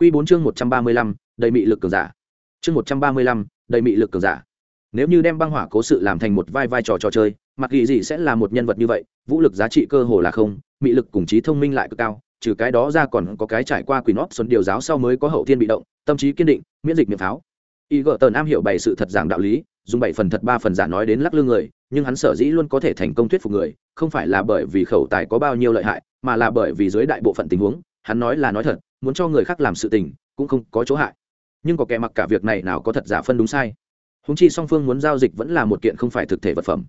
Quy 4 chương 135, đầy mị lực cường giả. Chương 135, đầy mị lực cường giả. Nếu như đem băng hỏa cố sự làm thành một vai vai trò trò chơi, mặc gì gì sẽ là một nhân vật như vậy, vũ lực giá trị cơ hồ là không, mị lực cùng trí thông minh lại cực cao, trừ cái đó ra còn có cái trải qua quỷ nốt xuân điều giáo sau mới có hậu thiên bị động, tâm trí kiên định, miễn dịch miệng pháo. Y gở tần am hiểu bày sự thật giảng đạo lý, dùng bảy phần thật ba phần giả nói đến lắc lư người, nhưng hắn sở dĩ luôn có thể thành công thuyết phục người, không phải là bởi vì khẩu tài có bao nhiêu lợi hại, mà là bởi vì dưới đại bộ phận tình huống, hắn nói là nói thật, muốn cho người khác làm sự tình, cũng không có chỗ hại. Nhưng có kẻ mặc cả việc này nào có thật giả phân đúng sai. Húng chi song phương muốn giao dịch vẫn là một kiện không phải thực thể vật phẩm.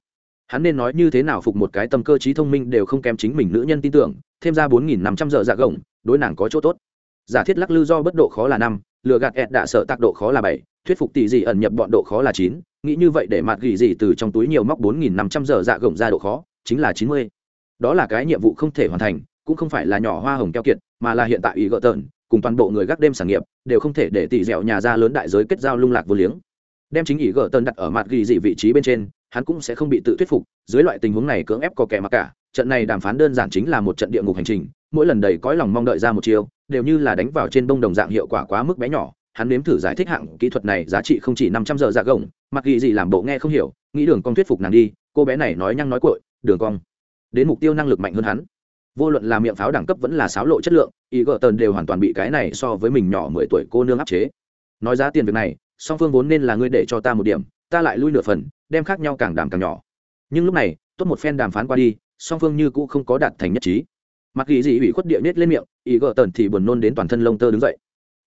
Hắn nên nói như thế nào phục một cái tâm cơ trí thông minh đều không kém chính mình nữ nhân tin tưởng, thêm ra bốn nghìn năm trăm giờ dạ gồng, đối nàng có chỗ tốt. Giả thiết lắc lư do bất độ khó là năm, lừa gạt ẹt đạ sợ tác độ khó là bảy, thuyết phục tỷ gì ẩn nhập bọn độ khó là chín, nghĩ như vậy để mặt gỉ gì từ trong túi nhiều móc bốn nghìn năm trăm giờ dạ gồng ra độ khó, chính là chín mươi. Đó là cái nhiệm vụ không thể hoàn thành cũng không phải là nhỏ hoa hồng keo kiệt, mà là hiện tại ý gỡ tợn cùng toàn bộ người gác đêm sản nghiệp, đều không thể để tỷ dẻo nhà ra lớn đại giới kết giao lung lạc vô liếng. Đem chính ý gỡ tợn đặt ở mặt ghi dị vị trí bên trên, hắn cũng sẽ không bị tự thuyết phục, dưới loại tình huống này cưỡng ép có kẻ mặc cả, trận này đàm phán đơn giản chính là một trận địa ngục hành trình, mỗi lần đầy cõi lòng mong đợi ra một chiêu, đều như là đánh vào trên bông đồng dạng hiệu quả quá mức bé nhỏ. Hắn nếm thử giải thích hạng kỹ thuật này giá trị không chỉ năm trăm giờ dạ gồng mặc ghi gì làm bộ nghe không hiểu, nghĩ đường cong thuyết phục nàng đi, cô bé này nói nhăng nói cội đường cong. Đến mục tiêu năng lực mạnh hơn hắn vô luận là miệng pháo đẳng cấp vẫn là sáo lộ chất lượng ý gỡ tần đều hoàn toàn bị cái này so với mình nhỏ mười tuổi cô nương áp chế. Nói giá tiền việc này, song phương vốn nên là ngươi để cho ta một điểm, ta lại lui nửa phần, đem khác nhau càng đàm càng nhỏ. Nhưng lúc này, tốt một phen đàm phán qua đi, song phương như cũ không có đạt thành nhất trí. Mặc kỳ gì ủy khuất địa nết lên miệng ý gỡ tần thì buồn nôn đến toàn thân lông tơ đứng dậy.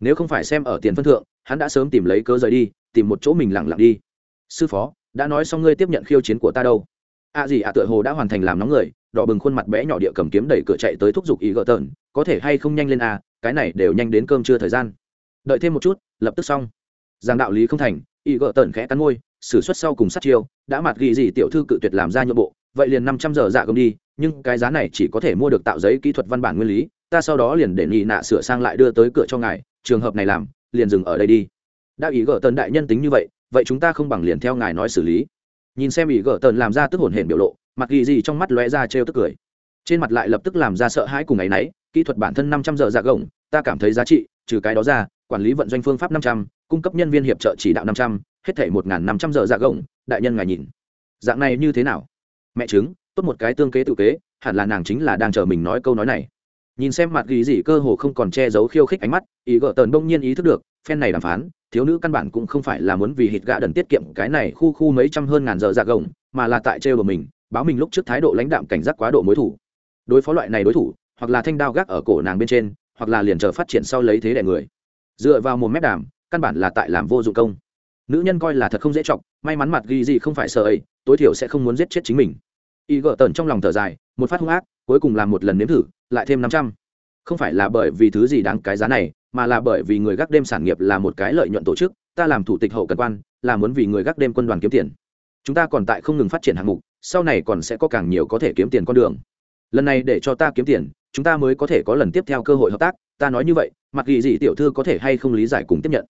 Nếu không phải xem ở tiền phân thượng, hắn đã sớm tìm lấy cơ rời đi, tìm một chỗ mình lặng lặng đi. Sư phó, đã nói xong ngươi tiếp nhận khiêu chiến của ta đâu? A à gì ạ à tựa hồ đã hoàn thành làm nóng người đỏ bừng khuôn mặt bé nhỏ địa cầm kiếm đẩy cửa chạy tới thúc giục ý gỡ tợn có thể hay không nhanh lên à cái này đều nhanh đến cơm trưa thời gian. Đợi thêm một chút, lập tức xong. Giang đạo lý không thành ý gỡ tợn khẽ cắn môi xử suất sau cùng sát chiêu, đã mặt ghi gì tiểu thư cự tuyệt làm ra nhượng bộ, vậy liền năm trăm giờ dạ công đi, nhưng cái giá này chỉ có thể mua được tạo giấy kỹ thuật văn bản nguyên lý, ta sau đó liền để nhị nạ sửa sang lại đưa tới cửa cho ngài, trường hợp này làm, liền dừng ở đây đi. Đã ý gỡ tần đại nhân tính như vậy vậy chúng ta không bằng liền theo ngài nói xử lý. Nhìn xem ý gỡ tần làm ra tức hồn hển biểu lộ mặt ghi gì trong mắt lóe ra trêu tức cười. Trên mặt lại lập tức làm ra sợ hãi cùng ngày nấy kỹ thuật bản thân năm trăm giờ dạ gồng, ta cảm thấy giá trị, trừ cái đó ra, quản lý vận doanh phương pháp năm trăm, cung cấp nhân viên hiệp trợ chỉ đạo năm trăm, hết thể một năm trăm giờ dạ gồng, đại nhân ngài nhìn. Dạng này như thế nào? Mẹ chứng tốt một cái tương kế tự kế, hẳn là nàng chính là đang chờ mình nói câu nói này. Nhìn xem mặt ghi gì cơ hồ không còn che giấu khiêu khích ánh mắt, ý gỡ tờn bỗng nhiên ý thức được, phen này đàm phán, thiếu nữ căn bản cũng không phải là muốn vì hít gạ đần tiết kiệm cái này khu khu mấy trăm hơn ngàn giờ dạ gồng, mà là tại trêu của mình báo mình lúc trước thái độ lãnh đạm cảnh giác quá độ mối thủ. Đối phó loại này đối thủ, hoặc là thanh đao gác ở cổ nàng bên trên, hoặc là liền chờ phát triển sau lấy thế đẻ người. Dựa vào một mép đàm, căn bản là tại làm vô dụng công. Nữ nhân coi là thật không dễ chọc, may mắn mặt ghi gì không phải sợ ấy, tối thiểu sẽ không muốn giết chết chính mình. Y gỡ tần trong lòng thở dài, một phát hung ác, cuối cùng làm một lần nếm thử, lại thêm năm trăm. Không phải là bởi vì thứ gì đáng cái giá này, mà là bởi vì người gác đêm sản nghiệp là một cái lợi nhuận tổ chức, ta làm thủ tịch hậu cần quan, là muốn vì người gác đêm quân đoàn kiếm tiền chúng ta còn tại không ngừng phát triển hạng mục, sau này còn sẽ có càng nhiều có thể kiếm tiền con đường. Lần này để cho ta kiếm tiền, chúng ta mới có thể có lần tiếp theo cơ hội hợp tác, ta nói như vậy, mặc ghi gì tiểu thư có thể hay không lý giải cùng tiếp nhận.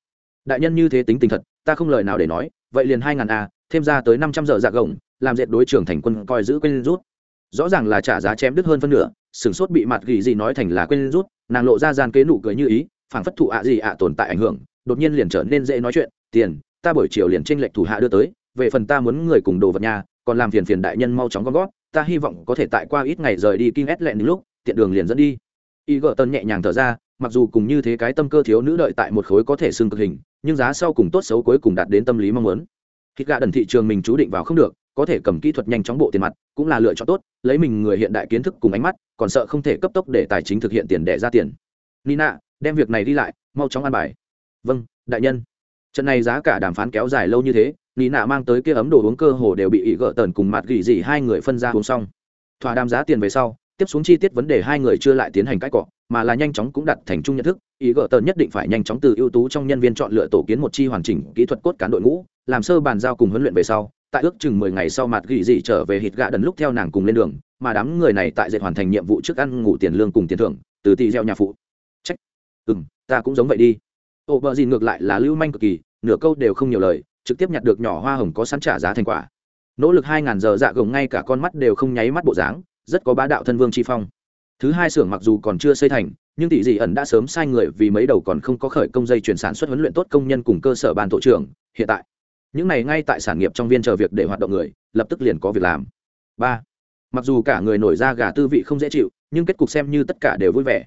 Đại nhân như thế tính tình thật, ta không lời nào để nói, vậy liền hai ngàn a, thêm ra tới năm trăm giờ dạ gồng, làm dệt đối trưởng thành quân coi giữ quên rút. Rõ ràng là trả giá chém đứt hơn phân nửa sửng sốt bị mặt ghi gì nói thành là quên rút, nàng lộ ra gian kế nụ cười như ý, phảng phất thụ ạ gì ạ tồn tại ảnh hưởng, đột nhiên liền trở nên dễ nói chuyện, tiền, ta buổi chiều liền tranh lệch thủ hạ đưa tới về phần ta muốn người cùng đồ vật nhà, còn làm phiền phiền đại nhân mau chóng gom gót, ta hy vọng có thể tại qua ít ngày rời đi kinh ét lẹn đến lúc, tiện đường liền dẫn đi. Y gợ tân nhẹ nhàng thở ra, mặc dù cùng như thế cái tâm cơ thiếu nữ đợi tại một khối có thể xưng cực hình, nhưng giá sau cùng tốt xấu cuối cùng đạt đến tâm lý mong muốn. Thịt gà đần thị trường mình chú định vào không được, có thể cầm kỹ thuật nhanh chóng bộ tiền mặt, cũng là lựa chọn tốt, lấy mình người hiện đại kiến thức cùng ánh mắt, còn sợ không thể cấp tốc để tài chính thực hiện tiền đẻ ra tiền. Nina, đem việc này đi lại, mau chóng ăn bài. Vâng đại nhân. Trận này giá cả đàm phán kéo dài lâu như thế nị nạ mang tới kia ấm đồ uống cơ hồ đều bị ỷ gỡ tần cùng mặt gỉ dị hai người phân ra uống xong. Thỏa đàm giá tiền về sau, tiếp xuống chi tiết vấn đề hai người chưa lại tiến hành cãi cọ, mà là nhanh chóng cũng đặt thành chung nhận thức ý gỡ tần nhất định phải nhanh chóng từ ưu tú trong nhân viên chọn lựa tổ kiến một chi hoàn chỉnh kỹ thuật cốt cán đội ngũ, làm sơ bàn giao cùng huấn luyện về sau, tại ước chừng mười ngày sau mặt gỉ dị trở về hít gạ đần lúc theo nàng cùng lên đường, mà đám người này tại dệt hoàn thành nhiệm vụ trước ăn ngủ tiền lương cùng tiền thưởng, từ tỷ gieo nhà phụ. Trách. Ừ ta cũng giống vậy đi. Ô, bờ gì ngược lại là lưu manh cực kỳ, nửa câu đều không nhiều lời trực tiếp nhặt được nhỏ hoa hồng có sẵn trả giá thành quả. Nỗ lực hai ngàn giờ dạ gồng ngay cả con mắt đều không nháy mắt bộ dáng, rất có bá đạo thân vương chi phong. Thứ hai xưởng mặc dù còn chưa xây thành, nhưng tỷ dị ẩn đã sớm sai người vì mấy đầu còn không có khởi công dây chuyển sản xuất huấn luyện tốt công nhân cùng cơ sở ban tổ trưởng, hiện tại. Những này ngay tại sản nghiệp trong viên chờ việc để hoạt động người, lập tức liền có việc làm. Ba. Mặc dù cả người nổi ra gà tư vị không dễ chịu, nhưng kết cục xem như tất cả đều vui vẻ.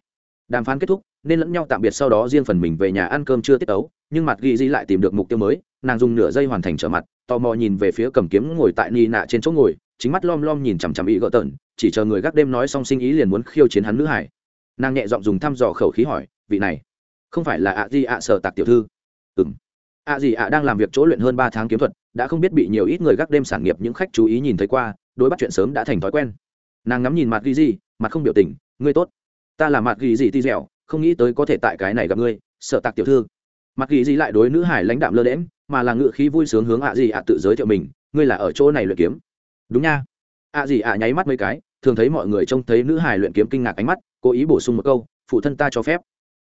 Đàm phán kết thúc, nên lẫn nhau tạm biệt sau đó riêng phần mình về nhà ăn cơm chưa tiết ấu nhưng mặt ghi di lại tìm được mục tiêu mới nàng dùng nửa giây hoàn thành trở mặt, tò mò nhìn về phía cầm kiếm ngồi tại ni nạ trên chỗ ngồi, chính mắt lom lom nhìn chằm chằm ý gỡ tợn chỉ chờ người gác đêm nói xong sinh ý liền muốn khiêu chiến hắn nữ hải. Nàng nhẹ giọng dùng thăm dò khẩu khí hỏi, vị này, không phải là ạ di ạ sở tạc tiểu thư? Ừng ạ gì ạ đang làm việc chỗ luyện hơn ba tháng kiếm thuật, đã không biết bị nhiều ít người gác đêm sản nghiệp những khách chú ý nhìn thấy qua, đối bắt chuyện sớm đã thành thói quen. Nàng ngắm nhìn mặt ghi gì, mặt không biểu tình, ngươi tốt, ta là mặt ghi gì ti dẻo, không nghĩ tới có thể tại cái này gặp ngươi sợ tạc tiểu thư mặc kỳ gì lại đối nữ hải lãnh đạm lơ đễm mà là ngự khí vui sướng hướng ạ gì ạ tự giới thiệu mình, ngươi là ở chỗ này luyện kiếm. Đúng nha. ạ gì ạ nháy mắt mấy cái, thường thấy mọi người trông thấy nữ hải luyện kiếm kinh ngạc ánh mắt, cố ý bổ sung một câu, phụ thân ta cho phép.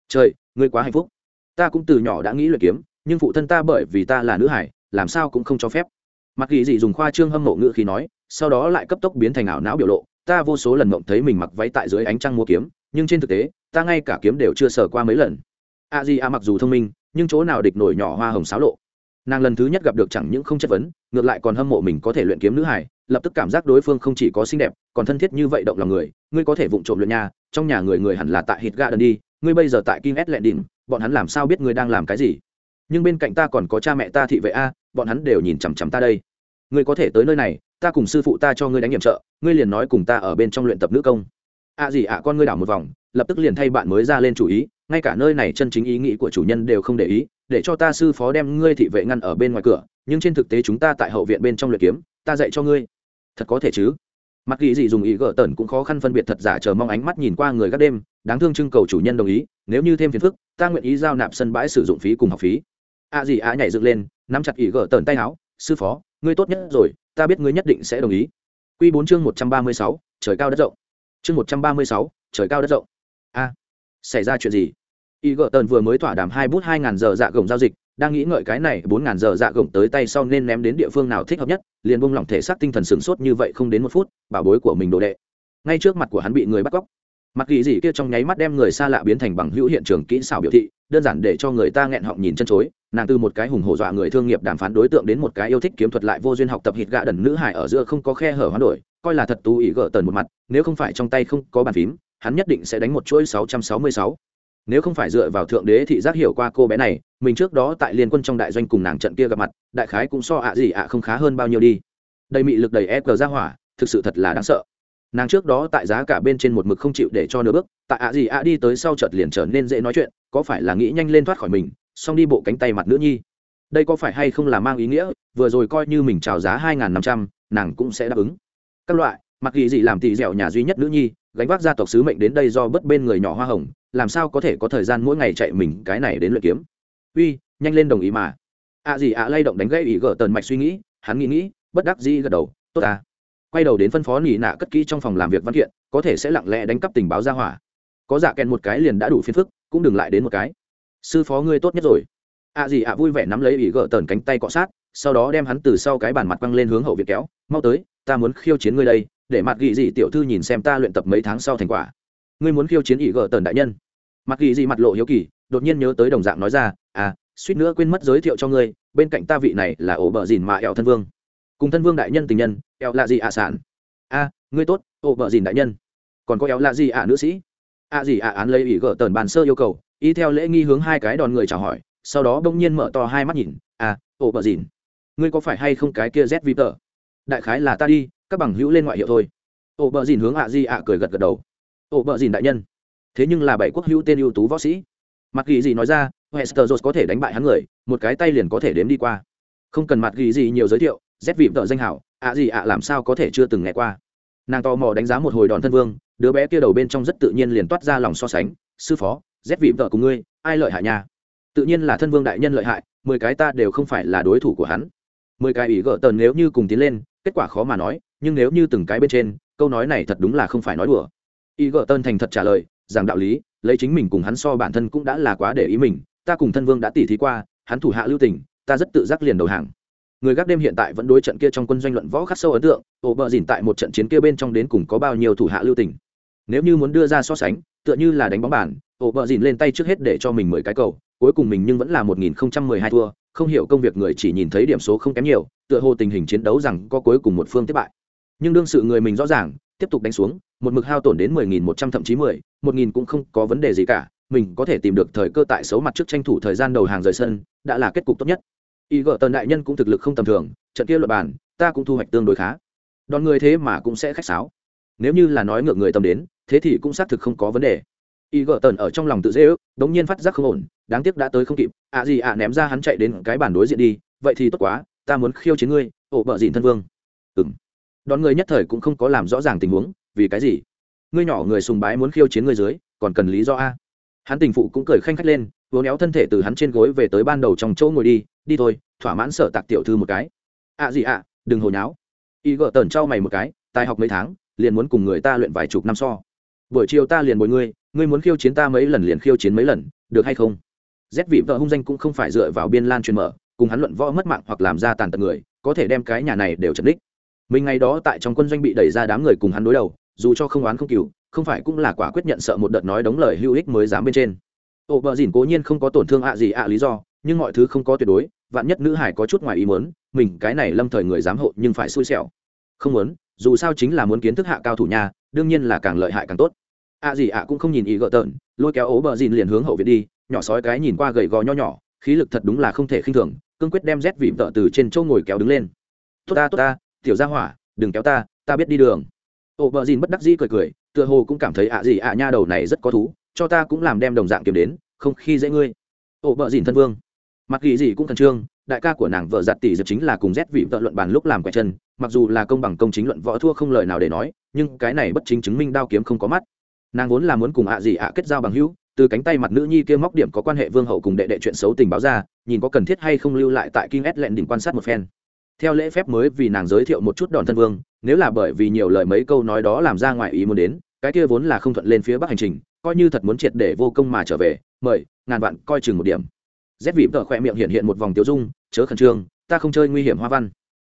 Trời, ngươi quá hạnh phúc. Ta cũng từ nhỏ đã nghĩ luyện kiếm, nhưng phụ thân ta bởi vì ta là nữ hải, làm sao cũng không cho phép. Mặc kỳ gì dùng khoa trương hâm mộ ngự khí nói, sau đó lại cấp tốc biến thành ảo não biểu lộ. Ta vô số lần mộng thấy mình mặc váy tại dưới ánh trăng mua kiếm, nhưng trên thực tế, ta ngay cả kiếm đều chưa sờ qua mấy lần. a di a mặc dù thông minh nhưng chỗ nào địch nổi nhỏ hoa hồng xáo lộ. Nàng lần thứ nhất gặp được chẳng những không chất vấn, ngược lại còn hâm mộ mình có thể luyện kiếm nữ hải lập tức cảm giác đối phương không chỉ có xinh đẹp, còn thân thiết như vậy động lòng người, ngươi có thể vụng trộm luyện nhà trong nhà người người hẳn là tại hít ga đần đi, ngươi bây giờ tại kim s lệ đỉnh bọn hắn làm sao biết ngươi đang làm cái gì? Nhưng bên cạnh ta còn có cha mẹ ta thị vệ a, bọn hắn đều nhìn chằm chằm ta đây. Ngươi có thể tới nơi này, ta cùng sư phụ ta cho ngươi đánh nhiệm trợ, ngươi liền nói cùng ta ở bên trong luyện tập nữ công. A gì ạ, con ngươi đảo một vòng, lập tức liền thay bạn mới ra lên chủ ý ngay cả nơi này chân chính ý nghĩ của chủ nhân đều không để ý, để cho ta sư phó đem ngươi thị vệ ngăn ở bên ngoài cửa, nhưng trên thực tế chúng ta tại hậu viện bên trong luyện kiếm, ta dạy cho ngươi. Thật có thể chứ? Mặc kỳ gì dùng ý gỡ tẩn cũng khó khăn phân biệt thật giả chờ mong ánh mắt nhìn qua người gác đêm, đáng thương trưng cầu chủ nhân đồng ý, nếu như thêm phiền phức, ta nguyện ý giao nạp sân bãi sử dụng phí cùng học phí. A gì a nhảy dựng lên, nắm chặt ý gỡ tẩn tay áo, sư phó, ngươi tốt nhất rồi, ta biết ngươi nhất định sẽ đồng ý. Quy bốn chương một trăm ba mươi sáu, trời cao đất rộng. Chương một trăm ba mươi sáu, trời cao đất rộng. A, xảy ra chuyện gì? Y Gợt tần vừa mới thỏa đàm hai bút hai ngàn giờ dạ gồng giao dịch, đang nghĩ ngợi cái này, bốn ngàn giờ dạ gồng tới tay sau nên ném đến địa phương nào thích hợp nhất, liền buông lỏng thể xác tinh thần sửng sốt như vậy không đến một phút, bảo bối của mình đồ đệ. Ngay trước mặt của hắn bị người bắt cóc. Mặc kỳ gì kia trong nháy mắt đem người xa lạ biến thành bằng hữu hiện trường kỹ xảo biểu thị, đơn giản để cho người ta nghẹn họng nhìn chân chối. Nàng từ một cái hùng hổ dọa người thương nghiệp đàm phán đối tượng đến một cái yêu thích kiếm thuật lại vô duyên học tập hít gạ đần nữ hải ở giữa không có khe hở hoán đổi, coi là thật tú ý gỡ tần một mặt, nếu không phải trong tay không có bàn phím, hắn nhất định sẽ đánh một chuỗi 666 nếu không phải dựa vào thượng đế thị giác hiểu qua cô bé này, mình trước đó tại liên quân trong đại doanh cùng nàng trận kia gặp mặt, đại khái cũng so ạ gì ạ không khá hơn bao nhiêu đi. Đầy mị lực đầy ép cờ ra hỏa, thực sự thật là đáng sợ. Nàng trước đó tại giá cả bên trên một mực không chịu để cho nửa bước, tại ạ gì ạ đi tới sau chợt liền trở nên dễ nói chuyện, có phải là nghĩ nhanh lên thoát khỏi mình, xong đi bộ cánh tay mặt nữ nhi. Đây có phải hay không là mang ý nghĩa, vừa rồi coi như mình trào giá hai n g h n năm trăm, nàng cũng sẽ đáp ứng. Các loại, mặc ghi gì làm tỳ dẻo nhà duy nhất nữ nhi gánh vác gia tộc sứ mệnh đến đây do bất bên người nhỏ hoa hồng, làm sao có thể có thời gian mỗi ngày chạy mình cái này đến luyện kiếm? Uy, nhanh lên đồng ý mà. Ạ gì ạ lay động đánh gãy ủy gỡ tần mạch suy nghĩ, hắn nghĩ nghĩ, bất đắc dĩ gật đầu, tốt ta. Quay đầu đến phân phó nỉ nạ cất kỹ trong phòng làm việc văn kiện, có thể sẽ lặng lẽ đánh cắp tình báo ra hỏa. Có dạ kèn một cái liền đã đủ phiền phức, cũng đừng lại đến một cái. Sư phó ngươi tốt nhất rồi. Ạ gì ạ vui vẻ nắm lấy ủy gỡ tần cánh tay cọ sát, sau đó đem hắn từ sau cái bàn mặt quăng lên hướng hậu viện kéo, mau tới, ta muốn khiêu chiến ngươi đây để mặt ghi dị tiểu thư nhìn xem ta luyện tập mấy tháng sau thành quả. Ngươi muốn khiêu chiến ỷ gờ tần đại nhân. Mặt ghi dị mặt lộ hiếu kỳ, đột nhiên nhớ tới đồng dạng nói ra à suýt nữa quên mất giới thiệu cho ngươi, bên cạnh ta vị này là ổ bờ dìn mà ẹo thân vương. Cùng thân vương đại nhân tình nhân ẹo là gì ạ sản? A, ngươi tốt, ổ bờ dìn đại nhân. Còn có éo là gì ạ nữ sĩ? A gì ạ, án lấy ỷ gỡ tần bàn sơ yêu cầu. Y theo lễ nghi hướng hai cái đòn người chào hỏi, sau đó bỗng nhiên mở to hai mắt nhìn à ổ bờ dìn, ngươi có phải hay không cái kia z vi tờ đại khái là ta đi các bằng hữu lên ngoại hiệu thôi. Ổ bờ dìn hướng ạ di ạ cười gật gật đầu. Ổ bờ dìn đại nhân, thế nhưng là bảy quốc hữu tên ưu tú võ sĩ. Mặt ghi gì nói ra hester có thể đánh bại hắn người, một cái tay liền có thể đếm đi qua. Không cần mặt ghi gì nhiều giới thiệu, z vịm tợ danh hảo, ạ gì ạ làm sao có thể chưa từng nghe qua. Nàng tò mò đánh giá một hồi đòn thân vương, đứa bé kia đầu bên trong rất tự nhiên liền toát ra lòng so sánh. Sư phó, z vịm tợ cùng ngươi, ai lợi hại nha? Tự nhiên là thân vương đại nhân lợi hại, mười cái ta đều không phải là đối thủ của hắn. Mười cái ủy gỡ tần nếu như cùng tiến lên, kết quả khó mà nói nhưng nếu như từng cái bên trên, câu nói này thật đúng là không phải nói đùa. Y gỡ tân thành thật trả lời, rằng đạo lý, lấy chính mình cùng hắn so bản thân cũng đã là quá để ý mình, ta cùng thân vương đã tỉ thí qua, hắn thủ hạ lưu tình, ta rất tự giác liền đầu hàng. Người gác đêm hiện tại vẫn đối trận kia trong quân doanh luận võ khắc sâu ấn tượng, ổ bờ dìn tại một trận chiến kia bên trong đến cùng có bao nhiêu thủ hạ lưu tình. Nếu như muốn đưa ra so sánh, tựa như là đánh bóng bàn, ổ bờ dìn lên tay trước hết để cho mình mười cái cầu, cuối cùng mình nhưng vẫn là một nghìn không trăm mười hai thua, không hiểu công việc người chỉ nhìn thấy điểm số không kém nhiều, tựa hồ tình hình chiến đấu rằng có cuối cùng một phương thất bại nhưng đương sự người mình rõ ràng, tiếp tục đánh xuống, một mực hao tổn đến mười nghìn một trăm, thậm chí mười, một nghìn cũng không có vấn đề gì cả, mình có thể tìm được thời cơ tại xấu mặt trước tranh thủ thời gian đầu hàng rời sân, đã là kết cục tốt nhất. Y gợ tần đại nhân cũng thực lực không tầm thường, trận kia luật bàn, ta cũng thu hoạch tương đối khá. Đòn người thế mà cũng sẽ khách sáo. Nếu như là nói ngược người tâm đến, thế thì cũng xác thực không có vấn đề. Y gợ tần ở trong lòng tự dễ ước, đống nhiên phát giác không ổn, đáng tiếc đã tới không kịp ạ à gì ạ, ném ra hắn chạy đến cái bản đối diện đi, vậy thì tốt quá, ta muốn khiêu chiến ngươi, ổ bợ dịn thân vương. Ừ m đón người nhất thời cũng không có làm rõ ràng tình huống, vì cái gì? Ngươi nhỏ người sùng bái muốn khiêu chiến người dưới, còn cần lý do a? Hắn tình phụ cũng cười khanh khách lên vốn éo thân thể từ hắn trên gối về tới ban đầu trong chỗ ngồi đi đi thôi, thỏa mãn sở tạc tiểu thư một cái. Ạ à gì ạ, đừng hồi nháo. Y gợ tần trao mày một cái, tài học mấy tháng, liền muốn cùng người ta luyện vài chục năm so. Buổi chiều ta liền bồi ngươi ngươi muốn khiêu chiến ta mấy lần liền khiêu chiến mấy lần, được hay không? Rét vị vợ hung danh cũng không phải dựa vào biên lan truyền mở, cùng hắn luận võ mất mạng hoặc làm ra tàn tật người, có thể đem cái nhà này đều chật đích mình ngày đó tại trong quân doanh bị đẩy ra đám người cùng hắn đối đầu, dù cho không oán không cừu, không phải cũng là quả quyết nhận sợ một đợt nói đống lời hữu ích mới dám bên trên. Ổ bờ dìn cố nhiên không có tổn thương ạ gì ạ lý do, nhưng mọi thứ không có tuyệt đối, vạn nhất nữ hải có chút ngoài ý muốn, mình cái này lâm thời người dám hộ nhưng phải xui xẻo. Không muốn, dù sao chính là muốn kiến thức hạ cao thủ nhà đương nhiên là càng lợi hại càng tốt. Ạ gì ạ cũng không nhìn ý gợ tợn, lôi kéo ố bờ dìn liền hướng hậu viện đi, nhỏ sói cái nhìn qua gầy gò nho nhỏ, khí lực thật đúng là không thể khinh thường, cương quyết đem rét vịm tợ từ trên châu ngồi kéo đứng lên. Tốt ta tốt ta tiểu gia hỏa, đừng kéo ta ta biết đi đường. Ô vợ dìn bất đắc dĩ cười cười, tựa hồ cũng cảm thấy ạ gì ạ nha đầu này rất có thú, cho ta cũng làm đem đồng dạng kiếm đến, không khi dễ ngươi. Ô vợ dìn thân vương. Mặc kỳ gì cũng khẩn trương, đại ca của nàng vợ giặt tỷ dập chính là cùng rét vị vợ luận bàn lúc làm quẹt chân, mặc dù là công bằng công chính luận võ thua không lời nào để nói, nhưng cái này bất chính chứng minh đao kiếm không có mắt. Nàng vốn là muốn cùng ạ gì ạ kết giao bằng hữu, từ cánh tay mặt nữ nhi kia móc điểm có quan hệ vương hậu cùng đệ đệ chuyện xấu tình báo ra, nhìn có cần thiết hay không lưu lại tại kinh ét lẹn đỉnh quan sát một phen theo lễ phép mới vì nàng giới thiệu một chút đòn thân vương, nếu là bởi vì nhiều lời mấy câu nói đó làm ra ngoài ý muốn đến, cái kia vốn là không thuận lên phía bắc hành trình, coi như thật muốn triệt để vô công mà trở về, mời, ngàn vạn coi chừng một điểm. Rét vịm tợ khỏe miệng hiện hiện một vòng tiêu dung, chớ khẩn trương, ta không chơi nguy hiểm hoa văn.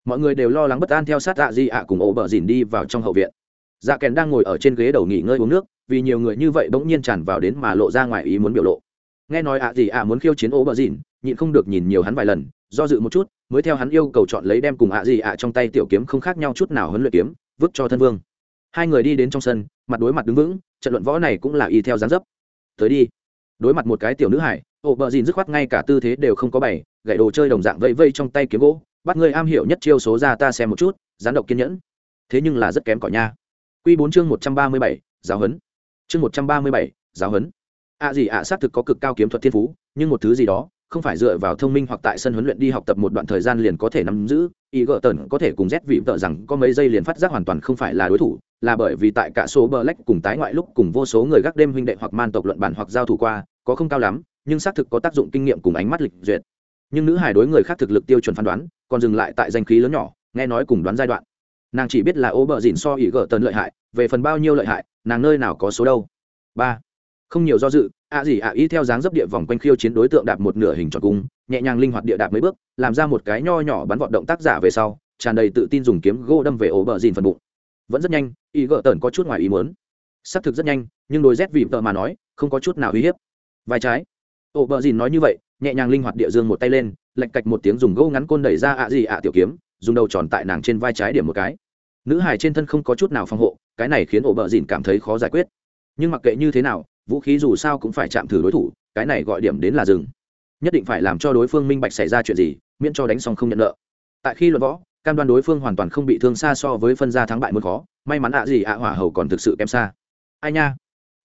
Mọi người đều lo lắng bất an theo sát dạ di ạ cùng ổ bờ dìn đi vào trong hậu viện. Dạ kèn đang ngồi ở trên ghế đầu nghỉ ngơi uống nước, vì nhiều người như vậy bỗng nhiên tràn vào đến mà lộ ra ngoài ý muốn biểu lộ. Nghe nói ạ gì ạ muốn khiêu chiến ổ bờ dìn, nhịn không được nhìn nhiều hắn vài lần do dự một chút, mới theo hắn yêu cầu chọn lấy đem cùng ạ gì ạ trong tay tiểu kiếm không khác nhau chút nào huấn luyện kiếm, vứt cho thân vương. Hai người đi đến trong sân, mặt đối mặt đứng vững, trận luận võ này cũng là y theo dáng dấp. Tới đi. Đối mặt một cái tiểu nữ hải, ổ bờ dìn dứt khoát ngay cả tư thế đều không có bày, gậy đồ chơi đồng dạng vây vây trong tay kiếm gỗ, bắt người am hiểu nhất chiêu số ra ta xem một chút, gián độc kiên nhẫn. Thế nhưng là rất kém cỏi nha. Q bốn chương một trăm ba mươi bảy, giáo huấn. Chương một trăm ba mươi bảy, giáo huấn. Ạ gì ạ xác thực có cực cao kiếm thuật thiên phú, nhưng một thứ gì đó không phải dựa vào thông minh hoặc tại sân huấn luyện đi học tập một đoạn thời gian liền có thể nắm giữ. Ý gỡ tần có thể cùng z vị vợ rằng có mấy giây liền phát giác hoàn toàn không phải là đối thủ, là bởi vì tại cả số bờ lách cùng tái ngoại lúc cùng vô số người gác đêm huynh đệ hoặc man tộc luận bản hoặc giao thủ qua, có không cao lắm, nhưng xác thực có tác dụng kinh nghiệm cùng ánh mắt lịch duyệt. Nhưng nữ hài đối người khác thực lực tiêu chuẩn phán đoán, còn dừng lại tại danh khí lớn nhỏ, nghe nói cùng đoán giai đoạn. Nàng chỉ biết là ô bờ dìn so ý gỡ tần lợi hại, về phần bao nhiêu lợi hại, nàng nơi nào có số đâu. Ba không nhiều do dự, ạ gì ạ ý theo dáng dấp địa vòng quanh khiêu chiến đối tượng đạp một nửa hình tròn cung, nhẹ nhàng linh hoạt địa đạp mấy bước, làm ra một cái nho nhỏ bắn vọt động tác giả về sau, tràn đầy tự tin dùng kiếm gô đâm về ổ bờ dìn phần bụng. Vẫn rất nhanh ý gỡ tởn có chút ngoài ý muốn. Xác thực rất nhanh, nhưng đôi rét vì tợ mà nói, không có chút nào uy hiếp. Vai trái. Ổ bờ dìn nói như vậy, nhẹ nhàng linh hoạt địa dương một tay lên, lạch cạch một tiếng dùng gỗ ngắn côn đẩy ra ạ gì ạ tiểu kiếm, dùng đầu tròn tại nàng trên vai trái điểm một cái. Nữ hài trên thân không có chút nào phòng hộ, cái này khiến ổ bờ dìn cảm thấy khó giải quyết. Nhưng mặc kệ như thế nào vũ khí dù sao cũng phải chạm thử đối thủ, cái này gọi điểm đến là dừng. Nhất định phải làm cho đối phương minh bạch xảy ra chuyện gì, miễn cho đánh xong không nhận nợ. Tại khi luận võ, cam đoan đối phương hoàn toàn không bị thương xa so với phân gia thắng bại muốn khó, may mắn ạ gì ạ hỏa hầu còn thực sự kém xa. Ai nha?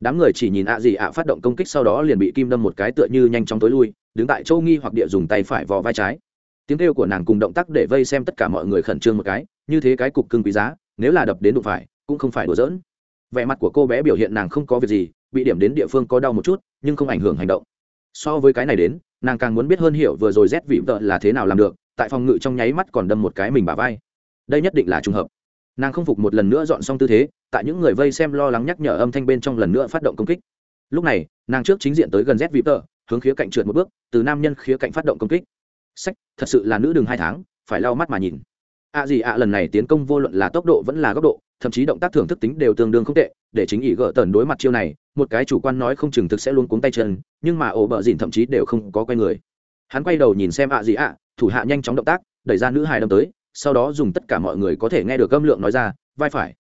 Đám người chỉ nhìn ạ gì ạ phát động công kích sau đó liền bị kim đâm một cái tựa như nhanh chóng tối lui, đứng tại châu nghi hoặc địa dùng tay phải vò vai trái. Tiếng kêu của nàng cùng động tác để vây xem tất cả mọi người khẩn trương một cái, như thế cái cục cưng quý giá, nếu là đập đến đụng phải, cũng không phải đùa giỡn. Vẻ mặt của cô bé biểu hiện nàng không có việc gì bị điểm đến địa phương có đau một chút, nhưng không ảnh hưởng hành động. So với cái này đến, nàng càng muốn biết hơn hiểu vừa rồi rét vị vợ là thế nào làm được, tại phòng ngự trong nháy mắt còn đâm một cái mình bà vai. Đây nhất định là trùng hợp. Nàng không phục một lần nữa dọn xong tư thế, tại những người vây xem lo lắng nhắc nhở âm thanh bên trong lần nữa phát động công kích. Lúc này, nàng trước chính diện tới gần rét vị vợ, hướng khía cạnh trượt một bước, từ nam nhân khía cạnh phát động công kích. Sách, thật sự là nữ đường hai tháng, phải lau mắt mà nhìn. Ạ gì ạ lần này tiến công vô luận là tốc độ vẫn là góc độ thậm chí động tác thưởng thức tính đều tương đương không tệ, để chính ý gỡ tần đối mặt chiêu này, một cái chủ quan nói không chừng thực sẽ luôn cuống tay chân, nhưng mà ổ bờ dìn thậm chí đều không có quay người. Hắn quay đầu nhìn xem ạ gì ạ, thủ hạ nhanh chóng động tác, đẩy ra nữ hài đâm tới, sau đó dùng tất cả mọi người có thể nghe được âm lượng nói ra, vai phải.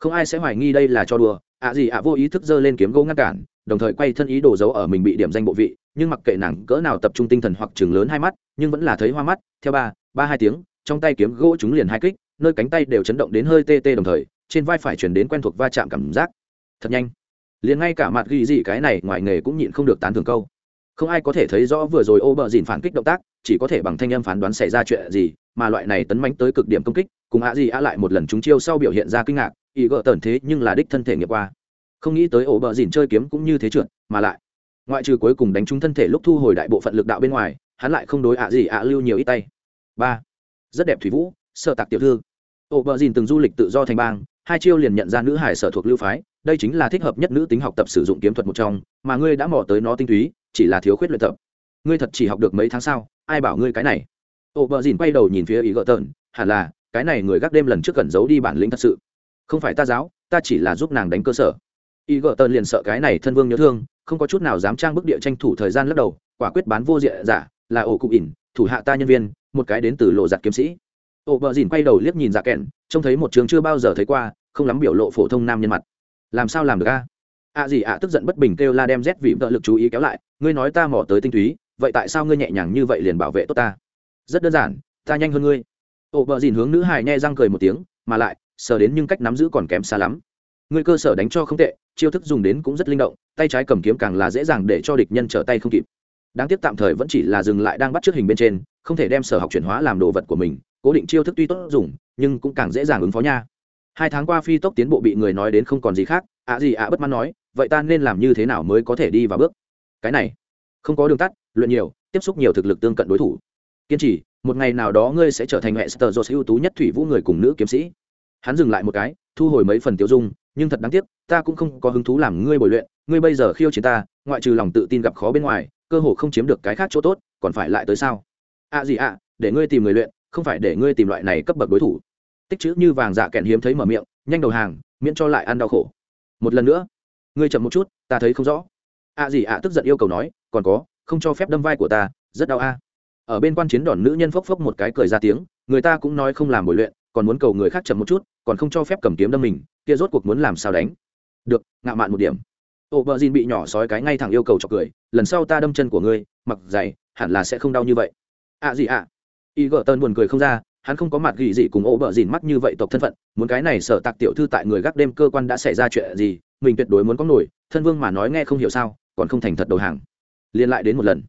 Không ai sẽ hoài nghi đây là cho đùa, ạ gì ạ vô ý thức giơ lên kiếm gỗ ngăn cản, đồng thời quay thân ý đồ giấu ở mình bị điểm danh bộ vị, nhưng mặc kệ nàng cỡ nào tập trung tinh thần hoặc chừng lớn hai mắt, nhưng vẫn là thấy hoa mắt, theo ba ba hai tiếng, trong tay kiếm gỗ chúng liền hai kích nơi cánh tay đều chấn động đến hơi tê tê đồng thời, trên vai phải chuyển đến quen thuộc va chạm cảm giác. Thật nhanh. Liền ngay cả mặt ghi gì cái này ngoài nghề cũng nhịn không được tán thường câu. Không ai có thể thấy rõ vừa rồi ô bờ dìn phản kích động tác, chỉ có thể bằng thanh âm phán đoán xảy ra chuyện gì, mà loại này tấn mánh tới cực điểm công kích, cùng ạ gì ạ lại một lần chúng chiêu sau biểu hiện ra kinh ngạc, ý gỡ tần thế nhưng là đích thân thể nghiệp qua. Không nghĩ tới ổ bờ dìn chơi kiếm cũng như thế trượt, mà lại, ngoại trừ cuối cùng đánh trúng thân thể lúc thu hồi đại bộ phận lực đạo bên ngoài, hắn lại không đối ạ gì ạ lưu nhiều ít tay. Ba. Rất đẹp thủy vũ, sợ tạc tiểu thư ổ bờ dìn từng du lịch tự do thành bang, hai chiêu liền nhận ra nữ hải sở thuộc lưu phái, đây chính là thích hợp nhất nữ tính học tập sử dụng kiếm thuật một trong, mà ngươi đã mò tới nó tinh túy, chỉ là thiếu khuyết luyện tập. Ngươi thật chỉ học được mấy tháng sau ai bảo ngươi cái này? Ổ bờ dìn quay đầu nhìn phía ý gỡ tợn hẳn là, cái này người gác đêm lần trước cần giấu đi bản lĩnh thật sự. Không phải ta giáo, ta chỉ là giúp nàng đánh cơ sở. Y gợ tợn liền sợ cái này thân vương nhớ thương, không có chút nào dám trang bức địa tranh thủ thời gian lắc đầu, quả quyết bán vô diện giả, là ổ cụ ỉn, thủ hạ ta nhân viên, một cái đến từ lộ giặt kiếm sĩ ổ bờ dìn quay đầu liếc nhìn dạ kẹn trông thấy một trường chưa bao giờ thấy qua, không lắm biểu lộ phổ thông nam nhân mặt. Làm sao làm được a? A gì ạ tức giận bất bình kêu la đem rét vì vợ lực chú ý kéo lại, ngươi nói ta mỏ tới tinh túy, vậy tại sao ngươi nhẹ nhàng như vậy liền bảo vệ tốt ta? Rất đơn giản, ta nhanh hơn ngươi. Ổ bờ dìn hướng nữ hài nhe răng cười một tiếng, mà lại, sờ đến nhưng cách nắm giữ còn kém xa lắm. Ngươi cơ sở đánh cho không tệ, chiêu thức dùng đến cũng rất linh động, tay trái cầm kiếm càng là dễ dàng để cho địch nhân trở tay không kịp. Đáng tiếc tạm thời vẫn chỉ là dừng lại đang bắt trước hình bên trên, không thể đem sở học chuyển hóa làm đồ vật của mình cố định chiêu thức tuy tốt dùng, nhưng cũng càng dễ dàng ứng phó nha. Hai tháng qua phi tốc tiến bộ bị người nói đến không còn gì khác, ạ gì ạ bất mãn nói, vậy ta nên làm như thế nào mới có thể đi vào bước? Cái này, không có đường tắt, luyện nhiều, tiếp xúc nhiều thực lực tương cận đối thủ. Kiên trì, một ngày nào đó ngươi sẽ trở thành hệ sờ ưu tú nhất thủy vũ người cùng nữ kiếm sĩ. Hắn dừng lại một cái, thu hồi mấy phần tiêu dung, nhưng thật đáng tiếc, ta cũng không có hứng thú làm ngươi bồi luyện, ngươi bây giờ khiêu chiến ta, ngoại trừ lòng tự tin gặp khó bên ngoài, cơ hồ không chiếm được cái khác chỗ tốt, còn phải lại tới sao? À gì ạ, để ngươi tìm người luyện không phải để ngươi tìm loại này cấp bậc đối thủ. Tích chữ như vàng dạ kẹn hiếm thấy mở miệng nhanh đầu hàng miễn cho lại ăn đau khổ. Một lần nữa ngươi chậm một chút ta thấy không rõ. À gì ạ à, tức giận yêu cầu nói còn có không cho phép đâm vai của ta rất đau a. Ở bên quan chiến đòn nữ nhân phốc phốc một cái cười ra tiếng người ta cũng nói không làm bồi luyện còn muốn cầu người khác chậm một chút còn không cho phép cầm kiếm đâm mình kia rốt cuộc muốn làm sao đánh? Được ngạo mạn một điểm. Ô vợ dìn bị nhỏ sói cái ngay thẳng yêu cầu cho cười lần sau ta đâm chân của ngươi mặc dày hẳn là sẽ không đau như vậy. Ạ gì ạ? Y gờ tơn buồn cười không ra, hắn không có mặt gỉ gì cùng ô bờ dìn mắt như vậy tộc thân phận, muốn cái này sở tạc tiểu thư tại người gác đêm cơ quan đã xảy ra chuyện gì, mình tuyệt đối muốn có nổi, thân vương mà nói nghe không hiểu sao, còn không thành thật đầu hàng. Liên lại đến một lần.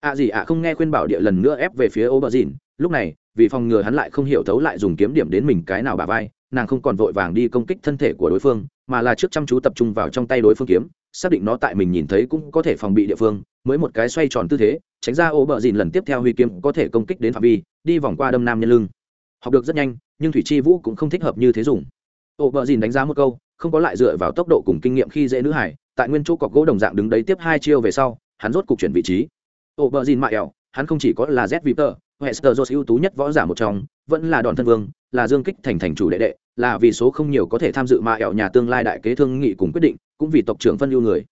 Ạ à gì ạ, không nghe khuyên bảo địa lần nữa ép về phía ô bờ dìn, lúc này, vì phòng ngừa hắn lại không hiểu thấu lại dùng kiếm điểm đến mình cái nào bà vai, nàng không còn vội vàng đi công kích thân thể của đối phương, mà là trước chăm chú tập trung vào trong tay đối phương kiếm, xác định nó tại mình nhìn thấy cũng có thể phòng bị địa phương, mới một cái xoay tròn tư thế, tránh ra ô bờ dìn lần tiếp theo huy kiếm có thể công kích đến phạm vi đi vòng qua đâm nam nhân lưng. Học được rất nhanh, nhưng thủy chi vũ cũng không thích hợp như thế dùng. Ô vợ dìn đánh giá một câu, không có lại dựa vào tốc độ cùng kinh nghiệm khi dễ nữ hải, tại nguyên chỗ cọc gỗ đồng dạng đứng đấy tiếp hai chiêu về sau, hắn rốt cục chuyển vị trí. Ô vợ dìn mại ẻo, hắn không chỉ có là z vipter hester jones ưu tú nhất võ giả một trong, vẫn là đòn thân vương, là dương kích thành thành chủ đệ đệ, là vì số không nhiều có thể tham dự ma ẹo nhà tương lai đại kế thương nghị cùng quyết định, cũng vì tộc trưởng phân ưu người.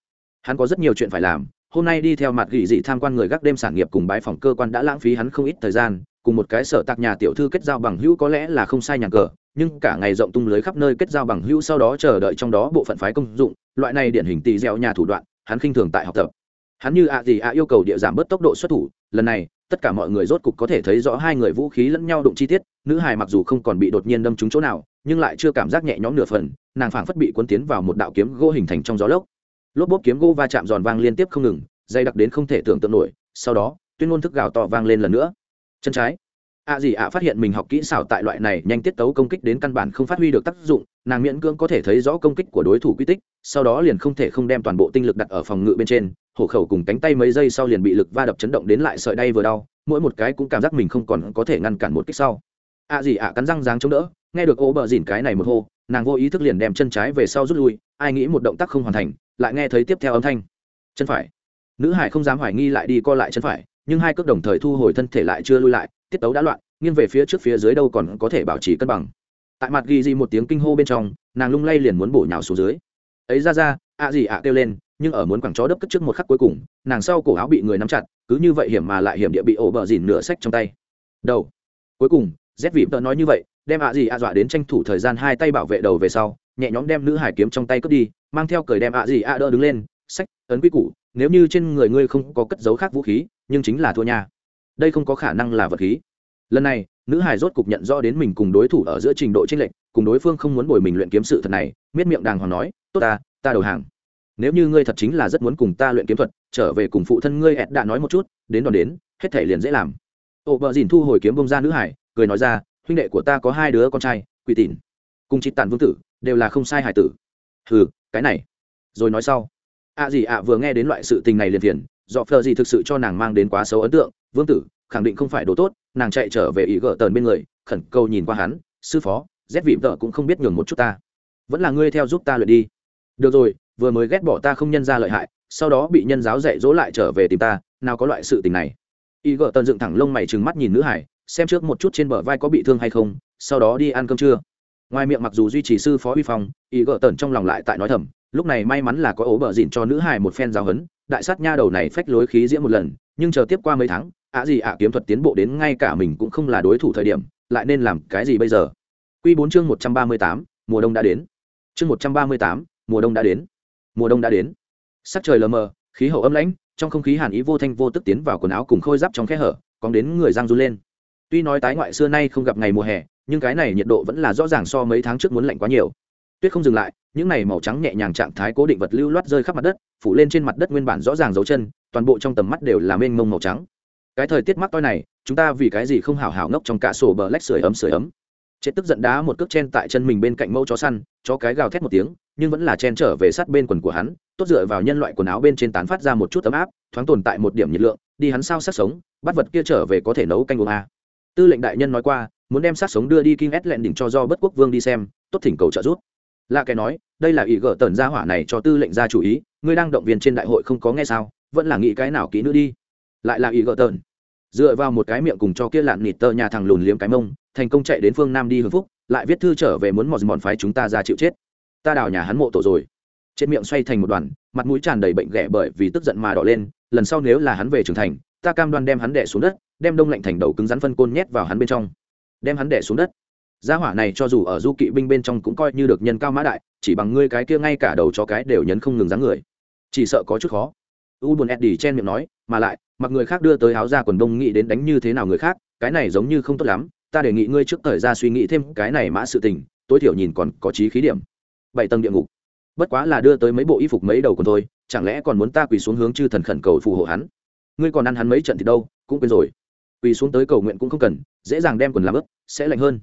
Hắn có rất nhiều chuyện phải làm, hôm nay đi theo mặt gỉ dị tham quan người gác đêm sản nghiệp cùng bái phòng cơ quan đã lãng phí hắn không ít thời gian cùng một cái sở tạc nhà tiểu thư kết giao bằng hữu có lẽ là không sai nhàn cờ, nhưng cả ngày rộng tung lưới khắp nơi kết giao bằng hữu sau đó chờ đợi trong đó bộ phận phái công dụng, loại này điển hình tỳ gieo nhà thủ đoạn, hắn khinh thường tại học tập. Hắn như ạ gì ạ yêu cầu địa giảm bớt tốc độ xuất thủ, lần này, tất cả mọi người rốt cục có thể thấy rõ hai người vũ khí lẫn nhau đụng chi tiết, nữ hài mặc dù không còn bị đột nhiên đâm trúng chỗ nào, nhưng lại chưa cảm giác nhẹ nhõm nửa phần, nàng phảng phất bị cuốn tiến vào một đạo kiếm gỗ hình thành trong gió lốc. Lốp bốp kiếm gỗ va chạm giòn vang liên tiếp không ngừng, dày đặc đến không thể tưởng tượng nổi, sau đó, tuyên ngôn thức gào to vang lên lần nữa chân trái. Ạ gì ạ phát hiện mình học kỹ xảo tại loại này nhanh tiết tấu công kích đến căn bản không phát huy được tác dụng, nàng miễn cưỡng có thể thấy rõ công kích của đối thủ quy tích, sau đó liền không thể không đem toàn bộ tinh lực đặt ở phòng ngự bên trên, hổ khẩu cùng cánh tay mấy giây sau liền bị lực va đập chấn động đến lại sợi đay vừa đau, mỗi một cái cũng cảm giác mình không còn có thể ngăn cản một kích sau. Ạ gì ạ cắn răng dáng chống đỡ, nghe được ô bờ dỉn cái này một hô, nàng vô ý thức liền đem chân trái về sau rút lui, ai nghĩ một động tác không hoàn thành, lại nghe thấy tiếp theo âm thanh. Chân phải. Nữ hải không dám hoài nghi lại đi co lại chân phải nhưng hai cước đồng thời thu hồi thân thể lại chưa lui lại, tiết tấu đã loạn, nghiêng về phía trước phía dưới đâu còn có thể bảo trì cân bằng. Tại mặt ghi di một tiếng kinh hô bên trong, nàng lung lay liền muốn bổ nhào xuống dưới. Ấy ra ra, ạ gì ạ kêu lên, nhưng ở muốn quẳng chó đấp cất trước một khắc cuối cùng, nàng sau cổ áo bị người nắm chặt, cứ như vậy hiểm mà lại hiểm địa bị ổ bờ dìn nửa sách trong tay. Đầu. Cuối cùng z vị tợ nói như vậy, đem ạ gì ạ dọa đến tranh thủ thời gian hai tay bảo vệ đầu về sau, nhẹ nhõm đem nữ hải kiếm trong tay cướp đi, mang theo cởi đem ạ gì ạ đỡ đứng lên, sách, ấn quy củ, nếu như trên người ngươi không có cất dấu khác vũ khí nhưng chính là thua nha. Đây không có khả năng là vật khí. Lần này, nữ hải rốt cục nhận rõ đến mình cùng đối thủ ở giữa trình độ tranh lệch, cùng đối phương không muốn bồi mình luyện kiếm sự thật này, miết miệng đàng hoàng nói, tốt ta ta đầu hàng. Nếu như ngươi thật chính là rất muốn cùng ta luyện kiếm thuật, trở về cùng phụ thân ngươi ẹt đã nói một chút, đến đòn đến, hết thể liền dễ làm. Ô vợ dìn thu hồi kiếm bông ra nữ hải cười nói ra, huynh đệ của ta có hai đứa con trai, quỷ tịn, cùng chị tàn vương tử, đều là không sai hải tử. Hừ, cái này. Rồi nói sau. Ạ à gì ạ vừa nghe đến loại sự tình này liền phiền do phờ gì thực sự cho nàng mang đến quá xấu ấn tượng, vương tử, khẳng định không phải đồ tốt, nàng chạy trở về ý gỡ tờn bên người, khẩn cầu nhìn qua hắn, sư phó rét vị vợ cũng không biết nhường một chút ta. Vẫn là ngươi theo giúp ta luyện đi. Được rồi, vừa mới ghét bỏ ta không nhân ra lợi hại, sau đó bị nhân giáo dạy dỗ lại trở về tìm ta, nào có loại sự tình này. Y gợ tần dựng thẳng lông mày trừng mắt nhìn nữ hải, xem trước một chút trên bờ vai có bị thương hay không, sau đó đi ăn cơm trưa. Ngoài miệng mặc dù duy trì sư phó uy phong y gợ tần trong lòng lại tại nói thầm, lúc này may mắn là có ố bờ dịn cho nữ hải một phen giáo hấn đại sát nha đầu này phách lối khí diễm một lần nhưng chờ tiếp qua mấy tháng ạ gì ạ kiếm thuật tiến bộ đến ngay cả mình cũng không là đối thủ thời điểm lại nên làm cái gì bây giờ Quy bốn chương 138, mùa đông đã đến. Chương 138, mùa đông đã đến. Mùa đông đã đến. Sắc trời lờ mờ, khí hậu âm lãnh, trong không khí hàn ý vô thanh vô tức tiến vào quần áo cùng khôi giáp trong khe hở, còn đến người giang run lên. Tuy nói tái ngoại xưa nay không gặp ngày mùa hè, nhưng cái này nhiệt độ vẫn là rõ ràng so mấy tháng trước muốn lạnh quá nhiều. Tuyết không dừng lại, những này màu trắng nhẹ nhàng trạng thái cố định vật lưu loát rơi khắp mặt đất, phủ lên trên mặt đất nguyên bản rõ ràng dấu chân, toàn bộ trong tầm mắt đều là mênh mông màu trắng. Cái thời tiết mắc toi này, chúng ta vì cái gì không hảo hảo ngốc trong cả sổ bờ lách sưởi ấm sưởi ấm. Chết tức giận đá một cước chen tại chân mình bên cạnh mẫu chó săn chó cái gào thét một tiếng nhưng vẫn là chen trở về sát bên quần của hắn tốt dựa vào nhân loại quần áo bên trên tán phát ra một chút ấm áp thoáng tồn tại một điểm nhiệt lượng đi hắn sao sát sống bắt vật kia trở về có thể nấu canh uống a tư lệnh đại nhân nói qua muốn đem sát sống đưa đi kinh ét lẹn đỉnh cho do bất quốc vương đi xem tốt thỉnh cầu trợ giúp lạ kẻ nói, đây là ý gỡ tần gia hỏa này cho tư lệnh ra chủ ý, ngươi đang động viên trên đại hội không có nghe sao, vẫn là nghĩ cái nào kỹ nữa đi. Lại là ý gỡ tần. Dựa vào một cái miệng cùng cho kia lạn nịt tơ nhà thằng lùn liếm cái mông, thành công chạy đến phương nam đi hưng phúc, lại viết thư trở về muốn mọt mòn phái chúng ta ra chịu chết. Ta đào nhà hắn mộ tổ rồi. Trên miệng xoay thành một đoàn, mặt mũi tràn đầy bệnh ghẻ bởi vì tức giận mà đỏ lên, lần sau nếu là hắn về trưởng thành, ta cam đoan đem hắn đẻ xuống đất, đem đông lạnh thành đầu cứng rắn phân côn nhét vào hắn bên trong. Đem hắn đẻ xuống đất gia hỏa này cho dù ở du kỵ binh bên trong cũng coi như được nhân cao mã đại, chỉ bằng ngươi cái kia ngay cả đầu cho cái đều nhấn không ngừng dáng người. Chỉ sợ có chút khó. U buồn eddie chen miệng nói, mà lại, mặc người khác đưa tới áo ra quần đông nghĩ đến đánh như thế nào người khác, cái này giống như không tốt lắm, ta đề nghị ngươi trước thời ra suy nghĩ thêm cái này mã sự tình, tối thiểu nhìn còn có trí khí điểm. Bảy tầng địa ngục. Bất quá là đưa tới mấy bộ y phục mấy đầu còn thôi chẳng lẽ còn muốn ta quỳ xuống hướng chư thần khẩn cầu phù hộ hắn? Ngươi còn ăn hắn mấy trận thì đâu, cũng quên rồi. Quỳ xuống tới cầu nguyện cũng không cần, dễ dàng đem quần làm ướp sẽ lạnh hơn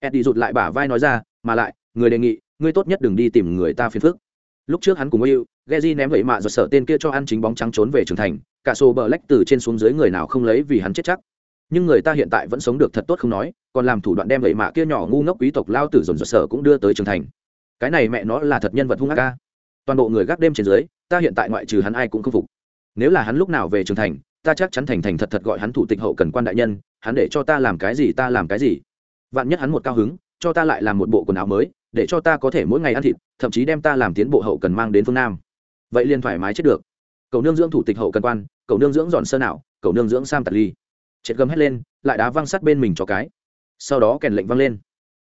eddie rụt lại bả vai nói ra, mà lại, người đề nghị, ngươi tốt nhất đừng đi tìm người ta phiền phức. Lúc trước hắn cùng yêu Geji ném vậy mạ rồi sợ tên kia cho ăn chính bóng trắng trốn về trưởng thành, cả sổ bờ lách từ trên xuống dưới người nào không lấy vì hắn chết chắc. Nhưng người ta hiện tại vẫn sống được thật tốt không nói, còn làm thủ đoạn đem vậy mạ kia nhỏ ngu ngốc quý tộc lao tử dồn dồn sở cũng đưa tới trưởng thành. Cái này mẹ nó là thật nhân vật hung ác ca toàn bộ người gác đêm trên dưới, ta hiện tại ngoại trừ hắn ai cũng không phục. Nếu là hắn lúc nào về trưởng thành, ta chắc chắn thành thành thật thật gọi hắn thủ tịch hậu cần quan đại nhân, hắn để cho ta làm cái gì, ta làm cái gì? Vạn nhất hắn một cao hứng, cho ta lại làm một bộ quần áo mới, để cho ta có thể mỗi ngày ăn thịt, thậm chí đem ta làm tiến bộ hậu cần mang đến phương nam. Vậy liền thoải mái chết được. Cầu nương dưỡng thủ tịch hậu cần quan, cầu nương dưỡng dọn sơ nào, cầu nương dưỡng sam tạt ly. Chết gầm hét lên, lại đá văng sát bên mình cho cái. Sau đó kèn lệnh văng lên.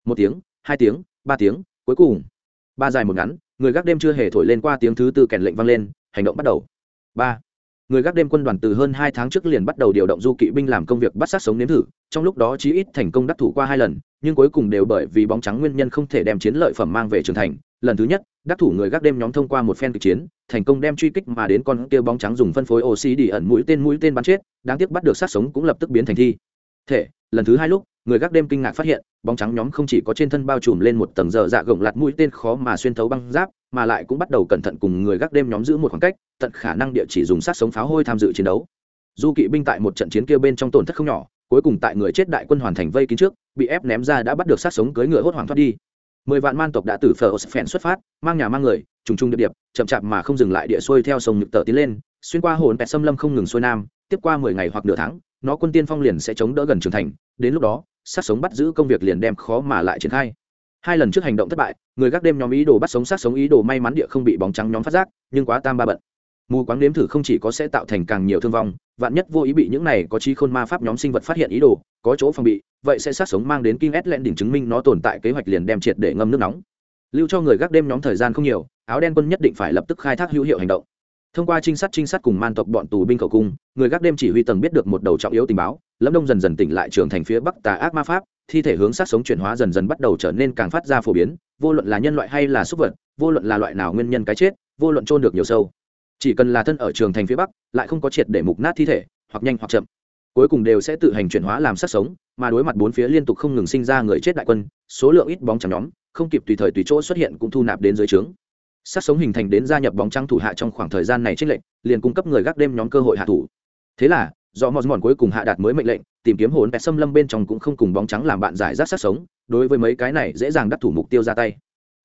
Một tiếng, hai tiếng, ba tiếng, cuối cùng. Ba dài một ngắn, người gác đêm chưa hề thổi lên qua tiếng thứ tư kèn lệnh văng lên, hành động bắt đầu. Ba người gác đêm quân đoàn từ hơn hai tháng trước liền bắt đầu điều động du kỵ binh làm công việc bắt sát sống nếm thử, trong lúc đó chí ít thành công đắc thủ qua hai lần, nhưng cuối cùng đều bởi vì bóng trắng nguyên nhân không thể đem chiến lợi phẩm mang về trưởng thành. Lần thứ nhất, đắc thủ người gác đêm nhóm thông qua một phen kịch chiến, thành công đem truy kích mà đến con kia bóng trắng dùng phân phối oxy đi ẩn mũi tên mũi tên bắn chết, đáng tiếc bắt được sát sống cũng lập tức biến thành thi. Thể, lần thứ hai lúc, người gác đêm kinh ngạc phát hiện, bóng trắng nhóm không chỉ có trên thân bao trùm lên một tầng dở dạ gồng lạt mũi tên khó mà xuyên thấu băng giáp mà lại cũng bắt đầu cẩn thận cùng người gác đêm nhóm giữ một khoảng cách, tận khả năng địa chỉ dùng sát sống pháo hôi tham dự chiến đấu. Du kỵ binh tại một trận chiến kia bên trong tổn thất không nhỏ, cuối cùng tại người chết đại quân hoàn thành vây kín trước, bị ép ném ra đã bắt được sát sống cưới ngựa hốt hoảng thoát đi. Mười vạn man tộc đã từ phở phèn xuất phát, mang nhà mang người, trùng trùng điệp điệp, chậm chạp mà không dừng lại địa xuôi theo sông Nhựt tờ tiến lên, xuyên qua hồn pẹt xâm lâm không ngừng xuôi nam, tiếp qua mười ngày hoặc nửa tháng, nó quân tiên phong liền sẽ chống đỡ gần trường thành, đến lúc đó, sát sống bắt giữ công việc liền đem khó mà lại triển khai hai lần trước hành động thất bại, người gác đêm nhóm ý đồ bắt sống sát sống ý đồ may mắn địa không bị bóng trắng nhóm phát giác, nhưng quá tam ba bận. Mù quáng nếm thử không chỉ có sẽ tạo thành càng nhiều thương vong, vạn nhất vô ý bị những này có trí khôn ma pháp nhóm sinh vật phát hiện ý đồ, có chỗ phòng bị, vậy sẽ sát sống mang đến kinh ét lẹn đỉnh chứng minh nó tồn tại kế hoạch liền đem triệt để ngâm nước nóng. Lưu cho người gác đêm nhóm thời gian không nhiều, áo đen quân nhất định phải lập tức khai thác hữu hiệu hành động. Thông qua trinh sát trinh sát cùng man tộc bọn tù binh cầu cung, người gác đêm chỉ huy tầng biết được một đầu trọng yếu tình báo, lâm đông dần dần tỉnh lại trường thành phía bắc tà ác ma pháp thi thể hướng sát sống chuyển hóa dần dần bắt đầu trở nên càng phát ra phổ biến, vô luận là nhân loại hay là súc vật, vô luận là loại nào nguyên nhân cái chết, vô luận trôn được nhiều sâu. Chỉ cần là thân ở trường thành phía bắc, lại không có triệt để mục nát thi thể, hoặc nhanh hoặc chậm. Cuối cùng đều sẽ tự hành chuyển hóa làm sát sống, mà đối mặt bốn phía liên tục không ngừng sinh ra người chết đại quân, số lượng ít bóng trắng nhóm, không kịp tùy thời tùy chỗ xuất hiện cũng thu nạp đến dưới trướng. Sát sống hình thành đến gia nhập bóng trắng thủ hạ trong khoảng thời gian này trích lệnh liền cung cấp người gác đêm nhóm cơ hội hạ thủ. Thế là, do mòn mòn cuối cùng hạ đạt mới mệnh lệnh tìm kiếm hồn pet xâm lâm bên trong cũng không cùng bóng trắng làm bạn giải rác sát sống, đối với mấy cái này dễ dàng đắc thủ mục tiêu ra tay.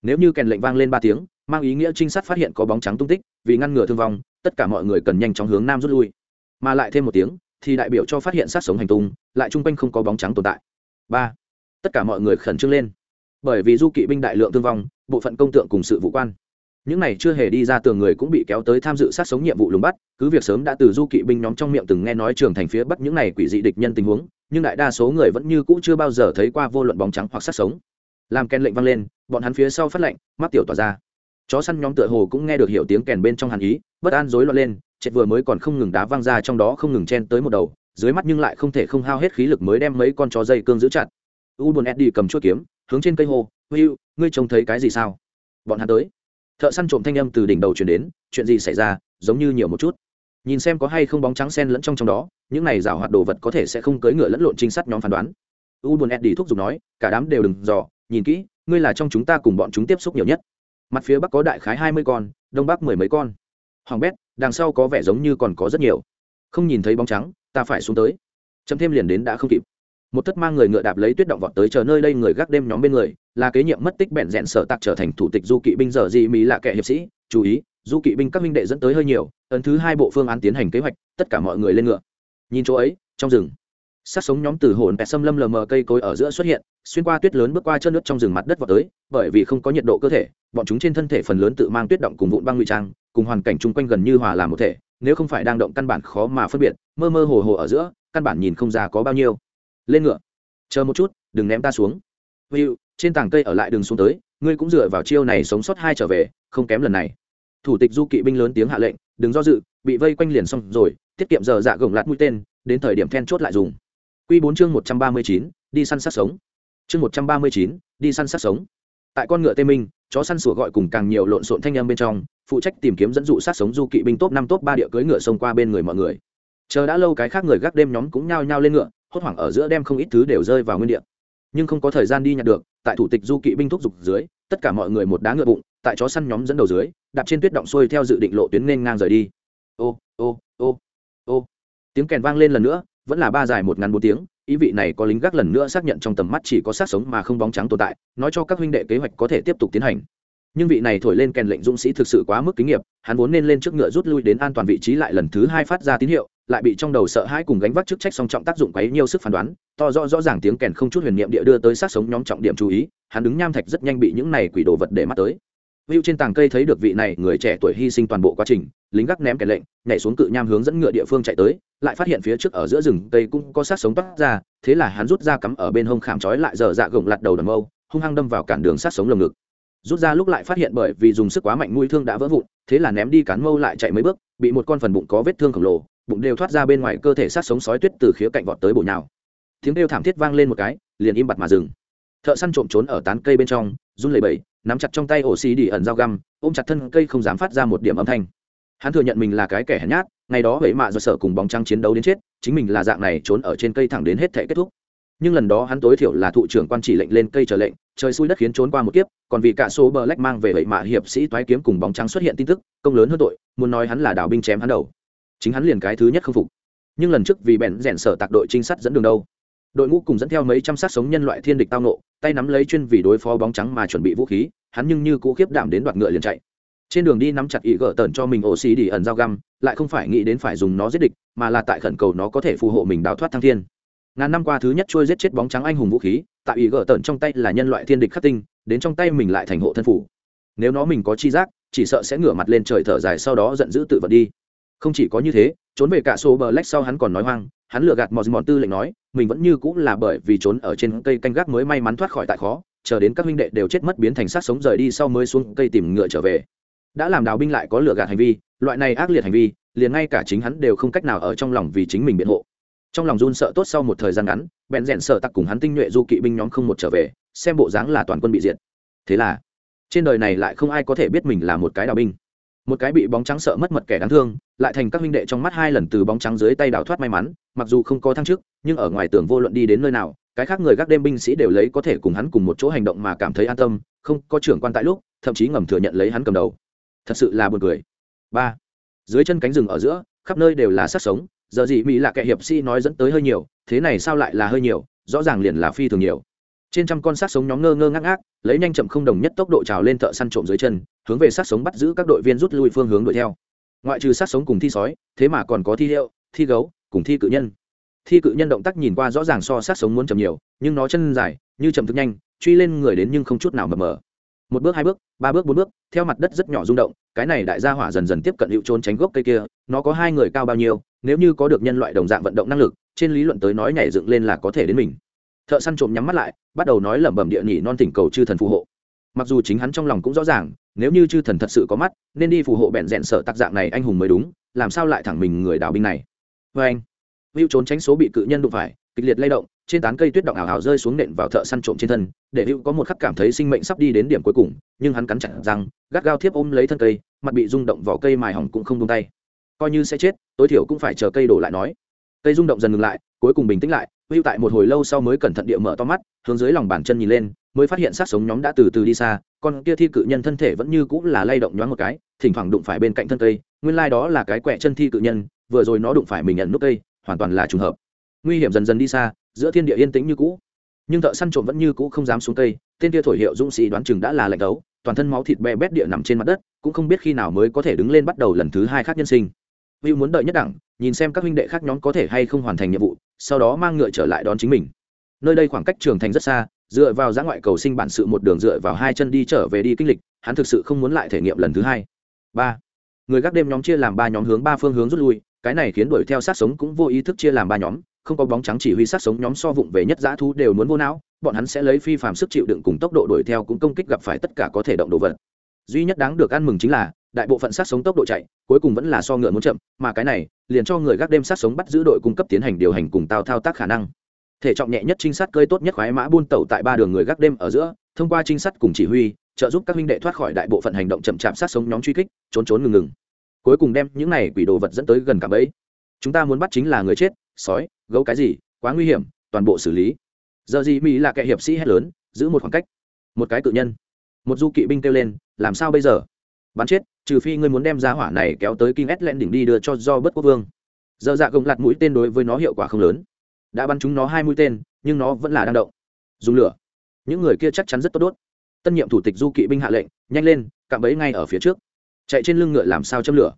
Nếu như kèn lệnh vang lên ba tiếng, mang ý nghĩa trinh sát phát hiện có bóng trắng tung tích, vì ngăn ngừa thương vong, tất cả mọi người cần nhanh chóng hướng nam rút lui. Mà lại thêm một tiếng, thì đại biểu cho phát hiện sát sống hành tung, lại chung quanh không có bóng trắng tồn tại. Ba, tất cả mọi người khẩn trương lên. Bởi vì du kỵ binh đại lượng thương vong, bộ phận công tượng cùng sự vụ quan những này chưa hề đi ra tường người cũng bị kéo tới tham dự sát sống nhiệm vụ lùng bắt, cứ việc sớm đã từ du kỵ binh nhóm trong miệng từng nghe nói trường thành phía bắc những này quỷ dị địch nhân tình huống, nhưng đại đa số người vẫn như cũ chưa bao giờ thấy qua vô luận bóng trắng hoặc sát sống. Làm kèn lệnh vang lên, bọn hắn phía sau phát lệnh, mắt tiểu tỏa ra. Chó săn nhóm tựa hồ cũng nghe được hiểu tiếng kèn bên trong hàn ý, bất an rối loạn lên, chết vừa mới còn không ngừng đá văng ra trong đó không ngừng chen tới một đầu, dưới mắt nhưng lại không thể không hao hết khí lực mới đem mấy con chó dây cương giữ chặt. U buồn eddie cầm chuỗi kiếm, hướng trên cây hồ hữu ngươi trông thấy cái gì sao? Bọn hắn tới thợ săn trộm thanh âm từ đỉnh đầu chuyển đến, chuyện gì xảy ra, giống như nhiều một chút. Nhìn xem có hay không bóng trắng sen lẫn trong trong đó, những này rào hoạt đồ vật có thể sẽ không cưỡi ngựa lẫn lộn trinh sát nhóm phán đoán. U buồn eddie thúc giục nói, cả đám đều đừng dò, nhìn kỹ, ngươi là trong chúng ta cùng bọn chúng tiếp xúc nhiều nhất. Mặt phía bắc có đại khái hai mươi con, đông bắc mười mấy con. Hoàng bét, đằng sau có vẻ giống như còn có rất nhiều. Không nhìn thấy bóng trắng, ta phải xuống tới. Chấm thêm liền đến đã không kịp một thất mang người ngựa đạp lấy tuyết động vọt tới chờ nơi đây người gác đêm nhóm bên người, là kế nhiệm mất tích bẹn rẽn sở tạc trở thành thủ tịch du kỵ binh giờ gì mỹ là kẻ hiệp sĩ. Chú ý, du kỵ binh các minh đệ dẫn tới hơi nhiều, ấn thứ hai bộ phương án tiến hành kế hoạch, tất cả mọi người lên ngựa. Nhìn chỗ ấy, trong rừng, sát sống nhóm từ hồn pẹt xâm lâm lờ mờ cây cối ở giữa xuất hiện, xuyên qua tuyết lớn bước qua chân nước trong rừng mặt đất vào tới, bởi vì không có nhiệt độ cơ thể, bọn chúng trên thân thể phần lớn tự mang tuyết động cùng vụn băng ngụy trang, cùng hoàn cảnh chung quanh gần như hòa làm một thể, nếu không phải đang động căn bản khó mà phân biệt, mơ mơ hồ hồ ở giữa, căn bản nhìn không ra có bao nhiêu lên ngựa chờ một chút đừng ném ta xuống hữu trên tảng cây ở lại đường xuống tới ngươi cũng dựa vào chiêu này sống sót hai trở về không kém lần này thủ tịch du kỵ binh lớn tiếng hạ lệnh đừng do dự bị vây quanh liền xong rồi tiết kiệm giờ dạ gồng lạt mũi tên đến thời điểm then chốt lại dùng Quy bốn chương 139, đi săn sát sống. Chương 139, đi săn sát sống. Tại con ngựa tê minh, chó săn sủa gọi cùng càng nhiều lộn xộn thanh âm bên trong, phụ trách tìm kiếm dẫn dụ sát sống du kỵ binh top năm top ba địa cưỡi ngựa xông qua bên người mọi người. Chờ đã lâu cái khác người gác đêm nhóm cũng nhao nhao lên ngựa, hốt hoảng ở giữa đem không ít thứ đều rơi vào nguyên địa. Nhưng không có thời gian đi nhặt được, tại thủ tịch du kỵ binh thúc dục dưới, tất cả mọi người một đá ngựa bụng, tại chó săn nhóm dẫn đầu dưới, đạp trên tuyết động xuôi theo dự định lộ tuyến nên ngang rời đi. Ô, ô, ô, ô. Tiếng kèn vang lên lần nữa, vẫn là ba dài một ngắn bốn tiếng ý vị này có lính gác lần nữa xác nhận trong tầm mắt chỉ có sát sống mà không bóng trắng tồn tại nói cho các huynh đệ kế hoạch có thể tiếp tục tiến hành nhưng vị này thổi lên kèn lệnh dũng sĩ thực sự quá mức kinh nghiệm hắn vốn nên lên trước ngựa rút lui đến an toàn vị trí lại lần thứ hai phát ra tín hiệu lại bị trong đầu sợ hãi cùng gánh vác chức trách song trọng tác dụng quấy nhiều sức phán đoán to rõ rõ ràng tiếng kèn không chút huyền niệm địa đưa tới sát sống nhóm trọng điểm chú ý hắn đứng nham thạch rất nhanh bị những này quỷ đồ vật để mắt tới Hữu trên tàng cây thấy được vị này người trẻ tuổi hy sinh toàn bộ quá trình, lính gác ném kèn lệnh, nhảy xuống cự nham hướng dẫn ngựa địa phương chạy tới, lại phát hiện phía trước ở giữa rừng cây cũng có sát sống toát ra, thế là hắn rút ra cắm ở bên hông khảm trói lại dở dạ gồng lật đầu đầm mâu, hung hăng đâm vào cản đường sát sống lồng ngực. Rút ra lúc lại phát hiện bởi vì dùng sức quá mạnh mũi thương đã vỡ vụn, thế là ném đi cán mâu lại chạy mấy bước, bị một con phần bụng có vết thương khổng lồ, bụng đều thoát ra bên ngoài cơ thể sát sống sói tuyết từ khía cạnh vọt tới bổ nhào. Tiếng kêu thảm thiết vang lên một cái, liền im bặt mà dừng. Thợ săn trộm trốn ở tán cây bên trong, run lẩy bẩy, nắm chặt trong tay ổ xì đi ẩn dao găm ôm chặt thân cây không dám phát ra một điểm âm thanh hắn thừa nhận mình là cái kẻ hèn nhát ngày đó vậy mạ do sợ cùng bóng trăng chiến đấu đến chết chính mình là dạng này trốn ở trên cây thẳng đến hết thể kết thúc nhưng lần đó hắn tối thiểu là thụ trưởng quan chỉ lệnh lên cây trở lệnh trời xui đất khiến trốn qua một kiếp còn vì cả số bờ lách mang về vậy mạ hiệp sĩ toái kiếm cùng bóng trắng xuất hiện tin tức công lớn hơn tội muốn nói hắn là đảo binh chém hắn đầu chính hắn liền cái thứ nhất không phục. Nhưng lần trước vì bèn rèn sở tạc đội trinh sát dẫn đường đâu? Đội ngũ cùng dẫn theo mấy trăm sát sống nhân loại thiên địch tao nộ tay nắm lấy chuyên vì đối phó bóng trắng mà chuẩn bị vũ khí, hắn nhưng như cũ khiếp đảm đến đoạt ngựa liền chạy. Trên đường đi nắm chặt ý gỡ tần cho mình ổ xì đi ẩn dao găm, lại không phải nghĩ đến phải dùng nó giết địch, mà là tại khẩn cầu nó có thể phù hộ mình đào thoát thăng thiên. Ngàn năm qua thứ nhất trôi giết chết bóng trắng anh hùng vũ khí, tại ý gỡ tần trong tay là nhân loại thiên địch khắc tinh, đến trong tay mình lại thành hộ thân phủ. Nếu nó mình có chi giác, chỉ sợ sẽ ngửa mặt lên trời thở dài sau đó giận dữ tự vật đi không chỉ có như thế, trốn về cả số bờ lách sau hắn còn nói hoang, hắn lừa gạt mọt mòn tư lệnh nói, mình vẫn như cũng là bởi vì trốn ở trên cây canh gác mới may mắn thoát khỏi tại khó, chờ đến các huynh đệ đều chết mất biến thành sát sống rời đi sau mới xuống cây tìm ngựa trở về. Đã làm đào binh lại có lừa gạt hành vi, loại này ác liệt hành vi, liền ngay cả chính hắn đều không cách nào ở trong lòng vì chính mình biện hộ. Trong lòng run sợ tốt sau một thời gian ngắn, bèn rèn sợ tặc cùng hắn tinh nhuệ du kỵ binh nhóm không một trở về, xem bộ dáng là toàn quân bị diệt. Thế là, trên đời này lại không ai có thể biết mình là một cái đào binh một cái bị bóng trắng sợ mất mật kẻ đáng thương, lại thành các huynh đệ trong mắt hai lần từ bóng trắng dưới tay đào thoát may mắn, mặc dù không có thăng chức, nhưng ở ngoài tường vô luận đi đến nơi nào, cái khác người gác đêm binh sĩ đều lấy có thể cùng hắn cùng một chỗ hành động mà cảm thấy an tâm, không có trưởng quan tại lúc, thậm chí ngầm thừa nhận lấy hắn cầm đầu. Thật sự là buồn cười. Ba. Dưới chân cánh rừng ở giữa, khắp nơi đều là sát sống, giờ gì mỹ là kẻ hiệp sĩ nói dẫn tới hơi nhiều, thế này sao lại là hơi nhiều, rõ ràng liền là phi thường nhiều trên trăm con sát sống nhóm ngơ ngơ ngác ngác, lấy nhanh chậm không đồng nhất tốc độ trào lên thợ săn trộm dưới chân, hướng về sát sống bắt giữ các đội viên rút lui phương hướng đuổi theo. Ngoại trừ sát sống cùng thi sói, thế mà còn có thi hiệu, thi gấu, cùng thi cự nhân. Thi cự nhân động tác nhìn qua rõ ràng so sát sống muốn chậm nhiều, nhưng nó chân dài, như chậm thực nhanh, truy lên người đến nhưng không chút nào mờ mờ. Một bước hai bước, ba bước bốn bước, theo mặt đất rất nhỏ rung động, cái này đại gia hỏa dần dần tiếp cận hữu trốn tránh gốc cây kia, nó có hai người cao bao nhiêu, nếu như có được nhân loại đồng dạng vận động năng lực, trên lý luận tới nói nhảy dựng lên là có thể đến mình thợ săn trộm nhắm mắt lại, bắt đầu nói lẩm bẩm địa nhỉ non tỉnh cầu chư thần phù hộ. Mặc dù chính hắn trong lòng cũng rõ ràng, nếu như chư thần thật sự có mắt, nên đi phù hộ bẹn rẽn sợ tặc dạng này anh hùng mới đúng, làm sao lại thẳng mình người đào binh này? Vê anh. Hữu trốn tránh số bị cự nhân đụng phải, kịch liệt lay động, trên tán cây tuyết động ảo ảo rơi xuống nện vào thợ săn trộm trên thân, để hữu có một khắc cảm thấy sinh mệnh sắp đi đến điểm cuối cùng, nhưng hắn cắn chặt răng, gắt gao thiếp ôm lấy thân cây, mặt bị rung động vỏ cây mài hỏng cũng không buông tay. Coi như sẽ chết, tối thiểu cũng phải chờ cây đổ lại nói. Cây rung động dần ngừng lại, cuối cùng bình tĩnh lại hữu tại một hồi lâu sau mới cẩn thận địa mở to mắt hướng dưới lòng bàn chân nhìn lên mới phát hiện sát sống nhóm đã từ từ đi xa con kia thi cự nhân thân thể vẫn như cũng là lay động nhoáng một cái thỉnh thoảng đụng phải bên cạnh thân cây nguyên lai đó là cái quẹ chân thi cự nhân vừa rồi nó đụng phải mình nhận nút cây hoàn toàn là trùng hợp. Nguy hiểm dần dần đi xa giữa thiên địa yên tĩnh như cũ. Nhưng thợ săn trộm vẫn như cũ không dám xuống cây tên kia thổi hiệu dũng sĩ đoán chừng đã là lạnh đấu toàn thân máu thịt bè bét địa nằm trên mặt đất cũng không biết khi nào mới có thể đứng lên bắt đầu lần thứ hai khác nhân sinh. Vưu muốn đợi nhất đẳng, nhìn xem các huynh đệ khác nhóm có thể hay không hoàn thành nhiệm vụ, sau đó mang ngựa trở lại đón chính mình. Nơi đây khoảng cách trường thành rất xa, dựa vào giã ngoại cầu sinh bản sự một đường dựa vào hai chân đi trở về đi kinh lịch, hắn thực sự không muốn lại thể nghiệm lần thứ hai. Ba, Người gác đêm nhóm chia làm ba nhóm hướng ba phương hướng rút lui, cái này khiến đuổi theo sát sống cũng vô ý thức chia làm ba nhóm, không có bóng trắng chỉ huy sát sống nhóm so vụng về nhất dã thú đều muốn vô não, bọn hắn sẽ lấy phi phàm sức chịu đựng cùng tốc độ đuổi theo cũng công kích gặp phải tất cả có thể động đồ vật. Duy nhất đáng được ăn mừng chính là đại bộ phận sát sống tốc độ chạy, cuối cùng vẫn là so ngựa muốn chậm, mà cái này, liền cho người gác đêm sát sống bắt giữ đội cung cấp tiến hành điều hành cùng tao thao tác khả năng. Thể trọng nhẹ nhất trinh sát cơi tốt nhất khoái mã buôn tẩu tại ba đường người gác đêm ở giữa, thông qua trinh sát cùng chỉ huy, trợ giúp các huynh đệ thoát khỏi đại bộ phận hành động chậm chạp sát sống nhóm truy kích, trốn trốn ngừng ngừng. Cuối cùng đem những này quỷ đồ vật dẫn tới gần cả bẫy. Chúng ta muốn bắt chính là người chết, sói, gấu cái gì, quá nguy hiểm, toàn bộ xử lý. Giờ gì mỹ là kẻ hiệp sĩ hét lớn, giữ một khoảng cách. Một cái cự nhân. Một du kỵ binh kêu lên, làm sao bây giờ? Bắn chết, trừ phi ngươi muốn đem giá hỏa này kéo tới kinh ét lên đỉnh đi đưa cho do bất quốc vương. Giờ dạ gồng lặt mũi tên đối với nó hiệu quả không lớn. Đã bắn chúng nó hai mũi tên, nhưng nó vẫn là đang động. Dùng lửa. Những người kia chắc chắn rất tốt đốt. Tân nhiệm thủ tịch du kỵ binh hạ lệnh, nhanh lên, cạm bẫy ngay ở phía trước. Chạy trên lưng ngựa làm sao châm lửa.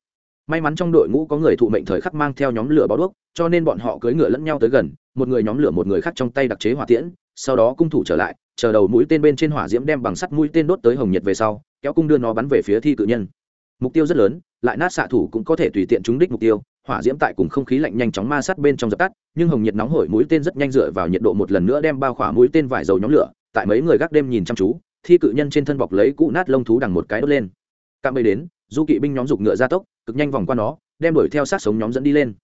May mắn trong đội ngũ có người thụ mệnh thời khắc mang theo nhóm lửa báo đuốc, cho nên bọn họ cưỡi ngựa lẫn nhau tới gần, một người nhóm lửa một người khác trong tay đặc chế hỏa tiễn, sau đó cung thủ trở lại, chờ đầu mũi tên bên trên hỏa diễm đem bằng sắt mũi tên đốt tới hồng nhiệt về sau kéo cung đưa nó bắn về phía thi cự nhân. Mục tiêu rất lớn, lại nát xạ thủ cũng có thể tùy tiện trúng đích mục tiêu, hỏa diễm tại cùng không khí lạnh nhanh chóng ma sát bên trong dập tắt, nhưng hồng nhiệt nóng hổi mũi tên rất nhanh dựa vào nhiệt độ một lần nữa đem bao khỏa mũi tên vải dầu nhóm lửa, tại mấy người gác đêm nhìn chăm chú, thi cự nhân trên thân bọc lấy cũ nát lông thú đằng một cái đốt lên. Cạm bẫy đến, du kỵ binh nhóm giục ngựa ra tốc, cực nhanh vòng qua nó, đem đuổi theo sát sống nhóm dẫn đi lên.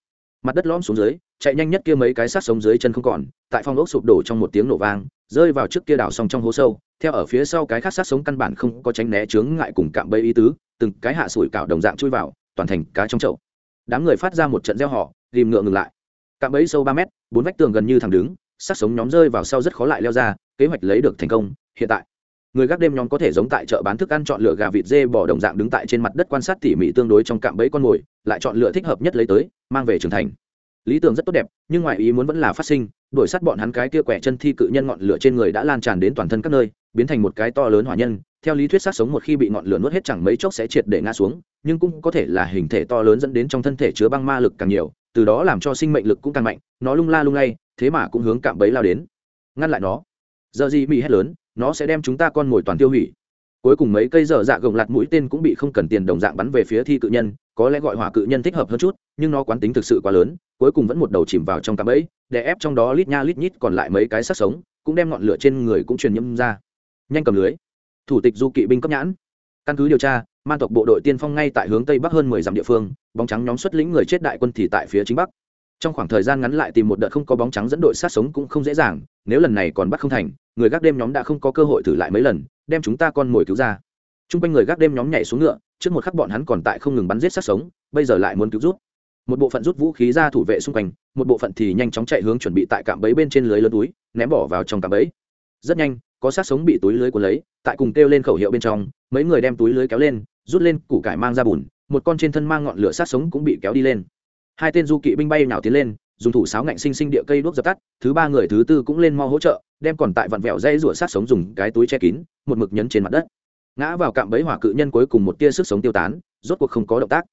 Mặt đất lõm xuống dưới, chạy nhanh nhất kia mấy cái sát sống dưới chân không còn, tại phong ốc sụp đổ trong một tiếng nổ vang, rơi vào trước kia đảo xong trong hố sâu theo ở phía sau cái khác sát sống căn bản không có tránh né chướng ngại cùng cạm bẫy ý tứ, từng cái hạ sủi cảo đồng dạng chui vào, toàn thành cá trong chậu. Đám người phát ra một trận gieo họ rìm ngựa ngừng lại. Cạm bẫy sâu ba mét, bốn vách tường gần như thẳng đứng, sát sống nhóm rơi vào sau rất khó lại leo ra, kế hoạch lấy được thành công, hiện tại. Người gác đêm nhóm có thể giống tại chợ bán thức ăn chọn lựa gà vịt dê bò đồng dạng đứng tại trên mặt đất quan sát tỉ mỉ tương đối trong cạm bẫy con mồi, lại chọn lựa thích hợp nhất lấy tới, mang về trưởng thành. Lý tưởng rất tốt đẹp, nhưng ngoài ý muốn vẫn là phát sinh đuổi sát bọn hắn cái kia quẻ chân thi cự nhân ngọn lửa trên người đã lan tràn đến toàn thân các nơi, biến thành một cái to lớn hỏa nhân. Theo lý thuyết sát sống một khi bị ngọn lửa nuốt hết chẳng mấy chốc sẽ triệt để ngã xuống, nhưng cũng có thể là hình thể to lớn dẫn đến trong thân thể chứa băng ma lực càng nhiều, từ đó làm cho sinh mệnh lực cũng càng mạnh, nó lung la lung lay, thế mà cũng hướng cạm bẫy lao đến. Ngăn lại nó. Giờ gì mỹ hét lớn, nó sẽ đem chúng ta con mồi toàn tiêu hủy cuối cùng mấy cây dở dạ gồng lạt mũi tên cũng bị không cần tiền đồng dạng bắn về phía thi cự nhân, có lẽ gọi hỏa cự nhân thích hợp hơn chút, nhưng nó quán tính thực sự quá lớn, cuối cùng vẫn một đầu chìm vào trong cạm bẫy để ép trong đó lít nha lít nhít còn lại mấy cái sắc sống, cũng đem ngọn lửa trên người cũng truyền nhâm ra. Nhanh cầm lưới. Thủ tịch du kỵ binh cấp nhãn. Căn cứ điều tra, man tộc bộ đội tiên phong ngay tại hướng tây bắc hơn mười dặm địa phương, bóng trắng nhóm xuất lĩnh người chết đại quân thì tại phía chính bắc. Trong khoảng thời gian ngắn lại tìm một đợt không có bóng trắng dẫn đội sát sống cũng không dễ dàng, nếu lần này còn bắt không thành, người gác đêm nhóm đã không có cơ hội thử lại mấy lần đem chúng ta con mồi cứu ra. T r u n g quanh người gác đêm nhóm nhảy xuống ngựa, trước một khắc bọn hắn còn tại không ngừng bắn giết sát sống, bây giờ lại muốn cứu rút một bộ phận rút vũ khí ra thủ vệ xung quanh, một bộ phận thì nhanh chóng chạy hướng chuẩn bị tại cạm bẫy bên trên lưới lớn túi, ném bỏ vào trong cạm bẫy. Rất nhanh, có sát sống bị túi lưới cuốn lấy, tại cùng kêu lên khẩu hiệu bên trong, mấy người đem túi lưới kéo lên, rút lên, củ cải mang ra bùn, một con trên thân mang ngọn lửa sát sống cũng bị kéo đi lên. Hai tên du kỵ binh bay nào tiến lên dùng thủ sáo ngạnh sinh sinh địa cây đuốc dập tắt, thứ ba người thứ tư cũng lên mau hỗ trợ, đem còn tại vặn vẹo dây rủa sát sống dùng cái túi che kín, một mực nhấn trên mặt đất. Ngã vào cạm bẫy hỏa cự nhân cuối cùng một tia sức sống tiêu tán, rốt cuộc không có động tác.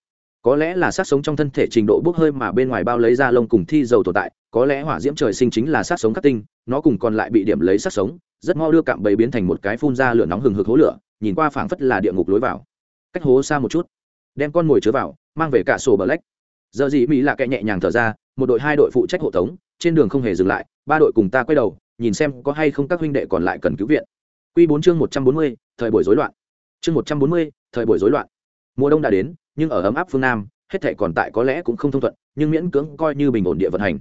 Có lẽ là sát sống trong thân thể trình độ bốc hơi mà bên ngoài bao lấy ra lông cùng thi dầu tồn tại, có lẽ hỏa diễm trời sinh chính là sát sống khắc tinh, nó cùng còn lại bị điểm lấy sát sống, rất mau đưa cạm bẫy biến thành một cái phun ra lửa nóng hừng hực hố lửa, nhìn qua phảng phất là địa ngục lối vào. Cách hố xa một chút, đem con mồi chứa vào, mang về cả sổ bờ lách giờ gì mỹ là kẻ nhẹ nhàng thở ra một đội hai đội phụ trách hộ tống, trên đường không hề dừng lại, ba đội cùng ta quay đầu, nhìn xem có hay không các huynh đệ còn lại cần cứu viện. Q bốn chương một trăm bốn mươi, thời buổi rối loạn. Chương một trăm bốn mươi, thời buổi rối loạn. Mùa đông đã đến, nhưng ở ấm áp phương nam, hết thể còn tại có lẽ cũng không thông thuận, nhưng miễn cưỡng coi như bình ổn địa vận hành.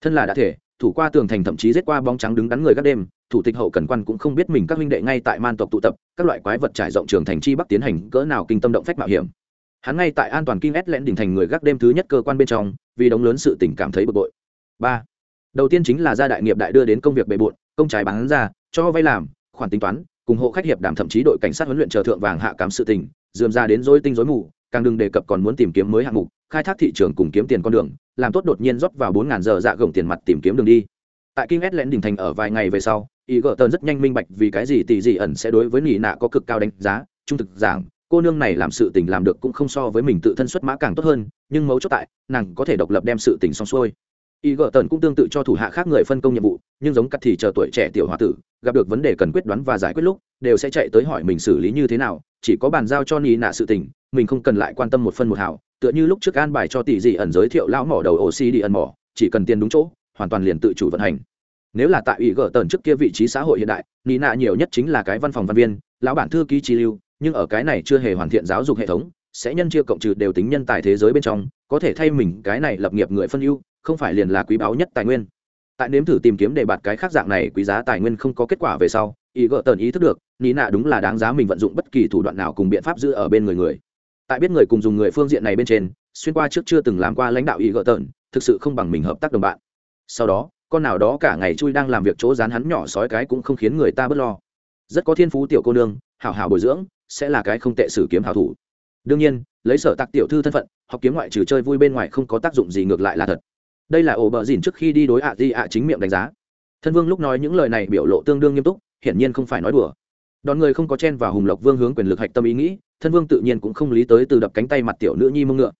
Thân là đã thể, thủ qua tường thành thậm chí giết qua bóng trắng đứng đắn người các đêm, thủ tịch hậu cần quan cũng không biết mình các huynh đệ ngay tại man tộc tụ tập, các loại quái vật trải rộng trường thành chi bắc tiến hành cỡ nào kinh tâm động phách mạo hiểm. Hắn ngay tại an toàn kinh ét lẽn đỉnh thành người gác đêm thứ nhất cơ quan bên trong vì đống lớn sự tình cảm thấy bực bội. Ba, đầu tiên chính là gia đại nghiệp đại đưa đến công việc bề bộn, công trái bán ra, cho vay làm, khoản tính toán, cùng hộ khách hiệp đảm thậm chí đội cảnh sát huấn luyện chờ thượng vàng hạ cám sự tình, dườm ra đến dối tinh dối mù, càng đừng đề cập còn muốn tìm kiếm mới hạng mục, khai thác thị trường cùng kiếm tiền con đường, làm tốt đột nhiên rót vào bốn ngàn giờ dạ gồng tiền mặt tìm kiếm đường đi. Tại kinh ét lẽn đỉnh thành ở vài ngày về sau ý gỡ tơn rất nhanh minh bạch vì cái gì tỷ dị ẩn sẽ đối với nỉ nạ có cực cao đánh giá, trung thực giảng cô nương này làm sự tình làm được cũng không so với mình tự thân xuất mã càng tốt hơn, nhưng mấu chốt tại, nàng có thể độc lập đem sự tình xong xuôi. Y gợ tần cũng tương tự cho thủ hạ khác người phân công nhiệm vụ, nhưng giống cắt thì chờ tuổi trẻ tiểu h o a tử, gặp được vấn đề cần quyết đoán và giải quyết lúc, đều sẽ chạy tới hỏi mình xử lý như thế nào, chỉ có bàn giao cho ni nạ sự tình, mình không cần lại quan tâm một phân một hảo, tựa như lúc trước an bài cho tỷ dị ẩn giới thiệu lão mỏ đầu oxy đi ẩn mỏ, chỉ cần tiền đúng chỗ, hoàn toàn liền tự chủ vận hành. Nếu là tại ủy gỡ tần trước kia vị trí xã hội hiện đại ni nạ nhiều nhất chính là cái văn phòng văn viên, lão bản thư ký chi lưu nhưng ở cái này chưa hề hoàn thiện giáo dục hệ thống, sẽ nhân chia cộng trừ đều tính nhân tài thế giới bên trong, có thể thay mình cái này lập nghiệp người phân ưu, không phải liền là quý báu nhất tài nguyên. Tại nếm thử tìm kiếm để bạt cái khác dạng này, quý giá tài nguyên không có kết quả về sau ý gợ tần ý thức được ní nạ đúng là đáng giá mình vận dụng bất kỳ thủ đoạn nào cùng biện pháp giữ ở bên người người. Tại biết người cùng dùng người phương diện này bên trên, xuyên qua trước chưa từng làm qua lãnh đạo ý gợ tần, thực sự không bằng mình hợp tác đồng bạn. Sau đó, con nào đó cả ngày chui đang làm việc chỗ dán hắn nhỏ sói cái cũng không khiến người ta bớt lo. Rất có thiên phú tiểu cô nương, hảo hảo bồi dưỡng sẽ là cái không tệ sử kiếm hảo thủ. Đương nhiên, lấy sở tạc tiểu thư thân phận, học kiếm ngoại trừ chơi vui bên ngoài không có tác dụng gì ngược lại là thật. Đây là ổ bờ dìn trước khi đi đối ạ di ạ chính miệng đánh giá. Thân vương lúc nói những lời này biểu lộ tương đương nghiêm túc, hiển nhiên không phải nói đùa. Đòn người không có chen và hùng lộc vương hướng quyền lực hạch tâm ý nghĩ, thân vương tự nhiên cũng không lý tới từ đập cánh tay mặt tiểu nữ nhi mông ngựa.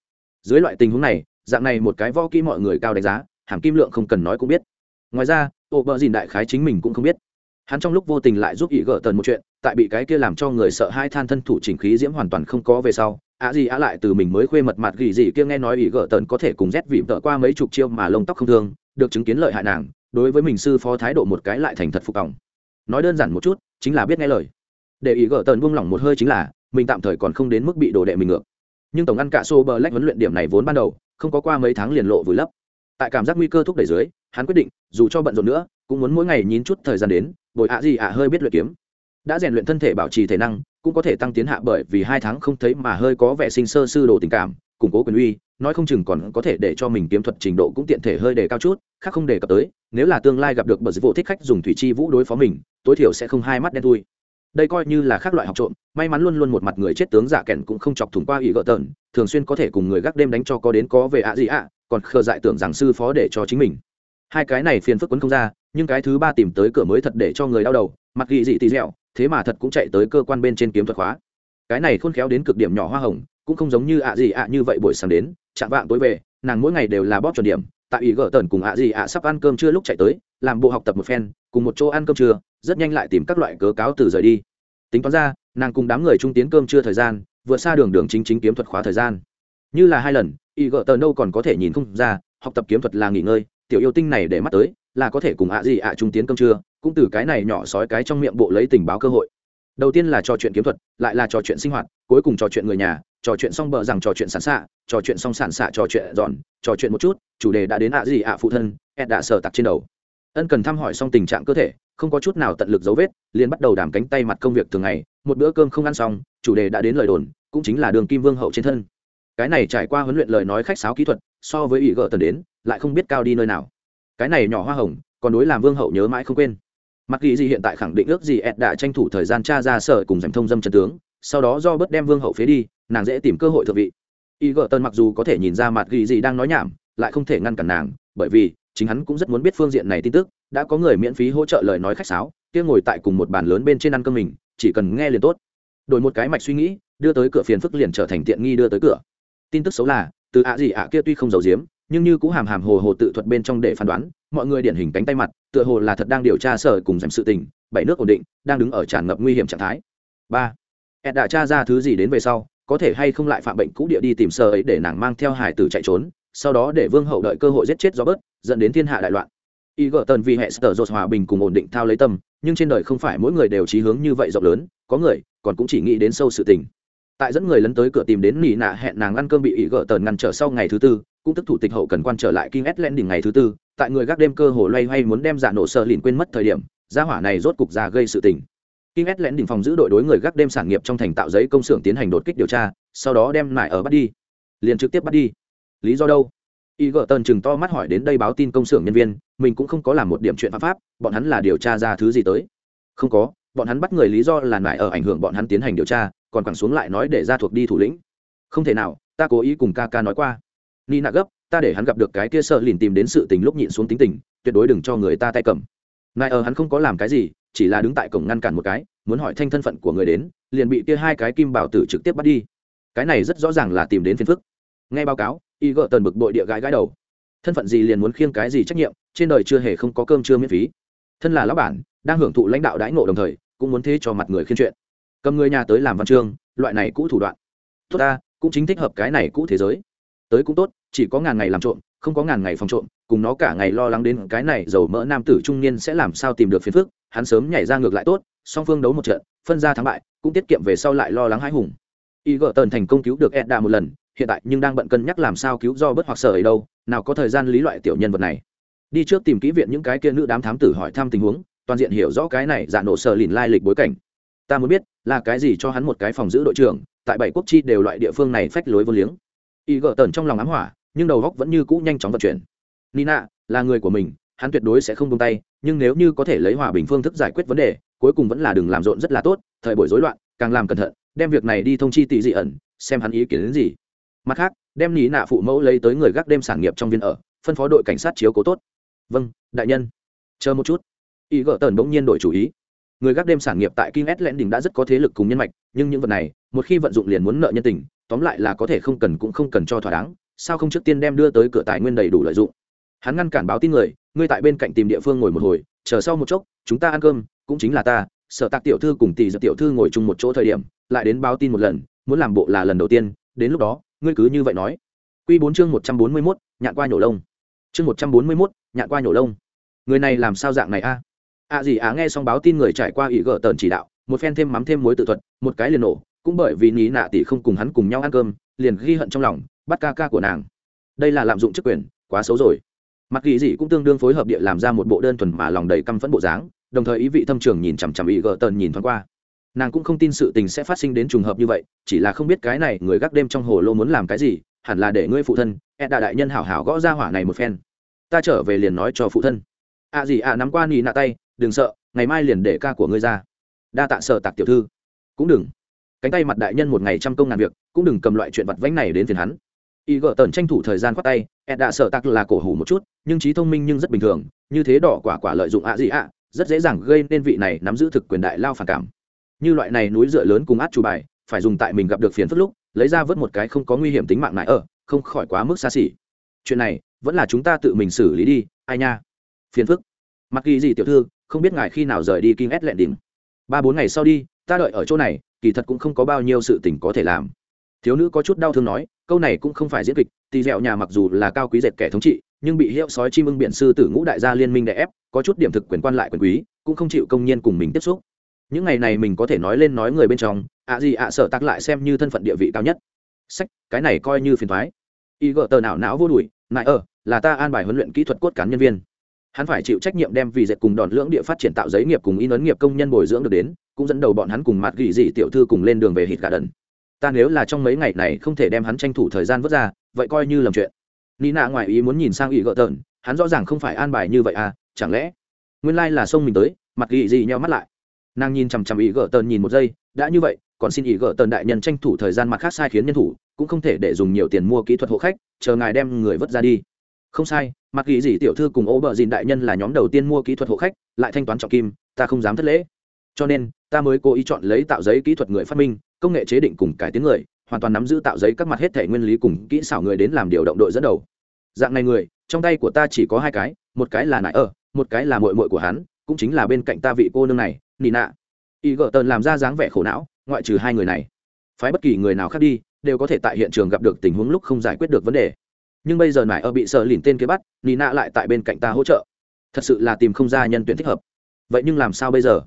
Dưới loại tình huống này, dạng này một cái võ kỹ mọi người cao đánh giá, hàm kim lượng không cần nói cũng biết. Ngoài ra, ổ bờ dìn đại khái chính mình cũng không biết hắn trong lúc vô tình lại giúp ý gỡ tần một chuyện, tại bị cái kia làm cho người sợ hai than thân thủ chỉnh khí diễm hoàn toàn không có về sau ạ gì ạ lại từ mình mới khuê mật mặt gỉ gì kia nghe nói ý gỡ tần có thể cùng rét vị vợ qua mấy chục chiêu mà lông tóc không thương, được chứng kiến lợi hại nàng, đối với mình sư phó thái độ một cái lại thành thật phục vọng nói đơn giản một chút, chính là biết nghe lời. Để ý gỡ tần buông lỏng một hơi chính là, mình tạm thời còn không đến mức bị đổ đệ mình ngược. Nhưng tổng ăn cả xô bờ lách huấn luyện điểm này vốn ban đầu, không có qua mấy tháng liền lộ vùi lấp. Tại cảm giác nguy cơ thúc đẩy dưới, hắn quyết định, dù cho bận rộn nữa, cũng muốn mỗi ngày nhín chút thời gian đến bồi ạ gì ạ hơi biết luyện kiếm. Đã rèn luyện thân thể bảo trì thể năng, cũng có thể tăng tiến hạ bởi vì hai tháng không thấy mà hơi có vẻ sinh sơ sư đồ tình cảm, củng cố quyền uy, nói không chừng còn có thể để cho mình kiếm thuật trình độ cũng tiện thể hơi đề cao chút, khác không đề cập tới, nếu là tương lai gặp được bậc dịch vụ thích khách dùng thủy chi vũ đối phó mình, tối thiểu sẽ không hai mắt đen thui. Đây coi như là khác loại học trộm, may mắn luôn luôn một mặt người chết tướng giả kèn cũng không chọc thủng qua ý gợ tợn thường xuyên có thể cùng người gác đêm đánh cho có đến có về ạ gì ạ, còn khờ dại tưởng rằng sư phó để cho chính mình. Hai cái này phiền phức quấn không ra nhưng cái thứ ba tìm tới cửa mới thật để cho người đau đầu mặc ghi dị tì dẻo, thế mà thật cũng chạy tới cơ quan bên trên kiếm thuật khóa. Cái này khôn khéo đến cực điểm nhỏ hoa hồng, cũng không giống như ạ gì ạ như vậy buổi sáng đến, chạm vạng tối về, nàng mỗi ngày đều là bóp chuẩn điểm, tại ý gỡ tần cùng ạ gì ạ sắp ăn cơm trưa lúc chạy tới, làm bộ học tập một phen, cùng một chỗ ăn cơm trưa, rất nhanh lại tìm các loại cớ cáo từ rời đi. Tính toán ra, nàng cùng đám người trung tiến cơm trưa thời gian, vượt xa đường đường chính chính kiếm thuật khóa thời gian. Như là hai lần ý gỡ tần đâu còn có thể nhìn không ra, học tập kiếm thuật là nghỉ ngơi tiểu yêu tinh này để mắt tới là có thể cùng ạ gì ạ trung tiến công chưa, cũng từ cái này nhỏ sói cái trong miệng bộ lấy tình báo cơ hội. Đầu tiên là trò chuyện kiếm thuật lại là trò chuyện sinh hoạt cuối cùng trò chuyện người nhà trò chuyện xong bờ rằng trò chuyện sản xạ trò chuyện xong sản xạ trò chuyện dọn trò chuyện một chút chủ đề đã đến ạ gì ạ phụ thân ed đã sờ tặc trên đầu. Ân cần thăm hỏi xong tình trạng cơ thể không có chút nào tận lực dấu vết liền bắt đầu đảm cánh tay mặt công việc thường ngày một bữa cơm không ăn xong chủ đề đã đến lời đồn cũng chính là đường kim vương hậu trên thân. Cái này trải qua huấn luyện lời nói khách sáo kỹ thuật so với ý gỡ tần đến, lại không biết cao đi nơi nào. Cái này nhỏ hoa hồng, còn đối làm vương hậu nhớ mãi không quên. Mặc kỳ gì hiện tại khẳng định ước gì ed đã tranh thủ thời gian tra ra sở cùng giành thông dâm chân tướng, sau đó do bớt đem vương hậu phế đi, nàng dễ tìm cơ hội thượng vị. Y gợ tân mặc dù có thể nhìn ra mặt ghi gì đang nói nhảm, lại không thể ngăn cản nàng, bởi vì chính hắn cũng rất muốn biết phương diện này tin tức, đã có người miễn phí hỗ trợ lời nói khách sáo, kia ngồi tại cùng một bàn lớn bên trên ăn cơm mình, chỉ cần nghe liền tốt. Đổi một cái mạch suy nghĩ, đưa tới cửa phiền phức liền trở thành tiện nghi đưa tới cửa. Tin tức xấu là từ ạ gì ạ kia tuy không giấu giếm, nhưng như cũng hàm hàm hồ hồ tự thuật bên trong để phán đoán, mọi người điển hình cánh tay mặt, tựa hồ là thật đang điều tra sở cùng giảm sự tình, bảy nước ổn định, đang đứng ở tràn ngập nguy hiểm trạng thái. Ba, ed đã tra ra thứ gì đến về sau, có thể hay không lại phạm bệnh cũ địa đi tìm sơ ấy để nàng mang theo hải tử chạy trốn, sau đó để vương hậu đợi cơ hội giết chết do bớt dẫn đến thiên hạ đại loạn. Y gợ tần vì hệ sở dột hòa bình cùng ổn định thao lấy tâm, nhưng trên đời không phải mỗi người đều trí hướng như vậy rộng lớn, có người còn cũng chỉ nghĩ đến sâu sự tình tại dẫn người lấn tới cửa tìm đến nỉ nạ hẹn nàng ăn cơm bị y gỡ tần ngăn trở sau ngày thứ tư cũng tức thủ tịch hậu cần quan trở lại kinh len đỉnh ngày thứ tư tại người gác đêm cơ hồ loay hoay muốn đem giả nổ sợ lìn quên mất thời điểm gia hỏa này rốt cục ra gây sự tình kinh S lén đỉnh phòng giữ đội đối người gác đêm sản nghiệp trong thành tạo giấy công xưởng tiến hành đột kích điều tra, sau đó đem lại ở bắt đi. Liền trực tiếp bắt đi. Lý do đâu? Y gỡ tần chừng to mắt hỏi đến đây báo tin công xưởng nhân viên, mình cũng không có làm một điểm chuyện pháp pháp, bọn hắn là điều tra ra thứ gì tới? Không có, bọn hắn bắt người lý do là nải ở ảnh hưởng bọn hắn tiến hành điều tra, còn quẳng xuống lại nói để ra thuộc đi thủ lĩnh. Không thể nào, ta cố ý cùng ca ca nói qua. ni nạ gấp, ta để hắn gặp được cái kia sợ lìn tìm đến sự tình lúc nhịn xuống tính tình, tuyệt đối đừng cho người ta tay cầm. Nải ở hắn không có làm cái gì, chỉ là đứng tại cổng ngăn cản một cái muốn hỏi thanh thân phận của người đến liền bị kia hai cái kim bảo tử trực tiếp bắt đi cái này rất rõ ràng là tìm đến phiền phức nghe báo cáo y gợ tần bực bội địa gái gái đầu thân phận gì liền muốn khiêng cái gì trách nhiệm trên đời chưa hề không có cơm chưa miễn phí thân là lão bản đang hưởng thụ lãnh đạo đãi ngộ đồng thời cũng muốn thế cho mặt người khiên chuyện cầm người nhà tới làm văn chương, loại này cũ thủ đoạn. Tốt ta, cũng chính thích hợp cái này cũ thế giới. Tới cũng tốt, chỉ có ngàn ngày làm trộm, không có ngàn ngày phòng trộm, cùng nó cả ngày lo lắng đến cái này dầu mỡ nam tử trung niên sẽ làm sao tìm được phiền phức, hắn sớm nhảy ra ngược lại tốt, song phương đấu một trận, phân ra thắng bại, cũng tiết kiệm về sau lại lo lắng hãi hùng. Y gỡ tần thành công cứu được edda một lần, hiện tại nhưng đang bận cân nhắc làm sao cứu do bất hoặc sợ ấy đâu, nào có thời gian lý loại tiểu nhân vật này. Đi trước tìm kỹ viện những cái kia nữ đám thám tử hỏi thăm tình huống, toàn diện hiểu rõ cái này dạ nổ sợ lìn lai lịch bối cảnh ta muốn biết, là cái gì cho hắn một cái phòng giữ đội trưởng, tại bảy quốc chi đều loại địa phương này phách lối vô liếng. Y gỡ tần trong lòng ám hỏa, nhưng đầu góc vẫn như cũ nhanh chóng vận chuyển. Nina, là người của mình, hắn tuyệt đối sẽ không buông tay, nhưng nếu như có thể lấy hòa bình phương thức giải quyết vấn đề, cuối cùng vẫn là đừng làm rộn rất là tốt, thời buổi rối loạn, càng làm cẩn thận, đem việc này đi thông chi tỷ dị ẩn, xem hắn ý kiến đến gì. Mặt khác, đem ní nạ phụ mẫu lấy tới người gác đêm sản nghiệp trong viên ở, phân phó đội cảnh sát chiếu cố tốt. Vâng đại nhân. Chờ một chút. Y gỡ tần bỗng nhiên đổi chủ ý người gác đêm sản nghiệp tại Kim S Landing đã rất có thế lực cùng nhân mạch, nhưng những vật này, một khi vận dụng liền muốn nợ nhân tình, tóm lại là có thể không cần cũng không cần cho thỏa đáng, sao không trước tiên đem đưa tới cửa tài nguyên đầy đủ lợi dụng. Hắn ngăn cản báo tin người, ngươi tại bên cạnh tìm địa phương ngồi một hồi, chờ sau một chốc, chúng ta ăn cơm, cũng chính là ta, Sở Tạc tiểu thư cùng Tỷ Dật tiểu thư ngồi chung một chỗ thời điểm, lại đến báo tin một lần, muốn làm bộ là lần đầu tiên, đến lúc đó, ngươi cứ như vậy nói. Quy 4 chương 141, nhạn qua nhổ lông. Chương 141, nhạn qua nhổ lông. Người này làm sao dạng này a? À? À gì á nghe xong báo tin người trải qua ý gỡ tần chỉ đạo, một phen thêm mắm thêm muối tự thuật, một cái liền nổ, cũng bởi vì ní nạ tỷ không cùng hắn cùng nhau ăn cơm, liền ghi hận trong lòng, bắt ca ca của nàng. Đây là lạm dụng chức quyền, quá xấu rồi. Mặc ghi gì cũng tương đương phối hợp địa làm ra một bộ đơn thuần mà lòng đầy căm phẫn bộ dáng đồng thời ý vị thâm trường nhìn chằm chằm ý gỡ tần nhìn thoáng qua. Nàng cũng không tin sự tình sẽ phát sinh đến trùng hợp như vậy chỉ là không biết cái này người gác đêm trong hồ lô muốn làm cái gì hẳn là để ngươi phụ thân ed đà đại nhân hảo hảo gõ ra hỏa này một phen. Ta trở về liền nói cho phụ thân. À gì à nắm qua nì nạ tay đừng sợ, ngày mai liền để ca của ngươi ra. Đa tạ sợ tạc tiểu thư. Cũng đừng. Cánh tay mặt đại nhân một ngày trăm công ngàn việc, cũng đừng cầm loại chuyện vặt vãnh này đến phiền hắn. Y gợ tần tranh thủ thời gian khoát tay ed đã sợ tặc là cổ hủ một chút, nhưng trí thông minh nhưng rất bình thường, như thế đỏ quả quả lợi dụng ạ gì ạ, rất dễ dàng gây nên vị này nắm giữ thực quyền đại lao phản cảm. Như loại này núi dựa lớn cùng át chủ bài, phải dùng tại mình gặp được phiền phức lúc, lấy ra vớt một cái không có nguy hiểm tính mạng này ở không khỏi quá mức xa xỉ. Chuyện này, vẫn là chúng ta tự mình xử lý đi, ai nha. Phiền phức. Mặc ghi gì tiểu thư không biết ngài khi nào rời đi kinh ét lẹn đỉnh ba bốn ngày sau đi, ta đợi ở chỗ này, kỳ thật cũng không có bao nhiêu sự tình có thể làm. Thiếu nữ có chút đau thương nói, câu này cũng không phải diễn kịch, tỳ dẹo nhà mặc dù là cao quý dệt kẻ thống trị, nhưng bị hiệu sói chim ưng biện sư tử ngũ đại gia liên minh đè ép, có chút điểm thực quyền quan lại quyền quý, cũng không chịu công nhân cùng mình tiếp xúc. Những ngày này mình có thể nói lên nói người bên trong, ạ gì ạ sợ tắc lại xem như thân phận địa vị cao nhất. Sách, cái này coi như phiền thoái. Y gợ tờ nào não vô đùi nại ở là ta an bài huấn luyện kỹ thuật cốt cán nhân viên hắn phải chịu trách nhiệm đem vì dệt cùng đòn lưỡng địa phát triển tạo giấy nghiệp cùng in ấn nghiệp công nhân bồi dưỡng được đến, cũng dẫn đầu bọn hắn cùng mặt gỉ dị tiểu thư cùng lên đường về hít gà đần. Ta nếu là trong mấy ngày này không thể đem hắn tranh thủ thời gian vớt ra, vậy coi như lầm chuyện. Ni nạ ngoài ý muốn nhìn sang ủy gợ tợn, hắn rõ ràng không phải an bài như vậy à chẳng lẽ? Nguyên lai là sông mình tới, mặt gỉ dị nheo mắt lại. Nàng nhìn chằm chằm ủy gợ tợn nhìn một giây, đã như vậy, còn xin ủy gợ tợn đại nhân tranh thủ thời gian mặt khác sai khiến nhân thủ, cũng không thể để dùng nhiều tiền mua kỹ thuật hộ khách, chờ ngài đem người vớt ra đi không sai, mặc gỉ dị tiểu thư cùng ô bờ dìn đại nhân là nhóm đầu tiên mua kỹ thuật hộ khách, lại thanh toán trọng kim, ta không dám thất lễ. Cho nên, ta mới cố ý chọn lấy tạo giấy kỹ thuật người phát minh, công nghệ chế định cùng cải tiến người, hoàn toàn nắm giữ tạo giấy các mặt hết thể nguyên lý cùng kỹ xảo người đến làm điều động đội dẫn đầu. Dạng này người, trong tay của ta chỉ có hai cái, một cái là nại ở, một cái là mội mội của hắn, cũng chính là bên cạnh ta vị cô nương này, nị nạ. Y gợ tần làm ra dáng vẻ khổ não, ngoại trừ hai người này. Phái bất kỳ người nào khác đi, đều có thể tại hiện trường gặp được tình huống lúc không giải quyết được vấn đề nhưng bây giờ nải ở bị sợ lìn tên kế bắt nị nạ lại tại bên cạnh ta hỗ trợ. Thật sự là tìm không ra nhân tuyển thích hợp. Vậy nhưng làm sao bây giờ?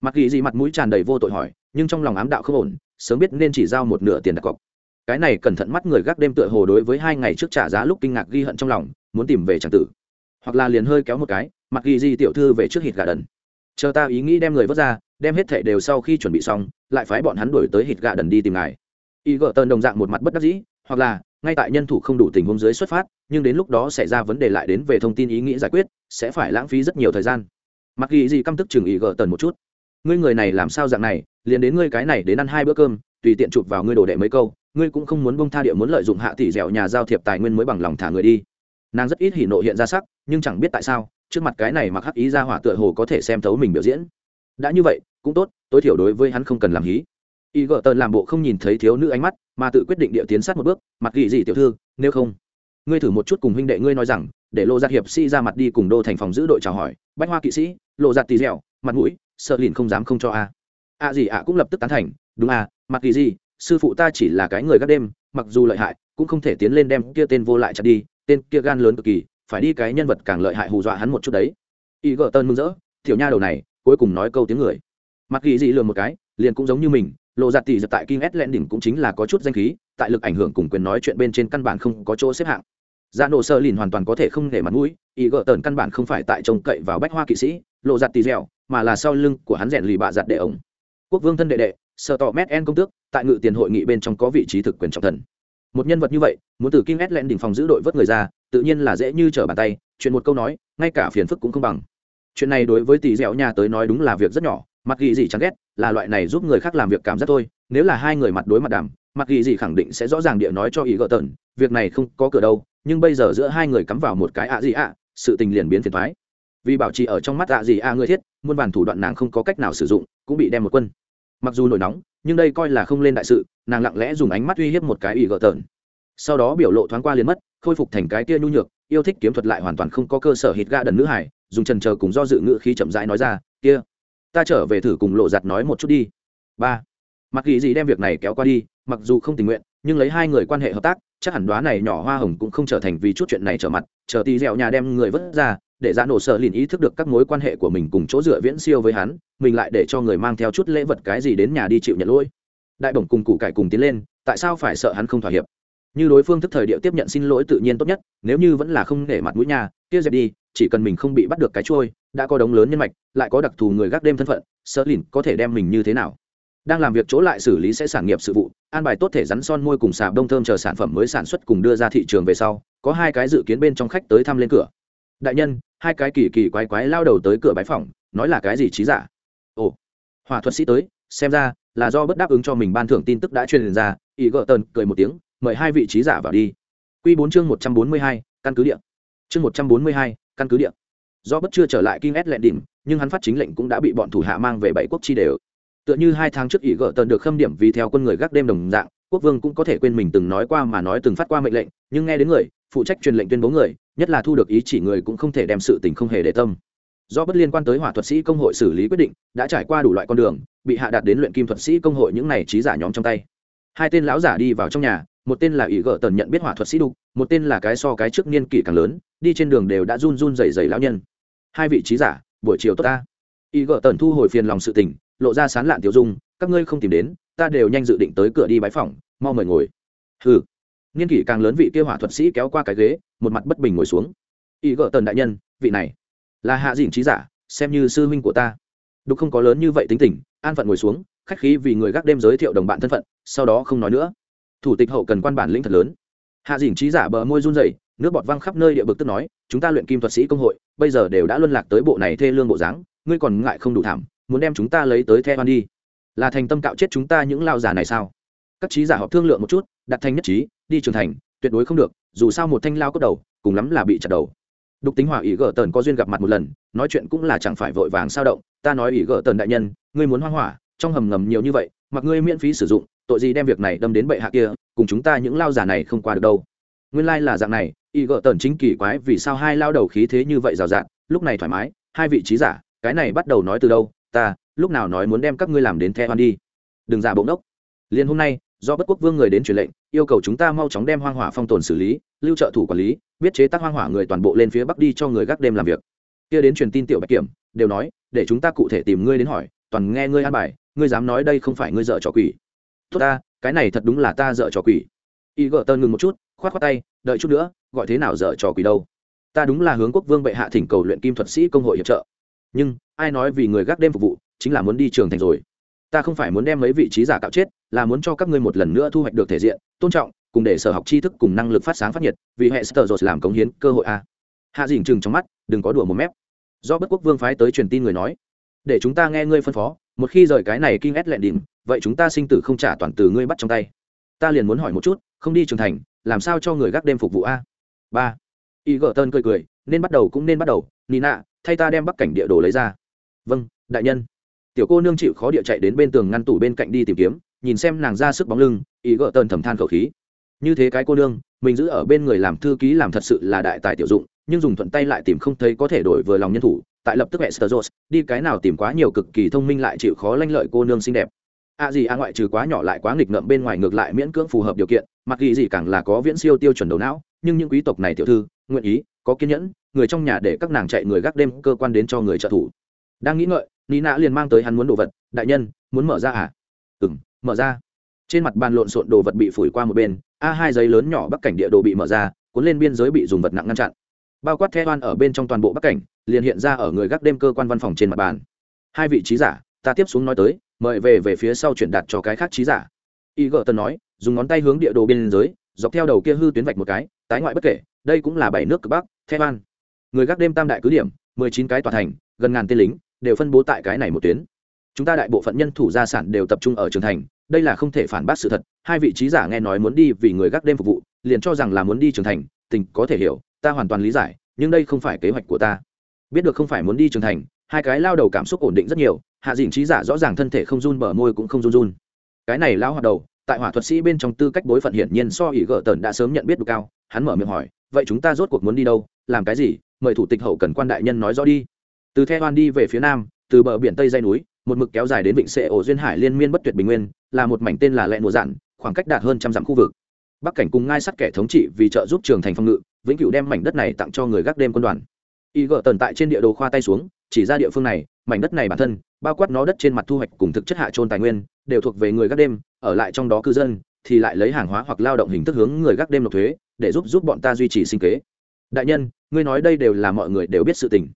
Mặc ghi gì mặt mũi tràn đầy vô tội hỏi, nhưng trong lòng ám đạo không ổn, sớm biết nên chỉ giao một nửa tiền đặt cọc. Cái này cẩn thận mắt người gác đêm tựa hồ đối với hai ngày trước trả giá lúc kinh ngạc ghi hận trong lòng, muốn tìm về tràng tử. Hoặc là liền hơi kéo một cái, mặc ghi gì tiểu thư về trước hít gà đần. Chờ ta ý nghĩ đem người vớt ra, đem hết thệ đều sau khi chuẩn bị xong, lại phái bọn hắn đuổi tới hít gà đần đi tìm ngài. Y gỡ tơn đồng dạng một mặt bất đắc dĩ, hoặc là ngay tại nhân thủ không đủ tình huống dưới xuất phát, nhưng đến lúc đó xảy ra vấn đề lại đến về thông tin ý nghĩ giải quyết, sẽ phải lãng phí rất nhiều thời gian. Mặc ghi gì căm tức chừng ý gỡ tần một chút. Ngươi người này làm sao dạng này, liền đến ngươi cái này đến ăn hai bữa cơm, tùy tiện chụp vào ngươi đồ đệ mấy câu, ngươi cũng không muốn bông tha địa muốn lợi dụng hạ tỷ dẻo nhà giao thiệp tài nguyên mới bằng lòng thả người đi. Nàng rất ít hỉ nộ hiện ra sắc, nhưng chẳng biết tại sao, trước mặt cái này mặc hắc ý ra hỏa tựa hồ có thể xem thấu mình biểu diễn. Đã như vậy, cũng tốt, tối thiểu đối với hắn không cần làm hí y gợ tần làm bộ không nhìn thấy thiếu nữ ánh mắt, mà tự quyết định địa tiến sát một bước, mặt gỉ gì tiểu thư, nếu không? Ngươi thử một chút cùng huynh đệ ngươi nói rằng, để lộ giặt hiệp sĩ ra mặt đi cùng đô thành phòng giữ đội chào hỏi. Bách hoa kỵ sĩ lộ giặt tì dẻo, mặt mũi, sợ lìn không dám không cho a. A gì ạ? cũng lập tức tán thành, đúng à Mặt kỳ gì, sư phụ ta chỉ là cái người gác đêm, mặc dù lợi hại, cũng không thể tiến lên đem kia tên vô lại chặt đi, tên kia gan lớn cực kỳ, phải đi cái nhân vật càng lợi hại hù dọa hắn một chút đấy. Y gợ tơn mừng rỡ, tiểu nha đầu này, cuối cùng nói câu tiếng người. Mặt kỳ gì lừa một cái, liền cũng giống như mình lộ giặt tỷ giật tại King S đỉnh cũng chính là có chút danh khí, tại lực ảnh hưởng cùng quyền nói chuyện bên trên căn bản không có chỗ xếp hạng. Dạ nổ sơ lìn hoàn toàn có thể không để mặt mũi, ý gỡ tần căn bản không phải tại trông cậy vào bách hoa kỵ sĩ, lộ giặt tỷ dẻo, mà là sau lưng của hắn rèn lì bạ giặt đệ ổng. Quốc vương thân đệ đệ sợ tỏ mét en công tước tại ngự tiền hội nghị bên trong có vị trí thực quyền trọng thần. Một nhân vật như vậy muốn từ kinh ét len đỉnh phòng giữ đội vớt người ra tự nhiên là dễ như trở bàn tay chuyện một câu nói ngay cả phiền phức cũng không bằng. Chuyện này đối với tỷ dẻo nhà tới nói đúng là việc rất nhỏ mặc ghi gì chẳng ghét là loại này giúp người khác làm việc cảm giác thôi, nếu là hai người mặt đối mặt đàm, mặc ghi gì khẳng định sẽ rõ ràng địa nói cho ý gỡ tần, việc này không có cửa đâu, nhưng bây giờ giữa hai người cắm vào một cái ạ gì ạ, sự tình liền biến phiền thoái vì bảo trì ở trong mắt ạ gì ạ người thiết, muôn bản thủ đoạn nàng không có cách nào sử dụng, cũng bị đem một quân mặc dù nổi nóng, nhưng đây coi là không lên đại sự, nàng lặng lẽ dùng ánh mắt uy hiếp một cái ủy gỡ tần. sau đó biểu lộ thoáng qua liền mất, khôi phục thành cái tia nhu nhược, yêu thích kiếm thuật lại hoàn toàn không có cơ sở hít ga đần nữ hải, dùng trần chờ cùng do dự ngữ khí chậm rãi nói ra, kia ta trở về thử cùng lộ giặt nói một chút đi. Ba. Mặc kỳ gì đem việc này kéo qua đi, mặc dù không tình nguyện, nhưng lấy hai người quan hệ hợp tác, chắc hẳn đoá này nhỏ hoa hồng cũng không trở thành vì chút chuyện này trở mặt, chờ tí dẻo nhà đem người vứt ra, để ra nổ sợ lìn ý thức được các mối quan hệ của mình cùng chỗ dựa viễn siêu với hắn, mình lại để cho người mang theo chút lễ vật cái gì đến nhà đi chịu nhận lỗi. Đại bổng cùng cụ cải cùng tiến lên, tại sao phải sợ hắn không thỏa hiệp? Như đối phương thức thời điệu tiếp nhận xin lỗi tự nhiên tốt nhất, nếu như vẫn là không để mặt mũi nhà, kia dẹp đi chỉ cần mình không bị bắt được cái trôi đã có đống lớn nhân mạch lại có đặc thù người gác đêm thân phận sợ lìn có thể đem mình như thế nào? Đang làm việc chỗ lại xử lý sẽ sản nghiệp sự vụ an bài tốt thể rắn son môi cùng xà đông thơm chờ sản phẩm mới sản xuất cùng đưa ra thị trường về sau có hai cái dự kiến bên trong khách tới thăm lên cửa. Đại nhân hai cái kỳ kỳ quái quái lao đầu tới cửa bái phòng nói là cái gì trí giả? Ồ hòa thuật sĩ tới xem ra là do bất đáp ứng cho mình ban thưởng tin tức đã truyền ra ý gợ tần cười một tiếng mời hai vị trí giả vào đi. Q bốn chương một trăm bốn mươi hai căn cứ địa, chương một trăm bốn mươi hai căn cứ địa. Do bất chưa trở lại Kim s lẹn đỉnh, nhưng hắn phát chính lệnh cũng đã bị bọn thủ hạ mang về bảy quốc chi đều. Tựa như hai tháng trước ỷ gợ tần được khâm điểm vì theo quân người gác đêm đồng dạng, quốc vương cũng có thể quên mình từng nói qua mà nói từng phát qua mệnh lệnh, nhưng nghe đến người, phụ trách truyền lệnh tuyên bố người, nhất là thu được ý chỉ người cũng không thể đem sự tình không hề để tâm. Do bất liên quan tới hỏa thuật sĩ công hội xử lý quyết định, đã trải qua đủ loại con đường, bị hạ đạt đến luyện kim thuật sĩ công hội những này trí giả nhóm trong tay. Hai tên lão giả đi vào trong nhà, một tên là ỷ gợ tần nhận biết hỏa thuật sĩ đục, một tên là cái so cái trước niên kỷ càng lớn đi trên đường đều đã run run rẩy rẩy lão nhân. Hai vị trí giả, buổi chiều tốt ta. Y gợ tần thu hồi phiền lòng sự tình, lộ ra sán lạn tiểu dung, các ngươi không tìm đến, ta đều nhanh dự định tới cửa đi bái phòng mau mời ngồi. Hừ. Niên kỷ càng lớn vị kia hỏa thuật sĩ kéo qua cái ghế, một mặt bất bình ngồi xuống. Y gợ tần đại nhân, vị này là hạ dĩnh trí giả, xem như sư huynh của ta. Đục không có lớn như vậy tính tình, an phận ngồi xuống, khách khí vì người gác đêm giới thiệu đồng bạn thân phận, sau đó không nói nữa. Thủ tịch hậu cần quan bản lĩnh thật lớn. Hạ dĩnh trí giả bờ môi run rẩy nước bọt văng khắp nơi địa bực tức nói, chúng ta luyện kim thuật sĩ công hội, bây giờ đều đã luân lạc tới bộ này thê lương bộ dáng, ngươi còn ngại không đủ thảm, muốn đem chúng ta lấy tới the hoan đi. Là thành tâm cạo chết chúng ta những lao giả này sao? Các trí giả họp thương lượng một chút, đặt thành nhất trí, đi trường thành, tuyệt đối không được, dù sao một thanh lao cất đầu, cùng lắm là bị chặt đầu. Đục tính hỏa ý gỡ tần có duyên gặp mặt một lần, nói chuyện cũng là chẳng phải vội vàng sao động, ta nói ý gỡ tần đại nhân, ngươi muốn hoang hỏa, trong hầm ngầm nhiều như vậy, mặc ngươi miễn phí sử dụng, tội gì đem việc này đâm đến bệ hạ kia, cùng chúng ta những lao giả này không qua được đâu nguyên lai、like、là dạng này, y gợ tần chính kỳ quái vì sao hai lao đầu khí thế như vậy rào rạt, lúc này thoải mái, hai vị trí giả, cái này bắt đầu nói từ đâu, ta, lúc nào nói muốn đem các ngươi làm đến the hoan đi. Đừng giả bỗng đốc liền hôm nay, do bất quốc vương người đến truyền lệnh, yêu cầu chúng ta mau chóng đem hoang hỏa phong tồn xử lý, lưu trợ thủ quản lý, biết chế tác hoang hỏa người toàn bộ lên phía bắc đi cho người gác đêm làm việc. Kia đến truyền tin tiểu bạch kiểm, đều nói, để chúng ta cụ thể tìm ngươi đến hỏi, toàn nghe ngươi an bài, ngươi dám nói đây không phải ngươi dợ trò quỷ. Tốt ta, cái này thật đúng là ta dợ trò quỷ. Y gợ tơn ngừng một chút khoát khoát tay, đợi chút nữa, gọi thế nào dở trò quỷ đâu. Ta đúng là hướng quốc vương bệ hạ thỉnh cầu luyện kim thuật sĩ công hội hiệp trợ. Nhưng, ai nói vì người gác đêm phục vụ, chính là muốn đi trường thành rồi. Ta không phải muốn đem mấy vị trí giả cạo chết, là muốn cho các ngươi một lần nữa thu hoạch được thể diện, tôn trọng, cùng để sở học tri thức cùng năng lực phát sáng phát nhiệt, vì hệ sở dột làm cống hiến cơ hội a. Hạ dình chừng trong mắt, đừng có đùa một mép. Do bất quốc vương phái tới truyền tin người nói, để chúng ta nghe ngươi phân phó, một khi rời cái này kinh ét lẹn đỉnh, vậy chúng ta sinh tử không trả toàn từ ngươi bắt trong tay. Ta liền muốn hỏi một chút, không đi trưởng thành làm sao cho người gác đêm phục vụ a? Ba. Y gờ tơn cười cười, nên bắt đầu cũng nên bắt đầu, nina, thay ta đem bắc cảnh địa đồ lấy ra. Vâng đại nhân. Tiểu cô nương chịu khó địa chạy đến bên tường ngăn tủ bên cạnh đi tìm kiếm, nhìn xem nàng ra sức bóng lưng ý gỡ tơn thầm than khẩu khí. Như thế cái cô nương, mình giữ ở bên người làm thư ký làm thật sự là đại tài tiểu dụng, nhưng dùng thuận tay lại tìm không thấy có thể đổi vừa lòng nhân thủ, tại lập tức hệ sơ đi cái nào tìm quá nhiều cực kỳ thông minh lại chịu khó lanh lợi cô nương xinh đẹp. A à gì a ngoại trừ quá nhỏ lại quá nghịch ngợm bên ngoài ngược lại miễn cưỡng phù hợp điều kiện mặc ghi gì càng là có viễn siêu tiêu chuẩn đầu não, nhưng những quý tộc này tiểu thư, nguyện ý, có kiên nhẫn, người trong nhà để các nàng chạy người gác đêm cơ quan đến cho người trợ thủ. Đang nghĩ ngợi ni nã liền mang tới hắn muốn đồ vật, đại nhân, muốn mở ra à? Ừ m mở ra. Trên mặt bàn lộn xộn đồ vật bị phủi qua một bên, a hai giấy lớn nhỏ bắc cảnh địa đồ bị mở ra, cuốn lên biên giới bị dùng vật nặng ngăn chặn. Bao quát the oan ở bên trong toàn bộ bắc cảnh, liền hiện ra ở người gác đêm cơ quan văn phòng trên mặt bàn. Hai vị trí giả, ta tiếp xuống nói tới, mời về về phía sau chuyển đặt cho cái khác trí giả. Y gợ tân nói dùng ngón tay hướng địa đồ biên giới, dọc theo đầu kia hư tuyến vạch một cái, tái ngoại bất kể, đây cũng là bảy nước cực bắc thép an người gác đêm tam đại cứ điểm, mười chín cái tòa thành, gần ngàn tên lính, đều phân bố tại cái này một tuyến. Chúng ta đại bộ phận nhân thủ gia sản đều tập trung ở trường thành, đây là không thể phản bác sự thật, hai vị trí giả nghe nói muốn đi vì người gác đêm phục vụ, liền cho rằng là muốn đi trường thành, tình có thể hiểu, ta hoàn toàn lý giải, nhưng đây không phải kế hoạch của ta. Biết được không phải muốn đi trường thành, hai cái lao đầu cảm xúc ổn định rất nhiều, hạ dĩnh trí giả rõ ràng thân thể không run bờ môi cũng không run run. Cái này lao hoạt đầu tại hỏa thuật sĩ bên trong tư cách bối phận hiển nhiên so ý gỡ tần đã sớm nhận biết được cao, hắn mở miệng hỏi, vậy chúng ta rốt cuộc muốn đi đâu? Làm cái gì? Mời thủ tịch hậu cần quan đại nhân nói rõ đi. Từ the hoan đi về phía nam, từ bờ biển tây dây núi, một mực kéo dài đến vịnh sệ ổ duyên hải liên miên bất tuyệt bình nguyên, là một mảnh tên là lẹ mùa dạn, khoảng cách đạt hơn trăm dặm khu vực. Bắc cảnh cùng ngai sắt kẻ thống trị vì trợ giúp trường thành phong ngự, vĩnh cửu đem mảnh đất này tặng cho người gác đêm quân đoàn. y gỡ tần tại trên địa đồ khoa tay xuống, chỉ ra địa phương này mảnh đất này bản thân, bao quát nó đất trên mặt thu hoạch cùng thực chất hạ trôn tài nguyên, đều thuộc về người gác đêm, ở lại trong đó cư dân, thì lại lấy hàng hóa hoặc lao động hình thức hướng người gác đêm nộp thuế, để giúp giúp bọn ta duy trì sinh kế. Đại nhân, ngươi nói đây đều là mọi người đều biết sự tình.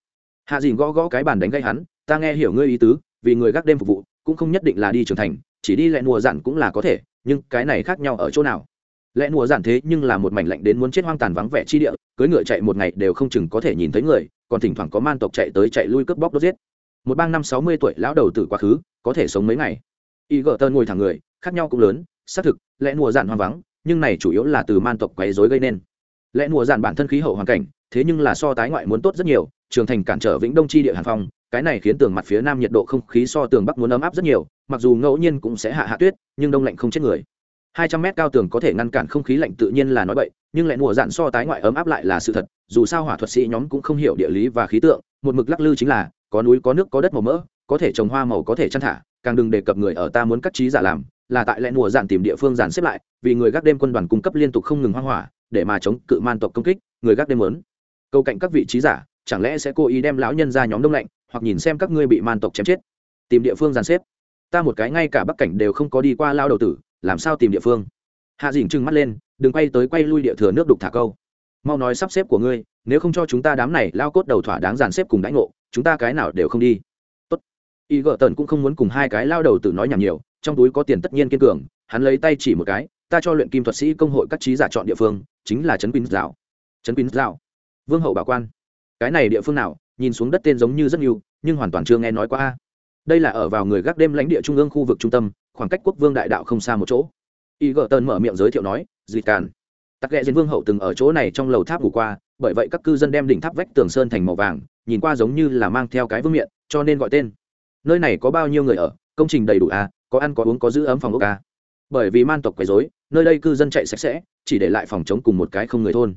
Hạ dìn gõ gõ cái bàn đánh gây hắn, ta nghe hiểu ngươi ý tứ, vì người gác đêm phục vụ, cũng không nhất định là đi trưởng thành, chỉ đi lẹ mùa dặn cũng là có thể, nhưng cái này khác nhau ở chỗ nào? Lẽ mùa giản thế nhưng là một mảnh lạnh đến muốn chết hoang tàn vắng vẻ chi địa cưới ngựa chạy một ngày đều không chừng có thể nhìn thấy người, còn thỉnh thoảng có man tộc chạy tới chạy lui cướp bóc đốt giết một bang năm sáu mươi tuổi lão đầu từ quá khứ, có thể sống mấy ngày. Y gỡ tơn ngồi thẳng người, khác nhau cũng lớn, xác thực, lẽ mùa dạn hoang vắng, nhưng này chủ yếu là từ man tộc quấy rối gây nên. Lẽ mùa dạn bản thân khí hậu hoàn cảnh, thế nhưng là so tái ngoại muốn tốt rất nhiều, trường thành cản trở vĩnh đông chi địa hàn phong, cái này khiến tường mặt phía nam nhiệt độ không khí so tường bắc muốn ấm áp rất nhiều, mặc dù ngẫu nhiên cũng sẽ hạ hạ tuyết, nhưng đông lạnh không chết người. Hai trăm mét cao tường có thể ngăn cản không khí lạnh tự nhiên là nói bậy, nhưng lại mùa dạn so tái ngoại ấm áp lại là sự thật, dù sao hỏa thuật sĩ nhóm cũng không hiểu địa lý và khí tượng, một mực lắc lư chính là có núi có nước có đất màu mỡ, có thể trồng hoa màu có thể chăn thả, càng đừng đề cập người ở ta muốn cắt trí giả làm, là tại lẽ mùa dạn tìm địa phương dàn xếp lại, vì người gác đêm quân đoàn cung cấp liên tục không ngừng hoang hỏa, để mà chống cự man tộc công kích, người gác đêm lớn câu cạnh các vị trí giả, chẳng lẽ sẽ cố ý đem lão nhân ra nhóm đông lạnh, hoặc nhìn xem các ngươi bị man tộc chém chết? Tìm địa phương dàn xếp. Ta một cái ngay cả bắc cảnh đều không có đi qua lao đầu tử, làm sao tìm địa phương? Hạ dình trừng mắt lên, đừng quay tới quay lui địa thừa nước đục thả câu. Mau nói sắp xếp của ngươi, nếu không cho chúng ta đám này lao cốt đầu thỏa đáng dàn xếp cùng đãi ngộ chúng ta cái nào đều không đi. Tốt. Y gợ tần cũng không muốn cùng hai cái lao đầu tử nói nhảm nhiều, trong túi có tiền tất nhiên kiên cường, hắn lấy tay chỉ một cái, ta cho luyện kim thuật sĩ công hội các trí giả chọn địa phương, chính là trấn quýnh dạo. Trấn quýnh dạo. Vương hậu bảo quan. Cái này địa phương nào, nhìn xuống đất tên giống như rất nhiều, nhưng hoàn toàn chưa nghe nói qua đây là ở vào người gác đêm lãnh địa trung ương khu vực trung tâm, khoảng cách quốc vương đại đạo không xa một chỗ. Y gợ tần mở miệng giới thiệu nói dịt càn. Tắc ghẹ diễn vương hậu từng ở chỗ này trong lầu tháp ngủ qua, bởi vậy các cư dân đem đỉnh tháp vách tường sơn thành màu vàng nhìn qua giống như là mang theo cái vương miện cho nên gọi tên. Nơi này có bao nhiêu người ở? Công trình đầy đủ à? Có ăn có uống có giữ ấm phòng ốc à? Bởi vì man tộc quấy rối, nơi đây cư dân chạy sạch sẽ chỉ để lại phòng chống cùng một cái không người thôn.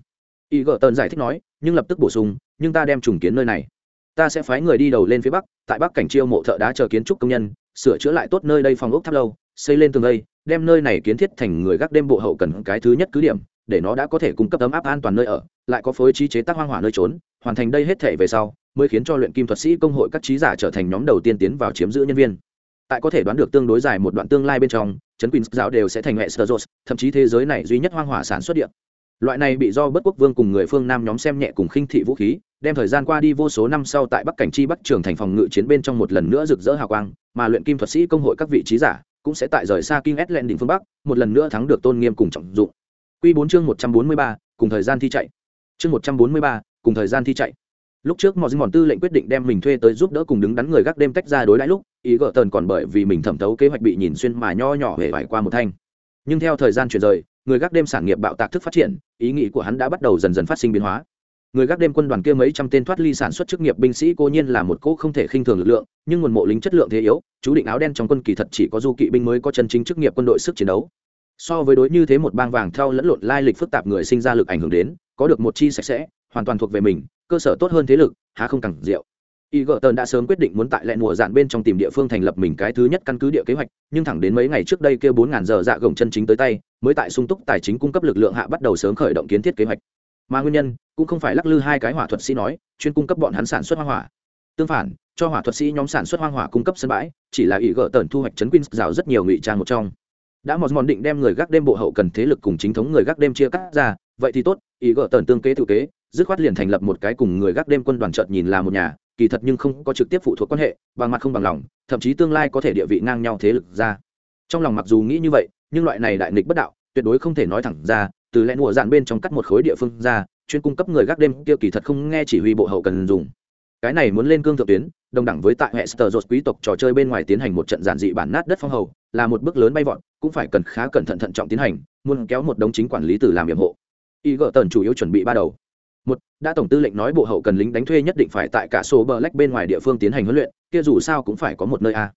Y gợ tần giải thích nói nhưng lập tức bổ sung nhưng ta đem trùng kiến nơi này. Ta sẽ phái người đi đầu lên phía bắc tại bắc cảnh chiêu mộ thợ đá chờ kiến trúc công nhân sửa chữa lại tốt nơi đây phòng ốc tháp lâu xây lên tường đây đem nơi này kiến thiết thành người gác đêm bộ hậu cần cái thứ nhất cứ điểm để nó đã có thể cung cấp ấm áp an toàn nơi ở lại có phối trí chế tác hoang hỏa nơi trốn hoàn thành đây hết thể về sau mới khiến cho luyện kim thuật sĩ công hội các trí giả trở thành nhóm đầu tiên tiến vào chiếm giữ nhân viên. Tại có thể đoán được tương đối dài một đoạn tương lai bên trong chấn quỳnh giáo đều sẽ thành hệ sơ thậm chí thế giới này duy nhất hoang hỏa sản xuất điện loại này bị do bất quốc vương cùng người phương nam nhóm xem nhẹ cùng khinh thị vũ khí đem thời gian qua đi vô số năm sau tại bắc cảnh chi bắc trường thành phòng ngự chiến bên trong một lần nữa rực rỡ hào quang mà luyện kim thuật sĩ công hội các vị trí giả cũng sẽ tại rời xa kinh ét lên đỉnh phương bắc một lần nữa thắng được tôn nghiêm cùng trọng dụng. Q 4 chương 143, cùng thời gian thi chạy. Chương 143, cùng thời gian thi chạy. Lúc trước mọi Dinh Mòn Tư lệnh quyết định đem mình thuê tới giúp đỡ cùng đứng đắn người gác đêm tách ra đối đãi lúc, ý gỡ tần còn bởi vì mình thẩm thấu kế hoạch bị nhìn xuyên mà nho nhỏ hề vải qua một thanh. Nhưng theo thời gian chuyển rời, người gác đêm sản nghiệp bạo tạc thức phát triển, ý nghĩ của hắn đã bắt đầu dần dần phát sinh biến hóa người gác đêm quân đoàn kia mấy trăm tên thoát ly sản xuất chức nghiệp binh sĩ cố nhiên là một cỗ không thể khinh thường lực lượng nhưng nguồn mộ lính chất lượng thế yếu chú định áo đen trong quân kỳ thật chỉ có du kỵ binh mới có chân chính chức nghiệp quân đội sức chiến đấu so với đối như thế một bang vàng theo lẫn lộn lai lịch phức tạp người sinh ra lực ảnh hưởng đến có được một chi sạch sẽ hoàn toàn thuộc về mình, cơ sở tốt hơn thế lực, há không càng diệu y gợ tần đã sớm quyết định muốn tại lẹn mùa dạn bên trong tìm địa phương thành lập mình cái thứ nhất căn cứ địa kế hoạch, nhưng thẳng đến mấy ngày trước đây kêu bốn ngàn giờ dạ gồng chân chính tới tay, mới tại sung túc tài chính cung cấp lực lượng hạ bắt đầu sớm khởi động kiến thiết kế hoạch. Mà nguyên nhân, cũng không phải lắc lư hai cái hỏa thuật sĩ nói, chuyên cung cấp bọn hắn sản xuất hoang hỏa. Tương phản, cho hỏa thuật sĩ nhóm sản xuất hoang hỏa cung cấp sân bãi, chỉ là ý gỡ tần thu hoạch chấn quin rào rất nhiều ngụy trang một trong. Đã một mòn định đem người gác đêm bộ hậu cần thế lực cùng chính thống người gác đêm chia cắt ra, vậy thì tốt ý gỡ tần tương kế tự kế dứt khoát liền thành lập một cái cùng người gác đêm quân đoàn trợt nhìn là một nhà, kỳ thật nhưng không có trực tiếp phụ thuộc quan hệ, bằng mặt không bằng lòng, thậm chí tương lai có thể địa vị ngang nhau thế lực ra. Trong lòng mặc dù nghĩ như vậy, nhưng loại này đại nghịch bất đạo, tuyệt đối không thể nói thẳng ra, từ lẽ mùa dạn bên trong cắt một khối địa phương ra, chuyên cung cấp người gác đêm kia kỳ thật không nghe chỉ huy bộ hậu cần dùng. Cái này muốn lên cương thượng tuyến, đồng đẳng với tại hệ sờ dột quý tộc trò chơi bên ngoài tiến hành một trận giản dị bản nát đất phong hầu, là một bước lớn bay vọt, cũng phải cần khá cẩn thận thận trọng tiến hành, muốn kéo một đống chính quản lý từ làm nhiệm hộ. Y gợ tần chủ yếu chuẩn bị ba đầu một, đã tổng tư lệnh nói bộ hậu cần lính đánh thuê nhất định phải tại cả số bờ lách bên ngoài địa phương tiến hành huấn luyện, kia dù sao cũng phải có một nơi a.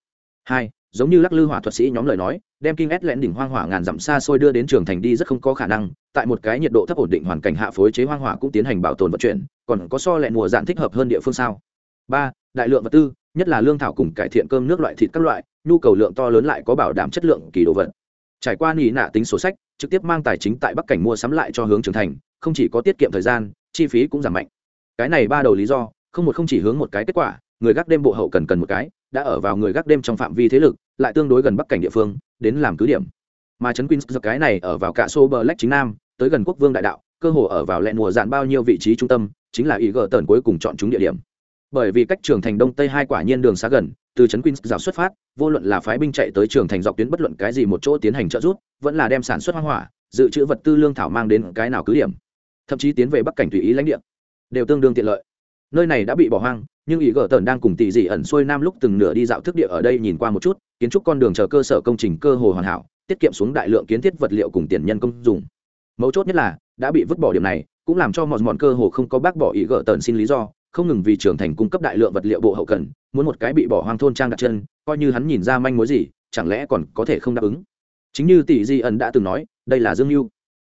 Hai, giống như lắc lư hỏa thuật sĩ nhóm lời nói, đem kinh ét lẽn đỉnh hoang hỏa ngàn dặm xa xôi đưa đến trường thành đi rất không có khả năng, tại một cái nhiệt độ thấp ổn định hoàn cảnh hạ phối chế hoang hỏa cũng tiến hành bảo tồn vận chuyển, còn có so lẹn mùa dạng thích hợp hơn địa phương sao? Ba, đại lượng vật tư, nhất là lương thảo cùng cải thiện cơm nước loại thịt các loại, nhu cầu lượng to lớn lại có bảo đảm chất lượng kỳ đồ vật. Trải qua nỉ nạ tính sổ sách, trực tiếp mang tài chính tại bắc cảnh mua sắm lại cho hướng trưởng thành, không chỉ có tiết kiệm thời gian chi phí cũng giảm mạnh. Cái này ba đầu lý do, không một không chỉ hướng một cái kết quả, người gác đêm bộ hậu cần cần một cái, đã ở vào người gác đêm trong phạm vi thế lực, lại tương đối gần bắc cảnh địa phương, đến làm cứ điểm. Mà trấn quýnh giật cái này ở vào cả xô bờ lách chính nam, tới gần quốc vương đại đạo, cơ hồ ở vào lẹn mùa dạn bao nhiêu vị trí trung tâm, chính là ý gờ tần cuối cùng chọn chúng địa điểm. Bởi vì cách trường thành đông tây hai quả nhiên đường xa gần, từ trấn quýnh rào xuất phát, vô luận là phái binh chạy tới trường thành dọc tuyến bất luận cái gì một chỗ tiến hành trợ rút vẫn là đem sản xuất hoang hỏa, dự trữ vật tư lương thảo mang đến cái nào cứ điểm thậm chí tiến về bắc cảnh tùy ý lãnh địa, đều tương đương tiện lợi. Nơi này đã bị bỏ hoang, nhưng ý gờ tần đang cùng tỷ dị ẩn xuôi nam lúc từng nửa đi dạo thức địa ở đây nhìn qua một chút, kiến trúc con đường chờ cơ sở công trình cơ hồ hoàn hảo, tiết kiệm xuống đại lượng kiến thiết vật liệu cùng tiền nhân công dùng mấu chốt nhất là, đã bị vứt bỏ điểm này, cũng làm cho mọi mọn cơ hồ không có bác bỏ ý gỡ tần xin lý do, không ngừng vì trưởng thành cung cấp đại lượng vật liệu bộ hậu cần, muốn một cái bị bỏ hoang thôn trang đặt chân, coi như hắn nhìn ra manh mối gì, chẳng lẽ còn có thể không đáp ứng? Chính như tỷ di ẩn đã từng nói, đây là dương mưu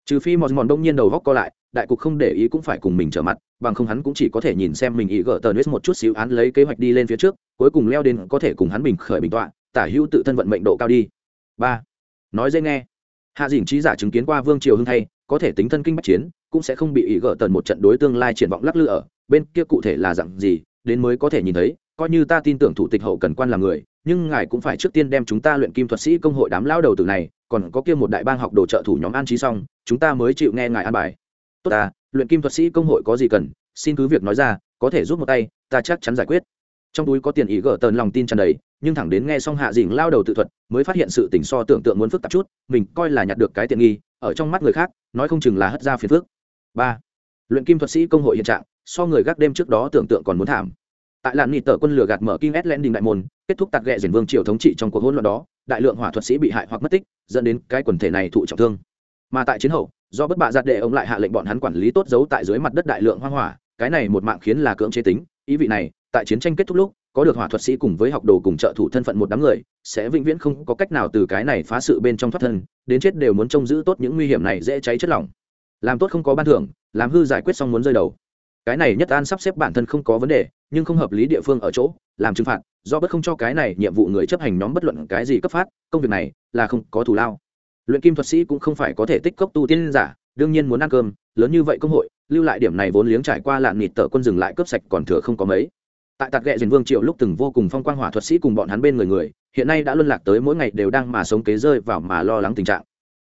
trừ phi mòn mòn đông nhiên đầu góc co lại đại cục không để ý cũng phải cùng mình trở mặt, bằng không hắn cũng chỉ có thể nhìn xem mình ý gỡ tờ nết một chút xíu án lấy kế hoạch đi lên phía trước, cuối cùng leo đến có thể cùng hắn bình khởi bình tọa, tả hữu tự thân vận mệnh độ cao đi. Ba. Nói dễ nghe. Hạ dình trí giả chứng kiến qua vương triều hưng thay, có thể tính thân kinh bách chiến, cũng sẽ không bị ý gỡ tần một trận đối tương lai triển vọng lắc lư ở, bên kia cụ thể là dặn gì, đến mới có thể nhìn thấy, coi như ta tin tưởng thủ tịch hậu cần quan là người, nhưng ngài cũng phải trước tiên đem chúng ta luyện kim thuật sĩ công hội đám lao đầu từ này, còn có kia một đại bang học đồ trợ thủ nhóm an trí xong, chúng ta mới chịu nghe ngài an bài tốt ta, luyện kim thuật sĩ công hội có gì cần, xin cứ việc nói ra, có thể giúp một tay, ta chắc chắn giải quyết. Trong túi có tiền ý gỡ tờn lòng tin tràn đầy, nhưng thẳng đến nghe xong hạ dình lao đầu tự thuật, mới phát hiện sự tỉnh so tưởng tượng muốn phức tạp chút, mình coi là nhặt được cái tiện nghi, ở trong mắt người khác, nói không chừng là hất ra phiền phước ba, luyện kim thuật sĩ công hội hiện trạng, so người gác đêm trước đó tưởng tượng còn muốn thảm. Tại làn nghị tờ quân lửa gạt mở kim s đình đại môn, kết thúc tạc ghẹ diển vương triều thống trị trong cuộc hỗn loạn đó, đại lượng hỏa thuật sĩ bị hại hoặc mất tích, dẫn đến cái quần thể này thụ trọng thương. Mà tại chiến hậu do bất bạ giặt đệ ông lại hạ lệnh bọn hắn quản lý tốt giấu tại dưới mặt đất đại lượng hoang hỏa, cái này một mạng khiến là cưỡng chế tính, ý vị này, tại chiến tranh kết thúc lúc, có được hỏa thuật sĩ cùng với học đồ cùng trợ thủ thân phận một đám người, sẽ vĩnh viễn không có cách nào từ cái này phá sự bên trong thoát thân, đến chết đều muốn trông giữ tốt những nguy hiểm này dễ cháy chất lỏng. Làm tốt không có ban thưởng, làm hư giải quyết xong muốn rơi đầu. Cái này nhất an sắp xếp bản thân không có vấn đề, nhưng không hợp lý địa phương ở chỗ, làm trừng phạt, do bất không cho cái này nhiệm vụ người chấp hành nhóm bất luận cái gì cấp phát, công việc này là không có thù lao luyện kim thuật sĩ cũng không phải có thể tích cốc tu tiên giả, đương nhiên muốn ăn cơm, lớn như vậy công hội, lưu lại điểm này vốn liếng trải qua lạn nịt tờ quân dừng lại cướp sạch còn thừa không có mấy. Tại tạc ghẹ diền vương triệu lúc từng vô cùng phong quang hỏa thuật sĩ cùng bọn hắn bên người người, hiện nay đã luân lạc tới mỗi ngày đều đang mà sống kế rơi vào mà lo lắng tình trạng.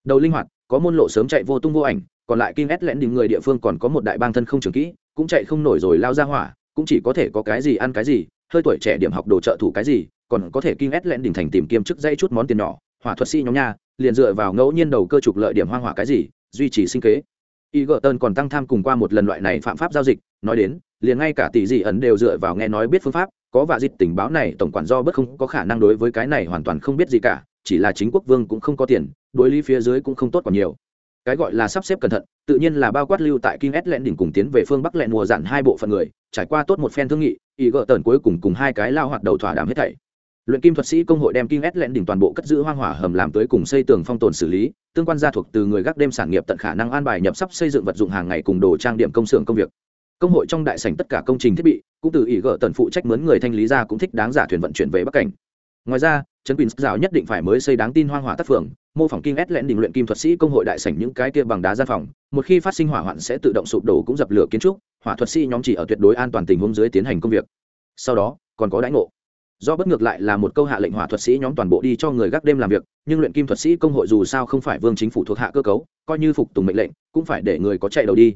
Đầu linh hoạt, có môn lộ sớm chạy vô tung vô ảnh, còn lại kinh ét lẽn đi người địa phương còn có một đại bang thân không trường kỹ, cũng chạy không nổi rồi lao ra hỏa, cũng chỉ có thể có cái gì ăn cái gì, hơi tuổi trẻ điểm học đồ trợ thủ cái gì, còn có thể kinh ét lẽn đỉnh thành tìm kiếm chức dây chút món tiền nhỏ hỏa thuật sĩ nhóm nha liền dựa vào ngẫu nhiên đầu cơ trục lợi điểm hoang hỏa cái gì duy trì sinh kế y gợ tơn còn tăng tham cùng qua một lần loại này phạm pháp giao dịch nói đến liền ngay cả tỷ dị ẩn đều dựa vào nghe nói biết phương pháp có vạ dịch tình báo này tổng quản do bất không có khả năng đối với cái này hoàn toàn không biết gì cả chỉ là chính quốc vương cũng không có tiền đối lý phía dưới cũng không tốt còn nhiều cái gọi là sắp xếp cẩn thận tự nhiên là bao quát lưu tại Kim S lẹn đỉnh cùng tiến về phương Bắc lẹn mùa dặn hai bộ phận người, trải qua tốt một phen thương nghị, ý gỡ tần cuối cùng cùng hai cái lao hoạt đầu thỏa đàm hết thảy. Luyện kim thuật sĩ công hội đem kim ét lẹn đỉnh toàn bộ cất giữ hoang hỏa hầm làm tới cùng xây tường phong tồn xử lý, tương quan gia thuộc từ người gác đêm sản nghiệp tận khả năng an bài nhập sắp xây dựng vật dụng hàng ngày cùng đồ trang điểm công xưởng công việc. Công hội trong đại sảnh tất cả công trình thiết bị, cũng từ ý gỡ tần phụ trách mướn người thanh lý ra cũng thích đáng giả thuyền vận chuyển về Bắc cảnh. Ngoài ra, trấn Quỳnh giáo nhất định phải mới xây đáng tin hoang hỏa tác phường, mô phỏng kim ét lẹn đỉnh luyện kim thuật sĩ công hội đại sảnh những cái kia bằng đá gian phòng một khi phát sinh hỏa hoạn sẽ tự động sụp đổ cũng dập lửa kiến trúc hỏa thuật sĩ nhóm chỉ ở tuyệt đối an toàn tình huống dưới tiến hành công việc sau đó còn có đãi ngộ do bất ngược lại là một câu hạ lệnh hỏa thuật sĩ nhóm toàn bộ đi cho người gác đêm làm việc, nhưng luyện kim thuật sĩ công hội dù sao không phải vương chính phủ thuộc hạ cơ cấu, coi như phục tùng mệnh lệnh, cũng phải để người có chạy đầu đi.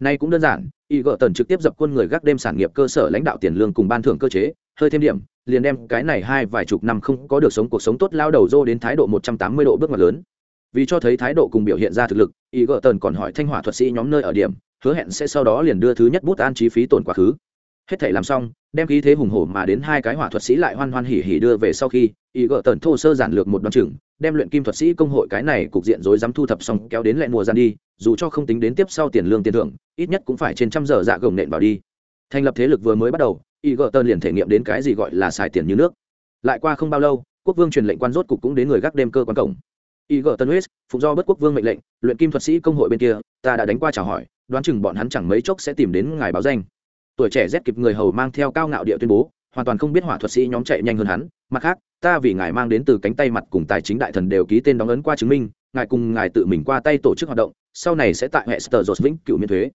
Nay cũng đơn giản, y gợ tần trực tiếp dập quân người gác đêm sản nghiệp cơ sở lãnh đạo tiền lương cùng ban thưởng cơ chế, hơi thêm điểm, liền đem cái này hai vài chục năm không có được sống cuộc sống tốt lao đầu dô đến thái độ một trăm tám mươi độ bước ngoặt lớn. Vì cho thấy thái độ cùng biểu hiện ra thực lực, y gợ tần còn hỏi thanh hỏa thuật sĩ nhóm nơi ở điểm, hứa hẹn sẽ sau đó liền đưa thứ nhất bút an chi phí tổn quá khứ hết thể làm xong, đem khí thế hùng hổ mà đến hai cái hỏa thuật sĩ lại hoan hoan hỉ hỉ đưa về sau khi, y gỡ tần thô sơ giản lược một đoạn chừng, đem luyện kim thuật sĩ công hội cái này cục diện rối dám thu thập xong kéo đến lại mùa gian đi, dù cho không tính đến tiếp sau tiền lương tiền thưởng, ít nhất cũng phải trên trăm giờ dạ gồng nện vào đi. Thành lập thế lực vừa mới bắt đầu, y gỡ tần liền thể nghiệm đến cái gì gọi là xài tiền như nước. Lại qua không bao lâu, quốc vương truyền lệnh quan rốt cục cũng đến người gác đêm cơ quan cổng. Y gỡ tần huyết phụ do bất quốc vương mệnh lệnh, luyện kim thuật sĩ công hội bên kia, ta đã đánh qua chào hỏi, đoán chừng bọn hắn chẳng mấy chốc sẽ tìm đến ngài báo danh tuổi trẻ rét kịp người hầu mang theo cao ngạo địa tuyên bố, hoàn toàn không biết hỏa thuật sĩ nhóm chạy nhanh hơn hắn. Mặt khác, ta vì ngài mang đến từ cánh tay mặt cùng tài chính đại thần đều ký tên đóng ấn qua chứng minh, ngài cùng ngài tự mình qua tay tổ chức hoạt động, sau này sẽ tại hệ sở dột vĩnh cựu miễn thuế.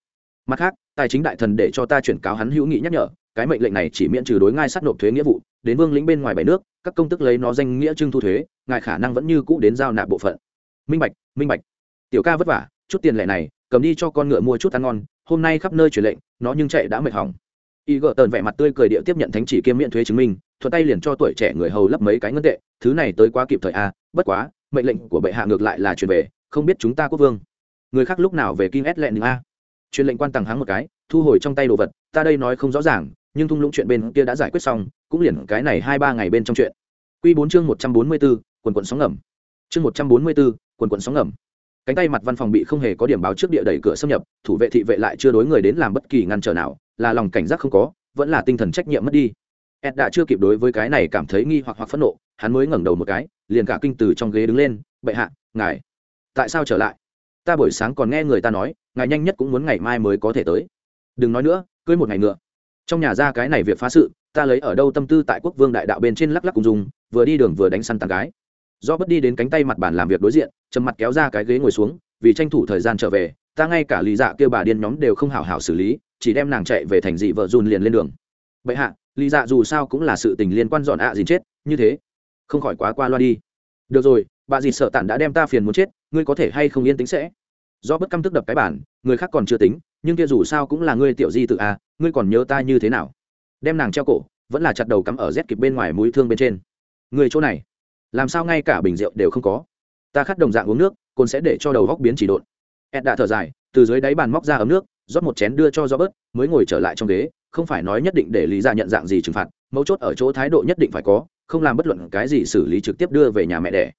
Mặt khác, tài chính đại thần để cho ta chuyển cáo hắn hữu nghị nhắc nhở, cái mệnh lệnh này chỉ miễn trừ đối ngai sát nộp thuế nghĩa vụ, đến vương lĩnh bên ngoài bảy nước, các công tức lấy nó danh nghĩa trưng thu thuế, ngài khả năng vẫn như cũ đến giao nạp bộ phận. Minh bạch minh bạch. Tiểu ca vất vả, chút tiền lệ này, cầm đi cho con ngựa mua chút ăn ngon hôm nay khắp nơi truyền lệnh, nó nhưng chạy đã mệt hỏng. Y gợ tờn vẻ mặt tươi cười địa tiếp nhận thánh chỉ kiêm miễn thuế chứng minh, thuận tay liền cho tuổi trẻ người hầu lấp mấy cái ngân tệ, thứ này tới quá kịp thời a bất quá, mệnh lệnh của bệ hạ ngược lại là truyền về, không biết chúng ta quốc vương. Người khác lúc nào về kim ét lẹn a? Truyền lệnh quan tàng háng một cái, thu hồi trong tay đồ vật, ta đây nói không rõ ràng, nhưng thung lũng chuyện bên kia đã giải quyết xong, cũng liền cái này hai ba ngày bên trong chuyện. Q bốn chương một trăm bốn mươi b ố quần quận sóng ngầm. Chương một trăm bốn mươi b ố quần quận sóng ngầm cánh tay mặt văn phòng bị không hề có điểm báo trước địa đẩy cửa xâm nhập, thủ vệ thị vệ lại chưa đối người đến làm bất kỳ ngăn trở nào, là lòng cảnh giác không có, vẫn là tinh thần trách nhiệm mất đi. Ed đã chưa kịp đối với cái này cảm thấy nghi hoặc hoặc phẫn nộ, hắn mới ngẩng đầu một cái, liền cả kinh từ trong ghế đứng lên, bệ hạ, ngài, tại sao trở lại? Ta buổi sáng còn nghe người ta nói, ngài nhanh nhất cũng muốn ngày mai mới có thể tới. Đừng nói nữa, cưới một ngày nữa trong nhà ra cái này việc phá sự, ta lấy ở đâu tâm tư tại quốc vương đại đạo bên trên lắc lắc cùng dùng, vừa đi đường vừa đánh săn tàn gái do bất đi đến cánh tay mặt bàn làm việc đối diện trầm mặt kéo ra cái ghế ngồi xuống, vì tranh thủ thời gian trở về, ta ngay cả lý dạ kêu bà điên nhóm đều không hảo hảo xử lý, chỉ đem nàng chạy về thành dị vợ dùn liền lên đường. Bệ hạ lý dạ dù sao cũng là sự tình liên quan dọn ạ gì chết, như thế, không khỏi quá qua loa đi. Được rồi, bà dì sợ tản đã đem ta phiền muốn chết, ngươi có thể hay không yên tính sẽ? Do bất căm tức đập cái bản người khác còn chưa tính, nhưng kia dù sao cũng là ngươi tiểu di tự a, ngươi còn nhớ ta như thế nào? Đem nàng treo cổ, vẫn là chặt đầu cắm ở rét kịp bên ngoài mũi thương bên trên. Người chỗ này làm sao ngay cả bình rượu đều không có? Ta khát đồng dạng uống nước, cồn sẽ để cho đầu góc biến chỉ độn. Ed đã thở dài, từ dưới đáy bàn móc ra ấm nước, rót một chén đưa cho do bớt mới ngồi trở lại trong ghế, không phải nói nhất định để lý ra nhận dạng gì trừng phạt, mấu chốt ở chỗ thái độ nhất định phải có, không làm bất luận cái gì xử lý trực tiếp đưa về nhà mẹ đẻ.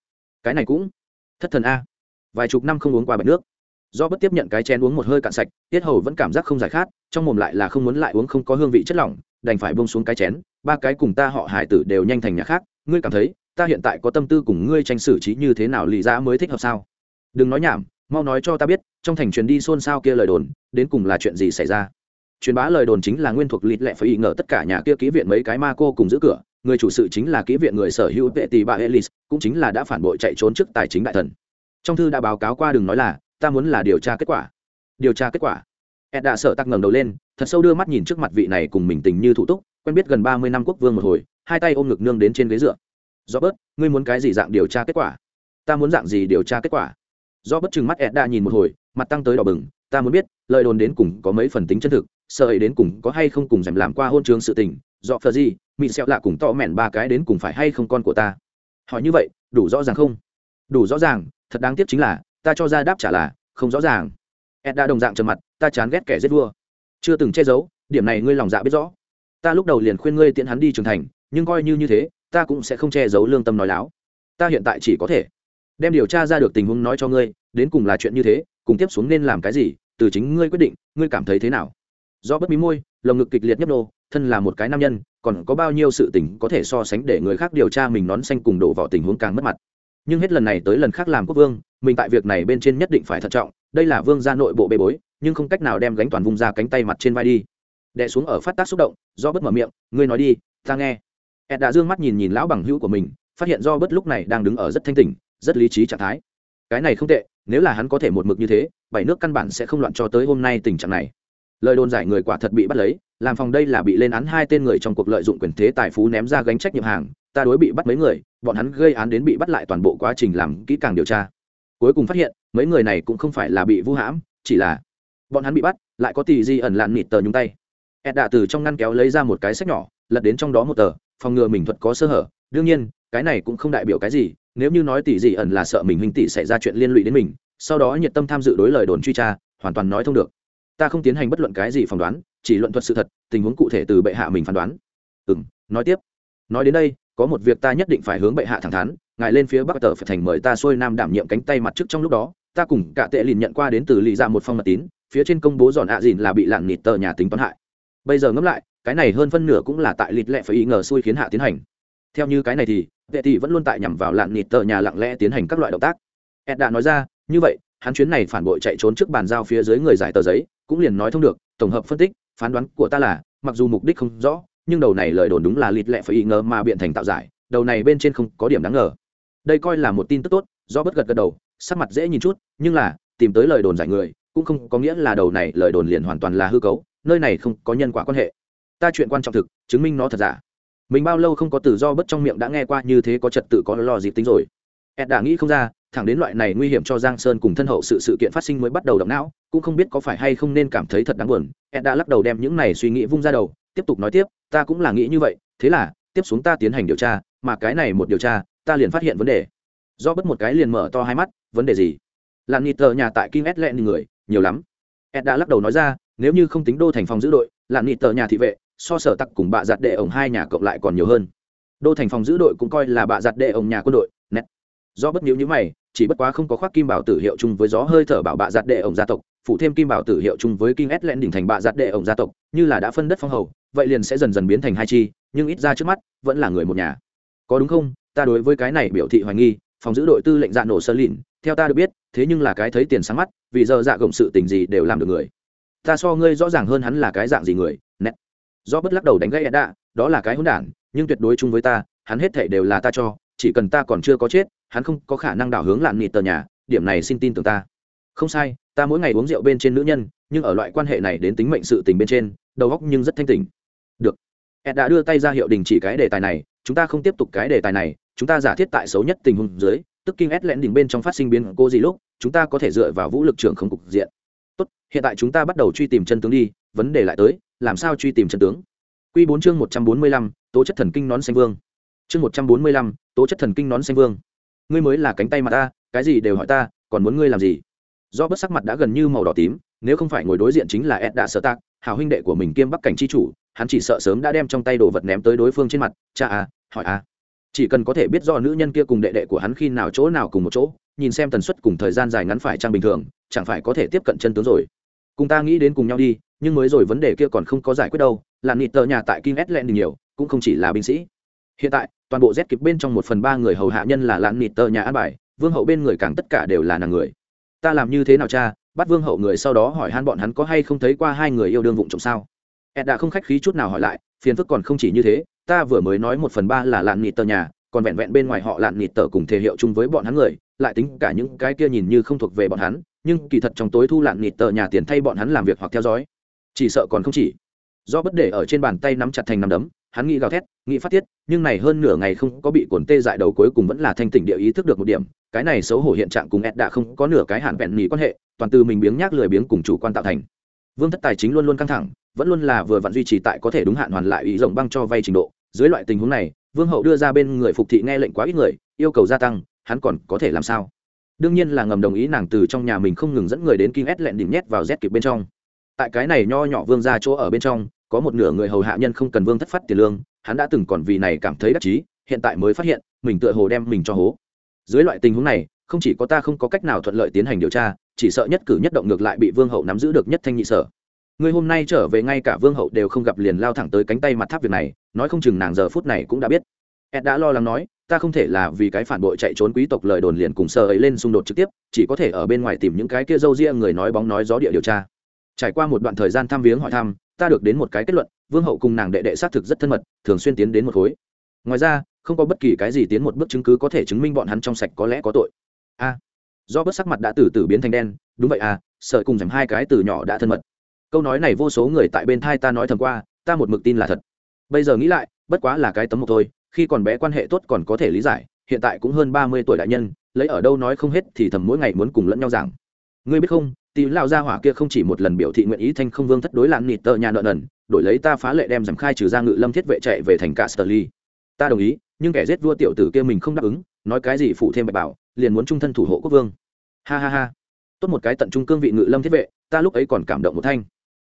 Cái này cũng thất thần a. Vài chục năm không uống qua bạch nước. Do bất tiếp nhận cái chén uống một hơi cạn sạch, tiết hầu vẫn cảm giác không giải khát, trong mồm lại là không muốn lại uống không có hương vị chất lỏng, đành phải bông xuống cái chén, ba cái cùng ta họ hải tử đều nhanh thành nhà khác, ngươi cảm thấy ta hiện tại có tâm tư cùng ngươi tranh xử trí như thế nào lì ra mới thích hợp sao? Đừng nói nhảm, mau nói cho ta biết, trong thành truyền đi xôn xao kia lời đồn, đến cùng là chuyện gì xảy ra? Truyền bá lời đồn chính là nguyên thuộc lịt lẹ phải ý ngờ tất cả nhà kia ký viện mấy cái ma cô cùng giữ cửa, người chủ sự chính là ký viện người sở hữu vệ tỷ bà elis cũng chính là đã phản bội chạy trốn trước tài chính đại thần. Trong thư đã báo cáo qua đừng nói là, ta muốn là điều tra kết quả. Điều tra kết quả. Ed đã sợ tắc ngẩng đầu lên, thật sâu đưa mắt nhìn trước mặt vị này cùng mình tình như thủ túc, quen biết gần ba mươi năm quốc vương một hồi, hai tay ôm ngực nương đến trên ghế dựa do bớt ngươi muốn cái gì dạng điều tra kết quả? Ta muốn dạng gì điều tra kết quả? Do bất chừng mắt edda đã nhìn một hồi, mặt tăng tới đỏ bừng. Ta muốn biết, lời đồn đến cùng có mấy phần tính chân thực, sợ ấy đến cùng có hay không cùng dèm làm qua hôn trường sự tình. Do phờ gì mị xẹo lạ cùng to mẹn ba cái đến cùng phải hay không con của ta? Hỏi như vậy, đủ rõ ràng không? Đủ rõ ràng, thật đáng tiếc chính là, ta cho ra đáp trả là, không rõ ràng. Edda đã đồng dạng trầm mặt, ta chán ghét kẻ giết vua. Chưa từng che giấu, điểm này ngươi lòng dạ biết rõ. Ta lúc đầu liền khuyên ngươi tiễn hắn đi trưởng thành, nhưng coi như như thế ta cũng sẽ không che giấu lương tâm nói láo. Ta hiện tại chỉ có thể đem điều tra ra được tình huống nói cho ngươi, đến cùng là chuyện như thế, cùng tiếp xuống nên làm cái gì, từ chính ngươi quyết định, ngươi cảm thấy thế nào? Do bất mí môi, lồng ngực kịch liệt nhấp nô, thân là một cái nam nhân, còn có bao nhiêu sự tình có thể so sánh để người khác điều tra mình nón xanh cùng đổ vào tình huống càng mất mặt. Nhưng hết lần này tới lần khác làm quốc vương, mình tại việc này bên trên nhất định phải thận trọng, đây là vương gia nội bộ bê bối, nhưng không cách nào đem gánh toàn vùng ra cánh tay mặt trên vai đi. Đè xuống ở phát tác xúc động, do bất mở miệng, ngươi nói đi, ta nghe ed đã d ư ơ n g mắt nhìn nhìn lão bằng hữu của mình, phát hiện do bất lúc này đang đứng ở rất thanh tỉnh, rất lý trí trạng thái. Cái này không tệ, nếu là hắn có thể một mực như thế, bảy nước căn bản sẽ không loạn cho tới hôm nay tình trạng này. Lời đồn giải người quả thật bị bắt lấy, làm phòng đây là bị lên án hai tên người trong cuộc lợi dụng quyền thế tài phú ném ra gánh trách nhiệm hàng, ta đối bị bắt mấy người, bọn hắn gây án đến bị bắt lại toàn bộ quá trình làm kỹ càng điều tra. Cuối cùng phát hiện, mấy người này cũng không phải là bị vu hãm, chỉ là bọn hắn bị bắt, lại có tỷ di ẩn lạn nịt tờ nhúng tay. Ed đã từ trong ngăn kéo lấy ra một cái sách nhỏ, lật đến trong đó một tờ phòng ngừa mình thuật có sơ hở. Đương nhiên, cái này cũng không đại biểu cái gì, nếu như nói tỷ dị ẩn là sợ mình huynh tỷ xảy ra chuyện liên lụy đến mình, sau đó nhiệt tâm tham dự đối lời đồn truy tra, hoàn toàn nói thông được. Ta không tiến hành bất luận cái gì phỏng đoán, chỉ luận thuật sự thật, tình huống cụ thể từ bệ hạ mình phán đoán. Ừ m nói tiếp. Nói đến đây, có một việc ta nhất định phải hướng bệ hạ thẳng thắn, ngài lên phía bắc tờ phải thành mời ta xuôi nam đảm nhiệm cánh tay mặt trước trong lúc đó, ta cùng cả tệ lìn nhận qua đến từ lì ra một phong mật tín, phía trên công bố giòn ạ à dìn là bị lạng nịt tờ nhà tính toán hại. Bây giờ ngẫm lại cái này hơn phân nửa cũng là tại lịt lẹ phải ý ngờ xui khiến hạ tiến hành. Theo như cái này thì, vệ tỷ vẫn luôn tại nhằm vào lạng nịt tờ nhà lặng lẽ tiến hành các loại động tác. Ed đã nói ra, như vậy, hắn chuyến này phản bội chạy trốn trước bàn giao phía dưới người giải tờ giấy, cũng liền nói thông được, tổng hợp phân tích, phán đoán của ta là, mặc dù mục đích không rõ, nhưng đầu này lời đồn đúng là lịt lẹ phải ý ngờ mà biện thành tạo giải, đầu này bên trên không có điểm đáng ngờ. Đây coi là một tin tức tốt do bất gật gật đầu, sắc mặt dễ nhìn chút, nhưng là, tìm tới lời đồn giải người, cũng không có nghĩa là đầu này lời đồn liền hoàn toàn là hư cấu, nơi này không có nhân quả quan hệ ta chuyện quan trọng thực, chứng minh nó thật giả. Mình bao lâu không có tự do bất trong miệng đã nghe qua như thế có trật tự có lo dịp tính rồi. Ed đã nghĩ không ra, thẳng đến loại này nguy hiểm cho giang sơn cùng thân hậu sự sự kiện phát sinh mới bắt đầu động não, cũng không biết có phải hay không nên cảm thấy thật đáng buồn. Ed đã lắc đầu đem những này suy nghĩ vung ra đầu, tiếp tục nói tiếp, ta cũng là nghĩ như vậy, thế là, tiếp xuống ta tiến hành điều tra, mà cái này một điều tra, ta liền phát hiện vấn đề. Do bất một cái liền mở to hai mắt, vấn đề gì? Làm nhị tờ nhà tại kim ed lẹn người, nhiều lắm. Ed đã lắc đầu nói ra, nếu như không tính đô thành phòng giữ đội làm nhị tờ nhà thị vệ so sở tặc cùng bạ giặt đệ ổng hai nhà cộng lại còn nhiều hơn. Đô thành phòng giữ đội cũng coi là bạ giặt đệ ổng nhà quân đội, nét. Do bất nhiễu như mày, chỉ bất quá không có khoác kim bảo tử hiệu chung với gió hơi thở bảo bạ giặt đệ ổng gia tộc, phụ thêm kim bảo tử hiệu chung với kinh ét lẹn đỉnh thành bạ giặt đệ ổng gia tộc, như là đã phân đất phong hầu, vậy liền sẽ dần dần biến thành hai chi, nhưng ít ra trước mắt, vẫn là người một nhà. Có đúng không? Ta đối với cái này biểu thị hoài nghi, phòng giữ đội tư lệnh dạ nổ sơ lìn theo ta được biết, thế nhưng là cái thấy tiền sáng mắt, vì giờ dạ gồng sự tình gì đều làm được người. Ta so ngươi rõ ràng hơn hắn là cái dạng gì người do bất lắc đầu đánh gãy edda đó là cái hỗn đản, nhưng tuyệt đối chung với ta, hắn hết thể đều là ta cho, chỉ cần ta còn chưa có chết, hắn không có khả năng đảo hướng lạn nịt tờ nhà, điểm này xin tin tưởng ta. Không sai, ta mỗi ngày uống rượu bên trên nữ nhân, nhưng ở loại quan hệ này đến tính mệnh sự tình bên trên, đầu óc nhưng rất thanh tỉnh. Được. Ed đã đưa tay ra hiệu đình chỉ cái đề tài này, chúng ta không tiếp tục cái đề tài này, chúng ta giả thiết tại xấu nhất tình huống dưới, tức kinh ed lẹn đỉnh bên trong phát sinh biến cô gì lúc, chúng ta có thể dựa vào vũ lực trưởng không cục diện. Tốt, hiện tại chúng ta bắt đầu truy tìm chân tướng đi, vấn đề lại tới làm sao truy tìm chân tướng Quy 4 chương 145, tố chất thần kinh nón xanh vương. Chương 145, tố chất thần kinh nón xanh vương. Ngươi mới là cánh tay mà ta, cái gì đều hỏi ta, còn muốn ngươi làm gì? Do bất sắc mặt đã gần như màu đỏ tím, nếu không phải ngồi đối diện chính là Ed đã sợ tạc, hào huynh đệ của mình kiêm bắc cảnh chi chủ, hắn chỉ sợ sớm đã đem trong tay đồ vật ném tới đối phương trên mặt, cha à, hỏi à. Chỉ cần có thể biết do nữ nhân kia cùng đệ đệ của hắn khi nào chỗ nào cùng một chỗ, nhìn xem tần suất cùng thời gian dài ngắn phải trang bình thường, chẳng phải có thể tiếp cận chân tướng rồi. Cùng ta nghĩ đến cùng nhau đi, nhưng mới rồi vấn đề kia còn không có giải quyết đâu, là nịt tờ nhà tại King Esland nhiều, cũng không chỉ là binh sĩ. Hiện tại, toàn bộ Z kịp bên trong một phần ba người hầu hạ nhân là lạn nịt tờ nhà an bài, vương hậu bên người càng tất cả đều là nàng người. Ta làm như thế nào cha? Bắt vương hậu người sau đó hỏi han bọn hắn có hay không thấy qua hai người yêu đương vụng trộm sao? Ed đã không khách khí chút nào hỏi lại, phiền phức còn không chỉ như thế, ta vừa mới nói một phần ba là lạn nịt tờ nhà, còn vẹn vẹn bên ngoài họ lạn nịt tờ cùng thể hiệu chung với bọn hắn người, lại tính cả những cái kia nhìn như không thuộc về bọn hắn, nhưng kỳ thật trong tối thu lạn nịt tờ nhà tiền thay bọn hắn làm việc hoặc theo dõi. Chỉ sợ còn không chỉ. Do bất để ở trên bàn tay nắm chặt thành nắm đấm, hắn nghĩ gào thét, nghĩ phát tiết, nhưng này hơn nửa ngày không có bị cuốn tê dại đầu cuối cùng vẫn là thanh tỉnh địa ý thức được một điểm, cái này xấu hổ hiện trạng cùng ed đã không có nửa cái hạn vẹn nghỉ quan hệ, toàn từ mình biếng nhác lười biếng cùng chủ quan tạo thành. Vương thất tài chính luôn luôn căng thẳng, vẫn luôn là vừa vặn duy trì tại có thể đúng hạn hoàn lại ý rộng băng cho vay trình độ. Dưới loại tình huống này, vương hậu đưa ra bên người phục thị nghe lệnh quá ít người, yêu cầu gia tăng, hắn còn có thể làm sao? Đương nhiên là ngầm đồng ý nàng từ trong nhà mình không ngừng dẫn người đến kinh ed lẹn đỉnh nhét vào rét kịp bên trong tại cái này nho nhỏ vương ra chỗ ở bên trong, có một nửa người hầu hạ nhân không cần vương thất phát tiền lương, hắn đã từng còn vì này cảm thấy đắc chí, hiện tại mới phát hiện, mình tựa hồ đem mình cho hố. Dưới loại tình huống này, không chỉ có ta không có cách nào thuận lợi tiến hành điều tra, chỉ sợ nhất cử nhất động ngược lại bị vương hậu nắm giữ được nhất thanh nhị sở. Người hôm nay trở về ngay cả vương hậu đều không gặp liền lao thẳng tới cánh tay mặt tháp việc này, nói không chừng nàng giờ phút này cũng đã biết. Ed đã lo lắng nói, ta không thể là vì cái phản bội chạy trốn quý tộc lời đồn liền cùng sơ ấy lên xung đột trực tiếp, chỉ có thể ở bên ngoài tìm những cái kia dâu ria người nói bóng nói gió địa điều tra trải qua một đoạn thời gian thăm viếng hỏi thăm, ta được đến một cái kết luận, vương hậu cùng nàng đệ đệ xác thực rất thân mật, thường xuyên tiến đến một khối. Ngoài ra, không có bất kỳ cái gì tiến một bước chứng cứ có thể chứng minh bọn hắn trong sạch có lẽ có tội. A. Do bớt sắc mặt đã từ từ biến thành đen, đúng vậy à sợ cùng dành hai cái từ nhỏ đã thân mật. Câu nói này vô số người tại bên thai ta nói thầm qua, ta một mực tin là thật. Bây giờ nghĩ lại, bất quá là cái tấm một thôi, khi còn bé quan hệ tốt còn có thể lý giải, hiện tại cũng hơn ba mươi tuổi đại nhân, lấy ở đâu nói không hết thì thầm mỗi ngày muốn cùng lẫn nhau giảng. Ngươi biết không tì lao ra hỏa kia không chỉ một lần biểu thị nguyện ý thanh không vương thất đối lạng nịt tờ nhà nợ nần, đổi lấy ta phá lệ đem giảm khai trừ ra ngự lâm thiết vệ chạy về thành cả sterly ta đồng ý, nhưng kẻ giết vua tiểu tử kia mình không đáp ứng, nói cái gì phụ thêm bạch bảo, liền muốn trung thân thủ hộ quốc vương. Ha ha ha. Tốt một cái tận trung cương vị ngự lâm thiết vệ, ta lúc ấy còn cảm động một thanh.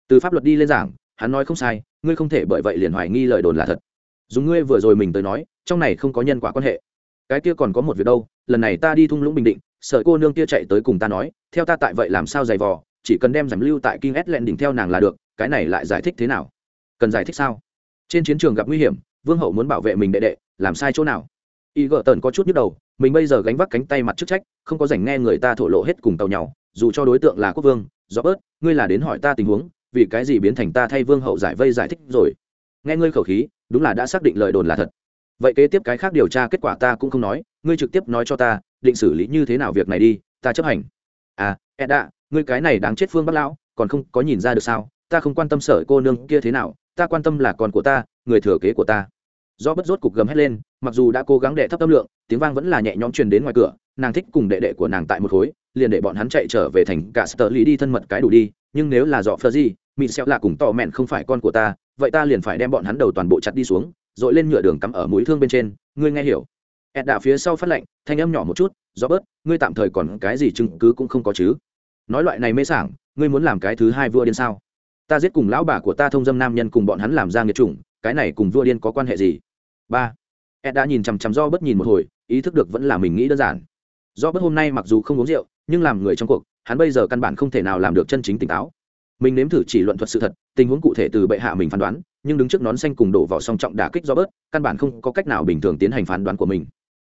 Từ pháp luật đi lên giảng, hắn nói không sai, ngươi không thể bởi vậy liền hoài nghi lời đồn là thật. Dùng ngươi vừa rồi mình tới nói, trong này không có nhân quả quan hệ. Cái kia còn có một việc đâu, lần này ta đi thung lũng bình định, sợ cô nương kia chạy tới cùng ta nói theo ta tại vậy làm sao giày vò chỉ cần đem giảm lưu tại King Esland đỉnh theo nàng là được, cái này lại giải thích thế nào? Cần giải thích sao? Trên chiến trường gặp nguy hiểm, Vương hậu muốn bảo vệ mình đệ đệ, làm sai chỗ nào? Y gợ tần có chút nhức đầu, mình bây giờ gánh vác cánh tay mặt chức trách, không có rảnh nghe người ta thổ lộ hết cùng tàu nhau, dù cho đối tượng là quốc vương, do bớt, ngươi là đến hỏi ta tình huống, vì cái gì biến thành ta thay Vương hậu giải vây giải thích rồi? Nghe ngươi khẩu khí, đúng là đã xác định lời đồn là thật. Vậy kế tiếp cái khác điều tra kết quả ta cũng không nói, ngươi trực tiếp nói cho ta, định xử lý như thế nào việc này đi, ta chấp hành. À, Edda, ngươi cái này đáng chết phương bắc lão còn không có nhìn ra được sao? Ta không quan tâm sở cô nương kia thế nào ta quan tâm là con của ta người thừa kế của ta. Do bất rốt cục gầm hét lên mặc dù đã cố gắng đệ thấp tâm lượng tiếng vang vẫn là nhẹ nhõm truyền đến ngoài cửa nàng thích cùng đệ đệ của nàng tại một khối liền để bọn hắn chạy trở về thành cả sở lý đi thân mật cái đủ đi nhưng nếu là dọ phơ gì mị xẹo là cùng tò mẹn không phải con của ta vậy ta liền phải đem bọn hắn đầu toàn bộ chặt đi xuống dội lên nhựa đường cắm ở mũi thương bên trên ngươi nghe hiểu ed đạ phía sau phát lệnh, thanh âm nhỏ một chút do bớt, ngươi tạm thời còn cái gì chứng cứ cũng không có chứ? Nói loại này mê sảng, ngươi muốn làm cái thứ hai vua điên sao? Ta giết cùng lão bà của ta thông dâm nam nhân cùng bọn hắn làm ra nghiệt chủng, cái này cùng vua điên có quan hệ gì? Ba. Ed đã nhìn chằm chằm do bất nhìn một hồi, ý thức được vẫn là mình nghĩ đơn giản. Do bất hôm nay mặc dù không uống rượu, nhưng làm người trong cuộc, hắn bây giờ căn bản không thể nào làm được chân chính tỉnh táo. Mình nếm thử chỉ luận thuật sự thật, tình huống cụ thể từ bệ hạ mình phán đoán, nhưng đứng trước nón xanh cùng đổ vào song trọng đả kích do bớt, căn bản không có cách nào bình thường tiến hành phán đoán của mình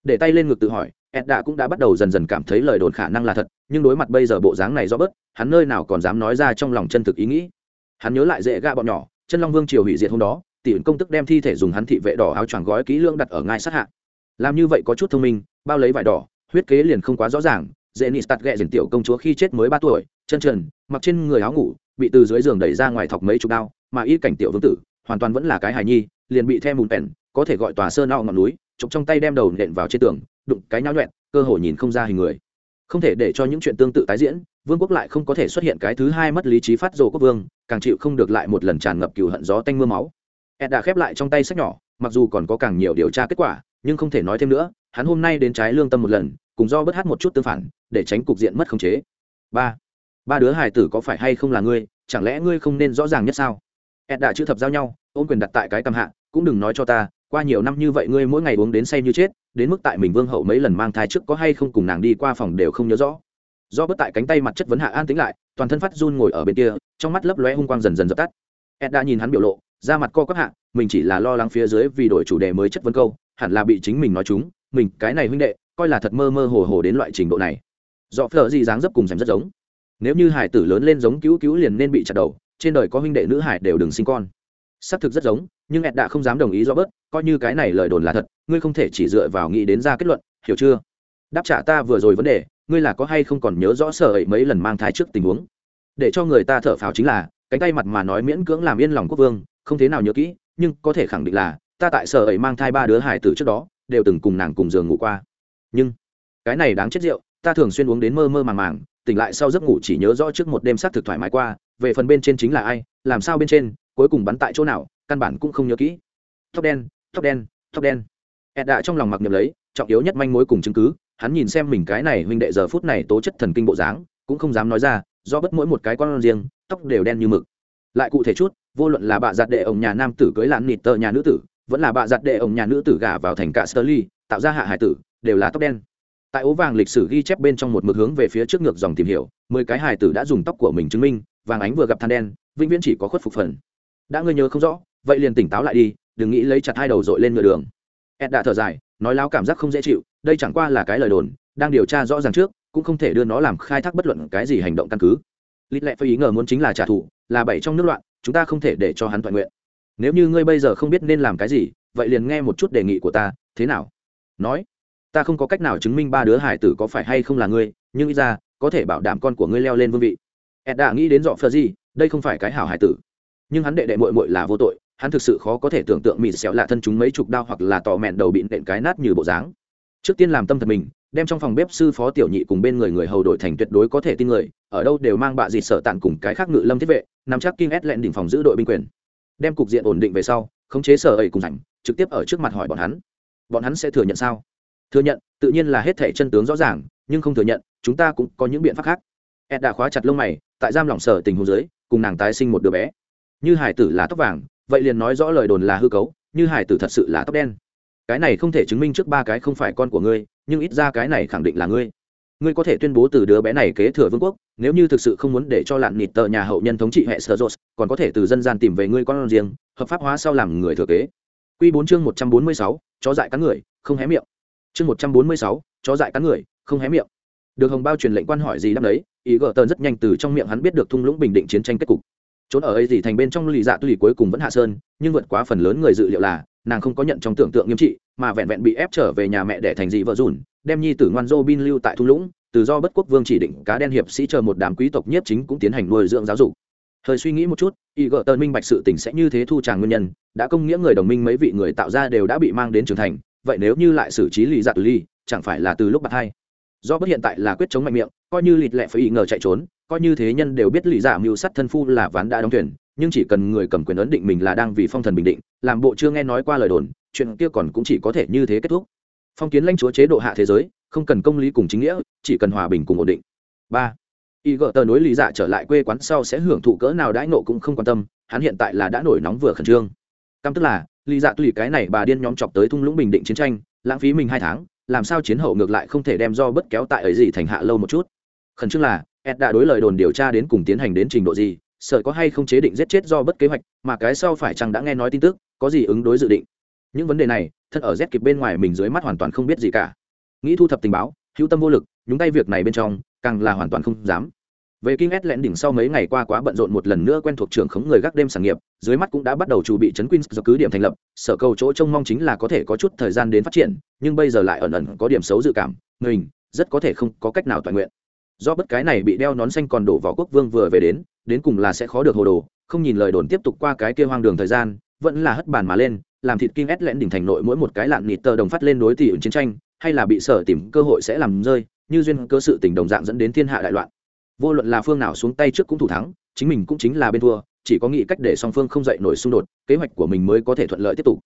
để tay lên ngực tự hỏi, edda cũng đã bắt đầu dần dần cảm thấy lời đồn khả năng là thật, nhưng đối mặt bây giờ bộ dáng này do bớt, hắn nơi nào còn dám nói ra trong lòng chân thực ý nghĩ. Hắn nhớ lại dễ gạ bọn nhỏ, chân long vương triều hủy diệt hôm đó, tỷ công tức đem thi thể dùng hắn thị vệ đỏ áo choàng gói kỹ lưỡng đặt ở ngai sát hạ. Làm như vậy có chút thông minh, bao lấy vải đỏ, huyết kế liền không quá rõ ràng dễ nị tạt ghẹ diển tiểu công chúa khi chết mới ba tuổi, chân trần, mặc trên người áo ngủ, bị từ dưới giường đẩy ra ngoài thọc mấy chục đao, mà y cảnh tiểu vương tử, hoàn toàn vẫn là cái hài nhi, liền bị theo mùn pèn, có thể gọi tòa sơn ao ngọn núi chụp trong tay đem đầu nện vào trên tường, đụng cái nhão nhuẹn cơ hội nhìn không ra hình người. Không thể để cho những chuyện tương tự tái diễn, vương quốc lại không có thể xuất hiện cái thứ hai mất lý trí phát rồ quốc vương, càng chịu không được lại một lần tràn ngập cừu hận gió tanh mưa máu. Ed đã khép lại trong tay sách nhỏ, mặc dù còn có càng nhiều điều tra kết quả, nhưng không thể nói thêm nữa, hắn hôm nay đến trái lương tâm một lần, cùng do bớt hát một chút tương phản, để tránh cục diện mất khống chế. Ba ba đứa hài tử có phải hay không là ngươi, chẳng lẽ ngươi không nên rõ ràng nhất sao? Ed đã chữ thập giao nhau, ôm quyền đặt tại cái cầm hạ, cũng đừng nói cho ta qua nhiều năm như vậy ngươi mỗi ngày uống đến say như chết, đến mức tại mình vương hậu mấy lần mang thai trước có hay không cùng nàng đi qua phòng đều không nhớ rõ. Do bất tại cánh tay mặt chất vấn hạ an tính lại, toàn thân phát run ngồi ở bên kia, trong mắt lấp lóe hung quang dần dần dập tắt. Ed đã nhìn hắn biểu lộ ra mặt co quắp hạ, mình chỉ là lo lắng phía dưới vì đổi chủ đề mới chất vấn câu, hẳn là bị chính mình nói chúng, mình, cái này huynh đệ, coi là thật mơ mơ hồ hồ đến loại trình độ này. Do phở gì dáng dấp cùng xem rất giống. Nếu như hải tử lớn lên giống cứu cứu liền nên bị chặt đầu, trên đời có huynh đệ nữ hải đều đừng sinh con. Xác thực rất giống nhưng ed đã không dám đồng ý do bớt coi như cái này lời đồn là thật, ngươi không thể chỉ dựa vào nghĩ đến ra kết luận, hiểu chưa? Đáp trả ta vừa rồi vấn đề, ngươi là có hay không còn nhớ rõ sở ấy mấy lần mang thai trước tình huống? Để cho người ta thở phào chính là, cánh tay mặt mà nói miễn cưỡng làm yên lòng quốc vương, không thế nào nhớ kỹ, nhưng có thể khẳng định là, ta tại sở ấy mang thai ba đứa hải tử trước đó, đều từng cùng nàng cùng giường ngủ qua. Nhưng, cái này đáng chết rượu, ta thường xuyên uống đến mơ mơ màng màng, tỉnh lại sau giấc ngủ chỉ nhớ rõ trước một đêm xác thực thoải mái qua, về phần bên trên chính là ai, làm sao bên trên cuối cùng bắn tại chỗ nào, căn bản cũng không nhớ kỹ. Tóc đen tóc đen tóc đen. Ed đã trong lòng mặc niệm lấy, trọng yếu nhất manh mối cùng chứng cứ, hắn nhìn xem mình cái này huynh đệ giờ phút này tố chất thần kinh bộ dáng, cũng không dám nói ra, do bất mỗi một cái con riêng, tóc đều đen như mực. Lại cụ thể chút, vô luận là bà giặt đệ ông nhà nam tử cưới lãn nịt tờ nhà nữ tử, vẫn là bà giặt đệ ông nhà nữ tử gả vào thành cả sterly tạo ra hạ hải tử, đều là tóc đen. Tại ố vàng lịch sử ghi chép bên trong một mực hướng về phía trước ngược dòng tìm hiểu, mười cái hải tử đã dùng tóc của mình chứng minh, vàng ánh vừa gặp than đen, vĩnh viễn chỉ có khuất phục phần đã ngươi nhớ không rõ, vậy liền tỉnh táo lại đi, đừng nghĩ lấy chặt hai đầu dội lên ngựa đường. Ed đã thở dài, nói láo cảm giác không dễ chịu, đây chẳng qua là cái lời đồn, đang điều tra rõ ràng trước, cũng không thể đưa nó làm khai thác bất luận cái gì hành động căn cứ. Lít lẽ phải ý ngờ muốn chính là trả thù, là bảy trong nước loạn, chúng ta không thể để cho hắn toàn nguyện. Nếu như ngươi bây giờ không biết nên làm cái gì, vậy liền nghe một chút đề nghị của ta, thế nào? Nói, ta không có cách nào chứng minh ba đứa hải tử có phải hay không là ngươi, nhưng ít ra, có thể bảo đảm con của ngươi leo lên vương vị. Ed đã nghĩ đến dọ phờ gì, đây không phải cái hảo hải tử nhưng hắn đệ đệ mội mội là vô tội, hắn thực sự khó có thể tưởng tượng mịt xẹo lạ thân chúng mấy chục đao hoặc là tò mẹn đầu bị nện cái nát như bộ dáng. Trước tiên làm tâm thật mình, đem trong phòng bếp sư phó tiểu nhị cùng bên người người hầu đổi thành tuyệt đối có thể tin người, ở đâu đều mang bạ dịt sở tàn cùng cái khác ngự lâm thiết vệ, nằm chắc kim ét lẹn đỉnh phòng giữ đội binh quyền. Đem cục diện ổn định về sau, khống chế sở ấy cùng rảnh, trực tiếp ở trước mặt hỏi bọn hắn. Bọn hắn sẽ thừa nhận sao? Thừa nhận, tự nhiên là hết thể chân tướng rõ ràng, nhưng không thừa nhận, chúng ta cũng có những biện pháp khác. Ed đã khóa chặt lông mày, tại giam lỏng sở tình huống dưới, cùng nàng tái sinh một đứa bé như hải tử là tóc vàng, vậy liền nói rõ lời đồn là hư cấu, như hải tử thật sự là tóc đen. Cái này không thể chứng minh trước ba cái không phải con của ngươi, nhưng ít ra cái này khẳng định là ngươi. Ngươi có thể tuyên bố từ đứa bé này kế thừa vương quốc, nếu như thực sự không muốn để cho lạn nịt tờ nhà hậu nhân thống trị hệ sơ dốt còn có thể từ dân gian tìm về ngươi con riêng, hợp pháp hóa sau làm người thừa kế. Q bốn chương một trăm bốn mươi sáu, chó dại cắn người, không hé miệng. Chương một trăm bốn mươi sáu, chó dại cắn người, không hé miệng. Được hồng bao truyền lệnh quan hỏi gì đáp đấy, ý gờ tơn rất nhanh từ trong miệng hắn biết được thung lũng bình định chiến tranh kết cục trốn ở ấy gì thành bên trong lì dạ tùy cuối cùng vẫn hạ sơn, nhưng vượt quá phần lớn người dự liệu là, nàng không có nhận trong tưởng tượng nghiêm trị, mà vẹn vẹn bị ép trở về nhà mẹ để thành dị vợ dùn, đem nhi tử ngoan dô bin lưu tại thung lũng, từ do bất quốc vương chỉ định cá đen hiệp sĩ chờ một đám quý tộc nhiếp chính cũng tiến hành nuôi dưỡng giáo dục. Hơi suy nghĩ một chút, y gợ tơn minh bạch sự tình sẽ như thế thu tràng nguyên nhân, đã công nghĩa người đồng minh mấy vị người tạo ra đều đã bị mang đến trưởng thành, vậy nếu như lại xử trí lì dạ ly chẳng phải là từ lúc bạc hai? Do bất hiện tại là quyết chống mạnh miệng, coi như lịt lẹ phải y ngờ chạy trốn coi như thế nhân đều biết lý giả mưu sát thân phu là ván đã đóng thuyền, nhưng chỉ cần người cầm quyền ấn định mình là đang vì phong thần bình định, làm bộ chưa nghe nói qua lời đồn, chuyện kia còn cũng chỉ có thể như thế kết thúc. Phong kiến lãnh chúa chế độ hạ thế giới, không cần công lý cùng chính nghĩa, chỉ cần hòa bình cùng ổn định. Ba, y gợ tờ nối lý dạ trở lại quê quán sau sẽ hưởng thụ cỡ nào đãi nộ cũng không quan tâm, hắn hiện tại là đã nổi nóng vừa khẩn trương. Căm tức là, lý dạ tùy cái này bà điên nhóm chọc tới thung lũng bình định chiến tranh, lãng phí mình hai tháng, làm sao chiến hậu ngược lại không thể đem do bất kéo tại ấy gì thành hạ lâu một chút. Khẩn trương là ed đã đối lời đồn điều tra đến cùng tiến hành đến trình độ gì, sợ có hay không chế định giết chết do bất kế hoạch, mà cái sau phải chăng đã nghe nói tin tức, có gì ứng đối dự định. Những vấn đề này, thân ở z kịp bên ngoài mình dưới mắt hoàn toàn không biết gì cả. Nghĩ thu thập tình báo, hữu tâm vô lực, nhúng tay việc này bên trong, càng là hoàn toàn không dám. Về kinh ét lẹn đỉnh sau mấy ngày qua quá bận rộn một lần nữa quen thuộc trưởng khống người gác đêm sản nghiệp, dưới mắt cũng đã bắt đầu chuẩn bị chấn queens do cứ điểm thành lập, sở cầu chỗ trông mong chính là có thể có chút thời gian đến phát triển, nhưng bây giờ lại ẩn ẩn có điểm xấu dự cảm, mình rất có thể không có cách nào toàn nguyện do bất cái này bị đeo nón xanh còn đổ vào quốc vương vừa về đến đến cùng là sẽ khó được hồ đồ, không nhìn lời đồn tiếp tục qua cái kia hoang đường thời gian, vẫn là hất bàn mà lên, làm thịt kinh ét lẽn đỉnh thành nội mỗi một cái lạn nịt tờ đồng phát lên đối tỷ ứng chiến tranh, hay là bị sở tìm cơ hội sẽ làm rơi, như duyên cơ sự tình đồng dạng dẫn đến thiên hạ đại loạn. Vô luận là phương nào xuống tay trước cũng thủ thắng, chính mình cũng chính là bên thua, chỉ có nghĩ cách để song phương không dậy nổi xung đột, kế hoạch của mình mới có thể thuận lợi tiếp tục.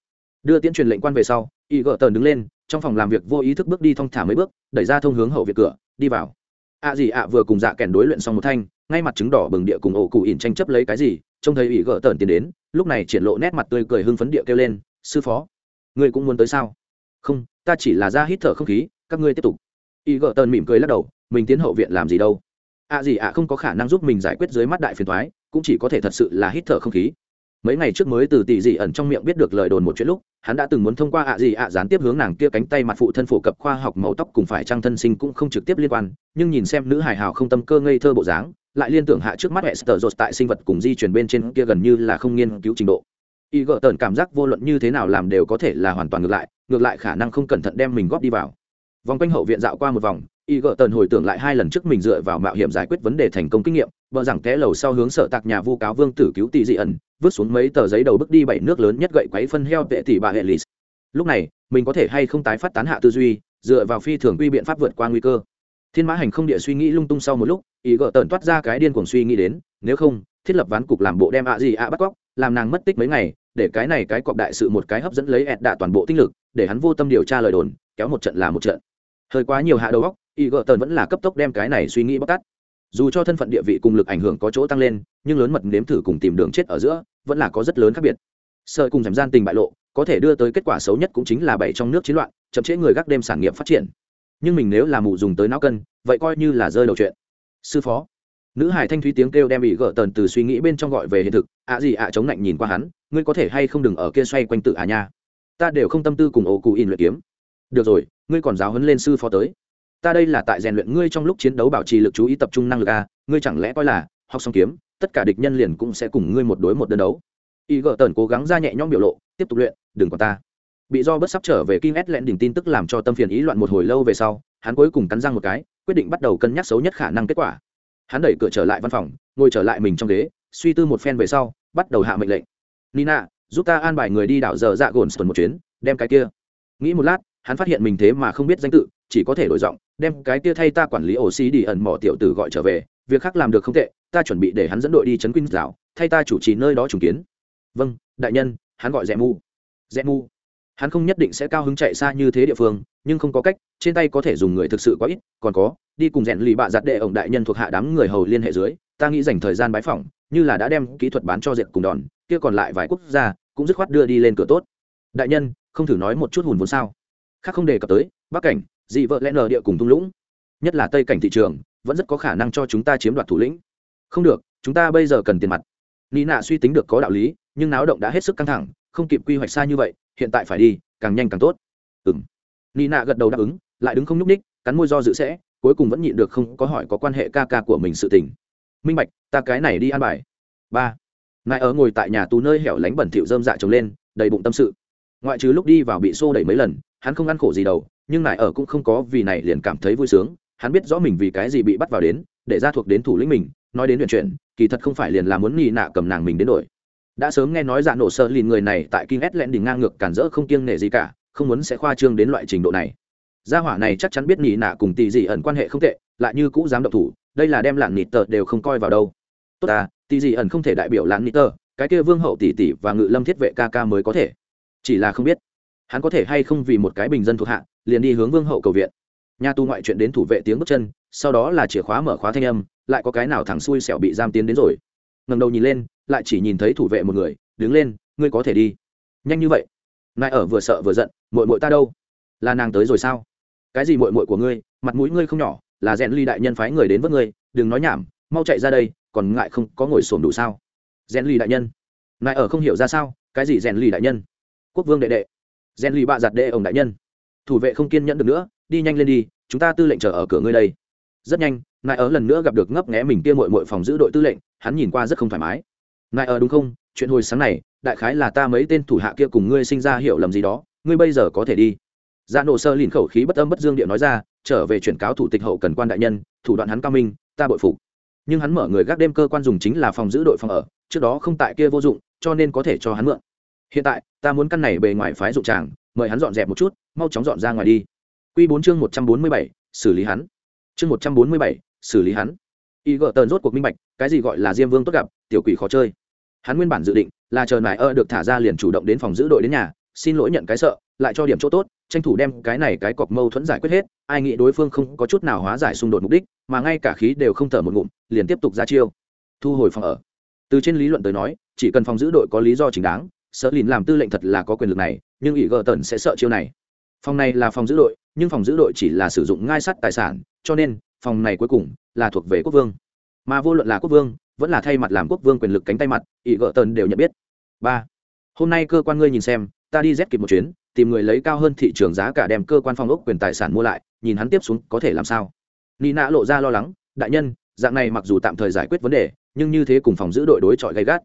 Đưa tiễn truyền lệnh quan về sau y gợ tờn đứng lên, trong phòng làm việc vô ý thức bước đi thong thả mấy bước, đẩy ra thông hướng hậu việc cửa, đi vào ạ gì ạ vừa cùng dạ kèn đối luyện xong một thanh, ngay mặt trứng đỏ bừng địa cùng ổ cụ ỉn tranh chấp lấy cái gì, trông thấy ỉ gỡ tởn tiến đến, lúc này triển lộ nét mặt tươi cười hưng phấn địa kêu lên, sư phó, ngươi cũng muốn tới sao? Không, ta chỉ là ra hít thở không khí, các ngươi tiếp tục. Ỉ gỡ tởn mỉm cười lắc đầu, mình tiến hậu viện làm gì đâu? Ạ gì ạ không có khả năng giúp mình giải quyết dưới mắt đại phiền thoái cũng chỉ có thể thật sự là hít thở không khí mấy ngày trước mới từ tỷ dị ẩn trong miệng biết được lời đồn một chuyện lúc hắn đã từng muốn thông qua ạ gì ạ gián tiếp hướng nàng kia cánh tay mặt phụ thân phổ cập khoa học màu tóc cùng phải trang thân sinh cũng không trực tiếp liên quan nhưng nhìn xem nữ hài hào không tâm cơ ngây thơ bộ dáng lại liên tưởng hạ trước mắt Esther Rose tại sinh vật cùng di chuyển bên trên kia gần như là không nghiên cứu trình độ. Y gợ tần cảm giác vô luận như thế nào làm đều có thể là hoàn toàn ngược lại, ngược lại khả năng không cẩn thận đem mình góp đi vào. Vòng quanh hậu viện dạo qua một vòng, y gợ tần hồi tưởng lại hai lần trước mình dựa vào mạo hiểm giải quyết vấn đề thành công kinh nghiệm vợ rằng té lầu sau hướng sở tạc nhà vu cáo vương tử cứu tỷ dị ẩn vứt xuống mấy tờ giấy đầu bước đi bảy nước lớn nhất gậy quấy phân heo tệ tỷ bà hệ lì. Lúc này, mình có thể hay không tái phát tán hạ tư duy, dựa vào phi thường quy biện pháp vượt qua nguy cơ. Thiên mã hành không địa suy nghĩ lung tung sau một lúc, ý gợ tần toát ra cái điên cuồng suy nghĩ đến, nếu không, thiết lập ván cục làm bộ đem ạ gì ạ bắt cóc, làm nàng mất tích mấy ngày, để cái này cái cọp đại sự một cái hấp dẫn lấy ẹt đạ toàn bộ tinh lực, để hắn vô tâm điều tra lời đồn, kéo một trận là một trận. Hơi quá nhiều hạ đầu góc y gợ tần vẫn là cấp tốc đem cái này suy nghĩ bóc tắt dù cho thân phận địa vị cùng lực ảnh hưởng có chỗ tăng lên, nhưng lớn mật nếm thử cùng tìm đường chết ở giữa vẫn là có rất lớn khác biệt. Sợ cùng giảm gian tình bại lộ, có thể đưa tới kết quả xấu nhất cũng chính là bảy trong nước chiến loạn, chậm trễ người gác đêm sản nghiệp phát triển. Nhưng mình nếu là mù dùng tới não cân, vậy coi như là rơi đầu chuyện. Sư phó. Nữ hải thanh thúy tiếng kêu đem bị gỡ tần từ suy nghĩ bên trong gọi về hiện thực ạ gì ạ, chống lạnh nhìn qua hắn, ngươi có thể hay không đừng ở kia xoay quanh tự à nha? Ta đều không tâm tư cùng ổ cụ in luyện kiếm. Được rồi, ngươi còn giáo huấn lên sư phó tới ta đây là tại rèn luyện ngươi trong lúc chiến đấu bảo trì lực chú ý tập trung năng lực a, ngươi chẳng lẽ coi là học xong kiếm, tất cả địch nhân liền cũng sẽ cùng ngươi một đối một đơn đấu. Y gợ tần cố gắng ra nhẹ nhõm biểu lộ, tiếp tục luyện, đừng có ta. Bị do bất sắp trở về kim ét lẹn đỉnh tin tức làm cho tâm phiền ý loạn một hồi lâu về sau, hắn cuối cùng cắn răng một cái, quyết định bắt đầu cân nhắc xấu nhất khả năng kết quả. Hắn đẩy cửa trở lại văn phòng, ngồi trở lại mình trong ghế, suy tư một phen về sau, bắt đầu hạ mệnh lệnh. Nina, giúp ta an bài người đi đảo giờ dạ gồn tuần một chuyến, đem cái kia. Nghĩ một lát, hắn phát hiện mình thế mà không biết danh tự, chỉ có thể đổi giọng đem cái kia thay ta quản lý ổ xí đi ẩn mỏ tiểu tử gọi trở về, việc khác làm được không tệ, ta chuẩn bị để hắn dẫn đội đi chấn quynh rào thay ta chủ trì nơi đó trùng kiến. Vâng đại nhân, hắn gọi rẽ mu. Rẽ mu. Hắn không nhất định sẽ cao hứng chạy xa như thế địa phương, nhưng không có cách, trên tay có thể dùng người thực sự quá ít, còn có, đi cùng rèn lì bạ giặt đệ ổng đại nhân thuộc hạ đám người hầu liên hệ dưới, ta nghĩ dành thời gian bái phỏng, như là đã đem kỹ thuật bán cho diện cùng đòn, kia còn lại vài quốc gia, cũng dứt khoát đưa đi lên cửa tốt. Đại nhân, không thử nói một chút hùn vốn sao? Khác không đề cập tới, bắc cảnh dị vợ lẽ nờ địa cùng thung lũng. Nhất là tây cảnh thị trường, vẫn rất có khả năng cho chúng ta chiếm đoạt thủ lĩnh. Không được, chúng ta bây giờ cần tiền mặt. Nị nạ suy tính được có đạo lý, nhưng náo động đã hết sức căng thẳng, không kịp quy hoạch xa như vậy, hiện tại phải đi, càng nhanh càng tốt. Ừng nị nạ gật đầu đáp ứng, lại đứng không nhúc ních cắn môi do dự sẽ, cuối cùng vẫn nhịn được không có hỏi có quan hệ ca ca của mình sự tình. Minh bạch, ta cái này đi ăn bài. Ba. Nại ở ngồi tại nhà tù nơi hẻo lánh bẩn thỉu dơm dạ trồng lên, đầy bụng tâm sự. Ngoại trừ lúc đi vào bị xô đẩy mấy lần hắn không ăn khổ gì đâu, nhưng nại ở cũng không có vì này liền cảm thấy vui sướng. Hắn biết rõ mình vì cái gì bị bắt vào đến, để ra thuộc đến thủ lĩnh mình, nói đến chuyện chuyện, kỳ thật không phải liền là muốn nhị nạ cầm nàng mình đến đổi. Đã sớm nghe nói dạ nổ sơ lìn người này tại kinh ét lẹn đỉnh ngang ngược cản rỡ không kiêng nể gì cả, không muốn sẽ khoa trương đến loại trình độ này. Gia hỏa này chắc chắn biết nhị nạ cùng tỷ dị ẩn quan hệ không tệ, lại như cũ dám động thủ, đây là đem lạn nịt tờ đều không coi vào đâu. Tốt à tỷ dị ẩn không thể đại biểu lạn nịt tờ, cái kia vương hậu tỷ tỷ và ngự lâm thiết vệ ca ca mới có thể. Chỉ là không biết hắn có thể hay không vì một cái bình dân thuộc hạ, liền đi hướng vương hậu cầu viện. Nhà tu ngoại chuyện đến thủ vệ tiếng bước chân, sau đó là chìa khóa mở khóa thanh âm, lại có cái nào thẳng xui xẻo bị giam tiến đến rồi. Ngầm đầu nhìn lên, lại chỉ nhìn thấy thủ vệ một người, đứng lên, ngươi có thể đi. Nhanh như vậy? Nại ở vừa sợ vừa giận mội mội ta đâu? Là nàng tới rồi sao? Cái gì mội mội của ngươi? Mặt mũi ngươi không nhỏ, là rèn ly đại nhân phái người đến vớt ngươi, đừng nói nhảm, mau chạy ra đây, còn ngại không có ngồi sổm đủ sao? Rèn ly đại nhân? Nại ở không hiểu ra sao? Cái gì rèn ly đại nhân? Quốc vương đệ đệ gen lì bạ giặt đệ ông đại nhân. Thủ vệ không kiên nhẫn được nữa, đi nhanh lên đi, chúng ta tư lệnh chờ ở cửa ngươi đây. Rất nhanh, nại ở lần nữa gặp được ngấp nghé mình kia mội mội phòng giữ đội tư lệnh, hắn nhìn qua rất không thoải mái. Nại ở đúng không? Chuyện hồi sáng này, đại khái là ta mấy tên thủ hạ kia cùng ngươi sinh ra hiểu lầm gì đó, ngươi bây giờ có thể đi. Ra nổ sơ lìn khẩu khí bất âm bất dương điện nói ra, trở về chuyển cáo thủ tịch hậu cần quan đại nhân, thủ đoạn hắn cao minh, ta bội phục. Nhưng hắn mở người gác đêm cơ quan dùng chính là phòng giữ đội phòng ở, trước đó không tại kia vô dụng, cho nên có thể cho hắn mượn hiện tại, ta muốn căn này bề ngoài phái dụng tràng, mời hắn dọn dẹp một chút, mau chóng dọn ra ngoài đi. Q bốn chương một trăm bốn mươi bảy, xử lý hắn. Chương một trăm bốn mươi bảy, xử lý hắn. Y gợ tờn rốt cuộc minh bạch, cái gì gọi là diêm vương tốt gặp, tiểu quỷ khó chơi. Hắn nguyên bản dự định là chờ nải ơ được thả ra liền chủ động đến phòng giữ đội đến nhà, xin lỗi nhận cái sợ, lại cho điểm chỗ tốt, tranh thủ đem cái này cái cọc mâu thuẫn giải quyết hết, ai nghĩ đối phương không có chút nào hóa giải xung đột mục đích, mà ngay cả khí đều không thở một ngụm, liền tiếp tục ra chiêu. Thu hồi phòng ở. Từ trên lý luận tới nói, chỉ cần phòng giữ đội có lý do chính đáng sợ lìn làm tư lệnh thật là có quyền lực này, nhưng ỷ gờ tần sẽ sợ chiêu này. Phòng này là phòng giữ đội, nhưng phòng giữ đội chỉ là sử dụng ngai sắt tài sản, cho nên, phòng này cuối cùng là thuộc về quốc vương. Mà vô luận là quốc vương, vẫn là thay mặt làm quốc vương quyền lực cánh tay mặt, ỷ gờ tần đều nhận biết. Ba, hôm nay cơ quan ngươi nhìn xem, ta đi dép kịp một chuyến, tìm người lấy cao hơn thị trường giá cả đem cơ quan phòng ốc quyền tài sản mua lại, nhìn hắn tiếp xuống có thể làm sao. Nina lộ ra lo lắng, đại nhân, dạng này mặc dù tạm thời giải quyết vấn đề, nhưng như thế cùng phòng giữ đội đối chọi gay gắt,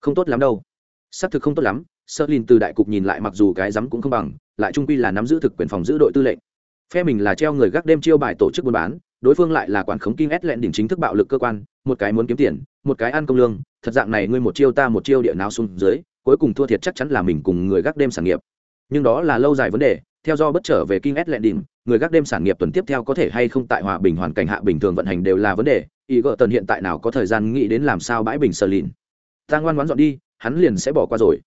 không tốt lắm đâu xác thực không tốt lắm sơ lìn từ đại cục nhìn lại mặc dù cái rắm cũng không bằng, lại trung quy là nắm giữ thực quyền phòng giữ đội tư lệnh. Phe mình là treo người gác đêm chiêu bài tổ chức buôn bán, đối phương lại là quản khống kinh ét lẹn đỉnh chính thức bạo lực cơ quan, một cái muốn kiếm tiền, một cái ăn công lương, thật dạng này ngươi một chiêu ta một chiêu địa nào xuống dưới, cuối cùng thua thiệt chắc chắn là mình cùng người gác đêm sản nghiệp. Nhưng đó là lâu dài vấn đề, theo do bất trở về kinh ét lẹn đỉnh, người gác đêm sản nghiệp tuần tiếp theo có thể hay không tại hòa bình hoàn cảnh hạ bình thường vận hành đều là vấn đề ý gợ tần hiện tại nào có thời gian nghĩ đến làm sao bãi bình sờ lìn ta ngoan ngoãn dọn đi hắn liền sẽ bỏ qua rồi.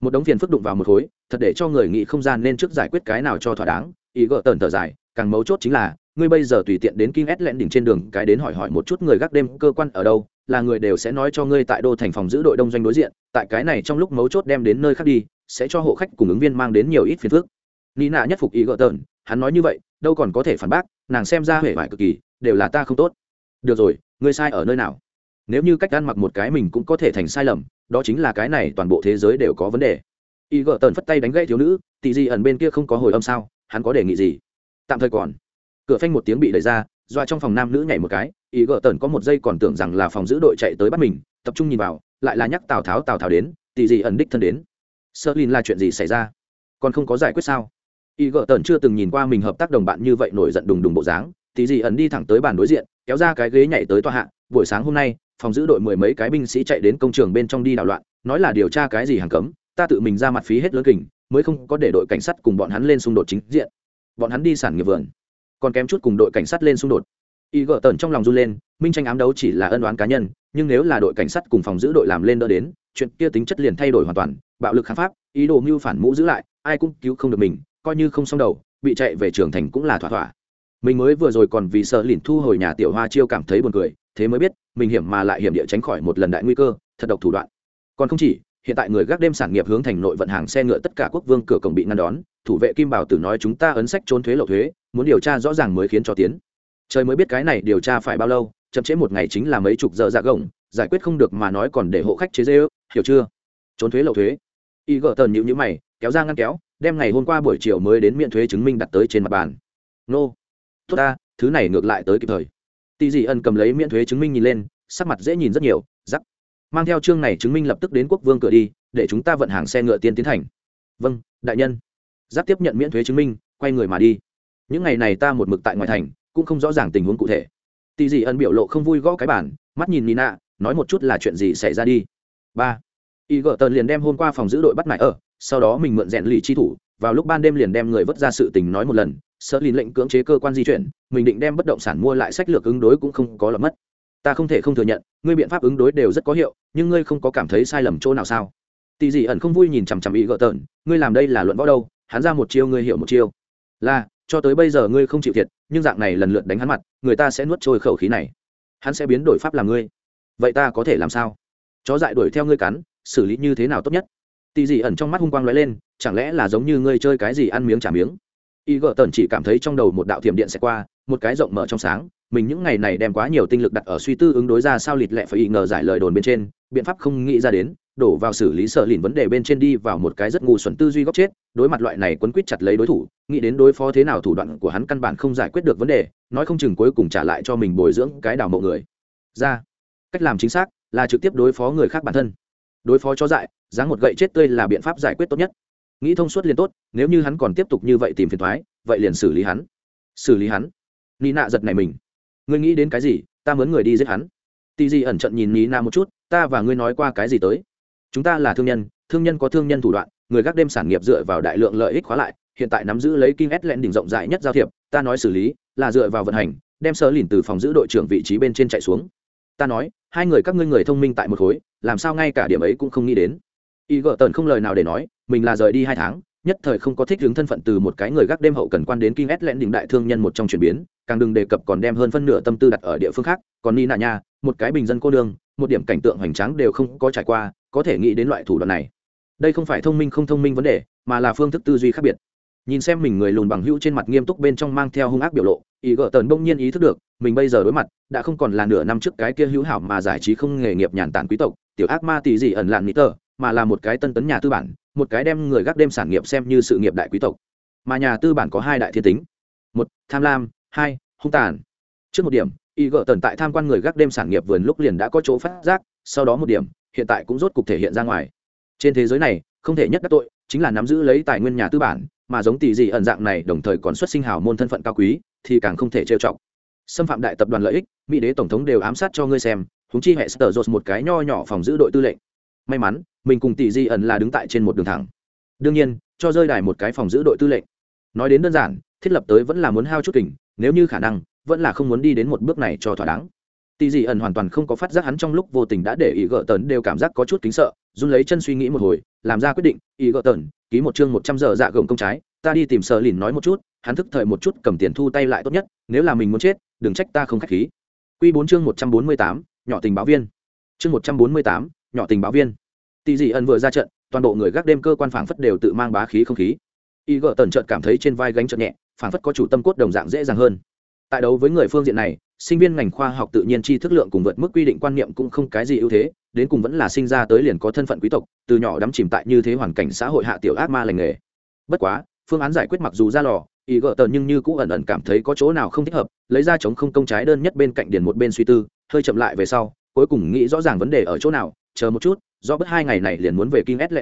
Một đống phiền phức đụng vào một khối, thật để cho người nghĩ không gian nên trước giải quyết cái nào cho thỏa đáng. Ý gỡ tờn thở dài, càng mấu chốt chính là, ngươi bây giờ tùy tiện đến kinh ét lẹn đỉnh trên đường, cái đến hỏi hỏi một chút người gác đêm cơ quan ở đâu, là người đều sẽ nói cho ngươi tại đô thành phòng giữ đội đông doanh đối diện, tại cái này trong lúc mấu chốt đem đến nơi khác đi, sẽ cho hộ khách cùng ứng viên mang đến nhiều ít phiền phức. Nina nhất phục ý gỡ tờn hắn nói như vậy, đâu còn có thể phản bác, nàng xem ra huệ vải cực kỳ, đều là ta không tốt. Được rồi, ngươi sai ở nơi nào? Nếu như cách ăn mặc một cái mình cũng có thể thành sai lầm đó chính là cái này toàn bộ thế giới đều có vấn đề. Y gợ tần phất tay đánh gãy thiếu nữ tị di ẩn bên kia không có hồi âm sao, hắn có đề nghị gì? Tạm thời còn. Cửa phanh một tiếng bị đẩy ra, doa trong phòng nam nữ nhảy một cái, y gợ tần có một giây còn tưởng rằng là phòng giữ đội chạy tới bắt mình, tập trung nhìn vào, lại là nhắc tào tháo tào tháo đến tị di ẩn đích thân đến. Sơ lin là chuyện gì xảy ra? Còn không có giải quyết sao? Y gợ tần chưa từng nhìn qua mình hợp tác đồng bạn như vậy nổi giận đùng đùng bộ dáng tị di ẩn đi thẳng tới bàn đối diện, kéo ra cái ghế nhảy tới tòa hạ, buổi sáng hôm nay phòng giữ đội mười mấy cái binh sĩ chạy đến công trường bên trong đi đảo loạn, nói là điều tra cái gì hàng cấm, ta tự mình ra mặt phí hết lớn kình, mới không có để đội cảnh sát cùng bọn hắn lên xung đột chính diện. Bọn hắn đi sản nghiệp vườn, còn kém chút cùng đội cảnh sát lên xung đột. Y gợ tần trong lòng run lên, minh tranh ám đấu chỉ là ân đoán cá nhân, nhưng nếu là đội cảnh sát cùng phòng giữ đội làm lên đỡ đến, chuyện kia tính chất liền thay đổi hoàn toàn, bạo lực kháng pháp, ý đồ mưu phản mũ giữ lại, ai cũng cứu không được mình, coi như không xong đầu, bị chạy về trường thành cũng là thỏa thỏa. Mình mới vừa rồi còn vì sợ lìn thu hồi nhà tiểu hoa chiêu cảm thấy buồn cười, thế mới biết mình hiểm mà lại hiểm địa tránh khỏi một lần đại nguy cơ, thật độc thủ đoạn. Còn không chỉ, hiện tại người gác đêm sản nghiệp hướng thành nội vận hàng xe ngựa tất cả quốc vương cửa cổng bị ngăn đón, thủ vệ kim bảo tử nói chúng ta ấn sách trốn thuế lậu thuế, muốn điều tra rõ ràng mới khiến cho tiến. Trời mới biết cái này điều tra phải bao lâu, chậm trễ một ngày chính là mấy chục giờ ra gồng, giải quyết không được mà nói còn để hộ khách chế dê ư hiểu chưa? Trốn thuế lậu thuế. Y gỡ tần nhịu nhữ mày, kéo ra ngăn kéo, đem ngày hôm qua buổi chiều mới đến miễn thuế chứng minh đặt tới trên mặt bàn. Nô. Tốt ta, thứ này ngược lại tới kịp thời tỷ dị ân cầm lấy miễn thuế chứng minh nhìn lên, sắc mặt dễ nhìn rất nhiều giắc mang theo chương này chứng minh lập tức đến quốc vương cửa đi, để chúng ta vận hàng xe ngựa tiên tiến thành. Vâng đại nhân. Giáp tiếp nhận miễn thuế chứng minh, quay người mà đi. Những ngày này ta một mực tại ngoài thành, cũng không rõ ràng tình huống cụ thể. Tỷ dị ân biểu lộ không vui gõ cái bản mắt nhìn nina, nói một chút là chuyện gì xảy ra đi. Ba. Y gợ tần liền đem hôm qua phòng giữ đội bắt nại ở, sau đó mình mượn rèn lì chi thủ, vào lúc ban đêm liền đem người vớt ra sự tình nói một lần sợ lìn lệnh cưỡng chế cơ quan di chuyển, mình định đem bất động sản mua lại sách lược ứng đối cũng không có lập mất. Ta không thể không thừa nhận, ngươi biện pháp ứng đối đều rất có hiệu, nhưng ngươi không có cảm thấy sai lầm chỗ nào sao? Tỳ dị ẩn không vui nhìn chằm chằm ý gợ tợn ngươi làm đây là luận võ đâu, hắn ra một chiêu ngươi hiểu một chiêu. Là, cho tới bây giờ ngươi không chịu thiệt, nhưng dạng này lần lượt đánh hắn mặt, người ta sẽ nuốt trôi khẩu khí này. Hắn sẽ biến đổi pháp làm ngươi. Vậy ta có thể làm sao? Chó dại đuổi theo ngươi cắn, xử lý như thế nào tốt nhất? Tỳ dị ẩn trong mắt hung quang lóe lên, chẳng lẽ là giống như ngươi chơi cái gì ăn miếng trả miếng? Y gợ tần chỉ cảm thấy trong đầu một đạo thiểm điện sẽ qua, một cái rộng mở trong sáng. Mình những ngày này đem quá nhiều tinh lực đặt ở suy tư ứng đối ra sao lịt lẹ phải y ngờ giải lời đồn bên trên, biện pháp không nghĩ ra đến, đổ vào xử lý sợ lìn vấn đề bên trên đi vào một cái rất ngu xuẩn tư duy góc chết, đối mặt loại này quấn quýt chặt lấy đối thủ, nghĩ đến đối phó thế nào thủ đoạn của hắn căn bản không giải quyết được vấn đề, nói không chừng cuối cùng trả lại cho mình bồi dưỡng cái đào mộ người. Ra, cách làm chính xác là trực tiếp đối phó người khác bản thân. Đối phó cho dại, dáng một gậy chết tươi là biện pháp giải quyết tốt nhất nghĩ thông suốt liền tốt, nếu như hắn còn tiếp tục như vậy tìm phiền thoái, vậy liền xử lý hắn. Xử lý hắn? Ni nạ giật này mình. Ngươi nghĩ đến cái gì? Ta mớn người đi giết hắn. Tì gì ẩn trận nhìn ni nạ một chút, ta và ngươi nói qua cái gì tới? Chúng ta là thương nhân thương nhân có thương nhân thủ đoạn, người gác đêm sản nghiệp dựa vào đại lượng lợi ích khóa lại, hiện tại nắm giữ lấy kinh ét lẹn đỉnh rộng rãi nhất giao thiệp, ta nói xử lý là dựa vào vận hành, đem sơ lìn từ phòng giữ đội trưởng vị trí bên trên chạy xuống. Ta nói, hai người các ngươi người thông minh tại một khối, làm sao ngay cả điểm ấy cũng không nghĩ đến y gợ tần không lời nào để nói, mình là rời đi hai tháng, nhất thời không có thích hướng thân phận từ một cái người gác đêm hậu cần quan đến kinh ét lẽn đỉnh đại thương nhân một trong chuyển biến, càng đừng đề cập còn đem hơn phân nửa tâm tư đặt ở địa phương khác, còn ni nạ nha, một cái bình dân cô đương một điểm cảnh tượng hoành tráng đều không có trải qua, có thể nghĩ đến loại thủ đoạn này. Đây không phải thông minh không thông minh vấn đề, mà là phương thức tư duy khác biệt. Nhìn xem mình người lùn bằng hữu trên mặt nghiêm túc bên trong mang theo hung ác biểu lộ, ý gợ tần bỗng nhiên ý thức được, mình bây giờ đối mặt, đã không còn là nửa năm trước cái kia hữu hảo mà giải trí không nghề nghiệp nhàn tản quý tộc, tiểu ác ma tỷ dị ẩn lạn mỹ tờ mà là một cái tân tấn nhà tư bản, một cái đem người gác đêm sản nghiệp xem như sự nghiệp đại quý tộc. Mà nhà tư bản có hai đại thiên tính. Một, tham lam, hai, hung tàn. Trước một điểm, y gợ tần tại tham quan người gác đêm sản nghiệp vườn lúc liền đã có chỗ phát giác, sau đó một điểm, hiện tại cũng rốt cục thể hiện ra ngoài. Trên thế giới này, không thể nhất các tội, chính là nắm giữ lấy tài nguyên nhà tư bản, mà giống tỷ dị ẩn dạng này đồng thời còn xuất sinh hào môn thân phận cao quý, thì càng không thể trêu chọc. Xâm phạm đại tập đoàn lợi ích, mỹ đế tổng thống đều ám sát cho ngươi xem húng chi hệ sờ dột một cái nho nhỏ phòng giữ đội tư lệnh. May mắn mình cùng tỷ di ẩn là đứng tại trên một đường thẳng. Đương nhiên, cho rơi đài một cái phòng giữ đội tư lệnh. Nói đến đơn giản, thiết lập tới vẫn là muốn hao chút kình, nếu như khả năng, vẫn là không muốn đi đến một bước này cho thỏa đáng. Tỷ dị ẩn hoàn toàn không có phát giác hắn trong lúc vô tình đã để ý gỡ tần đều cảm giác có chút kính sợ, run lấy chân suy nghĩ một hồi, làm ra quyết định, ý gỡ tần, ký một chương một trăm giờ dạ gồng công trái, ta đi tìm sợ lìn nói một chút, hắn thức thời một chút cầm tiền thu tay lại tốt nhất, nếu là mình muốn chết, đừng trách ta không khách khí. Quy bốn chương một trăm bốn mươi tám, nhỏ tình báo viên. Chương một trăm bốn mươi tám, nhỏ tình báo viên tỷ dị ẩn vừa ra trận, toàn bộ người gác đêm cơ quan phảng phất đều tự mang bá khí không khí. Y gỡ tần chợt cảm thấy trên vai gánh chợt nhẹ, phảng phất có chủ tâm cốt đồng dạng dễ dàng hơn. Tại đấu với người phương diện này, sinh viên ngành khoa học tự nhiên tri thức lượng cùng vượt mức quy định quan niệm cũng không cái gì ưu thế, đến cùng vẫn là sinh ra tới liền có thân phận quý tộc, từ nhỏ đắm chìm tại như thế hoàn cảnh xã hội hạ tiểu ác ma lành nghề. Bất quá, phương án giải quyết mặc dù ra lò ý gỡ tần nhưng như cũng ẩn ẩn cảm thấy có chỗ nào không thích hợp, lấy ra chống không công trái đơn nhất bên cạnh điền một bên suy tư, hơi chậm lại về sau, cuối cùng nghĩ rõ ràng vấn đề ở chỗ nào, chờ một chút do bất hai ngày này liền muốn về King S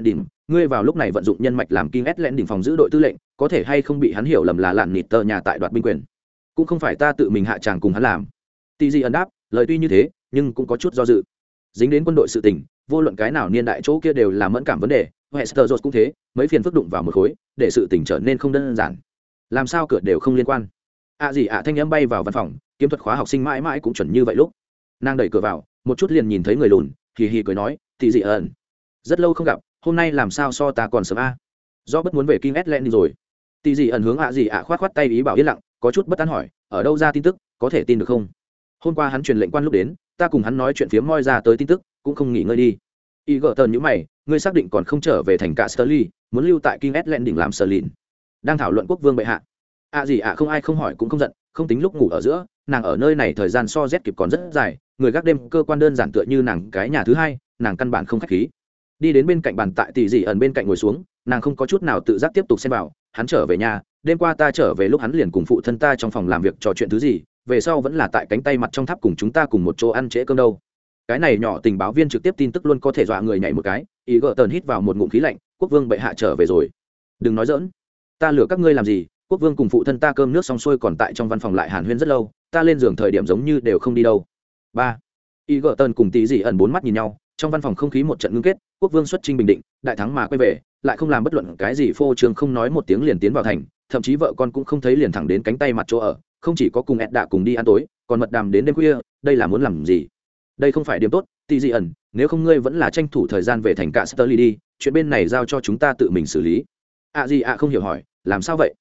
ngươi vào lúc này vận dụng nhân mạch làm King S phòng giữ đội tư lệnh, có thể hay không bị hắn hiểu lầm là lạn nịt tờ nhà tại đoạt binh quyền. Cũng không phải ta tự mình hạ tràng cùng hắn làm. Tỷ Di ẩn đáp, lời tuy như thế, nhưng cũng có chút do dự. Dính đến quân đội sự tình, vô luận cái nào niên đại chỗ kia đều là mẫn cảm vấn đề, Hester Jones cũng thế, mấy phiền phức đụng vào một khối, để sự tình trở nên không đơn giản. Làm sao cửa đều không liên quan. À gì ạ thanh âm bay vào văn phòng, kiếm thuật khóa học sinh mãi mãi cũng chuẩn như vậy lúc. Nàng đẩy cửa vào, một chút liền nhìn thấy người lùn, hì hì cười nói, tỷ dị ẩn. Rất lâu không gặp, hôm nay làm sao so ta còn sớm a? Do bất muốn về kinh s len rồi. Tỷ dị ẩn hướng ạ gì ạ khoát khoát tay ý bảo yên lặng, có chút bất tán hỏi, ở đâu ra tin tức, có thể tin được không? Hôm qua hắn truyền lệnh quan lúc đến, ta cùng hắn nói chuyện phiếm moi ra tới tin tức, cũng không nghỉ ngơi đi. Y gỡ tờn nhữ mày, ngươi xác định còn không trở về thành cả sterly muốn lưu tại kinh s len đỉnh làm sờ lìn đang thảo luận quốc vương bệ hạ. Ạ gì ạ không ai không hỏi cũng không giận, không tính lúc ngủ ở giữa, nàng ở nơi này thời gian so rét kịp còn rất dài, người gác đêm cơ quan đơn giản tựa như nàng cái nhà thứ hai nàng căn bản không khách khí. Đi đến bên cạnh bàn tại tỷ dị ẩn bên cạnh ngồi xuống, nàng không có chút nào tự giác tiếp tục xem vào, hắn trở về nhà, đêm qua ta trở về lúc hắn liền cùng phụ thân ta trong phòng làm việc trò chuyện thứ gì, về sau vẫn là tại cánh tay mặt trong tháp cùng chúng ta cùng một chỗ ăn trễ cơm đâu. Cái này nhỏ tình báo viên trực tiếp tin tức luôn có thể dọa người nhảy một cái, ý gỡ tờn hít vào một ngụm khí lạnh, quốc vương bệ hạ trở về rồi. Đừng nói dỡn ta lừa các ngươi làm gì, quốc vương cùng phụ thân ta cơm nước xong xuôi còn tại trong văn phòng lại hàn huyên rất lâu, ta lên giường thời điểm giống như đều không đi đâu. Ba. Ý gỡ tờn cùng tí dị ẩn bốn mắt nhìn nhau trong văn phòng không khí một trận ngưng kết, quốc vương xuất trinh bình định, đại thắng mà quay về, lại không làm bất luận cái gì phô trường không nói một tiếng liền tiến vào thành, thậm chí vợ con cũng không thấy liền thẳng đến cánh tay mặt chỗ ở, không chỉ có cùng ẹt đạ cùng đi ăn tối, còn mật đàm đến đêm khuya, đây là muốn làm gì? Đây không phải điểm tốt, tì dị ẩn, nếu không ngươi vẫn là tranh thủ thời gian về thành cả sterly đi, chuyện bên này giao cho chúng ta tự mình xử lý. Ạ à gì ạ, không hiểu hỏi, làm sao vậy?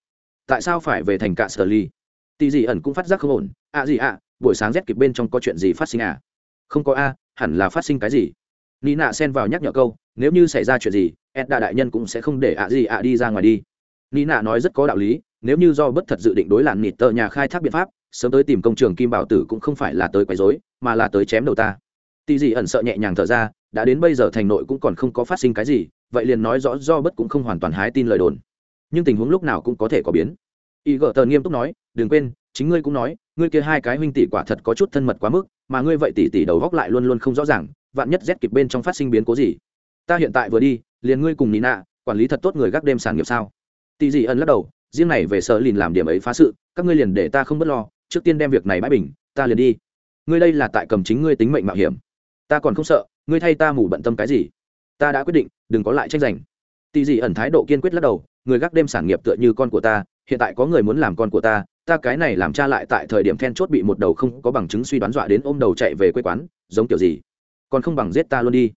Tại sao phải về thành cả sterly tì dị ẩn cũng phát giác không ổn. Ạ à gì ạ, buổi sáng rét kịp bên trong có chuyện gì phát sinh à? Không có a, hẳn là phát sinh cái gì? Ni nạ xen vào nhắc nhở câu, nếu như xảy ra chuyện gì ed đạ đại nhân cũng sẽ không để ạ gì ạ đi ra ngoài đi. Ni nạ nói rất có đạo lý, nếu như do bất thật dự định đối làn nịt tờ nhà khai thác biện pháp, sớm tới tìm công trường kim bảo tử cũng không phải là tới quấy rối, mà là tới chém đầu ta. Tì gì ẩn sợ nhẹ nhàng thở ra, đã đến bây giờ thành nội cũng còn không có phát sinh cái gì, vậy liền nói rõ do bất cũng không hoàn toàn hái tin lời đồn. Nhưng tình huống lúc nào cũng có thể có biến. Y gờ tờ nghiêm túc nói, đừng quên, chính ngươi cũng nói, ngươi kia hai cái huynh tỷ quả thật có chút thân mật quá mức, mà ngươi vậy tỷ tỷ đầu góc lại luôn luôn không rõ ràng vạn nhất rét kịp bên trong phát sinh biến cố gì? Ta hiện tại vừa đi, liền ngươi cùng nina, quản lý thật tốt người gác đêm sản nghiệp sao? Tỷ dị ẩn lắc đầu, riêng này về sở lìn làm điểm ấy phá sự, các ngươi liền để ta không b ấ t lo, trước tiên đem việc này bãi bình, ta liền đi. Ngươi đây là tại cầm chính ngươi tính mệnh mạo hiểm. Ta còn không sợ, ngươi thay ta mù bận tâm cái gì? Ta đã quyết định, đừng có lại tranh giành. Tỷ dị ẩn thái độ kiên quyết lắc đầu, người gác đêm sản nghiệp tựa như con của ta, hiện tại có người muốn làm con của ta ta cái này làm cha lại tại thời điểm then chốt bị một đầu không có bằng chứng suy đoán dọa đến ôm đầu chạy về quê quán, giống kiểu gì? Còn không bằng giết ta luôn đi.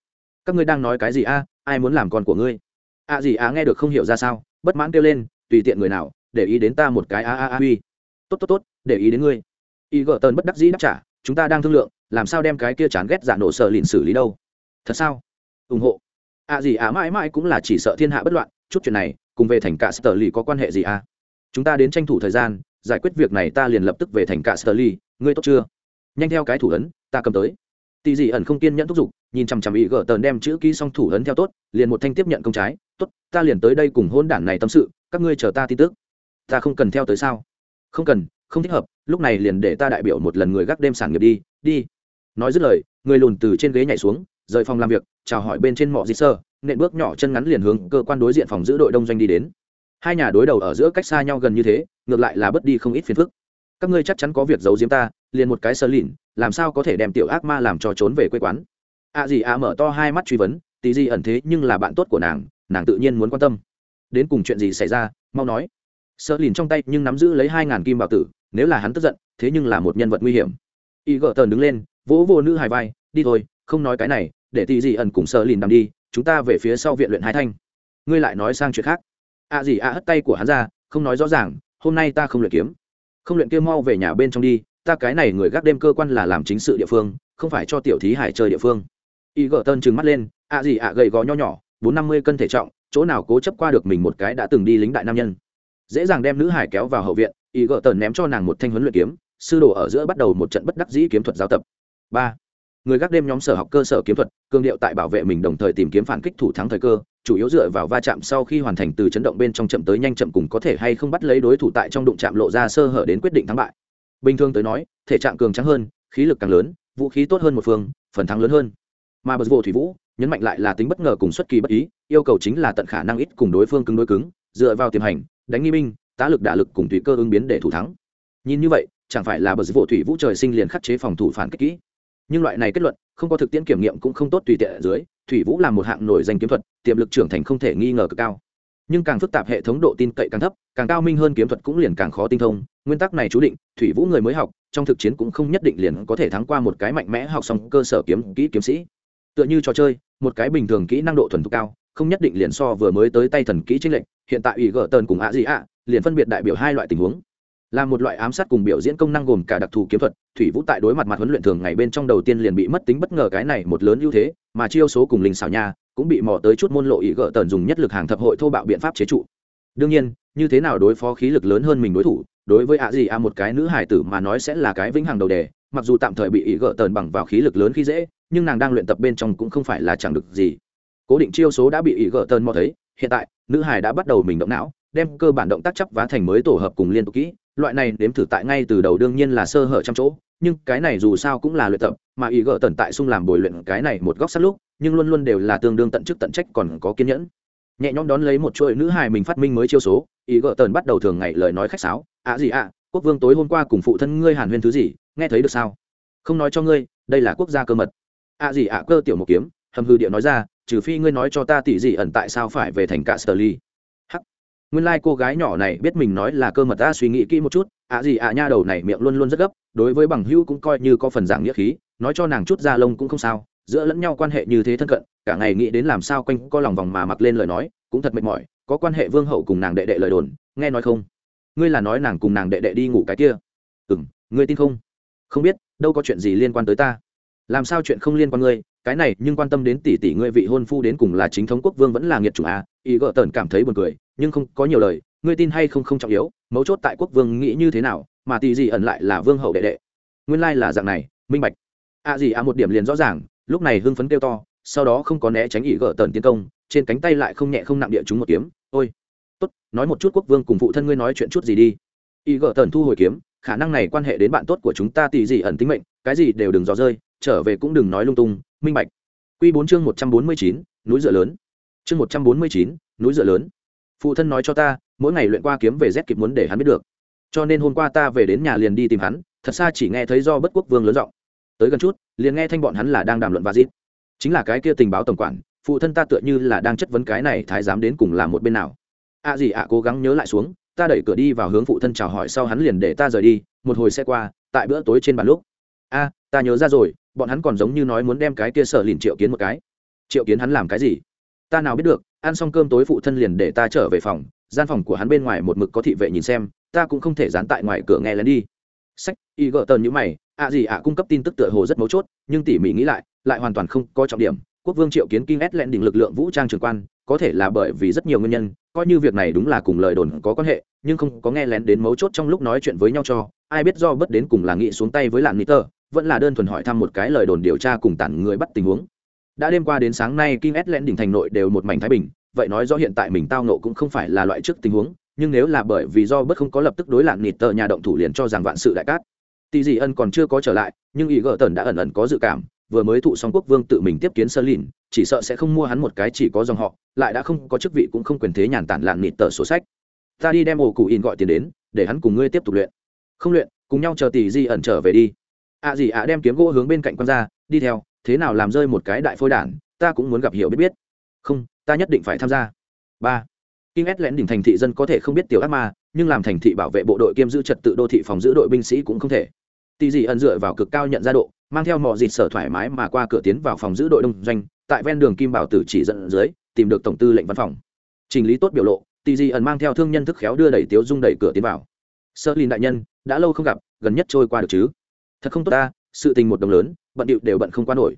Các ngươi đang nói cái gì a? Ai muốn làm con của ngươi? A gì á nghe được không hiểu ra sao, bất mãn kêu lên, tùy tiện người nào, để ý đến ta một cái a a a uy tốt tốt tốt, để ý đến ngươi. Y gợ tần bất đắc dĩ đáp trả, chúng ta đang thương lượng, làm sao đem cái kia chán ghét giả nổ sợ lìn xử lý đâu? Thật sao? Ủng hộ. A gì á mãi mãi cũng là chỉ sợ thiên hạ bất loạn, chút chuyện này, cùng về thành cả sở lì có quan hệ gì à chúng ta đến tranh thủ thời gian, giải quyết việc này ta liền lập tức về thành cả sở lì ngươi tốt chưa? Nhanh theo cái thủ ấn, ta cầm tới tỳ dị ẩn không kiên nhẫn thúc giục, nhìn chằm chằm ý gỡ tờn đem chữ ký xong thủ ấn theo tốt, liền một thanh tiếp nhận công trái, tốt, ta liền tới đây cùng hôn đản này tâm sự, các ngươi chờ ta tin tức. Ta không cần theo tới sao? Không cần, không thích hợp, lúc này liền để ta đại biểu một lần người gác đêm sản nghiệp đi đi. Nói dứt lời, người lùn từ trên ghế nhảy xuống, rời phòng làm việc, chào hỏi bên trên mọ di sơ, nện bước nhỏ chân ngắn liền hướng cơ quan đối diện phòng giữ đội đông doanh đi đến. Hai nhà đối đầu ở giữa cách xa nhau gần như thế, ngược lại là bất đi không ít phiền phức. Các ngươi chắc chắn có việc giấu giếm ta, liền một cái sơ lìn làm sao có thể đem tiểu ác ma làm cho trốn về quê quán? A gì a mở to hai mắt truy vấn tí gì ẩn thế nhưng là bạn tốt của nàng nàng tự nhiên muốn quan tâm. Đến cùng chuyện gì xảy ra, mau nói. Sơ lìn trong tay nhưng nắm giữ lấy hai ngàn kim bảo tử, nếu là hắn tức giận, thế nhưng là một nhân vật nguy hiểm. Y gợ tờn đứng lên, vỗ vô nữ hài vai, đi thôi, không nói cái này, để tì dị ẩn cùng sơ lìn nằm đi, chúng ta về phía sau viện luyện hai thanh. Ngươi lại nói sang chuyện khác. A gì a hất tay của hắn ra, không nói rõ ràng, hôm nay ta không luyện kiếm. Không luyện kia mau về nhà bên trong đi ta cái này người gác đêm cơ quan là làm chính sự địa phương, không phải cho tiểu thí hải chơi địa phương. Y gờ tân trừng mắt lên, ạ gì ạ gầy gò nho nhỏ, bốn năm mươi cân thể trọng, chỗ nào cố chấp qua được mình một cái đã từng đi lính đại nam nhân. Dễ dàng đem nữ hải kéo vào hậu viện, y gờ tơn ném cho nàng một thanh huấn luyện kiếm, sư đồ ở giữa bắt đầu một trận bất đắc dĩ kiếm thuật giáo tập. Ba, người gác đêm nhóm sở học cơ sở kiếm thuật, cương điệu tại bảo vệ mình đồng thời tìm kiếm phản kích thủ thắng thời cơ, chủ yếu dựa vào va chạm sau khi hoàn thành từ chấn động bên trong chậm tới nhanh chậm cùng có thể hay không bắt lấy đối thủ tại trong đụng chạm lộ ra sơ hở đến quyết định thắng bại bình thường tới nói, thể trạng cường trắng hơn, khí lực càng lớn, vũ khí tốt hơn một phương, phần thắng lớn hơn. Mà bật vô thủy vũ nhấn mạnh lại là tính bất ngờ cùng xuất kỳ bất ý, yêu cầu chính là tận khả năng ít cùng đối phương cứng đối cứng, dựa vào tiềm hành, đánh nghi minh tá lực đả lực cùng tùy cơ ứng biến để thủ thắng. Nhìn như vậy, chẳng phải là bờ vô thủy vũ trời sinh liền khắc chế phòng thủ phản kích kỹ. Nhưng loại này kết luận, không có thực tiễn kiểm nghiệm cũng không tốt tùy tiện ở dưới, thủy vũ là một hạng nổi danh kiếm thuật, tiềm lực trưởng thành không thể nghi ngờ cực cao nhưng càng phức tạp hệ thống độ tin cậy càng thấp, càng cao minh hơn kiếm thuật cũng liền càng khó tinh thông. Nguyên tắc này chú định, thủy vũ người mới học, trong thực chiến cũng không nhất định liền có thể thắng qua một cái mạnh mẽ học xong cơ sở kiếm, kỹ kiếm sĩ. Tựa như trò chơi, một cái bình thường kỹ năng độ thuần thục cao, không nhất định liền so vừa mới tới tay thần kỹ chính lệnh hiện tại ủy gỡ tần cùng ạ gì ạ liền phân biệt đại biểu hai loại tình huống. Là một loại ám sát cùng biểu diễn công năng gồm cả đặc thù kiếm thuật, thủy vũ tại đối mặt mặt huấn luyện thường ngày bên trong đầu tiên liền bị mất tính bất ngờ cái này một lớn ưu thế, mà chiêu số cùng linh xảo nha cũng bị mò tới chút môn lộ ý gỡ tần dùng nhất lực hàng thập hội thô bạo biện pháp chế trụ. Đương nhiên, như thế nào đối phó khí lực lớn hơn mình đối thủ, đối với ạ gì a một cái nữ hải tử mà nói sẽ là cái vĩnh hằng đầu đề, mặc dù tạm thời bị ý gỡ tần bằng vào khí lực lớn khi dễ, nhưng nàng đang luyện tập bên trong cũng không phải là chẳng được gì. Cố định chiêu số đã bị ý gỡ tần mò thấy, hiện tại, nữ hải đã bắt đầu mình động não, đem cơ bản động tác chấp vá thành mới tổ hợp cùng liên tục kỹ, loại này đếm thử tại ngay từ đầu đương nhiên là sơ hở trăm chỗ, nhưng cái này dù sao cũng là luyện tập, mà ý gỡ tần tại sung làm bồi luyện cái này một góc sắt lúc nhưng luôn luôn đều là tương đương tận chức tận trách còn có kiên nhẫn. Nhẹ nhõm đón lấy một chuỗi nữ hài mình phát minh mới chiêu số ý gỡ tần bắt đầu thường ngày lời nói khách sáo ạ gì ạ, quốc vương tối hôm qua cùng phụ thân ngươi hàn huyên thứ gì, nghe thấy được sao? Không nói cho ngươi, đây là quốc gia cơ mật. Ạ gì ạ, cơ tiểu một kiếm, hầm hư điệu nói ra, trừ phi ngươi nói cho ta tỉ gì ẩn tại sao phải về thành cả hắc. Nguyên lai、like、cô gái nhỏ này biết mình nói là cơ mật ta suy nghĩ kỹ một chút ạ gì ạ, nha đầu này miệng luôn luôn rất gấp, đối với bằng hữu cũng coi như có phần giảng nghĩa khí, nói cho nàng chút da lông cũng không sao giữa lẫn nhau quan hệ như thế thân cận, cả ngày nghĩ đến làm sao quanh co lòng vòng mà mặc lên lời nói, cũng thật mệt mỏi, có quan hệ vương hậu cùng nàng đệ đệ lời đồn, nghe nói không? Ngươi là nói nàng cùng nàng đệ đệ đi ngủ cái kia. Ừ m ngươi tin không? Không biết, đâu có chuyện gì liên quan tới ta. Làm sao chuyện không liên quan ngươi? Cái này, nhưng quan tâm đến tỷ tỷ ngươi vị hôn phu đến cùng là chính thống quốc vương vẫn là nghiệt chủng à? Ý gợ tần cảm thấy buồn cười, nhưng không có nhiều lời. Ngươi tin hay không không trọng yếu, mấu chốt tại quốc vương nghĩ như thế nào, mà tỷ gì ẩn lại là vương hậu đệ đệ. Nguyên lai là dạng này, minh bạch. À gì à một điểm liền rõ ràng lúc này hưng phấn kêu to, sau đó không có né tránh ỷ gỡ tần tiến công, trên cánh tay lại không nhẹ không nặng địa chúng một kiếm. Ôi, tốt, nói một chút quốc vương cùng phụ thân ngươi nói chuyện chút gì đi. Ỷ gỡ tần thu hồi kiếm, khả năng này quan hệ đến bạn tốt của chúng ta tỷ gì ẩn tính mệnh, cái gì đều đừng dò rơi, trở về cũng đừng nói lung tung, minh bạch. Q bốn chương một trăm bốn mươi chín, núi dựa lớn. Chương một trăm bốn mươi chín, núi dựa lớn. Phụ thân nói cho ta, mỗi ngày luyện qua kiếm về rét kịp muốn để hắn biết được. Cho nên hôm qua ta về đến nhà liền đi tìm hắn, thật xa chỉ nghe thấy do bất quốc vương lớn giọng tới gần chút, liền nghe thanh bọn hắn là đang đàm luận vazit. Chính là cái kia tình báo tổng quản, phụ thân ta tựa như là đang chất vấn cái này thái giám đến cùng là một bên nào. Ạ à gì ạ cố gắng nhớ lại xuống, ta đẩy cửa đi vào hướng phụ thân chào hỏi sau hắn liền để ta rời đi, một hồi xe qua, tại bữa tối trên bàn lúc. A, ta nhớ ra rồi, bọn hắn còn giống như nói muốn đem cái kia sở liền triệu kiến một cái. Triệu kiến hắn làm cái gì? Ta nào biết được, ăn xong cơm tối phụ thân liền để ta trở về phòng, gian phòng của hắn bên ngoài một mực có thị vệ nhìn xem, ta cũng không thể dán tại ngoài cửa nghe lén đi. Sách, y gợ tờn như mày ạ gì ạ cung cấp tin tức tựa hồ rất mấu chốt, nhưng tỉ mỉ nghĩ lại lại hoàn toàn không có trọng điểm. Quốc vương triệu kiến kinh ét lẹn đỉnh lực lượng vũ trang trường quan, có thể là bởi vì rất nhiều nguyên nhân, coi như việc này đúng là cùng lời đồn có quan hệ, nhưng không có nghe lén đến mấu chốt trong lúc nói chuyện với nhau cho, ai biết do bất đến cùng là nghị xuống tay với làn nít tờ vẫn là đơn thuần hỏi thăm một cái lời đồn điều tra cùng tản người bắt tình huống. Đã đêm qua đến sáng nay kinh ét lẹn đỉnh thành nội đều một mảnh thái bình, vậy nói rõ hiện tại mình tao nộ cũng không phải là loại trước tình huống, nhưng nếu là bởi vì do bất không có lập tức đối lạn nịt tờ nhà động thủ liền cho rằng vạn sự đại cát tỷ dị ân còn chưa có trở lại, nhưng ý gỡ tần đã ẩn ẩn có dự cảm, vừa mới thụ xong quốc vương tự mình tiếp kiến sơ lìn, chỉ sợ sẽ không mua hắn một cái chỉ có dòng họ, lại đã không có chức vị cũng không quyền thế nhàn tản lạn nịt tờ sổ sách. Ta đi đem ổ cụ in gọi tiền đến, để hắn cùng ngươi tiếp tục luyện. Không luyện, cùng nhau chờ tỷ di ẩn trở về đi. Ạ à gì ạ đem kiếm gỗ hướng bên cạnh con ra, đi theo, thế nào làm rơi một cái đại phôi đản, ta cũng muốn gặp hiểu biết biết. Không, ta nhất định phải tham gia. Ba. Kim S lén đỉnh thành thị dân có thể không biết tiểu ác ma, nhưng làm thành thị bảo vệ bộ đội kiêm giữ trật tự đô thị phòng giữ đội binh sĩ cũng không thể. Tỷ dị ẩn dựa vào cực cao nhận ra độ, mang theo mọ dịt sở thoải mái mà qua cửa tiến vào phòng giữ đội đông doanh, tại ven đường Kim Bảo Tử chỉ dẫn dưới, tìm được tổng tư lệnh văn phòng. Trình lý tốt biểu lộ, Tỷ dị ẩn mang theo thương nhân thức khéo đưa đẩy tiếu dung đẩy cửa tiến vào. Sơ Lin đại nhân, đã lâu không gặp, gần nhất trôi qua được chứ? Thật không tốt ta, sự tình một đồng lớn, bận điệu đều bận không qua nổi.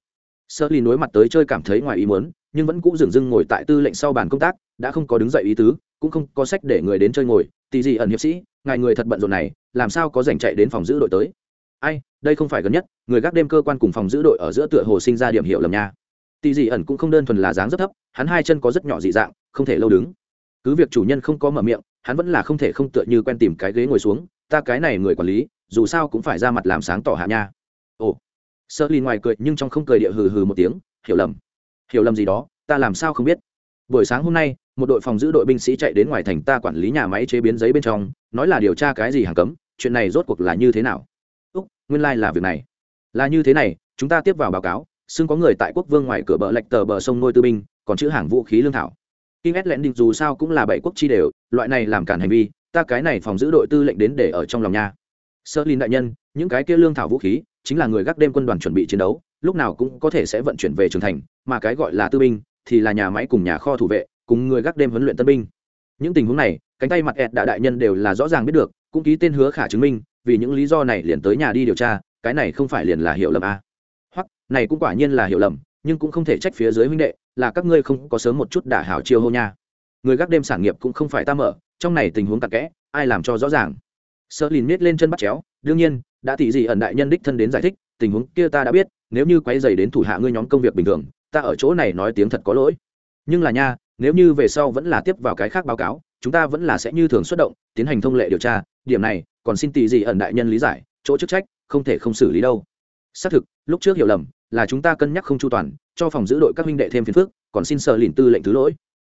Sơ Lin đối mặt tới chơi cảm thấy ngoài ý muốn, nhưng vẫn cũ dừng dưng ngồi tại tư lệnh sau bàn công tác, đã không có đứng dậy ý tứ, cũng không có sách để người đến chơi ngồi. Tì gì ẩn hiệp sĩ, ngài người thật bận rộn này, làm sao có dành chạy đến phòng giữ đội tới? Ai, đây không phải gần nhất, người gác đêm cơ quan cùng phòng giữ đội ở giữa tựa hồ sinh ra điểm hiệu lầm nha. Tì gì ẩn cũng không đơn thuần là dáng rất thấp, hắn hai chân có rất nhỏ dị dạng, không thể lâu đứng. Cứ việc chủ nhân không có mở miệng, hắn vẫn là không thể không tựa như quen tìm cái ghế ngồi xuống, ta cái này người quản lý, dù sao cũng phải ra mặt làm sáng tỏ hạ nha. Ồ. Sợ ly ngoài cười nhưng trong không cười địa hừ hừ một tiếng, hiểu lầm hiểu lầm gì đó ta làm sao không biết? Buổi sáng hôm nay một đội phòng giữ đội binh sĩ chạy đến ngoài thành ta quản lý nhà máy chế biến giấy bên trong nói là điều tra cái gì hàng cấm chuyện này rốt cuộc là như thế nào? Úc nguyên lai、like、là việc này. Là như thế này chúng ta tiếp vào báo cáo xưng có người tại quốc vương ngoài cửa bờ lệch tờ bờ sông nuôi tư binh còn chữ hàng vũ khí lương thảo. Kim S lẽn định dù sao cũng là bảy quốc chi đều, loại này làm cản hành vi, ta cái này phòng giữ đội tư lệnh đến để ở trong lòng nha. Sơ Linh đại nhân, những cái kia lương thảo vũ khí, chính là người gác đêm quân đoàn chuẩn bị chiến đấu, lúc nào cũng có thể sẽ vận chuyển về trường thành, mà cái gọi là tư binh thì là nhà máy cùng nhà kho thủ vệ, cùng người gác đêm huấn luyện tân binh. Những tình huống này, cánh tay mặt ẹt đã đại nhân đều là rõ ràng biết được, cũng ký tên hứa khả chứng minh, vì những lý do này liền tới nhà đi điều tra, cái này không phải liền là hiểu lầm a à. hoặc, này cũng quả nhiên là hiểu lầm, nhưng cũng không thể trách phía dưới huynh đệ, là các ngươi không có sớm một chút đả hảo chiêu hô nha. Người gác đêm sản nghiệp cũng không phải ta mở, trong này tình huống tặc kẽ, ai làm cho rõ ràng? Sợ lìn miết lên chân bắt chéo đương nhiên, đã tỷ gì ẩn đại nhân đích thân đến giải thích, tình huống kia ta đã biết, nếu như quay dày đến thủ hạ ngươi nhóm công việc bình thường, ta ở chỗ này nói tiếng thật có lỗi. Nhưng là nha, nếu như về sau vẫn là tiếp vào cái khác báo cáo, chúng ta vẫn là sẽ như thường xuất động, tiến hành thông lệ điều tra, điểm này, còn xin tỷ gì ẩn đại nhân lý giải, chỗ chức trách, không thể không xử lý đâu. Xác thực, lúc trước hiểu lầm, là chúng ta cân nhắc không chu toàn, cho phòng giữ đội các minh đệ thêm phiền phức, còn xin sợ lìn tư lệnh thứ lỗi.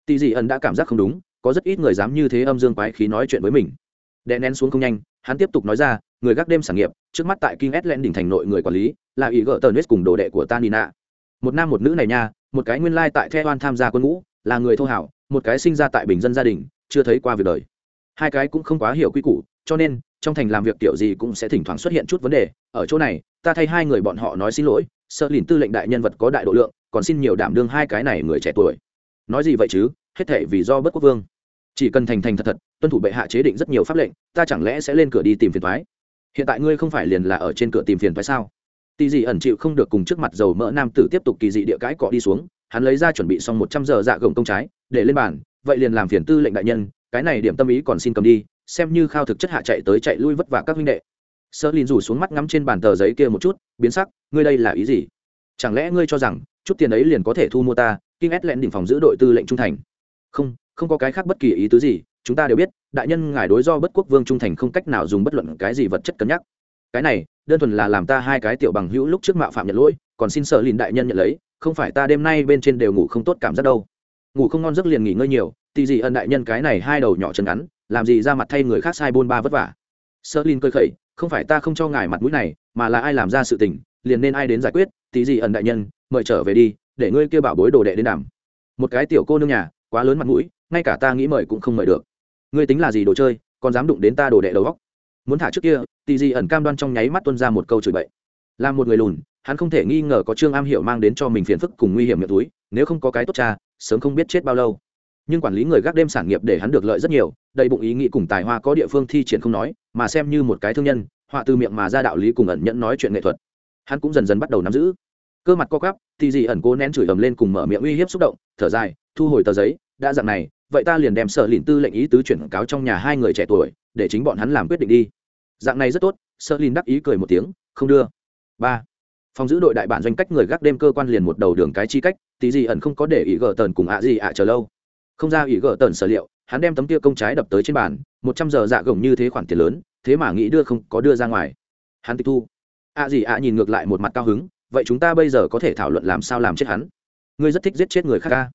Tỷ gì ẩn đã cảm giác không đúng, có rất ít người dám như thế âm dương quái khí nói chuyện với mình. Đè nén xuống không nhanh, hắn tiếp tục nói ra người gác đêm sản nghiệp trước mắt tại King edland đỉnh thành nội người quản lý là ý gỡ tờ cùng đồ đệ của Tanina. Một nam một nữ này nha, một cái nguyên lai tại Theoan tham gia quân ngũ, là người thô hảo, một cái sinh ra tại bình dân gia đình, chưa thấy qua việc đời. Hai cái cũng không quá hiểu quy củ, cho nên trong thành làm việc kiểu gì cũng sẽ thỉnh thoảng xuất hiện chút vấn đề. Ở chỗ này, ta thay hai người bọn họ nói xin lỗi, sợ lìn tư lệnh đại nhân vật có đại độ lượng, còn xin nhiều đảm đương hai cái này người trẻ tuổi. Nói gì vậy chứ, hết thể vì do bất quốc vương. Chỉ cần thành thành thật thật, tuân thủ bệ hạ chế định rất nhiều pháp lệnh, ta chẳng lẽ sẽ lên cửa đi tìm phiền thoái hiện tại ngươi không phải liền là ở trên cửa tìm phiền phải sao? Tì dị ẩn chịu không được cùng trước mặt dầu mỡ nam tử tiếp tục kỳ dị địa cãi cọ đi xuống, hắn lấy ra chuẩn bị xong một trăm giờ dạ gồng công trái, để lên bàn, vậy liền làm phiền tư lệnh đại nhân, cái này điểm tâm ý còn xin cầm đi, xem như khao thực chất hạ chạy tới chạy lui vất vả các huynh đệ. Sơ lin rủ xuống mắt ngắm trên bàn tờ giấy kia một chút, biến sắc, ngươi đây là ý gì? Chẳng lẽ ngươi cho rằng, chút tiền ấy liền có thể thu mua ta kinh ét lẹn đỉnh phòng giữ đội tư lệnh trung thành? Không không có cái khác bất kỳ ý tứ gì chúng ta đều biết, đại nhân ngài đối do bất quốc vương trung thành không cách nào dùng bất luận cái gì vật chất cân nhắc. Cái này, đơn thuần là làm ta hai cái tiểu bằng hữu lúc trước mạo phạm nhận lỗi, còn xin sợ lìn đại nhân nhận lấy, không phải ta đêm nay bên trên đều ngủ không tốt cảm giác đâu. Ngủ không ngon giấc liền nghỉ ngơi nhiều, tì gì ân đại nhân cái này hai đầu nhỏ chân ngắn, làm gì ra mặt thay người khác sai bôn ba vất vả. Sợ lìn cơi khẩy, không phải ta không cho ngài mặt mũi này, mà là ai làm ra sự tình, liền nên ai đến giải quyết tí gì ẩn đại nhân, mời trở về đi, để ngươi kêu bảo bối đồ đệ đến đảm một cái tiểu cô nương nhà, quá lớn mặt mũi, ngay cả ta nghĩ mời cũng không mời được ngươi tính là gì đồ chơi, còn dám đụng đến ta đồ đệ đầu góc muốn thả trước kia, tì gì ẩn cam đoan trong nháy mắt tuân ra một câu chửi bậy. Là một người lùn, hắn không thể nghi ngờ có trương am hiểu mang đến cho mình phiền phức cùng nguy hiểm miệng túi, nếu không có cái tốt cha, sớm không biết chết bao lâu. Nhưng quản lý người gác đêm sản nghiệp để hắn được lợi rất nhiều, đầy bụng ý nghĩ cùng tài hoa có địa phương thi triển không nói, mà xem như một cái thương nhân, họa từ miệng mà ra đạo lý cùng ẩn nhẫn nói chuyện nghệ thuật. Hắn cũng dần dần bắt đầu nắm giữ. Cơ mặt co cắp thì gì ẩn cố nén chửi ầm lên cùng mở miệng uy hiếp xúc động, thở dài, thu hồi tờ giấy, đã dặn này vậy ta liền đem sở lìn tư lệnh ý tứ chuyển cáo trong nhà hai người trẻ tuổi, để chính bọn hắn làm quyết định đi. Dạng này rất tốt, sở lìn đắc ý cười một tiếng, không đưa. Ba. Phòng giữ đội đại bản doanh cách người gác đêm cơ quan liền một đầu đường cái chi cách, tí gì ẩn không có để ý gờ tần cùng ạ gì ạ chờ lâu. Không ra ý gờ tần sở liệu, hắn đem tấm tia công trái đập tới trên bàn, một trăm giờ dạ gồng như thế khoản tiền lớn, thế mà nghĩ đưa không có đưa ra ngoài. Hắn tịch thu. Ạ gì ạ nhìn ngược lại một mặt cao hứng, vậy chúng ta bây giờ có thể thảo luận làm sao làm chết hắn? Ngươi rất thích giết chết người khác ca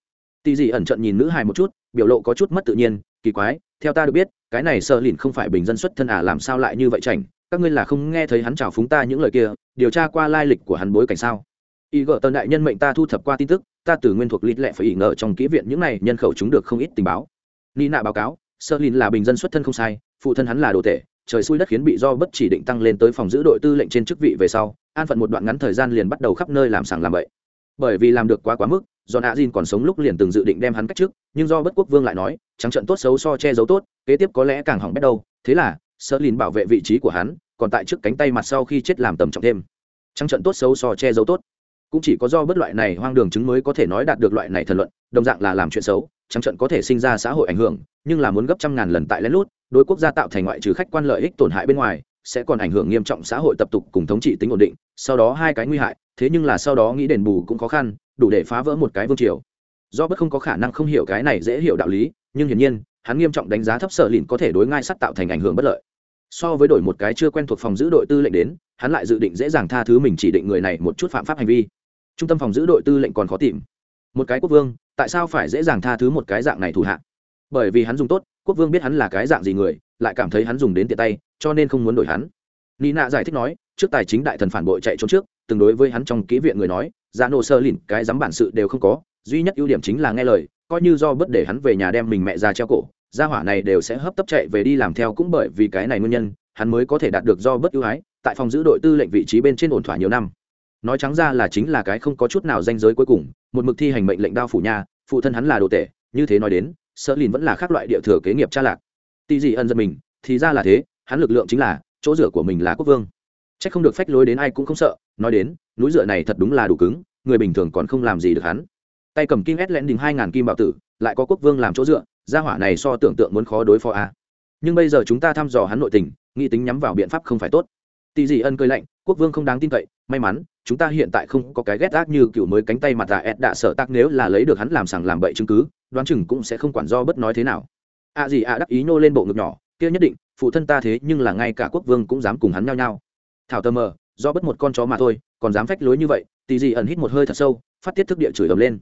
tì gì ẩn trận nhìn nữ hài một chút, biểu lộ có chút mất tự nhiên, kỳ quái, theo ta được biết, cái này sợ lìn không phải bình dân xuất thân à làm sao lại như vậy chảnh? Các ngươi là không nghe thấy hắn chào phúng ta những lời kia, điều tra qua lai lịch của hắn bối cảnh sao? Y gợ tần đại nhân mệnh ta thu thập qua tin tức, ta từ nguyên thuộc lít lệ phải ỉ ngờ trong kỹ viện những này nhân khẩu chúng được không ít tình báo. Ni nạ báo cáo sơ lìn là bình dân xuất thân không sai, phụ thân hắn là đồ tể, trời xui đất khiến bị do bất chỉ định tăng lên tới phòng giữ đội tư lệnh trên chức vị về sau, an phận một đoạn ngắn thời gian liền bắt đầu khắp nơi làm sàng làm bậy. Bởi vì làm được quá quá mức do nạ dìn còn sống lúc liền từng dự định đem hắn cách trước, nhưng do bất quốc vương lại nói, trắng trận tốt xấu so che giấu tốt, kế tiếp có lẽ càng hỏng bét đâu. Thế là, sơ lìn bảo vệ vị trí của hắn, còn tại trước cánh tay mặt sau khi chết làm tầm trọng thêm. Trắng trận tốt xấu so che giấu tốt. Cũng chỉ có do bất loại này hoang đường chứng mới có thể nói đạt được loại này thần luận, đồng dạng là làm chuyện xấu, trắng trận có thể sinh ra xã hội ảnh hưởng, nhưng là muốn gấp trăm ngàn lần tại lén lút, đối quốc gia tạo thành ngoại trừ khách quan lợi ích tổn hại bên ngoài, sẽ còn ảnh hưởng nghiêm trọng xã hội tập tục cùng thống trị tính ổn định, sau đó hai cái nguy hại, thế nhưng là sau đó nghĩ đền bù cũng khó khăn đủ để phá vỡ một cái vương triều. Do bất không có khả năng không hiểu cái này dễ hiểu đạo lý, nhưng hiển nhiên, hắn nghiêm trọng đánh giá thấp sở lìn có thể đối ngai sắt tạo thành ảnh hưởng bất lợi. So với đổi một cái chưa quen thuộc phòng giữ đội tư lệnh đến, hắn lại dự định dễ dàng tha thứ mình chỉ định người này một chút phạm pháp hành vi. Trung tâm phòng giữ đội tư lệnh còn khó tìm. Một cái quốc vương, tại sao phải dễ dàng tha thứ một cái dạng này thủ hạ? Bởi vì hắn dùng tốt, quốc vương biết hắn là cái dạng gì người, lại cảm thấy hắn dùng đến tiện tay, cho nên không muốn đổi hắn. Nị nạ giải thích nói, trước tài chính đại thần phản bội chạy trốn trước, từng đối với hắn trong kỹ viện người nói giá nổ sơ lìn cái dám bản sự đều không có, duy nhất ưu điểm chính là nghe lời, coi như do bất để hắn về nhà đem mình mẹ ra treo cổ, gia hỏa này đều sẽ hấp tấp chạy về đi làm theo cũng bởi vì cái này nguyên nhân, hắn mới có thể đạt được do bất ưu ái, tại phòng giữ đội tư lệnh vị trí bên trên ổn thỏa nhiều năm. Nói trắng ra là chính là cái không có chút nào danh giới cuối cùng, một mực thi hành mệnh lệnh đao phủ nhà, phụ thân hắn là đồ tể, như thế nói đến sợ lìn vẫn là khác loại địa thừa kế nghiệp cha lạc. Tì gì ân dân mình, thì ra là thế, hắn lực lượng chính là, chỗ rửa của mình là quốc vương c h ắ c không được phách lối đến ai cũng không sợ, nói đến, núi dựa này thật đúng là đủ cứng, người bình thường còn không làm gì được hắn. Tay cầm kim ét lén đình hai ngàn kim bảo tử, lại có quốc vương làm chỗ dựa, gia hỏa này so tưởng tượng muốn khó đối phó a. Nhưng bây giờ chúng ta thăm dò hắn nội tình, nghĩ tính nhắm vào biện pháp không phải tốt. Tì dị ân cơi lạnh, quốc vương không đáng tin cậy, may mắn, chúng ta hiện tại không có cái ghét ác như cựu mới cánh tay mặt tạ ed đã sợ tác nếu là lấy được hắn làm sằng làm bậy chứng cứ, đoán chừng cũng sẽ không quản do bất nói thế nào. A à gì a à đắc ý nô lên bộ ngực nhỏ, kia nhất định, phụ thân ta thế nhưng là ngay cả quốc vương cũng dám cùng hắn nhau nhau thảo tơ mờ, do bất một con chó mà thôi, còn dám phách lối như vậy, tì gì ẩn hít một hơi thật sâu, phát tiết thức địa chửi ầm lên.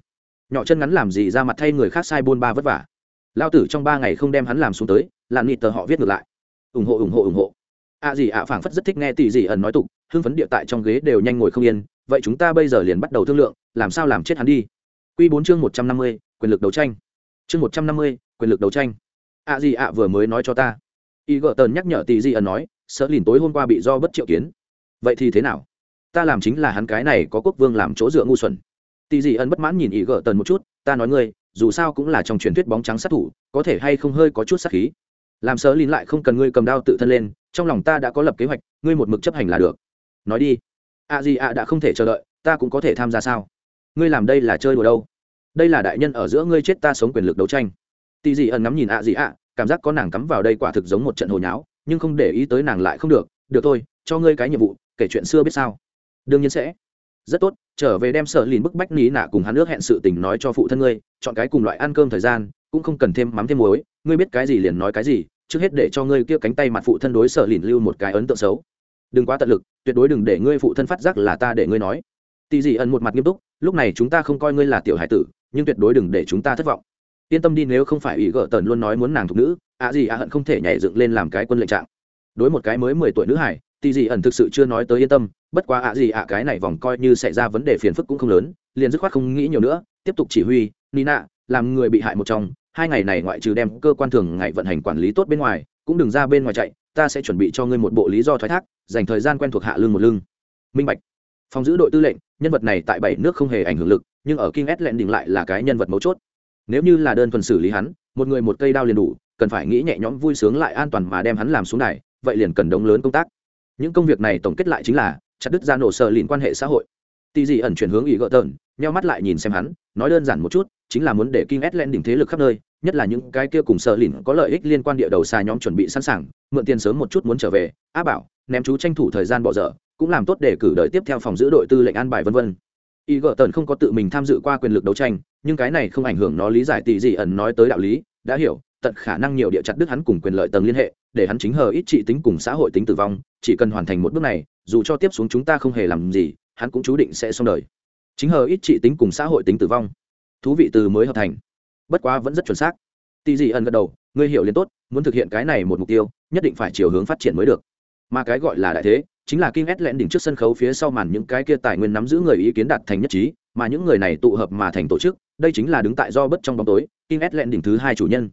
Nhỏ chân ngắn làm gì ra mặt thay người khác sai buôn ba vất vả. Lao tử trong ba ngày không đem hắn làm xuống tới làm nịt tờ họ viết ngược lại. Ủng hộ ủng hộ ủng hộ. A gì ạ phảng phất rất thích nghe tỷ gì ẩn nói tục, hưng phấn địa tại trong ghế đều nhanh ngồi không yên. Vậy chúng ta bây giờ liền bắt đầu thương lượng, làm sao làm chết hắn đi? Quy bốn chương một trăm năm mươi, quyền lực đấu tranh. Chương một trăm năm mươi, quyền lực đấu tranh. A gì ạ vừa mới nói cho ta. Y gợ tần nhắc nhở tỷ gì ẩn nói sợ lìn tối hôm qua bị do bất triệu kiến. Vậy thì thế nào? Ta làm chính là hắn cái này có quốc vương làm chỗ dựa ngu xuẩn. Tỷ gì ẩn bất mãn nhìn y gỡ tần một chút, ta nói ngươi, dù sao cũng là trong truyền thuyết bóng trắng sát thủ, có thể hay không hơi có chút sát khí. Làm sợ lìn lại không cần ngươi cầm đao tự thân lên, trong lòng ta đã có lập kế hoạch, ngươi một mực chấp hành là được. Nói đi. A gì a đã không thể chờ đợi, ta cũng có thể tham gia sao? Ngươi làm đây là chơi đùa đâu? Đây là đại nhân ở giữa ngươi chết ta sống quyền lực đấu tranh. Tỳ gì ẩn ngắm nhìn a gì a, cảm giác có nàng cắm vào đây quả thực giống một trận hồi nháo nhưng không để ý tới nàng lại không được được thôi, cho ngươi cái nhiệm vụ, kể chuyện xưa biết sao. Đương nhiên sẽ. Rất tốt, trở về đem sợ lìn bức bách ní nạ cùng hắn nước hẹn sự tình nói cho phụ thân ngươi, chọn cái cùng loại ăn cơm thời gian, cũng không cần thêm mắm thêm muối, ngươi biết cái gì liền nói cái gì, trước hết để cho ngươi kia cánh tay mặt phụ thân đối sợ lìn lưu một cái ấn tượng xấu. Đừng quá tận lực, tuyệt đối đừng để ngươi phụ thân phát giác là ta để ngươi nói. Tì dị ẩn một mặt nghiêm túc, lúc này chúng ta không coi ngươi là tiểu hải tử, nhưng tuyệt đối đừng để chúng ta thất vọng yên tâm đi, nếu không phải ủy gợ tần luôn nói muốn nàng thục nữ, ạ gì ạ hận không thể nhảy dựng lên làm cái quân lệnh trạng. Đối một cái mới mười tuổi nữ hải tì gì ẩn thực sự chưa nói tới yên tâm, bất quá ạ gì ạ cái này vòng coi như xảy ra vấn đề phiền phức cũng không lớn, liền dứt khoát không nghĩ nhiều nữa, tiếp tục chỉ huy, nina, làm người bị hại một trong, hai ngày này ngoại trừ đem cơ quan thường ngày vận hành quản lý tốt bên ngoài, cũng đừng ra bên ngoài chạy, ta sẽ chuẩn bị cho ngươi một bộ lý do thoái thác, dành thời gian quen thuộc hạ lưng một lưng. Minh bạch. Phòng giữ đội tư lệnh, nhân vật này tại bảy nước không hề ảnh hưởng lực, nhưng ở king s lẹn đỉnh lại là cái nhân vật mấu chốt nếu như là đơn thuần xử lý hắn một người một cây đao liền đủ cần phải nghĩ nhẹ nhõm vui sướng lại an toàn mà đem hắn làm xuống này vậy liền cần đống lớn công tác những công việc này tổng kết lại chính là chặt đứt ra nổ sợ lìn quan hệ xã hội tì gì ẩn chuyển hướng ý gỡ tờn nheo mắt lại nhìn xem hắn nói đơn giản một chút chính là muốn để kinh ét lên đỉnh thế lực khắp nơi, nhất là những cái kia cùng sợ lìn có lợi ích liên quan địa đầu xa nhóm chuẩn bị sẵn sàng, mượn tiền sớm một chút muốn trở về, á bảo, ném chú tranh thủ thời gian bỏ dở, cũng làm tốt để cử đợi tiếp theo phòng giữ đội tư lệnh an bài vân vân. Y gỡ tần không có tự mình tham dự qua quyền lực đấu tranh, nhưng cái này không ảnh hưởng nó lý giải tỷ gì ẩn nói tới đạo lý, đã hiểu, tận khả năng nhiều địa chặt đức hắn cùng quyền lợi tầng liên hệ, để hắn chính hờ ít trị tính cùng xã hội tính tử vong, chỉ cần hoàn thành một bước này, dù cho tiếp xuống chúng ta không hề làm gì, hắn cũng chú định sẽ xong đời. Chính hờ ít trị tính cùng xã hội tính tử vong. Thú vị từ mới hợp thành. Bất quá vẫn rất chuẩn xác. Tỷ dị ẩn gật đầu ngươi hiểu liền tốt muốn thực hiện cái này một mục tiêu nhất định phải chiều hướng phát triển mới được. Mà cái gọi là đại thế chính là kinh ét lẹn đỉnh trước sân khấu phía sau màn những cái kia tài nguyên nắm giữ người ý kiến đạt thành nhất trí mà những người này tụ hợp mà thành tổ chức đây chính là đứng tại do bất trong bóng tối in ét lẹn đỉnh thứ hai chủ nhân.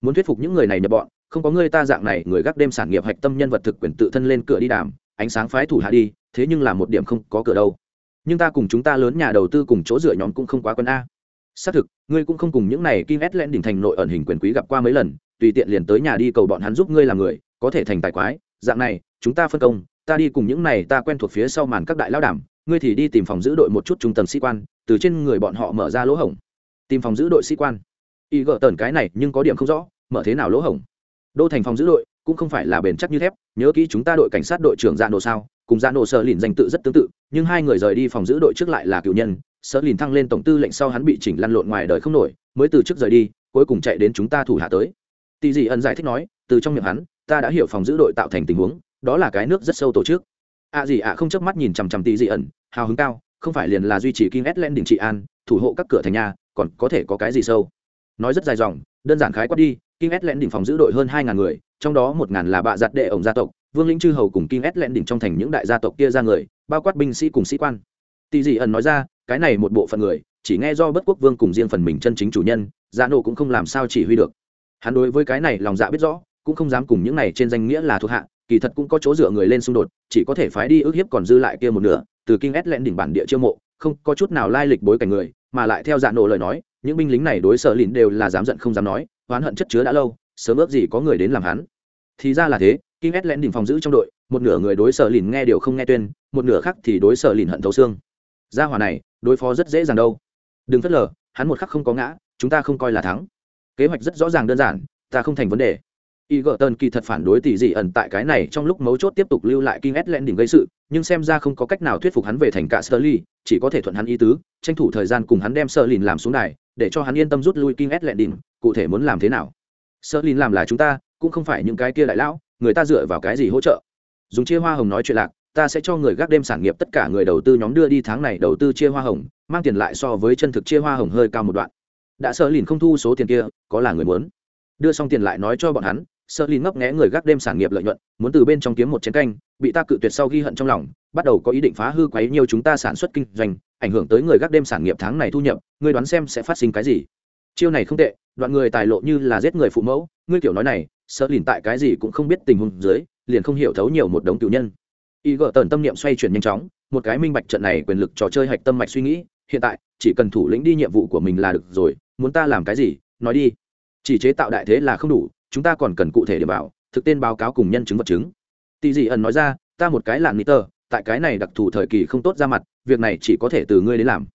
Muốn thuyết phục những người này nhập bọn, không có người ta dạng này, người gác đêm sản nghiệp hạch tâm nhân vật thực quyền tự thân lên cửa đi đàm, ánh sáng phái thủ hạ đi, thế nhưng là một điểm không có cửa đâu. Nhưng ta cùng chúng ta lớn nhà đầu tư cùng chỗ dựa nhóm cũng không quá quân a. Xác thực, ngươi cũng không cùng những này kim ét len đỉnh thành nội ẩn hình quyền quý gặp qua mấy lần, tùy tiện liền tới nhà đi cầu bọn hắn giúp ngươi làm người, có thể thành tài quái. Dạng này, chúng ta phân công, ta đi cùng những này ta quen thuộc phía sau màn các đại lao đảm ngươi thì đi tìm phòng giữ đội một chút trung tầng sĩ quan, từ trên người bọn họ mở ra lỗ hổng. Tìm phòng giữ đội sĩ quan. Y gỡ tần cái này nhưng có điểm không rõ, mở thế nào lỗ hổng? Đô thành phòng giữ đội cũng không phải là bền chắc như thép, nhớ kỹ chúng ta đội cảnh sát đội trưởng dạ nổ sao? Cùng dạ nổ sợ lìn danh tự rất tương tự, nhưng hai người rời đi phòng giữ đội trước lại là cựu nhân, sợ lìn thăng lên tổng tư lệnh sau hắn bị chỉnh lăn lộn ngoài đời không nổi, mới từ trước rời đi, cuối cùng chạy đến chúng ta thủ hạ tới. Tỷ dị ẩn giải thích nói, từ trong miệng hắn, ta đã hiểu phòng giữ đội tạo thành tình huống, đó là cái nước rất sâu tổ chức ạ à gì ạ không chớp mắt nhìn chằm chằm tỷ dị ẩn, hào hứng cao, không phải liền là duy trì kinh len đỉnh trị an, thủ hộ các cửa thành nhà, còn có thể có cái gì sâu. Nói rất dài dòng, đơn giản khái quát đi kinh len đỉnh phòng giữ đội hơn hai ngàn người, trong đó một ngàn là bạ giặt đệ ổng gia tộc, vương lĩnh chư hầu cùng kinh len đỉnh trong thành những đại gia tộc kia ra người, bao quát binh sĩ cùng sĩ quan. Tỷ dị ẩn nói ra, cái này một bộ phận người, chỉ nghe do bất quốc vương cùng riêng phần mình chân chính chủ nhân dạ gia nô cũng không làm sao chỉ huy được. Hắn đối với cái này lòng dạ biết rõ, cũng không dám cùng những này trên danh nghĩa là thuộc hạ kỳ thật cũng có chỗ dựa người lên xung đột, chỉ có thể phái đi ước hiếp còn dư lại kia một nửa, từ kinh ét lẹn đỉnh bản địa chiêu mộ, không có chút nào lai lịch bối cảnh người, mà lại theo dạ nổ lời nói, những binh lính này đối sở lìn đều là dám giận không dám nói, oán hận chất chứa đã lâu, sớm ước gì có người đến làm hắn. Thì ra là thế kinh ét lẹn đỉnh phòng giữ trong đội, một nửa người đối sở lìn nghe điều không nghe tuyên, một nửa khác thì đối sở lìn hận thấu xương. Gia hỏa này, đối phó rất dễ dàng đâu. Đừng phớt lờ, hắn một khắc không có ngã, chúng ta không coi là thắng. Kế hoạch rất rõ ràng đơn giản, ta không thành vấn đề y gợ tần kỳ thật phản đối tỷ dị ẩn tại cái này trong lúc mấu chốt tiếp tục lưu lại kinh ét len đỉnh gây sự, nhưng xem ra không có cách nào thuyết phục hắn về thành cả sơ ly chỉ có thể thuận hắn ý tứ, tranh thủ thời gian cùng hắn đem sơ lìn làm xuống này để cho hắn yên tâm rút lui kinh ét len đỉnh cụ thể muốn làm thế nào? Sơ lìn làm là chúng ta, cũng không phải những cái kia đại lão, người ta dựa vào cái gì hỗ trợ? Dùng chia hoa hồng nói chuyện lạc, ta sẽ cho người gác đêm sản nghiệp tất cả người đầu tư nhóm đưa đi tháng này đầu tư chia hoa hồng, mang tiền lại so với chân thực chia hoa hồng hơi cao một đoạn. Đã sơ lìn không thu số tiền kia, có là người muốn. Đưa xong tiền lại nói cho bọn hắn sợ lìn ngấp nghé người gác đêm sản nghiệp lợi nhuận, muốn từ bên trong kiếm một chiến canh, bị ta cự tuyệt sau ghi hận trong lòng, bắt đầu có ý định phá hư quấy nhiều chúng ta sản xuất kinh doanh, ảnh hưởng tới người gác đêm sản nghiệp tháng này thu nhập, ngươi đoán xem sẽ phát sinh cái gì? Chiêu này không tệ, đoạn người tài lộ như là giết người phụ mẫu, ngươi kiểu nói này sợ lìn tại cái gì cũng không biết tình huống dưới, liền không hiểu thấu nhiều một đống cựu nhân. Y gỡ tần tâm niệm xoay chuyển nhanh chóng, một cái minh bạch trận này quyền lực trò chơi hạch tâm mạch suy nghĩ, hiện tại, chỉ cần thủ lĩnh đi nhiệm vụ của mình là được rồi, muốn ta làm cái gì, nói đi. Chỉ chế tạo đại thế là không đủ chúng ta còn cần cụ thể để bảo thực tên báo cáo cùng nhân chứng vật chứng. Tỷ dị ẩn nói ra ta một cái làng tờ tại cái này đặc thù thời kỳ không tốt ra mặt việc này chỉ có thể từ ngươi đến làm.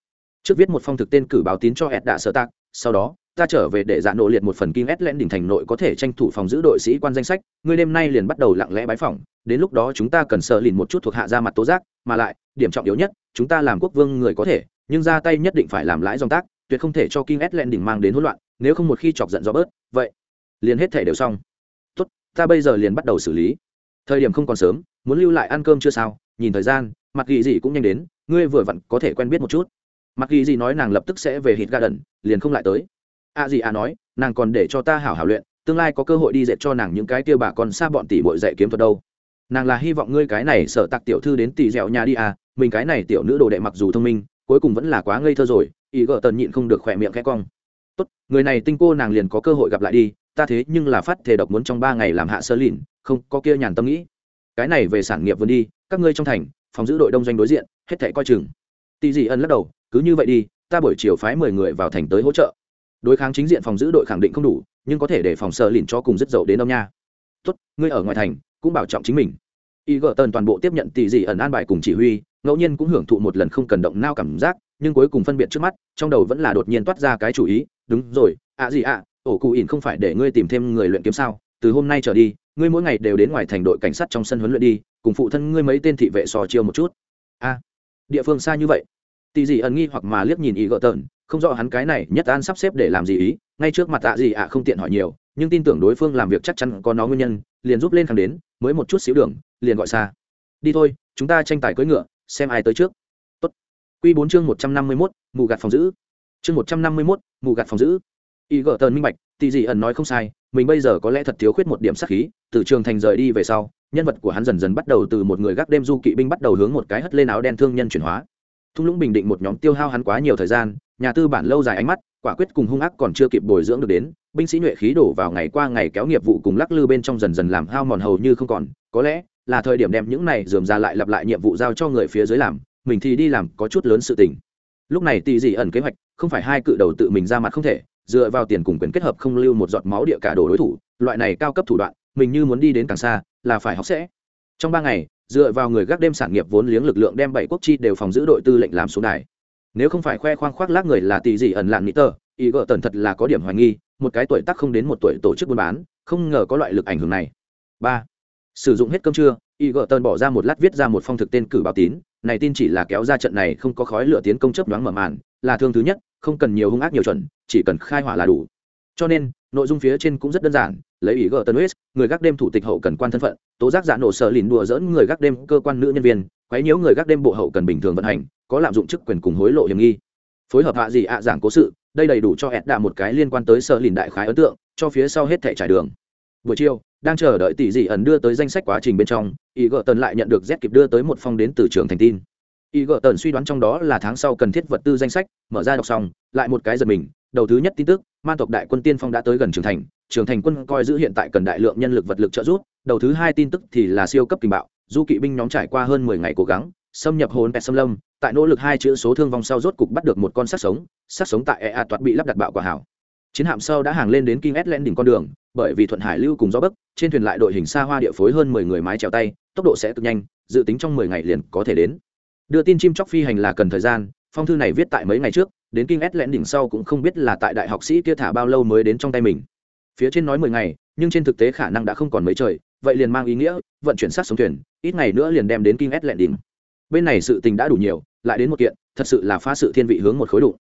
Trước viết một phong thực tên cử báo tín cho ed đạ sở tạc sau đó ta trở về để dạ nộ liệt một phần kinh ét lẽn đỉnh thành nội có thể tranh thủ phòng giữ đội sĩ quan danh sách ngươi đêm nay liền bắt đầu lặng lẽ bái phỏng đến lúc đó chúng ta cần sợ lìn một chút thuộc hạ ra mặt tố giác mà lại điểm trọng yếu nhất chúng ta làm quốc vương người có thể nhưng ra tay nhất định phải làm lãi dòng tác tuyệt không thể cho kinh King lên đỉnh mang đến hỗn loạn, nếu không một khi chọc giận do bớt, vậy liền hết thể đều xong. Tốt, ta bây giờ liền bắt đầu xử lý. Thời điểm không còn sớm, muốn lưu lại ăn cơm chưa sao? Nhìn thời gian, mặt ghi gì cũng nhanh đến, ngươi vừa vặn có thể quen biết một chút. Mặt ghi gì nói nàng lập tức sẽ về Hit Garden, liền không lại tới. A gì à nói, nàng còn để cho ta hảo hảo luyện, tương lai có cơ hội đi dạy cho nàng những cái kia bà còn xa bọn tỷ bội dạy kiếm thuật đâu. Nàng là hy vọng ngươi cái này sợ tặc tiểu thư đến tỷ dẻo nhà đi à, mình cái này tiểu nữ đồ đệ mặc dù thông minh, cuối cùng vẫn là quá ngây thơ rồi, ý gợ tần nhịn không được khỏe miệng khẽ cong tốt người này tinh cô nàng liền có cơ hội gặp lại đi ta thế nhưng là phát thể độc muốn trong ba ngày làm hạ sơ lìn, không, có kia nhàn tâm nghĩ. Cái này về sản nghiệp vườn đi, các ngươi trong thành, phòng giữ đội đông doanh đối diện, hết thảy coi chừng. Tỷ dị ân lắc đầu, cứ như vậy đi, ta buổi chiều phái mười người vào thành tới hỗ trợ. Đối kháng chính diện phòng giữ đội khẳng định không đủ, nhưng có thể để phòng sơ lìn cho cùng rất dậu đến ông nha. Tốt, ngươi ở ngoài thành, cũng bảo trọng chính mình. Y gỡ tần toàn bộ tiếp nhận tỷ dị ẩn an bài cùng chỉ huy, ngẫu nhiên cũng hưởng thụ một lần không cần động nao cảm giác, nhưng cuối cùng phân biệt trước mắt, trong đầu vẫn là đột nhiên toát ra cái chủ ý, đúng rồi, ạ gì ạ ổ cụ ỉn không phải để ngươi tìm thêm người luyện kiếm sao từ hôm nay trở đi ngươi mỗi ngày đều đến ngoài thành đội cảnh sát trong sân huấn luyện đi cùng phụ thân ngươi mấy tên thị vệ sò chiêu một chút a địa phương xa như vậy tỷ gì ẩn nghi hoặc mà liếc nhìn ý gỡ tợn không rõ hắn cái này nhất an sắp xếp để làm gì ý ngay trước mặt tạ gì ạ không tiện hỏi nhiều nhưng tin tưởng đối phương làm việc chắc chắn có nó nguyên nhân liền giúp lên khẳng đến mới một chút xíu đường liền gọi xa đi thôi chúng ta tranh tài cưỡi ngựa xem ai tới trước Tốt. Quy 4 chương 151, mù gạt phòng giữ. Chương 151, mù gạt phòng giữ. Y gỡ tần minh bạch, tỷ dị ẩn nói không sai, mình bây giờ có lẽ thật thiếu khuyết một điểm sát khí, từ trường thành rời đi về sau, nhân vật của hắn dần dần bắt đầu từ một người gác đêm du kỵ binh bắt đầu hướng một cái hất lên áo đen thương nhân chuyển hóa. Thung lũng bình định một nhóm tiêu hao hắn quá nhiều thời gian, nhà tư bản lâu dài ánh mắt, quả quyết cùng hung ác còn chưa kịp bồi dưỡng được đến, binh sĩ nhuệ khí đổ vào ngày qua ngày kéo nghiệp vụ cùng lắc lư bên trong dần dần làm hao mòn hầu như không còn, có lẽ là thời điểm đem những này dườm ra lại lặp lại nhiệm vụ giao cho người phía dưới làm, mình thì đi làm có chút lớn sự tình lúc này tỷ dị ẩn kế hoạch không phải hai cự đầu tự mình ra mặt không thể dựa vào tiền cùng quyền kết hợp không lưu một giọt máu địa cả đồ đối thủ, loại này cao cấp thủ đoạn, mình như muốn đi đến càng xa, là phải học sẽ. Trong ba ngày, dựa vào người gác đêm sản nghiệp vốn liếng lực lượng đem bảy quốc chi đều phòng giữ đội tư lệnh làm xuống đài. Nếu không phải khoe khoang khoác lác người là tỷ gì ẩn lạn mỹ tờ ý gợ tần thật là có điểm hoài nghi, một cái tuổi tác không đến một tuổi tổ chức buôn bán, không ngờ có loại lực ảnh hưởng này. Ba, sử dụng hết cơm trưa, y gợ tần bỏ ra một lát viết ra một phong thực tên cử báo tín, này tin chỉ là kéo ra trận này không có khói lửa tiến công chấp đoán mở màn, là thương thứ nhất không cần nhiều hung ác nhiều chuẩn, chỉ cần khai hỏa là đủ. Cho nên, nội dung phía trên cũng rất đơn giản, lấy ý gờ tân west người gác đêm thủ tịch hậu cần quan thân phận, tố giác giả nổ sợ lìn đùa dỡn người gác đêm cơ quan nữ nhân viên, quấy nhiễu người gác đêm bộ hậu cần bình thường vận hành, có lạm dụng chức quyền cùng hối lộ hiểm nghi. Phối hợp hạ gì ạ giảng cố sự, đây đầy đủ cho ẹt đạ một cái liên quan tới sợ lìn đại khái ấn tượng, cho phía sau hết thẻ trải đường. Buổi chiều, đang chờ đợi tỷ dị ẩn đưa tới danh sách quá trình bên trong, ý gỡ tần lại nhận được z kịp đưa tới một phong đến từ trường thành tin. Y gỡ tần suy đoán trong đó là tháng sau cần thiết vật tư danh sách mở ra đọc xong lại một cái giật mình đầu thứ nhất tin tức man tộc đại quân tiên phong đã tới gần trường thành trường thành quân coi giữ hiện tại cần đại lượng nhân lực vật lực trợ giúp đầu thứ hai tin tức thì là siêu cấp tình bạo du kỵ binh nhóm trải qua hơn mười ngày cố gắng xâm nhập hồn pet xâm lâm tại nỗ lực hai chữ số thương vong sau rốt cục bắt được một con sát sống sát sống tại ea toạt bị lắp đặt bạo quả hảo chiến hạm sau đã hàng lên đến King Atlant đỉnh con đường, bởi vì thuận hải lưu cùng gió bấc, trên thuyền lại đội hình xa hoa địa phối hơn mười người mái chèo tay, tốc độ sẽ cực nhanh, dự tính trong mười ngày liền có thể đến. Đưa tin chim chóc phi hành là cần thời gian, phong thư này viết tại mấy ngày trước, đến kinh ét lẽn đỉnh sau cũng không biết là tại đại học sĩ kia thả bao lâu mới đến trong tay mình. Phía trên nói mười ngày, nhưng trên thực tế khả năng đã không còn mấy trời, vậy liền mang ý nghĩa vận chuyển sát sống thuyền, ít ngày nữa liền đem đến kinh ét lẽn đỉnh. Bên này sự tình đã đủ nhiều, lại đến một kiện, thật sự là phá sự thiên vị hướng một khối đủ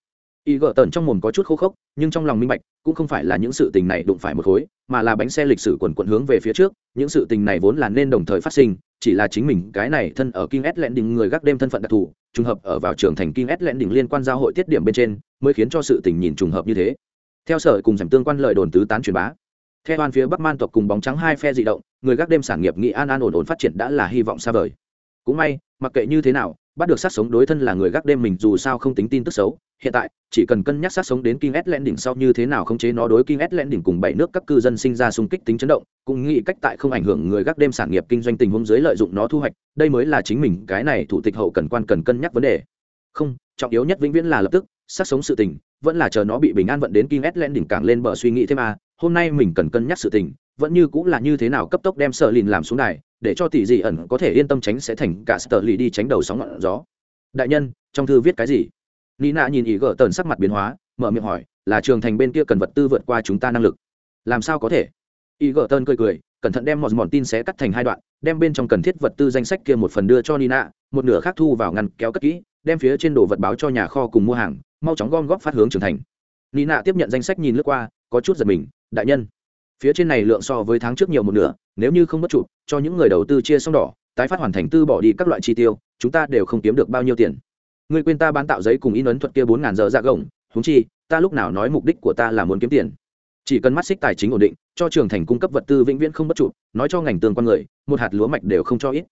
y gỡ tần trong mồm có chút khô khốc nhưng trong lòng minh bạch cũng không phải là những sự tình này đụng phải một khối mà là bánh xe lịch sử quần quận hướng về phía trước những sự tình này vốn là nên đồng thời phát sinh chỉ là chính mình cái này thân ở King S Landing người gác đêm thân phận đặc thù, trùng hợp ở vào trường thành King S Landing liên quan giao hội tiết điểm bên trên, mới khiến cho sự tình nhìn trùng hợp như thế. Theo sở cùng giảm tương quan lợi đồn tứ tán truyền bá. Theo an phía Bắc Man tộc cùng bóng trắng hai phe dị động, người gác đêm sản nghiệp nghị an an ổn ổn phát triển đã là hy vọng xa vời. Cũng may, mặc kệ như thế nào, bắt được sát sống đối thân là người gác đêm mình dù sao không tính tin tức xấu hiện tại chỉ cần cân nhắc sát sống đến King S đỉnh sau như thế nào khống chế nó đối King S đỉnh cùng bảy nước các cư dân sinh ra xung kích tính chấn động, cũng nghĩ cách tại không ảnh hưởng người gác đêm sản nghiệp kinh doanh tình huống dưới lợi dụng nó thu hoạch, đây mới là chính mình cái này thủ tịch hậu cần quan cần cân nhắc vấn đề. Không, trọng yếu nhất vĩnh viễn là lập tức sát sống sự tình, vẫn là chờ nó bị bình an vận đến King S đỉnh càng lên bờ suy nghĩ thêm à, hôm nay mình cần cân nhắc sự tình, vẫn như cũng là như thế nào cấp tốc đem sợ lìn làm xuống này, để cho tỷ dị ẩn có thể yên tâm tránh sẽ thành cả sợ lì đi tránh đầu sóng ngọn gió. Đại nhân, trong thư viết cái gì? Nina nhìn ý gỡ tần sắc mặt biến hóa, mở miệng hỏi, là trường thành bên kia cần vật tư vượt qua chúng ta năng lực. Làm sao có thể? Ý gỡ tần cười cười, cẩn thận đem một mòn tin sẽ cắt thành hai đoạn, đem bên trong cần thiết vật tư danh sách kia một phần đưa cho nina, một nửa khác thu vào ngăn kéo cất kỹ, đem phía trên đồ vật báo cho nhà kho cùng mua hàng, mau chóng gom góp phát hướng trưởng thành. Nina tiếp nhận danh sách nhìn lướt qua, có chút giật mình, đại nhân phía trên này lượng so với tháng trước nhiều một nửa, nếu như không mất chụp cho những người đầu tư chia xong đỏ, tái phát hoàn thành tư bỏ đi các loại chi tiêu, chúng ta đều không kiếm được bao nhiêu tiền. Người quên ta bán tạo giấy cùng in ấn thuật kia bốn ngàn giờ ra gồng húng chi, ta lúc nào nói mục đích của ta là muốn kiếm tiền. Chỉ cần mắt xích tài chính ổn định, cho trường thành cung cấp vật tư vĩnh viễn không bất chụp nói cho ngành tương quan người, một hạt lúa mạch đều không cho ít.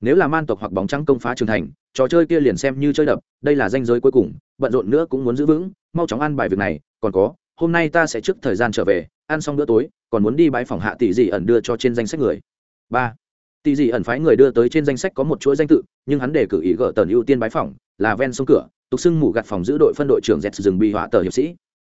Nếu là man tộc hoặc bóng trắng công phá trường thành, trò chơi kia liền xem như chơi đập, đây là danh giới cuối cùng, bận rộn nữa cũng muốn giữ vững, mau chóng ăn bài việc này, còn có, hôm nay ta sẽ trước thời gian trở về ăn xong bữa tối, còn muốn đi bãi phòng hạ tỷ dị ẩn đưa cho trên danh sách người. Ba, tỷ dị ẩn phái người đưa tới trên danh sách có một chuỗi danh tự, nhưng hắn để cử ý gỡ tần ưu tiên bãi phòng là ven sông cửa, tục xưng mù gặt phòng giữ đội phân đội trưởng dẹt rừng bị họa tờ hiệp sĩ.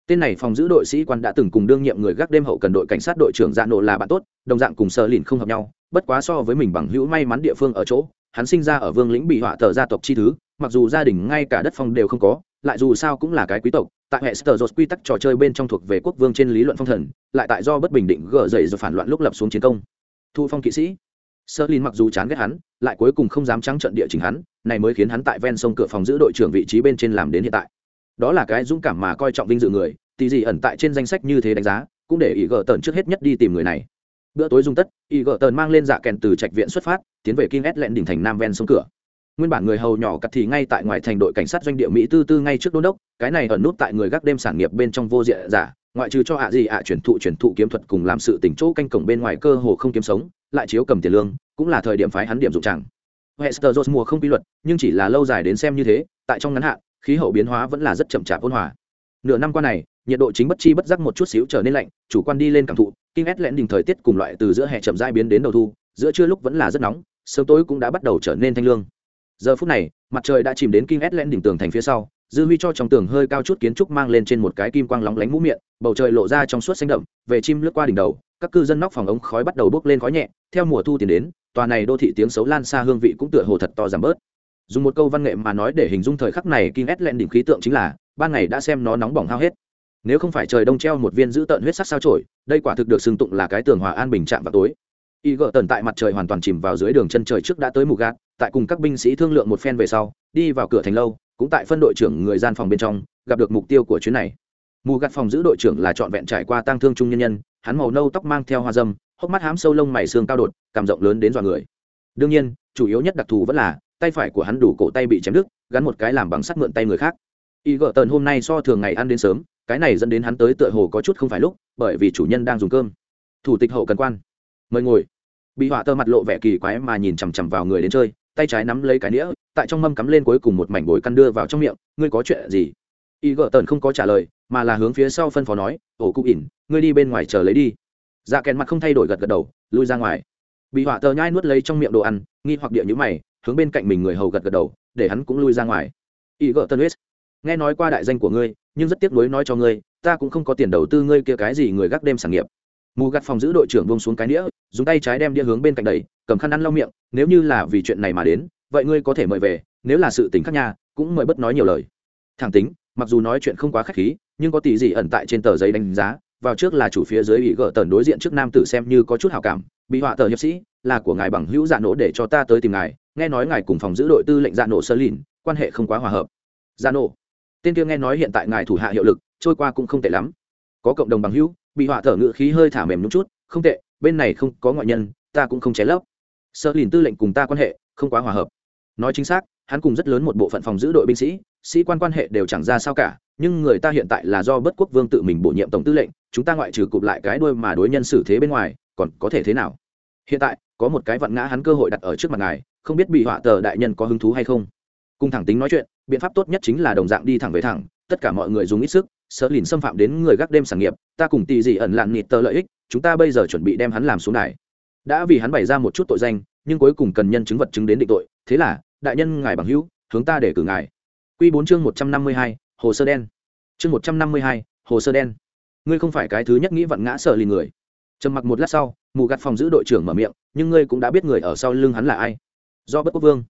Tên này phòng giữ đội sĩ quan đã từng cùng đương nhiệm người gác đêm hậu cần đội cảnh sát đội trưởng dạ nộ là bạn tốt, đồng dạng cùng sờ lìn không hợp nhau, bất quá so với mình bằng hữu may mắn địa phương ở chỗ, hắn sinh ra ở vương lĩnh bị họa tờ gia tộc chi thứ mặc dù gia đình ngay cả đất phong đều không có, lại dù sao cũng là cái quý tộc, tại hệ sơ dột quy tắc trò chơi bên trong thuộc về quốc vương trên lý luận phong thần, lại tại do bất bình định gỡ dậy rồi phản loạn lúc lập xuống chiến công. Thu phong kỵ sĩ. Sơ lin mặc dù chán ghét hắn, lại cuối cùng không dám trắng trận địa chính hắn, này mới khiến hắn tại ven sông cửa phòng giữ đội trưởng vị trí bên trên làm đến hiện tại. Đó là cái dũng cảm mà coi trọng vinh dự người tỷ gì ẩn tại trên danh sách như thế đánh giá, cũng để ý gỡ tần trước hết nhất đi tìm người này. Bữa tối dung tất ý gỡ tần mang lên dạ kèn từ trạch viện xuất phát, tiến về kinh ét lẹn đỉnh thành nam ven sông cửa nguyên bản người hầu nhỏ cặt thì ngay tại ngoài thành đội cảnh sát doanh địa mỹ tư tư ngay trước đôn đốc, cái này ẩn nút tại người gác đêm sản nghiệp bên trong vô diện giả, ngoại trừ cho ạ gì ạ chuyển thụ chuyển thụ kiếm thuật cùng làm sự tỉnh chỗ canh cổng bên ngoài cơ hồ không kiếm sống, lại chiếu cầm tiền lương, cũng là thời điểm phái hắn điểm dụng chẳng. Hester jones mùa không quy luật, nhưng chỉ là lâu dài đến xem như thế, tại trong ngắn hạn, khí hậu biến hóa vẫn là rất chậm chạp ôn hòa. Nửa năm qua này, nhiệt độ chính bất chi bất giác một chút xíu trở nên lạnh, chủ quan đi lên cảm thụ kinh ét lẽn đình thời tiết cùng loại từ giữa hè chậm rãi biến đến đầu thu, giữa trưa lúc vẫn là rất nóng, sớm tối cũng đã bắt đầu trở nên thanh lương giờ phút này, mặt trời đã chìm đến kinh ét lên đỉnh tường thành phía sau, dư huy cho trong tường hơi cao chút kiến trúc mang lên trên một cái kim quang lóng lánh mũ miệng, bầu trời lộ ra trong suốt xanh đậm, về chim lướt qua đỉnh đầu, các cư dân nóc phòng ống khói bắt đầu bốc lên khói nhẹ, theo mùa thu tiến đến, tòa này đô thị tiếng xấu lan xa hương vị cũng tựa hồ thật to giảm bớt. Dùng một câu văn nghệ mà nói để hình dung thời khắc này kinh ét lên đỉnh khí tượng chính là, ban ngày đã xem nó nóng bỏng hao hết. Nếu không phải trời đông treo một viên giữ tợn huyết sắc sao trổi đây quả thực được xưng tụng là cái tường hòa an bình chạm vào tối y gỡ tần tại mặt trời hoàn toàn chìm vào dưới đường chân trời trước đã tới mù gạt, tại cùng các binh sĩ thương lượng một phen về sau, đi vào cửa thành lâu, cũng tại phân đội trưởng người gian phòng bên trong, gặp được mục tiêu của chuyến này. Mù gạt phòng giữ đội trưởng là trọn vẹn trải qua tang thương trung nhân nhân, hắn màu nâu tóc mang theo hoa dâm, hốc mắt hám sâu lông mày xương cao đột cảm rộng lớn đến dọa người. Đương nhiên, chủ yếu nhất đặc thù vẫn là, tay phải của hắn đủ cổ tay bị chém đứt, gắn một cái làm bằng sắt mượn tay người khác. Y gỡ tần hôm nay so thường ngày ăn đến sớm, cái này dẫn đến hắn tới tựa hồ có chút không phải lúc, bởi vì chủ nhân đang dùng cơm. Thủ tịch hậu cần quan. Mời ngồi bị họa tơ mặt lộ vẻ kỳ quái mà nhìn chằm chằm vào người đến chơi, tay trái nắm lấy cái nĩa, tại trong mâm cắm lên cuối cùng một mảnh bồi căn đưa vào trong miệng, ngươi có chuyện gì? Y gợ tần không có trả lời, mà là hướng phía sau phân phó nói ổ cụ ỉn, ngươi đi bên ngoài chờ lấy đi. Dạ kèn mặt không thay đổi gật gật đầu, lui ra ngoài. Bị họa tờ nhai nuốt lấy trong miệng đồ ăn, nghi hoặc địa nhữ mày, hướng bên cạnh mình người hầu gật gật đầu, để hắn cũng lui ra ngoài. Y gợ tần huyết, nghe nói qua đại danh của ngươi, nhưng rất tiếc nuối nói cho ngươi, ta cũng không có tiền đầu tư ngươi kia cái gì người gác đêm sản nghiệp. Mù gặt phòng giữ đội trưởng buông xuống cái nĩa dùng tay trái đem đĩa hướng bên cạnh đầy cầm khăn ăn lau miệng, nếu như là vì chuyện này mà đến, vậy ngươi có thể mời về, nếu là sự tính khác nhà cũng mời bất nói nhiều lời. Thẳng tính, mặc dù nói chuyện không quá khách khí, nhưng có tỷ gì ẩn tại trên tờ giấy đánh giá, vào trước là chủ phía dưới bị gỡ tần đối diện trước nam tử xem như có chút hảo cảm, bị họa tờ hiệp sĩ, là của ngài bằng hữu dạ nổ để cho ta tới tìm ngài, nghe nói ngài cùng phòng giữ đội tư lệnh dạ nổ sơ lìn, quan hệ không quá hòa hợp. Dạ nổ. Tên kia nghe nói hiện tại ngài thủ hạ hiệu lực, trôi qua cũng không tệ lắm. Có cộng đồng bằng hữu, bị họa thở ngự khí hơi thả mềm nhúng chút, không tệ bên này không có ngoại nhân, ta cũng không cháy lấp. Sợ lìn tư lệnh cùng ta quan hệ không quá hòa hợp. Nói chính xác, hắn cùng rất lớn một bộ phận phòng giữ đội binh sĩ sĩ quan quan hệ đều chẳng ra sao cả, nhưng người ta hiện tại là do bất quốc vương tự mình bổ nhiệm tổng tư lệnh, chúng ta ngoại trừ cụp lại cái đuôi mà đối nhân xử thế bên ngoài, còn có thể thế nào? Hiện tại, có một cái vặn ngã hắn cơ hội đặt ở trước mặt ngài, không biết bị họa tờ đại nhân có hứng thú hay không? Cùng thẳng tính nói chuyện, biện pháp tốt nhất chính là đồng dạng đi thẳng về thẳng, tất cả mọi người dùng ít sức sợ lìn xâm phạm đến người gác đêm sản nghiệp, ta cùng tì dị ẩn lạn nịt tờ lợi ích chúng ta bây giờ chuẩn bị đem hắn làm xuống đài. Đã vì hắn bày ra một chút tội danh, nhưng cuối cùng cần nhân chứng vật chứng đến định tội, thế là, đại nhân ngài bằng hữu, hướng ta để cử ngài. Q bốn chương một trăm năm mươi hai, hồ sơ đen. Chương một trăm năm mươi hai, hồ sơ đen. Ngươi không phải cái thứ nhất nghĩ vặn ngã sợ lì người. Trầm mặc một lát sau, mù gạt phòng giữ đội trưởng mở miệng, nhưng ngươi cũng đã biết người ở sau lưng hắn là ai. Do bất quốc vương.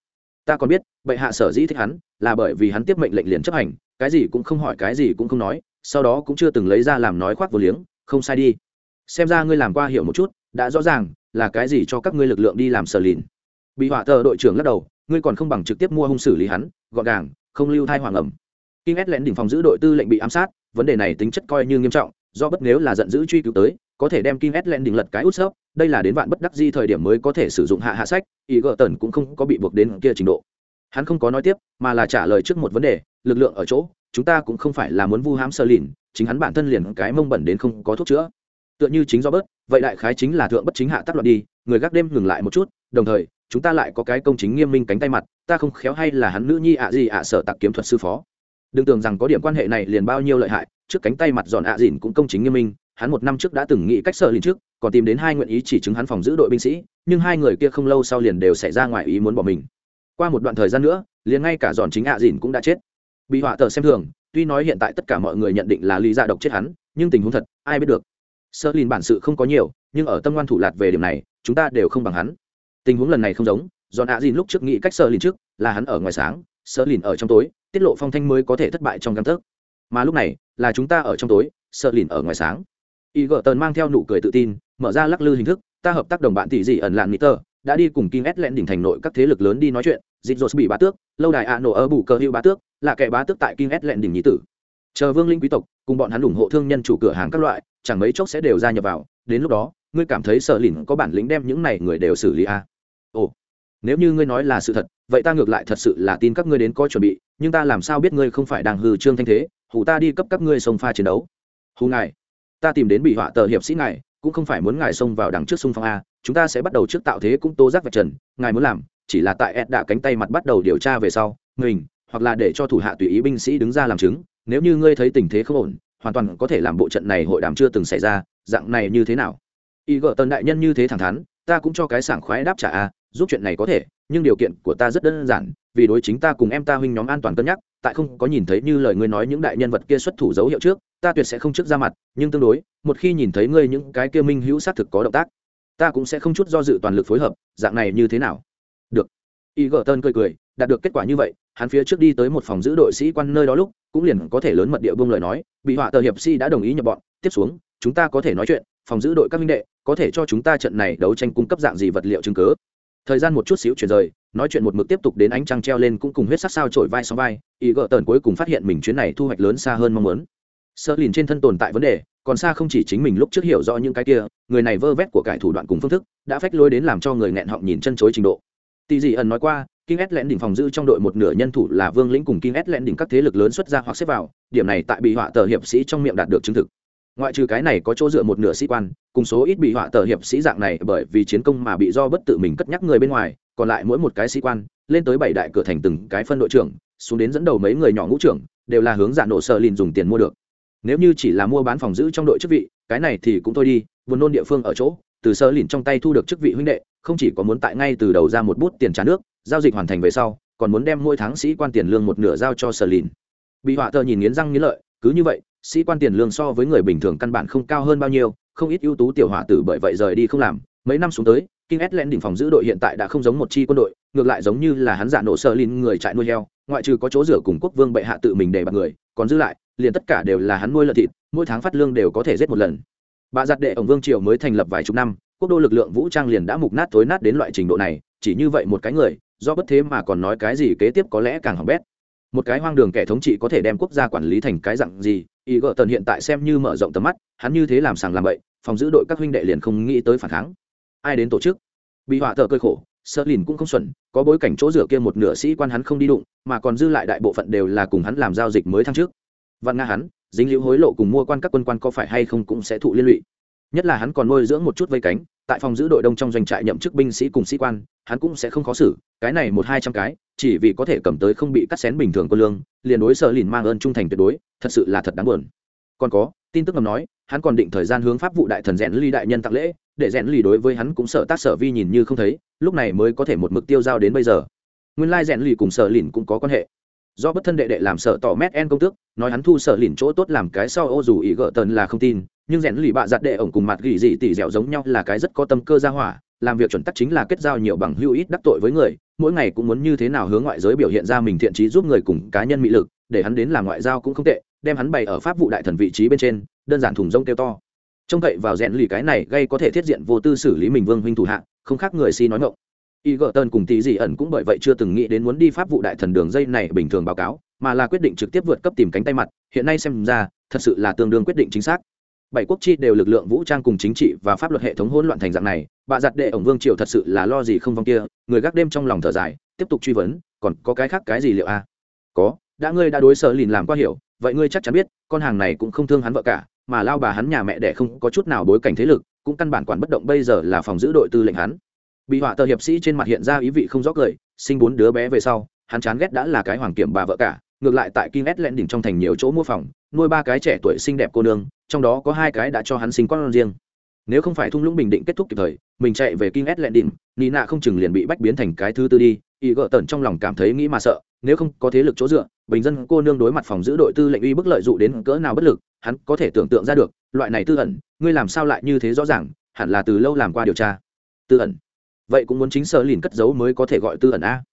Ta còn biết, bệ hạ sở dĩ thích hắn, là bởi vì hắn tiếp mệnh lệnh liền chấp hành, cái gì cũng không hỏi, cái gì cũng không nói, sau đó cũng chưa từng lấy ra làm nói khoác vô liếng, không sai đi xem ra ngươi làm qua hiểu một chút đã rõ ràng là cái gì cho các ngươi lực lượng đi làm sờ lìn bị họa tờ đội trưởng lắc đầu ngươi còn không bằng trực tiếp mua hung xử lý hắn gọn gàng không lưu thai hoàng ẩm kinh ét lẹn đỉnh phòng giữ đội tư lệnh bị ám sát, vấn đề này tính chất coi như nghiêm trọng, do bất nếu là giận dữ truy cứu tới, có thể đem kinh ét lẹn đỉnh lật cái út sấp, đây là đến vạn bất đắc di thời điểm mới có thể sử dụng hạ hạ sách, ý gỡ tần cũng không có bị buộc đến kia trình độ. Hắn không có nói tiếp, mà là trả lời trước một vấn đề, lực lượng ở chỗ, chúng ta cũng không phải là muốn vu hãm sơ lìn, chính hắn bản thân liền cái mông bẩn đến không có thuốc chữa. Tựa như chính do bớt, vậy đại khái chính là thượng bất chính hạ tác loạn đi, người gác đêm ngừng lại một chút, đồng thời, chúng ta lại có cái công chính nghiêm minh cánh tay mặt, ta không khéo hay là hắn nữ nhi ạ gì ạ sở tặc kiếm thuật sư phó. Đừng tưởng rằng có điểm quan hệ này liền bao nhiêu lợi hại trước cánh tay mặt giòn ạ dìn cũng công chính nghiêm minh hắn một năm trước đã từng nghĩ cách sợ liền trước còn tìm đến hai nguyện ý chỉ chứng hắn phòng giữ đội binh sĩ nhưng hai người kia không lâu sau liền đều xảy ra ngoài ý muốn bỏ mình. Qua một đoạn thời gian nữa liền ngay cả giòn chính ạ dìn cũng đã chết. Bị họa tờ xem thường tuy nói hiện tại tất cả mọi người nhận định là lý dạ độc chết hắn nhưng tình huống thật ai biết được sơ lìn bản sự không có nhiều nhưng ở tâm ngoan thủ lạt về điểm này chúng ta đều không bằng hắn. Tình huống lần này không giống dọn ạ dìn lúc trước nghĩ cách sơ lìn trước là hắn ở ngoài sáng sơ lìn ở trong tối tiết lộ phong thanh mới có thể thất bại trong găng thức mà lúc này là chúng ta ở trong tối sơ lìn ở ngoài sáng. Y gợ tần mang theo nụ cười tự tin mở ra lắc lư hình thức ta hợp tác đồng bạn tỷ dị ẩn lạn mỹ tơ đã đi cùng Kim ét lẹn đỉnh thành nội các thế lực lớn đi nói chuyện, Dịch Dột bị bá tước, lâu đài ạ nổ ở bù cơ hữu bá tước, là kẻ bá tước tại Kim ét lẹn đỉnh nhí tử. Chờ Vương Linh quý tộc, cùng bọn hắn ủng hộ thương nhân chủ cửa hàng các loại, chẳng mấy chốc sẽ đều gia nhập vào, đến lúc đó, ngươi cảm thấy sợ lìn có bản lĩnh đem những này người đều xử lý. À? Ồ, nếu như ngươi nói là sự thật vậy ta ngược lại thật sự là tin các ngươi đến có chuẩn bị nhưng ta làm sao biết ngươi không phải đang hư trương thanh thế hủ ta đi cấp các ngươi sông pha chiến đấu hù ngài ta tìm đến bị họa tờ hiệp sĩ ngài cũng không phải muốn ngài xông vào đằng trước xung phong a chúng ta sẽ bắt đầu trước tạo thế cũng tố giác vạch trần ngài muốn làm chỉ là tại ed đã cánh tay mặt bắt đầu điều tra về sau mình hoặc là để cho thủ hạ tùy ý binh sĩ đứng ra làm chứng nếu như ngươi thấy tình thế không ổn hoàn toàn có thể làm bộ trận này hội đàm chưa từng xảy ra, dạng này như thế nào? Y gợ tần đại nhân như thế thẳng thắn, ta cũng cho cái sảng khoái đáp trả a, giúp chuyện này có thể, nhưng điều kiện của ta rất đơn giản, vì đối chính ta cùng em ta huynh nhóm an toàn cân nhắc, tại không có nhìn thấy như lời ngươi nói những đại nhân vật kia xuất thủ dấu hiệu trước, ta tuyệt sẽ không trước ra mặt, nhưng tương đối, một khi nhìn thấy ngươi những cái kia minh hữu xác thực có động tác, ta cũng sẽ không chút do dự toàn lực phối hợp, dạng này như thế nào? Được. Y gợ tơn cười cười, đạt được kết quả như vậy hắn phía trước đi tới một phòng giữ đội sĩ quan nơi đó lúc, cũng liền có thể lớn mật địa buông lời nói, bị họa tờ hiệp si đã đồng ý nhập bọn. Tiếp xuống, chúng ta có thể nói chuyện, phòng giữ đội các minh đệ, có thể cho chúng ta trận này đấu tranh cung cấp dạng gì vật liệu chứng cứ. Thời gian một chút xíu chuyển rời, nói chuyện một mực tiếp tục đến ánh trăng treo lên cũng cùng huyết sắc sao trổi vai sau vai, ý gợ tần cuối cùng phát hiện mình chuyến này thu hoạch lớn xa hơn mong muốn. Sơ lìn trên thân tồn tại vấn đề, còn xa không chỉ chính mình lúc trước hiểu rõ những cái kia, người này vơ vét của cải thủ đoạn cùng phương thức, đã phách lối đến làm cho người nghẹn họng nhìn chân chối trình độ. Tỷ dị ẩn nói qua King S lẹn đỉnh phòng giữ trong đội một nửa nhân thủ là Vương Lĩnh cùng King S lẹn đỉnh các thế lực lớn xuất ra hoặc xếp vào, điểm này tại bị họa tờ hiệp sĩ trong miệng đạt được chứng thực. Ngoại trừ cái này có chỗ dựa một nửa sĩ quan cùng số ít bị họa tờ hiệp sĩ dạng này bởi vì chiến công mà bị do bất tự mình cất nhắc người bên ngoài còn lại mỗi một cái sĩ quan lên tới bảy đại cửa thành từng cái phân đội trưởng xuống đến dẫn đầu mấy người nhỏ ngũ trưởng đều là hướng dạng nổ sợ lìn dùng tiền mua được. Nếu như chỉ là mua bán phòng giữ trong đội chức vị cái này thì cũng thôi đi vườn nôn địa phương ở chỗ từ sơ lìn trong tay thu được chức vị huynh đệ không chỉ có muốn tại ngay từ đầu ra một bút tiền trả nước giao dịch hoàn thành về sau còn muốn đem mỗi tháng sĩ quan tiền lương một nửa giao cho sở lìn bị họa tờ nhìn nghiến răng nghiến lợi cứ như vậy sĩ quan tiền lương so với người bình thường căn bản không cao hơn bao nhiêu không ít ưu tú tiểu họa tử bởi vậy rời đi không làm mấy năm xuống tới kinh King Sland đỉnh phòng giữ đội hiện tại đã không giống một chi quân đội, ngược lại giống như là hắn giả nổ sơ lin người trại nuôi heo, ngoại trừ có chỗ rửa cùng quốc vương bệ hạ tự mình để bạc người, còn giữ lại, liền tất cả đều là hắn nuôi lợn thịt, mỗi tháng phát lương đều có thể giết một lần. Bà giặt đệ ổng vương triều mới thành lập vài chục năm, quốc đô lực lượng vũ trang liền đã mục nát tối nát đến loại trình độ này, chỉ như vậy một cái người, do bất thế mà còn nói cái gì kế tiếp có lẽ càng hỏng bét. Một cái hoang đường kẻ thống trị có thể đem quốc gia quản lý thành cái dạng gì, ý gợ tần hiện tại xem như mở rộng tầm mắt hắn như thế làm sàng làm bậy phòng giữ đội các huynh đệ liền không nghĩ tới phản kháng. Ai đến tổ chức? Bị họa thợ cơi khổ sợ lìn cũng không xuẩn có bối cảnh chỗ rửa kia một nửa sĩ quan hắn không đi đụng mà còn dư lại đại bộ phận đều là cùng hắn làm giao dịch mới tháng trước văn nga hắn dính liễu hối lộ cùng mua quan các quân quan có phải hay không cũng sẽ thụ liên lụy. Nhất là hắn còn nuôi dưỡng một chút vây cánh tại phòng giữ đội đông trong doanh trại nhậm chức binh sĩ cùng sĩ quan, hắn cũng sẽ không khó xử, cái này một hai trăm cái, chỉ vì có thể cầm tới không bị cắt xén bình thường quân lương, liền đối sợ lìn mang ơn trung thành tuyệt đối, thật sự là thật đáng buồn. Còn có, tin tức ngầm nói, hắn còn định thời gian hướng pháp vụ đại thần rèn ly đại nhân tặng lễ, để rèn ly đối với hắn cũng sợ tác sở vi nhìn như không thấy, lúc này mới có thể một mực tiêu giao đến bây giờ. Nguyên lai rèn ly cùng sở lìn cũng có quan hệ do bất thân đệ đệ làm sợ tỏ mét en công tước, nói hắn thu sở lìn chỗ tốt làm cái sau ô dù ý gỡ tần là không tin, nhưng rèn lì bạ giặt đệ ổng cùng mặt gỉ dị tỉ dẻo giống nhau là cái rất có tâm cơ ra hỏa, làm việc chuẩn tắc chính là kết giao nhiều bằng hữu ít đắc tội với người, mỗi ngày cũng muốn như thế nào hướng ngoại giới biểu hiện ra mình thiện trí giúp người cùng cá nhân mỹ lực, để hắn đến làm ngoại giao cũng không tệ, đem hắn bày ở pháp vụ đại thần vị trí bên trên, đơn giản thùng rông kêu to. Trông cậy vào rẽn lì cái này gây có thể thiết diện vô tư xử lý mình vương huynh thủ hạ, không khác người si nói ngộng y gợ tơn cùng tí dị ẩn cũng bởi vậy chưa từng nghĩ đến muốn đi pháp vụ đại thần đường dây này bình thường báo cáo, mà là quyết định trực tiếp vượt cấp tìm cánh tay mặt, hiện nay xem ra, thật sự là tương đương quyết định chính xác. Bảy quốc chi đều lực lượng vũ trang cùng chính trị và pháp luật hệ thống hỗn loạn thành dạng này, bà giặt đệ ổng vương triều thật sự là lo gì không vong kia, người gác đêm trong lòng thở dài, tiếp tục truy vấn, còn có cái khác cái gì liệu a? À? Có, đã ngươi đã đối sở lìn làm qua hiểu, vậy ngươi chắc chắn biết, con hàng này cũng không thương hắn vợ cả, mà lao bà hắn nhà mẹ đẻ không có chút nào bối cảnh thế lực, cũng căn bản quản bất động bây giờ là phòng giữ đội tư lệnh hắn bị họa tờ hiệp sĩ trên mặt hiện ra ý vị không rõ cười sinh bốn đứa bé về sau hắn chán ghét đã là cái hoàng kiểm bà vợ cả ngược lại tại kinh ét lẹn đỉnh trong thành nhiều chỗ mua phòng, nuôi ba cái trẻ tuổi xinh đẹp cô nương, trong đó có hai cái đã cho hắn sinh con riêng. Nếu không phải thung lũng bình định kết thúc kịp thời, mình chạy về kinh ét lẹn đỉnh, Nina không chừng liền bị bách biến thành cái thứ tư đi. Y gợ tẩn trong lòng cảm thấy nghĩ mà sợ, nếu không có thế lực chỗ dựa, bình dân cô nương đối mặt phòng giữ đội tư lệnh uy bức lợi dụ đến cỡ nào bất lực, hắn có thể tưởng tượng ra được, loại này tư ẩn, ngươi làm sao lại như thế rõ ràng, hẳn là từ lâu làm qua điều tra. Tư ẩn. Vậy cũng muốn chính sở lìn cất giấu mới có thể gọi tư ẩn a.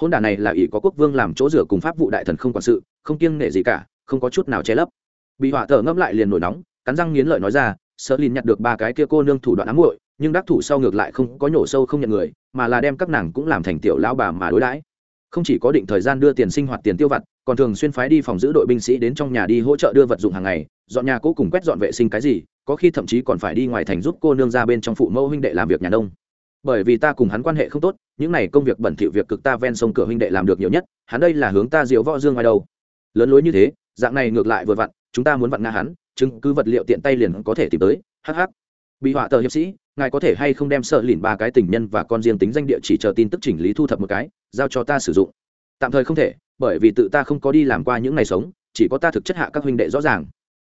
Hôn đả này là ỷ có quốc vương làm chỗ rửa cùng pháp vụ đại thần không quản sự, không kiêng nể gì cả, không có chút nào che lấp. Bị họa thở ngâm lại liền nổi nóng, cắn răng nghiến lợi nói ra, sở lìn nhặt được ba cái kia cô nương thủ đoạn ám muội, nhưng đắc thủ sau ngược lại không có nhổ sâu không nhận người, mà là đem các nàng cũng làm thành tiểu lão bà mà đối đãi. Không chỉ có định thời gian đưa tiền sinh hoạt tiền tiêu vặt, còn thường xuyên phái đi phòng giữ đội binh sĩ đến trong nhà đi hỗ trợ đưa vật dụng hàng ngày, dọn nhà cố cùng quét dọn vệ sinh cái gì, có khi thậm chí còn phải đi ngoài thành giúp cô nương ra bên trong phụ mẫu huynh đệ làm việc nhà nông bởi vì ta cùng hắn quan hệ không tốt, những này công việc bẩn thỉu việc cực ta ven sông cửa huynh đệ làm được nhiều nhất, hắn đây là hướng ta diều võ dương ngoài đâu lớn lối như thế, dạng này ngược lại vừa vặn, chúng ta muốn vặn ngã hắn, chứng cứ vật liệu tiện tay liền có thể tìm tới hh bị họa tờ hiệp sĩ, ngài có thể hay không đem sợ lìn ba cái tình nhân và con riêng tính danh địa chỉ chờ tin tức chỉnh lý thu thập một cái, giao cho ta sử dụng. Tạm thời không thể, bởi vì tự ta không có đi làm qua những ngày sống, chỉ có ta thực chất hạ các huynh đệ rõ ràng.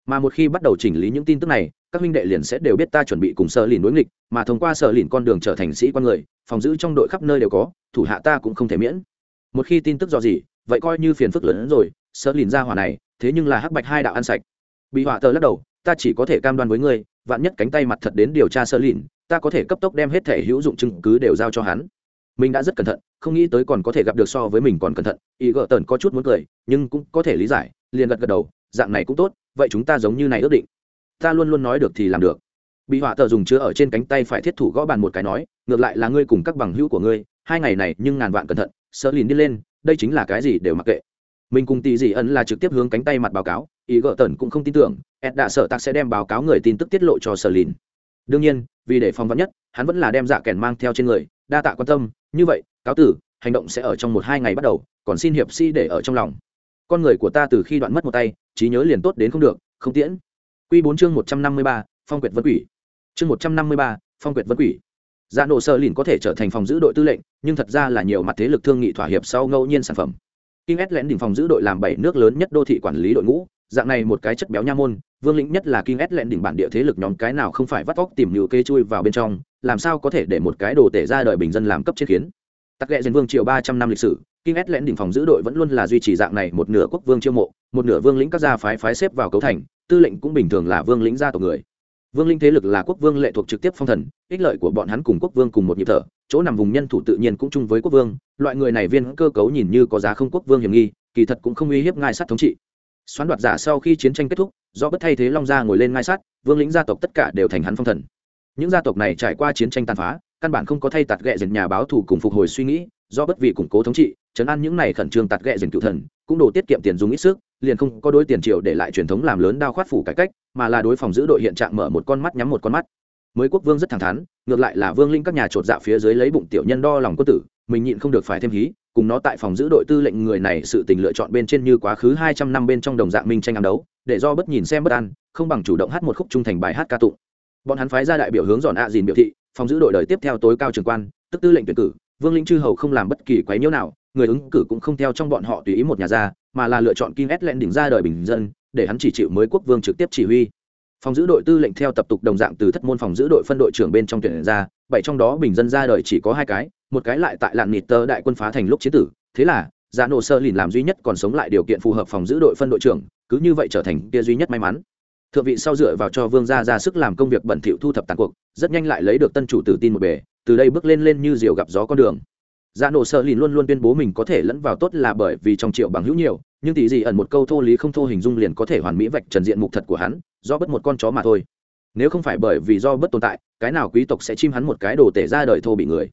Mà một khi bắt đầu chỉnh lý những tin tức này các huynh đệ liền sẽ đều biết ta chuẩn bị cùng sợ lìn đối nghịch, mà thông qua sợ lìn con đường trở thành sĩ quan người, phòng giữ trong đội khắp nơi đều có, thủ hạ ta cũng không thể miễn. Một khi tin tức do gì vậy coi như phiền phức lớn hơn rồi sợ lìn ra hỏa này, thế nhưng là hắc bạch hai đạo ăn sạch. Bị họa tờ lắc đầu, ta chỉ có thể cam đoan với ngươi, vạn nhất cánh tay mặt thật đến điều tra sợ lìn, ta có thể cấp tốc đem hết thể hữu dụng chứng cứ đều giao cho hắn. Mình đã rất cẩn thận, không nghĩ tới còn có thể gặp được so với mình còn cẩn thận, ý gợ tần có chút muốn cười, nhưng cũng có thể lý giải, liền gật gật đầu, dạng này cũng tốt, vậy chúng ta giống như này ước định ta luôn luôn nói được thì làm được. Bị họa tờ dùng chứa ở trên cánh tay phải thiết thủ gõ bàn một cái nói, ngược lại là ngươi cùng các bằng hữu của ngươi, hai ngày này nhưng ngàn vạn cẩn thận, sợ lìn đi lên, đây chính là cái gì đều mặc kệ. Mình cùng tỷ dị ẩn là trực tiếp hướng cánh tay mặt báo cáo, ý gợ tần cũng không tin tưởng ed đã sợ tạc sẽ đem báo cáo người tin tức tiết lộ cho sợ lìn đương nhiên, vì để phòng vắn nhất, hắn vẫn là đem dạ kèn mang theo trên người, đa tạ quan tâm, như vậy, cáo tử, hành động sẽ ở trong một hai ngày bắt đầu, còn xin hiệp sĩ để ở trong lòng. Con người của ta từ khi đoạn mất một tay, trí nhớ liền tốt đến không được, không tiễn. Quy 4 chương 153, Phong Quyệt Vân Quỷ. Chương 153, Phong Quyệt Vân Quỷ. Dạ nổ sơ lìn có thể trở thành phòng giữ đội tư lệnh, nhưng thật ra là nhiều mặt thế lực thương nghị thỏa hiệp sau ngẫu nhiên sản phẩm. King S lén đỉnh phòng giữ đội làm bảy nước lớn nhất đô thị quản lý đội ngũ, dạng này một cái chất béo nha môn, vương lĩnh nhất là King S lén đỉnh bản địa thế lực nhóm cái nào không phải vắt óc tìm nhiều kê chui vào bên trong, làm sao có thể để một cái đồ tể ra đời bình dân làm cấp chiến kiến. Tắc lệ dân vương triều 300 năm lịch sử, King S lén đỉnh phòng giữ đội vẫn luôn là duy trì dạng này một nửa quốc vương chiêu mộ, một nửa vương lĩnh các gia phái phái xếp vào cấu thành, tư lệnh cũng bình thường là vương lĩnh gia tộc người. Vương linh thế lực là quốc vương lệ thuộc trực tiếp phong thần, ích lợi của bọn hắn cùng quốc vương cùng một nhịp thở, chỗ nằm vùng nhân thủ tự nhiên cũng chung với quốc vương, loại người này viên cơ cấu nhìn như có giá không quốc vương hiểm nghi, kỳ thật cũng không uy hiếp ngai sát thống trị. Xoán đoạt giả sau khi chiến tranh kết thúc, do bất thay thế long gia ngồi lên ngai sát, vương lĩnh gia tộc tất cả đều thành hắn phong thần. Những gia tộc này trải qua chiến tranh tàn phá, căn bản không có thay tạt ghẹ dần nhà báo thù cùng phục hồi suy nghĩ, do bất vì củng cố thống trị chấn an những này khẩn trương tạt ghẹ dần cựu thần, cũng đổ tiết kiệm tiền dùng ít sức liền không có đối tiền triệu để lại truyền thống làm lớn đao khoát phủ cải cách, mà là đối phòng giữ đội hiện trạng mở một con mắt nhắm một con mắt. Mới quốc vương rất thẳng thắn, ngược lại là vương linh các nhà trột dạ phía dưới lấy bụng tiểu nhân đo lòng quân tử, mình nhịn không được phải thêm hí, cùng nó tại phòng giữ đội tư lệnh người này sự tình lựa chọn bên trên như quá khứ hai trăm năm bên trong đồng dạng minh tranh ám đấu, để do bất nhìn xem bất an, không bằng chủ động hát một khúc trung thành bài hát ca tụng. Bọn hắn phái ra đại biểu hướng dọn ạ à dìn biểu thị, phòng giữ đội đời tiếp theo tối cao trường quan, tức tư lệnh tuyển cử, vương linh chư hầu không làm bất kỳ quấy nhiễu nào người ứng cử cũng không theo trong bọn họ tùy ý một nhà ra mà là lựa chọn Kim S đỉnh ra đời bình dân, để hắn chỉ chịu mới quốc vương trực tiếp chỉ huy. Phòng giữ đội tư lệnh theo tập tục đồng dạng từ thất môn phòng giữ đội phân đội trưởng bên trong tuyển ra, bảy trong đó bình dân ra đời chỉ có hai cái, một cái lại tại lạn nịt tơ đại quân phá thành lúc chiến tử, thế là Giả nổ sơ lìn làm duy nhất còn sống lại điều kiện phù hợp phòng giữ đội phân đội trưởng, cứ như vậy trở thành kia duy nhất may mắn. Thượng vị sau dựa vào cho vương gia ra sức làm công việc bẩn thỉu thu thập tàn cuộc, rất nhanh lại lấy được tân chủ tử tin một bề, từ đây bước lên lên như diều gặp gió con đường dạ nổ sợ lìn luôn luôn tuyên bố mình có thể lẫn vào tốt là bởi vì trong triệu bằng hữu nhiều, nhưng tỷ gì ẩn một câu thô lý không thô hình dung liền có thể hoàn mỹ vạch trần diện mục thật của hắn, do bất một con chó mà thôi. Nếu không phải bởi vì do bất tồn tại, cái nào quý tộc sẽ chim hắn một cái đồ tể ra đời thô bị người.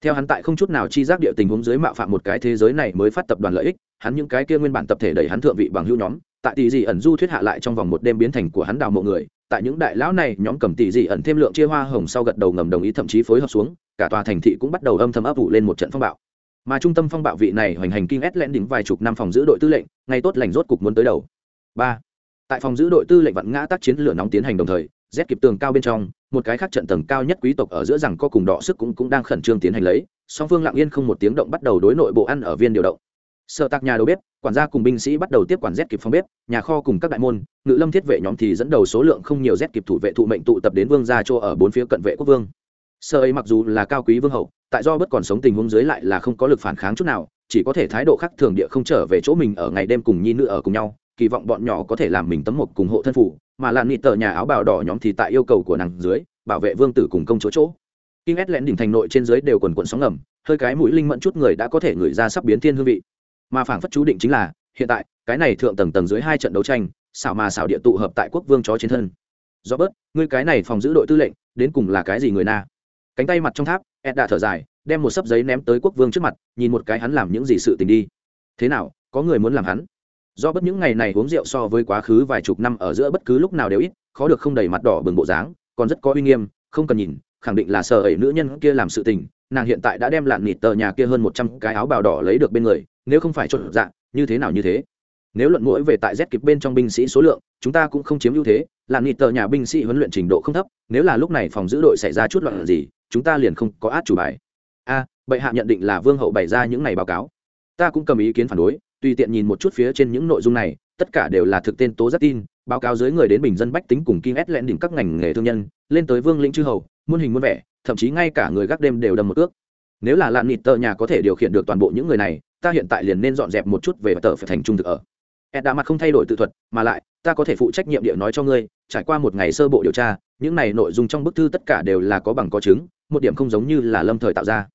Theo hắn tại không chút nào chi giác địa tình huống dưới mạo phạm một cái thế giới này mới phát tập đoàn lợi ích, hắn những cái kia nguyên bản tập thể đẩy hắn thượng vị bằng hữu nhóm tại tỷ dị ẩn du thuyết hạ lại trong vòng một đêm biến thành của hắn đào mộ người, tại những đại lão này nhóm cầm tỷ dị ẩn thêm lượng chia hoa hồng sau gật đầu ngầm đồng ý thậm chí phối hợp xuống, cả tòa thành thị cũng bắt đầu âm thầm ấp ủ lên một trận phong bạo. Mà trung tâm phong bạo vị này hoành hành kinh ét lẽn đỉnh vài chục năm phòng giữ đội tư lệnh, ngay tốt lành rốt cục muốn tới đầu. Ba, tại phòng giữ đội tư lệnh vặn ngã tác chiến lửa nóng tiến hành đồng thời rét kịp tường cao bên trong, một cái khác trận tầng cao nhất quý tộc ở giữa rằng có cùng đọ sức cũng cũng đang khẩn trương tiến hành lấy, song phương lặng yên không một tiếng động bắt đầu đối nội bộ ăn ở viên điều động. Sợ tạc nhà đầu bếp quản gia cùng binh sĩ bắt đầu tiếp quản z kịp phòng bếp, nhà kho cùng các đại môn, ngự lâm thiết vệ nhóm thì dẫn đầu số lượng không nhiều z kịp thủ vệ thụ mệnh tụ tập đến vương gia chỗ ở bốn phía cận vệ quốc vương. Sơ ấy mặc dù là cao quý vương hậu, tại do bất còn sống tình huống dưới lại là không có lực phản kháng chút nào, chỉ có thể thái độ khác thường địa không trở về chỗ mình ở ngày đêm cùng nhi nữ ở cùng nhau, kỳ vọng bọn nhỏ có thể làm mình tấm một cùng hộ thân phủ, mà làn nịt tờ nhà áo bào đỏ nhóm thì tại yêu cầu của nàng dưới, bảo vệ vương tử cùng công chỗ chỗ. Kinh ét lén đỉnh thành nội trên dưới đều quần quần sóng ngầm, hơi cái mũi linh mẫn chút người đã có thể ngửi ra sắp biến thiên hương vị mà phảng phất chú định chính là, hiện tại, cái này thượng tầng tầng dưới hai trận đấu tranh, xảo mà xảo địa tụ hợp tại quốc vương chó trên thân. Do bớt ngươi cái này phòng giữ đội tư lệnh, đến cùng là cái gì người na? Cánh tay mặt trong tháp ed đã thở dài, đem một sấp giấy ném tới quốc vương trước mặt, nhìn một cái hắn làm những gì sự tình đi. Thế nào, có người muốn làm hắn? Do bất những ngày này uống rượu so với quá khứ vài chục năm ở giữa bất cứ lúc nào đều ít, khó được không đầy mặt đỏ bừng bộ dáng, còn rất có uy nghiêm, không cần nhìn, khẳng định là sợ ẩy nữ nhân kia làm sự tình nàng hiện tại đã đem lạn nịt tờ nhà kia hơn một trăm cái áo bào đỏ lấy được bên người, nếu không phải trộn dạng như thế nào như thế? Nếu luận mũi về tại z kịp bên trong binh sĩ số lượng, chúng ta cũng không chiếm ưu thế, lạn nịt tờ nhà binh sĩ huấn luyện trình độ không thấp, nếu là lúc này phòng giữ đội xảy ra chút loạn gì, chúng ta liền không có át chủ bài. A, bệ hạ nhận định là vương hậu bày ra những này báo cáo. Ta cũng cầm ý kiến phản đối, tùy tiện nhìn một chút phía trên những nội dung này, tất cả đều là thực tên tố rất tin, báo cáo dưới người đến bình dân bách tính cùng kim ét lẹn đỉnh các ngành nghề thương nhân, lên tới vương lĩnh chư hầu, muôn hình muôn vẻ thậm chí ngay cả người gác đêm đều đâm một ước. Nếu là lạn nịt tờ nhà có thể điều khiển được toàn bộ những người này, ta hiện tại liền nên dọn dẹp một chút về tờ phải thành trung thực ở. Ed đã mặt không thay đổi tự thuật, mà lại, ta có thể phụ trách nhiệm địa nói cho ngươi, trải qua một ngày sơ bộ điều tra, những này nội dung trong bức thư tất cả đều là có bằng có chứng, một điểm không giống như là lâm thời tạo ra.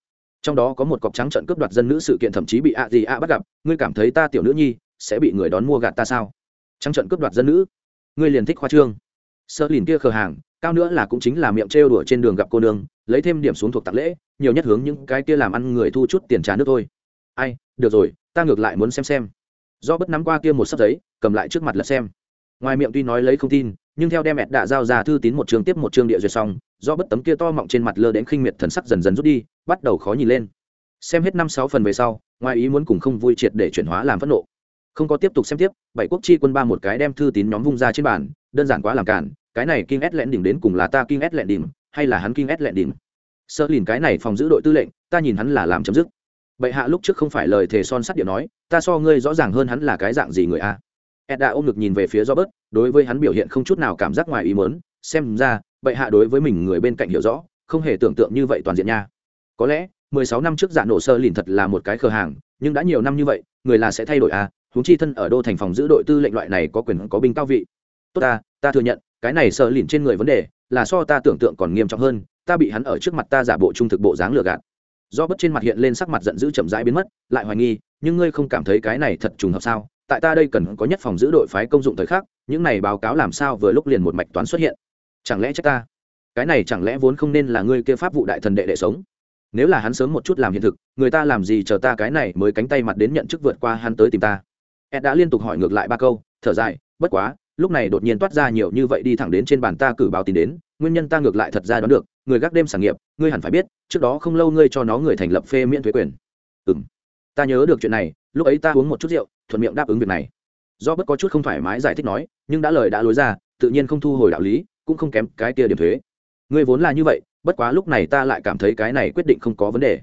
Trong đó có một cọc trắng trận cướp đoạt dân nữ sự kiện thậm chí bị ạ gì ạ bắt gặp, ngươi cảm thấy ta tiểu nữ nhi sẽ bị người đón mua gạt ta sao? Trắng trận cướp đoạt dân nữ, ngươi liền thích khoa trương. Sơ lìn kia khờ hàng cao nữa là cũng chính là miệng trêu đùa trên đường gặp cô nương, lấy thêm điểm xuống thuộc tạc lễ, nhiều nhất hướng những cái kia làm ăn người thu chút tiền trà nước thôi. Ai, được rồi, ta ngược lại muốn xem xem. Do bất nắm qua kia một sấp giấy, cầm lại trước mặt lật xem. Ngoài miệng tuy nói lấy không tin, nhưng theo đem mẹt đã giao ra thư tín một chương tiếp một chương địa duyệt xong, do bất tấm kia to mọng trên mặt lơ đến khinh miệt thần sắc dần dần rút đi, bắt đầu khó nhìn lên. Xem hết năm sáu phần về sau, ngoài ý muốn cùng không vui triệt để chuyển hóa làm phẫn nộ. Không có tiếp tục xem tiếp, bảy quốc chi quân ba một cái đem thư tín nhóm vung ra trên bàn, đơn giản quá làm cản cái này kinh S lẹn đỉnh đến cùng là ta kinh S lẹn đỉnh hay là hắn kinh S lẹn đỉnh sơ lìn cái này phòng giữ đội tư lệnh, ta nhìn hắn là làm chấm dứt. Bệ hạ lúc trước không phải lời thề son sắt điệu nói, ta so ngươi rõ ràng hơn hắn là cái dạng gì người a? Edda ôm ngực nhìn về phía robert, đối với hắn biểu hiện không chút nào cảm giác ngoài ý muốn. xem ra, bệ hạ đối với mình người bên cạnh hiểu rõ, không hề tưởng tượng như vậy toàn diện nha. Có lẽ, mười sáu năm trước dạ nổ sơ lìn thật là một cái khờ hàng, nhưng đã nhiều năm như vậy, người là sẽ thay đổi à huống chi thân ở đô thành phòng giữ đội tư lệnh loại này có quyền có binh cao vị. Tốt ta ta thừa nhận cái này sơ lìn trên người vấn đề là so ta tưởng tượng còn nghiêm trọng hơn, ta bị hắn ở trước mặt ta giả bộ trung thực bộ dáng lừa gạt. Do bất trên mặt hiện lên sắc mặt giận dữ chậm rãi biến mất, lại hoài nghi, nhưng ngươi không cảm thấy cái này thật trùng hợp sao? Tại ta đây cần có nhất phòng giữ đội phái công dụng thời khắc, những này báo cáo làm sao vừa lúc liền một mạch toán xuất hiện? Chẳng lẽ trách ta? Cái này chẳng lẽ vốn không nên là ngươi kia pháp vụ đại thần đệ đệ sống? Nếu là hắn sớm một chút làm hiện thực, người ta làm gì chờ ta cái này mới cánh tay mặt đến nhận chức vượt qua hắn tới tìm ta? Ed đã liên tục hỏi ngược lại ba câu, thở dài, bất quá lúc này đột nhiên toát ra nhiều như vậy đi thẳng đến trên bàn ta cử báo tin đến, nguyên nhân ta ngược lại thật ra đoán được, người gác đêm sản nghiệp, ngươi hẳn phải biết, trước đó không lâu ngươi cho nó người thành lập phê miễn thuế quyền. Ừ m ta nhớ được chuyện này, lúc ấy ta uống một chút rượu, thuận miệng đáp ứng việc này. Do bất có chút không thoải mái giải thích nói, nhưng đã lời đã lối ra, tự nhiên không thu hồi đạo lý, cũng không kém cái tia điểm thuế. Ngươi vốn là như vậy, bất quá lúc này ta lại cảm thấy cái này quyết định không có vấn đề.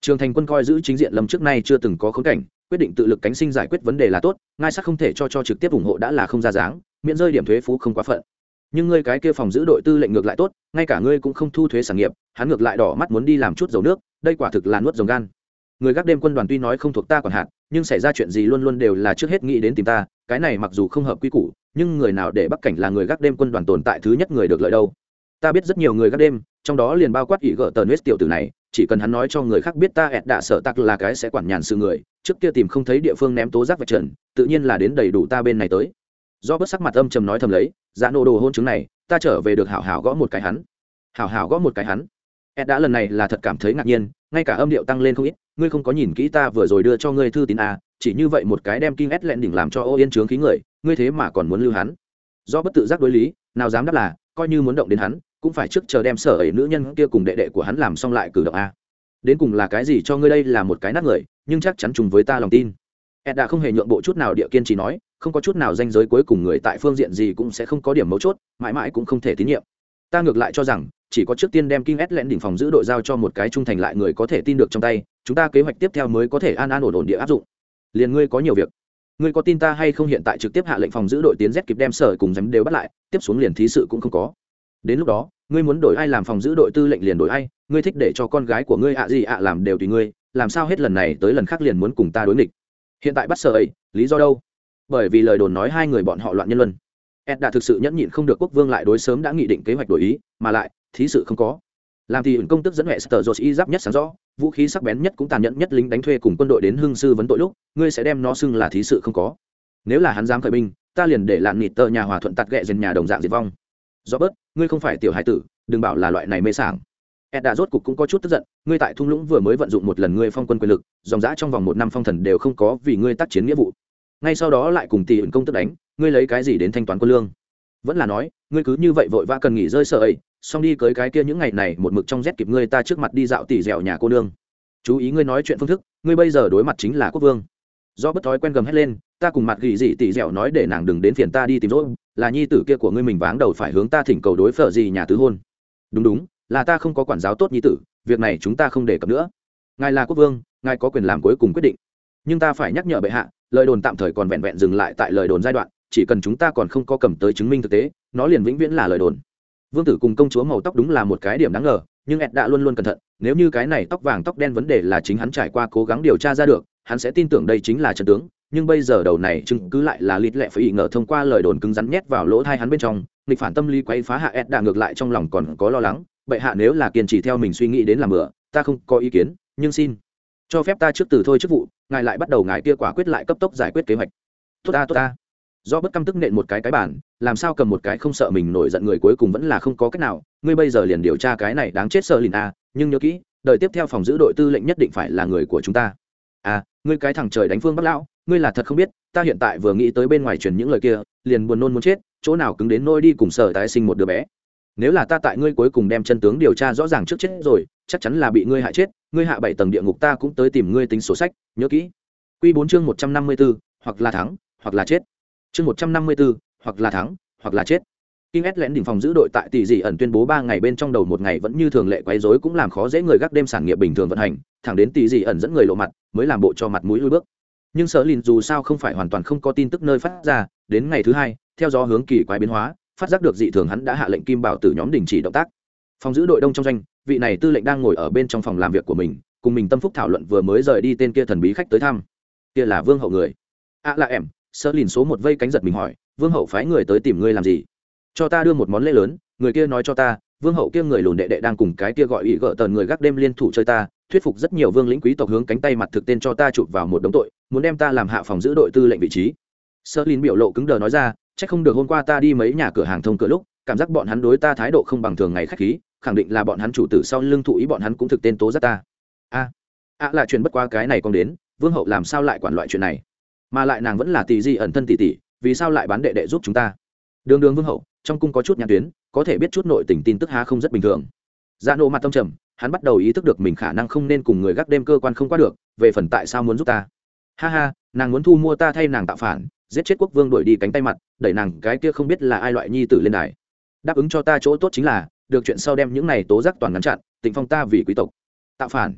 Trường thành quân coi giữ chính diện lâm trước nay chưa từng có khống cảnh, quyết định tự lực cánh sinh giải quyết vấn đề là tốt, ngai sắc không thể cho cho trực tiếp ủng hộ đã là không ra dáng miễn rơi điểm thuế phú không quá phận. Nhưng ngươi cái kia phòng giữ đội tư lệnh ngược lại tốt, ngay cả ngươi cũng không thu thuế sản nghiệp, hắn ngược lại đỏ mắt muốn đi làm chút dầu nước, đây quả thực là nuốt dòng gan. Người gác đêm quân đoàn tuy nói không thuộc ta còn hạn nhưng xảy ra chuyện gì luôn luôn đều là trước hết nghĩ đến tìm ta, cái này mặc dù không hợp quy củ, nhưng người nào để bắc cảnh là người gác đêm quân đoàn tồn tại thứ nhất người được lợi đâu. Ta biết rất nhiều người gác đêm, trong đó liền bao quát ỷ gỡ tờ nết tiểu tử này, chỉ cần hắn nói cho người khác biết ta ẹt đạ sợ tặc là cái sẽ quản nhàn sự người, trước kia tìm không thấy địa phương ném tố giác vật trần, tự nhiên là đến đầy đủ ta bên này tới do bất sắc mặt âm trầm nói thầm lấy dạ nổ đồ hôn chứng này, ta trở về được hảo hảo gõ một cái hắn. Hảo hảo gõ một cái hắn? Ed đã lần này là thật cảm thấy ngạc nhiên, ngay cả âm điệu tăng lên không ít, ngươi không có nhìn kỹ ta vừa rồi đưa cho ngươi thư tín a chỉ như vậy một cái đem kinh ed lẹn đỉnh làm cho ô yên trướng khí người, ngươi thế mà còn muốn lưu hắn? Do bất tự giác đối lý, nào dám đáp là, coi như muốn động đến hắn, cũng phải trước chờ đem sở ấy nữ nhân kia cùng đệ đệ của hắn làm xong lại cử động a. Đến cùng là cái gì cho ngươi đây là một cái nát người, nhưng chắc chắn trùng với ta lòng tin ed đã không hề nhượng bộ chút nào địa kiên chỉ nói không có chút nào danh giới cuối cùng người tại phương diện gì cũng sẽ không có điểm mấu chốt mãi mãi cũng không thể tín nhiệm ta ngược lại cho rằng chỉ có trước tiên đem Kim Ét lẹn đỉnh phòng giữ đội giao cho một cái trung thành lại người có thể tin được trong tay, chúng ta kế hoạch tiếp theo mới có thể an an ổn ổn địa áp dụng. Liền ngươi có nhiều việc, ngươi có tin ta hay không hiện tại trực tiếp hạ lệnh phòng giữ đội tiến Z kịp đem sở cùng dám đều bắt lại, tiếp xuống liền thí sự cũng không có. Đến lúc đó, ngươi muốn đổi ai làm phòng giữ đội tư lệnh liền đổi ai, ngươi thích để cho con gái của ngươi ạ gì ạ làm đều tùy ngươi, làm sao hết lần này tới lần khác liền muốn cùng ta đối nghịch. Hiện tại bắt sở ấy, lý do đâu? Bởi vì lời đồn nói hai người bọn họ loạn nhân luân. Ed đã thực sự nhẫn nhịn không được quốc vương lại đối sớm đã nghị định kế hoạch đổi ý, mà lại, thí sự không có làm thì ẩn công tức dẫn hệ sở dột y giáp nhất sáng rõ vũ khí sắc bén nhất cũng tàn nhẫn nhất lính đánh thuê cùng quân đội đến hương sư vấn tội lúc ngươi sẽ đem nó xưng là thí sự không có nếu là hắn dám khởi binh ta liền để lạn nịt tờ nhà hòa thuận tạt ghẹ dần nhà đồng dạng diệt vong do bớt ngươi không phải tiểu hải tử đừng bảo là loại này mê sảng ed đã rốt cục cũng có chút tức giận, ngươi tại thung lũng vừa mới vận dụng một lần ngươi phong quân quyền lực, dòng dã trong vòng một năm phong thần đều không có vì ngươi tác chiến nghĩa vụ. Ngay sau đó lại cùng tỷ ẩn công tức đánh, ngươi lấy cái gì đến thanh toán quân lương? Vẫn là nói, ngươi cứ như vậy vội vã cần nghỉ rơi sợ ấy, xong đi cưới cái kia những ngày này một mực trong rét kịp ngươi ta trước mặt đi dạo tỉ dẻo nhà cô nương. Chú ý ngươi nói chuyện phương thức, ngươi bây giờ đối mặt chính là quốc vương. Do bất thói quen gầm hét lên, ta cùng mặt gỉ dị tỉ dẻo nói để nàng đừng đến phiền ta đi tìm rỗi là nhi tử kia của ngươi mình váng đầu phải hướng ta thỉnh cầu đối phở gì nhà tứ hôn. Đúng đúng là ta không có quản giáo tốt nhi tử, việc này chúng ta không đề cập nữa. Ngài là quốc vương, ngài có quyền làm cuối cùng quyết định. Nhưng ta phải nhắc nhở bệ hạ, lời đồn tạm thời còn vẹn vẹn dừng lại tại lời đồn giai đoạn, chỉ cần chúng ta còn không có cầm tới chứng minh thực tế, nó liền vĩnh viễn là lời đồn. Vương tử cùng công chúa màu tóc đúng là một cái điểm đáng ngờ, nhưng ed đã luôn luôn cẩn thận, nếu như cái này tóc vàng tóc đen vấn đề là chính hắn trải qua cố gắng điều tra ra được, hắn sẽ tin tưởng đây chính là trận tướng, nhưng bây giờ đầu này chứng cứ lại là lịt lẹ phải ý ngờ thông qua lời đồn cứng rắn nhét vào lỗ thai hắn bên trong, nghịch phản tâm lý quay phá hạ ed đã ngược lại trong lòng còn có lo lắng bệ hạ nếu là kiên trì theo mình suy nghĩ đến làm bữa ta không có ý kiến nhưng xin cho phép ta trước từ thôi chức vụ ngài lại bắt đầu ngài kia quả quyết lại cấp tốc giải quyết kế hoạch. Tốt ta tốt ta. Do bất căm tức nện một cái cái bản làm sao cầm một cái không sợ mình nổi giận người cuối cùng vẫn là không có cách nào ngươi bây giờ liền điều tra cái này đáng chết sợ lìn a à, nhưng nhớ kỹ đợi tiếp theo phòng giữ đội tư lệnh nhất định phải là người của chúng ta. À ngươi cái thằng trời đánh phương bắc lão ngươi là thật không biết ta hiện tại vừa nghĩ tới bên ngoài truyền những lời kia liền buồn nôn muốn chết chỗ nào cứng đến nôi đi cùng sở tái sinh một đứa bé nếu là ta tại ngươi cuối cùng đem chân tướng điều tra rõ ràng trước chết rồi chắc chắn là bị ngươi hại chết ngươi hạ bảy tầng địa ngục ta cũng tới tìm ngươi tính sổ sách nhớ kỹ. Q bốn chương một trăm năm mươi b ố hoặc là thắng hoặc là chết. Chương một trăm năm mươi bốn hoặc là thắng hoặc là chết. King S lén đỉnh phòng giữ đội tại tỷ dị ẩn tuyên bố ba ngày bên trong đầu một ngày vẫn như thường lệ quấy rối cũng làm khó dễ người gác đêm sản nghiệp bình thường vận hành, thẳng đến tỷ dị ẩn dẫn người lộ mặt, mới làm bộ cho mặt mũi lui bước. Nhưng Sở Lìn dù sao không phải hoàn toàn không có tin tức nơi phát ra, đến ngày thứ hai, theo gió hướng kỳ quái biến hóa, phát giác được dị thường hắn đã hạ lệnh Kim Bảo Tử nhóm đình chỉ động tác. Phòng giữ đội đông trong doanh, vị này tư lệnh đang ngồi ở bên trong phòng làm việc của mình, cùng mình tâm phúc thảo luận vừa mới rời đi tên kia thần bí khách tới thăm. Kia là Vương hậu người. À là em, sơ lìn số một vây cánh giật mình hỏi vương hậu phái người tới tìm ngươi làm gì cho ta đưa một món lễ lớn người kia nói cho ta vương hậu kia người lùn đệ đệ đang cùng cái kia gọi ý gỡ tờn người gác đêm liên thủ chơi ta thuyết phục rất nhiều vương lĩnh quý tộc hướng cánh tay mặt thực tên cho ta chụp vào một đống tội muốn đem ta làm hạ phòng giữ đội tư lệnh vị trí sơ lìn biểu lộ cứng đờ nói ra chắc không được hôm qua ta đi mấy nhà cửa hàng thông cửa lúc, cảm giác bọn hắn đối ta thái độ không bằng thường ngày khách khí, khẳng định là bọn hắn chủ tử sau lưng thụ ý bọn hắn cũng thực tên tố giác ta. A a là chuyện bất qua cái này còn đến, vương hậu làm sao lại quản loại chuyện này? Mà lại nàng vẫn là tỷ di ẩn thân tỷ tỷ, vì sao lại bán đệ đệ giúp chúng ta? Đường đường vương hậu, trong cung có chút nhãn tuyến, có thể biết chút nội tình tin tức há không rất bình thường. Dạ nộ mặt tâm trầm, hắn bắt đầu ý thức được mình khả năng không nên cùng người gác đêm cơ quan không qua được, về phần tại sao muốn giúp ta? Ha ha, nàng muốn thu mua ta thay nàng tạo phản giết chết quốc vương đuổi đi cánh tay mặt đẩy nàng cái kia không biết là ai loại nhi tử lên đài. Đáp ứng cho ta chỗ tốt chính là được chuyện sau đem những này tố giác toàn ngắn chặn tịnh phong ta vì quý tộc. Tạo phản.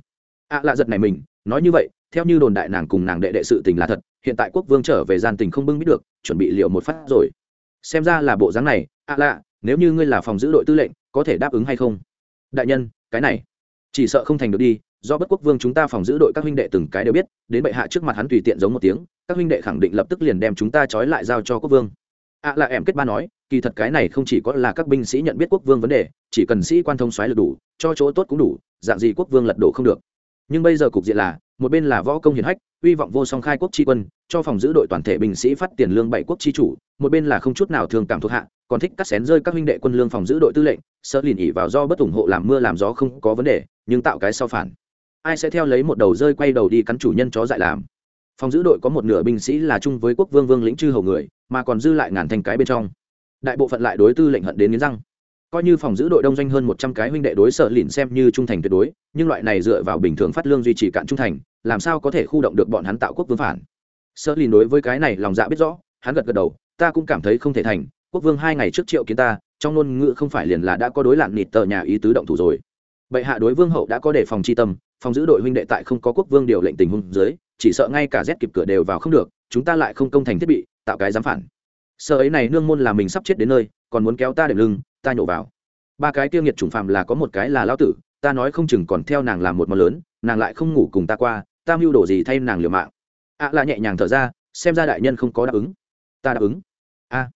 Ạ à, lạ giật này mình nói như vậy theo như đồn đại nàng cùng nàng đệ đệ sự tình là thật hiện tại quốc vương trở về gian tình không bưng biết được chuẩn bị liệu một phát rồi. Xem ra là bộ dáng này ạ à lạ nếu như ngươi là phòng giữ đội tư lệnh có thể đáp ứng hay không? Đại nhân cái này chỉ sợ không thành được đi do bất quốc vương chúng ta phòng giữ đội các huynh đệ từng cái đều biết, đến bệ hạ trước mặt hắn tùy tiện giống một tiếng, các huynh đệ khẳng định lập tức liền đem chúng ta trói lại giao cho quốc vương. Ạ à là em kết ba nói, kỳ thật cái này không chỉ có là các binh sĩ nhận biết quốc vương vấn đề, chỉ cần sĩ quan thông xoáy lực đủ, cho chỗ tốt cũng đủ, dạng gì quốc vương lật đổ không được. Nhưng bây giờ cục diện là, một bên là võ công hiển hách uy vọng vô song khai quốc tri quân, cho phòng giữ đội toàn thể binh sĩ phát tiền lương bảy quốc tri chủ, một bên là không chút nào thường cảm thuộc hạ, còn thích cắt xén rơi các huynh đệ quân lương phòng giữ đội tư lệnh, sợ lìn ỉ vào do bất ủng hộ làm mưa làm gió không có vấn đề, nhưng tạo cái sau phản ai sẽ theo lấy một đầu rơi quay đầu đi cắn chủ nhân chó dại làm? Phòng giữ đội có một nửa binh sĩ là chung với quốc vương vương lĩnh chư hầu người, mà còn dư lại ngàn thành cái bên trong. Đại bộ phận lại đối tư lệnh hận đến nghiến răng. Coi như phòng giữ đội đông doanh hơn một trăm cái huynh đệ đối sợ lìn xem như trung thành tuyệt đối, nhưng loại này dựa vào bình thường phát lương duy trì cạn trung thành, làm sao có thể khu động được bọn hắn tạo quốc vương phản? Sợ lìn đối với cái này lòng dạ biết rõ, hắn gật gật đầu, ta cũng cảm thấy không thể thành, quốc vương hai ngày trước triệu kiến ta, trong ngôn ngữ không phải liền là đã có đối lạn nịt tờ nhà ý tứ động thủ rồi. Bệ hạ đối vương hậu đã có đề phòng chi tâm phòng giữ đội huynh đệ tại không có quốc vương điều lệnh tình huống dưới, chỉ sợ ngay cả rét kịp cửa đều vào không được, chúng ta lại không công thành thiết bị, tạo cái giám phản. Sợ ấy này nương môn là mình sắp chết đến nơi, còn muốn kéo ta đệm lưng, ta nhổ vào. Ba cái tiêu nghiệt chủng phàm là có một cái là lão tử, ta nói không chừng còn theo nàng làm một món lớn, nàng lại không ngủ cùng ta qua, ta mưu đồ gì thay nàng liều mạng. Ạ à là nhẹ nhàng thở ra, xem ra đại nhân không có đáp ứng. Ta đáp ứng. A. À.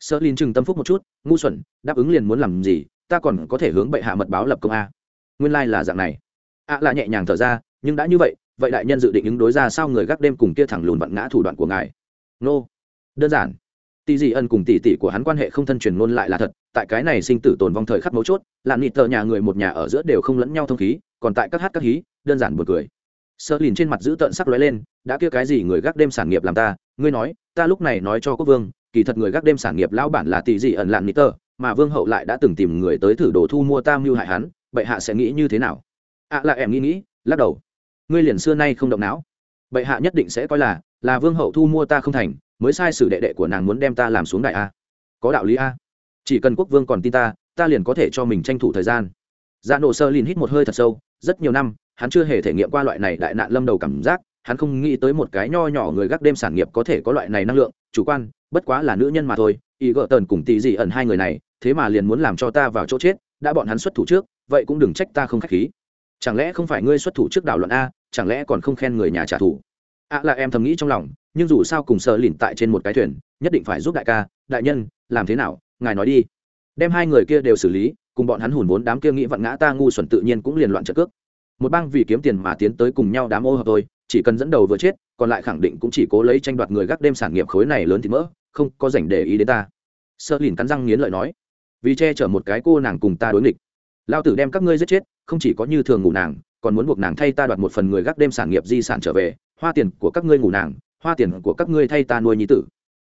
sợ linh chừng tâm phúc một chút, ngu xuẩn, đáp ứng liền muốn làm gì, ta còn có thể hướng bệ hạ mật báo lập công a. Nguyên lai là dạng này ạ à là nhẹ nhàng thở ra, nhưng đã như vậy vậy đại nhân dự định ứng đối ra sao người gác đêm cùng kia thẳng lùn vặn ngã thủ đoạn của ngài? Nô. Đơn giản. Tỷ dị ân cùng tỷ tỷ của hắn quan hệ không thân truyền ngôn lại là thật, tại cái này sinh tử tồn vong thời khắc mấu chốt làm nịt tờ nhà người một nhà ở giữa đều không lẫn nhau thông khí, còn tại các hát các hí, đơn giản buồn cười. Sơ lìn trên mặt giữ tợn sắc lóe lên, đã kia cái gì người gác đêm sản nghiệp làm ta? Ngươi nói, ta lúc này nói cho quốc vương, kỳ thật người gác đêm sản nghiệp lão bản là tỷ dị ẩn lạn nịt tờ, mà vương hậu lại đã từng tìm người tới thử đồ thu mua ta mưu hại hắn, bệ hạ sẽ nghĩ như thế nào? Ạ à là em nghĩ nghĩ, lắc đầu. Ngươi liền xưa nay không động não. Bệ hạ nhất định sẽ coi là là vương hậu thu mua ta không thành, mới sai sử đệ đệ của nàng muốn đem ta làm xuống đại a. Có đạo lý a. Chỉ cần quốc vương còn tin ta ta liền có thể cho mình tranh thủ thời gian. Dạ nổ sơ liền hít một hơi thật sâu, rất nhiều năm, hắn chưa hề thể nghiệm qua loại này đại nạn lâm đầu cảm giác, hắn không nghĩ tới một cái nho nhỏ người gác đêm sản nghiệp có thể có loại này năng lượng, chủ quan, bất quá là nữ nhân mà thôi, ý gợ tần cùng tỷ dị ẩn hai người này, thế mà liền muốn làm cho ta vào chỗ chết, đã bọn hắn xuất thủ trước, vậy cũng đừng trách ta không k h á c h khí chẳng lẽ không phải ngươi xuất thủ trước đảo luận a, chẳng lẽ còn không khen người nhà trả thù? Ạ à là em thầm nghĩ trong lòng, nhưng dù sao cùng sợ lìn tại trên một cái thuyền, nhất định phải giúp đại ca. Đại nhân, làm thế nào? Ngài nói đi. Đem hai người kia đều xử lý, cùng bọn hắn hùn vốn đám kia nghĩ vặn ngã ta ngu xuẩn tự nhiên cũng liền loạn trợ cước. Một bang vì kiếm tiền mà tiến tới cùng nhau đám ô hợp tôi chỉ cần dẫn đầu vừa chết, còn lại khẳng định cũng chỉ cố lấy tranh đoạt người gác đêm sản nghiệp khối này lớn thì mỡ, không có dành để ý đến ta. Sợ lìn cắn răng nghiến lợi nói, vì che chở một cái cô nàng cùng ta đối nghịch lao tử đem các ngươi giết chết, không chỉ có như thường ngủ nàng, còn muốn buộc nàng thay ta đoạt một phần người gác đêm sản nghiệp di sản trở về, hoa tiền của các ngươi ngủ nàng, hoa tiền của các ngươi thay ta nuôi nhi tử.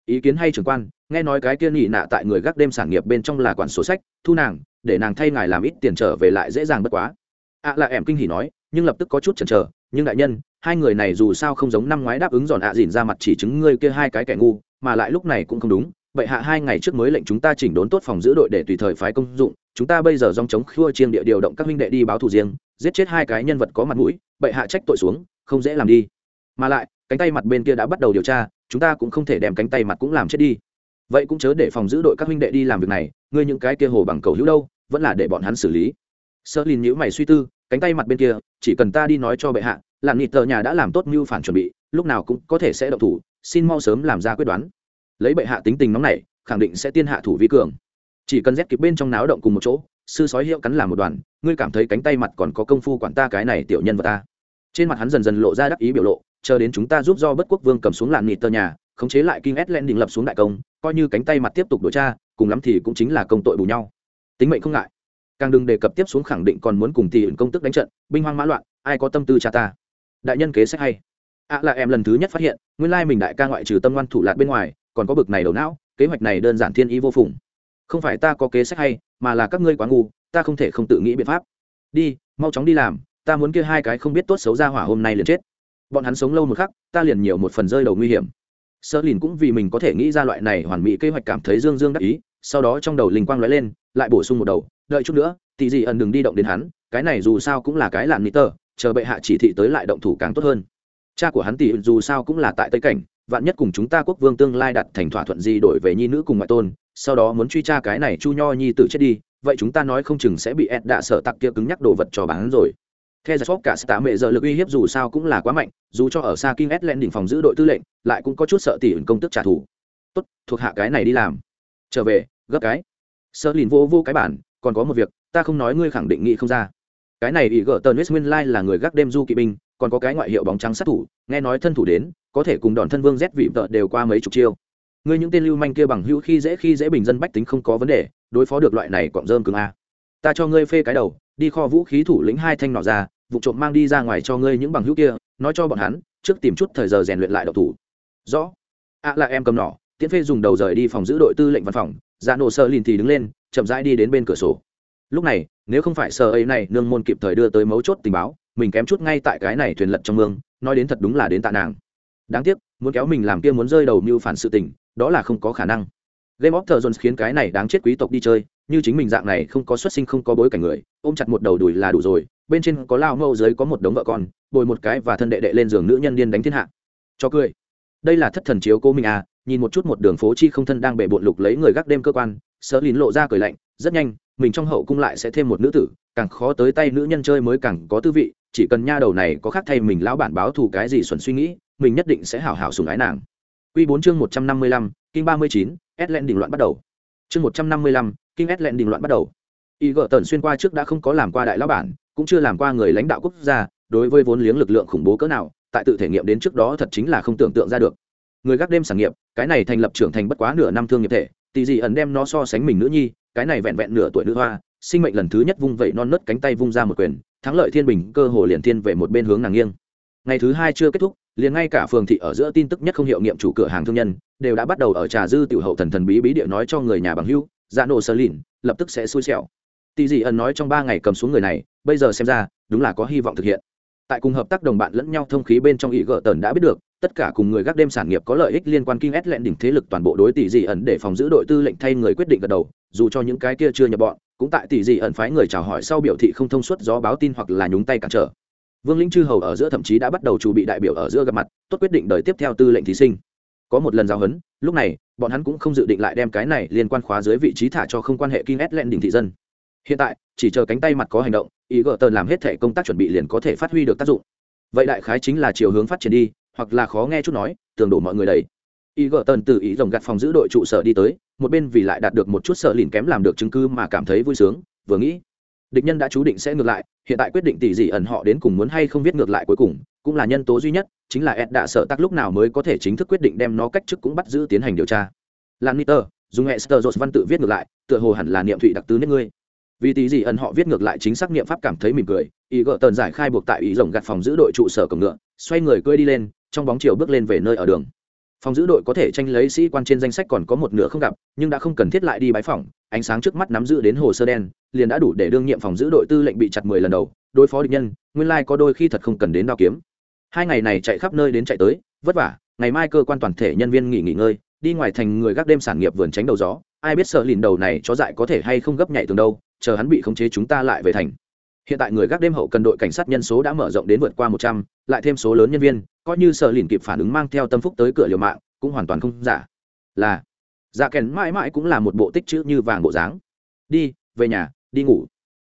Ý kiến hay trưởng quan, nghe nói cái kia nhị nạ tại người gác đêm sản nghiệp bên trong là quản sổ sách, thu nàng, để nàng thay ngài làm ít tiền trở về lại dễ dàng bất quá. Ạ à là em kinh hỉ nói, nhưng lập tức có chút chần chờ, nhưng đại nhân, hai người này dù sao không giống năm ngoái đáp ứng giòn ạ dìn ra mặt chỉ chứng ngươi kia hai cái kẻ ngu, mà lại lúc này cũng không đúng vậy hạ hai ngày trước mới lệnh chúng ta chỉnh đốn tốt phòng giữ đội để tùy thời phái công dụng. Chúng ta bây giờ dòng chống khua chiêng địa điều động các huynh đệ đi báo thù riêng, giết chết hai cái nhân vật có mặt mũi bệ hạ trách tội xuống, không dễ làm đi. Mà lại, cánh tay mặt bên kia đã bắt đầu điều tra, chúng ta cũng không thể đem cánh tay mặt cũng làm chết đi. Vậy cũng chớ để phòng giữ đội các huynh đệ đi làm việc này, ngươi những cái kia hồ bằng cầu hữu đâu, vẫn là để bọn hắn xử lý. Sơ lìn nhữ mày suy tư, cánh tay mặt bên kia, chỉ cần ta đi nói cho bệ hạ làm nịt tờ nhà đã làm tốt mưu phản chuẩn bị, lúc nào cũng có thể sẽ động thủ, xin mau sớm làm ra quyết đoán lấy bệ hạ tính tình nóng này khẳng định sẽ tiên hạ thủ vi cường. Chỉ cần rét kịp bên trong náo động cùng một chỗ, sư sói hiệu cắn làm một đoàn, ngươi cảm thấy cánh tay mặt còn có công phu quản ta cái này tiểu nhân vật ta. Trên mặt hắn dần dần lộ ra đắc ý biểu lộ, chờ đến chúng ta giúp do bất quốc vương cầm xuống làn nịt tờ nhà, khống chế lại kinh len đình lập xuống đại công, coi như cánh tay mặt tiếp tục đổi tra, cùng lắm thì cũng chính là công tội bù nhau. Tính mệnh không ngại. Càng đừng đề cập tiếp xuống khẳng định còn muốn cùng tỷ ẩn công tức đánh trận, binh hoang mã loạn, ai có tâm tư cha ta? Đại nhân kế sách hay. Ạ à là em lần thứ nhất phát hiện, nguyên lai mình đại ca ngoại trừ tâm ngoan thủ lạc bên ngoài còn có bực này đầu não, kế hoạch này đơn giản thiên ý vô phùng. Không phải ta có kế sách hay, mà là các ngươi quá ngu, ta không thể không tự nghĩ biện pháp. Đi, mau chóng đi làm, ta muốn kia hai cái không biết tốt xấu ra hỏa hôm nay liền chết. Bọn hắn sống lâu một khắc, ta liền nhiều một phần rơi đầu nguy hiểm. Sơ lìn cũng vì mình có thể nghĩ ra loại này hoàn mỹ kế hoạch cảm thấy dương dương đắc ý, sau đó trong đầu linh quang lóe lên, lại bổ sung một đầu, đợi chút nữa, tỷ gì ẩn đừng đi động đến hắn, cái này dù sao cũng là cái làn mỹ tờ, chờ bệ hạ chỉ thị tới lại động thủ càng tốt hơn. Cha của hắn tỷ dù sao cũng là tại tây cảnh vạn nhất cùng chúng ta quốc vương tương lai đặt thành thỏa thuận gì đổi về nhi nữ cùng ngoại tôn, sau đó muốn truy tra cái này chu nho nhi tử chết đi, vậy chúng ta nói không chừng sẽ bị ed đạ sợ tặc kia cứng nhắc đồ vật cho bán rồi. Theo giải cả tạ mẹ giờ lực uy hiếp dù sao cũng là quá mạnh, dù cho ở xa kim ed lên đỉnh phòng giữ đội tư lệnh, lại cũng có chút sợ tỷ ứng công tức trả thù. Tốt, thuộc hạ cái này đi làm. Trở về, gấp cái. Sơ lìn vô vô cái bản, còn có một việc, ta không nói ngươi khẳng định nghĩ không ra. Cái này ý gỡ tờ nguyên lai là người gác đêm du kỵ binh, còn có cái ngoại hiệu bóng trắng sát thủ, nghe nói thân thủ đến có thể cùng đòn thân vương rét vị vợ đều qua mấy chục chiêu. Ngươi những tên lưu manh kia bằng hữu khi dễ khi dễ bình dân bách tính không có vấn đề, đối phó được loại này cọm rơm cứng a. Ta cho ngươi phê cái đầu, đi kho vũ khí thủ lĩnh hai thanh nọ ra, vụ trộm mang đi ra ngoài cho ngươi những bằng hữu kia, nói cho bọn hắn, trước tìm chút thời giờ rèn luyện lại độc thủ. Rõ. Ạ là em cầm nỏ, tiễn phê dùng đầu rời đi phòng giữ đội tư lệnh văn phòng dạ nổ sơ lìn thì đứng lên, chậm rãi đi đến bên cửa sổ. Lúc này, nếu không phải sơ ấy này nương môn kịp thời đưa tới mấu chốt tình báo, mình kém chút ngay tại cái này thuyền lật trong mương, nói đến thật đúng là đến tạ nàng đáng tiếc, muốn kéo mình làm kia muốn rơi đầu mưu phản sự tình, đó là không có khả năng. Game of thrones khiến cái này đáng chết quý tộc đi chơi, như chính mình dạng này không có xuất sinh không có bối cảnh người, ôm chặt một đầu đùi là đủ rồi, bên trên có lao mâu dưới có một đống vợ con, bồi một cái và thân đệ đệ lên giường nữ nhân điên đánh thiên hạ. Cho cười. Đây là thất thần chiếu cô mình à nhìn một chút một đường phố chi không thân đang bể bộn lục lấy người gác đêm cơ quan sớ lín lộ ra cười lạnh, rất nhanh, mình trong hậu cung lại sẽ thêm một nữ tử, càng khó tới tay nữ nhân chơi mới càng có tư vị, chỉ cần nha đầu này có khác thay mình lão bản báo thù cái gì xuẩn suy nghĩ mình nhất định sẽ hảo hảo sủng ái nàng Quy 4 chương 155, Kinh 39, Etlen đỉnh loạn bắt đầu. Chương 155, Kinh Etlen đỉnh loạn bắt đầu. Y gở tần xuyên qua trước đã không có làm qua đại lão bản, cũng chưa làm qua người lãnh đạo quốc gia, đối với vốn liếng lực lượng khủng bố cỡ nào, tại tự thể nghiệm đến trước đó thật chính là không tưởng tượng ra được. Người gác đêm sản nghiệp, cái này thành lập trưởng thành bất quá nửa năm thương nghiệp thể, tỷ gì ẩn đem nó so sánh mình nữ nhi, cái này vẹn vẹn nửa tuổi nữ hoa, sinh mệnh lần thứ nhất vung vẩy non nớt cánh tay vung ra một quyền, thắng lợi thiên bình cơ hồ liền thiên về một bên hướng nàng nghiêng. Ngày thứ hai chưa kết thúc, liền ngay cả phường thị ở giữa tin tức nhất không hiệu nghiệm chủ cửa hàng thương nhân, đều đã bắt đầu ở trà dư tiểu hậu thần thần bí bí địa nói cho người nhà bằng hưu dạ nổ sơ lìn, lập tức sẽ xui xẻo. Tỷ dị ẩn nói trong ba ngày cầm xuống người này, bây giờ xem ra, đúng là có hy vọng thực hiện. Tại cùng hợp tác đồng bạn lẫn nhau thông khí bên trong ý gỡ tần đã biết được, tất cả cùng người gác đêm sản nghiệp có lợi ích liên quan kinh ét lẹn đỉnh thế lực toàn bộ đối tỷ dị ẩn để phòng giữ đội tư lệnh thay người quyết định gật đầu, dù cho những cái kia chưa nhập bọn, cũng tại tỷ dị ẩn phái người chào hỏi sau biểu thị không thông suốt do báo tin hoặc là nhúng tay cản trở vương lĩnh chư hầu ở giữa thậm chí đã bắt đầu chuẩn bị đại biểu ở giữa gặp mặt tốt quyết định đời tiếp theo tư lệnh thí sinh. Có một lần giao hấn, lúc này bọn hắn cũng không dự định lại đem cái này liên quan khóa dưới vị trí thả cho không quan hệ kinh ét lẹn đỉnh thị dân. Hiện tại chỉ chờ cánh tay mặt có hành động ý gỡ tờn làm hết thể công tác chuẩn bị liền có thể phát huy được tác dụng. Vậy đại khái chính là chiều hướng phát triển đi hoặc là khó nghe chút nói tường đổ mọi người đầy. Ý gỡ tờn từ ý rồng gặt phòng giữ đội trụ sở đi tới một bên vì lại đạt được một chút sợ lìn kém làm được chứng cứ mà cảm thấy vui sướng vừa nghĩ địch nhân đã chú định sẽ ngược lại, hiện tại quyết định tỷ dị ẩn họ đến cùng muốn hay không viết ngược lại cuối cùng, cũng là nhân tố duy nhất, chính là ed đã sợ tắc lúc nào mới có thể chính thức quyết định đem nó cách chức cũng bắt giữ tiến hành điều tra. Lan niter dùng hệ sơ văn tự viết ngược lại, tựa hồ hẳn là niệm thụy đặc tứ nước ngươi. Vì tỷ dị ẩn họ viết ngược lại chính xác niệm pháp cảm thấy mỉm cười, ý gỡ tần giải khai buộc tại ý rồng gạt phòng giữ đội trụ sở cầm ngựa, xoay người cưỡi đi lên, trong bóng chiều bước lên về nơi ở đường. Phòng giữ đội có thể tranh lấy sĩ quan trên danh sách còn có một nửa không gặp, nhưng đã không cần thiết lại đi bãi phòng ánh sáng trước mắt nắm giữ đến hồ sơ đen liền đã đủ để đương nhiệm phòng giữ đội tư lệnh bị chặt mười lần đầu, đối phó địch nhân, nguyên lai có đôi khi thật không cần đến đao kiếm. Hai ngày này chạy khắp nơi đến chạy tới, vất vả, ngày mai cơ quan toàn thể nhân viên nghỉ nghỉ ngơi, đi ngoài thành người gác đêm sản nghiệp vườn tránh đầu gió, ai biết sợ lìn đầu này chó dại có thể hay không gấp nhảy tường đâu, chờ hắn bị khống chế chúng ta lại về thành. Hiện tại người gác đêm hậu cần đội cảnh sát nhân số đã mở rộng đến vượt qua một trăm, lại thêm số lớn nhân viên, coi như sợ lìn kịp phản ứng mang theo tâm phúc tới cửa liều mạng, cũng hoàn toàn không giả. Là dạ kèn mãi mãi cũng là một bộ tích chữ như vàng bộ dáng. Đi, về nhà đi ngủ.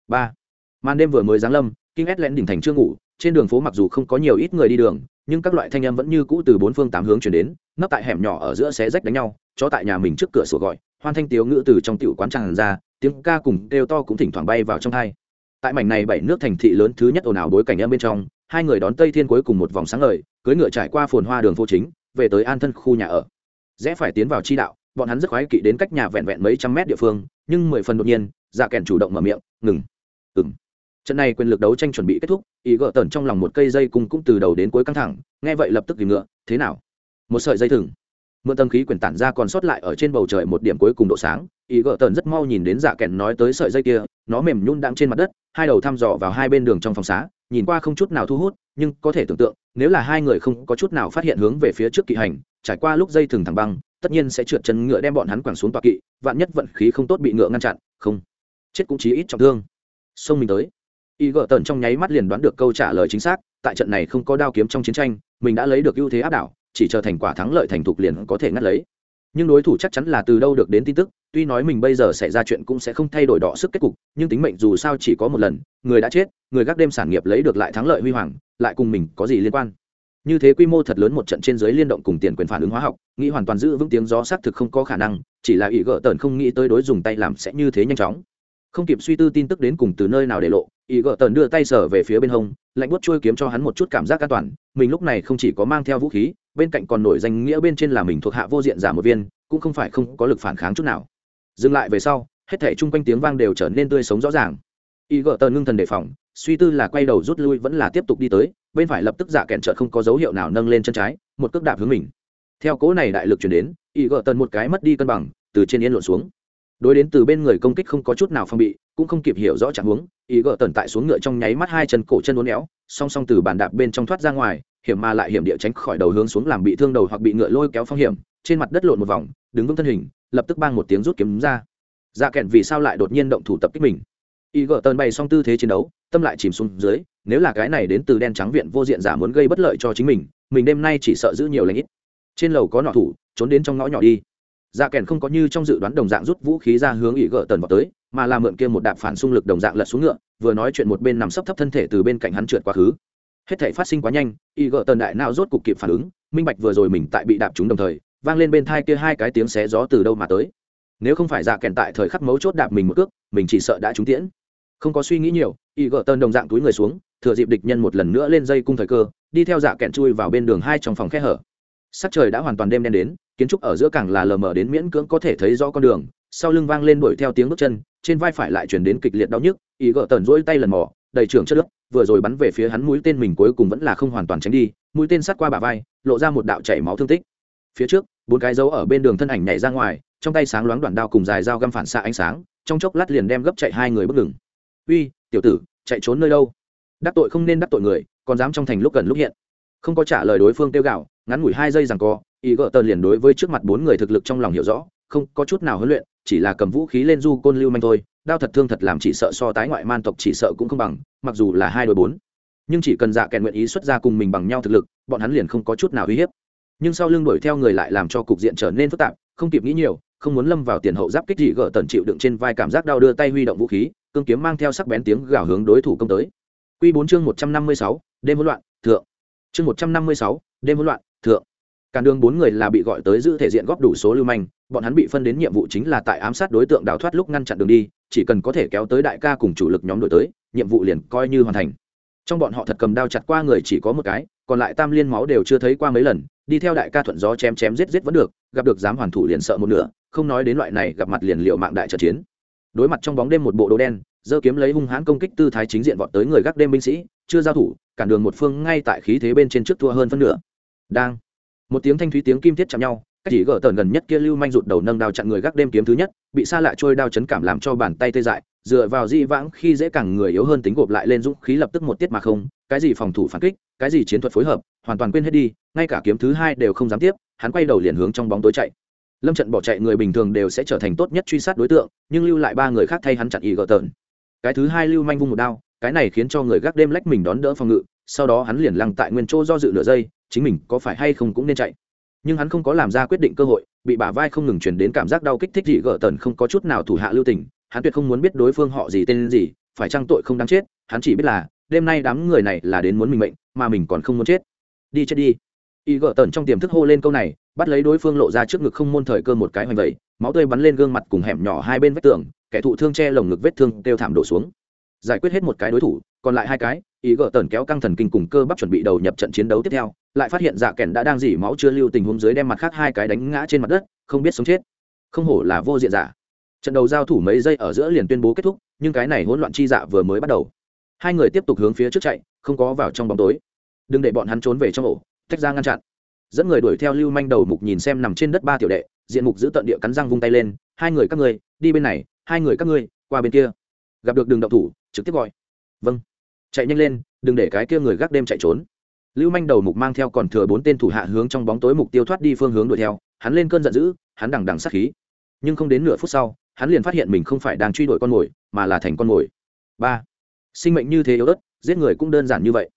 Ba. Màn đêm vừa mới giáng lâm kinh ét lén đỉnh thành chưa ngủ, trên đường phố mặc dù không có nhiều ít người đi đường, nhưng các loại thanh âm vẫn như cũ từ bốn phương tám hướng chuyển đến, nấp tại hẻm nhỏ ở giữa xé rách đánh nhau cho tại nhà mình trước cửa sổ gọi, hoan thanh tiếu ngữ từ trong tiểu quán tràn ra, tiếng ca cùng kêu to cũng thỉnh thoảng bay vào trong thai. Tại mảnh này bảy nước thành thị lớn thứ nhất ồn ào bối cảnh âm bên trong, hai người đón tây thiên cuối cùng một vòng sáng ngời cưới ngựa trải qua phồn hoa đường phố chính, về tới an thân khu nhà ở. Rẽ phải tiến vào chi đạo bọn hắn rất khoái kỵ đến cách nhà vẹn vẹn mấy trăm mét địa phương, nhưng mười phần đột nhiên dạ kèn chủ động mở miệng, ngừng ừng trận này quyền lực đấu tranh chuẩn bị kết thúc, ý gỡ tần trong lòng một cây dây cung cũng từ đầu đến cuối căng thẳng, nghe vậy lập tức tìm ngựa, thế nào? Một sợi dây thừng. Mượn tâm khí quyền tản ra còn sót lại ở trên bầu trời một điểm cuối cùng độ sáng, ý gỡ tần rất mau nhìn đến dạ kèn nói tới sợi dây kia, nó mềm nhún đang trên mặt đất, hai đầu thăm dò vào hai bên đường trong phòng xá, nhìn qua không chút nào thu hút, nhưng có thể tưởng tượng, nếu là hai người không có chút nào phát hiện hướng về phía trước kỵ hành, trải qua lúc dây thừng thẳng băng tất nhiên sẽ trượt chân ngựa đem bọn hắn quẳng xuống tọa kỵ, vạn nhất vận khí không tốt bị ngựa ngăn chặn, không, chết cũng chí ít trọng thương. Xông mình tới. Y gợ tần trong nháy mắt liền đoán được câu trả lời chính xác, tại trận này không có đao kiếm trong chiến tranh, mình đã lấy được ưu thế áp đảo, chỉ chờ thành quả thắng lợi thành thục liền có thể ngắt lấy. Nhưng đối thủ chắc chắn là từ đâu được đến tin tức, tuy nói mình bây giờ xảy ra chuyện cũng sẽ không thay đổi đỏ sức kết cục, nhưng tính mệnh dù sao chỉ có một lần, người đã chết, người gác đêm sản nghiệp lấy được lại thắng lợi huy hoàng, lại cùng mình có gì liên quan? Như thế quy mô thật lớn một trận trên giới liên động cùng tiền quyền phản ứng hóa học, nghĩ hoàn toàn giữ vững tiếng gió xác thực không có khả năng, chỉ là ý gỡ tần không nghĩ tới đối dùng tay làm sẽ như thế nhanh chóng. Không kịp suy tư tin tức đến cùng từ nơi nào để lộ ý gỡ tần đưa tay sở về phía bên hông, lạnh bút trôi kiếm cho hắn một chút cảm giác an toàn, mình lúc này không chỉ có mang theo vũ khí, bên cạnh còn nổi danh nghĩa bên trên là mình thuộc hạ vô diện giả một viên, cũng không phải không có lực phản kháng chút nào. Dừng lại về sau, hết thể chung quanh tiếng vang đều trở nên tươi sống rõ ràng. Ý gỡ tần ngưng thần đề phòng suy tư là quay đầu rút lui vẫn là tiếp tục đi tới, bên phải lập tức giả kẹn trợt không có dấu hiệu nào nâng lên chân trái, một cước đạp hướng mình. Theo cố này đại lực chuyển đến ý gỡ tần một cái mất đi cân bằng, từ trên yên lộn xuống. Đối đến từ bên người công kích không có chút nào phong bị, cũng không kịp hiểu rõ trạng huống ý gỡ tần tại xuống ngựa trong nháy mắt hai chân cổ chân uốn éo, song song từ bàn đạp bên trong thoát ra ngoài, hiểm mà lại hiểm địa tránh khỏi đầu hướng xuống làm bị thương đầu hoặc bị ngựa lôi kéo phong hiểm, trên mặt đất lộn một vòng, đứng vững thân hình, lập tức bang một tiếng rút kiếm ra. Dạ kẹn vì sao lại đột nhiên động thủ tập kích mình? Y gỡ tần bày xong tư thế chiến đấu, tâm lại chìm xuống dưới, nếu là cái này đến từ đen trắng viện vô diện giả muốn gây bất lợi cho chính mình mình đêm nay chỉ sợ giữ nhiều lãnh ít. Trên lầu có nọ thủ, trốn đến trong ngõ nhỏ đi. Dạ kèn không có như trong dự đoán đồng dạng rút vũ khí ra hướng ỷ gỡ tần vào tới, mà làm mượn kia một đạp phản xung lực đồng dạng lật xuống ngựa, vừa nói chuyện một bên nằm sấp thấp thân thể từ bên cạnh hắn trượt quá khứ. Hết thể phát sinh quá nhanh ỷ gỡ tần đại nào rốt cục kịp phản ứng, minh bạch vừa rồi mình tại bị đạp trúng đồng thời, vang lên bên thai kia hai cái tiếng xé gió từ đâu mà tới. Nếu không phải dạ kèn tại thời khắc mấu chốt đạp mình một cước, mình chỉ sợ đã trúng tiễn không có suy nghĩ nhiều, y gỡ tần đồng dạng túi người xuống, thừa dịp địch nhân một lần nữa lên dây cung thời cơ, đi theo dạ kẹn chui vào bên đường hai trong phòng khe hở. Sắc trời đã hoàn toàn đêm đen đến, kiến trúc ở giữa cảng là lờ mờ đến miễn cưỡng có thể thấy rõ con đường. Sau lưng vang lên đuổi theo tiếng bước chân, trên vai phải lại chuyển đến kịch liệt đau nhức ý gỡ tần rỗi tay lần mò, đầy trưởng chất nước vừa rồi bắn về phía hắn mũi tên mình cuối cùng vẫn là không hoàn toàn tránh đi, mũi tên sát qua bả vai, lộ ra một đạo chảy máu thương tích. Phía trước, bốn cái dấu ở bên đường thân ảnh nhảy ra ngoài, trong tay sáng loáng đoạn đao cùng dài dao găm phản xạ ánh sáng, trong chốc lát liền đem gấp chạy hai người bước ngừng uy, tiểu tử, chạy trốn nơi đâu? Đắc tội không nên đắc tội người, còn dám trong thành lúc gần lúc hiện. Không có trả lời đối phương tiêu gạo ngắn ngủi hai giây rằng co, ý gỡ tần liền đối với trước mặt bốn người thực lực trong lòng hiểu rõ, không có chút nào huấn luyện, chỉ là cầm vũ khí lên du côn lưu manh thôi. Đao thật thương thật làm chỉ sợ so tái ngoại man tộc chỉ sợ cũng không bằng, mặc dù là hai đôi bốn. Nhưng chỉ cần dạ kèn nguyện ý xuất ra cùng mình bằng nhau thực lực, bọn hắn liền không có chút nào uy hiếp. Nhưng sau lưng đuổi theo người lại làm cho cục diện trở nên phức tạp, không kịp nghĩ nhiều, không muốn lâm vào tiền hậu giáp kích gì gỡ tần chịu đựng trên vai cảm giác đau đưa tay huy động vũ khí cương kiếm mang theo sắc bén tiếng gào hướng đối thủ công tới Quy 4 chương 156, đêm hỗn loạn, thượng. Chương 156, đêm hỗn loạn, thượng. Càn đường bốn người là bị gọi tới giữ thể diện góp đủ số lưu manh, bọn hắn bị phân đến nhiệm vụ chính là tại ám sát đối tượng đào thoát lúc ngăn chặn đường đi, chỉ cần có thể kéo tới đại ca cùng chủ lực nhóm đội tới, nhiệm vụ liền coi như hoàn thành. Trong bọn họ thật cầm đao chặt qua người chỉ có một cái, còn lại tam liên máu đều chưa thấy qua mấy lần, đi theo đại ca thuận gió chém chém giết giết vẫn được, gặp được dám hoàn thủ liền sợ một nửa, không nói đến loại này gặp mặt liền liệu mạng đại trận chiến. Đối mặt trong bóng đêm một bộ đồ đen, giơ kiếm lấy hung hãn công kích tư thái chính diện vọt tới người gác đêm binh sĩ chưa giao thủ cản đường một phương ngay tại khí thế bên trên trước thua hơn phân nửa. Đang một tiếng thanh thúy tiếng kim thiết chạm nhau cách chỉ gỡ tờn gần nhất kia lưu manh rụt đầu nâng đao chặn người gác đêm kiếm thứ nhất bị xa lại trôi đao chấn cảm làm cho bàn tay tê dại dựa vào di vãng khi dễ càng người yếu hơn tính gộp lại lên dũng khí lập tức một tiết mà không cái gì phòng thủ phản kích cái gì chiến thuật phối hợp hoàn toàn quên hết đi ngay cả kiếm thứ hai đều không dám tiếp hắn quay đầu liền hướng trong bóng tối chạy lâm trận bỏ chạy người bình thường đều sẽ trở thành tốt nhất truy sát đối tượng, nhưng lưu lại ba người khác thay hắn chặn ý gỡ tờn. Cái thứ hai lưu manh vung một đao, cái này khiến cho người gác đêm lách mình đón đỡ phòng ngự, sau đó hắn liền lăng tại nguyên chỗ do dự nửa giây, chính mình có phải hay không cũng nên chạy. Nhưng hắn không có làm ra quyết định cơ hội, bị bả vai không ngừng chuyển đến cảm giác đau kích thích gì gỡ tần không có chút nào thủ hạ lưu tình, hắn tuyệt không muốn biết đối phương họ gì tên gì, phải chăng tội không đáng chết, hắn chỉ biết là, đêm nay đám người này là đến muốn mình mệnh, mà mình còn không muốn chết. Đi chết đi. Y gỡ tần trong tiềm thức hô lên câu này bắt lấy đối phương lộ ra trước ngực không môn thời cơ một cái hoành vẩy, máu tươi bắn lên gương mặt cùng hẻm nhỏ hai bên vách tường, kẻ thụ thương che lồng ngực vết thương kêu thảm đổ xuống. Giải quyết hết một cái đối thủ, còn lại hai cái, ý gỡ tần kéo căng thần kinh cùng cơ bắp chuẩn bị đầu nhập trận chiến đấu tiếp theo, lại phát hiện dạ kèn đã đang dỉ máu chưa lưu tình huống dưới đem mặt khác hai cái đánh ngã trên mặt đất, không biết sống chết. Không hổ là vô diện giả. Trận đầu giao thủ mấy giây ở giữa liền tuyên bố kết thúc, nhưng cái này hỗn loạn chi dạ vừa mới bắt đầu. Hai người tiếp tục hướng phía trước chạy, không có vào trong bóng tối. Đừng để bọn hắn trốn về trong ổ, tách ra ngăn chặn dẫn người đuổi theo lưu manh đầu mục nhìn xem nằm trên đất ba tiểu đệ, diện mục giữ tận địa cắn răng vung tay lên, hai người các ngươi, đi bên này, hai người các ngươi, qua bên kia. Gặp được đường động thủ, trực tiếp gọi. Vâng. Chạy nhanh lên, đừng để cái kia người gác đêm chạy trốn. Lưu manh đầu mục mang theo còn thừa bốn tên thủ hạ hướng trong bóng tối mục tiêu thoát đi phương hướng đuổi theo, hắn lên cơn giận dữ, hắn đằng đằng sát khí. Nhưng không đến nửa phút sau, hắn liền phát hiện mình không phải đang truy đuổi con mồi, mà là thành con mồi. Ba. Sinh mệnh như thế yếu ớt, giết người cũng đơn giản như vậy.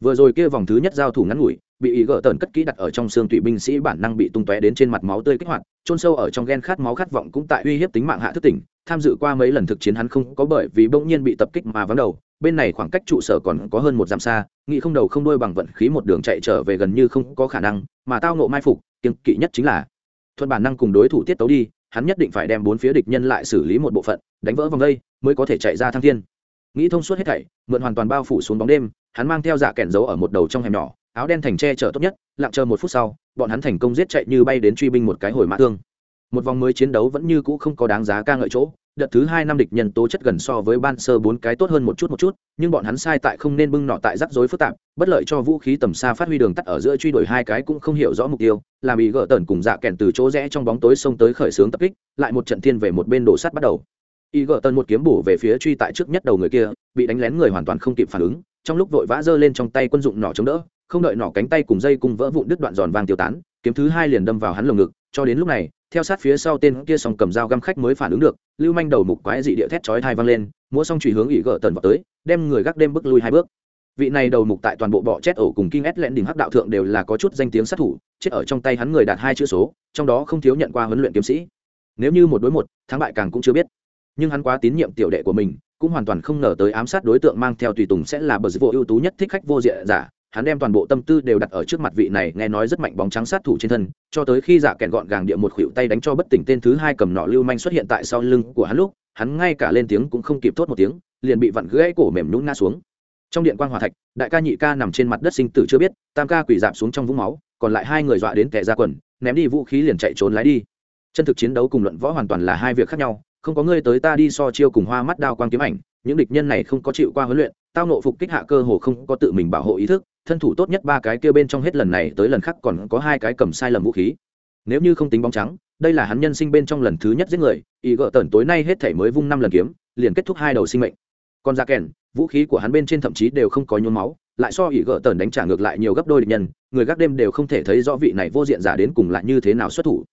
Vừa rồi kia vòng thứ nhất giao thủ ngắn ngủi bị ý gỡ tần cất kỹ đặt ở trong xương tụy binh sĩ bản năng bị tung tóe đến trên mặt máu tươi kích hoạt trôn sâu ở trong ghen khát máu khát vọng cũng tại uy hiếp tính mạng hạ thức tỉnh. Tham dự qua mấy lần thực chiến hắn không có bởi vì bỗng nhiên bị tập kích mà vắng đầu. Bên này khoảng cách trụ sở còn có hơn một dặm xa, nghĩ không đầu không đuôi bằng vận khí một đường chạy trở về gần như không có khả năng, mà tao nộ mai phục kiên kỵ nhất chính là thuận bản năng cùng đối thủ tiết tấu đi, hắn nhất định phải đem bốn phía địch nhân lại xử lý một bộ phận, đánh vỡ vòng đây mới có thể chạy ra thăng thiên. Nghĩ thông suốt hết thảy, mượn hoàn toàn bao phủ xuống bóng đêm, hắn mang theo dạ kẻn giấu ở một đầu trong hẻm nhỏ áo đen thành tre chở tốt nhất, lặng chờ một phút sau, bọn hắn thành công giết chạy như bay đến truy binh một cái hồi mã thương. Một vòng mới chiến đấu vẫn như cũ không có đáng giá ca ngợi chỗ, đợt thứ hai năm địch nhân tố chất gần so với ban sơ bốn cái tốt hơn một chút một chút, nhưng bọn hắn sai tại không nên bưng nọ tại rắc rối phức tạp, bất lợi cho vũ khí tầm xa phát huy đường tắt ở giữa truy đuổi hai cái cũng không hiểu rõ mục tiêu, làm ý gỡ tần cùng dạ kèn từ chỗ rẽ trong bóng tối xông tới khởi xướng tập kích, lại một trận thiên về một bên đổ sắt bắt đầu. Ý gỡ tần một kiếm bổ về phía truy tại trước nhất đầu người kia, bị đánh lén người hoàn toàn không kịp phản ứng trong lúc vội vã giơ lên trong tay quân dụng nỏ chống đỡ, không đợi nỏ cánh tay cùng dây cùng vỡ vụn đứt đoạn giòn vàng tiêu tán, kiếm thứ hai liền đâm vào hắn lồng ngực, cho đến lúc này, theo sát phía sau tên kia song cầm dao găm khách mới phản ứng được, lưu manh đầu mục quái dị địa thét chói thai vang lên, múa xong chùy hướng ỉ gỡ tần vào tới, đem người gác đêm bước lui hai bước. Vị này đầu mục tại toàn bộ bọ chết ổ cùng kinh ét lẹn đỉnh hắc đạo thượng đều là có chút danh tiếng sát thủ, chết ở trong tay hắn người đạt hai chữ số, trong đó không thiếu nhận qua huấn luyện kiếm sĩ. Nếu như một đối một, thắng bại càng cũng chưa biết. Nhưng hắn quá tín nhiệm tiểu đệ của mình cũng hoàn toàn không ngờ tới ám sát đối tượng mang theo tùy tùng sẽ là bờ dịch vụ ưu tú nhất thích khách vô diện giả. Hắn đem toàn bộ tâm tư đều đặt ở trước mặt vị này, nghe nói rất mạnh bóng trắng sát thủ trên thân, cho tới khi giả kẹn gọn gàng địa một khuỷu tay đánh cho bất tỉnh tên thứ hai cầm nọ lưu manh xuất hiện tại sau lưng của hắn lúc, hắn ngay cả lên tiếng cũng không kịp thốt một tiếng, liền bị vặn gãy cổ mềm nhún ngã xuống. Trong điện quan hòa thạch, đại ca nhị ca nằm trên mặt đất sinh tử chưa biết, tam ca quỳ dạp xuống trong vũng máu, còn lại hai người dọa đến kẻ ra quần, ném đi vũ khí liền chạy trốn lái đi. Chân thực chiến đấu cùng luận võ hoàn toàn là hai việc khác nhau không có ngươi tới ta đi so chiêu cùng hoa mắt đao quang kiếm ảnh, những địch nhân này không có chịu qua huấn luyện, tao nộ phục kích hạ cơ hồ không có tự mình bảo hộ ý thức, thân thủ tốt nhất ba cái kia bên trong hết lần này tới lần khác còn có hai cái cầm sai lầm vũ khí. Nếu như không tính bóng trắng, đây là hắn nhân sinh bên trong lần thứ nhất giết người, ý gỡ tần tối nay hết thể mới vung năm lần kiếm, liền kết thúc hai đầu sinh mệnh. Còn ra kèn, vũ khí của hắn bên trên thậm chí đều không có nhuốm máu, lại so ý gỡ tần đánh trả ngược lại nhiều gấp đôi địch nhân, người gác đêm đều không thể thấy rõ vị này vô diện giả đến cùng lại như thế nào xuất thủ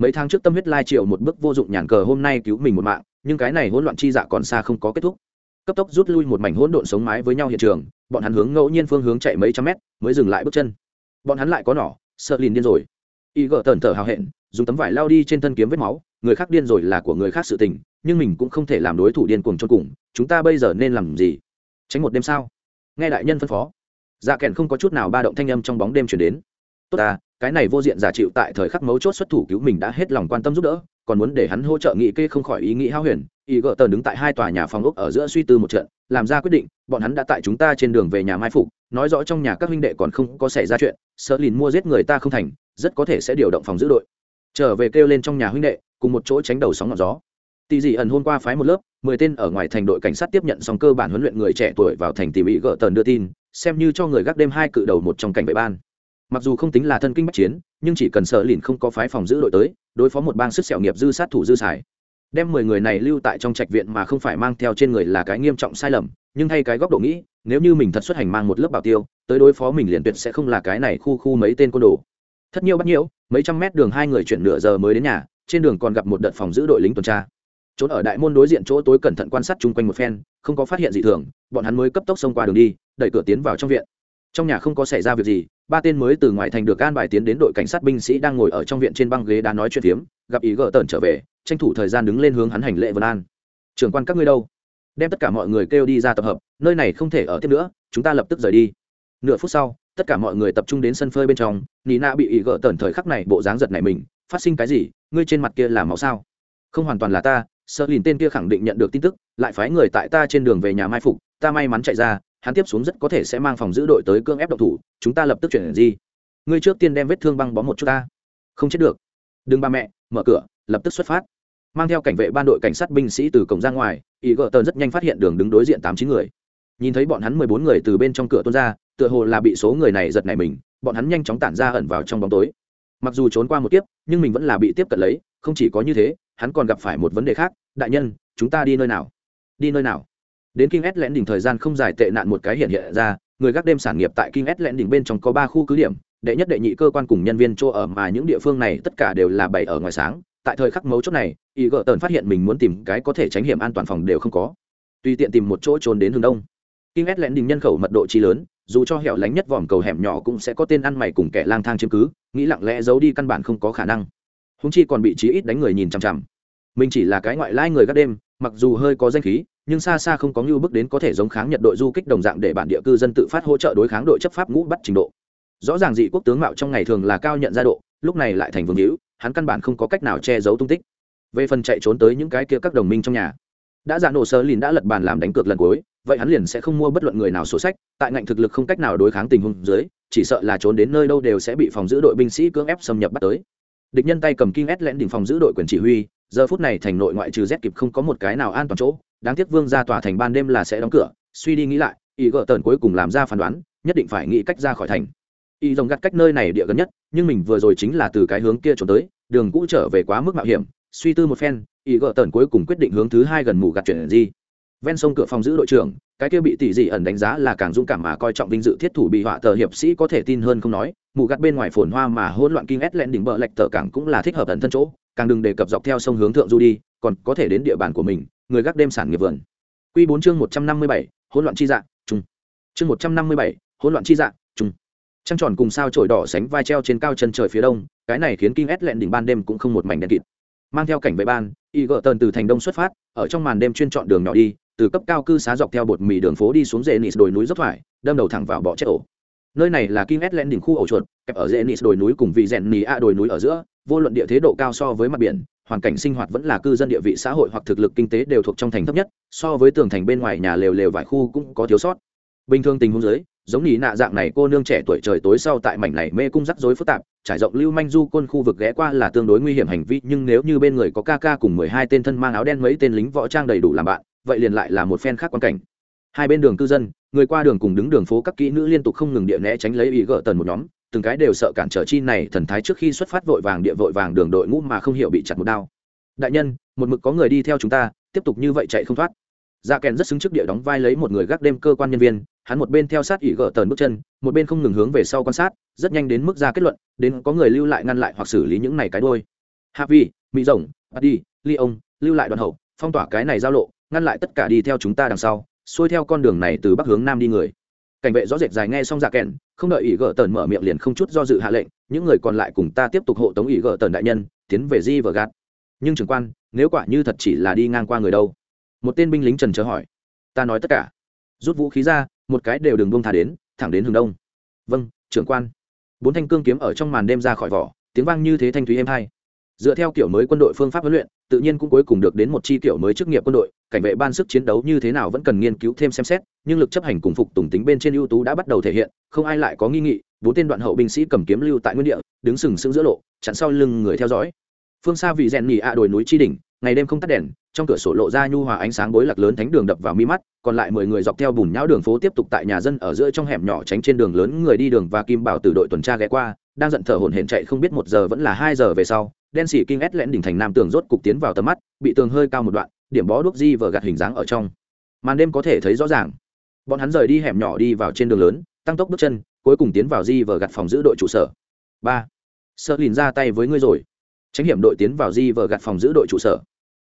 mấy tháng trước tâm huyết lai triệu một bước vô dụng nhàn cờ hôm nay cứu mình một mạng, nhưng cái này hỗn loạn chi dạ còn xa không có kết thúc. Cấp tốc rút lui một mảnh hỗn độn sống mái với nhau hiện trường, bọn hắn hướng ngẫu nhiên phương hướng chạy mấy trăm mét, mới dừng lại bước chân. Bọn hắn lại có nỏ, sợ lìn điên rồi. Y gỡ tần thở hào hẹn, dùng tấm vải lao đi trên thân kiếm vết máu, người khác điên rồi là của người khác sự tình, nhưng mình cũng không thể làm đối thủ điên cuồng cho cùng, chúng ta bây giờ nên làm gì? Tránh một đêm sao? Nghe đại nhân phân phó. Dạ kèn không có chút nào ba động thanh âm trong bóng đêm chuyển đến. Tốt ta cái này vô diện giả chịu tại thời khắc mấu chốt xuất thủ cứu mình đã hết lòng quan tâm giúp đỡ, còn muốn để hắn hỗ trợ nghị kê không khỏi ý nghĩ hao huyền y gợ tần đứng tại hai tòa nhà phòng ốc ở giữa suy tư một trận, làm ra quyết định, bọn hắn đã tại chúng ta trên đường về nhà mai phục, nói rõ trong nhà các huynh đệ còn không có xảy ra chuyện, sợ lìn mua giết người ta không thành, rất có thể sẽ điều động phòng giữ đội. Trở về kêu lên trong nhà huynh đệ, cùng một chỗ tránh đầu sóng ngọn gió. Tỷ dị ẩn hôm qua phái một lớp, mười tên ở ngoài thành đội cảnh sát tiếp nhận xong cơ bản huấn luyện người trẻ tuổi vào thành tìm ý gợ tần đưa tin, xem như cho người gác đêm hai cự đầu một trong cảnh vệ ban mặc dù không tính là thân kinh bắc chiến nhưng chỉ cần sợ lìn không có phái phòng giữ đội tới đối phó một bang sức sẹo nghiệp dư sát thủ dư xài. Đem mười người này lưu tại trong trạch viện mà không phải mang theo trên người là cái nghiêm trọng sai lầm nhưng thay cái góc độ nghĩ nếu như mình thật xuất hành mang một lớp bảo tiêu tới đối phó mình liền tuyệt sẽ không là cái này khu khu mấy tên côn đồ. Thất nhiêu bắt nhiêu, mấy trăm mét đường hai người chuyển nửa giờ mới đến nhà trên đường còn gặp một đợt phòng giữ đội lính tuần tra. Trốn ở đại môn đối diện chỗ tối cẩn thận quan sát chung quanh một phen không có phát hiện gì thường bọn hắn mới cấp tốc xông qua đường đi đẩy cửa tiến vào trong viện. Trong nhà không có xảy ra việc gì ba tên mới từ ngoại thành được an bài tiến đến đội cảnh sát binh sĩ đang ngồi ở trong viện trên băng ghế đá nói chuyện phiếm, gặp ý gỡ tẩn trở về, tranh thủ thời gian đứng lên hướng hắn hành lệ vân an. Trưởng quan các ngươi đâu? Đem tất cả mọi người kêu đi ra tập hợp, nơi này không thể ở tiếp nữa, chúng ta lập tức rời đi. Nửa phút sau, tất cả mọi người tập trung đến sân phơi bên trong, nị nạ bị ý gỡ tẩn thời khắc này bộ dáng giật này mình, phát sinh cái gì? Ngươi trên mặt kia là máu sao? Không hoàn toàn là ta, sợ lìn tên kia khẳng định nhận được tin tức, lại phái người tại ta trên đường về nhà mai phục, ta may mắn chạy ra hắn tiếp xuống rất có thể sẽ mang phòng giữ đội tới cương ép độc thủ, chúng ta lập tức chuyển gì ngươi trước tiên đem vết thương băng bó một chút ta. Không chết được. Đừng ba mẹ, mở cửa, lập tức xuất phát. Mang theo cảnh vệ ban đội cảnh sát binh sĩ từ cổng ra ngoài ý gỡ tờn rất nhanh phát hiện đường đứng đối diện tám chín người. Nhìn thấy bọn hắn mười bốn người từ bên trong cửa tuôn ra, tựa hồ là bị số người này giật nảy mình, bọn hắn nhanh chóng tản ra ẩn vào trong bóng tối. Mặc dù trốn qua một kiếp, nhưng mình vẫn là bị tiếp cận lấy, không chỉ có như thế, hắn còn gặp phải một vấn đề khác. Đại nhân, chúng ta đi nơi nào? Đi nơi nào? Đến king s lẽn đỉnh thời gian không dài tệ nạn một cái hiện hiện ra, người gác đêm sản nghiệp tại king s lẽn đỉnh bên trong có ba khu cứ điểm, đệ nhất đệ nhị cơ quan cùng nhân viên chỗ ở mà những địa phương này tất cả đều là bày ở ngoài sáng. Tại thời khắc mấu chốt này ý gỡ tần phát hiện mình muốn tìm cái có thể tránh hiểm an toàn phòng đều không có. Tùy tiện tìm một chỗ trốn đến hướng đông. King s lẽn đỉnh nhân khẩu mật độ chi lớn, dù cho hẻo lánh nhất vòm cầu hẻm nhỏ cũng sẽ có tên ăn mày cùng kẻ lang thang chiếm cứ, nghĩ lặng lẽ giấu đi căn bản không có khả năng. Húng chi còn bị chí ít đánh người nhìn chằm chằm. Mình chỉ là cái ngoại lai người gác đêm, mặc dù hơi có danh khí nhưng xa xa không có như bước đến có thể giống kháng nhật đội du kích đồng dạng để bản địa cư dân tự phát hỗ trợ đối kháng đội chấp pháp ngũ bắt trình độ. Rõ ràng dị quốc tướng mạo trong ngày thường là cao nhận ra độ, lúc này lại thành vương hữu, hắn căn bản không có cách nào che giấu tung tích. Về phần chạy trốn tới những cái kia các đồng minh trong nhà, đã giả nổ sơ lìn đã lật bàn làm đánh cược lần cuối, vậy hắn liền sẽ không mua bất luận người nào sổ sách, tại ngạnh thực lực không cách nào đối kháng tình huống dưới, chỉ sợ là trốn đến nơi đâu đều sẽ bị phòng giữ đội binh sĩ cưỡng ép xâm nhập bắt tới. Địch nhân tay cầm kim ép lẽn đỉnh phòng giữ đội quyền chỉ huy, giờ phút này thành nội ngoại trừ z kịp không có một cái nào an toàn chỗ đáng tiếc vương ra tòa thành ban đêm là sẽ đóng cửa, suy đi nghĩ lại, ý gợ tần cuối cùng làm ra phán đoán, nhất định phải nghĩ cách ra khỏi thành. Y rồng gặt cách nơi này địa gần nhất, nhưng mình vừa rồi chính là từ cái hướng kia trốn tới, đường cũ trở về quá mức mạo hiểm, suy tư một phen y gợ tần cuối cùng quyết định hướng thứ hai gần mù gặt chuyện gì. Ven sông cửa phòng giữ đội trưởng, cái kia bị tỷ dị ẩn đánh giá là càng dũng cảm mà coi trọng vinh dự thiết thủ bị họa tờ hiệp sĩ có thể tin hơn không nói, mù gặt bên ngoài phồn hoa mà hỗn loạn kinh ét lẹn đỉnh bờ lệch tờ cảng cũng là thích hợp ẩn thân chỗ, càng đừng đề cập dọc theo sông hướng thượng du đi còn có thể đến địa bàn của mình, người gác đêm sản nghiệp vườn. Quy bốn chương một trăm năm mươi bảy, hỗn loạn chi dạng trung chương một trăm năm mươi bảy, hỗn loạn chi dạng trung trăng tròn cùng sao trổi đỏ sánh vai treo trên cao chân trời phía đông, cái này khiến kinh ét lẹn đỉnh ban đêm cũng không một mảnh đen kịt. Mang theo cảnh vệ ban y gợ tần từ thành đông xuất phát, ở trong màn đêm chuyên chọn đường nhỏ đi, từ cấp cao cư xá dọc theo bột mì đường phố đi xuống dễ nịt đồi núi dốc thoải, đâm đầu thẳng vào bọ chết ổ. Nơi này là Kim ét lên đỉnh khu ổ chuột, kẹp ở dễ nịt đồi núi cùng vị rèn nì a đồi núi ở giữa, vô luận địa thế độ cao so với mặt biển hoàn cảnh sinh hoạt vẫn là cư dân địa vị, xã hội hoặc thực lực kinh tế đều thuộc trong thành thấp nhất, so với tường thành bên ngoài nhà lều lều vài khu cũng có thiếu sót. Bình thường tình huống dưới, giống nhị nạ dạng này cô nương trẻ tuổi trời tối sau tại mảnh này mê cung rắc rối phức tạp, trải rộng lưu manh du quân khu vực ghé qua là tương đối nguy hiểm hành vi, nhưng nếu như bên người có ca ca cùng mười hai tên thân mang áo đen mấy tên lính võ trang đầy đủ làm bạn, vậy liền lại là một phen khác quan cảnh. Hai bên đường cư dân, người qua đường cùng đứng đường phố các kỹ nữ liên tục không ngừng địa né tránh lấy ý gỡ tần một nhóm từng cái đều sợ cản trở chi này thần thái trước khi xuất phát vội vàng địa vội vàng đường đội ngũ mà không hiểu bị chặt một đao. Đại nhân, một mực có người đi theo chúng ta, tiếp tục như vậy chạy không thoát. Dạ kèn rất xứng trước địa đóng vai lấy một người gác đêm cơ quan nhân viên, hắn một bên theo sát ỉ gỡ tờn bước chân, một bên không ngừng hướng về sau quan sát, rất nhanh đến mức ra kết luận, đến có người lưu lại ngăn lại hoặc xử lý những này cái đôi hạ vi mỹ rồng adi ly ông, lưu lại đoàn hậu, phong tỏa cái này giao lộ, ngăn lại tất cả đi theo chúng ta đằng sau, xuôi theo con đường này từ bắc hướng nam đi người. Cảnh vệ rõ rệt dài nghe xong dạ kèn không đợi ỷ gỡ tần mở miệng liền không chút do dự hạ lệnh, những người còn lại cùng ta tiếp tục hộ tống ỷ gỡ tần đại nhân, tiến về di vờ gạt. Nhưng trưởng quan, nếu quả như thật chỉ là đi ngang qua người đâu? Một tên binh lính trần chờ hỏi. Ta nói tất cả. Rút vũ khí ra, một cái đều đừng bông thả đến, thẳng đến hướng đông. Vâng trưởng quan. Bốn thanh cương kiếm ở trong màn đêm ra khỏi vỏ, tiếng vang như thế thanh thúy êm hai. Dựa theo kiểu mới quân đội phương pháp huấn luyện tự nhiên cũng cuối cùng được đến một chi tiểu mới chức nghiệp quân đội, cảnh vệ ban sức chiến đấu như thế nào vẫn cần nghiên cứu thêm xem xét, nhưng lực chấp hành cùng phục tùng tính bên trên ưu tú đã bắt đầu thể hiện, không ai lại có nghi nghị, bốn tên đoạn hậu binh sĩ cầm kiếm lưu tại nguyên địa, đứng sừng sững giữa lộ, chặn sau lưng người theo dõi. Phương xa vị rèn nhì ạ đồi núi chi đỉnh, ngày đêm không tắt đèn, trong cửa sổ lộ ra nhu hòa ánh sáng bối lạc lớn thánh đường đập vào mi mắt, còn lại mười người dọc theo bùn nhão đường phố tiếp tục tại nhà dân ở giữa trong hẻm nhỏ tránh trên đường lớn người đi đường và kim bảo từ đội tuần tra ghé qua, đang giận thở hổn hển chạy không biết một giờ vẫn là hai giờ về sau đen xỉ kinh ét lẽn đỉnh thành nam tường rốt cục tiến vào tầm mắt, bị tường hơi cao một đoạn, điểm bó đuốc di vờ gạt hình dáng ở trong. Màn đêm có thể thấy rõ ràng. Bọn hắn rời đi hẻm nhỏ đi vào trên đường lớn, tăng tốc bước chân, cuối cùng tiến vào di vờ gạt phòng giữ đội trụ sở. Ba. Sợ lìn ra tay với ngươi rồi. Tránh hiểm đội tiến vào di vờ gạt phòng giữ đội trụ sở.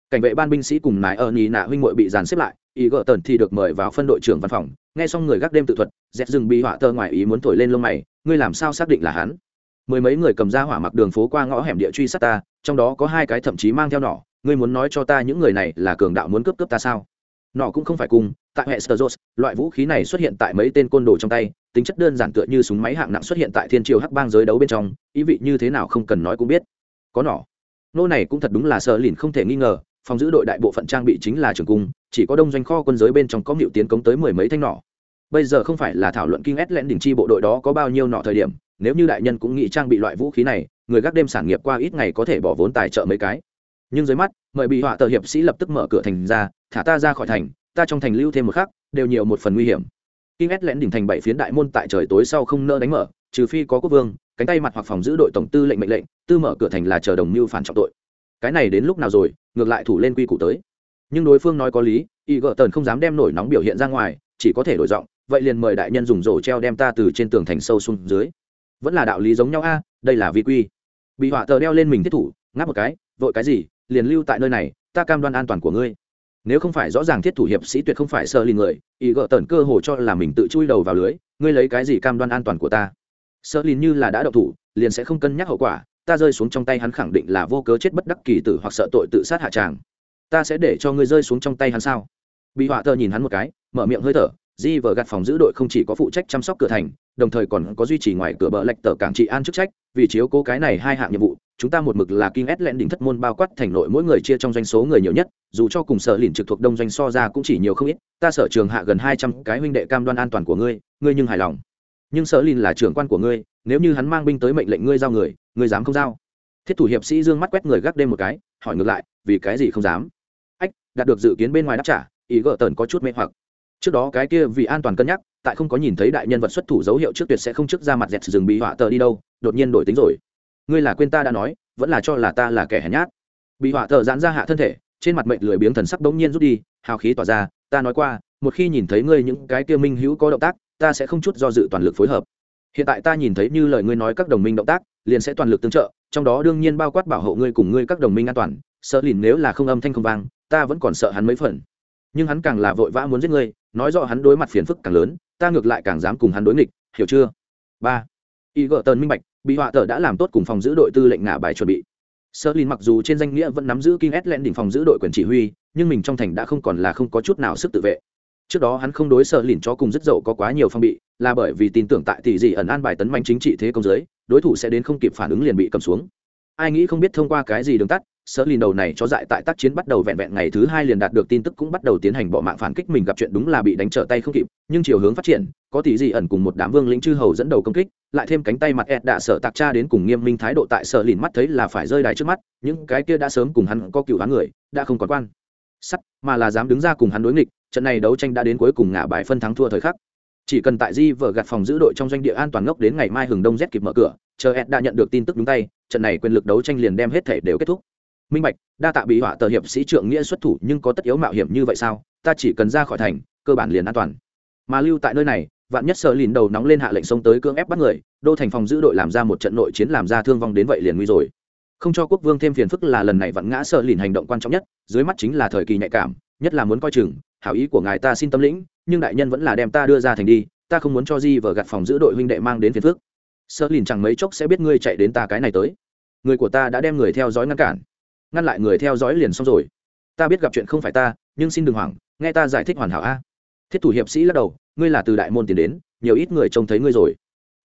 Cảnh vệ ban binh sĩ cùng nài ở nhì nạ huynh muội bị dàn xếp lại, ý gỡ tần thì được mời vào phân đội trưởng văn phòng, nghe xong người gác đêm tự thuật dẹp rừng bị họa tơ ngoài ý muốn thổi lên lông mày, ngươi làm sao xác định là hắn? Mười mấy người cầm ra hỏa mặc đường phố qua ngõ hẻm địa truy sát ta, trong đó có hai cái thậm chí mang theo nỏ, ngươi muốn nói cho ta những người này là cường đạo muốn cướp cướp ta sao? Nỏ cũng không phải cùng, tại hệ sơ loại vũ khí này xuất hiện tại mấy tên côn đồ trong tay, tính chất đơn giản tựa như súng máy hạng nặng xuất hiện tại thiên triều hắc bang giới đấu bên trong, ý vị như thế nào không cần nói cũng biết. Có nỏ. Nô này cũng thật đúng là sợ lìn không thể nghi ngờ, phòng giữ đội đại bộ phận trang bị chính là trường cung, chỉ có đông doanh kho quân giới bên trong có hiệu tiến cống tới mười mấy thanh nỏ. Bây giờ không phải là thảo luận kinh ét lẽn đỉnh chi bộ đội đó có bao nhiêu nọ thời điểm nếu như đại nhân cũng nghĩ trang bị loại vũ khí này, người gác đêm sản nghiệp qua ít ngày có thể bỏ vốn tài trợ mấy cái. Nhưng dưới mắt, mời bị họa tờ hiệp sĩ lập tức mở cửa thành ra, thả ta ra khỏi thành, ta trong thành lưu thêm một khắc, đều nhiều một phần nguy hiểm. Kinh ét lén đỉnh thành bảy phiến đại môn tại trời tối sau không nỡ đánh mở, trừ phi có quốc vương, cánh tay mặt hoặc phòng giữ đội tổng tư lệnh mệnh lệnh, tư mở cửa thành là chờ đồng mưu phản trọng tội. Cái này đến lúc nào rồi, ngược lại thủ lên quy củ tới. Nhưng đối phương nói có lý, y gợ tần không dám đem nổi nóng biểu hiện ra ngoài, chỉ có thể đổi giọng, vậy liền mời đại nhân dùng rổ treo đem ta từ trên tường thành sâu xuống dưới vẫn là đạo lý giống nhau a, đây là vi quy. Bị họa tờ đeo lên mình thiết thủ, ngáp một cái, vội cái gì, liền lưu tại nơi này, ta cam đoan an toàn của ngươi. Nếu không phải rõ ràng thiết thủ hiệp sĩ tuyệt không phải sơ lì người, ý gỡ tần cơ hồ cho là mình tự chui đầu vào lưới, ngươi lấy cái gì cam đoan an toàn của ta? Sơ lìn như là đã đậu thủ, liền sẽ không cân nhắc hậu quả, ta rơi xuống trong tay hắn khẳng định là vô cớ chết bất đắc kỳ tử hoặc sợ tội tự sát hạ tràng. Ta sẽ để cho ngươi rơi xuống trong tay hắn sao? Bị họa tờ nhìn hắn một cái, mở miệng hơi thở di vờ gạt phòng giữ đội không chỉ có phụ trách chăm sóc cửa thành, đồng thời còn có duy trì ngoài cửa bờ lệch tờ cảng trị an chức trách, vì chiếu cố cái này hai hạng nhiệm vụ, chúng ta một mực là kinh ét lẹn đỉnh thất môn bao quát thành nội mỗi người chia trong doanh số người nhiều nhất, dù cho cùng sở lìn trực thuộc đông doanh so ra cũng chỉ nhiều không ít, ta sở trường hạ gần hai trăm cái huynh đệ cam đoan an toàn của ngươi ngươi nhưng hài lòng. Nhưng sở lìn là trưởng quan của ngươi, nếu như hắn mang binh tới mệnh lệnh ngươi giao người, ngươi dám không giao? Thiết thủ hiệp sĩ dương mắt quét người gác đêm một cái, hỏi ngược lại, vì cái gì không dám? Ách, đạt được dự kiến bên ngoài đáp trả, ý gỡ tần có chút mê hoặc trước đó cái kia vì an toàn cân nhắc, tại không có nhìn thấy đại nhân vật xuất thủ dấu hiệu trước tuyệt sẽ không trước ra mặt dẹt rừng bị họa tờ đi đâu, đột nhiên đổi tính rồi. Ngươi là quên ta đã nói, vẫn là cho là ta là kẻ hèn nhát. Bị họa tờ giãn ra hạ thân thể, trên mặt mệnh lười biếng thần sắc bỗng nhiên rút đi, hào khí tỏa ra, ta nói qua, một khi nhìn thấy ngươi những cái kia minh hữu có động tác, ta sẽ không chút do dự toàn lực phối hợp. Hiện tại ta nhìn thấy như lời ngươi nói các đồng minh động tác, liền sẽ toàn lực tương trợ, trong đó đương nhiên bao quát bảo hộ ngươi cùng ngươi các đồng minh an toàn, sợ lìn nếu là không âm thanh không vang, ta vẫn còn sợ hắn mấy phần nhưng hắn càng là vội vã muốn giết ngươi, nói rõ hắn đối mặt phiền phức càng lớn, ta ngược lại càng dám cùng hắn đối nghịch, hiểu chưa? Ba. Y gợ tần minh bạch, bị họa tờ đã làm tốt cùng phòng giữ đội tư lệnh ngả bài chuẩn bị. Sơ lin mặc dù trên danh nghĩa vẫn nắm giữ kinh ét len đỉnh phòng giữ đội quyền chỉ huy, nhưng mình trong thành đã không còn là không có chút nào sức tự vệ. Trước đó hắn không đối sơ lìn cho cùng rất dậu có quá nhiều phong bị, là bởi vì tin tưởng tại tỷ dị ẩn an bài tấn manh chính trị thế công giới, đối thủ sẽ đến không kịp phản ứng liền bị cầm xuống. Ai nghĩ không biết thông qua cái gì đường tắt Sở lìn đầu này cho dại tại tác chiến bắt đầu vẹn vẹn ngày thứ hai liền đạt được tin tức cũng bắt đầu tiến hành bỏ mạng phản kích mình gặp chuyện đúng là bị đánh trở tay không kịp, nhưng chiều hướng phát triển, có tỷ gì ẩn cùng một đám vương lĩnh chư hầu dẫn đầu công kích, lại thêm cánh tay mặt ed đã sợ tạc cha đến cùng nghiêm minh thái độ tại sở lìn mắt thấy là phải rơi đài trước mắt, những cái kia đã sớm cùng hắn có cựu hắn người, đã không còn quan. Sắt, mà là dám đứng ra cùng hắn đối nghịch, trận này đấu tranh đã đến cuối cùng ngã bài phân thắng thua thời khắc. Chỉ cần tại di vợ gạt phòng giữ đội trong doanh địa an toàn ngốc đến ngày mai hừng đông rét kịp mở cửa, chờ ed đã nhận được tin tức đúng tay, trận này quyền lực đấu tranh liền đem hết thể đều kết thúc minh bạch, đa tạ bị họa tờ hiệp sĩ trượng nghĩa xuất thủ, nhưng có tất yếu mạo hiểm như vậy sao? Ta chỉ cần ra khỏi thành, cơ bản liền an toàn. Mà lưu tại nơi này, vạn nhất sợ lìn đầu nóng lên hạ lệnh xông tới cưỡng ép bắt người, đô thành phòng giữ đội làm ra một trận nội chiến làm ra thương vong đến vậy liền nguy rồi. Không cho quốc vương thêm phiền phức là lần này vặn ngã sợ lìn hành động quan trọng nhất, dưới mắt chính là thời kỳ nhạy cảm, nhất là muốn coi chừng, hảo ý của ngài ta xin tâm lĩnh, nhưng đại nhân vẫn là đem ta đưa ra thành đi, ta không muốn cho di vờ gặt phòng giữ đội huynh đệ mang đến phiền phức. Sợ lìn chẳng mấy chốc sẽ biết ngươi chạy đến ta cái này tới. Người của ta đã đem người theo dõi ngăn cản ngăn lại người theo dõi liền xong rồi. Ta biết gặp chuyện không phải ta, nhưng xin đừng hoảng, nghe ta giải thích hoàn hảo a. Thiết thủ hiệp sĩ lắc đầu, ngươi là từ đại môn tiền đến, nhiều ít người trông thấy ngươi rồi.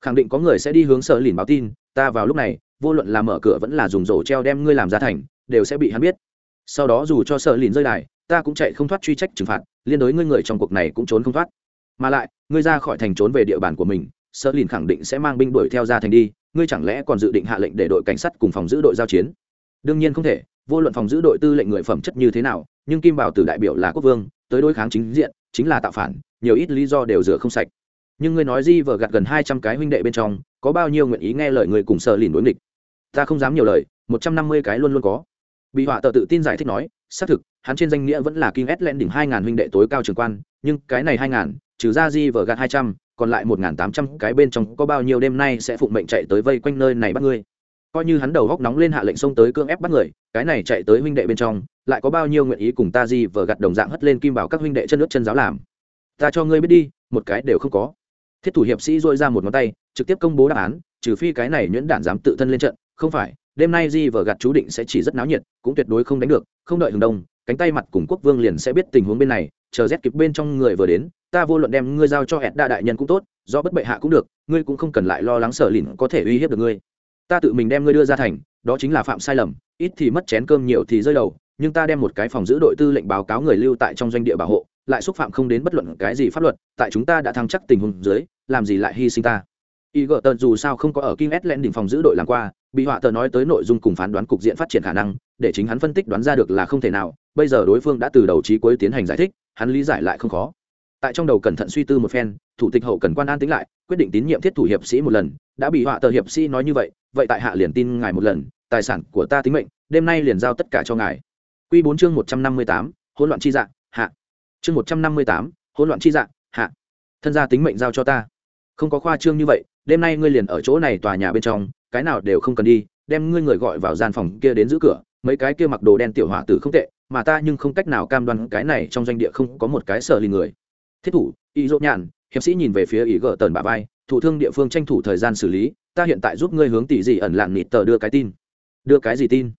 Khẳng định có người sẽ đi hướng sở lìn báo tin, ta vào lúc này, vô luận là mở cửa vẫn là dùng rổ treo đem ngươi làm ra thành, đều sẽ bị hắn biết. Sau đó dù cho sở lìn rơi đài, ta cũng chạy không thoát truy trách trừng phạt, liên đối ngươi người trong cuộc này cũng trốn không thoát. Mà lại, ngươi ra khỏi thành trốn về địa bàn của mình, sở lìn khẳng định sẽ mang binh đuổi theo ra thành đi, ngươi chẳng lẽ còn dự định hạ lệnh để đội cảnh sát cùng phòng giữ đội giao chiến? Đương nhiên không thể vô luận phòng giữ đội tư lệnh người phẩm chất như thế nào, nhưng kim bảo Tử đại biểu là quốc vương, tới đối kháng chính diện, chính là tạo phản, nhiều ít lý do đều rửa không sạch. Nhưng ngươi nói di vờ gạt gần hai trăm cái huynh đệ bên trong, có bao nhiêu nguyện ý nghe lời người cùng sợ lìn đối nghịch? Ta không dám nhiều lời, một trăm năm mươi cái luôn luôn có. Bị họa tờ tự tin giải thích nói, xác thực, hắn trên danh nghĩa vẫn là kim s len đỉnh hai ngàn huynh đệ tối cao trường quan, nhưng cái này hai ngàn trừ ra di vờ gạt hai trăm, còn lại một ngàn tám trăm cái bên trong có bao nhiêu đêm nay sẽ phụng mệnh chạy tới vây quanh nơi này bắt ngươi? Coi như hắn đầu góc nóng lên hạ lệnh xông tới cưỡng ép bắt người, cái này chạy tới huynh đệ bên trong, lại có bao nhiêu nguyện ý cùng ta di vờ gặt đồng dạng hất lên kim bảo các huynh đệ chân nước chân giáo làm. Ta cho ngươi biết đi, một cái đều không có. Thiết thủ hiệp sĩ dội ra một ngón tay, trực tiếp công bố đáp án, trừ phi cái này nhuyễn đản dám tự thân lên trận, không phải, đêm nay di vờ gặt chú định sẽ chỉ rất náo nhiệt, cũng tuyệt đối không đánh được, không đợi hừng đông, cánh tay mặt cùng quốc vương liền sẽ biết tình huống bên này, chờ rét kịp bên trong người vừa đến, ta vô luận đem ngươi giao cho hẹn đa đại nhân cũng tốt, do bất bệ hạ cũng được, ngươi cũng không cần lại lo lắng sở lìn có thể uy hiếp được ngươi ta tự mình đem ngươi đưa ra thành, đó chính là phạm sai lầm, ít thì mất chén cơm nhiều thì rơi đầu, nhưng ta đem một cái phòng giữ đội tư lệnh báo cáo người lưu tại trong doanh địa bảo hộ, lại xúc phạm không đến bất luận cái gì pháp luật, tại chúng ta đã thăng chắc tình huống dưới, làm gì lại hy sinh ta? Y gợ tờ dù sao không có ở kim s len đỉnh phòng giữ đội làm qua, bị họa tờ nói tới nội dung cùng phán đoán cục diện phát triển khả năng, để chính hắn phân tích đoán ra được là không thể nào, bây giờ đối phương đã từ đầu trí cuối tiến hành giải thích, hắn lý giải lại không khó. Tại trong đầu cẩn thận suy tư một phen, thủ tịch hậu cần quan an tính lại quyết định tín nhiệm thiết thủ hiệp sĩ một lần, đã bị họa tờ hiệp sĩ nói như vậy vậy tại hạ liền tin ngài một lần, tài sản của ta tính mệnh, đêm nay liền giao tất cả cho ngài. Q bốn chương một trăm năm mươi tám, hỗn loạn chi dạ hạ. Chương một trăm năm mươi tám, hỗn loạn chi dạ hạ. Thân gia tính mệnh giao cho ta. Không có khoa trương như vậy, đêm nay ngươi liền ở chỗ này tòa nhà bên trong, cái nào đều không cần đi, đem ngươi người gọi vào gian phòng kia đến giữ cửa, mấy cái kia mặc đồ đen tiểu hỏa tử không tệ, mà ta nhưng không cách nào cam đoan cái này trong doanh địa không có một cái sở lì người. Thiết thủ, y dỗ nhàn hiệp sĩ nhìn về phía ý gỡ tần bà vai, thủ thương địa phương tranh thủ thời gian xử lý, ta hiện tại giúp ngươi hướng tỷ gì ẩn lạn nịt tờ đưa cái tin. Đưa cái gì tin?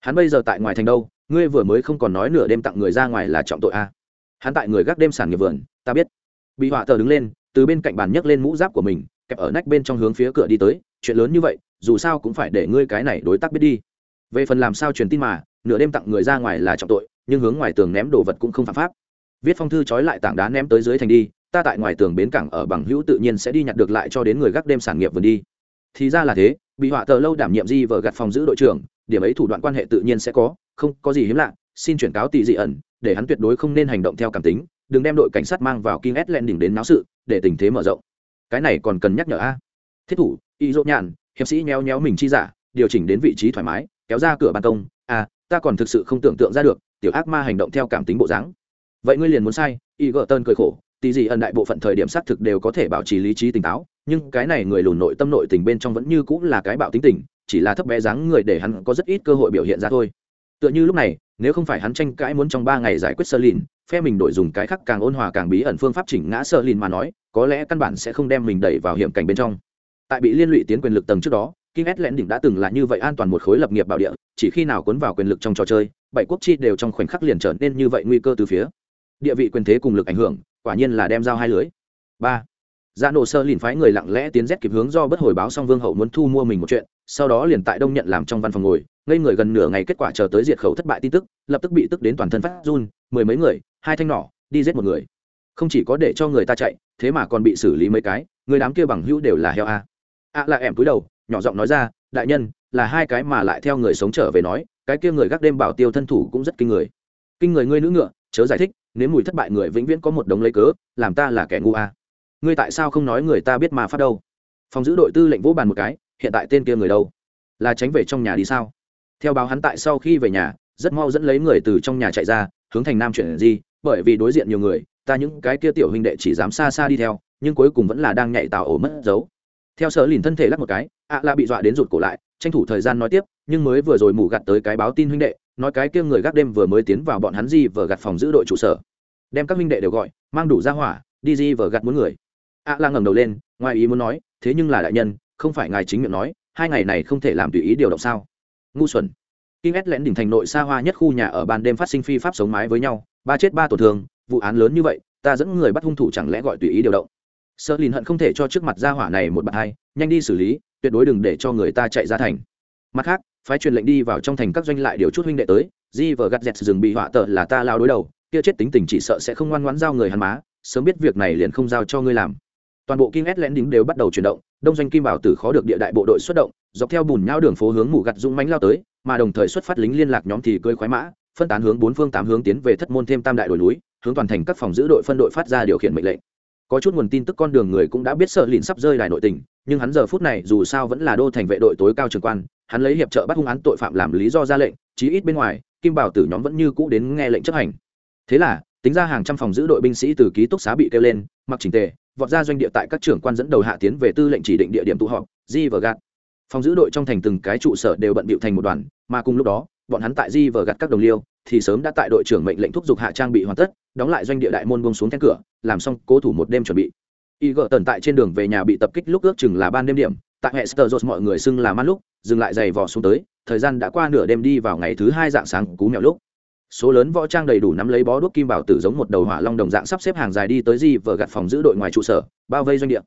Hắn bây giờ tại ngoài thành đâu, ngươi vừa mới không còn nói nửa đêm tặng người ra ngoài là trọng tội a à. hắn tại người gác đêm sản nghiệp vườn, ta biết. Bị họa tờ đứng lên, từ bên cạnh bàn nhấc lên mũ giáp của mình, kẹp ở nách bên trong hướng phía cửa đi tới, chuyện lớn như vậy, dù sao cũng phải để ngươi cái này đối tác biết đi. Về phần làm sao truyền tin mà, nửa đêm tặng người ra ngoài là trọng tội, nhưng hướng ngoài tường ném đồ vật cũng không phạm pháp. Viết phong thư trói lại tảng đá ném tới dưới thành đi ta tại ngoài tường bến cảng ở bằng hữu tự nhiên sẽ đi nhặt được lại cho đến người gác đêm sản nghiệp vườn đi thì ra là thế bị họa tờ lâu đảm nhiệm di vờ gặt phòng giữ đội trưởng điểm ấy thủ đoạn quan hệ tự nhiên sẽ có không có gì hiếm lạ xin chuyển cáo tỷ dị ẩn để hắn tuyệt đối không nên hành động theo cảm tính đừng đem đội cảnh sát mang vào King S đỉnh đến náo sự, để tình thế mở rộng. Cái này còn cần nhắc nhở a. Thiết thủ, y dỗ nhàn, hiệp sĩ nhéo nhéo mình chi giả, điều chỉnh đến vị trí thoải mái, kéo ra cửa ban công, a, ta còn thực sự không tưởng tượng ra được, tiểu ác ma hành động theo cảm tính bộ dáng. Vậy ngươi liền muốn sai, y gở tơn cười khổ, tỷ gì ẩn đại bộ phận thời điểm xác thực đều có thể bảo trì lý trí tỉnh táo, nhưng cái này người lùn nội tâm nội tình bên trong vẫn như cũng là cái bạo tính tình, chỉ là thấp bé dáng người để hắn có rất ít cơ hội biểu hiện ra thôi. Tựa như lúc này, nếu không phải hắn tranh cãi muốn trong ba ngày giải quyết sơ lìn phe mình đổi dùng cái khắc càng ôn hòa càng bí ẩn phương pháp chỉnh ngã sơ lìn mà nói có lẽ căn bản sẽ không đem mình đẩy vào hiểm cảnh bên trong tại bị liên lụy tiến quyền lực tầng trước đó King S đỉnh đã từng là như vậy an toàn một khối lập nghiệp bảo địa, chỉ khi nào cuốn vào quyền lực trong trò chơi, bảy quốc chi đều trong khoảnh khắc liền trở nên như vậy nguy cơ từ phía. Địa vị quyền thế cùng lực ảnh hưởng, quả nhiên là đem giao hai lưới. ba Dạ nổ sơ liền phái người lặng lẽ tiến rét kịp hướng do bất hồi báo xong Vương hậu muốn thu mua mình một chuyện, sau đó liền tại Đông nhận làm trong văn phòng ngồi, ngây người gần nửa ngày kết quả chờ tới diệt khẩu thất bại tin tức lập tức bị tức đến toàn thân phát run mười mấy người hai thanh nỏ đi giết một người không chỉ có để cho người ta chạy thế mà còn bị xử lý mấy cái người đám kia bằng hữu đều là heo a à. a là em cúi đầu nhỏ giọng nói ra đại nhân là hai cái mà lại theo người sống trở về nói cái kia người gác đêm bảo tiêu thân thủ cũng rất kinh người kinh người ngươi nữ ngựa chớ giải thích nếu mùi thất bại người vĩnh viễn có một đống lấy cớ, làm ta là kẻ ngu a. Ngươi tại sao không nói người ta biết mà phát đâu? Phòng giữ đội tư lệnh vỗ bàn một cái, hiện tại tên kia người đâu? Là tránh về trong nhà đi sao? Theo báo hắn tại sau khi về nhà, rất mau dẫn lấy người từ trong nhà chạy ra, hướng thành nam chuyển di, bởi vì đối diện nhiều người, ta những cái kia tiểu huynh đệ chỉ dám xa xa đi theo, nhưng cuối cùng vẫn là đang nhảy tàu ổ mất dấu. Theo sở lìn thân thể lắc một cái, ạ à bị dọa đến rụt cổ lại, tranh thủ thời gian nói tiếp, nhưng mới vừa rồi mù gặt tới cái báo tin huynh đệ nói cái kia người gác đêm vừa mới tiến vào bọn hắn di vờ gặt phòng giữ đội trụ sở đem các minh đệ đều gọi mang đủ ra hỏa đi di vờ gặt muốn người ạ à la ngẩng đầu lên ngoài ý muốn nói thế nhưng là đại nhân không phải ngài chính miệng nói hai ngày này không thể làm tùy ý điều động sao ngu xuẩn Kim ét lén đỉnh thành nội xa hoa nhất khu nhà ở ban đêm phát sinh phi pháp sống mái với nhau, ba chết ba tổn thương, vụ án lớn như vậy, ta dẫn người bắt hung thủ chẳng lẽ gọi tùy ý điều động. Sơ Lìn hận không thể cho trước mặt gia hỏa này một bạn hai, nhanh đi xử lý, tuyệt đối đừng để cho người ta chạy ra thành. Mặt khác, phái truyền lệnh đi vào trong thành các doanh lại điều chút huynh đệ tới, Di vờ gặt dẹt dừng bị họa tợ là ta lao đối đầu, kia chết tính tình chỉ sợ sẽ không ngoan ngoãn giao người hắn má, sớm biết việc này liền không giao cho ngươi làm. Toàn bộ Kim ét lén đính đều bắt đầu chuyển động, đông doanh kim bảo tử khó được địa đại bộ đội xuất động, dọc theo bùn nhau đường phố hướng mù gặt dũng mãnh lao tới, mà đồng thời xuất phát lính liên lạc nhóm thì cơi khoái mã phân tán hướng bốn phương tám hướng tiến về thất môn thêm tam đại đồi núi hướng toàn thành các phòng giữ đội phân đội phát ra điều khiển mệnh lệnh có chút nguồn tin tức con đường người cũng đã biết sợ lìn sắp rơi đài nội tình, nhưng hắn giờ phút này dù sao vẫn là đô thành vệ đội tối cao trường quan, hắn lấy hiệp trợ bắt hung án tội phạm làm lý do ra lệnh, chí ít bên ngoài, kim bảo tử nhóm vẫn như cũ đến nghe lệnh chấp hành. Thế là, tính ra hàng trăm phòng giữ đội binh sĩ từ ký túc xá bị kêu lên, mặc chỉnh tề, vọt ra doanh địa tại các trưởng quan dẫn đầu hạ tiến về tư lệnh chỉ định địa điểm tụ họp di và gạt phòng giữ đội trong thành từng cái trụ sở đều bận bịu thành một đoàn, mà cùng lúc đó, bọn hắn tại di và gạt các đồng liêu thì sớm đã tại đội trưởng mệnh lệnh thúc giục hạ trang bị hoàn tất, đóng lại doanh địa đại môn bông xuống then cửa, làm xong cố thủ một đêm chuẩn bị. Y gợ tần tại trên đường về nhà bị tập kích lúc ước chừng là ban đêm điểm, tại hệ sơ dột mọi người xưng là man lúc, dừng lại giày vò xuống tới, thời gian đã qua nửa đêm đi vào ngày thứ hai dạng sáng cú mèo lúc. Số lớn võ trang đầy đủ nắm lấy bó đuốc kim bảo tử giống một đầu hỏa long đồng dạng sắp xếp hàng dài đi tới di vờ gặt phòng giữ đội ngoài trụ sở, bao vây doanh địa.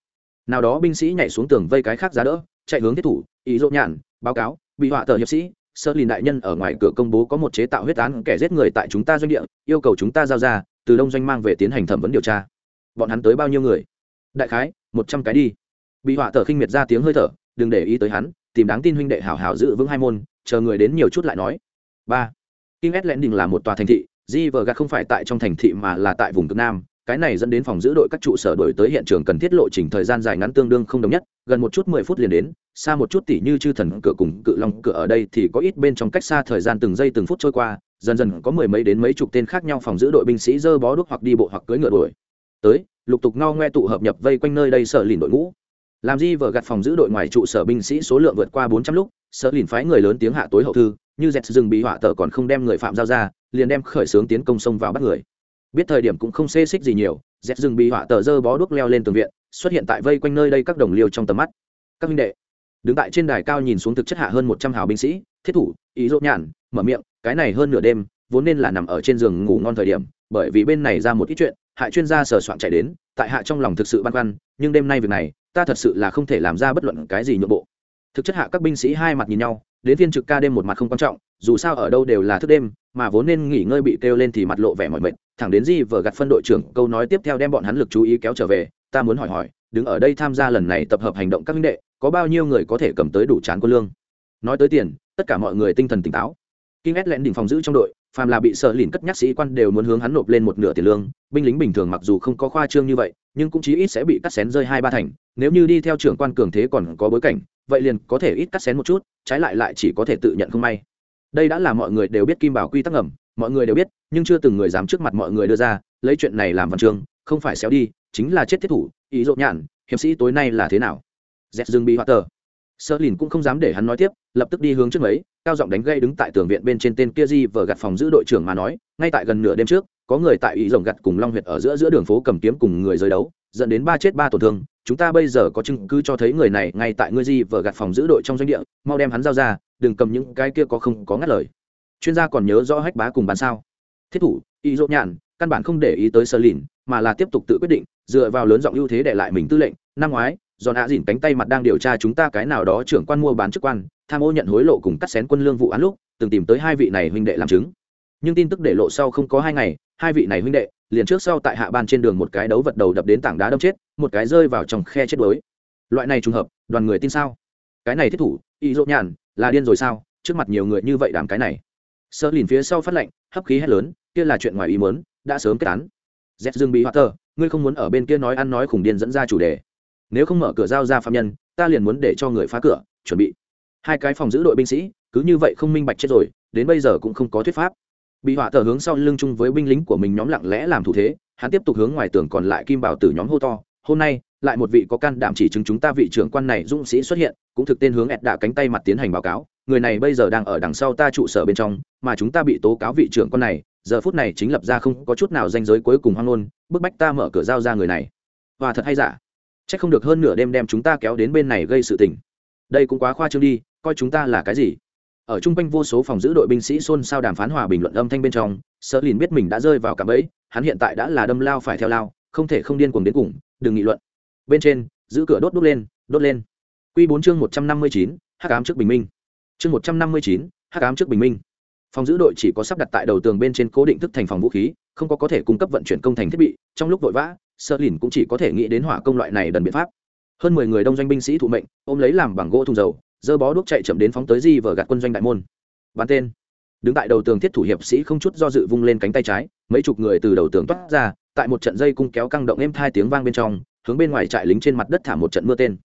Nào đó binh sĩ nhảy xuống tường vây cái khác giá đỡ, chạy hướng thiết thủ, ý dỗ nhàn báo cáo, bị họa tờ hiệp sĩ sơ lìn đại nhân ở ngoài cửa công bố có một chế tạo huyết án kẻ giết người tại chúng ta doanh địa yêu cầu chúng ta giao ra từ đông doanh mang về tiến hành thẩm vấn điều tra. Bọn hắn tới bao nhiêu người? Đại khái một trăm cái đi. Bị họa tờ khinh miệt ra tiếng hơi thở đừng để ý tới hắn tìm đáng tin huynh đệ hảo hảo giữ vững hai môn chờ người đến nhiều chút lại nói. Ba. King S đình là một tòa thành thị, Di vờ gạt không phải tại trong thành thị mà là tại vùng cực nam, cái này dẫn đến phòng giữ đội các trụ sở đổi tới hiện trường cần thiết lộ trình thời gian dài ngắn tương đương không đồng nhất, gần một chút mười phút liền đến, xa một chút tỉ như chư thần cửa cùng cự long cửa ở đây thì có ít bên trong cách xa thời gian từng giây từng phút trôi qua, dần dần có mười mấy đến mấy chục tên khác nhau phòng giữ đội binh sĩ dơ bó đuốc hoặc đi bộ hoặc cưỡi ngựa đuổi. Tới, lục tục ngao ngoe tụ hợp nhập vây quanh nơi đây sở lìn đội ngũ. Làm gì vờ gặt phòng giữ đội ngoài trụ sở binh sĩ số lượng vượt qua bốn trăm lúc, sở lìn phái người lớn tiếng hạ tối hậu thư, như dẹt rừng bị họa tờ còn không đem người phạm giao ra, liền đem khởi xướng tiến công sông vào bắt người biết thời điểm cũng không xê xích gì nhiều dẹp rừng bị họa tờ dơ bó đuốc leo lên tường viện, xuất hiện tại vây quanh nơi đây các đồng liêu trong tầm mắt. Các minh đệ, đứng tại trên đài cao nhìn xuống thực chất hạ hơn một trăm hào binh sĩ, thiết thủ, ý dỗ nhàn mở miệng, cái này hơn nửa đêm, vốn nên là nằm ở trên giường ngủ ngon thời điểm, bởi vì bên này ra một ít chuyện, hại chuyên gia sờ soạn chạy đến, tại hạ trong lòng thực sự băn khoăn, nhưng đêm nay việc này, ta thật sự là không thể làm ra bất luận cái gì nhượng bộ. Thực chất hạ các binh sĩ hai mặt nhìn nhau, đến phiên trực ca đêm một mặt không quan trọng, dù sao ở đâu đều là thức đêm, mà vốn nên nghỉ ngơi bị kêu lên thì mặt lộ vẻ mỏi mệt thẳng đến di vờ gặt phân đội trưởng câu nói tiếp theo đem bọn hắn lực chú ý kéo trở về, ta muốn hỏi hỏi, đứng ở đây tham gia lần này tập hợp hành động các minh đệ, có bao nhiêu người có thể cầm tới đủ chán quân lương? Nói tới tiền, tất cả mọi người tinh thần tỉnh táo. Kinh ét lẹn đỉnh phòng giữ trong đội, phàm là bị sợ lìn cất nhắc sĩ quan đều muốn hướng hắn nộp lên một nửa tiền lương. Binh lính bình thường mặc dù không có khoa trương như vậy, nhưng cũng chí ít sẽ bị cắt xén rơi hai ba thành. Nếu như đi theo trưởng quan cường thế còn có bối cảnh, vậy liền có thể ít cắt xén một chút, trái lại lại chỉ có thể tự nhận không may. Đây đã là mọi người đều biết kim bảo quy tắc ngầm mọi người đều biết, nhưng chưa từng người dám trước mặt mọi người đưa ra, lấy chuyện này làm văn chương, không phải xéo đi, chính là chết thiết thủ, ý rộn nhạn, hiệp sĩ tối nay là thế nào? Dẹt dừng bị hoa tờ. Sơ lìn cũng không dám để hắn nói tiếp, lập tức đi hướng trước mấy, cao giọng đánh gây đứng tại tường viện bên trên tên kia di vờ gặt phòng giữ đội trưởng mà nói, ngay tại gần nửa đêm trước, có người tại ý rồng gặt cùng long huyệt ở giữa giữa đường phố cầm kiếm cùng người giới đấu, dẫn đến ba chết ba tổn thương, chúng ta bây giờ có chứng cứ cho thấy người này ngay tại ngươi di vờ gặt phòng giữ đội trong doanh địa, mau đem hắn giao ra, đừng cầm những cái kia có không có ngắt lời chuyên gia còn nhớ rõ hách bá cùng bán sao. Thiết thủ, y dỗ nhàn căn bản không để ý tới sơ lìn, mà là tiếp tục tự quyết định, dựa vào lớn giọng ưu thế để lại mình tư lệnh. Năm ngoái, giòn ạ dìn cánh tay mặt đang điều tra chúng ta cái nào đó trưởng quan mua bán chức quan, tham ô nhận hối lộ cùng cắt xén quân lương vụ án lúc, từng tìm tới hai vị này huynh đệ làm chứng. Nhưng tin tức để lộ sau không có hai ngày, hai vị này huynh đệ, liền trước sau tại hạ ban trên đường một cái đấu vật đầu đập đến tảng đá đâm chết, một cái rơi vào trong khe chết đuối. Loại này trùng hợp, đoàn người tin sao? Cái này thiết thủ, y dỗ nhàn là điên rồi sao? Trước mặt nhiều người như vậy đảm cái này sơ lìn phía sau phát lệnh, hấp khí hét lớn, kia là chuyện ngoài ý muốn, đã sớm kết án. Z dương bị hoa tờ, ngươi không muốn ở bên kia nói ăn nói khủng điên dẫn ra chủ đề. Nếu không mở cửa giao ra phạm nhân, ta liền muốn để cho người phá cửa, chuẩn bị. Hai cái phòng giữ đội binh sĩ, cứ như vậy không minh bạch chết rồi, đến bây giờ cũng không có thuyết pháp. Bị họa tờ hướng sau lưng chung với binh lính của mình nhóm lặng lẽ làm thủ thế, hắn tiếp tục hướng ngoài tường còn lại kim bảo tử nhóm hô to, hôm nay, lại một vị có can đảm chỉ chứng chúng ta vị trưởng quan này dũng sĩ xuất hiện, cũng thực tên hướng ẹt đạ cánh tay mặt tiến hành báo cáo người này bây giờ đang ở đằng sau ta trụ sở bên trong, mà chúng ta bị tố cáo vị trưởng con này, giờ phút này chính lập ra không có chút nào danh giới cuối cùng hoang ngôn, bức bách ta mở cửa giao ra người này. Và thật hay giả? Chắc không được hơn nửa đêm đem chúng ta kéo đến bên này gây sự tình. Đây cũng quá khoa trương đi, coi chúng ta là cái gì? Ở chung quanh vô số phòng giữ đội binh sĩ xôn xao đàm phán hòa bình luận âm thanh bên trong sợ lìn biết mình đã rơi vào cạm bẫy, hắn hiện tại đã là đâm lao phải theo lao, không thể không điên cuồng đến cùng, đừng nghị luận. Bên trên, giữ cửa đốt đốt lên đốt lên. Q bốn chương một trăm năm mươi chín, hắc ám trước bình minh chương một trăm năm mươi chín, hắc ám trước bình minh. Phòng giữ đội chỉ có sắp đặt tại đầu tường bên trên cố định thức thành phòng vũ khí, không có có thể cung cấp vận chuyển công thành thiết bị, trong lúc vội vã, sơ lìn cũng chỉ có thể nghĩ đến hỏa công loại này đần biện pháp. Hơn mười người đông doanh binh sĩ thụ mệnh, ôm lấy làm bằng gỗ thùng dầu, dơ bó đuốc chạy chậm đến phóng tới di vở gạt quân doanh đại môn. Bắn tên. Đứng tại đầu tường thiết thủ hiệp sĩ không chút do dự vung lên cánh tay trái, mấy chục người từ đầu tường toát ra, tại một trận dây cung kéo căng động êm hai tiếng vang bên trong, hướng bên ngoài trại lính trên mặt đất thả một trận mưa tên.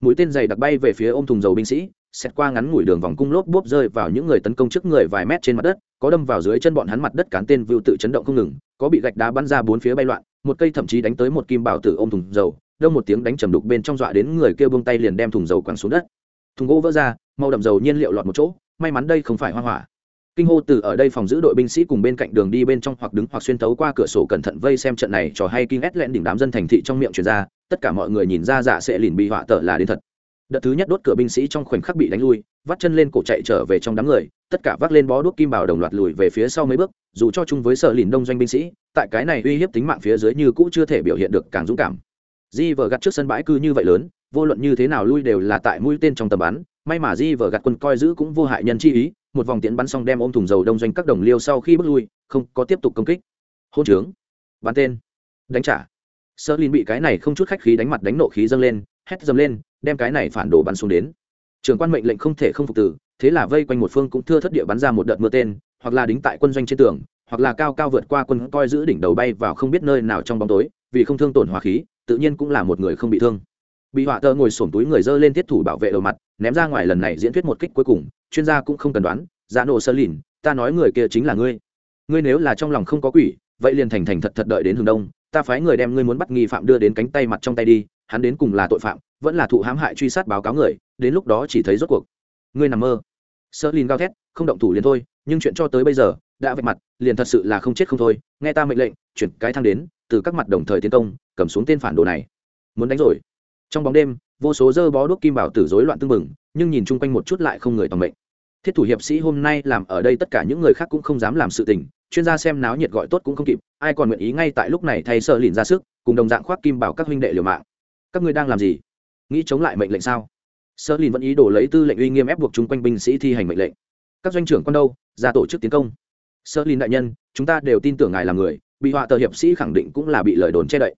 Mũi tên dày đặc bay về phía ôm thùng dầu binh sĩ xét qua ngắn ngủi đường vòng cung lốp bốp rơi vào những người tấn công trước người vài mét trên mặt đất, có đâm vào dưới chân bọn hắn mặt đất cán tên vưu tự chấn động không ngừng, có bị gạch đá bắn ra bốn phía bay loạn, một cây thậm chí đánh tới một kim bảo tử ôm thùng dầu, đông một tiếng đánh trầm đục bên trong dọa đến người kêu buông tay liền đem thùng dầu quẳng xuống đất. Thùng gỗ vỡ ra, màu đậm dầu nhiên liệu lọt một chỗ, may mắn đây không phải hoa hỏa. Kinh hô từ ở đây phòng giữ đội binh sĩ cùng bên cạnh đường đi bên trong hoặc đứng hoặc xuyên tấu qua cửa sổ cẩn thận vây xem trận này trò hay kinh ét lẹn đỉnh đám dân thành thị trong miệng truyền ra, tất cả mọi người nhìn ra dạ sẽ lìn bị họa tở là đến thật đợt thứ nhất đốt cửa binh sĩ trong khoảnh khắc bị đánh lui, vắt chân lên cổ chạy trở về trong đám người, tất cả vác lên bó đuốc kim bảo đồng loạt lùi về phía sau mấy bước, dù cho chung với sợ lìn đông doanh binh sĩ, tại cái này uy hiếp tính mạng phía dưới như cũ chưa thể biểu hiện được càng dũng cảm. Di vờ gặt trước sân bãi cư như vậy lớn, vô luận như thế nào lui đều là tại mũi tên trong tầm bắn, may mà di vờ gặt quân coi giữ cũng vô hại nhân chi ý, một vòng tiến bắn xong đem ôm thùng dầu đông doanh các đồng liêu sau khi bước lui, không có tiếp tục công kích. Hôn trướng. Bắn tên. Đánh trả. Sơ lin bị cái này không chút khách khí đánh mặt đánh nộ khí dâng lên, hét dầm lên đem cái này phản đồ bắn xuống đến. Trường quan mệnh lệnh không thể không phục tử thế là vây quanh một phương cũng thưa thất địa bắn ra một đợt mưa tên, hoặc là đính tại quân doanh trên tường, hoặc là cao cao vượt qua quân coi giữ đỉnh đầu bay vào không biết nơi nào trong bóng tối, vì không thương tổn hòa khí, tự nhiên cũng là một người không bị thương. Bị họa tơ ngồi sổm túi người dơ lên thiết thủ bảo vệ đầu mặt, ném ra ngoài lần này diễn thuyết một kích cuối cùng, chuyên gia cũng không cần đoán giá nổ sơ lìn, ta nói người kia chính là ngươi. Ngươi nếu là trong lòng không có quỷ, vậy liền thành thành thật thật đợi đến hướng đông, ta phái người đem ngươi muốn bắt nghi phạm đưa đến cánh tay mặt trong tay đi, hắn đến cùng là tội phạm vẫn là thụ hãm hại truy sát báo cáo người, đến lúc đó chỉ thấy rốt cuộc. Ngươi nằm mơ. Sơ lìn gào thét, không động thủ liền thôi, nhưng chuyện cho tới bây giờ, đã vạch mặt, liền thật sự là không chết không thôi. Nghe ta mệnh lệnh, chuyển cái thang đến, từ các mặt đồng thời tiến công, cầm xuống tên phản đồ này. Muốn đánh rồi. Trong bóng đêm, vô số dơ bó đuốc kim bảo tử rối loạn tưng bừng, nhưng nhìn chung quanh một chút lại không người tòng mệnh. Thiết thủ hiệp sĩ hôm nay làm ở đây tất cả những người khác cũng không dám làm sự tình, chuyên gia xem náo nhiệt gọi tốt cũng không kịp, ai còn nguyện ý ngay tại lúc này thay sợ lìn ra sức, cùng đồng dạng khoác kim bảo các huynh đệ liều mạng. Các ngươi đang làm gì? Nghĩ chống lại mệnh lệnh sao? Sơ lìn vẫn ý đồ lấy tư lệnh uy nghiêm ép buộc chung quanh binh sĩ thi hành mệnh lệnh. Các doanh trưởng con đâu? Ra tổ chức tiến công. Sơ lìn đại nhân, chúng ta đều tin tưởng ngài là người, bị họa tờ hiệp sĩ khẳng định cũng là bị lời đồn che đậy.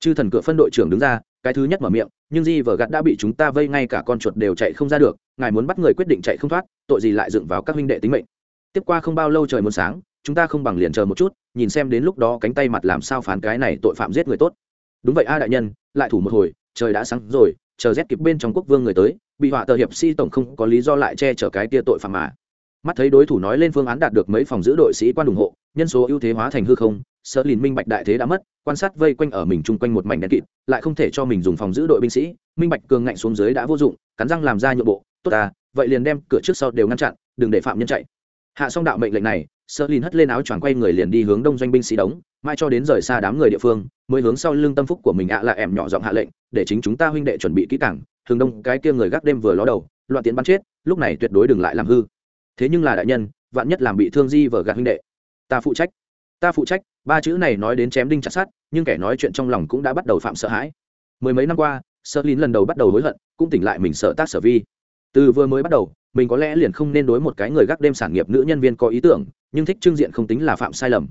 Chư thần cửa phân đội trưởng đứng ra, cái thứ nhất mở miệng, nhưng di vờ gạt đã bị chúng ta vây ngay cả con chuột đều chạy không ra được, ngài muốn bắt người quyết định chạy không thoát, tội gì lại dựng vào các huynh đệ tính mệnh. Tiếp qua không bao lâu trời muốn sáng, chúng ta không bằng liền chờ một chút, nhìn xem đến lúc đó cánh tay mặt làm sao phán cái này tội phạm giết người tốt. Đúng vậy a đại nhân, lại thủ một hồi, trời đã sáng rồi chờ rét kịp bên trong quốc vương người tới, bị họa tờ hiệp sĩ tổng không có lý do lại che chở cái tia tội phạm mà. Mắt thấy đối thủ nói lên phương án đạt được mấy phòng giữ đội sĩ quan ủng hộ, nhân số ưu thế hóa thành hư không, sợ lìn minh bạch đại thế đã mất, quan sát vây quanh ở mình chung quanh một mảnh đen kịt, lại không thể cho mình dùng phòng giữ đội binh sĩ, minh bạch cường ngạnh xuống dưới đã vô dụng, cắn răng làm ra nhượng bộ, tốt à vậy liền đem cửa trước sau đều ngăn chặn, đừng để phạm nhân chạy. Hạ xong đạo mệnh lệnh này, sợ lìn hất lên áo choàng quay người liền đi hướng đông doanh binh sĩ đóng mai cho đến rời xa đám người địa phương, mới hướng sau lưng tâm phúc của mình ạ là em nhỏ giọng hạ lệnh, để chính chúng ta huynh đệ chuẩn bị kỹ càng thường đông cái kia người gác đêm vừa ló đầu, loạn tiến bắn chết, lúc này tuyệt đối đừng lại làm hư. Thế nhưng là đại nhân, vạn nhất làm bị thương di vờ gạt huynh đệ. Ta phụ trách, ta phụ trách. Ba chữ này nói đến chém đinh chặt sát nhưng kẻ nói chuyện trong lòng cũng đã bắt đầu phạm sợ hãi. Mười mấy năm qua sợ lín lần đầu bắt đầu hối hận, cũng tỉnh lại mình sợ tác sở vi. Từ vừa mới bắt đầu, mình có lẽ liền không nên đối một cái người gác đêm sản nghiệp nữ nhân viên có ý tưởng, nhưng thích trưng diện không tính là phạm sai lầm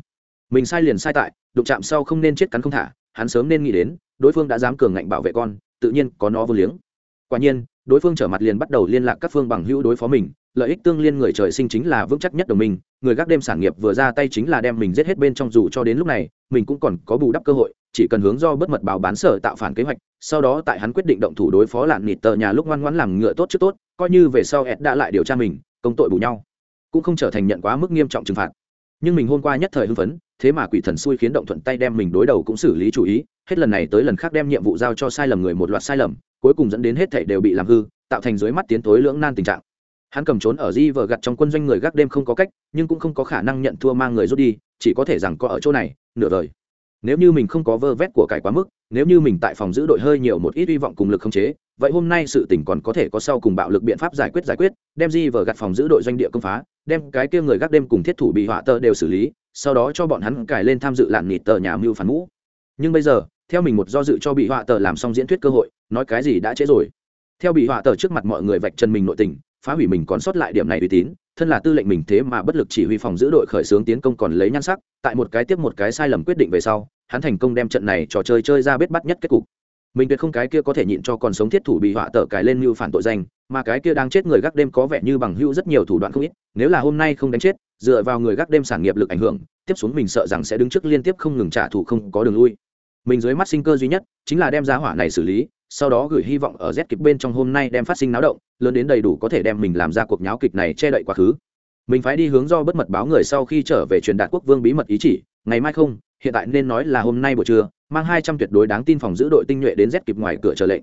mình sai liền sai tại, đụng chạm sau không nên chết cắn không thả, hắn sớm nên nghĩ đến, đối phương đã dám cường ngạnh bảo vệ con, tự nhiên có nó vô liếng. Quả nhiên, đối phương trở mặt liền bắt đầu liên lạc các phương bằng hữu đối phó mình, lợi ích tương liên người trời sinh chính là vững chắc nhất đồng minh, người gác đêm sản nghiệp vừa ra tay chính là đem mình giết hết bên trong dù cho đến lúc này, mình cũng còn có bù đắp cơ hội, chỉ cần hướng do bất mật báo bán sở tạo phản kế hoạch, sau đó tại hắn quyết định động thủ đối phó lạn nịt tờ nhà lúc ngoan ngoãn làm ngựa tốt trước tốt, coi như về sau ed đã lại điều tra mình, công tội bù nhau, cũng không trở thành nhận quá mức nghiêm trọng trừng phạt. Nhưng mình hôm qua nhất thời hưng phấn thế mà quỷ thần xui khiến động thuận tay đem mình đối đầu cũng xử lý chủ ý, hết lần này tới lần khác đem nhiệm vụ giao cho sai lầm người một loạt sai lầm, cuối cùng dẫn đến hết thảy đều bị làm hư, tạo thành dưới mắt tiến tối lưỡng nan tình trạng. Hắn cầm trốn ở di vờ gặt trong quân doanh người gác đêm không có cách, nhưng cũng không có khả năng nhận thua mang người rút đi, chỉ có thể rằng có ở chỗ này, nửa đời nếu như mình không có vơ vét của cải quá mức, nếu như mình tại phòng giữ đội hơi nhiều một ít hy vọng cùng lực không chế, vậy hôm nay sự tỉnh còn có thể có sau cùng bạo lực biện pháp giải quyết giải quyết, đem di vờ gặt phòng giữ đội doanh địa công phá, đem cái kia người gác đêm cùng thiết thủ bị họa tơ đều xử lý sau đó cho bọn hắn cài lên tham dự lạn nịt tờ nhà mưu phản mũ nhưng bây giờ, theo mình một do dự cho bị họa tờ làm xong diễn thuyết cơ hội, nói cái gì đã trễ rồi. Theo bị họa tờ trước mặt mọi người vạch chân mình nội tình, phá hủy mình còn sót lại điểm này uy tín, thân là tư lệnh mình thế mà bất lực chỉ huy phòng giữ đội khởi xướng tiến công còn lấy nhan sắc, tại một cái tiếp một cái sai lầm quyết định về sau, hắn thành công đem trận này trò chơi chơi ra biết bắt nhất kết cục. Mình tuyệt không cái kia có thể nhịn cho còn sống thiết thủ bị họa tờ cài lên mưu phản tội danh, mà cái kia đang chết người gác đêm có vẻ như bằng hữu rất nhiều thủ đoạn không ít, nếu là hôm nay không đánh chết dựa vào người gác đêm sản nghiệp lực ảnh hưởng, tiếp xuống mình sợ rằng sẽ đứng trước liên tiếp không ngừng trả thù không có đường lui. Mình dưới mắt sinh cơ duy nhất chính là đem giá hỏa này xử lý, sau đó gửi hy vọng ở z kịp bên trong hôm nay đem phát sinh náo động, lớn đến đầy đủ có thể đem mình làm ra cuộc nháo kịch này che đậy quá khứ. Mình phải đi hướng do bất mật báo người sau khi trở về truyền đạt quốc vương bí mật ý chỉ, ngày mai không, hiện tại nên nói là hôm nay buổi trưa, mang hai trăm tuyệt đối đáng tin phòng giữ đội tinh nhuệ đến z kịp ngoài cửa chờ lệnh.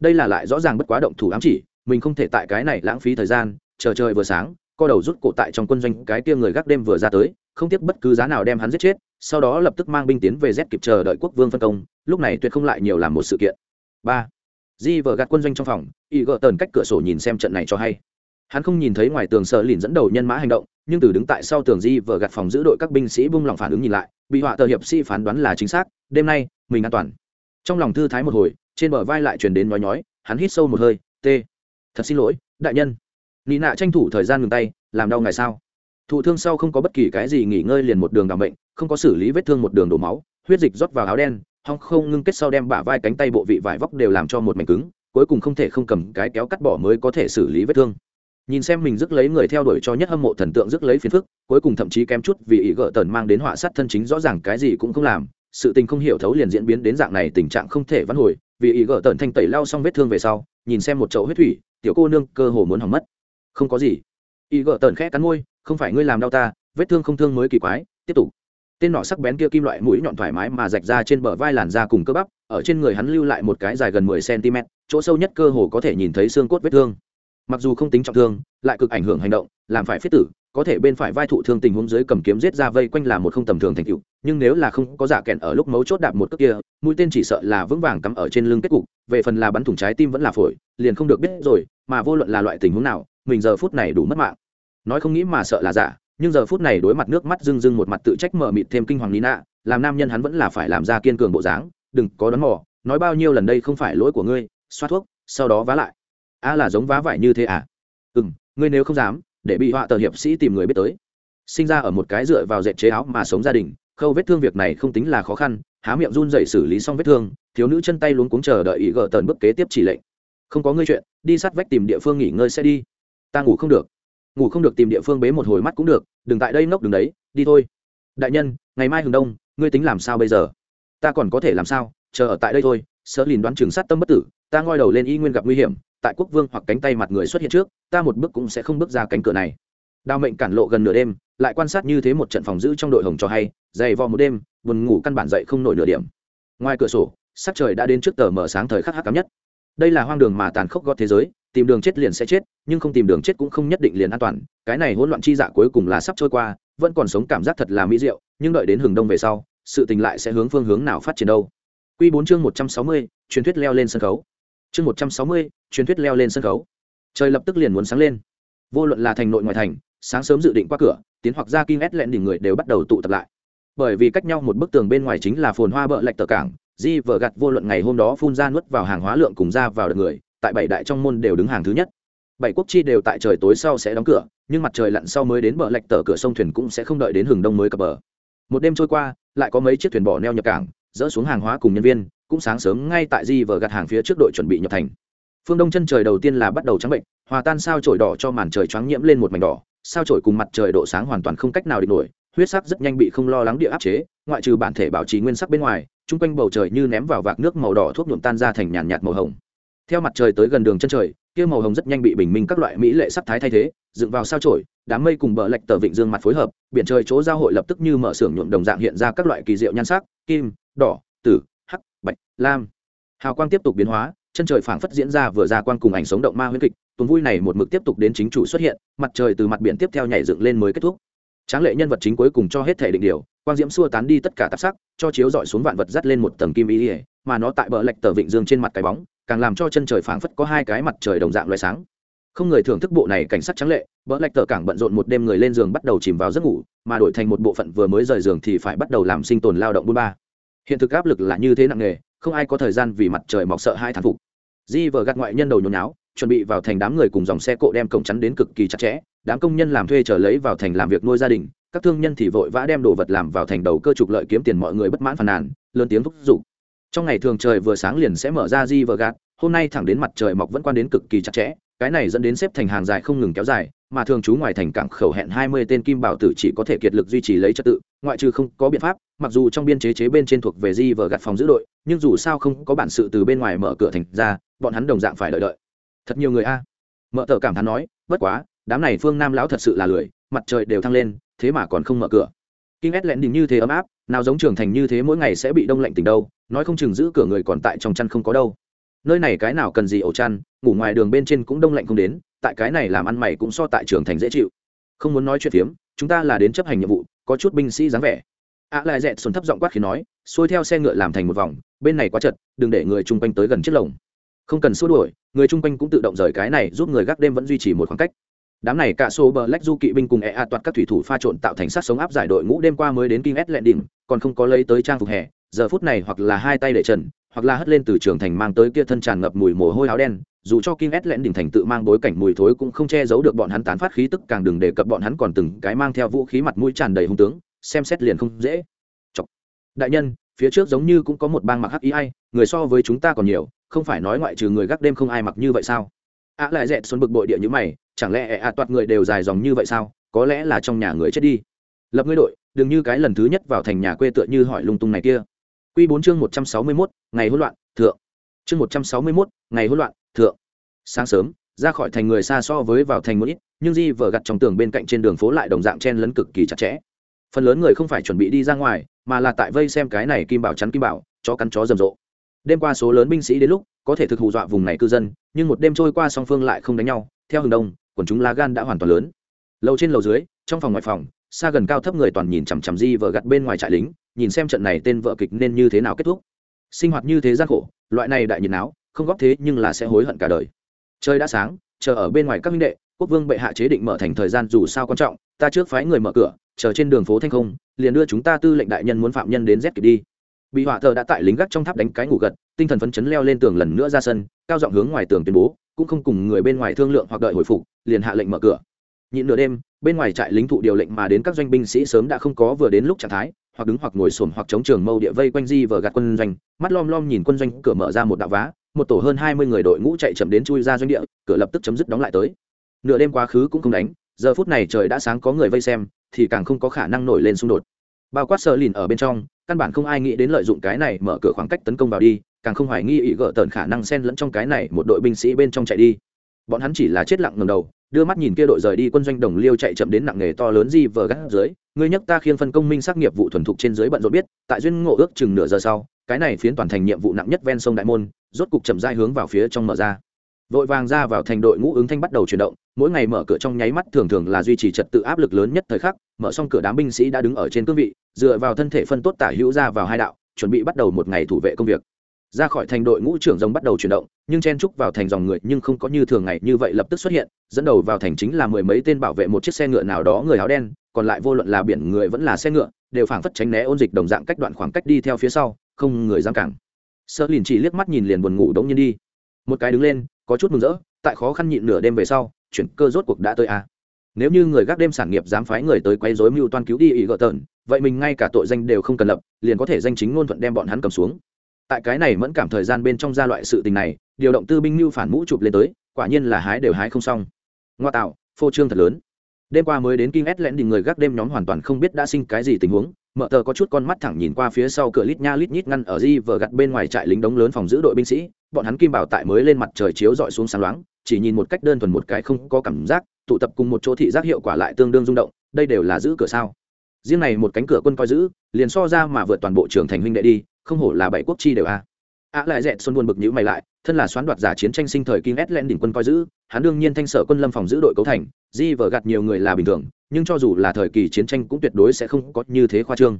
Đây là lại rõ ràng bất quá động thủ ám chỉ, mình không thể tại cái này lãng phí thời gian, chờ trời vừa sáng co đầu rút cổ tại trong quân doanh, cái kia người gác đêm vừa ra tới, không tiếc bất cứ giá nào đem hắn giết chết, sau đó lập tức mang binh tiến về z kịp chờ đợi quốc vương phân công, lúc này tuyệt không lại nhiều làm một sự kiện. Ba, di vợ gạt quân doanh trong phòng, y gợ tờn cách cửa sổ nhìn xem trận này cho hay. Hắn không nhìn thấy ngoài tường sợ lìn dẫn đầu nhân mã hành động, nhưng từ đứng tại sau tường di vợ gạt phòng giữ đội các binh sĩ bung lòng phản ứng nhìn lại, bị họa tờ hiệp sĩ phán đoán là chính xác, đêm nay, mình an toàn. Trong lòng thư thái một hồi, trên bờ vai lại truyền đến nói nhói, hắn hít sâu một hơi, t, thật xin lỗi, đại nhân nị nạ tranh thủ thời gian ngừng tay, làm đau ngày sao? Thụ thương sau không có bất kỳ cái gì nghỉ ngơi liền một đường đ bệnh, không có xử lý vết thương một đường đổ máu, huyết dịch rót vào áo đen, hong không ngưng kết sau đem bả vai cánh tay bộ vị vải vóc đều làm cho một mảnh cứng, cuối cùng không thể không cầm cái kéo cắt bỏ mới có thể xử lý vết thương. Nhìn xem mình rước lấy người theo đuổi cho nhất hâm mộ thần tượng rước lấy phiền phức, cuối cùng thậm chí kém chút vì ý gỡ tần mang đến họa sát thân chính rõ ràng cái gì cũng không làm, sự tình không hiểu thấu liền diễn biến đến dạng này tình trạng không thể vãn hồi, vì ý gỡ tần thanh tẩy lau xong vết thương về sau, nhìn xem một chậu huyết thủy, tiểu cô nương cơ hồ muốn hỏng mất không có gì. Y gỡ tần khẽ cắn môi, không phải ngươi làm đau ta, vết thương không thương mới kỳ quái, tiếp tục. Tên nọ sắc bén kia kim loại mũi nhọn thoải mái mà rạch ra trên bờ vai làn da cùng cơ bắp, ở trên người hắn lưu lại một cái dài gần mười cm chỗ sâu nhất cơ hồ có thể nhìn thấy xương cốt vết thương. Mặc dù không tính trọng thương, lại cực ảnh hưởng hành động, làm phải phết tử, có thể bên phải vai thụ thương tình huống dưới cầm kiếm giết ra vây quanh là một không tầm thường thành tựu, nhưng nếu là không có giả kẹn ở lúc mấu chốt đạp một cước kia, mũi tên chỉ sợ là vững vàng cắm ở trên lưng kết cục về phần là bắn thủng trái tim vẫn là phổi, liền không được biết rồi, mà vô luận là loại tình huống nào, mình giờ phút này đủ mất mạng. Nói không nghĩ mà sợ là giả, nhưng giờ phút này đối mặt nước mắt rưng rưng một mặt tự trách mờ mịt thêm kinh hoàng nina, làm nam nhân hắn vẫn là phải làm ra kiên cường bộ dáng, đừng có đón mò, nói bao nhiêu lần đây không phải lỗi của ngươi, xoa thuốc, sau đó vá lại. A là giống vá vải như thế à? Ừ m ngươi nếu không dám, để bị họa tờ hiệp sĩ tìm người biết tới. Sinh ra ở một cái dựa vào dệt chế áo mà sống gia đình, khâu vết thương việc này không tính là khó khăn há miệng run dậy xử lý xong vết thương, thiếu nữ chân tay luống cuống chờ đợi ý gờ tần bước kế tiếp chỉ lệnh. Không có ngươi chuyện, đi sát vách tìm địa phương nghỉ ngơi sẽ đi. Ta ngủ không được. Ngủ không được tìm địa phương bế một hồi mắt cũng được, đừng tại đây ngốc đừng đấy, đi thôi. Đại nhân, ngày mai hừng đông, ngươi tính làm sao bây giờ? Ta còn có thể làm sao, chờ ở tại đây thôi. Sợ lìn đoán trường sát tâm bất tử, ta ngoi đầu lên y nguyên gặp nguy hiểm, tại quốc vương hoặc cánh tay mặt người xuất hiện trước, ta một bước cũng sẽ không bước ra cánh cửa này. Đào mệnh cản lộ gần nửa đêm, lại quan sát như thế một trận phòng giữ trong đội hồng cho hay, dày vò một đêm buồn ngủ căn bản dậy không nổi nửa điểm ngoài cửa sổ sắc trời đã đến trước tờ mở sáng thời khắc hắc cám nhất đây là hoang đường mà tàn khốc gót thế giới tìm đường chết liền sẽ chết nhưng không tìm đường chết cũng không nhất định liền an toàn cái này hỗn loạn chi dạ cuối cùng là sắp trôi qua vẫn còn sống cảm giác thật là mỹ diệu nhưng đợi đến hừng đông về sau sự tình lại sẽ hướng phương hướng nào phát triển đâu Quy 4 chương 160, truyền thuyết leo lên sân khấu. Chương 160, truyền thuyết leo lên sân khấu. Trời lập tức liền muốn sáng lên. Vô luận là thành nội ngoài thành, sáng sớm dự định qua cửa, tiến hoặc ra kinh lẹn đỉnh người đều bắt đầu tụ tập lại. Bởi vì cách nhau một bức tường bên ngoài chính là phồn hoa bợ lạch tờ cảng, Di vợ gặt vô luận ngày hôm đó phun ra nuốt vào hàng hóa lượng cùng ra vào được người, tại bảy đại trong môn đều đứng hàng thứ nhất. Bảy quốc chi đều tại trời tối sau sẽ đóng cửa, nhưng mặt trời lặn sau mới đến bờ lạch tờ cửa sông thuyền cũng sẽ không đợi đến hừng đông mới cập bờ. Một đêm trôi qua, lại có mấy chiếc thuyền bỏ neo nhập cảng, dỡ xuống hàng hóa cùng nhân viên cũng sáng sớm ngay tại di vờ gặt hàng phía trước đội chuẩn bị nhập thành phương đông chân trời đầu tiên là bắt đầu trắng bệnh hòa tan sao trổi đỏ cho màn trời choáng nhiễm lên một mảnh đỏ sao trổi cùng mặt trời độ sáng hoàn toàn không cách nào địch nổi huyết sắc rất nhanh bị không lo lắng địa áp chế, ngoại trừ bản thể bảo trì nguyên sắc bên ngoài, chung quanh bầu trời như ném vào vạc nước màu đỏ thuốc nhuộm tan ra thành nhàn nhạt màu hồng. Theo mặt trời tới gần đường chân trời, kia màu hồng rất nhanh bị bình minh các loại mỹ lệ sắc thái thay thế, dựng vào sao trổi đám mây cùng bờ lệch tờ vịnh dương mặt phối hợp, biển trời chỗ giao hội lập tức như mở xưởng nhuộm đồng dạng hiện ra các loại kỳ diệu nhan sắc, kim, đỏ, tử, hắc, bạch, lam. Hào quang tiếp tục biến hóa, chân trời phảng phất diễn ra vừa ra quang cùng ảnh sống động ma huyễn kịch, tuần vui này một mực tiếp tục đến chính chủ xuất hiện, mặt trời từ mặt biển tiếp theo nhảy dựng lên mới kết thúc tráng lệ nhân vật chính cuối cùng cho hết thể định điều, quang diễm xua tán đi tất cả tạp sắc, cho chiếu dọi xuống vạn vật dắt lên một tầng kim ý ỉa mà nó tại bờ lệch tờ vịnh dương trên mặt cái bóng, càng làm cho chân trời phảng phất có hai cái mặt trời đồng dạng loại sáng. Không người thưởng thức bộ này cảnh sắc trắng lệ, bờ lệch tờ cảng bận rộn một đêm người lên giường bắt đầu chìm vào giấc ngủ, mà đổi thành một bộ phận vừa mới rời giường thì phải bắt đầu làm sinh tồn lao động bôn ba. Hiện thực áp lực là như thế nặng nề, không ai có thời gian vì mặt trời mọc sợ hai thán phục. Di vờ gạt ngoại nhân đầu nhốn náo chuẩn bị vào thành đám người cùng dòng xe cộ đem cổng chắn đến cực kỳ chặt chẽ, đám công nhân làm thuê chờ lấy vào thành làm việc nuôi gia đình, các thương nhân thì vội vã đem đồ vật làm vào thành đầu cơ trục lợi kiếm tiền mọi người bất mãn phàn nàn, lớn tiếng thúc giục. Trong ngày thường trời vừa sáng liền sẽ mở ra di vờ gạt hôm nay thẳng đến mặt trời mọc vẫn quan đến cực kỳ chặt chẽ, cái này dẫn đến xếp thành hàng dài không ngừng kéo dài, mà thường trú ngoài thành cảng khẩu hẹn hai mươi tên kim bảo tử chỉ có thể kiệt lực duy trì lấy trật tự, ngoại trừ không có biện pháp, mặc dù trong biên chế chế bên trên thuộc về di vờ gạt phòng giữ đội, nhưng dù sao không có bản sự từ bên ngoài mở cửa thành ra, bọn hắn đồng dạng phải đợi đợi thật nhiều người a. Mợ tờ cảm thán nói, bất quá, đám này phương nam lão thật sự là lười, mặt trời đều thăng lên, thế mà còn không mở cửa. Kinh ét lẹn đình như thế ấm áp, nào giống trưởng thành như thế mỗi ngày sẽ bị đông lạnh tình đâu, nói không chừng giữ cửa người còn tại trong chăn không có đâu. Nơi này cái nào cần gì ổ chăn, ngủ ngoài đường bên trên cũng đông lạnh không đến, tại cái này làm ăn mày cũng so tại trưởng thành dễ chịu. Không muốn nói chuyện phiếm, chúng ta là đến chấp hành nhiệm vụ, có chút binh sĩ dáng vẻ. Ạ lại dẹt xuân thấp giọng quát khi nói, xuôi theo xe ngựa làm thành một vòng, bên này quá chật, đừng để người chung quanh tới gần chiếc lồng không cần xua đuổi người chung quanh cũng tự động rời cái này giúp người gác đêm vẫn duy trì một khoảng cách đám này cả số bờ lách du kỵ binh cùng e a toạt các thủy thủ pha trộn tạo thành sát sống áp giải đội ngũ đêm qua mới đến kinh s lệ đỉnh còn không có lấy tới trang phục hè giờ phút này hoặc là hai tay để trần hoặc là hất lên từ trường thành mang tới kia thân tràn ngập mùi mồ hôi áo đen dù cho Kim S lẹn đỉnh thành tự mang bối cảnh mùi thối cũng không che giấu được bọn hắn tán phát khí tức càng đừng đề cập bọn hắn còn từng cái mang theo vũ khí mặt mũi tràn đầy hung tướng, xem xét liền không dễ. Chọc. Đại nhân, phía trước giống như cũng có một bang mặc hắc ý ai, người so với chúng ta còn nhiều, không phải nói ngoại trừ người gác đêm không ai mặc như vậy sao? ạ lại dẹt xuân bực bội địa như mày, chẳng lẽ ạ toạt người đều dài dòng như vậy sao? Có lẽ là trong nhà người chết đi. Lập ngươi đội, đừng như cái lần thứ nhất vào thành nhà quê tựa như hỏi lung tung này kia. Quy bốn chương 161, ngày hỗn loạn, thượng. Chương 161, ngày hỗn loạn, thượng sáng sớm ra khỏi thành người xa so với vào thành một ít nhưng di vợ gặt trong tường bên cạnh trên đường phố lại đồng dạng chen lấn cực kỳ chặt chẽ phần lớn người không phải chuẩn bị đi ra ngoài mà là tại vây xem cái này kim bảo chắn kim bảo chó cắn chó rầm rộ đêm qua số lớn binh sĩ đến lúc, có thể thực hù dọa vùng này cư dân, nhưng một đêm trôi qua song phương lại không đánh nhau. Theo hướng đông, quần chúng lá gan đã hoàn toàn lớn. Lầu trên lầu dưới, trong phòng ngoài phòng, xa gần cao thấp người toàn nhìn chằm chằm di vợ gặt bên ngoài trại lính, nhìn xem trận này tên vợ kịch nên như thế nào kết thúc. Sinh hoạt như thế gian khổ, loại này đại nhiệt não không góp thế nhưng là sẽ hối hận cả đời. Trời đã sáng, chờ ở bên ngoài các minh đệ, quốc vương bệ hạ chế định mở thành thời gian dù sao quan trọng, ta trước phái người mở cửa, chờ trên đường phố thanh không, liền đưa chúng ta tư lệnh đại nhân muốn phạm nhân đến z kịp đi bị họa thờ đã tại lính gác trong tháp đánh cái ngủ gật, tinh thần phấn chấn leo lên tường lần nữa ra sân, cao giọng hướng ngoài tường tuyên bố, cũng không cùng người bên ngoài thương lượng hoặc đợi hồi phục, liền hạ lệnh mở cửa. Nhịn nửa đêm, bên ngoài trại lính thụ điều lệnh mà đến các doanh binh sĩ sớm đã không có vừa đến lúc trạng thái, hoặc đứng hoặc ngồi xổm hoặc chống trường mâu địa vây quanh di vờ gạt quân doanh, mắt lom lom nhìn quân doanh cửa mở ra một đạo vá, một tổ hơn hai mươi người đội ngũ chạy chậm đến chui ra doanh địa, cửa lập tức chấm dứt đóng lại tới. Nửa đêm quá khứ cũng không đánh, giờ phút này trời đã sáng có người vây xem, thì càng không có khả năng nổi lên xung đột bao quát sơ lìn ở bên trong, căn bản không ai nghĩ đến lợi dụng cái này mở cửa khoảng cách tấn công vào đi, càng không hoài nghi ý gỡ tờn khả năng xen lẫn trong cái này một đội binh sĩ bên trong chạy đi. Bọn hắn chỉ là chết lặng ngầm đầu, đưa mắt nhìn kia đội rời đi quân doanh đồng liêu chạy chậm đến nặng nghề to lớn di vờ gác dưới, ngươi nhắc ta khiêng phân công minh xác nghiệp vụ thuần thục trên dưới bận rộn biết, tại duyên ngộ ước chừng nửa giờ sau, cái này phiến toàn thành nhiệm vụ nặng nhất ven sông đại môn, rốt cục chậm rãi hướng vào phía trong mở ra. Vội vàng ra vào thành đội ngũ ứng thanh bắt đầu chuyển động mỗi ngày mở cửa trong nháy mắt thường thường là duy trì trật tự áp lực lớn nhất thời khắc, mở xong cửa đám binh sĩ đã đứng ở trên cương vị, dựa vào thân thể phân tốt tả hữu ra vào hai đạo, chuẩn bị bắt đầu một ngày thủ vệ công việc. Ra khỏi thành đội ngũ trưởng rồng bắt đầu chuyển động, nhưng chen trúc vào thành dòng người nhưng không có như thường ngày như vậy lập tức xuất hiện, dẫn đầu vào thành chính là mười mấy tên bảo vệ một chiếc xe ngựa nào đó người áo đen, còn lại vô luận là biển người vẫn là xe ngựa, đều phảng phất tránh né ôn dịch đồng dạng cách đoạn khoảng cách đi theo phía sau, không người dám cản. Sơ lìn chỉ liếc mắt nhìn liền buồn ngủ đống nhiên đi. Một cái đứng lên, có chút mừng rỡ, tại khó khăn nhịn nửa đêm về sau chuyển cơ rốt cuộc đã tới a. À. nếu như người gác đêm sản nghiệp dám phái người tới quấy rối mưu toan cứu đi ý gợ tợn vậy mình ngay cả tội danh đều không cần lập, liền có thể danh chính ngôn thuận đem bọn hắn cầm xuống. Tại cái này mẫn cảm thời gian bên trong gia loại sự tình này, điều động tư binh mưu phản mũ chụp lên tới, quả nhiên là hái đều hái không xong. Ngoa tạo, phô trương thật lớn. Đêm qua mới đến kinh ét lẽn đình người gác đêm nhóm hoàn toàn không biết đã sinh cái gì tình huống mợ tờ có chút con mắt thẳng nhìn qua phía sau cửa lít nha lít nhít ngăn ở di vờ gặt bên ngoài trại lính đống lớn phòng giữ đội binh sĩ, bọn hắn kim bảo tại mới lên mặt trời chiếu dọi xuống sáng loáng chỉ nhìn một cách đơn thuần một cái không có cảm giác, tụ tập cùng một chỗ thị giác hiệu quả lại tương đương rung động, đây đều là giữ cửa sao? Riêng này một cánh cửa quân coi giữ, liền so ra mà vượt toàn bộ trường thành huynh đệ đi, không hổ là bảy quốc chi đều a. Ạ lại dẹt xuân buồn bực nhữ mày lại, thân là xoán đoạt giả chiến tranh sinh thời kinh ét len đỉnh quân coi giữ, hắn đương nhiên thanh sở quân lâm phòng giữ đội cấu thành di vờ gạt nhiều người là bình thường, nhưng cho dù là thời kỳ chiến tranh cũng tuyệt đối sẽ không có như thế khoa trương.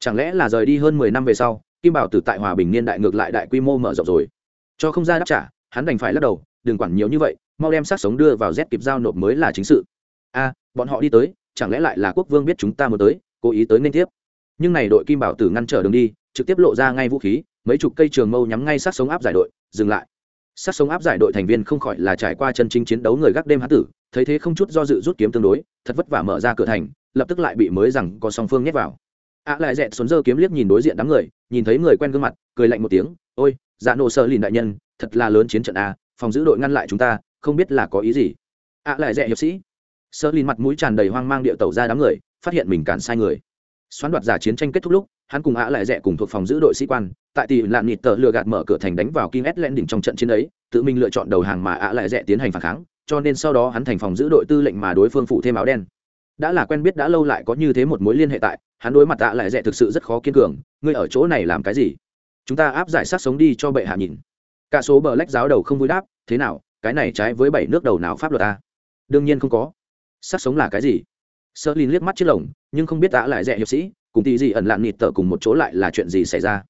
Chẳng lẽ là rời đi hơn mười năm về sau, kim bảo tử tại hòa bình niên đại ngược lại đại quy mô mở rộng rồi? Cho không ra đáp trả, hắn đành phải lắc đầu đừng quản nhiều như vậy, mau đem sát sống đưa vào z kịp giao nộp mới là chính sự. A, bọn họ đi tới, chẳng lẽ lại là quốc vương biết chúng ta muốn tới, cố ý tới nên tiếp. Nhưng này đội kim bảo tử ngăn trở đường đi, trực tiếp lộ ra ngay vũ khí, mấy chục cây trường mâu nhắm ngay sát sống áp giải đội, dừng lại. Sát sống áp giải đội thành viên không khỏi là trải qua chân chính chiến đấu người gác đêm hán tử, thấy thế không chút do dự rút kiếm tương đối, thật vất vả mở ra cửa thành, lập tức lại bị mới rằng có song phương nhét vào. Ạ lại dẹt xuống dơ kiếm liếc nhìn đối diện đám người, nhìn thấy người quen gương mặt, cười lạnh một tiếng, ôi dạ nổ sơ lìn đại nhân, thật là lớn chiến trận a phòng giữ đội ngăn lại chúng ta không biết là có ý gì ạ lại rẻ hiệp sĩ sơ lin mặt mũi tràn đầy hoang mang địa tẩu ra đám người phát hiện mình cản sai người xoắn đoạt giả chiến tranh kết thúc lúc hắn cùng ạ lại rẻ cùng thuộc phòng giữ đội sĩ quan tại tỷ lạn nịt tờ lừa gạt mở cửa thành đánh vào kim S đỉnh trong trận chiến ấy, tự mình lựa chọn đầu hàng mà ạ lại rẻ tiến hành phản kháng, cho nên sau đó hắn thành phòng giữ đội tư lệnh mà đối phương phụ thêm áo đen. Đã là quen biết đã lâu lại có như thế một mối liên hệ tại, hắn đối mặt ạ lại rẻ thực sự rất khó kiên cường, ngươi ở chỗ này làm cái gì? Chúng ta áp giải sát sống đi cho bệ hạ nhìn. Cả số bờ lách giáo đầu không vui đáp, thế nào, cái này trái với bảy nước đầu nào pháp luật ta? Đương nhiên không có. Sát sống là cái gì? Sơ Lin liếc mắt chiếc lồng, nhưng không biết đã lại rẻ hiệp sĩ, cùng tỷ gì ẩn lạn nịt tờ cùng một chỗ lại là chuyện gì xảy ra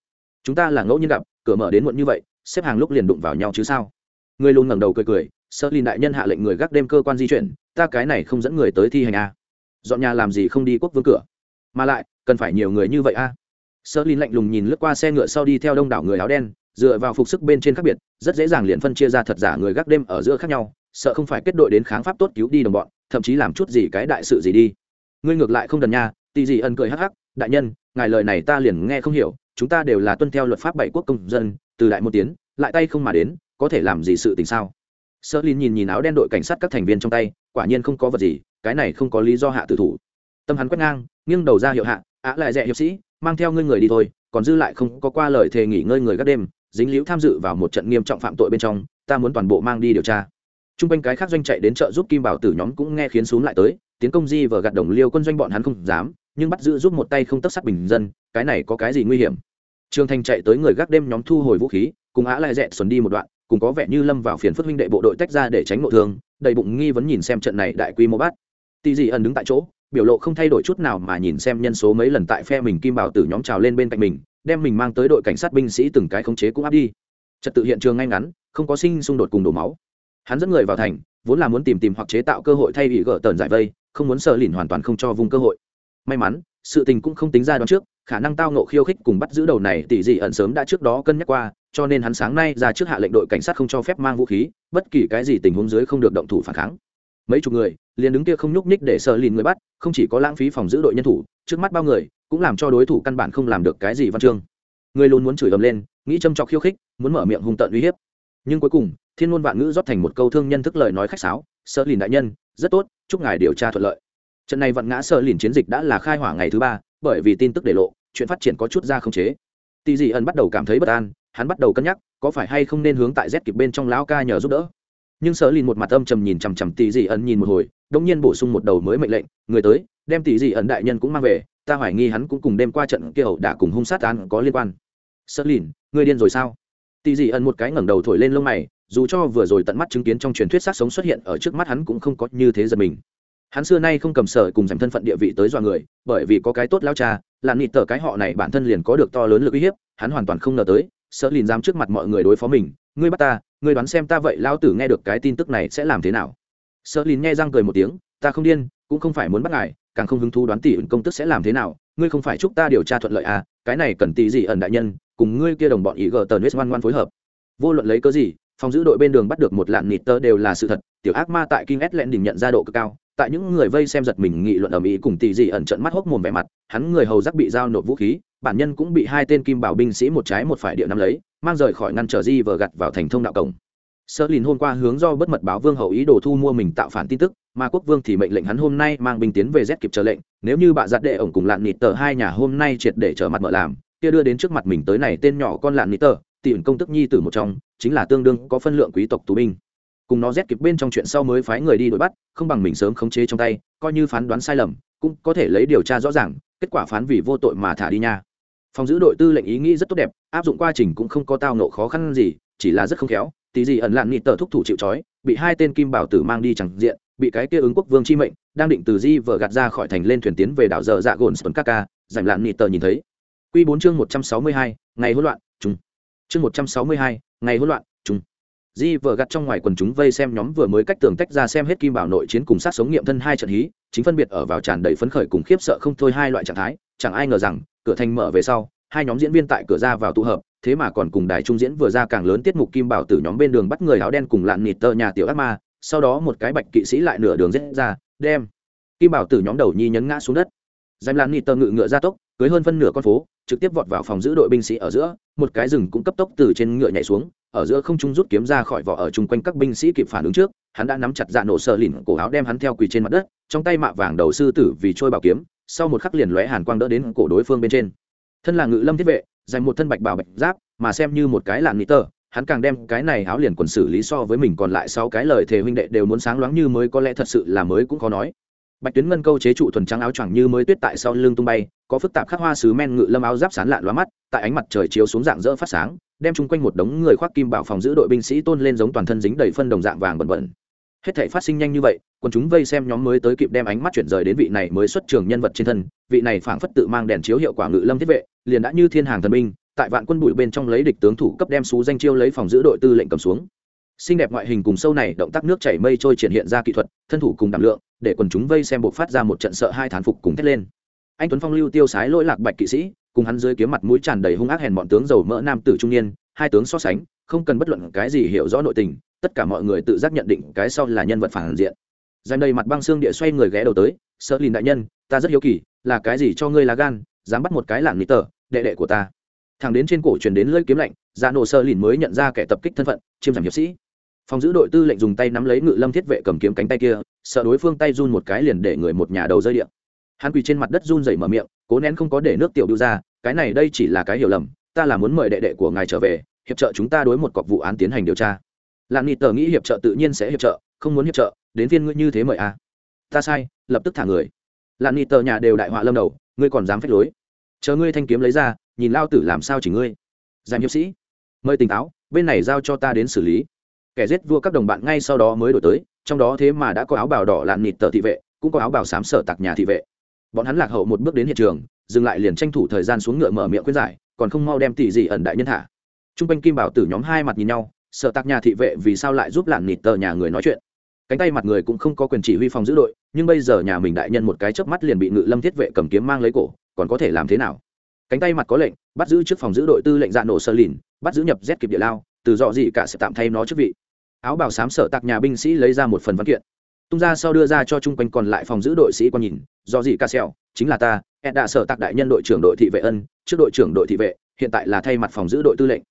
chúng ta là ngẫu nhiên gặp cửa mở đến muộn như vậy xếp hàng lúc liền đụng vào nhau chứ sao người luôn ngẩng đầu cười cười sơ lin đại nhân hạ lệnh người gác đêm cơ quan di chuyển ta cái này không dẫn người tới thi hành a dọn nhà làm gì không đi quốc vương cửa mà lại cần phải nhiều người như vậy a à. sơ lin lạnh lùng nhìn lướt qua xe ngựa sau đi theo đông đảo người áo đen dựa vào phục sức bên trên khác biệt, rất dễ dàng liền phân chia ra thật giả người gác đêm ở giữa khác nhau, sợ không phải kết đội đến kháng pháp tốt cứu đi đồng bọn, thậm chí làm chút gì cái đại sự gì đi. Ngươi ngược lại không đần nha, tì gì ân cười hắc hắc, đại nhân, ngài lời này ta liền nghe không hiểu, chúng ta đều là tuân theo luật pháp bảy quốc công dân, từ đại một tiến, lại tay không mà đến, có thể làm gì sự tình sao? Sơ lin nhìn nhìn áo đen đội cảnh sát các thành viên trong tay, quả nhiên không có vật gì, cái này không có lý do hạ tử thủ. Tâm hắn quét ngang, nghiêng đầu ra hiệu hạ ạ lại dẹ hiệp sĩ, mang theo ngươi người đi thôi, còn dư lại không có qua lời thề nghỉ ngơi người các đêm dính liễu tham dự vào một trận nghiêm trọng phạm tội bên trong, ta muốn toàn bộ mang đi điều tra. T r u n g quanh cái khác doanh chạy đến chợ giúp kim bảo tử nhóm cũng nghe khiến x lại tới, tiến công di và gạt đồng liêu quân doanh bọn hắn không dám, nhưng bắt giữ giúp một tay không tất sát bình dân, cái này có cái gì nguy hiểm? Trương thanh chạy tới người gác đêm nhóm thu hồi vũ khí, cùng á lại dẹt xuân đi một đoạn, cùng có vẻ như lâm vào phiền phức huynh đệ bộ đội tách ra để tránh nội thương, đầy bụng nghi vấn nhìn xem trận này đại quy mô bắt. Tỷ dị ẩn đứng tại chỗ, biểu lộ không thay đổi chút nào mà nhìn xem nhân số mấy lần tại phe mình kim bảo tử nhóm trào lên bên cạnh mình đem mình mang tới đội cảnh sát binh sĩ từng cái khống chế cũng áp đi. Trật tự hiện trường ngay ngắn, không có sinh xung đột cùng đổ máu. Hắn dẫn người vào thành, vốn là muốn tìm tìm hoặc chế tạo cơ hội thay bị gỡ tờn giải vây, không muốn sợ lìn hoàn toàn không cho vùng cơ hội. May mắn, sự tình cũng không tính ra đoán trước, khả năng tao nộ khiêu khích cùng bắt giữ đầu này tỷ dị ẩn sớm đã trước đó cân nhắc qua, cho nên hắn sáng nay ra trước hạ lệnh đội cảnh sát không cho phép mang vũ khí, bất kỳ cái gì tình huống dưới không được động thủ phản kháng. Mấy chục người, liền đứng kia không nhúc ních để sợ lìn người bắt, không chỉ có lãng phí phòng giữ đội nhân thủ, trước mắt bao người cũng làm cho đối thủ căn bản không làm được cái gì văn chương. Người luôn muốn chửi ầm lên, nghĩ châm trọc khiêu khích, muốn mở miệng hung tợn uy hiếp. Nhưng cuối cùng, thiên ngôn vạn ngữ rót thành một câu thương nhân thức lời nói khách sáo sợ lìn đại nhân, rất tốt, chúc ngài điều tra thuận lợi. Trận này vặn ngã sợ lìn chiến dịch đã là khai hỏa ngày thứ ba, bởi vì tin tức để lộ, chuyện phát triển có chút ra không chế. Tỷ dị ẩn bắt đầu cảm thấy bất an, hắn bắt đầu cân nhắc, có phải hay không nên hướng tại z kịp bên trong lão ca nhờ giúp đỡ. Nhưng sợ lìn một mặt âm trầm nhìn chằm chằm tỳ dị ẩn nhìn một hồi đông nhiên bổ sung một đầu mới mệnh lệnh, người tới, đem tỷ dị ẩn đại nhân cũng mang về ta hoài nghi hắn cũng cùng đêm qua trận kia ẩu đả cùng hung sát án có liên quan. Sợ lìn người điên rồi sao? Tỷ dị ẩn một cái ngẩng đầu thổi lên lông mày, dù cho vừa rồi tận mắt chứng kiến trong truyền thuyết sát sống xuất hiện ở trước mắt hắn cũng không có như thế giật mình. Hắn xưa nay không cầm sở cùng dành thân phận địa vị tới dọa người, bởi vì có cái tốt lao cha là nịt tờ cái họ này bản thân liền có được to lớn lực uy hiếp, hắn hoàn toàn không ngờ tới sợ lìn dám trước mặt mọi người đối phó mình, ngươi bắt ta, ngươi đoán xem ta vậy lao tử nghe được cái tin tức này sẽ làm thế nào. Sợ lìn nghe răng cười một tiếng, ta không điên, cũng không phải muốn bắt ngài càng không hứng thú đoán tỷ ẩn công tức sẽ làm thế nào, ngươi không phải chúc ta điều tra thuận lợi à cái này cần tỷ gì ẩn đại nhân, cùng ngươi kia đồng bọn ý gờ tờ nết ngoan ngoan phối hợp. Vô luận lấy cớ gì, phòng giữ đội bên đường bắt được một lạn nịt tơ đều là sự thật, tiểu ác ma tại kinh s lẹn đỉnh nhận ra độ cực cao, tại những người vây xem giật mình nghị luận ở mỹ cùng tỷ dị ẩn trận mắt hốc mồm vẻ mặt, hắn người hầu giác bị giao nộp vũ khí, bản nhân cũng bị hai tên kim bảo binh sĩ một trái một phải địa nắm lấy, mang rời khỏi ngăn trở di vờ gặt vào thành thông đạo cổng. Sơ lìn hôm qua hướng do bất mật báo vương hậu ý đồ thu mua mình tạo phản tin tức mà quốc vương thì mệnh lệnh hắn hôm nay mang binh tiến về z kịp chờ lệnh, nếu như bạ giặt đệ ổng cùng lạn nịt tờ hai nhà hôm nay triệt để trở mặt mở làm, kia đưa đến trước mặt mình tới này tên nhỏ con lạn nịt tờ tiền công tức nhi tử một trong, chính là tương đương có phân lượng quý tộc tù binh. Cùng nó rét kịp bên trong chuyện sau mới phái người đi đuổi bắt, không bằng mình sớm khống chế trong tay, coi như phán đoán sai lầm, cũng có thể lấy điều tra rõ ràng, kết quả phán vì vô tội mà thả đi nha. Phòng giữ đội tư lệnh ý nghĩ rất tốt đẹp, áp dụng quá trình cũng không có tao nộ khó khăn gì, chỉ là rất không khéo, tí gì ẩn lạn nịt tờ thúc thủ chịu trói, bị hai tên kim bảo tử mang đi chẳng diện bị cái kia ứng quốc vương chi mệnh, đang định từ di vợ gạt ra khỏi thành lên thuyền tiến về đảo dở dạ gồn sơn kaka dành lạn nị tờ nhìn thấy. Quy bốn chương một trăm sáu mươi hai, ngày hỗn loạn chúng chương một trăm sáu mươi hai, ngày hỗn loạn chúng di vợ gặt trong ngoài quần chúng vây xem nhóm vừa mới cách tường tách ra xem hết kim bảo nội chiến cùng sát sống nghiệm thân hai trận hí, chính phân biệt ở vào tràn đầy phấn khởi cùng khiếp sợ không thôi hai loại trạng thái, chẳng ai ngờ rằng, cửa thành mở về sau, hai nhóm diễn viên tại cửa ra vào tụ hợp, thế mà còn cùng đài trung diễn vừa ra càng lớn tiết mục kim bảo từ nhóm bên đường bắt người áo đen cùng lạn nịt tơ nhà tiểu ác ma sau đó một cái bạch kỵ sĩ lại nửa đường rết ra, đem kim bảo Tử nhóm đầu nhi nhấn ngã xuống đất. Dành lan nịt tơ ngự ngựa ra tốc, cưới hơn phân nửa con phố, trực tiếp vọt vào phòng giữ đội binh sĩ ở giữa, một cái rừng cũng cấp tốc từ trên ngựa nhảy xuống, ở giữa không trung rút kiếm ra khỏi vỏ ở chung quanh các binh sĩ kịp phản ứng trước, hắn đã nắm chặt dạ nổ sờ lìn cổ áo đem hắn theo quỳ trên mặt đất, trong tay mạ vàng đầu sư tử vì trôi bảo kiếm, sau một khắc liền lóe hàn quang đỡ đến cổ đối phương bên trên. Thân là ngự lâm thiết vệ, dành một thân bạch bảo bạch giáp, mà xem như một cái làn nị tơ hắn càng đem cái này áo liền quần xử lý so với mình còn lại sau cái lời thề huynh đệ đều muốn sáng loáng như mới có lẽ thật sự là mới cũng khó nói. Bạch tuyến ngân câu chế trụ thuần trắng áo choàng như mới tuyết tại sau lưng tung bay, có phức tạp khắc hoa sứ men ngự lâm áo giáp sán lạn lóa mắt, tại ánh mặt trời chiếu xuống dạng dỡ phát sáng, đem chung quanh một đống người khoác kim bảo phòng giữ đội binh sĩ tôn lên giống toàn thân dính đầy phân đồng dạng vàng bẩn bẩn. Hết thể phát sinh nhanh như vậy còn chúng vây xem nhóm mới tới kịp đem ánh mắt chuyển rời đến vị này mới xuất trường nhân vật trên thân, vị này phảng phất tự mang đèn chiếu hiệu quả ngự lâm thiết vệ, liền đã như thiên hàng thần binh tại vạn quân bụi bên trong lấy địch tướng thủ cấp đem xú danh chiêu lấy phòng giữ đội tư lệnh cầm xuống. Xinh đẹp ngoại hình cùng sâu này động tác nước chảy mây trôi triển hiện ra kỹ thuật, thân thủ cùng đảm lượng, để quần chúng vây xem bộ phát ra một trận sợ hai thán phục cùng thét lên. Anh tuấn phong, lưu tiêu sái, lỗi lạc bạch kỵ sĩ, cùng hắn dưới kiếm mặt mũi tràn đầy hung ác hèn bọn tướng dầu mỡ nam tử trung niên, hai tướng so sánh, không cần bất luận cái gì hiểu rõ nội tình, tất cả mọi người tự giác nhận định cái sau là nhân vật phản diện. Dành đầy mặt băng xương địa xoay người ghé đầu tới, sợ lìn đại nhân, ta rất hiếu kỳ, là cái gì cho ngươi lá gan, dám bắt một cái lạng nít tờ, đệ đệ của ta? Thẳng đến trên cổ truyền đến lưỡi kiếm lạnh dạ nổ sơ lìn mới nhận ra kẻ tập kích thân phận, chiêm giảm hiệp sĩ. Phòng giữ đội tư lệnh dùng tay nắm lấy ngự lâm thiết vệ cầm kiếm cánh tay kia, sợ đối phương tay run một cái liền để người một nhà đầu rơi điện hắn quỳ trên mặt đất run rẩy mở miệng, cố nén không có để nước tiểu đưa ra, cái này đây chỉ là cái hiểu lầm, ta là muốn mời đệ đệ của ngài trở về, hiệp trợ chúng ta đối một cọc vụ án tiến hành điều tra. Lạng nghị tờ nghĩ hiệp trợ tự nhiên sẽ hiệp trợ, không muốn hiệp trợ, đến phiên ngươi như thế mời a à. ta sai, lập tức thả người. Lạng nghị tờ nhà đều đại họa lâm đầu, ngươi còn dám phép lối. Chờ ngươi thanh kiếm lấy ra nhìn lao tử làm sao chỉ ngươi? Giảm hiệp sĩ, mời tỉnh táo, bên này giao cho ta đến xử lý. Kẻ giết vua các đồng bạn ngay sau đó mới đổi tới, trong đó thế mà đã có áo bào đỏ lạn nịt tờ thị vệ, cũng có áo bào xám sở tặc nhà thị vệ. Bọn hắn lạc hậu một bước đến hiện trường, dừng lại liền tranh thủ thời gian xuống ngựa mở miệng khuyên giải, còn không mau đem tỷ gì ẩn đại nhân thả. T r u n g quanh kim bảo tử nhóm hai mặt nhìn nhau sợ tặc nhà thị vệ vì sao lại giúp lạn nịt tờ nhà người nói chuyện? Cánh tay mặt người cũng không có quyền chỉ huy phòng giữ đội, nhưng bây giờ nhà mình đại nhân một cái chớp mắt liền bị ngự lâm thiết vệ cầm kiếm mang lấy cổ, còn có thể làm thế nào? Cánh tay mặt có lệnh, bắt giữ trước phòng giữ đội tư lệnh dạ nổ sơ lìn, bắt giữ nhập z kịp địa lao, từ dọ gì cả sẽ tạm thay nó chức vị. Áo bảo sám sở tạc nhà binh sĩ lấy ra một phần văn kiện. Tung ra sau đưa ra cho chung quanh còn lại phòng giữ đội sĩ quan nhìn do gì ca xèo, chính là ta ed đã sở tạc đại nhân đội trưởng đội thị vệ ân, trước đội trưởng đội thị vệ, hiện tại là thay mặt phòng giữ đội tư lệnh.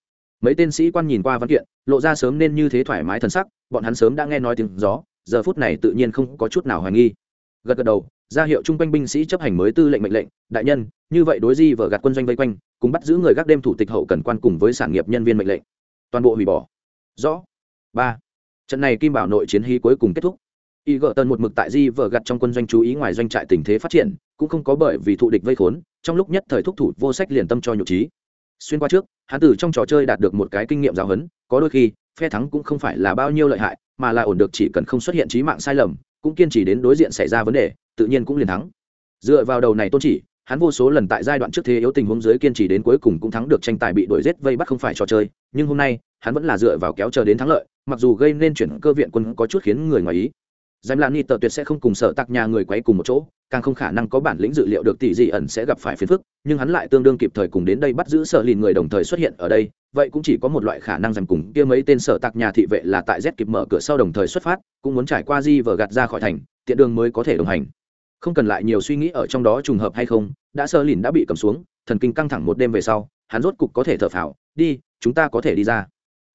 Mấy tên sĩ quan nhìn qua văn kiện, lộ ra sớm nên như thế thoải mái thân sắc, bọn hắn sớm đã nghe nói tiếng gió, giờ phút này tự nhiên không có chút nào hoài nghi. Gật gật đầu ra hiệu chung quanh binh sĩ chấp hành mới tư lệnh mệnh lệnh, đại nhân, như vậy đối di vợ gạt quân doanh vây quanh, cùng bắt giữ người gác đêm thủ tịch hậu cần quan cùng với sản nghiệp nhân viên mệnh lệnh. Toàn bộ hủy bỏ. Rõ. Ba. Trận này kim bảo nội chiến hy cuối cùng kết thúc. Y gợ tần một mực tại di vợ gặt trong quân doanh chú ý ngoài doanh trại tình thế phát triển, cũng không có bởi vì thụ địch vây khốn, trong lúc nhất thời thúc thủ vô sách liền tâm cho nhục trí. Xuyên qua trước hán tử trong trò chơi đạt được một cái kinh nghiệm giáo huấn, có đôi khi, phe thắng cũng không phải là bao nhiêu lợi hại, mà là ổn được chỉ cần không xuất hiện trí mạng sai lầm, cũng kiên trì đến đối diện xảy ra vấn đề tự nhiên cũng liền thắng dựa vào đầu này tôn chỉ hắn vô số lần tại giai đoạn trước thế yếu tình huống dưới kiên trì đến cuối cùng cũng thắng được tranh tài bị đuổi giết vây bắt không phải trò chơi nhưng hôm nay hắn vẫn là dựa vào kéo chờ đến thắng lợi mặc dù gây nên chuyển cơ viện quân có chút khiến người ngoài ý Dám là ni tờ tuyệt sẽ không cùng sở tạc nhà người quấy cùng một chỗ, càng không khả năng có bản lĩnh dự liệu được tỷ dị ẩn sẽ gặp phải phiền phức, nhưng hắn lại tương đương kịp thời cùng đến đây bắt giữ sở lìn người đồng thời xuất hiện ở đây, vậy cũng chỉ có một loại khả năng rằng cùng kia mấy tên sở tạc nhà thị vệ là tại Z kịp mở cửa sau đồng thời xuất phát, cũng muốn trải qua di vở gạt ra khỏi thành, tiện đường mới có thể đồng hành. Không cần lại nhiều suy nghĩ ở trong đó trùng hợp hay không, đã sơ lìn đã bị cầm xuống, thần kinh căng thẳng một đêm về sau, hắn rốt cục có thể thở phào, đi, chúng ta có thể đi ra.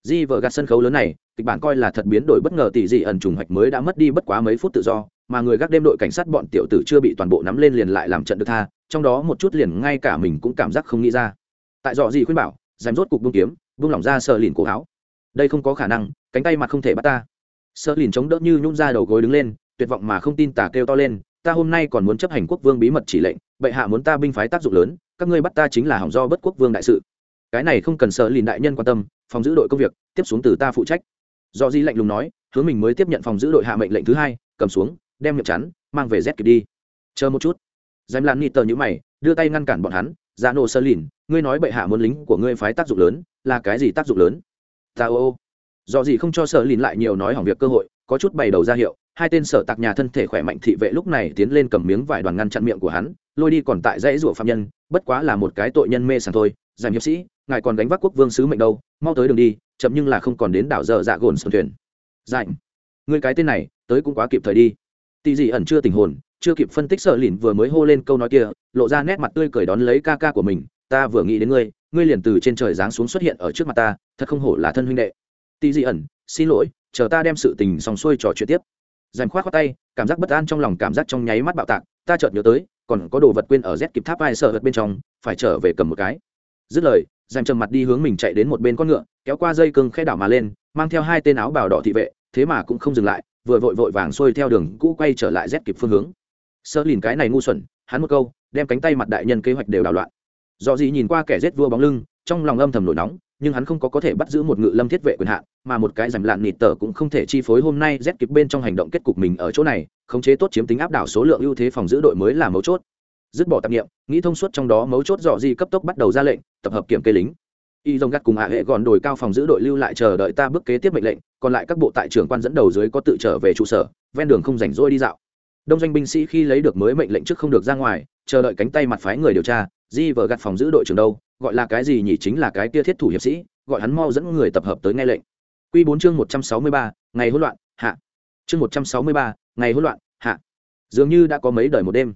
Di vợ gạt sân khấu lớn này, kịch bản coi là thật biến đổi bất ngờ tỷ dị ẩn trùng hoạch mới đã mất đi bất quá mấy phút tự do mà người gác đêm đội cảnh sát bọn tiểu tử chưa bị toàn bộ nắm lên liền lại làm trận được tha trong đó một chút liền ngay cả mình cũng cảm giác không nghĩ ra. Tại dọ gì khuyên bảo dám rốt cục bung kiếm bung lỏng ra sơ lìn cổ áo. Đây không có khả năng cánh tay mặt không thể bắt ta. Sơ lìn chống đỡ như nhún ra đầu gối đứng lên tuyệt vọng mà không tin tả kêu to lên ta hôm nay còn muốn chấp hành quốc vương bí mật chỉ lệnh, bệ hạ muốn ta binh phái tác dụng lớn, các ngươi bắt ta chính là hỏng do bất quốc vương đại sự. Cái này không cần sợ lìn đại nhân quan tâm, phòng giữ đội công việc, tiếp xuống từ ta phụ trách. Do di lạnh lùng nói hướng mình mới tiếp nhận phòng giữ đội hạ mệnh lệnh thứ hai, cầm xuống, đem miệng chắn, mang về z kịp đi. Chờ một chút. Dám lan nịt tờ nhữ mày, đưa tay ngăn cản bọn hắn dạ ra nổ sơ lìn, ngươi nói bệ hạ muốn lính của ngươi phái tác dụng lớn, là cái gì tác dụng lớn? Ta ô ô. Do gì không cho sơ lìn lại nhiều nói hỏng việc cơ hội, có chút bày đầu ra hiệu hai tên sở tạc nhà thân thể khỏe mạnh thị vệ lúc này tiến lên cầm miếng vải đoàn ngăn chặn miệng của hắn, lôi đi còn tại dãy rủa phạm nhân, bất quá là một cái tội nhân mê sảng thôi. Giảm hiệp sĩ, ngài còn gánh vác quốc vương sứ mệnh đâu, mau tới đường đi, chậm nhưng là không còn đến đảo dở dạ gồn sơn thuyền. Dạnh người cái tên này, tới cũng quá kịp thời đi. Tì dị ẩn chưa tình hồn, chưa kịp phân tích sợ lìn vừa mới hô lên câu nói kia, lộ ra nét mặt tươi cười đón lấy ca ca của mình. Ta vừa nghĩ đến ngươi ngươi liền từ trên trời giáng xuống xuất hiện ở trước mặt ta, thật không hổ là thân huynh đệ. Tì dị ẩn, xin lỗi, chờ ta đem sự tình xong xuôi trò chuyện tiếp dành khoát khoát tay, cảm giác bất an trong lòng, cảm giác trong nháy mắt bạo tạc. Ta chợt nhớ tới, còn có đồ vật quên ở z kịp tháp ai sợ hật bên trong, phải trở về cầm một cái. Dứt lời, dành trầm mặt đi hướng mình chạy đến một bên con ngựa, kéo qua dây cưng khe đảo mà lên, mang theo hai tên áo bào đỏ thị vệ, thế mà cũng không dừng lại, vừa vội vội vàng xuôi theo đường cũ quay trở lại z kịp phương hướng. Sơ lìn cái này ngu xuẩn, hắn một câu, đem cánh tay mặt đại nhân kế hoạch đều đảo loạn. Do gì nhìn qua kẻ rết vua bóng lưng, trong lòng âm thầm nổi nóng nhưng hắn không có có thể bắt giữ một ngự lâm thiết vệ quyền hạn, mà một cái giảm lạn nịt tờ cũng không thể chi phối hôm nay rét kịp bên trong hành động kết cục mình ở chỗ này, khống chế tốt chiếm tính áp đảo số lượng ưu thế phòng giữ đội mới là mấu chốt. Dứt bỏ tạp nghiệm, nghĩ thông suốt trong đó mấu chốt dọ gì cấp tốc bắt đầu ra lệnh, tập hợp kiểm kê lính. Y dông gắt cùng hạ hệ gòn đồi cao phòng giữ đội lưu lại chờ đợi ta bước kế tiếp mệnh lệnh, còn lại các bộ tại trưởng quan dẫn đầu dưới có tự trở về trụ sở, ven đường không rảnh rỗi đi dạo. Đông doanh binh sĩ khi lấy được mới mệnh lệnh trước không được ra ngoài, chờ đợi cánh tay mặt phái người điều tra di vờ gặt phòng giữ đội trưởng đâu, gọi là cái gì nhỉ chính là cái kia thiết thủ hiệp sĩ, gọi hắn mau dẫn người tập hợp tới nghe lệnh. Q bốn chương một trăm sáu mươi ba, ngày hỗn loạn, hạ. Chương một trăm sáu mươi ba, ngày hỗn loạn, hạ. Dường như đã có mấy đời một đêm.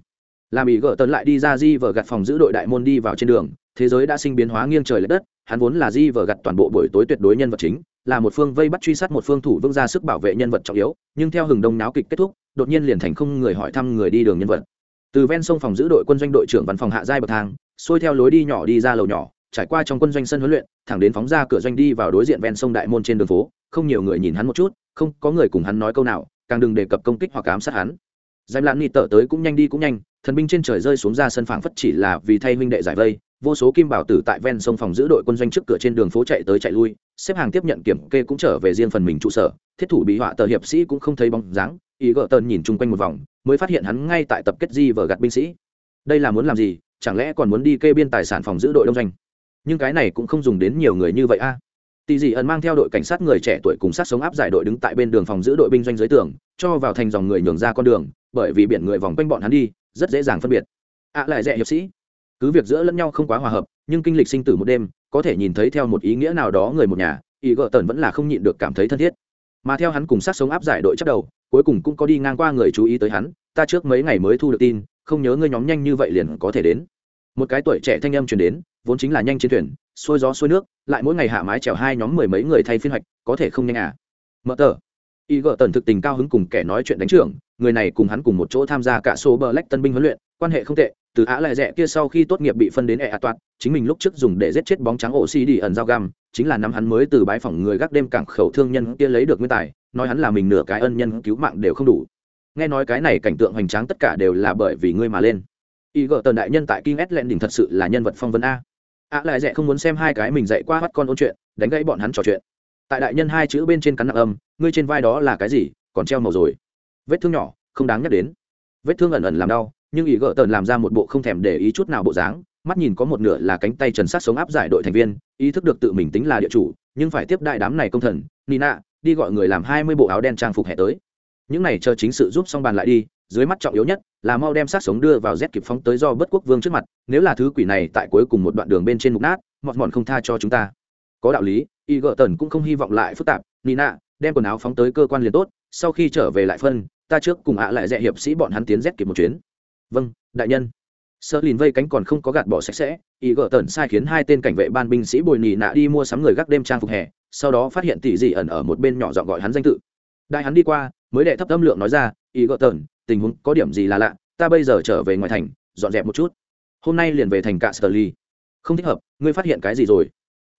Làm ý gỡ tấn lại đi ra di vờ gặt phòng giữ đội đại môn đi vào trên đường, thế giới đã sinh biến hóa nghiêng trời l ệ đất, hắn vốn là di vờ gặt toàn bộ buổi tối tuyệt đối nhân vật chính, là một phương vây bắt truy sát một phương thủ vương ra sức bảo vệ nhân vật trọng yếu, nhưng theo hừng đông náo kịch kết thúc, đột nhiên liền thành không người hỏi thăm người đi đường nhân vật. Từ ven sông phòng giữ đội quân doanh đội trưởng văn phòng hạ giai bậc thang xuôi theo lối đi nhỏ đi ra lầu nhỏ, trải qua trong quân doanh sân huấn luyện, thẳng đến phóng ra cửa doanh đi vào đối diện ven sông đại môn trên đường phố, không nhiều người nhìn hắn một chút, không có người cùng hắn nói câu nào, càng đừng đề cập công kích hoặc ám sát hắn. Dành lạn nghị tở tới cũng nhanh đi cũng nhanh, thần binh trên trời rơi xuống ra sân phảng phất chỉ là vì thay huynh đệ giải vây, vô số kim bảo tử tại ven sông phòng giữ đội quân doanh trước cửa trên đường phố chạy tới chạy lui, xếp hàng tiếp nhận kiểm kê cũng trở về riêng phần mình trụ sở, thiết thủ bị họa tờ hiệp sĩ cũng không thấy bóng dáng, ý gỡ tần nhìn chung quanh một vòng, mới phát hiện hắn ngay tại tập kết di vở gạt binh sĩ đây là muốn làm gì? Chẳng lẽ còn muốn đi kê biên tài sản phòng giữ đội đông doanh? Nhưng cái này cũng không dùng đến nhiều người như vậy a. À. tỷ dị ẩn mang theo đội cảnh sát người trẻ tuổi cùng sát sống áp giải đội đứng tại bên đường phòng giữ đội binh doanh dưới tường, cho vào thành dòng người nhường ra con đường, bởi vì biển người vòng quanh bọn hắn đi, rất dễ dàng phân biệt. Ạ lại rẻ hiệp sĩ. Cứ việc giữa lẫn nhau không quá hòa hợp, nhưng kinh lịch sinh tử một đêm, có thể nhìn thấy theo một ý nghĩa nào đó người một nhà, ý gợ tần vẫn là không nhịn được cảm thấy thân thiết. Mà theo hắn cùng sát sống áp giải đội chắc đầu, cuối cùng cũng có đi ngang qua người chú ý tới hắn, ta trước mấy ngày mới thu được tin không nhớ ngươi nhóm nhanh như vậy liền có thể đến. Một cái tuổi trẻ thanh âm truyền đến, vốn chính là nhanh chiến thuyền, xuôi gió xuôi nước, lại mỗi ngày hạ mái chèo hai nhóm mười mấy người thay phiên hoạch, có thể không nhanh à. Mở tờ. Y gợ tần thực tình cao hứng cùng kẻ nói chuyện đánh trưởng, người này cùng hắn cùng một chỗ tham gia cả số bờ lách tân binh huấn luyện, quan hệ không tệ, từ á lại rẻ kia sau khi tốt nghiệp bị phân đến e a toạt, chính mình lúc trước dùng để giết chết bóng trắng ổ xi đi ẩn dao găm, chính là năm hắn mới từ bãi phòng người gác đêm cảng khẩu thương nhân kia lấy được nguyên tài, nói hắn là mình nửa cái ân nhân cứu mạng đều không đủ nghe nói cái này cảnh tượng hoành tráng tất cả đều là bởi vì ngươi mà lên. Y gỡ tần đại nhân tại King S đỉnh thật sự là nhân vật phong vân a. Ạ lại dẹ không muốn xem hai cái mình dạy qua bắt con ôn chuyện, đánh gãy bọn hắn trò chuyện. Tại đại nhân hai chữ bên trên cắn nặng âm, ngươi trên vai đó là cái gì, còn treo màu rồi. Vết thương nhỏ, không đáng nhắc đến. Vết thương ẩn ẩn làm đau, nhưng ý gỡ tần làm ra một bộ không thèm để ý chút nào bộ dáng, mắt nhìn có một nửa là cánh tay trần sát sống áp giải đội thành viên, ý thức được tự mình tính là địa chủ, nhưng phải tiếp đại đám này công thần, nina, đi gọi người làm hai mươi bộ áo đen trang phục hè tới những này chờ chính sự giúp xong bàn lại đi, dưới mắt trọng yếu nhất là mau đem sát sống đưa vào rét kịp phóng tới do bất quốc vương trước mặt, nếu là thứ quỷ này tại cuối cùng một đoạn đường bên trên mục nát, mọt mòn không tha cho chúng ta. Có đạo lý, y gợ tần cũng không hy vọng lại phức tạp nina đem quần áo phóng tới cơ quan liền tốt, sau khi trở về lại phân, ta trước cùng ạ lại dẹ hiệp sĩ bọn hắn tiến rét kịp một chuyến. Vâng đại nhân. Sơ lìn vây cánh còn không có gạt bỏ sạch sẽ, y gỡ tần sai khiến hai tên cảnh vệ ban binh sĩ bồi nỉ nạ đi mua sắm người gác đêm trang phục hè, sau đó phát hiện tỷ dị ẩn ở một bên nhỏ dọn gọi hắn danh tự đại hắn đi qua, mới đệ thấp âm lượng nói ra, ý gỡ tởn tình huống có điểm gì là lạ, ta bây giờ trở về ngoài thành, dọn dẹp một chút. Hôm nay liền về thành cạ sở ly không thích hợp, ngươi phát hiện cái gì rồi?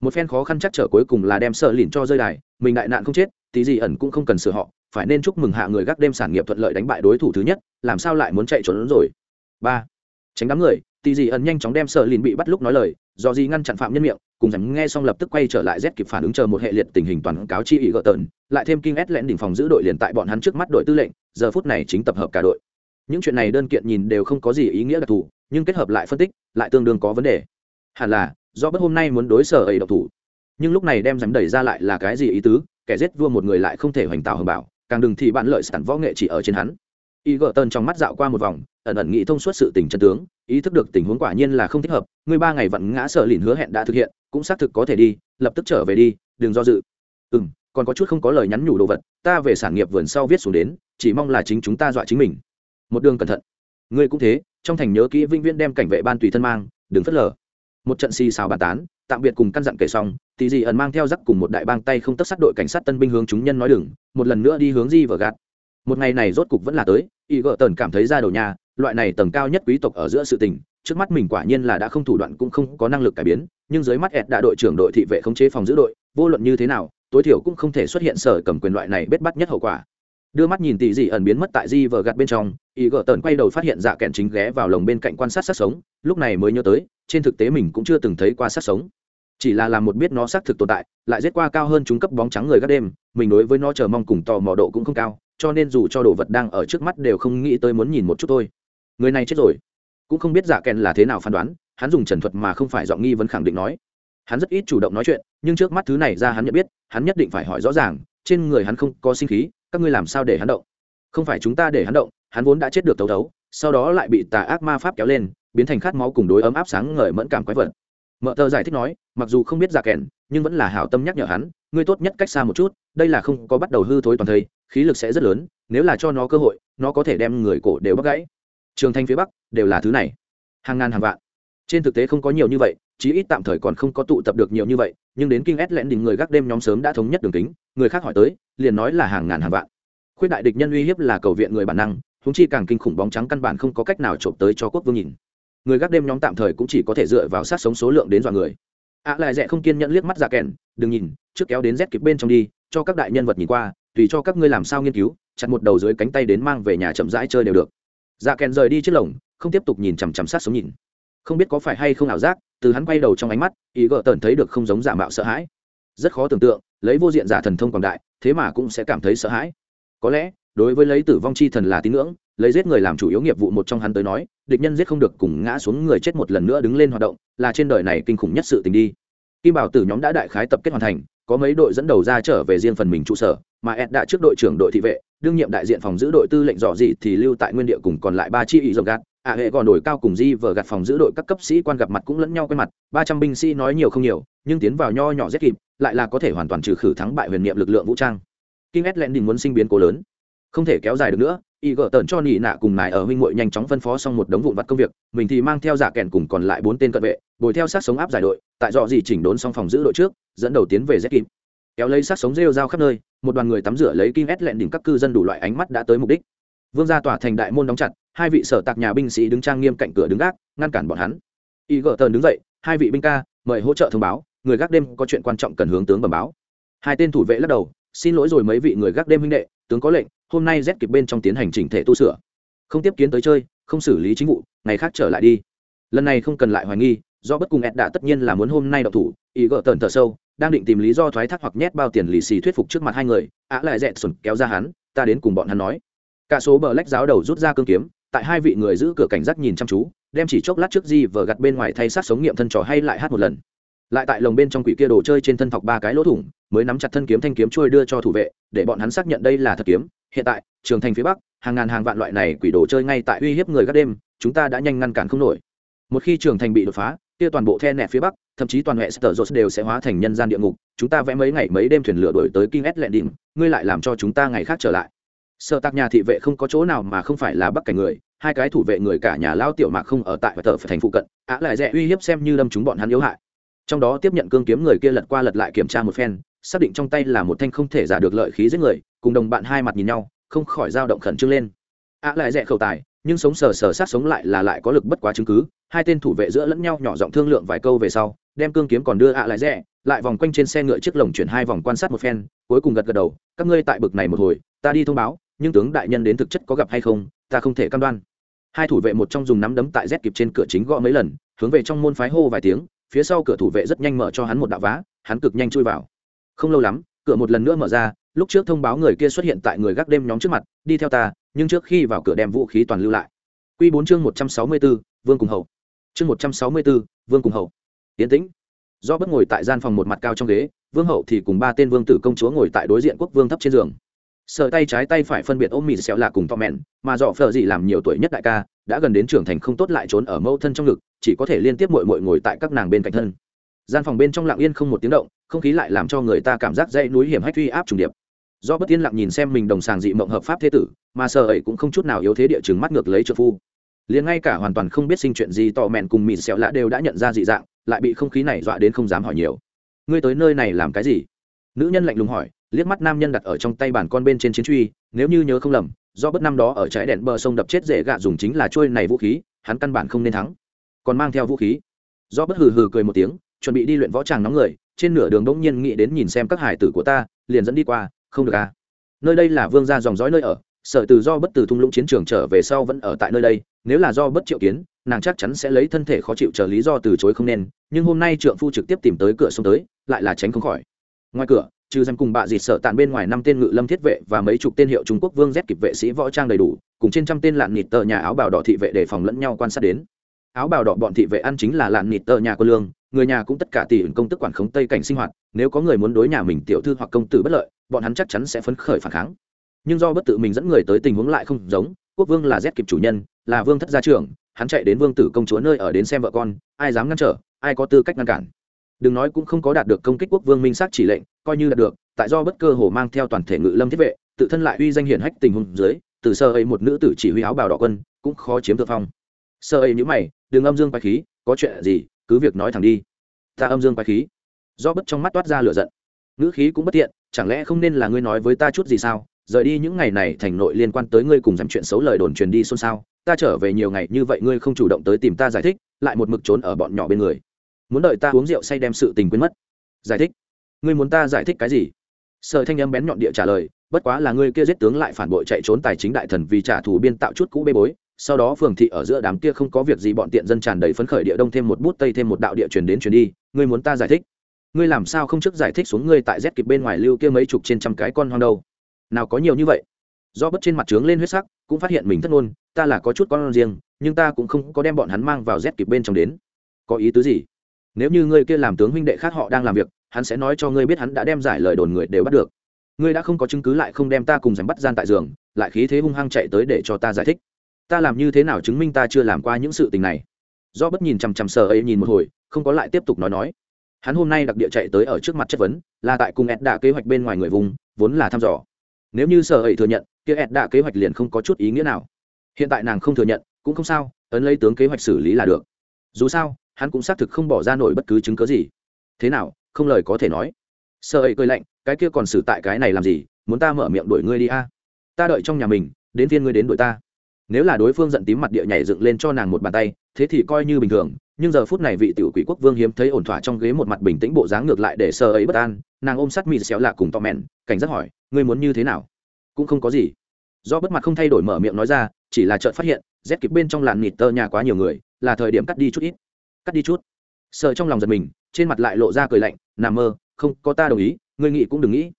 Một phen khó khăn chắc trở cuối cùng là đem sợ lìn cho rơi đài, mình đại nạn không chết, tí gì ẩn cũng không cần sửa họ, phải nên chúc mừng hạ người gác đêm sản nghiệp thuận lợi đánh bại đối thủ thứ nhất, làm sao lại muốn chạy trốn rồi? Ba. Tránh đám người tì gì ẩn nhanh chóng đem sợ lìn bị bắt lúc nói lời do gì ngăn chặn phạm nhân miệng cùng rằng nghe xong lập tức quay trở lại z kịp phản ứng chờ một hệ liệt tình hình toàn cáo chi ý gỡ tần, lại thêm kinh ét lẽn đỉnh phòng giữ đội liền tại bọn hắn trước mắt đội tư lệnh giờ phút này chính tập hợp cả đội. Những chuyện này đơn kiện nhìn đều không có gì ý nghĩa đặc thù nhưng kết hợp lại phân tích lại tương đương có vấn đề. Hẳn là do bất hôm nay muốn đối sở ấy độc thủ. Nhưng lúc này đem dám đẩy ra lại là cái gì ý tứ kẻ giết vua một người lại không thể hoành tạo hầm bảo càng đừng thì bạn lợi sản võ nghệ chỉ ở trên hắn. Y gờ tơn trong mắt dạo qua một vòng ẩn ẩn nghĩ thông suốt sự tình chân tướng, ý thức được tình huống quả nhiên là không thích hợp người ba ngày vẫn ngã sợ lìn hứa hẹn đã thực hiện, cũng xác thực có thể đi, lập tức trở về đi, đừng do dự. Ừ m còn có chút không có lời nhắn nhủ đồ vật, ta về sản nghiệp vườn sau viết xuống đến, chỉ mong là chính chúng ta dọa chính mình. Một đường cẩn thận. Ngươi cũng thế, trong thành nhớ kỹ vĩnh viễn đem cảnh vệ ban tùy thân mang, đừng phớt lờ. Một trận xì xào bàn tán, tạm biệt cùng căn dặn kể xong tỷ dị ẩn mang theo dắt cùng một đại bang tay không tất sát đội cảnh sát tân binh hướng chúng nhân nói đừng, một lần nữa đi hướng di vở gạt. Một ngày này rốt cục vẫn là tới, y gợ tần cảm thấy ra đầu nhà loại này tầng cao nhất quý tộc ở giữa sự tình, trước mắt mình quả nhiên là đã không thủ đoạn cũng không có năng lực cải biến, nhưng dưới mắt ẹt đã đội trưởng đội thị vệ khống chế phòng giữ đội, vô luận như thế nào, tối thiểu cũng không thể xuất hiện sở cầm quyền loại này bết bắt nhất hậu quả. Đưa mắt nhìn tỷ dị ẩn biến mất tại di vờ gạt bên trong, y gỡ tần quay đầu phát hiện dạ kẹn chính ghé vào lồng bên cạnh quan sát sát sống, lúc này mới nhớ tới, trên thực tế mình cũng chưa từng thấy qua sát sống. Chỉ là làm một biết nó xác thực tồn tại, lại giết qua cao hơn chúng cấp bóng trắng người gác đêm, mình đối với nó chờ mong cùng tò mò độ cũng không cao, cho nên dù cho đồ vật đang ở trước mắt đều không nghĩ tới muốn nhìn một chút thôi người này chết rồi. Cũng không biết dạ kèn là thế nào phán đoán, hắn dùng trần thuật mà không phải giọng nghi vấn khẳng định nói. Hắn rất ít chủ động nói chuyện, nhưng trước mắt thứ này ra hắn nhận biết, hắn nhất định phải hỏi rõ ràng, trên người hắn không có sinh khí, các ngươi làm sao để hắn động? Không phải chúng ta để hắn động, hắn vốn đã chết được thấu thấu sau đó lại bị tà ác ma pháp kéo lên, biến thành khát máu cùng đối ấm áp sáng ngời mẫn cảm quái vật. Mợ tờ giải thích nói, mặc dù không biết giả kèn, nhưng vẫn là hảo tâm nhắc nhở hắn, ngươi tốt nhất cách xa một chút, đây là không có bắt đầu hư thối toàn thây khí lực sẽ rất lớn, nếu là cho nó cơ hội, nó có thể đem người cổ đều bắt gãy trường thanh phía bắc đều là thứ này. Hàng ngàn hàng vạn. Trên thực tế không có nhiều như vậy chí ít tạm thời còn không có tụ tập được nhiều như vậy nhưng đến kinh ét lẽn đỉnh người gác đêm nhóm sớm đã thống nhất đường tính, người khác hỏi tới liền nói là hàng ngàn hàng vạn. Khuyết đại địch nhân uy hiếp là cầu viện người bản năng húng chi càng kinh khủng bóng trắng căn bản không có cách nào trộm tới cho quốc vương nhìn. Người gác đêm nhóm tạm thời cũng chỉ có thể dựa vào sát sống số lượng đến dọa người. Ạ à lại dẹ không kiên nhẫn liếc mắt ra kèn đừng nhìn trước kéo đến rét kịp bên trong đi cho các đại nhân vật nhìn qua tùy cho các ngươi làm sao nghiên cứu chặt một đầu dưới cánh tay đến mang về nhà chậm rãi chơi đều được dạ kèn rời đi chiếc lồng, không tiếp tục nhìn chằm chằm sát sống nhìn. Không biết có phải hay không ảo giác, từ hắn quay đầu trong ánh mắt, ý gợ tần thấy được không giống giả mạo sợ hãi. Rất khó tưởng tượng, lấy vô diện giả thần thông quảng đại, thế mà cũng sẽ cảm thấy sợ hãi. Có lẽ, đối với lấy tử vong chi thần là tín ngưỡng, lấy giết người làm chủ yếu nghiệp vụ một trong hắn tới nói, địch nhân giết không được cùng ngã xuống người chết một lần nữa đứng lên hoạt động, là trên đời này kinh khủng nhất sự tình đi. Kim bảo tử nhóm đã đại khái tập kết hoàn thành, có mấy đội dẫn đầu ra trở về riêng phần mình trụ sở mà ed đã trước đội trưởng đội thị vệ đương nhiệm đại diện phòng giữ đội tư lệnh dò dị thì lưu tại nguyên địa cùng còn lại ba chi ý dọc gạt. Ạ hệ còn đổi cao cùng di vờ gạt phòng giữ đội các cấp sĩ quan gặp mặt cũng lẫn nhau quen mặt ba trăm binh sĩ nói nhiều không nhiều nhưng tiến vào nho nhỏ rất kịp lại là có thể hoàn toàn trừ khử thắng bại huyền niệm lực lượng vũ trang. Kim S đình muốn sinh biến cố lớn, không thể kéo dài được nữa, y gỡ tần cho nỉ nạ cùng nài ở huynh muội nhanh chóng phân phó xong một đống vụn vặt công việc, mình thì mang theo giả kèn cùng còn lại bốn tên cận vệ, bồi theo sát sống áp giải đội, tại dọ gì chỉnh đốn xong phòng giữ đội trước, dẫn đầu tiến về Z kịp. Kéo lấy sát sống rêu rao khắp nơi, một đoàn người tắm rửa lấy Kim lẹn đỉnh các cư dân đủ loại ánh mắt đã tới mục đích. Vương gia tòa thành đại môn đóng chặt, hai vị sở tạc nhà binh sĩ đứng trang nghiêm cạnh cửa đứng gác, ngăn cản bọn hắn. Y gỡ tần đứng dậy, hai vị binh ca, mời hỗ trợ thông báo, người gác đêm có chuyện quan trọng cần hướng tướng bẩm báo. Hai tên thủ vệ lắc đầu, xin lỗi rồi mấy vị người gác đêm huynh đệ tướng có lệnh hôm nay rét kịp bên trong tiến hành chỉnh thể tu sửa không tiếp kiến tới chơi không xử lý chính vụ ngày khác trở lại đi lần này không cần lại hoài nghi do bất cùng ed đã tất nhiên là muốn hôm nay đậu thủ ý gỡ tần thở sâu đang định tìm lý do thoái thác hoặc nhét bao tiền lì xì thuyết phục trước mặt hai người, á lại dẹt sùn kéo ra hắn, ta đến cùng bọn hắn nói. Cả số bờ lách giáo đầu rút ra cương kiếm, tại hai vị người giữ cửa cảnh giác nhìn chăm chú, đem chỉ chốc lát trước di vờ gặt bên ngoài thay sát sống nghiệm thân trò hay lại hát một lần. Lại tại lồng bên trong quỷ kia đồ chơi trên thân thọc ba cái lỗ thủng, mới nắm chặt thân kiếm thanh kiếm trôi đưa cho thủ vệ, để bọn hắn xác nhận đây là thật kiếm. Hiện tại, trường thành phía bắc, hàng ngàn hàng vạn loại này quỷ đồ chơi ngay tại uy hiếp người gác đêm, chúng ta đã nhanh ngăn cản không nổi. Một khi trường thành bị đột phá kia toàn bộ the nẹt phía bắc, thậm chí toàn hệ sở dột đều sẽ hóa thành nhân gian địa ngục. Chúng ta vẽ mấy ngày mấy đêm thuyền lửa đổi tới kinh ét lẹn đỉnh ngươi lại làm cho chúng ta ngày khác trở lại. Sợ tạc nhà thị vệ không có chỗ nào mà không phải là bắc cảnh người, hai cái thủ vệ người cả nhà lao tiểu mạc không ở tại và tờ phải thành phụ cận, á lại rẻ uy hiếp xem như đâm chúng bọn hắn yếu hại. Trong đó tiếp nhận cương kiếm người kia lật qua lật lại kiểm tra một phen, xác định trong tay là một thanh không thể giả được lợi khí giết người, cùng đồng bạn hai mặt nhìn nhau, không khỏi dao động khẩn trương lên. Á lại rẻ khẩu tài nhưng sống sờ sờ sát sống lại là lại có lực bất quá chứng cứ. Hai tên thủ vệ giữa lẫn nhau nhỏ giọng thương lượng vài câu về sau, đem cương kiếm còn đưa ạ lại rẻ, lại vòng quanh trên xe ngựa chiếc lồng chuyển hai vòng quan sát một phen, cuối cùng gật gật đầu, các ngươi tại bực này một hồi, ta đi thông báo, nhưng tướng đại nhân đến thực chất có gặp hay không, ta không thể cam đoan. Hai thủ vệ một trong dùng nắm đấm tại rét kịp trên cửa chính gõ mấy lần, hướng về trong môn phái hô vài tiếng, phía sau cửa thủ vệ rất nhanh mở cho hắn một đạo vá, hắn cực nhanh chui vào. Không lâu lắm, cửa một lần nữa mở ra lúc trước thông báo người kia xuất hiện tại người gác đêm nhóm trước mặt, đi theo ta, nhưng trước khi vào cửa đem vũ khí toàn lưu lại. Q bốn chương một trăm sáu mươi b ố vương cùng hậu chương một trăm sáu mươi b ố vương cùng hậu tiến tĩnh. Do bất ngồi tại gian phòng một mặt cao trong ghế, vương hậu thì cùng ba tên vương tử công chúa ngồi tại đối diện quốc vương thấp trên giường. Sợ tay trái tay phải phân biệt ôm mịt xẹo lạ cùng to mẹn mà dọ phờ gì làm nhiều tuổi nhất đại ca, đã gần đến trưởng thành không tốt lại trốn ở mâu thân trong ngực, chỉ có thể liên tiếp mội mội ngồi tại các nàng bên cạnh thân. Gian phòng bên trong lặng yên không một tiếng động, không khí lại làm cho người ta cảm giác dãy núi hiểm hách uy áp trùng điệp do bất tiên lặng nhìn xem mình đồng sàng dị mộng hợp pháp thế tử, mà sợ ấy cũng không chút nào yếu thế địa chứng mắt ngược lấy trợ phu. Liền ngay cả hoàn toàn không biết sinh chuyện gì tò mẹn cùng mịt xẹo lạ đều đã nhận ra dị dạng, lại bị không khí này dọa đến không dám hỏi nhiều. Ngươi tới nơi này làm cái gì? Nữ nhân lạnh lùng hỏi, liếc mắt nam nhân đặt ở trong tay bàn con bên trên chiến truy, nếu như nhớ không lầm, do bất năm đó ở trái đèn bờ sông đập chết dễ gạ dùng chính là trôi này vũ khí, hắn căn bản không nên thắng. Còn mang theo vũ khí. Do bất hừ hừ cười một tiếng, chuẩn bị đi luyện võ tràng nóng người, trên nửa đường đỗng nhiên nghĩ đến nhìn xem các hải tử của ta, liền dẫn đi qua không được à. Nơi đây là vương gia dòng dõi nơi ở, sở từ do bất từ thung lũng chiến trường trở về sau vẫn ở tại nơi đây, nếu là do bất triệu kiến, nàng chắc chắn sẽ lấy thân thể khó chịu chờ lý do từ chối không nên, nhưng hôm nay trượng phu trực tiếp tìm tới cửa sông tới, lại là tránh không khỏi. Ngoài cửa, trừ rằng cùng bạ dịt sợ tàn bên ngoài năm tên ngự lâm thiết vệ và mấy chục tên hiệu trung quốc vương z kịp vệ sĩ võ trang đầy đủ, cùng trên trăm tên lạn nịt tờ nhà áo bào đỏ thị vệ để phòng lẫn nhau quan sát đến. Áo bào đỏ bọn thị vệ ăn chính là lạn nịt tờ nhà quân lương, người nhà cũng tất cả tỷ ứng công tức quản khống tây cảnh sinh hoạt, nếu có người muốn đối nhà mình tiểu thư hoặc công tử bất lợi bọn hắn chắc chắn sẽ phấn khởi phản kháng. Nhưng do bất tự mình dẫn người tới tình huống lại không giống, quốc vương là z kịp chủ nhân, là vương thất gia trưởng, hắn chạy đến vương tử công chúa nơi ở đến xem vợ con, ai dám ngăn trở, ai có tư cách ngăn cản. Đừng nói cũng không có đạt được công kích quốc vương minh sát chỉ lệnh, coi như đạt được, tại do bất cơ hồ mang theo toàn thể ngự lâm thiết vệ, tự thân lại uy danh hiển hách tình huống dưới, từ sơ ấy một nữ tử chỉ huy áo bào đỏ quân, cũng khó chiếm thượng phong. Sơ ấy nhữ mày, đừng âm dương quái khí, có chuyện gì, cứ việc nói thẳng đi. Ta âm dương quái khí. Do bất trong mắt toát ra lửa giận. Ngữ khí cũng bất tiện chẳng lẽ không nên là ngươi nói với ta chút gì sao? Rời đi những ngày này thành nội liên quan tới ngươi cùng dám chuyện xấu lời đồn truyền đi xôn xao. Ta trở về nhiều ngày như vậy ngươi không chủ động tới tìm ta giải thích, lại một mực trốn ở bọn nhỏ bên người. Muốn đợi ta uống rượu say đem sự tình quên mất. Giải thích? Ngươi muốn ta giải thích cái gì? Sở thanh âm bén nhọn địa trả lời, bất quá là ngươi kia giết tướng lại phản bội chạy trốn tài chính đại thần vì trả thù biên tạo chút cũ bê bối. Sau đó phường thị ở giữa đám kia không có việc gì bọn tiện dân tràn đầy phấn khởi địa đông thêm một bút, tây thêm một đạo địa truyền đến truyền đi. Ngươi muốn ta giải thích? Ngươi làm sao không trước giải thích xuống ngươi tại z kịp bên ngoài lưu kia mấy chục trên trăm cái con hoang đâu? Nào có nhiều như vậy. Do bất trên mặt trướng lên huyết sắc, cũng phát hiện mình thất ngôn, ta là có chút con riêng, nhưng ta cũng không có đem bọn hắn mang vào z kịp bên trong đến. Có ý tứ gì? Nếu như ngươi kia làm tướng huynh đệ khác họ đang làm việc, hắn sẽ nói cho ngươi biết hắn đã đem giải lời đồn người đều bắt được. Ngươi đã không có chứng cứ lại không đem ta cùng giành bắt gian tại giường, lại khí thế hung hăng chạy tới để cho ta giải thích. Ta làm như thế nào chứng minh ta chưa làm qua những sự tình này? Do bất nhìn chằm chằm sờ ấy nhìn một hồi, không có lại tiếp tục nói nói hắn hôm nay đặc địa chạy tới ở trước mặt chất vấn, là tại cùng ed đạ kế hoạch bên ngoài người vùng, vốn là thăm dò. Nếu như sợ ấy thừa nhận, kia ed đạ kế hoạch liền không có chút ý nghĩa nào. Hiện tại nàng không thừa nhận, cũng không sao, ấn lấy tướng kế hoạch xử lý là được. Dù sao, hắn cũng xác thực không bỏ ra nổi bất cứ chứng cớ gì. Thế nào, không lời có thể nói. Sợ ấy cười lạnh, cái kia còn xử tại cái này làm gì, muốn ta mở miệng đuổi ngươi đi a? Ta đợi trong nhà mình, đến viên ngươi đến đuổi ta. Nếu là đối phương giận tím mặt địa nhảy dựng lên cho nàng một bàn tay thế thì coi như bình thường, nhưng giờ phút này vị tiểu quỷ quốc vương hiếm thấy ổn thỏa trong ghế một mặt bình tĩnh bộ dáng ngược lại để sơ ấy bất an, nàng ôm sát mịt xéo lạ cùng to mẹn, cảnh giác hỏi, ngươi muốn như thế nào? Cũng không có gì. Do bất mặt không thay đổi mở miệng nói ra, chỉ là chợt phát hiện rét kịp bên trong làn nịt tơ nhà quá nhiều người, là thời điểm cắt đi chút ít. Cắt đi chút? Sợ trong lòng giật mình, trên mặt lại lộ ra cười lạnh nằm mơ, không, có ta đồng ý, ngươi nghĩ cũng đừng nghĩ.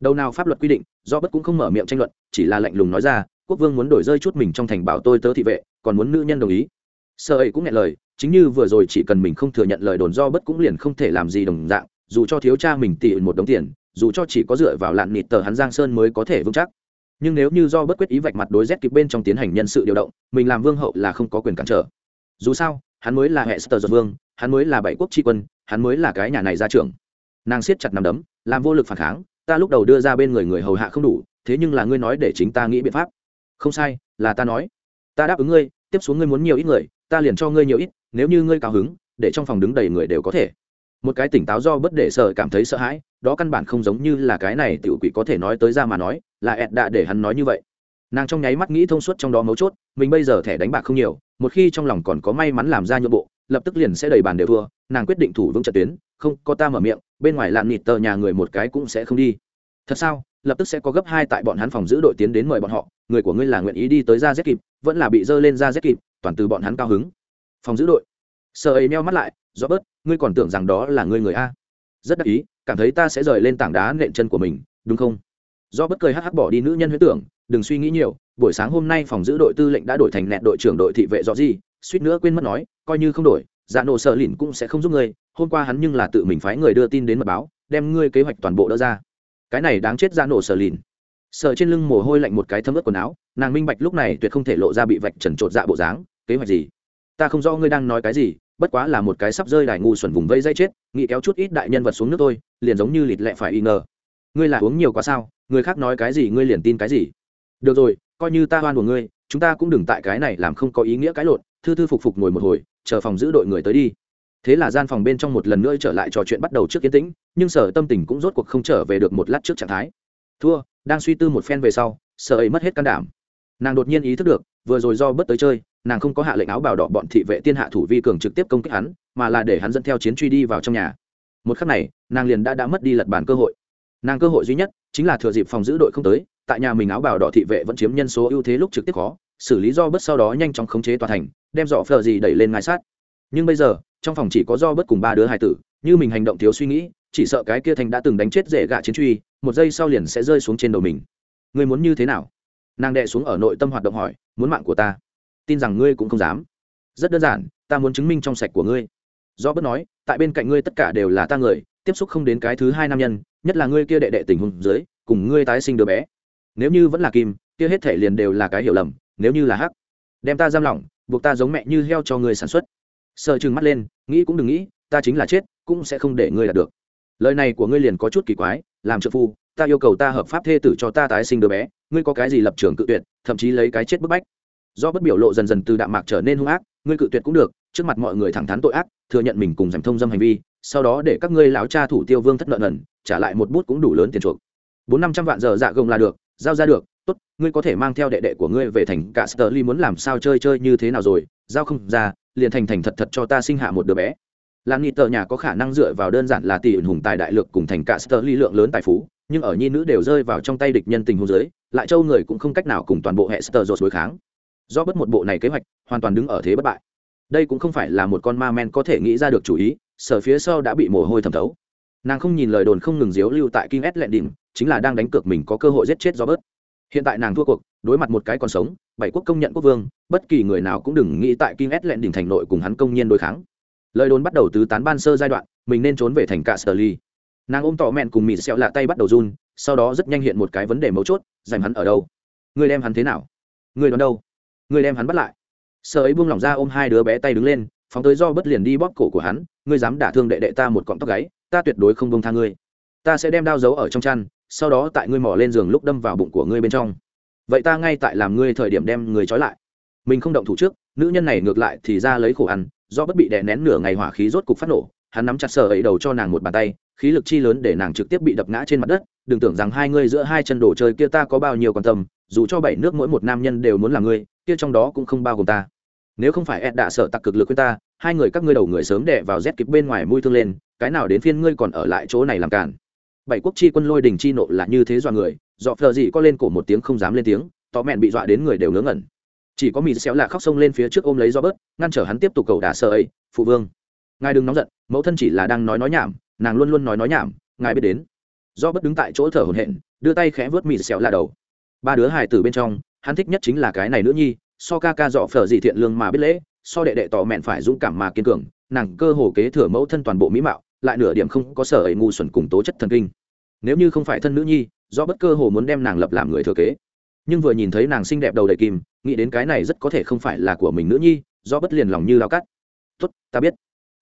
Đâu nào pháp luật quy định, do bất cũng không mở miệng tranh luận, chỉ là lạnh lùng nói ra, quốc vương muốn đổi rơi chút mình trong thành bảo tôi tớ thị vệ, còn muốn nữ nhân đồng ý sợ ấy cũng nghe lời, chính như vừa rồi chỉ cần mình không thừa nhận lời đồn do bất cũng liền không thể làm gì đồng dạng, dù cho thiếu cha mình tỉ một đống tiền, dù cho chỉ có dựa vào lạn nịt tờ hắn giang sơn mới có thể vững chắc. Nhưng nếu như do bất quyết ý vạch mặt đối rét kịp bên trong tiến hành nhân sự điều động, mình làm vương hậu là không có quyền cản trở. Dù sao, hắn mới là hệ sơ vương, hắn mới là bảy quốc tri quân, hắn mới là cái nhà này ra trưởng. Nàng siết chặt nằm đấm, làm vô lực phản kháng, ta lúc đầu đưa ra bên người người hầu hạ không đủ, thế nhưng là ngươi nói để chính ta nghĩ biện pháp. Không sai, là ta nói. Ta đáp ứng ngươi tiếp xuống ngươi muốn nhiều ít người, ta liền cho ngươi nhiều ít, nếu như ngươi cao hứng, để trong phòng đứng đầy người đều có thể. Một cái tỉnh táo do bất để sợ cảm thấy sợ hãi, đó căn bản không giống như là cái này tiểu quỷ có thể nói tới ra mà nói, là ẹt đạ để hắn nói như vậy. Nàng trong nháy mắt nghĩ thông suốt trong đó mấu chốt, mình bây giờ thẻ đánh bạc không nhiều, một khi trong lòng còn có may mắn làm ra nhượng bộ, lập tức liền sẽ đầy bàn đều thua, nàng quyết định thủ vững trận tuyến, không, có ta mở miệng, bên ngoài lạn nịt tờ nhà người một cái cũng sẽ không đi. Thật sao? Lập tức sẽ có gấp hai tại bọn hắn phòng giữ đội tiến đến mời bọn họ, người của ngươi là nguyện ý đi tới ra rét kịp vẫn là bị dơ lên ra rét kịp, toàn từ bọn hắn cao hứng. Phòng giữ đội. Sợ ấy meo mắt lại do bớt, ngươi còn tưởng rằng đó là ngươi người a? Rất đắc ý, cảm thấy ta sẽ rời lên tảng đá nện chân của mình, đúng không? Do bất cười hắc hắc bỏ đi nữ nhân huyết tưởng, đừng suy nghĩ nhiều, buổi sáng hôm nay phòng giữ đội tư lệnh đã đổi thành nẹt đội trưởng đội thị vệ rõ gì, suýt nữa quên mất nói, coi như không đổi dạ nổ sợ lìn cũng sẽ không giúp ngươi, hôm qua hắn nhưng là tự mình phái người đưa tin đến mật báo, đem ngươi kế hoạch toàn bộ đỡ ra. Cái này đáng chết dạ nổ sợ lìn sợ trên lưng mồ hôi lạnh một cái thấm ướt quần áo, nàng minh bạch lúc này tuyệt không thể lộ ra bị vạch trần trột dạ bộ dáng, kế hoạch gì? Ta không rõ ngươi đang nói cái gì, bất quá là một cái sắp rơi đài ngu xuẩn vùng vây dây chết, nghĩ kéo chút ít đại nhân vật xuống nước tôi liền giống như lịt lẹ phải y ngờ. Ngươi là uống nhiều quá sao, người khác nói cái gì ngươi liền tin cái gì. Được rồi, coi như ta hoan của ngươi, chúng ta cũng đừng tại cái này làm không có ý nghĩa cái lộn, thư thư phục phục ngồi một hồi, chờ phòng giữ đội người tới đi. Thế là gian phòng bên trong một lần nữa trở lại trò chuyện bắt đầu trước kiến tĩnh, nhưng sở tâm tình cũng rốt cuộc không trở về được một lát trước trạng thái. Thua đang suy tư một phen về sau sở ấy mất hết can đảm. Nàng đột nhiên ý thức được, vừa rồi do bất tới chơi, nàng không có hạ lệnh áo bào đỏ bọn thị vệ tiên hạ thủ vi cường trực tiếp công kích hắn, mà là để hắn dẫn theo chiến truy đi vào trong nhà. Một khắc này, nàng liền đã đã mất đi lật bản cơ hội. Nàng cơ hội duy nhất chính là thừa dịp phòng giữ đội không tới, tại nhà mình áo bào đỏ thị vệ vẫn chiếm nhân số ưu thế lúc trực tiếp khó, xử lý do bất sau đó nhanh chóng khống chế tòa thành, đem dọ phờ gì đẩy lên ngai sát. Nhưng bây giờ, trong phòng chỉ có do bất cùng ba đứa hài tử, như mình hành động thiếu suy nghĩ chỉ sợ cái kia thành đã từng đánh chết rể gạ chiến truy, một giây sau liền sẽ rơi xuống trên đầu mình. Người muốn như thế nào? Nàng đệ xuống ở nội tâm hoạt động hỏi, muốn mạng của ta? Tin rằng ngươi cũng không dám. Rất đơn giản, ta muốn chứng minh trong sạch của ngươi. Do bất nói, tại bên cạnh ngươi tất cả đều là ta người, tiếp xúc không đến cái thứ hai nam nhân, nhất là ngươi kia đệ đệ tình huống dưới, cùng ngươi tái sinh đứa bé. Nếu như vẫn là kim, kia hết thể liền đều là cái hiểu lầm, nếu như là hắc. Đem ta giam lỏng, buộc ta giống mẹ như heo cho ngươi sản xuất. Sợ trừng mắt lên, nghĩ cũng đừng nghĩ, ta chính là chết, cũng sẽ không để ngươi đạt được lời này của ngươi liền có chút kỳ quái, làm trợ phu, ta yêu cầu ta hợp pháp thê tử cho ta tái sinh đứa bé, ngươi có cái gì lập trường cự tuyệt, thậm chí lấy cái chết bức bách. Do bất biểu lộ dần dần từ đạm mạc trở nên hung ác, ngươi cự tuyệt cũng được, trước mặt mọi người thẳng thắn tội ác, thừa nhận mình cùng giành thông dâm hành vi, sau đó để các ngươi lão cha thủ tiêu vương thất nợ nần, trả lại một bút cũng đủ lớn tiền chuộc. Bốn năm trăm vạn giờ dạ gồng là được, giao ra được, tốt, ngươi có thể mang theo đệ đệ của ngươi về thành cả sơ ly muốn làm sao chơi chơi như thế nào rồi, giao không ra, liền thành thành thật thật cho ta sinh hạ một đứa bé lan nghị tờ nhà có khả năng dựa vào đơn giản là tỷ ẩn hùng tài đại lược cùng thành cả sơ ly lượng lớn tài phú, nhưng ở nhi nữ đều rơi vào trong tay địch nhân tình huống giới lại châu người cũng không cách nào cùng toàn bộ hệ sơ đối kháng. Do bất một bộ này kế hoạch, hoàn toàn đứng ở thế bất bại. Đây cũng không phải là một con ma men có thể nghĩ ra được chủ ý, sở phía sau đã bị mồ hôi thẩm thấu. Nàng không nhìn lời đồn không ngừng diếu lưu tại kinh s lệ đỉnh chính là đang đánh cược mình có cơ hội giết chết do bớt hiện tại nàng thua cuộc, đối mặt một cái còn sống, bảy quốc công nhận quốc vương, bất kỳ người nào cũng đừng nghĩ tại kinh s lệ đỉnh thành nội cùng hắn công nhiên đối kháng lời đồn bắt đầu từ tán ban sơ giai đoạn, mình nên trốn về thành cả sở ly. Nàng ôm tỏ mẹn cùng mịt xẹo lạ tay bắt đầu run, sau đó rất nhanh hiện một cái vấn đề mấu chốt dành hắn ở đâu? Người đem hắn thế nào? Người đón đâu? Người đem hắn bắt lại. Sợ ấy buông lỏng ra ôm hai đứa bé tay đứng lên, phóng tới do bất liền đi bóp cổ của hắn, ngươi dám đả thương đệ đệ ta một cọng tóc gáy, ta tuyệt đối không bông tha ngươi. Ta sẽ đem đao giấu ở trong chăn, sau đó tại ngươi mỏ lên giường lúc đâm vào bụng của ngươi bên trong. Vậy ta ngay tại làm ngươi thời điểm đem người trói lại. Mình không động thủ trước, nữ nhân này ngược lại thì ra lấy khổ ăn do bất bị đè nén nửa ngày hỏa khí rốt cục phát nổ, hắn nắm chặt sợ ấy đầu cho nàng một bàn tay, khí lực chi lớn để nàng trực tiếp bị đập ngã trên mặt đất. Đừng tưởng rằng hai ngươi giữa hai chân đồ chơi kia ta có bao nhiêu quan tâm, dù cho bảy nước mỗi một nam nhân đều muốn là ngươi, kia trong đó cũng không bao gồm ta. Nếu không phải ed đã sợ tặc cực lực với ta, hai người các ngươi đầu người sớm đè vào rét kịp bên ngoài mũi thương lên, cái nào đến phiên ngươi còn ở lại chỗ này làm cản. Bảy quốc chi quân lôi đình chi nộ là như thế dọa người dọ phờ gì có lên cổ một tiếng không dám lên tiếng, tỏ mẹn bị dọa đến người đều ngớ ngẩn chỉ có mịt xéo lạ khóc sông lên phía trước ôm lấy do bớt ngăn trở hắn tiếp tục cầu đả sợ ấy. Phụ vương, ngài đừng nóng giận, mẫu thân chỉ là đang nói nói nhảm, nàng luôn luôn nói nói nhảm, ngài biết đến. Do bất đứng tại chỗ thở hổn hển, đưa tay khẽ vớt mịt xéo lạ đầu. Ba đứa hài tử bên trong, hắn thích nhất chính là cái này nữ nhi, so ca ca dọ phở gì thiện lương mà biết lễ, so đệ đệ tỏ mẹn phải dũng cảm mà kiên cường, nàng cơ hồ kế thừa mẫu thân toàn bộ mỹ mạo, lại nửa điểm không có sở ấy ngu xuẩn cùng tố chất thần kinh. Nếu như không phải thân nữ nhi do bất cơ hồ muốn đem nàng lập làm người thừa kế. Nhưng vừa nhìn thấy nàng xinh đẹp đầu đầy kim nghĩ đến cái này rất có thể không phải là của mình nữ nhi do bất liền lòng như lao cắt. Tốt, ta biết.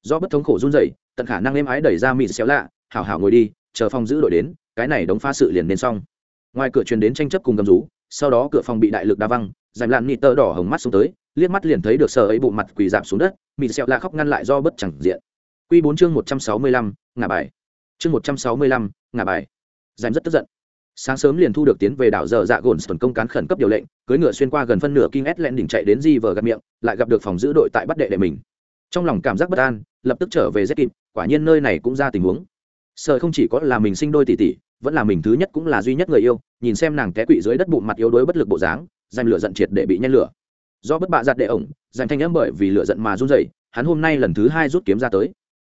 Do bất thống khổ run rẩy, tận khả năng êm ái đẩy ra mịt xéo lạ, hảo hảo ngồi đi, chờ phòng giữ đội đến, cái này đóng pha sự liền nên xong. Ngoài cửa truyền đến tranh chấp cùng gầm rú, sau đó cửa phòng bị đại lực đa văng dành lặn nịt tơ đỏ hồng mắt xuống tới, liếc mắt liền thấy được sợ ấy bộ mặt quỳ giảm xuống đất, mịt xẹo lạ khóc ngăn lại do bất chẳng diện. Q bốn chương một trăm sáu mươi lăm, ngả bài. Chương một trăm sáu mươi lăm, ngả bài. Dành rất tức giận sáng sớm liền thu được tiến về đảo giờ dạ gồn tuần công cán khẩn cấp điều lệnh cưới ngựa xuyên qua gần phân nửa kinh ét len đỉnh chạy đến di vờ gặp miệng, lại gặp được phòng giữ đội tại bắt đệ đệ mình. Trong lòng cảm giác bất an, lập tức trở về rất kịp quả nhiên nơi này cũng ra tình huống. Sợ không chỉ có là mình sinh đôi tỷ tỷ, vẫn là mình thứ nhất cũng là duy nhất người yêu, nhìn xem nàng té quỵ dưới đất bụng mặt yếu đuối bất lực bộ dáng, dành lửa giận triệt để bị nhen lửa. Do bất bạ giặt đệ ổng, dành thanh âm bởi vì lửa giận mà run rẩy, hắn hôm nay lần thứ hai rút kiếm ra tới.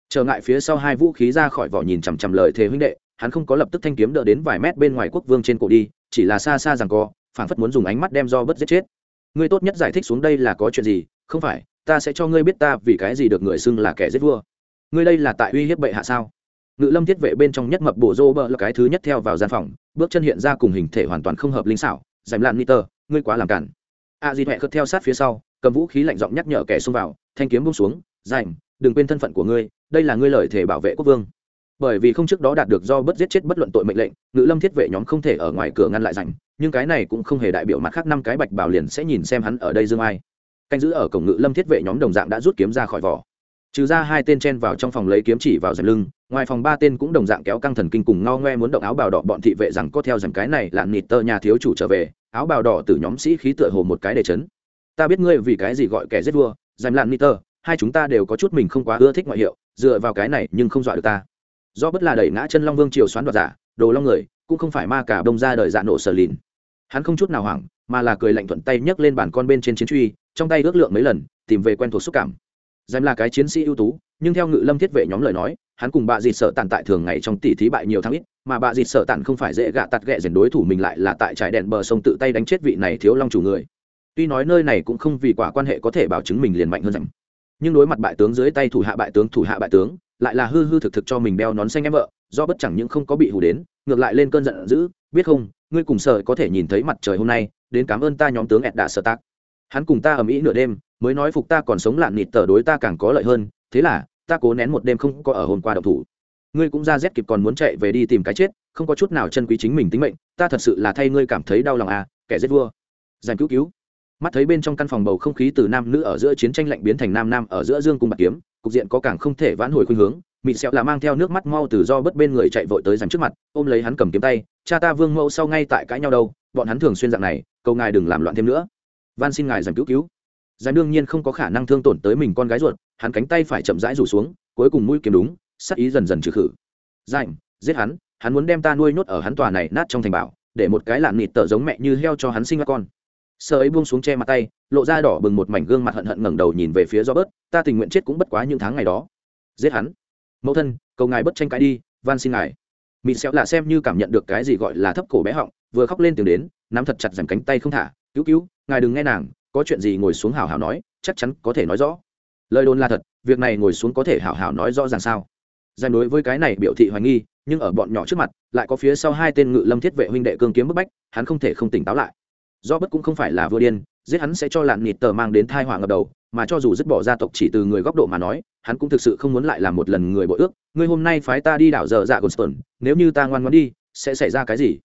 Trở ngại phía sau hai vũ khí ra khỏi vỏ nhìn chằm chằm lời thề huynh đệ hắn không có lập tức thanh kiếm đỡ đến vài mét bên ngoài quốc vương trên cổ đi, chỉ là xa xa rằng co, phảng phất muốn dùng ánh mắt đem do bất giết chết. Ngươi tốt nhất giải thích xuống đây là có chuyện gì, không phải, ta sẽ cho ngươi biết ta vì cái gì được người xưng là kẻ giết vua. Ngươi đây là tại uy hiếp bệ hạ sao? Ngự lâm thiết vệ bên trong nhất mập bổ rô bơ là cái thứ nhất theo vào gian phòng, bước chân hiện ra cùng hình thể hoàn toàn không hợp linh xảo, dành lạn niter ngươi quá làm cản. A di huệ khất theo sát phía sau, cầm vũ khí lạnh giọng nhắc nhở kẻ xông vào, thanh kiếm bông xuống dành đừng quên thân phận của ngươi, đây là ngươi lời thể bảo vệ quốc vương bởi vì không trước đó đạt được do bất giết chết bất luận tội mệnh lệnh, ngự lâm thiết vệ nhóm không thể ở ngoài cửa ngăn lại rảnh, nhưng cái này cũng không hề đại biểu mặt khác năm cái bạch bảo liền sẽ nhìn xem hắn ở đây dương ai. Canh giữ ở cổng ngự lâm thiết vệ nhóm đồng dạng đã rút kiếm ra khỏi vỏ. Trừ ra hai tên chen vào trong phòng lấy kiếm chỉ vào dàn lưng, ngoài phòng ba tên cũng đồng dạng kéo căng thần kinh cùng ngao ngoe muốn động áo bào đỏ bọn thị vệ rằng có theo dàn cái này là nịt tơ nhà thiếu chủ trở về, áo bào đỏ từ nhóm sĩ khí tựa hồ một cái để chấn. Ta biết ngươi vì cái gì gọi kẻ giết vua dàn lạn nịt tơ, hai chúng ta đều có chút mình không quá ưa thích ngoại hiệu, dựa vào cái này nhưng không dọa được ta do bất là đẩy ngã chân long vương triều xoán đoạt giả, đồ long người, cũng không phải ma cả bông ra đời dạ nổ sở lìn. Hắn không chút nào hoảng, mà là cười lạnh thuận tay nhấc lên bàn con bên trên chiến truy, trong tay ước lượng mấy lần, tìm về quen thuộc xúc cảm. Dám là cái chiến sĩ ưu tú, nhưng theo ngự lâm thiết vệ nhóm lời nói, hắn cùng bà dịt sợ tàn tại thường ngày trong tỷ thí bại nhiều tháng ít, mà bà dịt sợ tàn không phải dễ gạ tạt ghẹ dền đối thủ mình lại là tại trải đèn bờ sông tự tay đánh chết vị này thiếu long chủ người. Tuy nói nơi này cũng không vì quả quan hệ có thể bảo chứng mình liền mạnh hơn rằng nhưng đối mặt bại tướng dưới tay thủ hạ bại tướng thủ hạ bại tướng lại là hư hư thực thực cho mình đeo nón xanh em vợ, do bất chẳng những không có bị hù đến, ngược lại lên cơn giận dữ, biết không, ngươi cùng sợ có thể nhìn thấy mặt trời hôm nay, đến cảm ơn ta nhóm tướng ẹt đạ sợ tác hắn cùng ta ở mỹ nửa đêm, mới nói phục ta còn sống lạn nịt tờ đối ta càng có lợi hơn, thế là, ta cố nén một đêm không có ở hôm qua độc thủ. Ngươi cũng ra rét kịp còn muốn chạy về đi tìm cái chết, không có chút nào chân quý chính mình tính mệnh, ta thật sự là thay ngươi cảm thấy đau lòng à kẻ giết vua. Giành cứu cứu. Mắt thấy bên trong căn phòng bầu không khí từ nam nữ ở giữa chiến tranh lạnh biến thành nam nam ở giữa dương cung bạc kiếm cục diện có càng không thể vãn hồi khuynh hướng Mị sẹo là mang theo nước mắt mau từ do bất bên người chạy vội tới dành trước mặt, ôm lấy hắn cầm kiếm tay, cha ta vương mẫu sau ngay tại cãi nhau đâu, bọn hắn thường xuyên dạng này, cầu ngài đừng làm loạn thêm nữa. Van xin ngài dành cứu cứu. Dành đương nhiên không có khả năng thương tổn tới mình con gái ruột, hắn cánh tay phải chậm rãi rủ xuống, cuối cùng mũi kiếm đúng sắc ý dần dần trừ khử. Dành, giết hắn hắn muốn đem ta nuôi nhốt ở hắn tòa này nát trong thành bảo, để một cái lạn nịt tở giống mẹ như heo cho hắn sinh ra con sợ ấy buông xuống che mặt tay, lộ ra đỏ bừng một mảnh gương mặt hận hận ngẩng đầu nhìn về phía do bớt ta tình nguyện chết cũng bất quá những tháng ngày đó. Giết hắn? Mẫu thân, cầu ngài bất tranh cãi đi, van xin ngài. Mị xẹo lạ xem như cảm nhận được cái gì gọi là thấp cổ bé họng, vừa khóc lên tiếng đến, nắm thật chặt dành cánh tay không thả, cứu cứu, ngài đừng nghe nàng, có chuyện gì ngồi xuống hào hào nói, chắc chắn có thể nói rõ. Lời đồn là thật, việc này ngồi xuống có thể hào hào nói rõ ràng sao? Dành đối với cái này biểu thị hoài nghi, nhưng ở bọn nhỏ trước mặt, lại có phía sau hai tên ngự lâm thiết vệ huynh đệ cương kiếm bức bách, hắn không thể không tỉnh táo lại do bất cũng không phải là vừa điên, giết hắn sẽ cho lạn nịt tờ mang đến thai họa ngập đầu, mà cho dù dứt bỏ gia tộc chỉ từ người góc độ mà nói, hắn cũng thực sự không muốn lại làm một lần người bội ước. Ngươi hôm nay phái ta đi đảo dở dạ gồn nếu như ta ngoan ngoãn đi, sẽ xảy ra cái gì?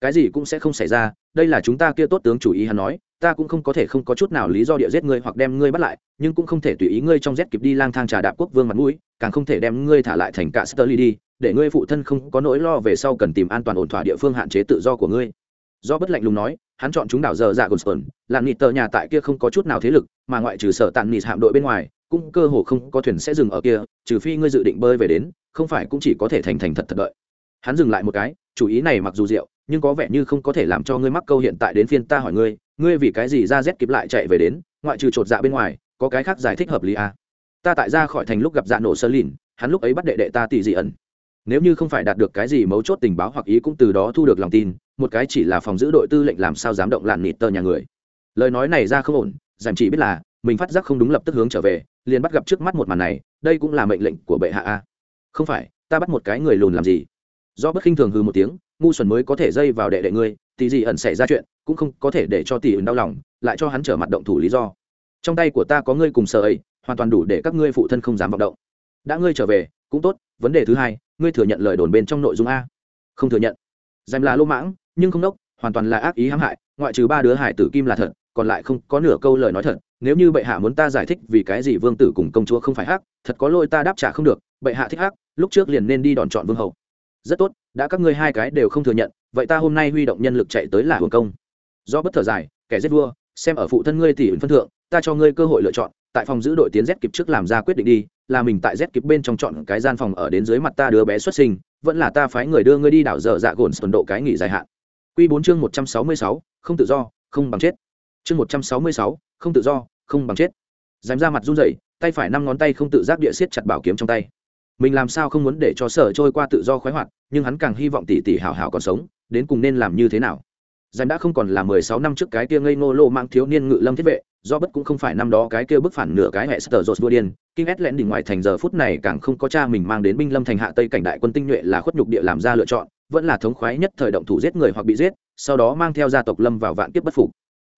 Cái gì cũng sẽ không xảy ra, đây là chúng ta kia tốt tướng chủ ý hắn nói, ta cũng không có thể không có chút nào lý do địa giết ngươi hoặc đem ngươi bắt lại, nhưng cũng không thể tùy ý ngươi trong rét kịp đi lang thang trà đạp quốc vương mặt mũi, càng không thể đem ngươi thả lại thành cả sterly đi, để ngươi phụ thân không có nỗi lo về sau cần tìm an toàn ổn thỏa địa phương hạn chế tự do của ngươi. Do bất lạnh lùng nói hắn chọn chúng đảo giờ dạ gồn làm nịt tờ nhà tại kia không có chút nào thế lực, mà ngoại trừ sở tàn nịt hạm đội bên ngoài, cũng cơ hồ không có thuyền sẽ dừng ở kia, trừ phi ngươi dự định bơi về đến, không phải cũng chỉ có thể thành thành thật thật đợi hắn dừng lại một cái, chủ ý này mặc dù rượu, nhưng có vẻ như không có thể làm cho ngươi mắc câu hiện tại đến phiên ta hỏi ngươi ngươi vì cái gì ra rét kịp lại chạy về đến, ngoại trừ chột dạ bên ngoài, có cái khác giải thích hợp lý à? ta tại ra khỏi thành lúc gặp dạ nổ sơ lìn, hắn lúc ấy bắt đệ đệ ta tỷ dị ẩn nếu như không phải đạt được cái gì mấu chốt tình báo hoặc ý cũng từ đó thu được lòng tin một cái chỉ là phòng giữ đội tư lệnh làm sao dám động lạn nịt tờ nhà người. Lời nói này ra không ổn giảm chỉ biết là, mình phát giác không đúng lập tức hướng trở về, liền bắt gặp trước mắt một màn này, đây cũng là mệnh lệnh của bệ hạ a. Không phải, ta bắt một cái người lùn làm gì? Do bất khinh thường hư một tiếng, ngu xuẩn mới có thể dây vào đệ đệ ngươi tỷ gì ẩn xảy ra chuyện, cũng không có thể để cho tỷ ẩn đau lòng, lại cho hắn trở mặt động thủ lý do. Trong tay của ta có ngươi cùng sợ ấy, hoàn toàn đủ để các ngươi phụ thân không dám vọng động. Đã ngươi trở về, cũng tốt, vấn đề thứ hai, ngươi thừa nhận lời đồn bên trong nội dung a. Không thừa nhận. Dèm là lô mãng nhưng không đốc, hoàn toàn là ác ý hãm hại, ngoại trừ ba đứa hải tử kim là thật, còn lại không có nửa câu lời nói thật. Nếu như bệ hạ muốn ta giải thích vì cái gì vương tử cùng công chúa không phải hắc, thật có lỗi ta đáp trả không được, bệ hạ thích hắc, lúc trước liền nên đi đòn chọn vương hậu rất tốt, đã các ngươi hai cái đều không thừa nhận, vậy ta hôm nay huy động nhân lực chạy tới là hưởng công. Do bất thở dài, kẻ giết vua, xem ở phụ thân ngươi tỷ phân thượng, ta cho ngươi cơ hội lựa chọn, tại phòng giữ đội tiến z kịp trước làm ra quyết định đi, là mình tại z kịp bên trong chọn cái gian phòng ở đến dưới mặt ta đứa bé xuất sinh, vẫn là ta phái người đưa ngươi đi đảo dở dạ gồn sơn độ cái nghỉ dài hạn. Quy 4 chương 166, không tự do, không bằng chết. Chương 166, không tự do, không bằng chết. Dám ra mặt run rẩy, tay phải năm ngón tay không tự giác địa siết chặt bảo kiếm trong tay. Mình làm sao không muốn để cho sở trôi qua tự do khoái hoạt, nhưng hắn càng hy vọng tỷ tỷ hảo hảo còn sống, đến cùng nên làm như thế nào. Dám đã không còn là 16 năm trước cái kia ngây ngô lô mang thiếu niên ngự lâm thiết vệ, do bất cũng không phải năm đó cái kia bức phản nửa cái hệ sở rột vua điên kinh ét lẹn đỉnh ngoài thành giờ phút này càng không có cha mình mang đến binh lâm thành hạ tây cảnh đại quân tinh nhuệ là khuất nhục địa làm ra lựa chọn vẫn là thống khoái nhất thời động thủ giết người hoặc bị giết, sau đó mang theo gia tộc lâm vào vạn kiếp bất phục.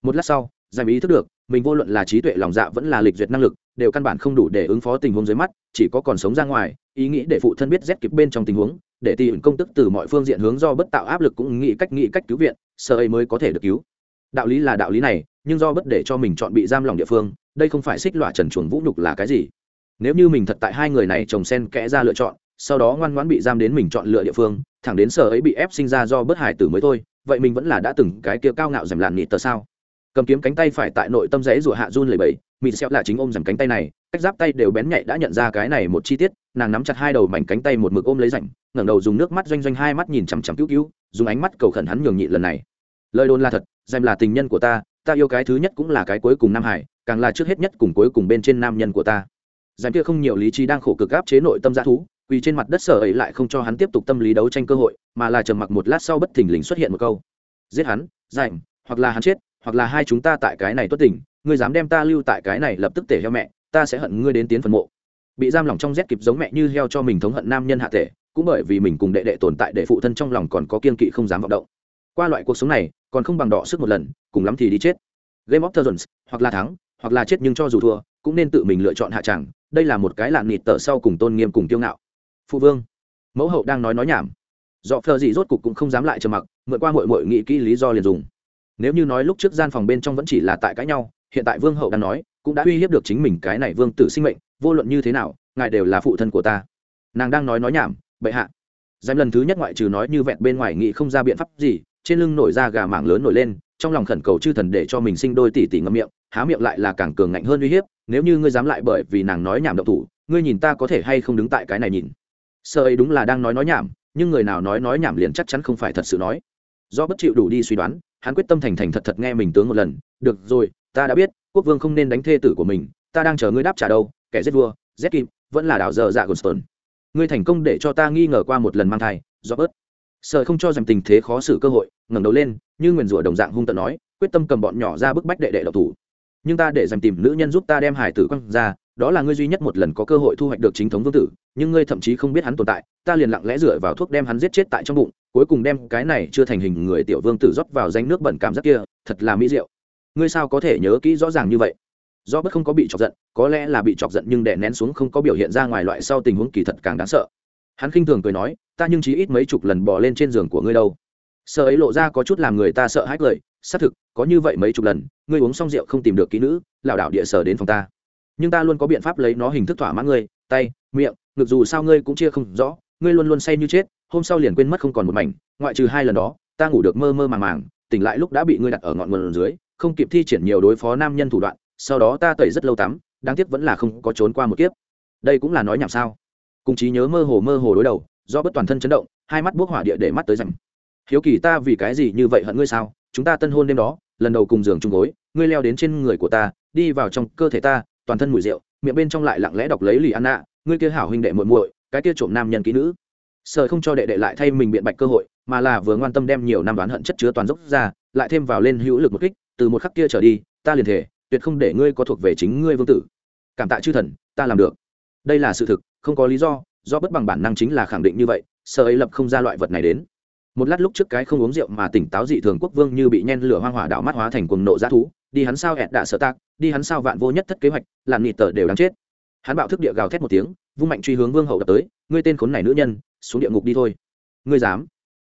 Một lát sau giải ý thức được, mình vô luận là trí tuệ lòng dạ vẫn là lịch duyệt năng lực, đều căn bản không đủ để ứng phó tình huống dưới mắt, chỉ có còn sống ra ngoài, ý nghĩ để phụ thân biết rét kịp bên trong tình huống, để tìm công tức từ mọi phương diện hướng do bất tạo áp lực cũng nghĩ cách nghĩ cách cứu viện, sợ ấy mới có thể được cứu. Đạo lý là đạo lý này, nhưng do bất để cho mình chọn bị giam lòng địa phương, đây không phải xích loại trần chuồng vũ nhục là cái gì? Nếu như mình thật tại hai người này trồng sen kẽ ra lựa chọn, sau đó ngoan ngoãn bị giam đến mình chọn lựa địa phương thẳng đến sở ấy bị ép sinh ra do bất hải tử mới thôi, vậy mình vẫn là đã từng cái kia cao ngạo dèm làn nịt tờ sao? Cầm kiếm cánh tay phải tại nội tâm rẽ rủa hạ run lầy bẫy mịn xẹo là chính ôm dèm cánh tay này, cách giáp tay đều bén nhạy đã nhận ra cái này một chi tiết, nàng nắm chặt hai đầu mảnh cánh tay một mực ôm lấy rảnh, ngẩng đầu dùng nước mắt doanh doanh hai mắt nhìn chằm chằm cứu cứu, dùng ánh mắt cầu khẩn hắn nhường nhịn lần này. Lời đồn là thật dèm là tình nhân của ta ta yêu cái thứ nhất cũng là cái cuối cùng nam hải, càng là trước hết nhất cùng cuối cùng bên trên nam nhân của ta. Dèm kia không nhiều lý trí đang khổ cực áp chế nội tâm g thú quỳ trên mặt đất sở ấy lại không cho hắn tiếp tục tâm lý đấu tranh cơ hội, mà là trầm mặc một lát sau bất thình lình xuất hiện một câu. Giết hắn, rảnh, hoặc là hắn chết, hoặc là hai chúng ta tại cái này tốt tình ngươi dám đem ta lưu tại cái này lập tức tể heo mẹ, ta sẽ hận ngươi đến tiến phần mộ. Bị giam lòng trong rét kịp giống mẹ như heo cho mình thống hận nam nhân hạ tể cũng bởi vì mình cùng đệ đệ tồn tại để phụ thân trong lòng còn có kiên kỵ không dám vọng động. Qua loại cuộc sống này, còn không bằng đỏ sức một lần, cùng lắm thì đi chết. Game of thrones, hoặc là thắng, hoặc là chết nhưng cho dù thua, cũng nên tự mình lựa chọn hạ tràng đây là một cái lạn nịt tờ sau cùng tôn nghiêm cùng tiêu ngạo phụ vương. Mẫu hậu đang nói nói nhảm. Dọ phờ gì rốt cục cũng không dám lại trầm mặc, mượn qua mội mội nghĩ kỹ lý do liền dùng. Nếu như nói lúc trước gian phòng bên trong vẫn chỉ là tại cãi nhau, hiện tại vương hậu đang nói, cũng đã uy hiếp được chính mình cái này vương tử sinh mệnh, vô luận như thế nào, ngài đều là phụ thân của ta. Nàng đang nói nói nhảm, bệ hạ. Dám lần thứ nhất ngoại trừ nói như vẹn bên ngoài nghĩ không ra biện pháp gì, trên lưng nổi ra gà mảng lớn nổi lên, trong lòng khẩn cầu chư thần để cho mình sinh đôi tỷ tỷ ngậm miệng, há miệng lại là càng cường ngạnh hơn uy hiếp, nếu như ngươi dám lại bởi vì nàng nói nhảm động thủ, ngươi nhìn ta có thể hay không đứng tại cái này nhìn? Sợ ấy đúng là đang nói nói nhảm, nhưng người nào nói nói nhảm liền chắc chắn không phải thật sự nói. Do bất chịu đủ đi suy đoán, hắn quyết tâm thành thành thật thật nghe mình tướng một lần, được rồi, ta đã biết, quốc vương không nên đánh thê tử của mình, ta đang chờ ngươi đáp trả đâu, kẻ giết vua, giết kim, vẫn là đảo dở dạ gonston ngươi thành công để cho ta nghi ngờ qua một lần mang thai, do bớt sợ không cho rằng tình thế khó xử cơ hội, ngẩng đầu lên, như nguyền rủa đồng dạng hung tận nói, quyết tâm cầm bọn nhỏ ra bức bách đệ đệ độc thủ nhưng ta để dành tìm nữ nhân giúp ta đem hải tử quăng ra, đó là ngươi duy nhất một lần có cơ hội thu hoạch được chính thống vương tử, nhưng ngươi thậm chí không biết hắn tồn tại, ta liền lặng lẽ dựa vào thuốc đem hắn giết chết tại trong bụng, cuối cùng đem cái này chưa thành hình người tiểu vương tử rót vào danh nước bẩn cảm giác kia, thật là mỹ diệu. Ngươi sao có thể nhớ kỹ rõ ràng như vậy? Do bất không có bị chọc giận, có lẽ là bị chọc giận nhưng đè nén xuống không có biểu hiện ra ngoài loại sau tình huống kỳ thật càng đáng sợ. Hắn khinh thường cười nói, ta nhưng chí ít mấy chục lần bỏ lên trên giường của ngươi đâu. Sợ ấy lộ ra có chút làm người ta sợ hãi cười xác thực, có như vậy mấy chục lần, ngươi uống xong rượu không tìm được kỹ nữ, lảo đảo địa sở đến phòng ta. Nhưng ta luôn có biện pháp lấy nó hình thức thỏa mãn ngươi, tay, miệng ngược dù sao ngươi cũng chia không rõ, ngươi luôn luôn say như chết, hôm sau liền quên mất không còn một mảnh, ngoại trừ hai lần đó, ta ngủ được mơ mơ màng màng, tỉnh lại lúc đã bị ngươi đặt ở ngọn nguồn dưới, không kịp thi triển nhiều đối phó nam nhân thủ đoạn, sau đó ta tẩy rất lâu tắm, đáng tiếc vẫn là không có trốn qua một kiếp. Đây cũng là nói nhảm sao? Cùng trí nhớ mơ hồ mơ hồ đối đầu, do bất toàn thân chấn động, hai mắt buốc hỏa địa để mắt tới rằm. Hiếu kỳ ta vì cái gì như vậy hận ngươi sao? Chúng ta tân hôn đêm đó, lần đầu cùng giường chung gối, ngươi leo đến trên người của ta, đi vào trong cơ thể ta, toàn thân mùi rượu, miệng bên trong lại lặng lẽ đọc lấy lì ăn nạ ngươi kia hảo huynh đệ muội muội, cái kia trộm nam nhân kỹ nữ. Sợ không cho đệ đệ lại thay mình biện bạch cơ hội, mà là vừa ngoan tâm đem nhiều năm đoán hận chất chứa toàn dốc ra, lại thêm vào lên hữu lực một kích, từ một khắc kia trở đi, ta liền thể, tuyệt không để ngươi có thuộc về chính ngươi vương tử. Cảm tạ chư thần, ta làm được. Đây là sự thực, không có lý do do bất bằng bản năng chính là khẳng định như vậy, sợ ấy lập không ra loại vật này đến một lát lúc trước cái không uống rượu mà tỉnh táo dị thường quốc vương như bị nhen lửa hoang hỏa đảo mắt hóa thành cuồng nộ g thú, đi hắn sao ẹt đạ sợ tạc, đi hắn sao vạn vô nhất thất kế hoạch, làm nịt tờ đều đáng chết. Hắn bạo thức địa gào thét một tiếng, vung mạnh truy hướng vương hậu đập tới, ngươi tên khốn này nữ nhân, xuống địa ngục đi thôi. Ngươi dám?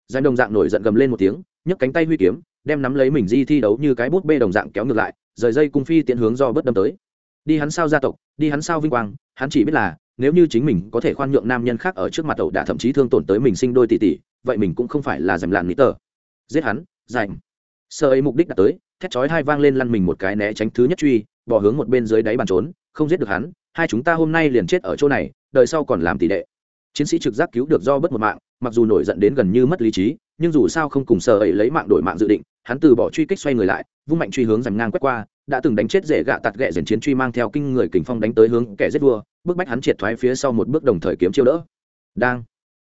Danh đồng dạng nổi giận gầm lên một tiếng, nhấc cánh tay huy kiếm, đem nắm lấy mình di thi đấu như cái bút bê đồng dạng kéo ngược lại, rời dây cung phi tiện hướng do bất đâm tới. Đi hắn sao gia tộc, đi hắn sao vinh quang, hắn chỉ biết là, nếu như chính mình có thể khoan nhượng nam nhân khác ở trước mặt ẩu đả thậm chí thương tổn tới mình sinh đôi tỷ tỷ vậy mình cũng không phải là dành làn mỹ tờ. Giết hắn dành sơ ấy mục đích đã tới, thét chói hai vang lên lăn mình một cái né tránh thứ nhất truy, bỏ hướng một bên dưới đáy bàn trốn, không giết được hắn, hai chúng ta hôm nay liền chết ở chỗ này, đời sau còn làm tỷ đệ. Chiến sĩ trực giác cứu được do bất một mạng, mặc dù nổi giận đến gần như mất lý trí, nhưng dù sao không cùng sơ ấy lấy mạng đổi mạng dự định, hắn từ bỏ truy kích xoay người lại, vung mạnh truy hướng dành ngang quét qua, đã từng đánh chết rể gạ tạt ghẹ dần chiến truy mang theo kinh người kình phong đánh tới hướng kẻ giết vua, bức bách hắn triệt thoái phía sau một bước đồng thời kiếm chiêu đỡ. Đang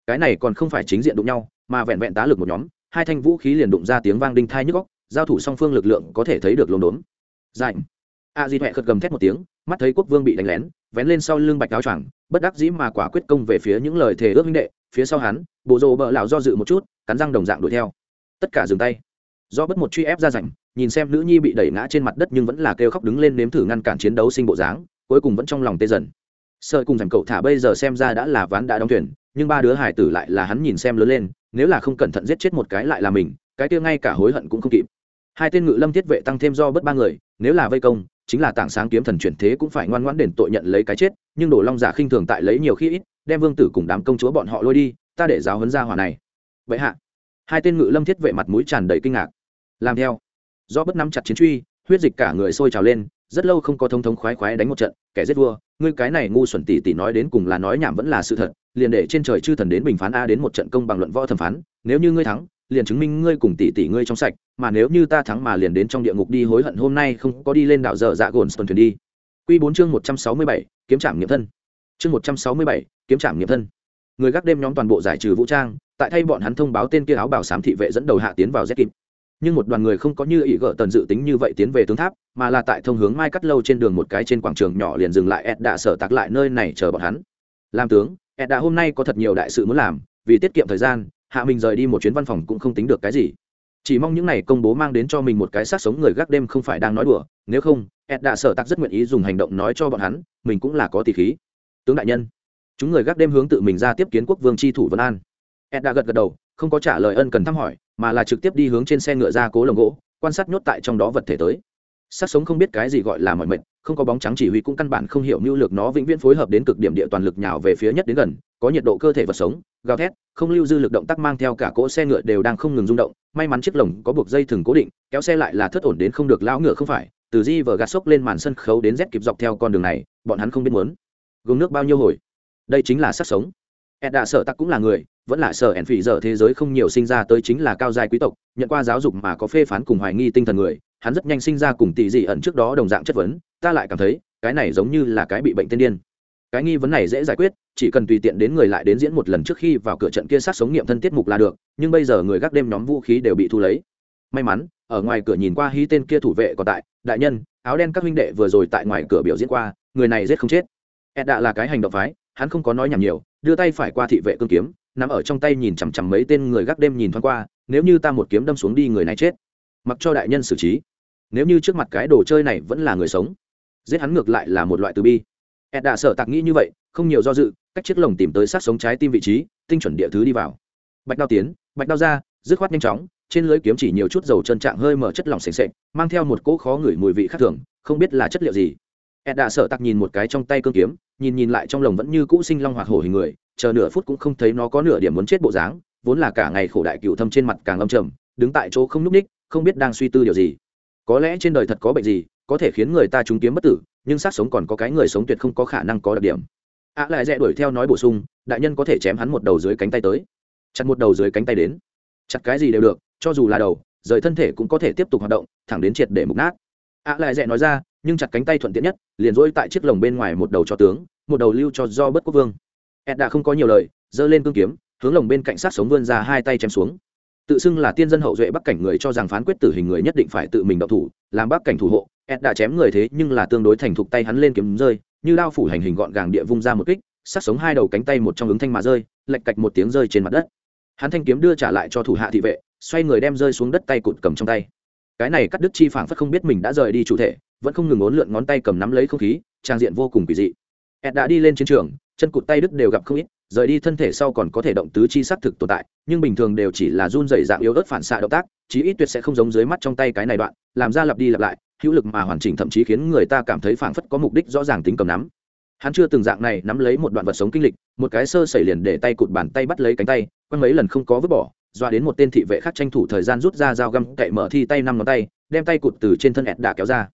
cái này còn không phải chính diện đụng nhau, mà vẹn vẹn tá lực một nhóm, hai thanh vũ khí liền đụng ra tiếng vang đinh thai nhức góc giao thủ song phương lực lượng có thể thấy được lốm đốm. Dạnh a di huệ khật gầm thét một tiếng, mắt thấy quốc vương bị đánh lén, vén lên sau lưng bạch áo choàng, bất đắc dĩ mà quả quyết công về phía những lời thề ước minh đệ, phía sau hắn, bộ rồ bợ lão do dự một chút, cắn răng đồng dạng đuổi theo. Tất cả dừng tay. Do bất một truy ép ra rảnh, nhìn xem nữ nhi bị đẩy ngã trên mặt đất nhưng vẫn là kêu khóc đứng lên nếm thử ngăn cản chiến đấu sinh bộ dáng, cuối cùng vẫn trong lòng tê dần. Sợ cùng rảnh cậu thả bây giờ xem ra đã là ván đã đóng thuyền nhưng ba đứa hải tử lại là hắn nhìn xem lớn lên, nếu là không cẩn thận giết chết một cái lại là mình, cái kia ngay cả hối hận cũng không kịp. Hai tên ngự lâm thiết vệ tăng thêm do bất ba người, nếu là vây công, chính là tảng sáng kiếm thần chuyển thế cũng phải ngoan ngoãn đền tội nhận lấy cái chết, nhưng đổ long giả khinh thường tại lấy nhiều khi ít, đem vương tử cùng đám công chúa bọn họ lôi đi, ta để giáo huấn ra hỏa này. Vậy hạ, hai tên ngự lâm thiết vệ mặt mũi tràn đầy kinh ngạc. Làm theo. Do bất nắm chặt chiến truy, huyết dịch cả người sôi trào lên rất lâu không có thông thống khoái khoái đánh một trận, kẻ giết vua, ngươi cái này ngu xuẩn tỷ tỷ nói đến cùng là nói nhảm vẫn là sự thật, liền để trên trời chư thần đến bình phán a đến một trận công bằng luận võ thẩm phán, nếu như ngươi thắng, liền chứng minh ngươi cùng tỷ tỷ ngươi trong sạch, mà nếu như ta thắng mà liền đến trong địa ngục đi hối hận hôm nay không có đi lên đảo dở dạ gồn tuần thuyền đi. Quy bốn chương một trăm sáu mươi bảy, kiếm trảm nghiệm thân. Chương một trăm sáu mươi bảy, kiếm trảm nghiệm thân. Người gác đêm nhóm toàn bộ giải trừ vũ trang, tại thay bọn hắn thông báo tên kia áo bảo sám thị vệ dẫn đầu hạ tiến vào z kịp nhưng một đoàn người không có như ý gỡ tần dự tính như vậy tiến về tướng tháp, mà là tại thông hướng mai cắt lâu trên đường một cái trên quảng trường nhỏ liền dừng lại ed đã sở tạc lại nơi này chờ bọn hắn. Làm tướng ed đã hôm nay có thật nhiều đại sự muốn làm, vì tiết kiệm thời gian, hạ mình rời đi một chuyến văn phòng cũng không tính được cái gì. Chỉ mong những này công bố mang đến cho mình một cái sát sống người gác đêm không phải đang nói đùa, nếu không ed đã sở tạc rất nguyện ý dùng hành động nói cho bọn hắn, mình cũng là có tỷ khí. Tướng đại nhân, chúng người gác đêm hướng tự mình ra tiếp kiến quốc vương tri thủ vân an. Ed đã gật gật đầu không có trả lời ân cần thăm hỏi, mà là trực tiếp đi hướng trên xe ngựa ra cố lồng gỗ, quan sát nhốt tại trong đó vật thể tới. Sát sống không biết cái gì gọi là mọi mệnh, không có bóng trắng chỉ huy cũng căn bản không hiểu mưu lược nó vĩnh viễn phối hợp đến cực điểm địa toàn lực nhào về phía nhất đến gần, có nhiệt độ cơ thể vật sống, gào thét, không lưu dư lực động tác mang theo cả cỗ xe ngựa đều đang không ngừng rung động, may mắn chiếc lồng có buộc dây thừng cố định, kéo xe lại là thất ổn đến không được lão ngựa không phải, từ di vờ gạt sốc lên màn sân khấu đến rét kịp dọc theo con đường này, bọn hắn không biết muốn gồm nước bao nhiêu hồi. Đây chính là sát sống ed đã sợ tắc cũng là người, vẫn là sợ ẻn phỉ giờ thế giới không nhiều sinh ra tới chính là cao giai quý tộc, nhận qua giáo dục mà có phê phán cùng hoài nghi tinh thần người, hắn rất nhanh sinh ra cùng tỷ dị ẩn trước đó đồng dạng chất vấn, ta lại cảm thấy, cái này giống như là cái bị bệnh tiên điên. Cái nghi vấn này dễ giải quyết, chỉ cần tùy tiện đến người lại đến diễn một lần trước khi vào cửa trận kia sát sống nghiệm thân tiết mục là được, nhưng bây giờ người gác đêm nhóm vũ khí đều bị thu lấy. May mắn, ở ngoài cửa nhìn qua hí tên kia thủ vệ còn tại, đại nhân, áo đen các huynh đệ vừa rồi tại ngoài cửa biểu diễn qua, người này giết không chết. Ed đã là cái hành động phái, hắn không có nói nhảm nhiều đưa tay phải qua thị vệ cương kiếm nằm ở trong tay nhìn chằm chằm mấy tên người gác đêm nhìn thoáng qua, nếu như ta một kiếm đâm xuống đi người này chết. Mặc cho đại nhân xử trí. Nếu như trước mặt cái đồ chơi này vẫn là người sống, giết hắn ngược lại là một loại từ bi. Ed đã sợ tạc nghĩ như vậy, không nhiều do dự, cách chiếc lồng tìm tới sát sống trái tim vị trí, tinh chuẩn địa thứ đi vào. Bạch đao tiến, bạch đao ra, dứt khoát nhanh chóng, trên lưới kiếm chỉ nhiều chút dầu chân trạng hơi mở chất lỏng sềnh sệch mang theo một cỗ khó ngửi mùi vị khác thường, không biết là chất liệu gì ed đã sợ tặc nhìn một cái trong tay cương kiếm, nhìn nhìn lại trong lồng vẫn như cũ sinh long hoạt hổ hình người, chờ nửa phút cũng không thấy nó có nửa điểm muốn chết bộ dáng, vốn là cả ngày khổ đại cựu thâm trên mặt càng âm trầm, đứng tại chỗ không nhúc ních không biết đang suy tư điều gì. Có lẽ trên đời thật có bệnh gì, có thể khiến người ta trúng kiếm bất tử, nhưng sát sống còn có cái người sống tuyệt không có khả năng có đặc điểm. Ạ lại dẹ đuổi theo nói bổ sung, đại nhân có thể chém hắn một đầu dưới cánh tay tới. Chặt một đầu dưới cánh tay đến. Chặt cái gì đều được, cho dù là đầu, rời thân thể cũng có thể tiếp tục hoạt động, thẳng đến triệt để mục nát. Ạ lại dẹ nói ra nhưng chặt cánh tay thuận tiện nhất, liền dỗi tại chiếc lồng bên ngoài một đầu cho tướng, một đầu lưu cho do bất quốc vương. Ed đã không có nhiều lời, giơ lên cương kiếm, hướng lồng bên cạnh sát sống vươn ra hai tay chém xuống. Tự xưng là tiên dân hậu duệ bắc cảnh người cho rằng phán quyết tử hình người nhất định phải tự mình đậu thủ, làm bắc cảnh thủ hộ. Ed đã chém người thế nhưng là tương đối thành thục tay hắn lên kiếm rơi, như lao phủ hành hình gọn gàng địa vung ra một kích, sát sống hai đầu cánh tay một trong ứng thanh mà rơi, lệch cạch một tiếng rơi trên mặt đất. Hắn thanh kiếm đưa trả lại cho thủ hạ thị vệ, xoay người đem rơi xuống đất tay cụt cầm trong tay. Cái này cắt đứt chi phảng phất không biết mình đã rời đi chủ thể vẫn không ngừng ốn lượn ngón tay cầm nắm lấy không khí, trang diện vô cùng kỳ dị. Ed đã đi lên chiến trường, chân cụt tay đứt đều gặp không ít, rời đi thân thể sau còn có thể động tứ chi xác thực tồn tại, nhưng bình thường đều chỉ là run dày dạng yếu ớt phản xạ động tác, chí ít tuyệt sẽ không giống dưới mắt trong tay cái này đoạn, làm ra lặp đi lặp lại, hữu lực mà hoàn chỉnh thậm chí khiến người ta cảm thấy phảng phất có mục đích rõ ràng tính cầm nắm. Hắn chưa từng dạng này nắm lấy một đoạn vật sống kinh lịch, một cái sơ xảy liền để tay cụt bàn tay bắt lấy cánh tay, quăng mấy lần không có vứt bỏ, doa đến một tên thị vệ khác tranh thủ thời gian rút ra dao găm cậy mở thi tay năm ngón tay, đem tay cụt từ trên thân ẹt đạ kéo ra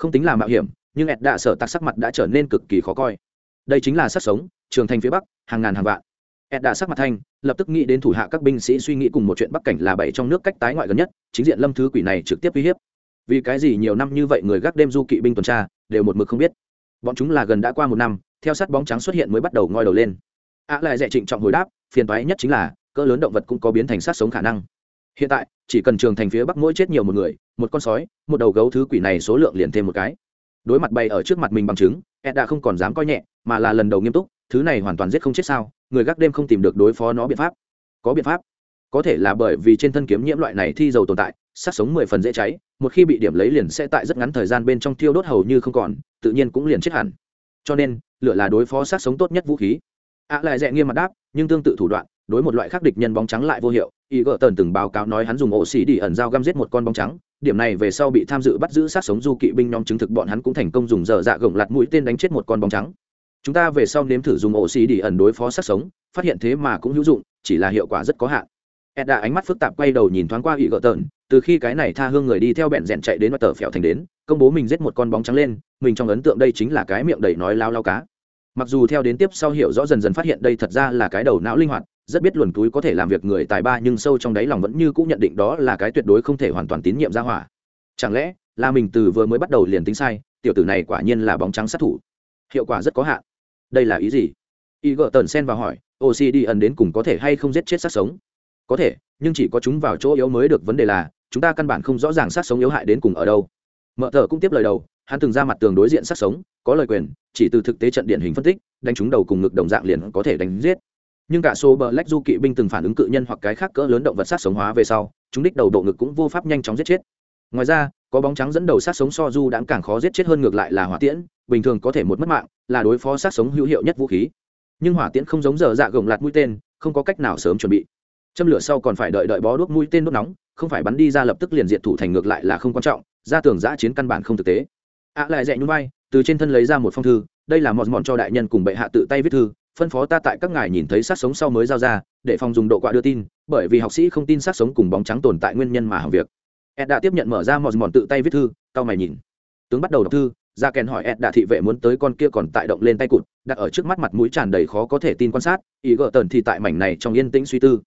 không tính là mạo hiểm, nhưng ẹt đạ sợ tạc sắc mặt đã trở nên cực kỳ khó coi. Đây chính là sát sống, trường thành phía bắc, hàng ngàn hàng vạn. Ed đạ sắc mặt thanh, lập tức nghĩ đến thủ hạ các binh sĩ suy nghĩ cùng một chuyện bắc cảnh là bảy trong nước cách tái ngoại gần nhất, chính diện lâm thứ quỷ này trực tiếp uy hiếp. Vì cái gì nhiều năm như vậy người gác đêm du kỵ binh tuần tra, đều một mực không biết. Bọn chúng là gần đã qua một năm, theo sát bóng trắng xuất hiện mới bắt đầu ngoi đầu lên. Ạ lại dạy trịnh trọng hồi đáp, phiền toái nhất chính là, cỡ lớn động vật cũng có biến thành sát sống khả năng hiện tại, chỉ cần trường thành phía bắc mỗi chết nhiều một người, một con sói, một đầu gấu thứ quỷ này số lượng liền thêm một cái. Đối mặt bày ở trước mặt mình bằng chứng ed đã không còn dám coi nhẹ, mà là lần đầu nghiêm túc, thứ này hoàn toàn giết không chết sao, người gác đêm không tìm được đối phó nó biện pháp. Có biện pháp. Có thể là bởi vì trên thân kiếm nhiễm loại này thi dầu tồn tại sát sống mười phần dễ cháy, một khi bị điểm lấy liền sẽ tại rất ngắn thời gian bên trong thiêu đốt hầu như không còn, tự nhiên cũng liền chết hẳn. Cho nên lửa là đối phó sát sống tốt nhất vũ khí. Ạ lại dẹ nghiêm mặt đáp, nhưng tương tự thủ đoạn đối một loại khác địch nhân bóng trắng lại vô hiệu. Y gỡ tần từng báo cáo nói hắn dùng ổ xỉ đi ẩn dao găm giết một con bóng trắng. Điểm này về sau bị tham dự bắt giữ sát sống du kỵ binh nhóm chứng thực bọn hắn cũng thành công dùng dở dạ gồng lặt mũi tên đánh chết một con bóng trắng. Chúng ta về sau nếm thử dùng ổ xỉ đi ẩn đối phó sát sống, phát hiện thế mà cũng hữu dụng, chỉ là hiệu quả rất có hạn. Ed đã ánh mắt phức tạp quay đầu nhìn thoáng qua y gỡ tần từ khi cái này tha hương người đi theo bẹn rẽn chạy đến mặt tờ phèo thành đến, công bố mình giết một con bóng trắng lên, mình trong ấn tượng đây chính là cái miệng đầy nói lao lao cá. Mặc dù theo đến tiếp sau hiểu rõ dần dần phát hiện đây thật ra là cái đầu não linh hoạt rất biết luồn túi có thể làm việc người tài ba nhưng sâu trong đáy lòng vẫn như cũng nhận định đó là cái tuyệt đối không thể hoàn toàn tín nhiệm ra hỏa. Chẳng lẽ là mình từ vừa mới bắt đầu liền tính sai, tiểu tử này quả nhiên là bóng trắng sát thủ. Hiệu quả rất có hạn. Đây là ý gì? Y gợ tần sen vào hỏi oxy đi ẩn đến cùng có thể hay không giết chết sát sống? Có thể, nhưng chỉ có chúng vào chỗ yếu mới được vấn đề là, chúng ta căn bản không rõ ràng sát sống yếu hại đến cùng ở đâu. Mợ thợ cũng tiếp lời đầu, hắn từng ra mặt tường đối diện sát sống, có lời quyền, chỉ từ thực tế trận điển hình phân tích, đánh trúng đầu cùng ngực đồng dạng liền có thể đánh giết nhưng cả số bờ lách du kỵ binh từng phản ứng cự nhân hoặc cái khác cỡ lớn động vật sát sống hóa về sau, chúng đích đầu độ ngực cũng vô pháp nhanh chóng giết chết. Ngoài ra, có bóng trắng dẫn đầu sát sống so du đã càng khó giết chết hơn ngược lại là hỏa tiễn, bình thường có thể một mất mạng, là đối phó sát sống hữu hiệu nhất vũ khí. Nhưng hỏa tiễn không giống giờ dạ gồng lạt mũi tên, không có cách nào sớm chuẩn bị. Châm lửa sau còn phải đợi đợi bó đuốc mũi tên đốt nóng, không phải bắn đi ra lập tức liền diện thủ thành ngược lại là không quan trọng, ra tường giã chiến căn bản không thực tế. Ạ lại dạy nhún vai, từ trên thân lấy ra một phong thư, đây là mọt mọn cho đại nhân cùng bệ hạ tự tay viết thư phân phó ta tại các ngài nhìn thấy sát sống sau mới giao ra, để phòng dùng độ quạ đưa tin, bởi vì học sĩ không tin sát sống cùng bóng trắng tồn tại nguyên nhân mà hỏng việc. Ed đã tiếp nhận mở ra mòn mòn tự tay viết thư tao mày nhìn. Tướng bắt đầu đọc thư ra kèn hỏi ed đã thị vệ muốn tới con kia còn tại động lên tay cụt, đặt ở trước mắt mặt mũi tràn đầy khó có thể tin quan sát, ý gỡ tần thì tại mảnh này trong yên tĩnh suy tư.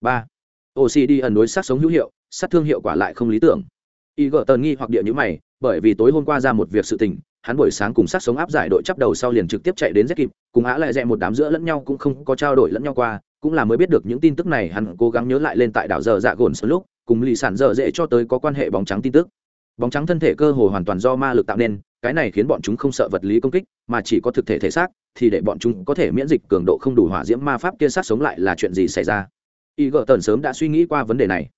Ba. Ocd ẩn đối sát sống hữu hiệu, sát thương hiệu quả lại không lý tưởng. Ý gỡ tần nghi hoặc địa nhữ mày, bởi vì tối hôm qua ra một việc sự tình hắn buổi sáng cùng sát sống áp giải đội chấp đầu sau liền trực tiếp chạy đến rất kịp cùng á lại dẹ một đám giữa lẫn nhau cũng không có trao đổi lẫn nhau qua, cũng là mới biết được những tin tức này hắn cố gắng nhớ lại lên tại đảo giờ dạ gồn sớm lúc, cùng lì sản dở dễ cho tới có quan hệ bóng trắng tin tức. Bóng trắng thân thể cơ hồ hoàn toàn do ma lực tạo nên, cái này khiến bọn chúng không sợ vật lý công kích, mà chỉ có thực thể thể xác, thì để bọn chúng có thể miễn dịch cường độ không đủ hỏa diễm ma pháp kia sát sống lại là chuyện gì xảy ra. Y gợ tần sớm đã suy nghĩ qua vấn đề này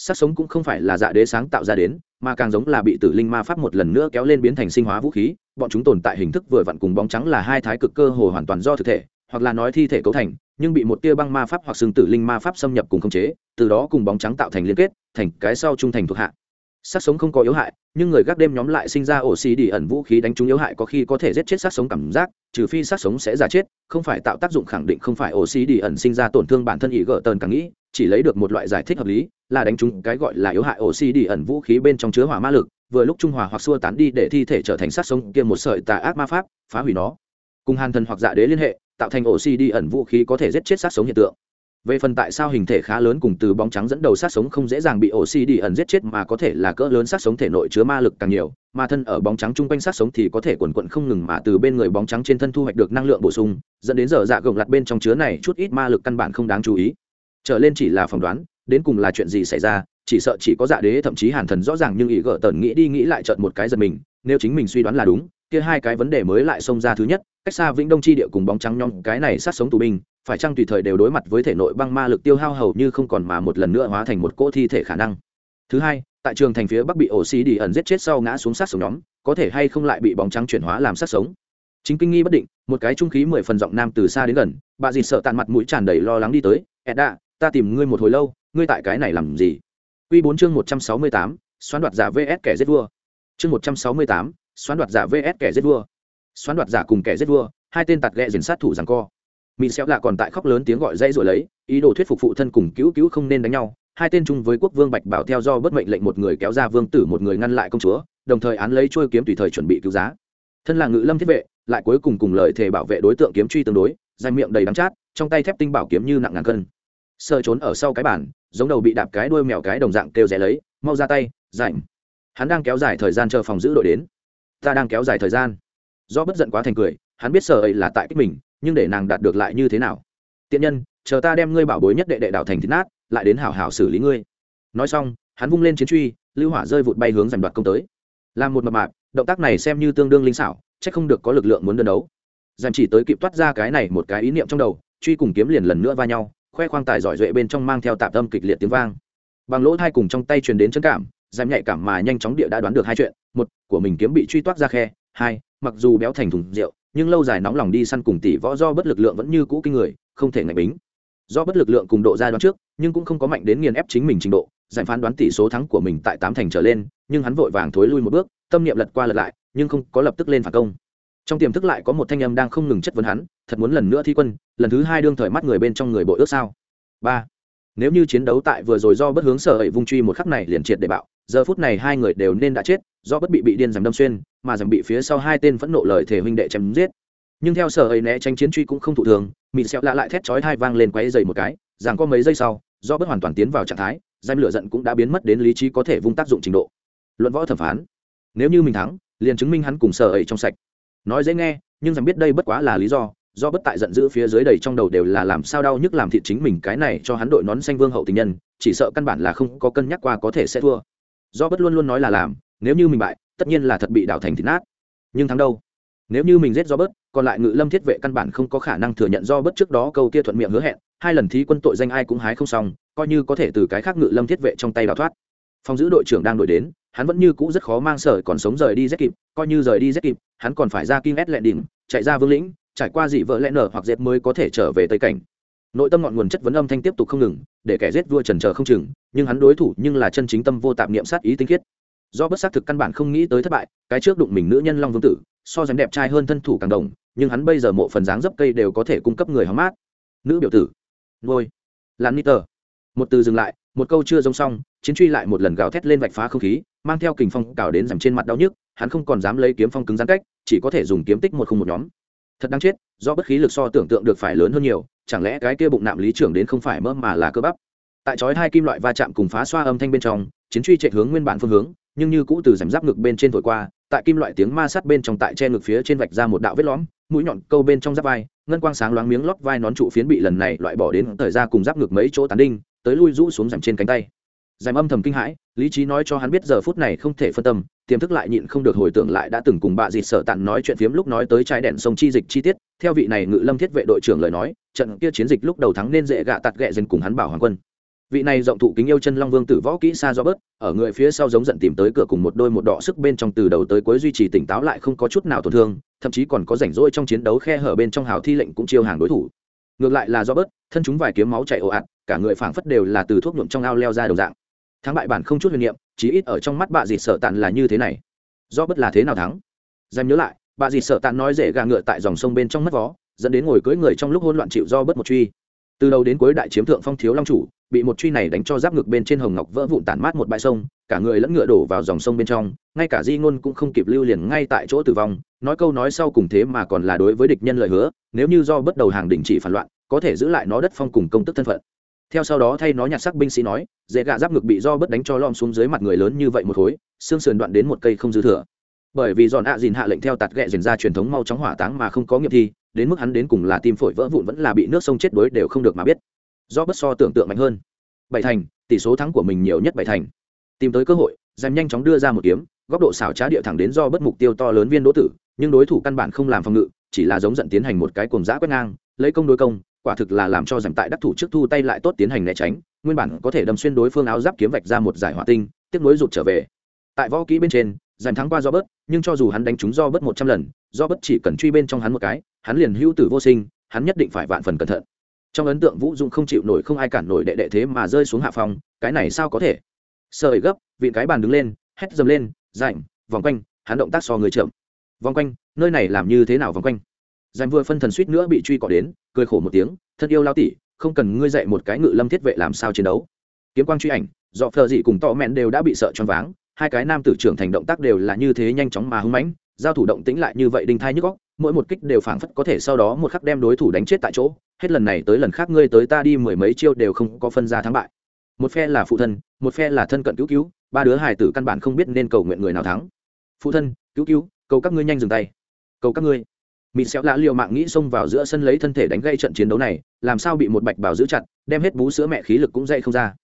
sát sống cũng không phải là dạ đế sáng tạo ra đến, mà càng giống là bị tử linh ma pháp một lần nữa kéo lên biến thành sinh hóa vũ khí, bọn chúng tồn tại hình thức vừa vặn cùng bóng trắng là hai thái cực cơ hồ hoàn toàn do thực thể, hoặc là nói thi thể cấu thành, nhưng bị một tia băng ma pháp hoặc xương tử linh ma pháp xâm nhập cùng khống chế, từ đó cùng bóng trắng tạo thành liên kết, thành cái sau trung thành thuộc hạ. Sát sống không có yếu hại, nhưng người gác đêm nhóm lại sinh ra ổ xì đi ẩn vũ khí đánh trúng yếu hại có khi có thể giết chết sát sống cảm giác, trừ phi sát sống sẽ giả chết, không phải tạo tác dụng khẳng định không phải ổ xì đi ẩn sinh ra tổn thương bản thân ý gỡ tờn càng nghĩ, chỉ lấy được một loại giải thích hợp lý là đánh trúng cái gọi là yếu hại oxy đi ẩn vũ khí bên trong chứa hỏa ma lực, vừa lúc trung hòa hoặc xua tán đi để thi thể trở thành sát sống kia một sợi tà ác ma pháp, phá hủy nó. Cùng hàn thần hoặc dạ đế liên hệ, tạo thành oxy đi ẩn vũ khí có thể giết chết sát sống hiện tượng. Về phần tại sao hình thể khá lớn cùng từ bóng trắng dẫn đầu sát sống không dễ dàng bị oxy đi ẩn giết chết mà có thể là cỡ lớn sát sống thể nội chứa ma lực càng nhiều mà thân ở bóng trắng chung quanh sát sống thì có thể quần quận không ngừng mà từ bên người bóng trắng trên thân thu hoạch được năng lượng bổ sung, dẫn đến giờ dạ gồng lặt bên trong chứa này chút ít ma lực căn bản không đáng chú ý. Trở lên chỉ là phỏng đoán đến cùng là chuyện gì xảy ra, chỉ sợ chỉ có dạ đế, thậm chí hàn thần rõ ràng nhưng ý gỡ tần nghĩ đi nghĩ lại trợn một cái giật mình, nếu chính mình suy đoán là đúng, kia hai cái vấn đề mới lại xông ra thứ nhất, cách xa vĩnh đông chi địa cùng bóng trắng nhom cái này sát sống tù binh, phải chăng tùy thời đều đối mặt với thể nội băng ma lực tiêu hao hầu như không còn mà một lần nữa hóa thành một cỗ thi thể khả năng. Thứ hai, tại trường thành phía bắc bị ổ xì đi ẩn giết chết sau ngã xuống sát sống nhóm, có thể hay không lại bị bóng trắng chuyển hóa làm sát sống? Chính kinh nghi bất định, một cái trung khí mười phần giọng nam từ xa đến gần, bà dì sợ tàn mặt mũi tràn đầy lo lắng đi tới edda ta tìm ngươi một hồi lâu ngươi tại cái này làm gì? Quy bốn chương một trăm sáu mươi tám, xoán đoạt giả vs kẻ giết vua. Chương một trăm sáu mươi tám, xoán đoạt giả vs kẻ giết vua. Xoán đoạt giả cùng kẻ giết vua, hai tên tạt ghẹ diền sát thủ rằng co. Mỹ xéo lạ còn tại khóc lớn tiếng gọi dây rồi lấy, ý đồ thuyết phục phụ thân cùng cứu cứu không nên đánh nhau. Hai tên chung với quốc vương bạch bảo theo do bất mệnh lệnh một người kéo ra vương tử một người ngăn lại công chúa, đồng thời án lấy trôi kiếm tùy thời chuẩn bị cứu giá. Thân là ngự lâm thiết vệ, lại cuối cùng cùng lời thề bảo vệ đối tượng kiếm truy tương đối, danh miệng đầy đắng chát, trong tay thép tinh bảo kiếm như nặng ngàn cân. Sợ trốn ở sau cái bàn giống đầu bị đạp cái đuôi mèo cái đồng dạng kêu rẽ lấy, mau ra tay rảnh hắn đang kéo dài thời gian chờ phòng giữ đội đến. Ta đang kéo dài thời gian. Do bất giận quá thành cười, hắn biết sợ ấy là tại kích mình, nhưng để nàng đạt được lại như thế nào? Tiện nhân, chờ ta đem ngươi bảo bối nhất đệ đệ đảo thành thịt nát, lại đến hảo hảo xử lý ngươi. Nói xong, hắn vung lên chiến truy, lưu hỏa rơi vụt bay hướng giành đoạt công tới. Làm một mập mạp, động tác này xem như tương đương linh xảo, chắc không được có lực lượng muốn đơn đấu. Giành chỉ tới kịp toát ra cái này một cái ý niệm trong đầu, truy cùng kiếm liền lần nữa va nhau khoe khoang tài giỏi duệ bên trong mang theo tạp âm kịch liệt tiếng vang. Bằng lỗ thai cùng trong tay truyền đến chân cảm dám nhạy cảm mà nhanh chóng địa đã đoán được hai chuyện. Một, của mình kiếm bị truy toát ra khe. Hai, mặc dù béo thành thùng rượu, nhưng lâu dài nóng lòng đi săn cùng tỷ võ do bất lực lượng vẫn như cũ kinh người, không thể ngạch bính. Do bất lực lượng cùng độ ra đoán trước, nhưng cũng không có mạnh đến nghiền ép chính mình trình độ. Giải phán đoán tỷ số thắng của mình tại tám thành trở lên, nhưng hắn vội vàng thối lui một bước, tâm niệm lật qua lật lại, nhưng không có lập tức lên phản công trong tiềm thức lại có một thanh âm đang không ngừng chất vấn hắn, thật muốn lần nữa thi quân, lần thứ hai đương thời mắt người bên trong người bội ước sao? Ba, nếu như chiến đấu tại vừa rồi do bất hướng sở ấy vung truy một khắc này liền triệt để bạo, giờ phút này hai người đều nên đã chết, do bất bị bị điên giảm đâm xuyên, mà giảm bị phía sau hai tên phẫn nộ lời thể huynh đệ chém giết. Nhưng theo sở ấy né tránh chiến truy cũng không thụ thường mịn xẹo lạ lại thét chói hai vang lên quấy dày một cái, rằng có mấy giây sau, do bất hoàn toàn tiến vào trạng thái, danh lửa giận cũng đã biến mất đến lý trí có thể vung tác dụng trình độ. Luận võ thẩm phán, nếu như mình thắng, liền chứng minh hắn cùng sở ấy trong sạch nói dễ nghe, nhưng rằng biết đây bất quá là lý do do bất tại giận dữ phía dưới đầy trong đầu đều là làm sao đau nhức làm thịt chính mình cái này cho hắn đội nón xanh vương hậu tình nhân, chỉ sợ căn bản là không có cân nhắc qua có thể sẽ thua. Do bất luôn luôn nói là làm, nếu như mình bại, tất nhiên là thật bị đảo thành thịt nát. Nhưng thắng đâu? Nếu như mình giết do bớt còn lại ngự lâm thiết vệ căn bản không có khả năng thừa nhận do bớt trước đó câu kia thuận miệng hứa hẹn, hai lần thí quân tội danh ai cũng hái không xong, coi như có thể từ cái khác ngự lâm thiết vệ trong tay đào thoát. Phòng giữ đội trưởng đang đổi đến hắn vẫn như cũ rất khó mang sở còn sống rời đi rất kịp coi như rời đi rất kịp hắn còn phải ra kim ét lệ đỉnh chạy ra vương lĩnh trải qua dị vợ lẽ nở hoặc dẹp mới có thể trở về tây cảnh. Nội tâm ngọn nguồn chất vấn âm thanh tiếp tục không ngừng để kẻ giết vua trần trờ không chừng nhưng hắn đối thủ nhưng là chân chính tâm vô tạp niệm sát ý tinh khiết. Do bất xác thực căn bản không nghĩ tới thất bại cái trước đụng mình nữ nhân long vương tử so dám đẹp trai hơn thân thủ càng đồng nhưng hắn bây giờ mộ phần dáng dấp cây đều có thể cung cấp người hóng mát. Nữ biểu tử nuôi lan tờ, một từ dừng lại một câu chưa giống xong chiến truy lại một lần gào thét lên vạch phá không khí mang theo kình phong cào đến giảm trên mặt đau nhức, hắn không còn dám lấy kiếm phong cứng giãn cách, chỉ có thể dùng kiếm tích một không một nhóm. Thật đáng chết, do bất khí lực so tưởng tượng được phải lớn hơn nhiều, chẳng lẽ cái kia bụng nạm lý trưởng đến không phải mơ mà là cơ bắp? Tại chói hai kim loại va chạm cùng phá xoa âm thanh bên trong, chiến truy chạy hướng nguyên bản phương hướng, nhưng như cũ từ dằm giáp ngực bên trên thổi qua, tại kim loại tiếng ma sát bên trong tại che ngực phía trên vạch ra một đạo vết lõm, mũi nhọn câu bên trong giáp vai, ngân quang sáng loáng miếng lót vai nón trụ phiến bị lần này loại bỏ đến thời ra cùng giáp ngực mấy chỗ tán đinh, tới lui rũ xuống dằm trên cánh tay. Dèm âm thầm kinh hãi lý trí nói cho hắn biết giờ phút này không thể phân tâm, tiềm thức lại nhịn không được hồi tưởng lại đã từng cùng bà dịt sợ tàn nói chuyện phiếm lúc nói tới trái đèn sông chi dịch chi tiết, theo vị này ngự lâm thiết vệ đội trưởng lời nói, trận kia chiến dịch lúc đầu thắng nên dễ gạ tạt ghẹ dần cùng hắn bảo hoàng quân. Vị này rộng thụ kính yêu chân long vương tử võ kỹ xa do bớt, ở người phía sau giống giận tìm tới cửa cùng một đôi một đọ sức bên trong từ đầu tới cuối duy trì tỉnh táo lại không có chút nào tổn thương, thậm chí còn có rảnh rỗi trong chiến đấu khe hở bên trong hào thi lệnh cũng chiêu hàng đối thủ. Ngược lại là do bớt, thân chúng vài kiếm máu chảy ồ ạt, cả người phảng phất đều là từ thuốc nhuộm trong ao leo ra đầu dạng thắng bại bản không chút huyền niệm, chí ít ở trong mắt bà dịt sợ tàn là như thế này. Do bất là thế nào thắng? Dành nhớ lại bà dịt sợ tàn nói dễ gà ngựa tại dòng sông bên trong mất vó, dẫn đến ngồi cưỡi người trong lúc hỗn loạn chịu do bất một truy. Từ đầu đến cuối đại chiếm thượng phong thiếu long chủ, bị một truy này đánh cho giáp ngực bên trên hồng ngọc vỡ vụn tản mát một bãi sông, cả người lẫn ngựa đổ vào dòng sông bên trong, ngay cả di ngôn cũng không kịp lưu liền ngay tại chỗ tử vong, nói câu nói sau cùng thế mà còn là đối với địch nhân lời hứa, nếu như do bất đầu hàng đình chỉ phản loạn, có thể giữ lại nó đất phong cùng công tức thân phận theo sau đó thay nó nhặt sắc binh sĩ nói, dễ gạ giáp ngực bị do bất đánh cho lom xuống dưới mặt người lớn như vậy một khối, xương sườn đoạn đến một cây không dư thừa. Bởi vì giòn ạ à dìn hạ lệnh theo tạt ghẹ dền ra truyền thống mau chóng hỏa táng mà không có nghiệp thi, đến mức hắn đến cùng là tim phổi vỡ vụn vẫn là bị nước sông chết đuối đều không được mà biết. Do bất so tưởng tượng mạnh hơn. Bảy thành, tỷ số thắng của mình nhiều nhất bảy thành. Tìm tới cơ hội dành nhanh chóng đưa ra một kiếm, góc độ xảo trá địa thẳng đến do bất mục tiêu to lớn viên đỗ tử, nhưng đối thủ căn bản không làm phòng ngự, chỉ là giống giận tiến hành một cái cuồng giã quét ngang, lấy công đối công quả thực là làm cho giảm tại đắc thủ trước thu tay lại tốt tiến hành né tránh, nguyên bản có thể đâm xuyên đối phương áo giáp kiếm vạch ra một giải hỏa tinh, tiếp nối rụt trở về. Tại võ kỹ bên trên giành thắng qua do bớt nhưng cho dù hắn đánh trúng do bớt một trăm lần do bớt chỉ cần truy bên trong hắn một cái, hắn liền hữu tử vô sinh, hắn nhất định phải vạn phần cẩn thận. Trong ấn tượng vũ dung không chịu nổi không ai cản nổi đệ đệ thế mà rơi xuống hạ phòng cái này sao có thể? Sợ gấp viện cái bàn đứng lên, hét dầm lên, rảnh, vòng quanh, hắn động tác so người chậm. Vòng quanh, nơi này làm như thế nào vòng quanh? Dành vừa phân thần suýt nữa bị truy cọ đến, cười khổ một tiếng, thân yêu lao tỉ không cần ngươi dạy một cái ngự lâm thiết vệ làm sao chiến đấu. Kiếm quang truy ảnh, do phờ dị cùng tọ mẹn đều đã bị sợ choáng váng, hai cái nam tử trưởng thành động tác đều là như thế nhanh chóng mà hưng mãnh, giao thủ động tĩnh lại như vậy đinh thai nhức góc mỗi một kích đều phảng phất có thể sau đó một khắc đem đối thủ đánh chết tại chỗ, hết lần này tới lần khác ngươi tới ta đi mười mấy chiêu đều không có phân ra thắng bại. Một phe là phụ thân, một phe là thân cận cứu cứu, ba đứa hài tử căn bản không biết nên cầu nguyện người nào thắng. Phụ thân, cứu cứu, cầu các ngươi nhanh dừng tay. Cầu các ngươi mỹ xéo lạ liều mạng nghĩ xông vào giữa sân lấy thân thể đánh gây trận chiến đấu này, làm sao bị một bạch bảo giữ chặt, đem hết bú sữa mẹ khí lực cũng dậy không ra.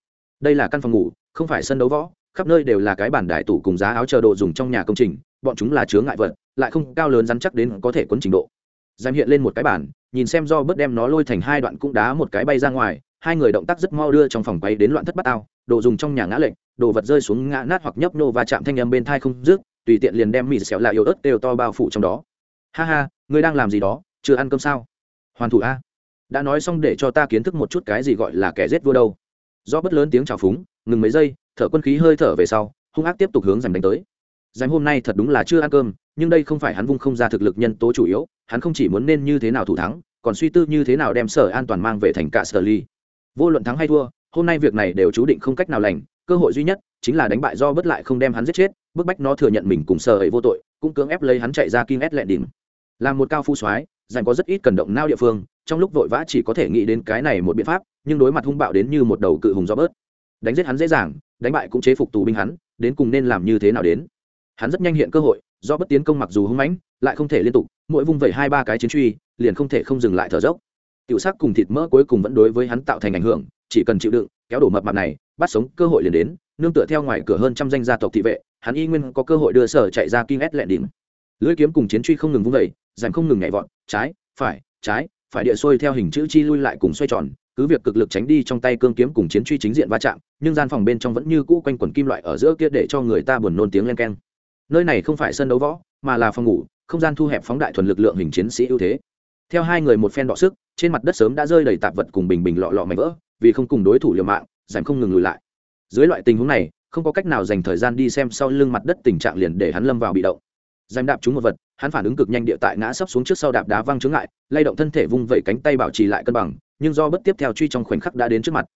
Đây là căn phòng ngủ, không phải sân đấu võ, khắp nơi đều là cái bản đại tủ cùng giá áo chờ đồ dùng trong nhà công trình, bọn chúng là chướng ngại vật, lại không cao lớn rắn chắc đến có thể quấn trình độ. Giam hiện lên một cái bản, nhìn xem do bớt đem nó lôi thành hai đoạn cũng đá một cái bay ra ngoài, hai người động tác rất mau đưa trong phòng quay đến loạn thất bát ao, đồ dùng trong nhà ngã lệnh đồ vật rơi xuống ngã nát hoặc nhấp nô và chạm thanh âm bên thai không rước tùy tiện liền đem mì xẻo lại yếu ớt đều to bao phủ trong đó ha ha, ngươi đang làm gì đó, chưa ăn cơm sao? Hoàn thủ a. Đã nói xong để cho ta kiến thức một chút cái gì gọi là kẻ giết vua đâu. Do bất lớn tiếng trào phúng, ngừng mấy giây, thở quân khí hơi thở về sau, hung ác tiếp tục hướng dành đánh tới. Dành hôm nay thật đúng là chưa ăn cơm, nhưng đây không phải hắn vung không ra thực lực nhân tố chủ yếu, hắn không chỉ muốn nên như thế nào thủ thắng, còn suy tư như thế nào đem sở an toàn mang về thành cả sở ly. Vô luận thắng hay thua, hôm nay việc này đều chú định không cách nào lành, cơ hội duy nhất chính là đánh bại do bất lại không đem hắn giết chết, bức bách nó thừa nhận mình cùng sở ấy vô tội, cũng cưỡng ép lấy hắn chạy ra kim ét lẹn đỉnh là một cao phu soái, dành có rất ít cần động nao địa phương, trong lúc vội vã chỉ có thể nghĩ đến cái này một biện pháp, nhưng đối mặt hung bạo đến như một đầu cự hùng do bớt. Đánh giết hắn dễ dàng, đánh bại cũng chế phục tù binh hắn, đến cùng nên làm như thế nào đến? Hắn rất nhanh hiện cơ hội, do bất tiến công mặc dù hung mãnh, lại không thể liên tục, mỗi vung vẩy hai ba cái chiến truy, liền không thể không dừng lại thở dốc. Tiểu sắc cùng thịt mỡ cuối cùng vẫn đối với hắn tạo thành ảnh hưởng, chỉ cần chịu đựng, kéo đổ mập mặt này, bắt sống cơ hội liền đến, nương tựa theo ngoài cửa hơn trăm danh gia tộc thị vệ, hắn y nguyên có cơ hội đưa sở chạy ra kim ét lẹn đỉnh lưỡi kiếm cùng chiến truy không ngừng vung vẩy dành không ngừng nhảy vọt, trái, phải trái, phải địa xuôi theo hình chữ chi lui lại cùng xoay tròn, cứ việc cực lực tránh đi trong tay cương kiếm cùng chiến truy chính diện va chạm, nhưng gian phòng bên trong vẫn như cũ quanh quẩn kim loại ở giữa kia để cho người ta buồn nôn tiếng len keng. Nơi này không phải sân đấu võ, mà là phòng ngủ, không gian thu hẹp phóng đại thuần lực lượng hình chiến sĩ ưu thế. Theo hai người một phen đọ sức, trên mặt đất sớm đã rơi đầy tạp vật cùng bình bình lọ lọ mảnh vỡ, vì không cùng đối thủ liều mạng giảm không ngừng lùi lại. Dưới loại tình huống này, không có cách nào dành thời gian đi xem sau lưng mặt đất tình trạng liền để hắn lâm vào bị động dành đạp trúng một vật, hắn phản ứng cực nhanh địa tại ngã sấp xuống trước sau đạp đá văng chướng lại lay động thân thể vung vẩy cánh tay bảo trì lại cân bằng, nhưng do bất tiếp theo truy trong khoảnh khắc đã đến trước mặt.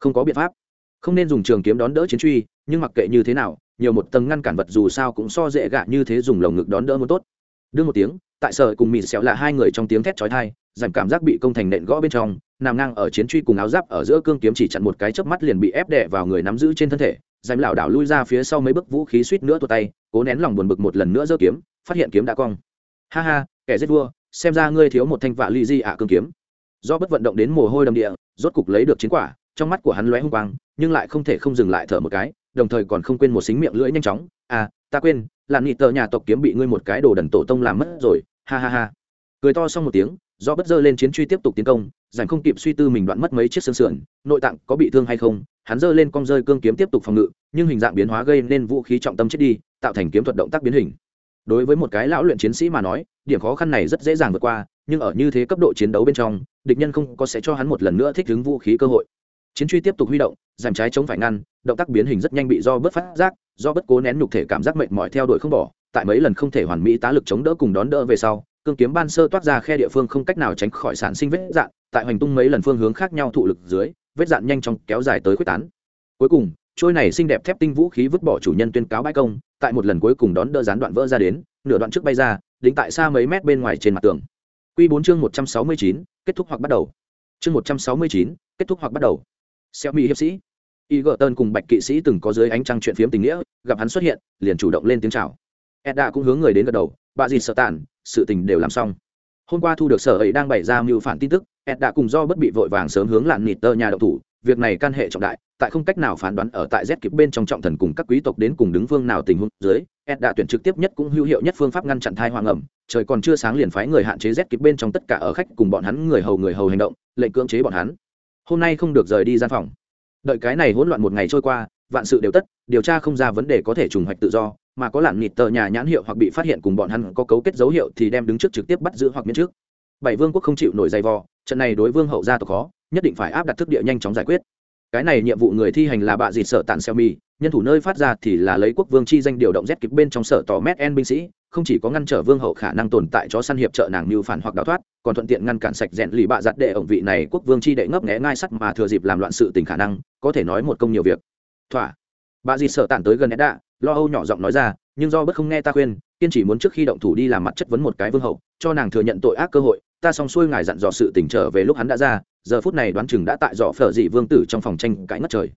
Không có biện pháp. Không nên dùng trường kiếm đón đỡ chiến truy, nhưng mặc kệ như thế nào, nhiều một tầng ngăn cản vật dù sao cũng so dễ gạ như thế dùng lồng ngực đón đỡ muốn tốt. Đương một tiếng, tại sở cùng mịt xẹo là hai người trong tiếng thét chói tai, giảm cảm giác bị công thành nện gõ bên trong, nằm ngang ở chiến truy cùng áo giáp ở giữa cương kiếm chỉ chặn một cái chớp mắt liền bị ép đè vào người nắm giữ trên thân thể dành lảo đảo lui ra phía sau mấy bước vũ khí suýt nữa tuột tay, cố nén lòng buồn bực một lần nữa giơ kiếm, phát hiện kiếm đã cong. Ha ha, kẻ giết vua, xem ra ngươi thiếu một thanh vạ ly di ạ cương kiếm. Do bất vận động đến mồ hôi đầm địa, rốt cục lấy được chiến quả, trong mắt của hắn lóe hung quang, nhưng lại không thể không dừng lại thở một cái, đồng thời còn không quên một xính miệng lưỡi nhanh chóng. À ta quên làm nghị tờ nhà tộc kiếm bị ngươi một cái đồ đần tổ tông làm mất rồi, ha ha ha. Cười to xong một tiếng, do bất dơ lên chiến truy tiếp tục tiến công dành không kịp suy tư mình đoạn mất mấy chiếc xương sườn, nội tạng có bị thương hay không, hắn giơ lên cong rơi cương kiếm tiếp tục phòng ngự, nhưng hình dạng biến hóa gây nên vũ khí trọng tâm chết đi, tạo thành kiếm thuật động tác biến hình. Đối với một cái lão luyện chiến sĩ mà nói, điểm khó khăn này rất dễ dàng vượt qua, nhưng ở như thế cấp độ chiến đấu bên trong, địch nhân không có sẽ cho hắn một lần nữa thích ứng vũ khí cơ hội. Chiến truy tiếp tục huy động giảm trái chống phải ngăn, động tác biến hình rất nhanh bị do bất phát giác, do bất cố nén nhục thể cảm giác mệt mỏi theo đuổi không bỏ, tại mấy lần không thể hoàn mỹ tá lực chống đỡ cùng đón đỡ về sau cương kiếm ban sơ toát ra khe địa phương không cách nào tránh khỏi sản sinh vết dạn tại hoành tung mấy lần phương hướng khác nhau thụ lực dưới vết dạn nhanh chóng kéo dài tới quyết tán cuối cùng trôi này xinh đẹp thép tinh vũ khí vứt bỏ chủ nhân tuyên cáo bãi công tại một lần cuối cùng đón đỡ gián đoạn vỡ ra đến nửa đoạn trước bay ra đính tại xa mấy mét bên ngoài trên mặt tường Quy 4 chương 169, kết thúc hoặc bắt đầu. Chương 169, kết thúc hoặc bắt đầu. Xeo mỹ hiệp sĩ. Egerton cùng Bạch kỵ sĩ từng có dưới ánh trăng chuyện phiếm tình nghĩa, gặp hắn xuất hiện, liền chủ động lên tiếng chào. Edda cũng hướng người đến gật đầu, bà gì sợ tàn, sự tình đều làm xong. Hôm qua thu được sở ấy đang bày ra mưu phản tin tức, Edda cùng do bất bị vội vàng sớm hướng lạn nịt tơ nhà đậu thủ, việc này can hệ trọng đại, tại không cách nào phán đoán ở tại Z kịp bên trong trọng thần cùng các quý tộc đến cùng đứng vương nào tình huống dưới, Ed đã tuyển trực tiếp nhất cũng hữu hiệu nhất phương pháp ngăn chặn thai hoang ẩm, trời còn chưa sáng liền phái người hạn chế Z kịp bên trong tất cả ở khách cùng bọn hắn người hầu người hầu hành động, lệnh cưỡng chế bọn hắn. Hôm nay không được rời đi gian phòng. Đợi cái này hỗn loạn một ngày trôi qua, vạn sự đều tất, điều tra không ra vấn đề có thể trùng hoạch tự do, mà có lạn nịt tờ nhà nhãn hiệu hoặc bị phát hiện cùng bọn hắn có cấu kết dấu hiệu thì đem đứng trước trực tiếp bắt giữ hoặc miễn trước. Bảy vương quốc không chịu nổi dày vò, trận này đối vương hậu gia tộc khó, nhất định phải áp đặt thức địa nhanh chóng giải quyết. Cái này nhiệm vụ người thi hành là bạ dịt sợ tàn xeo mi nhân thủ nơi phát ra thì là lấy quốc vương chi danh điều động giết kịp bên trong sở tò mét en binh sĩ không chỉ có ngăn trở vương hậu khả năng tồn tại cho săn hiệp trợ nàng như phản hoặc đào thoát còn thuận tiện ngăn cản sạch rèn lì bạ giặt đệ ổng vị này quốc vương chi đệ ngấp nghẽ ngai sắt mà thừa dịp làm loạn sự tình khả năng có thể nói một công nhiều việc. Thỏa. Bà dịt sợ tản tới gần edda lo âu nhỏ giọng nói ra, nhưng do bất không nghe ta khuyên, kiên chỉ muốn trước khi động thủ đi làm mặt chất vấn một cái vương hậu, cho nàng thừa nhận tội ác cơ hội, ta xong xuôi ngài dặn dò sự tỉnh trở về lúc hắn đã ra, giờ phút này đoán chừng đã tại dọ phở dị vương tử trong phòng tranh cãi ngất trời.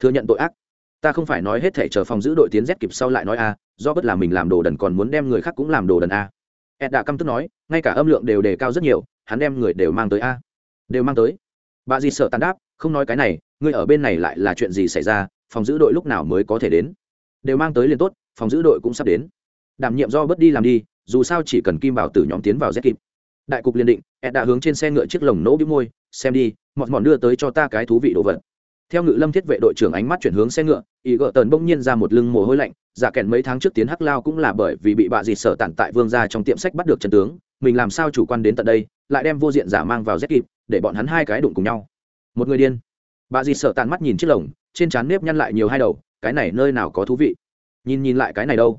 Thừa nhận tội ác? Ta không phải nói hết thể chờ phòng giữ đội tiến rét kịp sau lại nói a, do bất là mình làm đồ đần còn muốn đem người khác cũng làm đồ đần a. Ed đã căm tức nói, ngay cả âm lượng đều đề cao rất nhiều, hắn đem người đều mang tới a. Đều mang tới? Bà gì sợ tàn đáp, không nói cái này, ngươi ở bên này lại là chuyện gì xảy ra, phòng giữ đội lúc nào mới có thể đến? Đều mang tới liền tốt, phòng giữ đội cũng sắp đến. Đảm nhiệm do bớt đi làm đi, dù sao chỉ cần kim bảo tử nhóm tiến vào z kịp. Đại cục liên định, ed đã hướng trên xe ngựa chiếc lồng nỗ bĩu môi, xem đi, mọt mọn đưa tới cho ta cái thú vị đồ vật. Theo ngự lâm thiết vệ đội trưởng ánh mắt chuyển hướng xe ngựa ý gợ tần bỗng nhiên ra một lưng mồ hôi lạnh, giả kèn mấy tháng trước tiến hắc lao cũng là bởi vì bị bạ dịt sở tản tại vương gia trong tiệm sách bắt được trần tướng, mình làm sao chủ quan đến tận đây, lại đem vô diện giả mang vào rét kịp, để bọn hắn hai cái đụng cùng nhau. Một người điên. Bà dịt sở tản mắt nhìn chiếc lồng, trên trán nếp nhăn lại nhiều hai đầu cái này nơi nào có thú vị? Nhìn nhìn lại cái này đâu?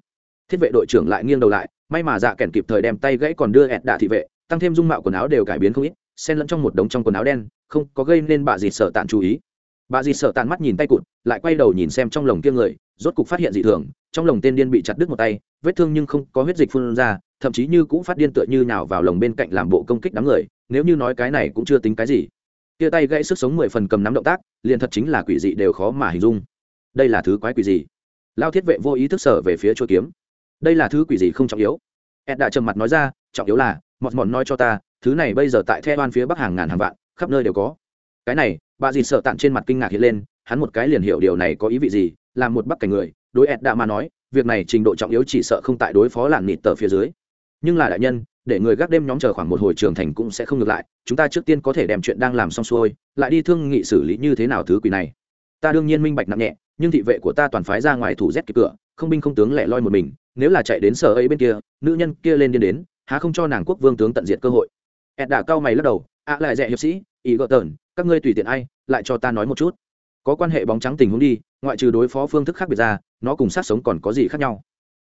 Thiết vệ đội trưởng lại nghiêng đầu lại, may mà dạ kèn kịp thời đem tay gãy còn đưa ẹt đạ thị vệ, tăng thêm dung mạo quần áo đều cải biến không ít, xen lẫn trong một đống trong quần áo đen, không có gây nên bà dì sợ tàn chú ý. Bà dì sợ tàn mắt nhìn tay cụt, lại quay đầu nhìn xem trong lồng kia người, rốt cục phát hiện dị thường, trong lồng tên điên bị chặt đứt một tay, vết thương nhưng không có huyết dịch phun ra, thậm chí như cũng phát điên tựa như nào vào lồng bên cạnh làm bộ công kích đám người, nếu như nói cái này cũng chưa tính cái gì. Kia tay gãy sức sống mười phần cầm nắm động tác, liền thật chính là quỷ dị đều khó mà hình dung đây là thứ quái quỷ gì? Lao thiết vệ vô ý thức sở về phía chỗ kiếm. Đây là thứ quỷ gì không trọng yếu? Ed đã trầm mặt nói ra, trọng yếu là, mọt mọt nói cho ta, thứ này bây giờ tại the oan phía bắc hàng ngàn hàng vạn, khắp nơi đều có. Cái này, bà dì sợ tặng trên mặt kinh ngạc hiện lên, hắn một cái liền hiểu điều này có ý vị gì làm một bắc cảnh người. Đối ed đã mà nói, việc này trình độ trọng yếu chỉ sợ không tại đối phó làn nịt tờ phía dưới. Nhưng là đại nhân, để người gác đêm nhóm chờ khoảng một hồi trường thành cũng sẽ không ngược lại, chúng ta trước tiên có thể đem chuyện đang làm xong xuôi, lại đi thương nghị xử lý như thế nào thứ quỷ này ta đương nhiên minh bạch nặng nhẹ, nhưng thị vệ của ta toàn phái ra ngoài thủ rét kịp cửa, không binh không tướng lẻ loi một mình, nếu là chạy đến sở ấy bên kia, nữ nhân kia lên điên đến, há không cho nàng quốc vương tướng tận diệt cơ hội. Ed đã cao mày lắc đầu ạ lại dẹ hiệp sĩ, ý gợ tởn các ngươi tùy tiện ai, lại cho ta nói một chút. Có quan hệ bóng trắng tình huống đi, ngoại trừ đối phó phương thức khác biệt ra, nó cùng sát sống còn có gì khác nhau.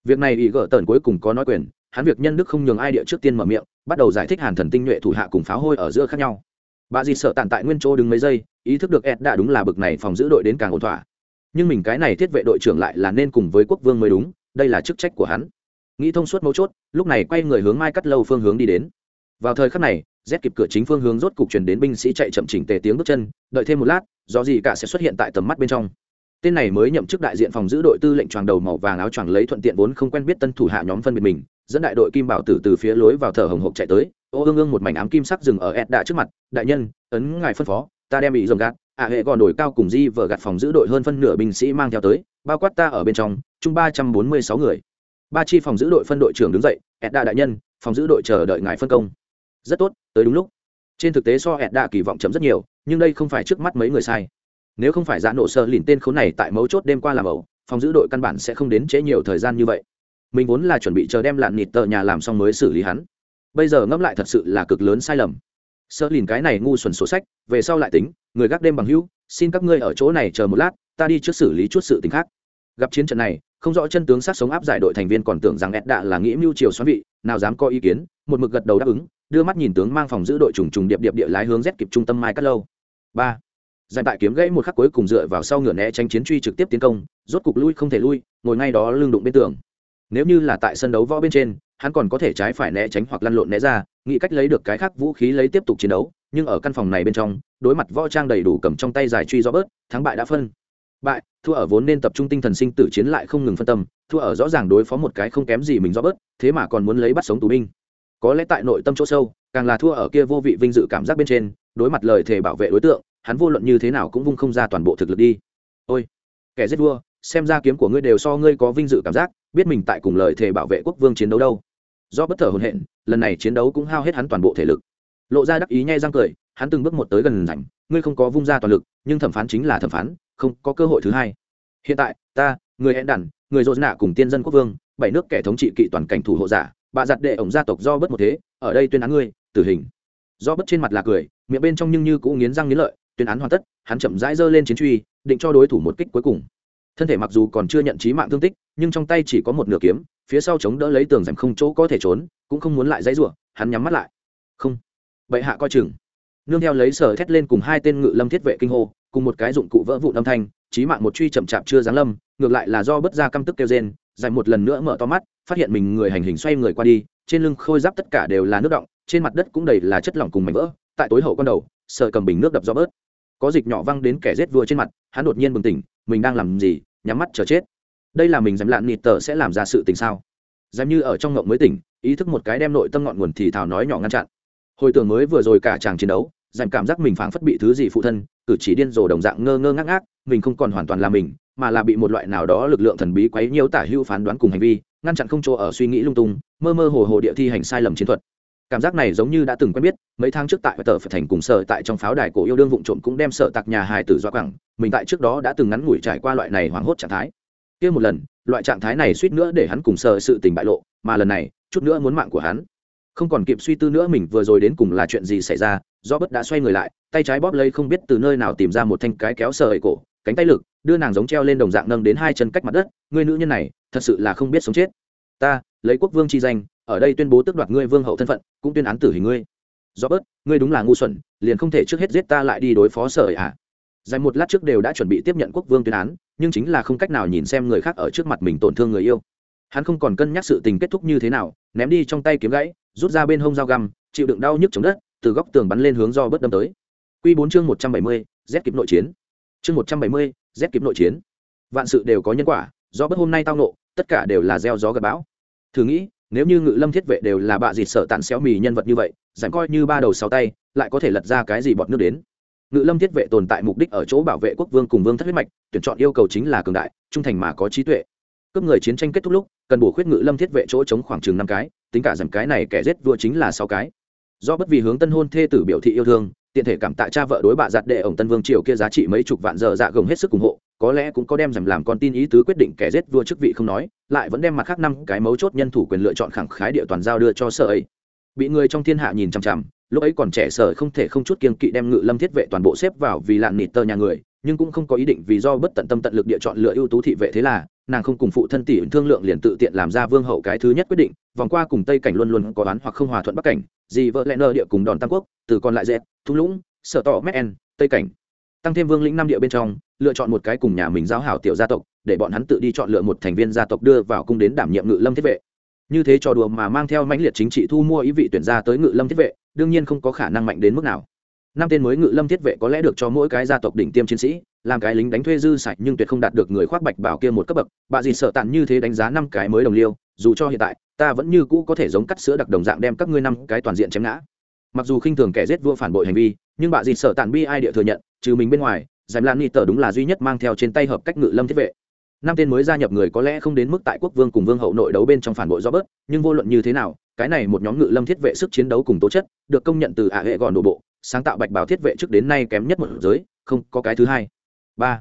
Việc này ý gợ tởn cuối cùng có nói quyền, hắn việc nhân đức không nhường ai địa trước tiên mở miệng, bắt đầu giải thích hàn thần tinh nhuệ thủ hạ cùng pháo hôi ở giữa khác nhau bà dì sợ tàn tại nguyên chỗ đứng mấy giây, ý thức được ed đã đúng là bực này phòng giữ đội đến càng ổn thỏa. Nhưng mình cái này thiết vệ đội trưởng lại là nên cùng với quốc vương mới đúng, đây là chức trách của hắn. Nghĩ thông suốt mấu chốt, lúc này quay người hướng mai cắt lâu phương hướng đi đến. Vào thời khắc này rét kịp cửa chính phương hướng rốt cục chuyển đến binh sĩ chạy chậm chỉnh tề tiếng bước chân, đợi thêm một lát do gì cả sẽ xuất hiện tại tầm mắt bên trong. Tên này mới nhậm chức đại diện phòng giữ đội tư lệnh tròn đầu màu vàng áo choàng lấy thuận tiện vốn không quen biết tân thủ hạ nhóm phân biệt mình dẫn đại đội kim bảo tử từ phía lối vào thở hồng hộc chạy tới, ô ương ương một mảnh ám kim sắc dừng ở ed đạ trước mặt, đại nhân, ấn ngài phân phó, ta đem bị dồn gạt, ạ hệ còn đổi cao cùng di vợ gạt phòng giữ đội hơn phân nửa binh sĩ mang theo tới, bao quát ta ở bên trong, chung ba trăm bốn mươi sáu người. Ba chi phòng giữ đội phân đội trưởng đứng dậy ed đạ đại nhân, phòng giữ đội chờ đợi ngài phân công. Rất tốt, tới đúng lúc. Trên thực tế so ed đã kỳ vọng chấm rất nhiều, nhưng đây không phải trước mắt mấy người sai. Nếu không phải giãn nổ sơ lìn tên khốn này tại mấu chốt đêm qua làm ẩu, phòng giữ đội căn bản sẽ không đến trễ nhiều thời gian như vậy mình vốn là chuẩn bị chờ đem lạn nịt tờ nhà làm xong mới xử lý hắn. Bây giờ ngẫm lại thật sự là cực lớn sai lầm. Sơ lìn cái này ngu xuẩn sổ sách, về sau lại tính, người gác đêm bằng hữu, xin các ngươi ở chỗ này chờ một lát, ta đi trước xử lý chút sự t khác. Gặp chiến trận này, không rõ chân tướng sát sống áp giải đội thành viên còn tưởng rằng ed đạ là nghĩ mưu triều xoắn vị, nào dám có ý kiến, một mực gật đầu đáp ứng, đưa mắt nhìn tướng mang phòng giữ đội trùng trùng điệp điệp địa lái hướng rét kịp trung tâm mai cắt lâu. Ba. Giải tại kiếm gãy một khắc cuối cùng dựa vào sau ngựa né tránh chiến truy trực tiếp tiến công, rốt cục lui không thể lui, ngồi ngay đó lưng đụng bên tường nếu như là tại sân đấu võ bên trên, hắn còn có thể trái phải né tránh hoặc lăn lộn né ra, nghĩ cách lấy được cái khác vũ khí lấy tiếp tục chiến đấu, nhưng ở căn phòng này bên trong, đối mặt võ trang đầy đủ cầm trong tay giải truy do bớt, thắng bại đã phân. Bại, thua ở vốn nên tập trung tinh thần sinh tử chiến lại không ngừng phân tâm, thua ở rõ ràng đối phó một cái không kém gì mình do bớt, thế mà còn muốn lấy bắt sống tù binh. Có lẽ tại nội tâm chỗ sâu, càng là thua ở kia vô vị vinh dự cảm giác bên trên, đối mặt lời thề bảo vệ đối tượng, hắn vô luận như thế nào cũng vung không ra toàn bộ thực lực đi. Ôi, kẻ giết vua xem ra kiếm của ngươi đều so ngươi có vinh dự cảm giác, biết mình tại cùng lời thề bảo vệ quốc vương chiến đấu đâu. Do bất thở hồn hện lần này chiến đấu cũng hao hết hắn toàn bộ thể lực. Lộ ra đắc ý nhai răng cười, hắn từng bước một tới gần rảnh, ngươi không có vung ra toàn lực, nhưng thẩm phán chính là thẩm phán, không có cơ hội thứ hai. Hiện tại, ta, người hẹn đản người dồn nạ cùng tiên dân quốc vương, bảy nước kẻ thống trị kỵ toàn cảnh thủ hộ giả, bà giặt đệ ổng gia tộc do bất một thế, ở đây tuyên án ngươi, tử hình. Do bất trên mặt là cười, miệng bên trong nhưng như cũng nghiến răng nghiến lợi, tuyên án hoàn tất, hắn chậm rãi giơ lên chiến truy, định cho đối thủ một kích cuối cùng thân thể mặc dù còn chưa nhận trí mạng thương tích, nhưng trong tay chỉ có một nửa kiếm, phía sau chống đỡ lấy tường rèm không chỗ có thể trốn, cũng không muốn lại dãy rủa, hắn nhắm mắt lại. Không. Bệ hạ coi chừng. Nương theo lấy sở thét lên cùng hai tên ngự lâm thiết vệ kinh hô, cùng một cái dụng cụ vỡ vụn âm thanh trí mạng một truy chậm chạp chưa giáng lâm, ngược lại là do bất ra căm tức kêu rên dành một lần nữa mở to mắt, phát hiện mình người hành hình xoay người qua đi, trên lưng khôi giáp tất cả đều là nước động, trên mặt đất cũng đầy là chất lỏng cùng mảnh vỡ, tại tối hậu con đầu sợ cầm bình nước đập do bớt. Có dịch nhỏ văng đến kẻ rết vừa trên mặt, hắn đột nhiên bừng tỉnh, mình đang làm gì? Nhắm mắt chờ chết. Đây là mình dám lạn nịt tờ sẽ làm ra sự tình sao? Dám như ở trong ngộng mới tỉnh, ý thức một cái đem nội tâm ngọn nguồn thì thào nói nhỏ ngăn chặn. Hồi tưởng mới vừa rồi cả chàng chiến đấu, dành cảm giác mình phảng phất bị thứ gì phụ thân, cử chỉ điên rồ đồng dạng ngơ ngơ ngác ngác, mình không còn hoàn toàn là mình, mà là bị một loại nào đó lực lượng thần bí quấy nhiễu tả hưu phán đoán cùng hành vi, ngăn chặn không chỗ ở suy nghĩ lung tung, mơ mơ hồ hồ địa thi hành sai lầm chiến thuật cảm giác này giống như đã từng quen biết, mấy tháng trước tại tờ phải thành cùng sở tại trong pháo đài cổ yêu đương vụn trộm cũng đem sợ tặc nhà hài tử do quẳng, mình tại trước đó đã từng ngắn ngủi trải qua loại này hoảng hốt trạng thái. Kia một lần, loại trạng thái này suýt nữa để hắn cùng sợ sự tình bại lộ, mà lần này, chút nữa muốn mạng của hắn. Không còn kịp suy tư nữa mình vừa rồi đến cùng là chuyện gì xảy ra do bất đã xoay người lại, tay trái bóp lấy không biết từ nơi nào tìm ra một thanh cái kéo sờ ấy cổ, cánh tay lực, đưa nàng giống treo lên đồng dạng nâng đến hai chân cách mặt đất người nữ nhân này, thật sự là không biết sống chết. Ta, lấy quốc vương chi danh ở đây tuyên bố tước đoạt ngươi vương hậu thân phận, cũng tuyên án tử hình ngươi. Do bớt ngươi đúng là ngu xuẩn, liền không thể trước hết giết ta lại đi đối phó sở ấy à? Dài một lát trước đều đã chuẩn bị tiếp nhận quốc vương tuyên án, nhưng chính là không cách nào nhìn xem người khác ở trước mặt mình tổn thương người yêu. Hắn không còn cân nhắc sự tình kết thúc như thế nào, ném đi trong tay kiếm gãy, rút ra bên hông dao găm, chịu đựng đau nhức chống đất, từ góc tường bắn lên hướng do bớt đâm tới. Q bốn chương một trăm bảy mươi z kịp nội chiến. Chương một trăm bảy mươi z kịp nội chiến. Vạn sự đều có nhân quả do bớt hôm nay tao nộ, tất cả đều là gieo gió gặp bão. Thử nghĩ nếu như ngự lâm thiết vệ đều là bạ dịt sợ tàn xéo mì nhân vật như vậy giảm coi như ba đầu sáu tay, lại có thể lật ra cái gì bọt nước đến? Ngự lâm thiết vệ tồn tại mục đích ở chỗ bảo vệ quốc vương cùng vương thất huyết mạch, tuyển chọn yêu cầu chính là cường đại, trung thành mà có trí tuệ. Cướp người chiến tranh kết thúc lúc, cần bổ khuyết ngự lâm thiết vệ chỗ chống khoảng chừng năm cái, tính cả giảm cái này kẻ giết vua chính là sáu cái. Do bất vì hướng tân hôn thê tử biểu thị yêu thương, tiện thể cảm tạ cha vợ đối bạ giặt đệ ổng tân vương triều kia giá trị mấy chục vạn giờ dạ gồng hết sức ủng hộ có lẽ cũng có đem giảm làm con tin ý tứ quyết định kẻ giết vua chức vị không nói, lại vẫn đem mặt khác năm cái mấu chốt nhân thủ quyền lựa chọn khẳng khái địa toàn giao đưa cho sở ấy. Bị người trong thiên hạ nhìn chằm chằm, lúc ấy còn trẻ sở không thể không chút kiên kỵ đem ngự lâm thiết vệ toàn bộ xếp vào vì lạn nịt tơ nhà người, nhưng cũng không có ý định vì do bất tận tâm tận lực địa chọn lựa ưu tú thị vệ thế là, nàng không cùng phụ thân tỷ thương lượng liền tự tiện làm ra vương hậu cái thứ nhất quyết định, vòng qua cùng tây cảnh luôn luôn có đoán hoặc không hòa thuận bắc cảnh gì vợ lẽ nơ địa cùng đòn tam quốc, từ còn lại dẹp thung lũng, sở tỏ mét tây cảnh. Tăng thêm vương lĩnh năm địa bên trong lựa chọn một cái cùng nhà mình giáo hảo tiểu gia tộc, để bọn hắn tự đi chọn lựa một thành viên gia tộc đưa vào cung đến đảm nhiệm ngự lâm thiết vệ. Như thế trò đùa mà mang theo mãnh liệt chính trị thu mua ý vị tuyển ra tới ngự lâm thiết vệ, đương nhiên không có khả năng mạnh đến mức nào. Năm tên mới ngự lâm thiết vệ có lẽ được cho mỗi cái gia tộc đỉnh tiêm chiến sĩ, làm cái lính đánh thuê dư sạch nhưng tuyệt không đạt được người khoác bạch bảo kia một cấp bậc. Bà gì sợ tàn như thế đánh giá năm cái mới đồng liêu, dù cho hiện tại, ta vẫn như cũ có thể giống cắt sữa đặc đồng dạng đem các ngươi năm cái toàn diện chém ngã. Mặc dù khinh thường kẻ giết vua phản bội hành vi, nhưng bà gì sợ tàn bi ai địa thừa nhận, trừ mình bên ngoài giải lan ni tờ đúng là duy nhất mang theo trên tay hợp cách ngự lâm thiết vệ. Năm tên mới gia nhập người có lẽ không đến mức tại quốc vương cùng vương hậu nội đấu bên trong phản bội do bớt, nhưng vô luận như thế nào, cái này một nhóm ngự lâm thiết vệ sức chiến đấu cùng tố chất, được công nhận từ ả hệ gòn đổ bộ, sáng tạo bạch bảo thiết vệ trước đến nay kém nhất một giới, không có cái thứ hai. Ba.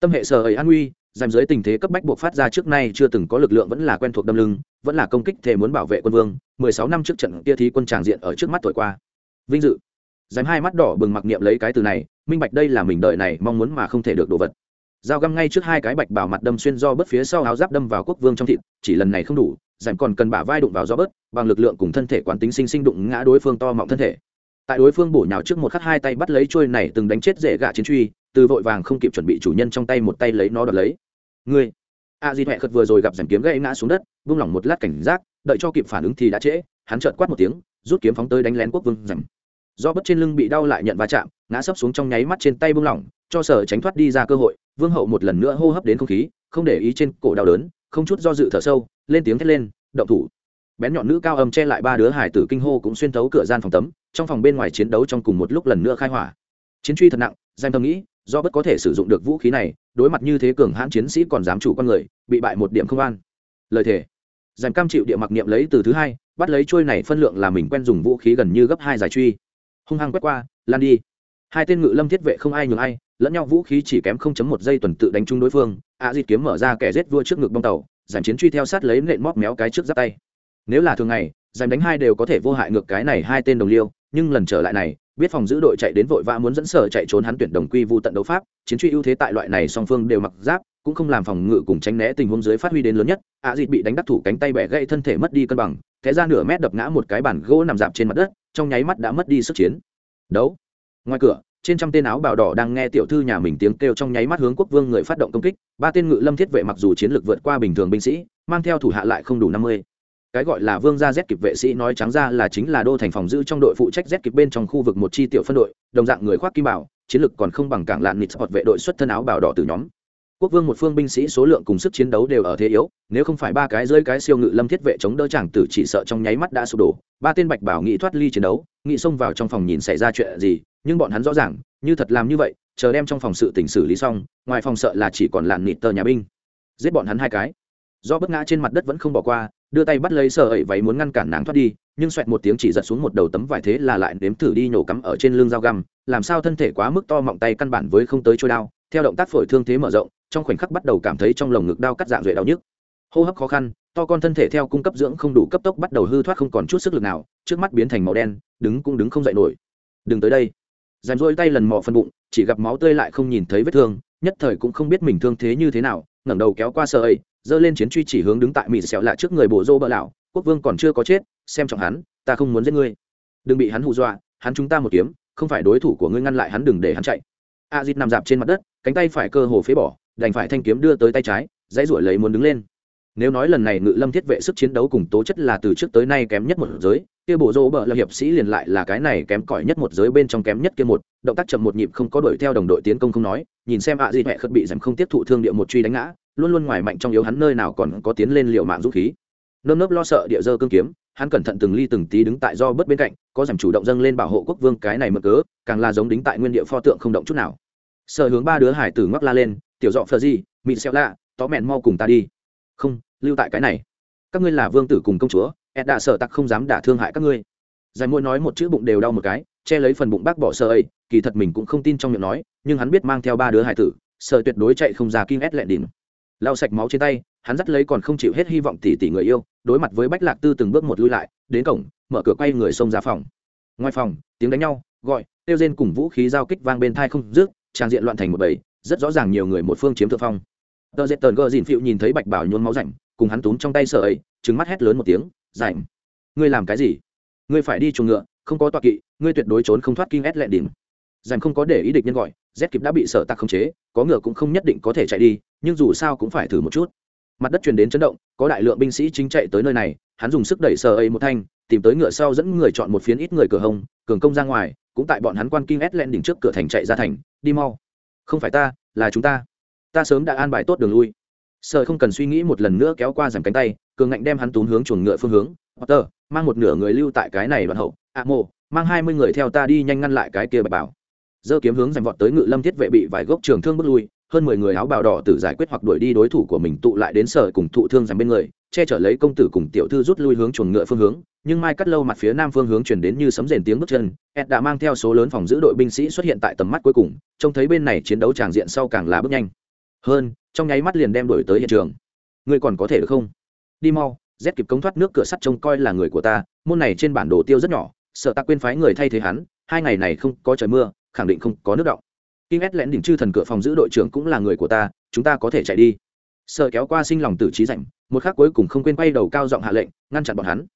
Tâm hệ sở ấy an nguy, giảm dưới tình thế cấp bách buộc phát ra trước nay chưa từng có lực lượng vẫn là quen thuộc đâm lưng, vẫn là công kích thể muốn bảo vệ quân vương, mười sáu năm trước trận kia thí quân tràng diện ở trước mắt tuổi qua. Vinh dự dám hai mắt đỏ bừng mặc niệm lấy cái từ này, minh bạch đây là mình đợi này mong muốn mà không thể được đồ vật. Dao găm ngay trước hai cái bạch bảo mặt đâm xuyên do bớt phía sau áo giáp đâm vào quốc vương trong thịt, chỉ lần này không đủ dám còn cần bả vai đụng vào do bớt, bằng lực lượng cùng thân thể quán tính sinh sinh đụng ngã đối phương to mọng thân thể. Tại đối phương bổ nhào trước một khắc hai tay bắt lấy trôi này từng đánh chết dễ gạ chiến truy, từ vội vàng không kịp chuẩn bị chủ nhân trong tay một tay lấy nó đoạt lấy. Ngươi, a di huệ khật vừa rồi gặp giảm kiếm gây ngã xuống đất, vung lỏng một lát cảnh giác, đợi cho kịp phản ứng thì đã trễ, hắn chợt quát một tiếng, rút kiếm phóng tới đánh lén quốc vương giảm do bất trên lưng bị đau lại nhận va chạm, ngã sấp xuống trong nháy mắt trên tay bung lỏng, cho sở tránh thoát đi ra cơ hội, vương hậu một lần nữa hô hấp đến không khí, không để ý trên cổ đau đớn, không chút do dự thở sâu, lên tiếng thét lên, động thủ! Bén nhọn nữ cao âm che lại ba đứa hải tử kinh hô cũng xuyên thấu cửa gian phòng tấm, trong phòng bên ngoài chiến đấu trong cùng một lúc lần nữa khai hỏa. Chiến truy thật nặng, danh tâm nghĩ, do bất có thể sử dụng được vũ khí này, đối mặt như thế cường hãn chiến sĩ còn dám chủ con người, bị bại một điểm không an. Lời thề. Dành cam chịu địa mặc niệm lấy từ thứ hai, bắt lấy trôi này phân lượng là mình quen dùng vũ khí gần như gấp hai giải truy hung hăng quét qua, lan đi. Hai tên ngự lâm thiết vệ không ai nhường ai, lẫn nhau vũ khí chỉ kém không chấm một giây tuần tự đánh trúng đối phương À di kiếm mở ra kẻ rết vua trước ngực bông tàu giảm chiến truy theo sát lấy nện móc méo cái trước giáp tay. Nếu là thường ngày, giành đánh hai đều có thể vô hại ngược cái này hai tên đồng liêu, nhưng lần trở lại này biết phòng giữ đội chạy đến vội vã muốn dẫn sở chạy trốn hắn tuyển đồng quy vu tận đấu pháp, chiến truy ưu thế tại loại này song phương đều mặc giáp, cũng không làm phòng ngự cùng tránh né tình huống dưới phát huy đến lớn nhất. À dịt bị đánh đắc thủ cánh tay bẻ gãy thân thể mất đi cân bằng thế ra nửa mét đập ngã một cái bàn gỗ nằm dạp trên mặt đất, trong nháy mắt đã mất đi sức chiến. Đấu. Ngoài cửa, trên trăm tên áo bào đỏ đang nghe tiểu thư nhà mình tiếng kêu trong nháy mắt hướng quốc vương người phát động công kích. Ba tên ngự lâm thiết vệ mặc dù chiến lược vượt qua bình thường binh sĩ, mang theo thủ hạ lại không đủ năm mươi cái gọi là vương gia z kịp vệ sĩ nói trắng ra là chính là đô thành phòng giữ trong đội phụ trách z kịp bên trong khu vực một chi tiểu phân đội, đồng dạng người khoác kim bảo, chiến lực còn không bằng cảng lạn nịt hoặc vệ đội xuất thân áo bảo đỏ từ nhóm. Quốc vương một phương binh sĩ số lượng cùng sức chiến đấu đều ở thế yếu, nếu không phải ba cái rơi cái siêu ngự lâm thiết vệ chống đỡ chàng tử chỉ sợ trong nháy mắt đã sụp đổ. Ba tên bạch bảo nghị thoát ly chiến đấu, nghị xông vào trong phòng nhìn xảy ra chuyện gì, nhưng bọn hắn rõ ràng, như thật làm như vậy, chờ đem trong phòng sự tỉnh xử lý xong, ngoài phòng sợ là chỉ còn làn nịt tờ nhà binh. Giết bọn hắn hai cái. Do bất ngã trên mặt đất vẫn không bỏ qua đưa tay bắt lấy sợ ấy váy muốn ngăn cản nàng thoát đi, nhưng xoẹt một tiếng chỉ giật xuống một đầu tấm vải thế là lại nếm thử đi nhổ cắm ở trên lưng dao găm, làm sao thân thể quá mức to mọng tay căn bản với không tới trôi đao. Theo động tác phổi thương thế mở rộng, trong khoảnh khắc bắt đầu cảm thấy trong lồng ngực đau cắt dạng duệ đau nhức. Hô hấp khó khăn, to con thân thể theo cung cấp dưỡng không đủ cấp tốc bắt đầu hư thoát không còn chút sức lực nào, trước mắt biến thành màu đen, đứng cũng đứng không dậy nổi. Đừng tới đây. Giàn rôi tay lần mò phân bụng, chỉ gặp máu tươi lại không nhìn thấy vết thương, nhất thời cũng không biết mình thương thế như thế nào, ngẩng đầu kéo qua sợ ấy giơ lên chiến truy chỉ hướng đứng tại mỹ xẹo lạ trước người bổ rô bợ lão, quốc vương còn chưa có chết, xem trọng hắn, ta không muốn giết ngươi. Đừng bị hắn hù dọa, hắn chúng ta một kiếm, không phải đối thủ của ngươi ngăn lại hắn đừng để hắn chạy. A dịt nằm dạp trên mặt đất, cánh tay phải cơ hồ phế bỏ, đành phải thanh kiếm đưa tới tay trái, dãy ruổi lấy muốn đứng lên. Nếu nói lần này ngự lâm thiết vệ sức chiến đấu cùng tố chất là từ trước tới nay kém nhất một giới, kia bộ rô bợ là hiệp sĩ liền lại là cái này kém cỏi nhất một giới bên trong kém nhất kia một, động tác chậm một nhịp không có đuổi theo đồng đội tiến công không nói, nhìn xem ạ à gì mẹ khất bị giảm không tiếp thụ thương địa một truy đánh ngã luôn luôn ngoài mạnh trong yếu hắn nơi nào còn có tiến lên liều mạng dũng khí. Nơm nớp lo sợ địa dơ cương kiếm, hắn cẩn thận từng ly từng tí đứng tại do bất bên cạnh, có giảm chủ động dâng lên bảo hộ quốc vương cái này mực cớ, càng là giống đính tại nguyên địa pho tượng không động chút nào. Sợ hướng ba đứa hải tử ngoắc la lên, tiểu dọ phờ gì mịn xẹo lạ tó mẹn mau cùng ta đi. Không, lưu tại cái này. Các ngươi là vương tử cùng công chúa ed đã sợ tặc không dám đả thương hại các ngươi. Giải môi nói một chữ bụng đều đau một cái, che lấy phần bụng bác bỏ sợ ấy, kỳ thật mình cũng không tin trong miệng nói, nhưng hắn biết mang theo ba đứa hải tử sợ tuyệt đối chạy không ra kinh ed lẹn đỉnh lau sạch máu trên tay, hắn dắt lấy còn không chịu hết hy vọng tỷ tỷ người yêu, đối mặt với bách lạc tư từng bước một lui lại, đến cổng, mở cửa quay người xông ra phòng. Ngoài phòng, tiếng đánh nhau, gọi tiêu rên cùng vũ khí giao kích vang bên thai không rước trang diện loạn thành một bầy, rất rõ ràng nhiều người một phương chiếm thượng phong. Tờ dệt tờn gờ dìn phịu nhìn thấy bạch bảo nhôn máu rảnh, cùng hắn túm trong tay sợ ấy trứng mắt hét lớn một tiếng, rảnh? Ngươi làm cái gì? Ngươi phải đi chuồng ngựa, không có tọa kỵ, ngươi tuyệt đối trốn không thoát kinh ét lẹ đỉnh. Rảnh không có để ý địch nhân gọi z kịp đã bị sở tạc khống chế, có ngựa cũng không nhất định có thể chạy đi, nhưng dù sao cũng phải thử một chút. Mặt đất truyền đến chấn động, có đại lượng binh sĩ chính chạy tới nơi này, hắn dùng sức đẩy sờ ấy một thanh, tìm tới ngựa sau dẫn người chọn một phiến ít người cửa hông, cường công ra ngoài, cũng tại bọn hắn quan kinh ét len đỉnh trước cửa thành chạy ra thành, đi mau. Không phải ta, là chúng ta. Ta sớm đã an bài tốt đường lui. Sợ không cần suy nghĩ một lần nữa kéo qua giảm cánh tay, cường ngạnh đem hắn tún hướng chuồng ngựa phương hướng. Potter, mang một nửa người lưu tại cái này đoạn hậu. Ạ mộ mang hai mươi người theo ta đi nhanh ngăn lại cái kia bạch bảo giơ kiếm hướng giành vọt tới ngự lâm thiết vệ bị vài gốc trường thương bước lui, hơn mười người áo bào đỏ tử giải quyết hoặc đuổi đi đối thủ của mình tụ lại đến sở cùng thụ thương giành bên người, che chở lấy công tử cùng tiểu thư rút lui hướng chuồng ngựa phương hướng, nhưng mai cắt lâu mặt phía nam phương hướng chuyển đến như sấm rền tiếng bước chân ed đã mang theo số lớn phòng giữ đội binh sĩ xuất hiện tại tầm mắt cuối cùng, trông thấy bên này chiến đấu tràng diện sau càng là bước nhanh. Hơn, trong nháy mắt liền đem đổi tới hiện trường. Ngươi còn có thể được không? Đi mau rét kịp cống thoát nước cửa sắt trông coi là người của ta, môn này trên bản đồ tiêu rất nhỏ, sợ ta quên phái người thay thế hắn, hai ngày này không có trời mưa khẳng định không có nước động. Kinh ét lén đỉnh chư thần cửa phòng giữ đội trưởng cũng là người của ta, chúng ta có thể chạy đi. Sợ kéo qua sinh lòng tử trí rảnh, một khắc cuối cùng không quên quay đầu cao giọng hạ lệnh, ngăn chặn bọn hắn.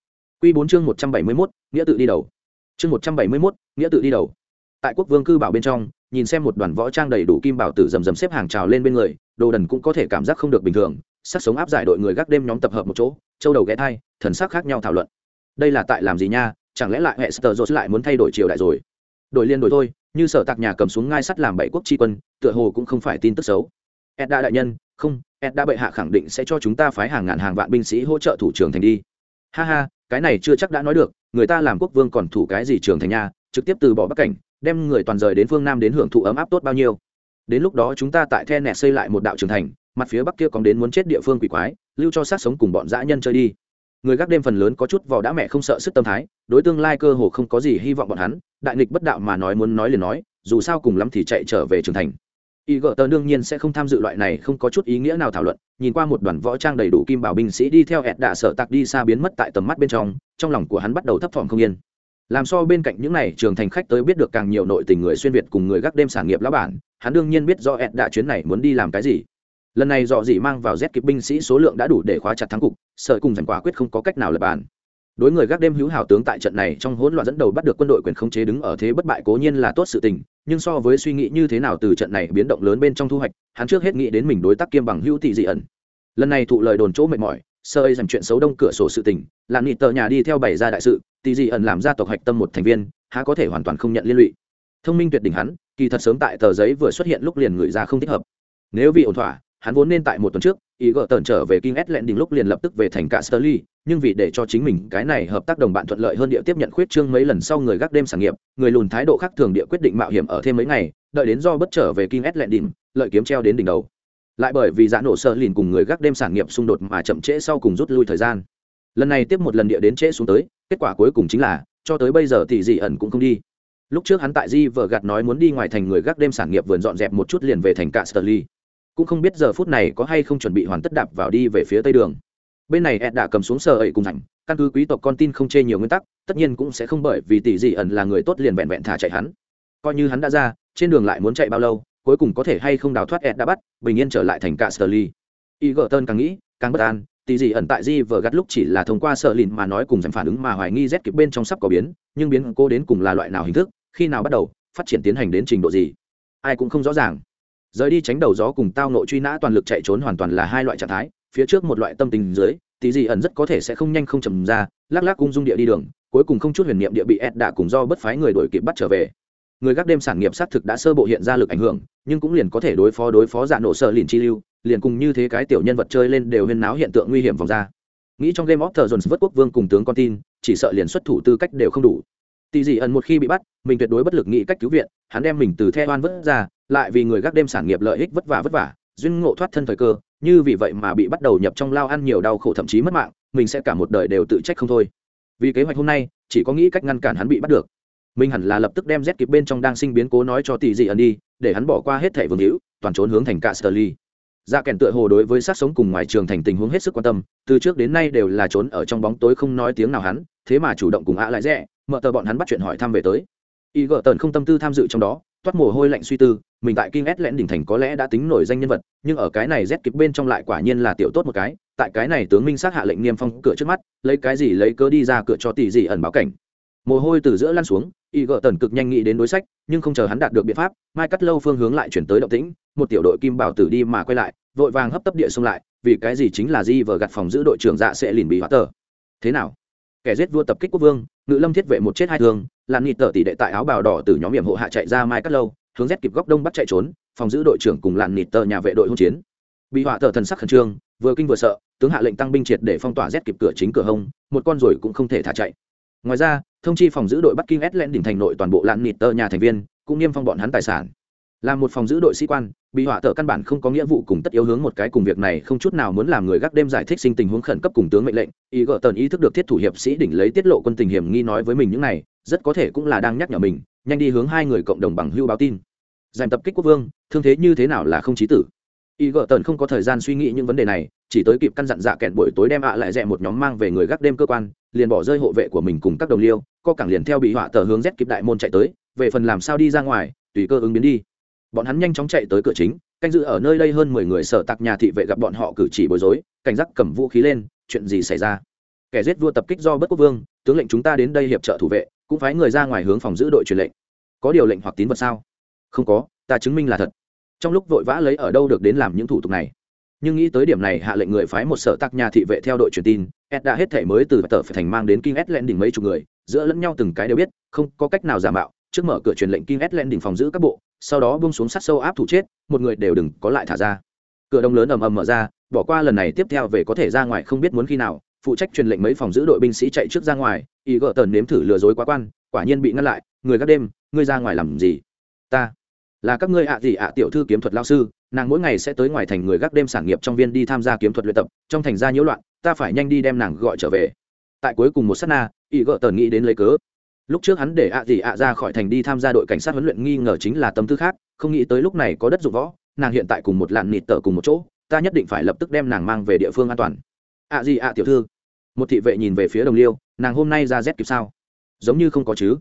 Q bốn chương một trăm bảy mươi mốt, nghĩa tự đi đầu. Chương một trăm bảy mươi mốt, nghĩa tự đi đầu. Tại quốc vương cư bảo bên trong, nhìn xem một đoàn võ trang đầy đủ kim bảo tử rầm rầm xếp hàng trào lên bên người, đồ đần cũng có thể cảm giác không được bình thường, sắc sống áp giải đội người gác đêm nhóm tập hợp một chỗ, châu đầu ghé thai, thần sắc khác nhau thảo luận. Đây là tại làm gì nha? Chẳng lẽ lại hệ sờ dốt lại muốn thay đổi triều đại rồi? Đổi liên đổi thôi như sở tạc nhà cầm xuống ngai sắt làm bảy quốc tri quân, tựa hồ cũng không phải tin tức xấu. Edda đại nhân, không, edda bệ hạ khẳng định sẽ cho chúng ta phái hàng ngàn hàng vạn binh sĩ hỗ trợ thủ trưởng thành đi. Ha ha, cái này chưa chắc đã nói được, người ta làm quốc vương còn thủ cái gì trường thành nhà trực tiếp từ bỏ bắc cảnh, đem người toàn rời đến phương nam đến hưởng thụ ấm áp tốt bao nhiêu. Đến lúc đó chúng ta tại the nẹt xây lại một đạo trường thành, mặt phía bắc kia còn đến muốn chết địa phương quỷ quái, lưu cho sát sống cùng bọn dã nhân chơi đi. Người gác đêm phần lớn có chút vỏ đã mẹ không sợ sức tâm thái, đối tương lai cơ hồ không có gì hy vọng bọn hắn đại nghịch bất đạo mà nói muốn nói liền nói, dù sao cùng lắm thì chạy trở về Trường thành. Y gợ tờ đương nhiên sẽ không tham dự loại này, không có chút ý nghĩa nào thảo luận, nhìn qua một đoàn võ trang đầy đủ kim bảo binh sĩ đi theo ẹt đạ Sở Tạc đi xa biến mất tại tầm mắt bên trong trong lòng của hắn bắt đầu thấp thỏm không yên. Làm so bên cạnh những n à y trường thành khách tới biết được càng nhiều nội tình người xuyên việt cùng người gác đêm sản nghiệp lá bản, hắn đương nhiên biết do ẹt đạ chuyến này muốn đi làm cái gì. Lần này dọ dị mang vào z kịp binh sĩ số lượng đã đủ để khóa chặt thắng cục, sợ cùng giành quả quyết không có cách nào lập bàn đối người gác đêm hữu hảo tướng tại trận này trong hỗn loạn dẫn đầu bắt được quân đội quyền khống chế đứng ở thế bất bại cố nhiên là tốt sự tình, nhưng so với suy nghĩ như thế nào từ trận này biến động lớn bên trong thu hoạch, hắn trước hết nghĩ đến mình đối tác kiêm bằng hữu thị dị ẩn. Lần này thụ lời đồn chỗ mệt mỏi, sơ ấy dành chuyện xấu đông cửa sổ sự tình, làm nịt tờ nhà đi theo bảy gia đại sự thị dị ẩn làm ra tộc hạch tâm một thành viên, há có thể hoàn toàn không nhận liên lụy. Thông minh tuyệt đỉnh hắn, kỳ thật sớm tại tờ giấy vừa xuất hiện lúc liền người ra không thích hợp. Nếu vì ổn thỏa, hắn vốn nên tại một tuần trước ý gỡ tần trở về King Esland đỉnh lúc liền lập tức về thành cả Sterling, nhưng vì để cho chính mình cái này hợp tác đồng bạn thuận lợi hơn địa tiếp nhận khuyết trương mấy lần sau người gác đêm sản nghiệp, người lùn thái độ khác thường địa quyết định mạo hiểm ở thêm mấy ngày, đợi đến do bất trở về King Esland đỉnh, lợi kiếm treo đến đỉnh đầu. Lại bởi vì giã nổ sơ lìn cùng người gác đêm sản nghiệp xung đột mà chậm trễ sau cùng rút lui thời gian. Lần này tiếp một lần địa đến trễ xuống tới, kết quả cuối cùng chính là cho tới bây giờ thì gì ẩn cũng không đi. Lúc trước hắn tại Di vợ gạt nói muốn đi ngoài thành người gác đêm sản nghiệp vườn dọn dẹp một chút liền về thành cả Sterling cũng không biết giờ phút này có hay không chuẩn bị hoàn tất đạp vào đi về phía tây đường. Bên này ed đã cầm xuống sờ ấy cùng rảnh, căn cứ quý tộc con tin không chê nhiều nguyên tắc, tất nhiên cũng sẽ không bởi vì tỷ dị ẩn là người tốt liền vẹn vẹn thả chạy hắn. Coi như hắn đã ra, trên đường lại muốn chạy bao lâu, cuối cùng có thể hay không đào thoát ed đã bắt, bình yên trở lại thành cả sờ ly y gờ tơn càng nghĩ, càng bất an, tỷ dị ẩn tại di vờ gắt lúc chỉ là thông qua sợ lìn mà nói cùng dành phản ứng mà hoài nghi rét kịp bên trong sắp có biến, nhưng biến cô đến cùng là loại nào hình thức, khi nào bắt đầu, phát triển tiến hành đến trình độ gì, ai cũng không rõ ràng rời đi tránh đầu gió cùng tao nội truy nã toàn lực chạy trốn hoàn toàn là hai loại trạng thái, phía trước một loại tâm tình dưới, tí gì ẩn rất có thể sẽ không nhanh không chầm ra, lắc lắc cung dung địa đi đường, cuối cùng không chút huyền niệm địa bị ed đã cùng do bất phái người đổi kịp bắt trở về. Người gác đêm sản nghiệp xác thực đã sơ bộ hiện ra lực ảnh hưởng, nhưng cũng liền có thể đối phó đối phó giả nổ sợ liền chi lưu, liền cùng như thế cái tiểu nhân vật chơi lên đều huyên náo hiện tượng nguy hiểm vòng ra. Nghĩ trong game of thrones vớt quốc vương cùng tướng con tin, chỉ sợ liền xuất thủ tư cách đều không đủ. Tỷ dị ẩn một khi bị bắt, mình tuyệt đối bất lực nghĩ cách cứu viện, hắn đem mình từ the oan vớt ra lại vì người gác đêm sản nghiệp lợi ích vất vả vất vả, duyên ngộ thoát thân thời cơ, như vì vậy mà bị bắt đầu nhập trong lao ăn nhiều đau khổ thậm chí mất mạng, mình sẽ cả một đời đều tự trách không thôi. Vì kế hoạch hôm nay, chỉ có nghĩ cách ngăn cản hắn bị bắt được. Mình hẳn là lập tức đem rét kịp bên trong đang sinh biến cố nói cho tỷ dị ẩn đi, để hắn bỏ qua hết thẻ vương hữu, toàn trốn hướng thành cả sterly dạ kèn tựa hồ đối với sát sống cùng ngoài trường thành tình huống hết sức quan tâm, từ trước đến nay đều là trốn ở trong bóng tối không nói tiếng nào hắn, thế mà chủ động cùng ạ lại rẽ, mở tờ bọn hắn bắt chuyện hỏi thăm về tới. Y gợ tần không tâm tư tham dự trong đó toát mồ hôi lạnh suy tư, mình tại kinh ét lẽn đỉnh thành có lẽ đã tính nổi danh nhân vật, nhưng ở cái này rét kịp bên trong lại quả nhiên là tiểu tốt một cái, tại cái này tướng minh sát hạ lệnh niêm phong cửa trước mắt, lấy cái gì lấy cớ đi ra cửa cho tỷ gì ẩn báo cảnh. Mồ hôi từ giữa lăn xuống, y gợ tần cực nhanh nghĩ đến đối sách, nhưng không chờ hắn đạt được biện pháp, mai cắt lâu phương hướng lại chuyển tới động tĩnh, một tiểu đội kim bảo tử đi mà quay lại, vội vàng hấp tấp địa xông lại, vì cái gì chính là di vờ gặt phòng giữ đội trưởng dạ sẽ lìn bị hóa tờ. Thế nào? Kẻ giết vua tập kích quốc vương, ngự lâm thiết vệ một chết hai thương làm nịt tờ tỷ đệ tại áo bào đỏ từ nhóm hiểm hộ hạ chạy ra mai cắt lâu, hướng rét kịp góc đông bắt chạy trốn, phòng giữ đội trưởng cùng làn nịt tờ nhà vệ đội hỗn chiến. Bị họa tờ thần sắc khẩn trương, vừa kinh vừa sợ, tướng hạ lệnh tăng binh triệt để phong tỏa rét kịp cửa chính cửa hông, một con rồi cũng không thể thả chạy. Ngoài ra, thông chi phòng giữ đội bắt kinh ét lên đỉnh thành nội toàn bộ làn nịt tờ nhà thành viên, cũng niêm phong bọn hắn tài sản. Là một phòng giữ đội sĩ quan, bị họa tờ căn bản không có nghĩa vụ cùng tất yếu hướng một cái cùng việc này không chút nào muốn làm người gác đêm giải thích sinh tình huống khẩn cấp cùng tướng mệnh lệnh ý gỡ tần ý thức được thiết thủ hiệp sĩ đỉnh lấy tiết lộ quân tình hiểm nghi nói với mình những này rất có thể cũng là đang nhắc nhở mình, nhanh đi hướng hai người cộng đồng bằng hưu báo tin. Giành tập kích quốc vương, thương thế như thế nào là không chí tử. Y gợ tần không có thời gian suy nghĩ những vấn đề này, chỉ tới kịp căn dặn dạ kẹn buổi tối đem ạ lại rẽ một nhóm mang về người gác đêm cơ quan, liền bỏ rơi hộ vệ của mình cùng các đồng liêu, co cẳng liền theo bị họa tờ hướng z kịp đại môn chạy tới, về phần làm sao đi ra ngoài, tùy cơ ứng biến đi. Bọn hắn nhanh chóng chạy tới cửa chính, canh dự ở nơi đây hơn mười người sở tặc nhà thị vệ gặp bọn họ cử chỉ bối rối, cảnh giác cầm vũ khí lên, chuyện gì xảy ra? Kẻ giết vua tập kích do bất quốc vương, tướng lệnh chúng ta đến đây hiệp trợ thủ vệ cũng phái người ra ngoài hướng phòng giữ đội truyền lệnh. Có điều lệnh hoặc tín vật sao? Không có, ta chứng minh là thật. Trong lúc vội vã lấy ở đâu được đến làm những thủ tục này. Nhưng nghĩ tới điểm này, hạ lệnh người phái một sở tắc nhà thị vệ theo đội truyền tin, ed đã hết thể mới từ tờ phải thành mang đến kinh ed len đỉnh mấy chục người, giữa lẫn nhau từng cái đều biết, không có cách nào giả mạo, trước mở cửa truyền lệnh kinh ed len đỉnh phòng giữ các bộ, sau đó bung xuống sát sâu áp thủ chết, một người đều đừng có lại thả ra. Cửa đông lớn ầm ầm mở ra, bỏ qua lần này, tiếp theo về có thể ra ngoài không biết muốn khi nào phụ trách truyền lệnh mấy phòng giữ đội binh sĩ chạy trước ra ngoài, y gỡ tần nếm thử lừa dối quá quan, quả nhiên bị ngăn lại, người gác đêm, ngươi ra ngoài làm gì? Ta là các ngươi ạ gì ạ tiểu thư kiếm thuật lao sư, nàng mỗi ngày sẽ tới ngoài thành người gác đêm sản nghiệp trong viên đi tham gia kiếm thuật luyện tập, trong thành ra nhiễu loạn, ta phải nhanh đi đem nàng gọi trở về. Tại cuối cùng một s á t na, y gỡ tần nghĩ đến lấy cớ. Lúc trước hắn để ạ gì ạ ra khỏi thành đi tham gia đội cảnh sát huấn luyện nghi ngờ chính là tâm tư khác, không nghĩ tới lúc này có đất dụng võ, nàng hiện tại cùng một làn nịt tờ cùng một chỗ, ta nhất định phải lập tức đem nàng mang về địa phương an toàn. Ạ gì ạ tiểu thư một thị vệ nhìn về phía đồng liêu, nàng hôm nay ra rét kịp sao? Giống như không có chứ.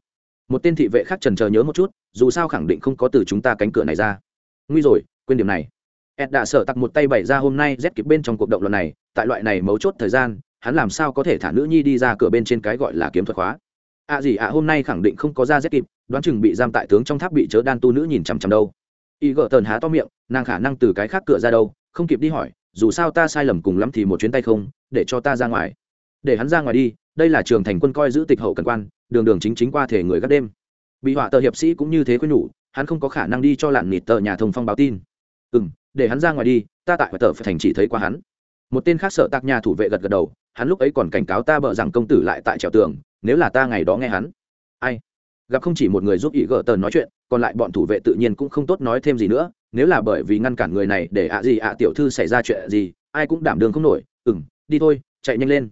Một tên thị vệ khác trần chờ nhớ một chút, dù sao khẳng định không có từ chúng ta cánh cửa này ra. Nguy rồi, quên điểm này. Ed đã sợ tặc một tay bày ra hôm nay rét kịp bên trong cuộc động lần này, tại loại này mấu chốt thời gian, hắn làm sao có thể thả nữ nhi đi ra cửa bên trên cái gọi là kiếm thuật khóa? À gì à hôm nay khẳng định không có ra rét kịp, đoán chừng bị giam tại tướng trong tháp bị chớ đan tu nữ nhìn chằm chằm đâu. Y gỡ tờn há to miệng, nàng khả năng từ cái khác cửa ra đâu, không kịp đi hỏi, dù sao ta sai lầm cùng lắm thì một chuyến tay không, để cho ta ra ngoài để hắn ra ngoài đi, đây là trường thành quân coi giữ tịch hậu cần quan, đường đường chính chính qua thể người gác đêm. Bị họa tờ hiệp sĩ cũng như thế quên nhủ, hắn không có khả năng đi cho lạn nịt tờ nhà thông phong báo tin. Ừ m để hắn ra ngoài đi, ta tại tờ phải thành chỉ thấy qua hắn. Một tên khác sợ tạc nhà thủ vệ gật gật đầu, hắn lúc ấy còn cảnh cáo ta bợ rằng công tử lại tại trèo tường, nếu là ta ngày đó nghe hắn. Ai? Gặp không chỉ một người giúp ý gỡ tờ nói chuyện, còn lại bọn thủ vệ tự nhiên cũng không tốt nói thêm gì nữa, nếu là bởi vì ngăn cản người này để ạ gì ạ tiểu thư xảy ra chuyện gì, ai cũng đảm đường không nổi. Ừ m đi thôi, chạy nhanh lên.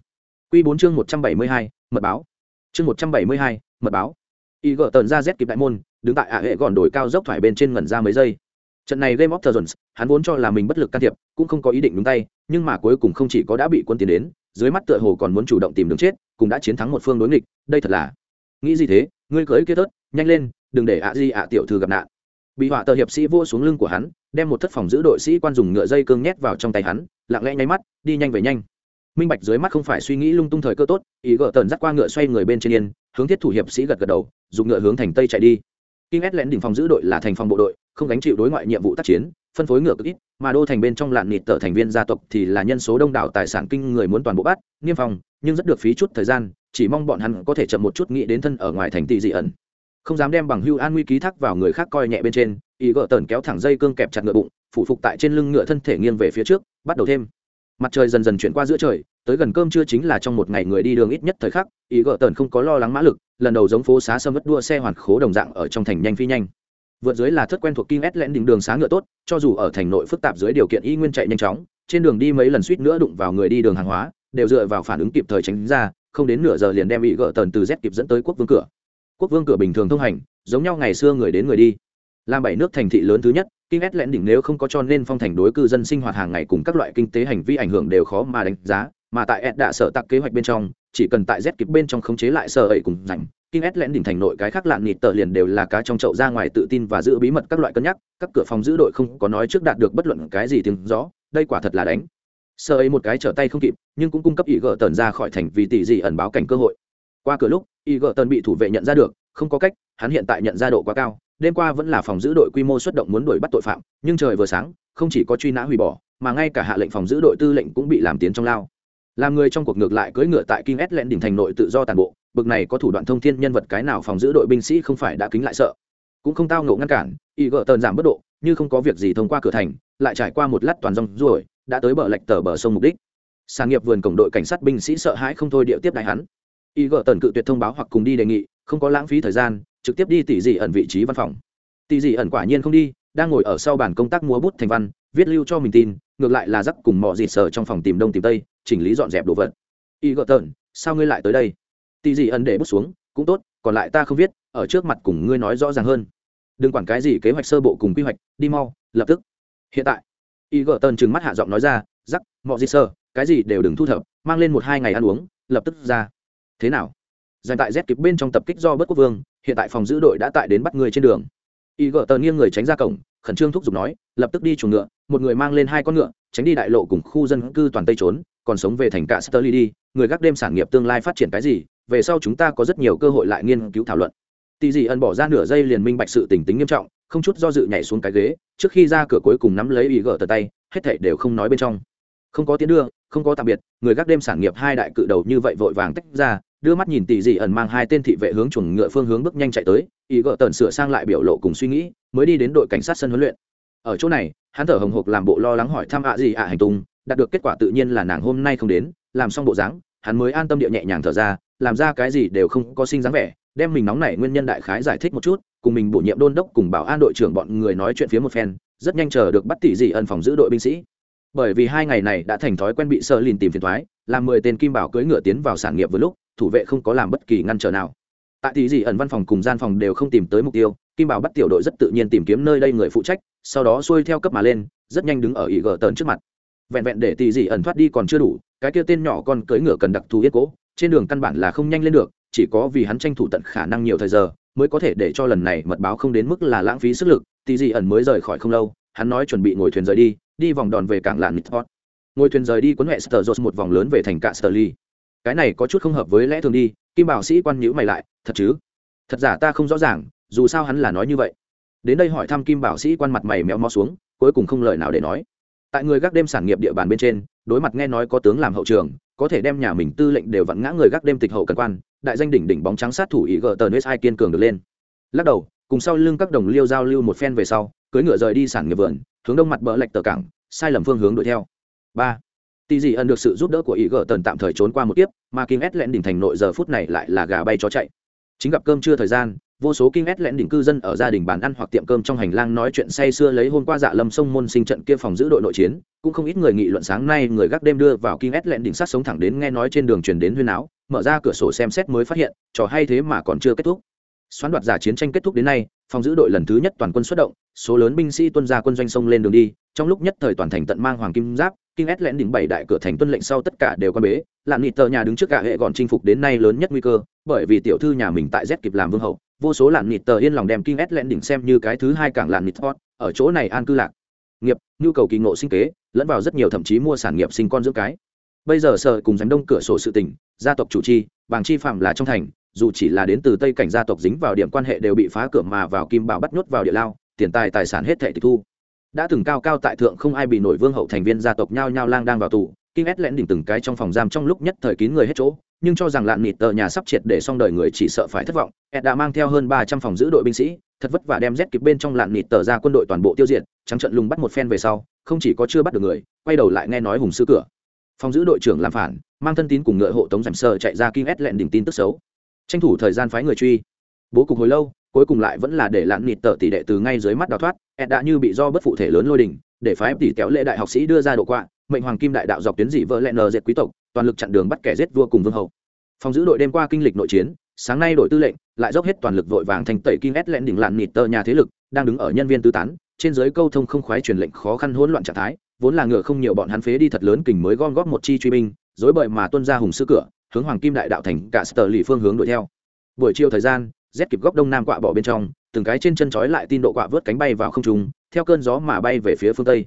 Quy bốn chương một trăm bảy mươi hai, mật báo. Chương một trăm bảy mươi hai, mật báo. Y gỡ tần ra Z kịp đại môn, đứng tại ạ hệ gòn đổi cao dốc thoải bên trên ngẩn ra mấy giây. Trận này game of thrones, hắn vốn cho là mình bất lực can thiệp, cũng không có ý định đúng tay, nhưng mà cuối cùng không chỉ có đã bị quân tiến đến, dưới mắt tựa hồ còn muốn chủ động tìm đường chết, cũng đã chiến thắng một phương đối nghịch, đây thật là. Nghĩ gì thế? Ngươi cưới kia tớt nhanh lên, đừng để ạ di ạ tiểu thư gặp nạn. Bị họa tờ hiệp sĩ vô xuống lưng của hắn, đem một thất phòng giữ đội sĩ quan dùng ngựa dây cương nhét vào trong tay hắn, lặng lẽ nháy mắt, đi nhanh về nhanh minh bạch dưới mắt không phải suy nghĩ lung tung thời cơ tốt, ý gỡ tần dắt qua ngựa xoay người bên trên yên, hướng thiết thủ hiệp sĩ gật gật đầu, dùng ngựa hướng thành tây chạy đi. Kinh ét lén đỉnh phòng giữ đội là thành phòng bộ đội, không gánh chịu đối ngoại nhiệm vụ tác chiến, phân phối ngựa cực ít, mà đô thành bên trong lạn nịt tờ thành viên gia tộc thì là nhân số đông đảo tài sản kinh người muốn toàn bộ bắt, niêm phòng nhưng rất được phí chút thời gian, chỉ mong bọn hắn có thể chậm một chút nghĩ đến thân ở ngoài thành tị dị ẩn. Không dám đem bằng hưu an nguy ký thác vào người khác coi nhẹ bên trên, ý gỡ tần kéo thẳng dây cương kẹp chặt ngựa bụng, phủ phục tại trên lưng ngựa thân thể nghiêng về phía trước, bắt đầu thêm mặt trời dần dần chuyển qua giữa trời, tới gần cơm trưa chính là trong một ngày người đi đường ít nhất thời khắc, ý gỡ tần không có lo lắng mã lực, lần đầu giống phố xá sâm vất đua xe hoàn khố đồng dạng ở trong thành nhanh phi nhanh. Vượt dưới là thất quen thuộc kinh ét lẽn đỉnh đường xá ngựa tốt, cho dù ở thành nội phức tạp dưới điều kiện y nguyên chạy nhanh chóng, trên đường đi mấy lần suýt nữa đụng vào người đi đường hàng hóa, đều dựa vào phản ứng kịp thời tránh ra, không đến nửa giờ liền đem ý gỡ tần từ z kịp dẫn tới quốc vương cửa. Quốc vương cửa bình thường thông hành, giống nhau ngày xưa người đến người đi. Làm bảy nước thành thị lớn thứ nhất kinh ét lẽn đỉnh nếu không có cho nên phong thành đối cư dân sinh hoạt hàng ngày cùng các loại kinh tế hành vi ảnh hưởng đều khó mà đánh giá, mà tại ed đã sở tặc kế hoạch bên trong, chỉ cần tại z kịp bên trong khống chế lại sở ấy cùng rảnh kinh ét lẽn đỉnh thành nội cái khác lạn nịt tờ liền đều là cá trong chậu ra ngoài tự tin và giữ bí mật các loại cân nhắc, các cửa phòng giữ đội không có nói trước đạt được bất luận cái gì tiếng rõ, đây quả thật là đánh. Sơ ấy một cái trở tay không kịp, nhưng cũng cung cấp ý gỡ tần ra khỏi thành vì tỷ dị ẩn báo cảnh cơ hội. Qua cửa lúc ý gỡ tần bị thủ vệ nhận ra được, không có cách, hắn hiện tại nhận ra độ quá cao đêm qua vẫn là phòng giữ đội quy mô xuất động muốn đuổi bắt tội phạm, nhưng trời vừa sáng, không chỉ có truy nã hủy bỏ, mà ngay cả hạ lệnh phòng giữ đội tư lệnh cũng bị làm tiến trong lao. Làm người trong cuộc ngược lại cưỡi ngựa tại kinh ét lẹn đỉnh thành nội tự do tàn bộ, bực này có thủ đoạn thông thiên nhân vật cái nào phòng giữ đội binh sĩ không phải đã kính lại sợ. Cũng không tao ngộ ngăn cản, y gỡ tờn giảm bất độ, như không có việc gì thông qua cửa thành, lại trải qua một lát toàn rong ruổi, đã tới bờ lệch tờ bờ sông mục đích. Sản nghiệp vườn cổng đội cảnh sát binh sĩ sợ hãi không thôi điệu tiếp đại hắn. Y gỡ tần cự tuyệt thông báo hoặc cùng đi đề nghị không có lãng phí thời gian, trực tiếp đi tỷ dị ẩn vị trí văn phòng. Tỷ dị ẩn quả nhiên không đi, đang ngồi ở sau bàn công tác múa bút thành văn, viết lưu cho mình tin, ngược lại là dắt cùng mọi dịt sờ trong phòng tìm đông tìm tây, chỉnh lý dọn dẹp đồ vật. Y gợ tợn, sao ngươi lại tới đây? Tỷ dị ẩn để bút xuống, cũng tốt, còn lại ta không viết, ở trước mặt cùng ngươi nói rõ ràng hơn. Đừng quản cái gì kế hoạch sơ bộ cùng quy hoạch, đi mau, lập tức. Hiện tại, y gợ tợn trừng mắt hạ giọng nói ra, dắt, mọi dịt sờ cái gì đều đừng thu thập, mang lên một hai ngày ăn uống, lập tức ra. Thế nào? Dành tại z kịp bên trong tập kích do bất quốc vương, hiện tại phòng giữ đội đã tại đến bắt người trên đường. Y gỡ tờ nghiêng người tránh ra cổng, khẩn trương thúc giục nói, lập tức đi chuồng ngựa, một người mang lên hai con ngựa, tránh đi đại lộ cùng khu dân cư toàn tây trốn, còn sống về thành cả Sterling đi, người gác đêm sản nghiệp tương lai phát triển cái gì, về sau chúng ta có rất nhiều cơ hội lại nghiên cứu thảo luận. Tỷ dị ẩn bỏ ra nửa giây liền minh bạch sự tình tính nghiêm trọng, không chút do dự nhảy xuống cái ghế, trước khi ra cửa cuối cùng nắm lấy ý gỡ tờ tay, hết thảy đều không nói bên trong. Không có tiến đưa, không có tạm biệt, người gác đêm sản nghiệp hai đại cự đầu như vậy vội vàng tách ra đưa mắt nhìn tỷ dị ẩn mang hai tên thị vệ hướng chuồng ngựa phương hướng bước nhanh chạy tới, ý gỡ tần sửa sang lại biểu lộ cùng suy nghĩ, mới đi đến đội cảnh sát sân huấn luyện. Ở chỗ này, hắn thở hồng hộc làm bộ lo lắng hỏi thăm ạ gì ạ hành tung, đạt được kết quả tự nhiên là nàng hôm nay không đến, làm xong bộ dáng, hắn mới an tâm địa nhẹ nhàng thở ra, làm ra cái gì đều không có sinh dáng vẻ, đem mình nóng nảy nguyên nhân đại khái giải thích một chút, cùng mình bổ nhiệm đôn đốc cùng bảo an đội trưởng bọn người nói chuyện phía một phen, rất nhanh chờ được bắt tỷ dị ẩn phòng giữ đội binh sĩ. Bởi vì hai ngày này đã thành thói quen bị sơ lìn tìm phiền thoái, làm mười tên kim bảo cưỡi ngựa tiến vào sản nghiệp vừa lúc thủ vệ không có làm bất kỳ ngăn trở nào tại thì gì ẩn văn phòng cùng gian phòng đều không tìm tới mục tiêu, kim bảo bắt tiểu đội rất tự nhiên tìm kiếm nơi đây người phụ trách, sau đó xuôi theo cấp mà lên, rất nhanh đứng ở ỉ gờ tờn trước mặt vẹn vẹn để tỷ dị ẩn thoát đi còn chưa đủ, cái kia tên nhỏ con cưỡi ngựa cần đặc thù yết cố, trên đường căn bản là không nhanh lên được, chỉ có vì hắn tranh thủ tận khả năng nhiều thời giờ, mới có thể để cho lần này mật báo không đến mức là lãng phí sức lực, tỷ dị ẩn mới rời khỏi không lâu, hắn nói chuẩn bị ngồi thuyền rời đi đi vòng đòn về cảng làn Nitport. Ngồi thuyền rời đi cuốn hệ sờ một vòng lớn về thành cạn Sterly. Cái này có chút không hợp với lẽ thường đi, Kim Bảo sĩ quan nhữ mày lại, thật chứ? Thật giả ta không rõ ràng, dù sao hắn là nói như vậy. Đến đây hỏi thăm Kim Bảo sĩ quan mặt mày méo mó xuống, cuối cùng không lời nào để nói. Tại người gác đêm sản nghiệp địa bàn bên trên, đối mặt nghe nói có tướng làm hậu trường, có thể đem nhà mình tư lệnh đều vặn ngã người gác đêm tịch hậu cần quan, đại danh đỉnh đỉnh bóng trắng sát thủ ý gờ tờ ai kiên cường được lên. Lắc đầu, cùng sau lưng các đồng liêu giao lưu một phen về sau, cưỡi ngựa rời đi sản nghiệp vườn, hướng đông mặt bờ lệch tờ cảng sai lầm phương hướng đuổi theo ba tỷ dị ẩn được sự giúp đỡ của ý gờ tần tạm thời trốn qua một kiếp, mà kinh ét lẹn đỉnh thành nội giờ phút này lại là gà bay chó chạy. Chính gặp cơm trưa thời gian, vô số kinh ét lẹn đỉnh cư dân ở gia đình bàn ăn hoặc tiệm cơm trong hành lang nói chuyện say sưa lấy hôm qua dạ lâm sông môn sinh trận kia phòng giữ đội nội chiến, cũng không ít người nghị luận sáng nay người gác đêm đưa vào kinh ét lẹn đỉnh sát sống thẳng đến nghe nói trên đường truyền đến huyên áo mở ra cửa sổ xem xét mới phát hiện, trò hay thế mà còn chưa kết thúc. Xoán đoạt giả chiến tranh kết thúc đến nay, phòng giữ đội lần thứ nhất toàn quân xuất động, số lớn binh sĩ tuân ra quân doanh sông lên đường đi, trong lúc nhất thời toàn thành tận mang hoàng kim giáp kinh ét lén đỉnh bảy đại cửa thành tuân lệnh sau tất cả đều quan bế làm nịt tờ nhà đứng trước cả hệ gọn chinh phục đến nay lớn nhất nguy cơ bởi vì tiểu thư nhà mình tại z kịp làm vương hậu vô số làn nịt tờ yên lòng đem kinh ét lén đỉnh xem như cái thứ hai cảng làn nịt hot ở chỗ này an cư lạc. Nghiệp nhu cầu kỳ ngộ sinh kế lẫn vào rất nhiều thậm chí mua sản nghiệp sinh con dưỡng cái. Bây giờ sợ cùng giám đông cửa sổ sự tình, gia tộc chủ chi bàng chi phạm là trong thành dù chỉ là đến từ tây cảnh gia tộc dính vào điểm quan hệ đều bị phá cửa mà vào kim bảo bắt nhốt vào địa lao tiền tài tài sản hết thệ tịch thu đã từng cao cao tại thượng không ai bị nổi vương hậu thành viên gia tộc nhao nhao lang đang vào tù kinh ét lẽn đỉnh từng cái trong phòng giam trong lúc nhất thời kín người hết chỗ, nhưng cho rằng lạn nịt tờ nhà sắp triệt để xong đời người chỉ sợ phải thất vọng. Ed đã mang theo hơn ba trăm phòng giữ đội binh sĩ, thật vất vả đem rét kịp bên trong lạn nịt tờ ra quân đội toàn bộ tiêu diệt, trắng trận lùng bắt một phen về sau, không chỉ có chưa bắt được người, quay đầu lại nghe nói hùng sư cửa. Phòng giữ đội trưởng làm phản, mang thân tín cùng ngựa hộ tống giảm sơ chạy ra kinh ét lẹn đỉnh tin tức xấu. Tranh thủ thời gian phái người truy. Bố cục hồi lâu cuối cùng lại vẫn là để lạn nịt tờ tỷ đệ từ ngay dưới mắt đào thoát ed đã như bị do bất phụ thể lớn lôi đình, để phái tỷ kéo lệ đại học sĩ đưa ra độ quạ, mệnh hoàng kim đại đạo dọc tuyến dị vợ lẹn nờ dệt quý tộc, toàn lực chặn đường bắt kẻ giết vua cùng vương hậu. Phòng giữ đội đêm qua kinh lịch nội chiến, sáng nay đội tư lệnh lại dốc hết toàn lực vội vàng thành tẩy kim ed lẹn đỉnh lạn nịt tờ nhà thế lực, đang đứng ở nhân viên tư tán, trên giới câu thông không khoái truyền lệnh khó khăn hỗn loạn trạng thái, vốn là ngựa không nhiều bọn hắn phế đi thật lớn kình mới gom góp một chi truy binh dối bời mà tuân ra hùng sư cửa, hướng hoàng kim đại đạo thành cả sở lì phương hướng đuổi theo. Buổi chiều thời gian rét kịp góc đông nam quạ bỏ bên trong, từng cái trên chân trói lại tin độ quạ vớt cánh bay vào không trung, theo cơn gió mà bay về phía phương tây.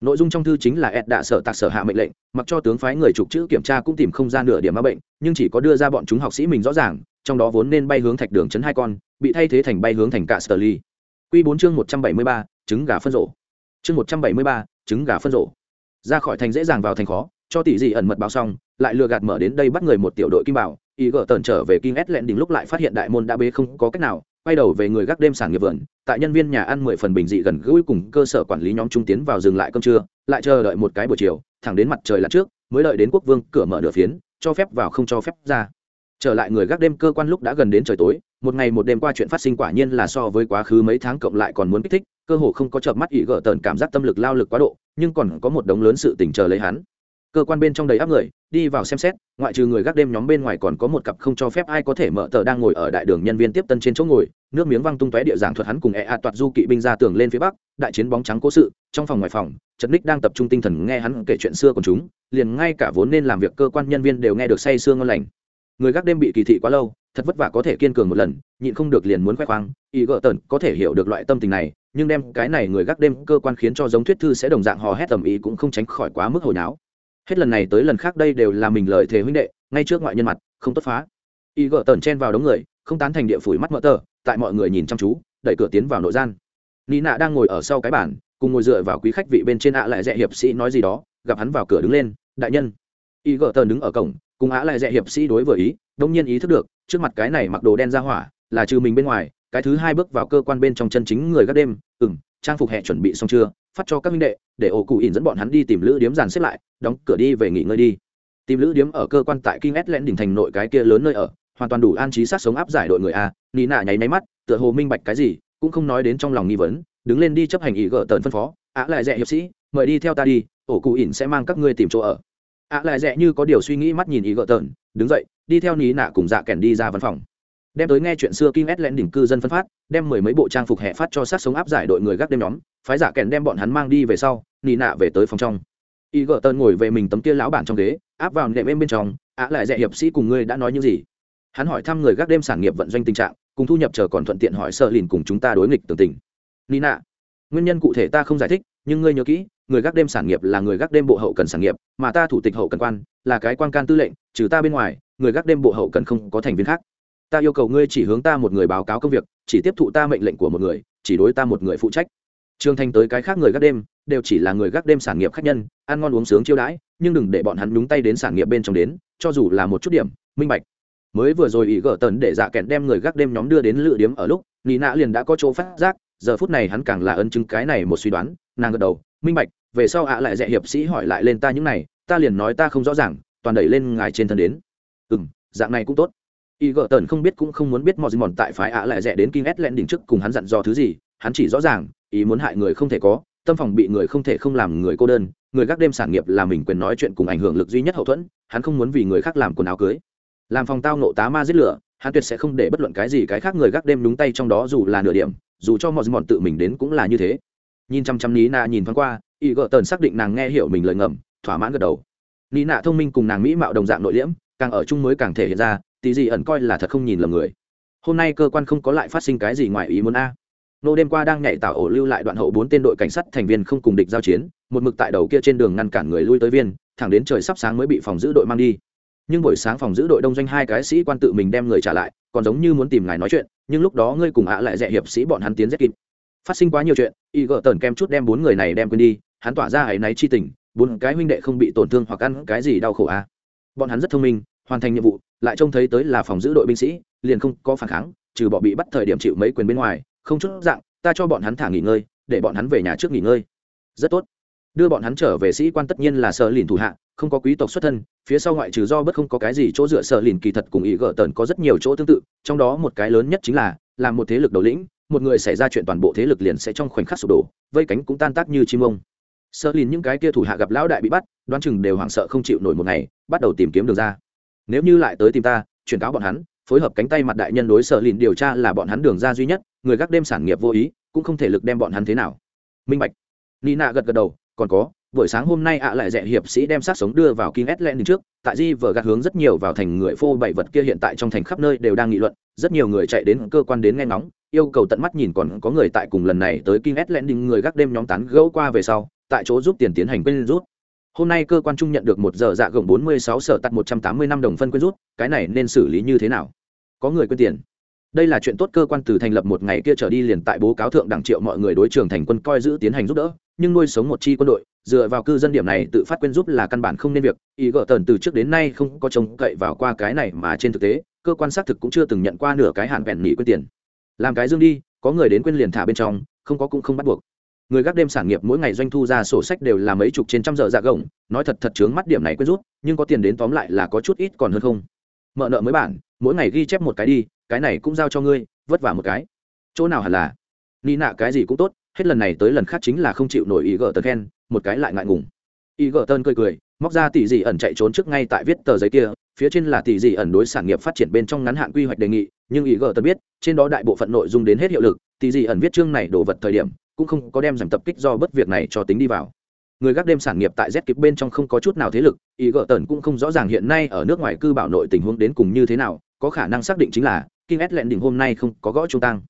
Nội dung trong thư chính là ed đạ sở tạc sở hạ mệnh lệnh, mặc cho tướng phái người trục chữ kiểm tra cũng tìm không ra nửa điểm ma bệnh, nhưng chỉ có đưa ra bọn chúng học sĩ mình rõ ràng, trong đó vốn nên bay hướng thạch đường chấn hai con, bị thay thế thành bay hướng thành cả sở ly q bốn chương một trăm bảy mươi ba, trứng gà phân rổ chương một trăm bảy mươi ba, trứng gà phân rổ ra khỏi thành dễ dàng vào thành khó, cho tỷ dị ẩn mật báo xong, lại lừa gạt mở đến đây bắt người một tiểu đội kim bảo y gỡ tần trở về kinh ét lẹn đỉnh lúc lại phát hiện đại môn đã bế không có cách nào, quay đầu về người gác đêm sản nghiệp vườn, tại nhân viên nhà ăn mười phần bình dị gần gũi cùng cơ sở quản lý nhóm trung tiến vào dừng lại cơm trưa, lại chờ đợi một cái buổi chiều, thẳng đến mặt trời lặn trước, mới đợi đến quốc vương cửa mở nửa phiến, cho phép vào không cho phép ra. Trở lại người gác đêm cơ quan lúc đã gần đến trời tối, một ngày một đêm qua chuyện phát sinh quả nhiên là so với quá khứ mấy tháng cộng lại còn muốn kích thích, cơ hồ không có chợp mắt ý gỡ tần cảm giác tâm lực lao lực quá độ, nhưng còn có một đống lớn sự tình chờ lấy hắn cơ quan bên trong đầy áp người, đi vào xem xét, ngoại trừ người gác đêm nhóm bên ngoài còn có một cặp không cho phép ai có thể mở tờ đang ngồi ở đại đường nhân viên tiếp tân trên chỗ ngồi, nước miếng văng tung tóe địa giảng thuật hắn cùng e a toạt du kỵ binh ra tường lên phía bắc, đại chiến bóng trắng cố sự, trong phòng ngoài phòng trật ních đang tập trung tinh thần nghe hắn kể chuyện xưa của chúng, liền ngay cả vốn nên làm việc cơ quan nhân viên đều nghe được say sương ngon lành. Người gác đêm bị kỳ thị quá lâu, thật vất vả có thể kiên cường một lần, nhịn không được liền muốn khoe khoang, ý gỡ tần có thể hiểu được loại tâm tình này, nhưng đem cái này người gác đêm cơ quan khiến cho giống thuyết thư sẽ đồng dạng hò hét tầm ý cũng không tránh khỏi quá mức hồi náo hết lần này tới lần khác đây đều là mình lợi thế huynh đệ, ngay trước ngoại nhân mặt, không tốt phá. Ý gỡ tần chen vào đống người, không tán thành địa phủi mắt mỡ tờ, tại mọi người nhìn chăm chú, đẩy cửa tiến vào nội gian. Nị nạ đang ngồi ở sau cái bàn, cùng ngồi dựa vào quý khách vị bên trên ạ lại dẹ hiệp sĩ nói gì đó, gặp hắn vào cửa đứng lên, đại nhân. Ý gỡ tần đứng ở cổng, cùng ạ lại dẹ hiệp sĩ đối vừa ý, đông nhiên ý thức được, trước mặt cái này mặc đồ đen ra hỏa, là trừ mình bên ngoài, cái thứ hai bước vào cơ quan bên trong chân chính người gác đêm ừ m trang phục hè chuẩn bị xong chưa, phát cho các minh đệ, để ổ cụ ỉn dẫn bọn hắn đi tìm lữ điếm dàn xếp lại, đóng cửa đi về nghỉ ngơi đi. Tìm lữ điếm ở cơ quan tại kinh s len đỉnh thành nội cái kia lớn nơi ở, hoàn toàn đủ an trí sát sống áp giải đội người a, nị nạ nháy máy mắt, tựa hồ minh bạch cái gì, cũng không nói đến trong lòng nghi vấn, đứng lên đi chấp hành ý gỡ tần phân phó, ạ lại dẹ hiệp sĩ, mời đi theo ta đi, ổ cụ ỉn sẽ mang các ngươi tìm chỗ ở. Ạ lại dẹ như có điều suy nghĩ mắt nhìn ý gỡ tần, đứng dậy, đi theo ní nạ cùng dạ kèn đi ra văn phòng đem tới nghe chuyện xưa Kim ét lẽn đỉnh cư dân phân phát, đem mười mấy bộ trang phục hẹ phát cho sát sống áp giải đội người gác đêm nhóm, phái giả kèn đem bọn hắn mang đi về sau nị nạ về tới phòng trong. Y gợ tơn ngồi về mình tấm kia lão bản trong ghế, áp vào nệm êm bên trong, ạ lại dạy hiệp sĩ cùng ngươi đã nói những gì? Hắn hỏi thăm người gác đêm sản nghiệp vận doanh tình trạng, cùng thu nhập chờ còn thuận tiện hỏi sợ lìn cùng chúng ta đối nghịch tường tình. Nina nguyên nhân cụ thể ta không giải thích, nhưng ngươi nhớ kỹ, người gác đêm sản nghiệp là người gác đêm bộ hậu cần sản nghiệp, mà ta thủ tịch hậu cần quan, là cái quan can tư lệnh, trừ ta bên ngoài, người gác đêm bộ hậu cần không có thành viên khác ta yêu cầu ngươi chỉ hướng ta một người báo cáo công việc, chỉ tiếp thụ ta mệnh lệnh của một người, chỉ đối ta một người phụ trách. Trương thành tới cái khác người gác đêm, đều chỉ là người gác đêm sản nghiệp khách nhân, ăn ngon uống sướng chiêu đãi, nhưng đừng để bọn hắn nhúng tay đến sản nghiệp bên trong đến, cho dù là một chút điểm, minh bạch. Mới vừa rồi ý gỡ tần để dạ kẹn đem người gác đêm nhóm đưa đến lựa điếm ở lúc, nị nạ liền đã có chỗ phát giác, giờ phút này hắn càng là ân chứng cái này một suy đoán, nàng gật đầu, minh bạch, về sau ạ lại dạy hiệp sĩ hỏi lại lên ta những này, ta liền nói ta không rõ ràng, toàn đẩy lên ngài trên thân đến. Ừ m dạng này cũng tốt y gợ tần không biết cũng không muốn biết mọi gì mòn tại phái ạ lại rẻ đến kinh ét lẹn đỉnh trước cùng hắn dặn dò thứ gì, hắn chỉ rõ ràng, ý muốn hại người không thể có, tâm phòng bị người không thể không làm người cô đơn, người gác đêm sản nghiệp là mình quyền nói chuyện cùng ảnh hưởng lực duy nhất hậu thuẫn, hắn không muốn vì người khác làm quần áo cưới. Làm phòng tao nộ tá ma giết lửa, hắn tuyệt sẽ không để bất luận cái gì cái khác người gác đêm đúng tay trong đó dù là nửa điểm, dù cho mọi mòn tự mình đến cũng là như thế. Nhìn chăm chăm ní nạ nhìn thoáng qua y gợ tần xác định nàng nghe hiểu mình lời ngầm, thỏa mãn gật đầu. Ní nạ thông minh cùng nàng mỹ mạo đồng dạng nội liễm, càng ở chung mới càng thể hiện ra tí gì ẩn coi là thật không nhìn lầm người. Hôm nay cơ quan không có lại phát sinh cái gì ngoài ý muốn a. Nô đêm qua đang nhảy tạo ổ lưu lại đoạn hậu bốn tên đội cảnh sát thành viên không cùng địch giao chiến, một mực tại đầu kia trên đường ngăn cản người lui tới viên, thẳng đến trời sắp sáng mới bị phòng giữ đội mang đi. Nhưng buổi sáng phòng giữ đội đông doanh hai cái sĩ quan tự mình đem người trả lại, còn giống như muốn tìm ngài nói chuyện, nhưng lúc đó ngươi cùng ạ lại dẹ hiệp sĩ bọn hắn tiến rất kịp. Phát sinh quá nhiều chuyện, y gợ tần kem chút đem bốn người này đem quên đi, hắn tỏa ra áy náy chi tình, bốn cái huynh đệ không bị tổn thương hoặc ăn cái gì đau khổ à. bọn hắn rất thông minh hoàn thành nhiệm vụ, lại trông thấy tới là phòng giữ đội binh sĩ, liền không có phản kháng, trừ bỏ bị bắt thời điểm chịu mấy quyền bên ngoài, không chút dạng, ta cho bọn hắn thả nghỉ ngơi, để bọn hắn về nhà trước nghỉ ngơi. Rất tốt. Đưa bọn hắn trở về sĩ quan tất nhiên là sợ lìn thủ hạ, không có quý tộc xuất thân, phía sau ngoại trừ do bất không có cái gì chỗ dựa sợ lìn kỳ thật cùng ý gỡ tần có rất nhiều chỗ tương tự, trong đó một cái lớn nhất chính là làm một thế lực đầu lĩnh, một người xảy ra chuyện toàn bộ thế lực liền sẽ trong khoảnh khắc sụp đổ, vây cánh cũng tan tác như chim ông. Sợ lìn những cái kia thủ hạ gặp lão đại bị bắt, đoán chừng đều hoảng sợ không chịu nổi một ngày, bắt đầu tìm kiếm đường ra nếu như lại tới tìm ta chuyển cáo bọn hắn phối hợp cánh tay mặt đại nhân đối sợ lìn điều tra là bọn hắn đường ra duy nhất người gác đêm sản nghiệp vô ý cũng không thể lực đem bọn hắn thế nào minh bạch nina gật gật đầu còn có buổi sáng hôm nay ạ lại rẻ hiệp sĩ đem sát sống đưa vào King Atlant trước, tại Di vờ gạt hướng rất nhiều vào thành người phô bảy vật kia hiện tại trong thành khắp nơi đều đang nghị luận, rất nhiều người chạy đến cơ quan đến nghe ngóng, yêu cầu tận mắt nhìn còn có người tại cùng lần này tới King Atlant người gác đêm nhóm tán gẫu qua về sau, tại chỗ giúp tiền tiến hành quên rút. Hôm nay cơ quan trung nhận được một giờ dạ gồng 46 sở tắt 180 năm đồng phân quyên rút, cái này nên xử lý như thế nào? Có người quên tiền. Đây là chuyện tốt cơ quan từ thành lập một ngày kia trở đi liền tại bố cáo thượng đẳng triệu mọi người đối trường thành quân coi giữ tiến hành giúp đỡ nhưng nuôi sống một chi quân đội dựa vào cư dân điểm này tự phát quên giúp là căn bản không nên việc. Ý gỡ tần từ trước đến nay không có trông cậy vào qua cái này mà trên thực tế cơ quan xác thực cũng chưa từng nhận qua nửa cái hạn vẹn nghỉ quên tiền. Làm cái dương đi có người đến quên liền thả bên trong không có cũng không bắt buộc người gác đêm sản nghiệp mỗi ngày doanh thu ra sổ sách đều là mấy chục trên trăm giờ dạ gồng. Nói thật thật chướng mắt điểm này quên rút, nhưng có tiền đến tóm lại là có chút ít còn hơn không. Mợ nợ mới bản, mỗi ngày ghi chép một cái đi, cái này cũng giao cho ngươi, vất vả một cái. Chỗ nào hẳn là? Ni nạ cái gì cũng tốt, hết lần này tới lần khác chính là không chịu nổi ý gỡ tần khen, một cái lại ngại ngùng. Ý gỡ tần cười cười, móc ra tỷ dị ẩn chạy trốn trước ngay tại viết tờ giấy kia, phía trên là tỷ dị ẩn đối sản nghiệp phát triển bên trong ngắn hạn quy hoạch đề nghị, nhưng ý gỡ tần biết, trên đó đại bộ phận nội dung đến hết hiệu lực tỷ dị ẩn viết chương này đồ vật thời điểm cũng không có đem giảm tập kích do bất việc này cho tính đi vào. Người gác đêm sản nghiệp tại z kịp bên trong không có chút nào thế lực, ý gỡ tần cũng không rõ ràng hiện nay ở nước ngoài cư bảo nội tình huống đến cùng như thế nào, có khả năng xác định chính là kinh ét lẹn đỉnh hôm nay không có gõ trung tăng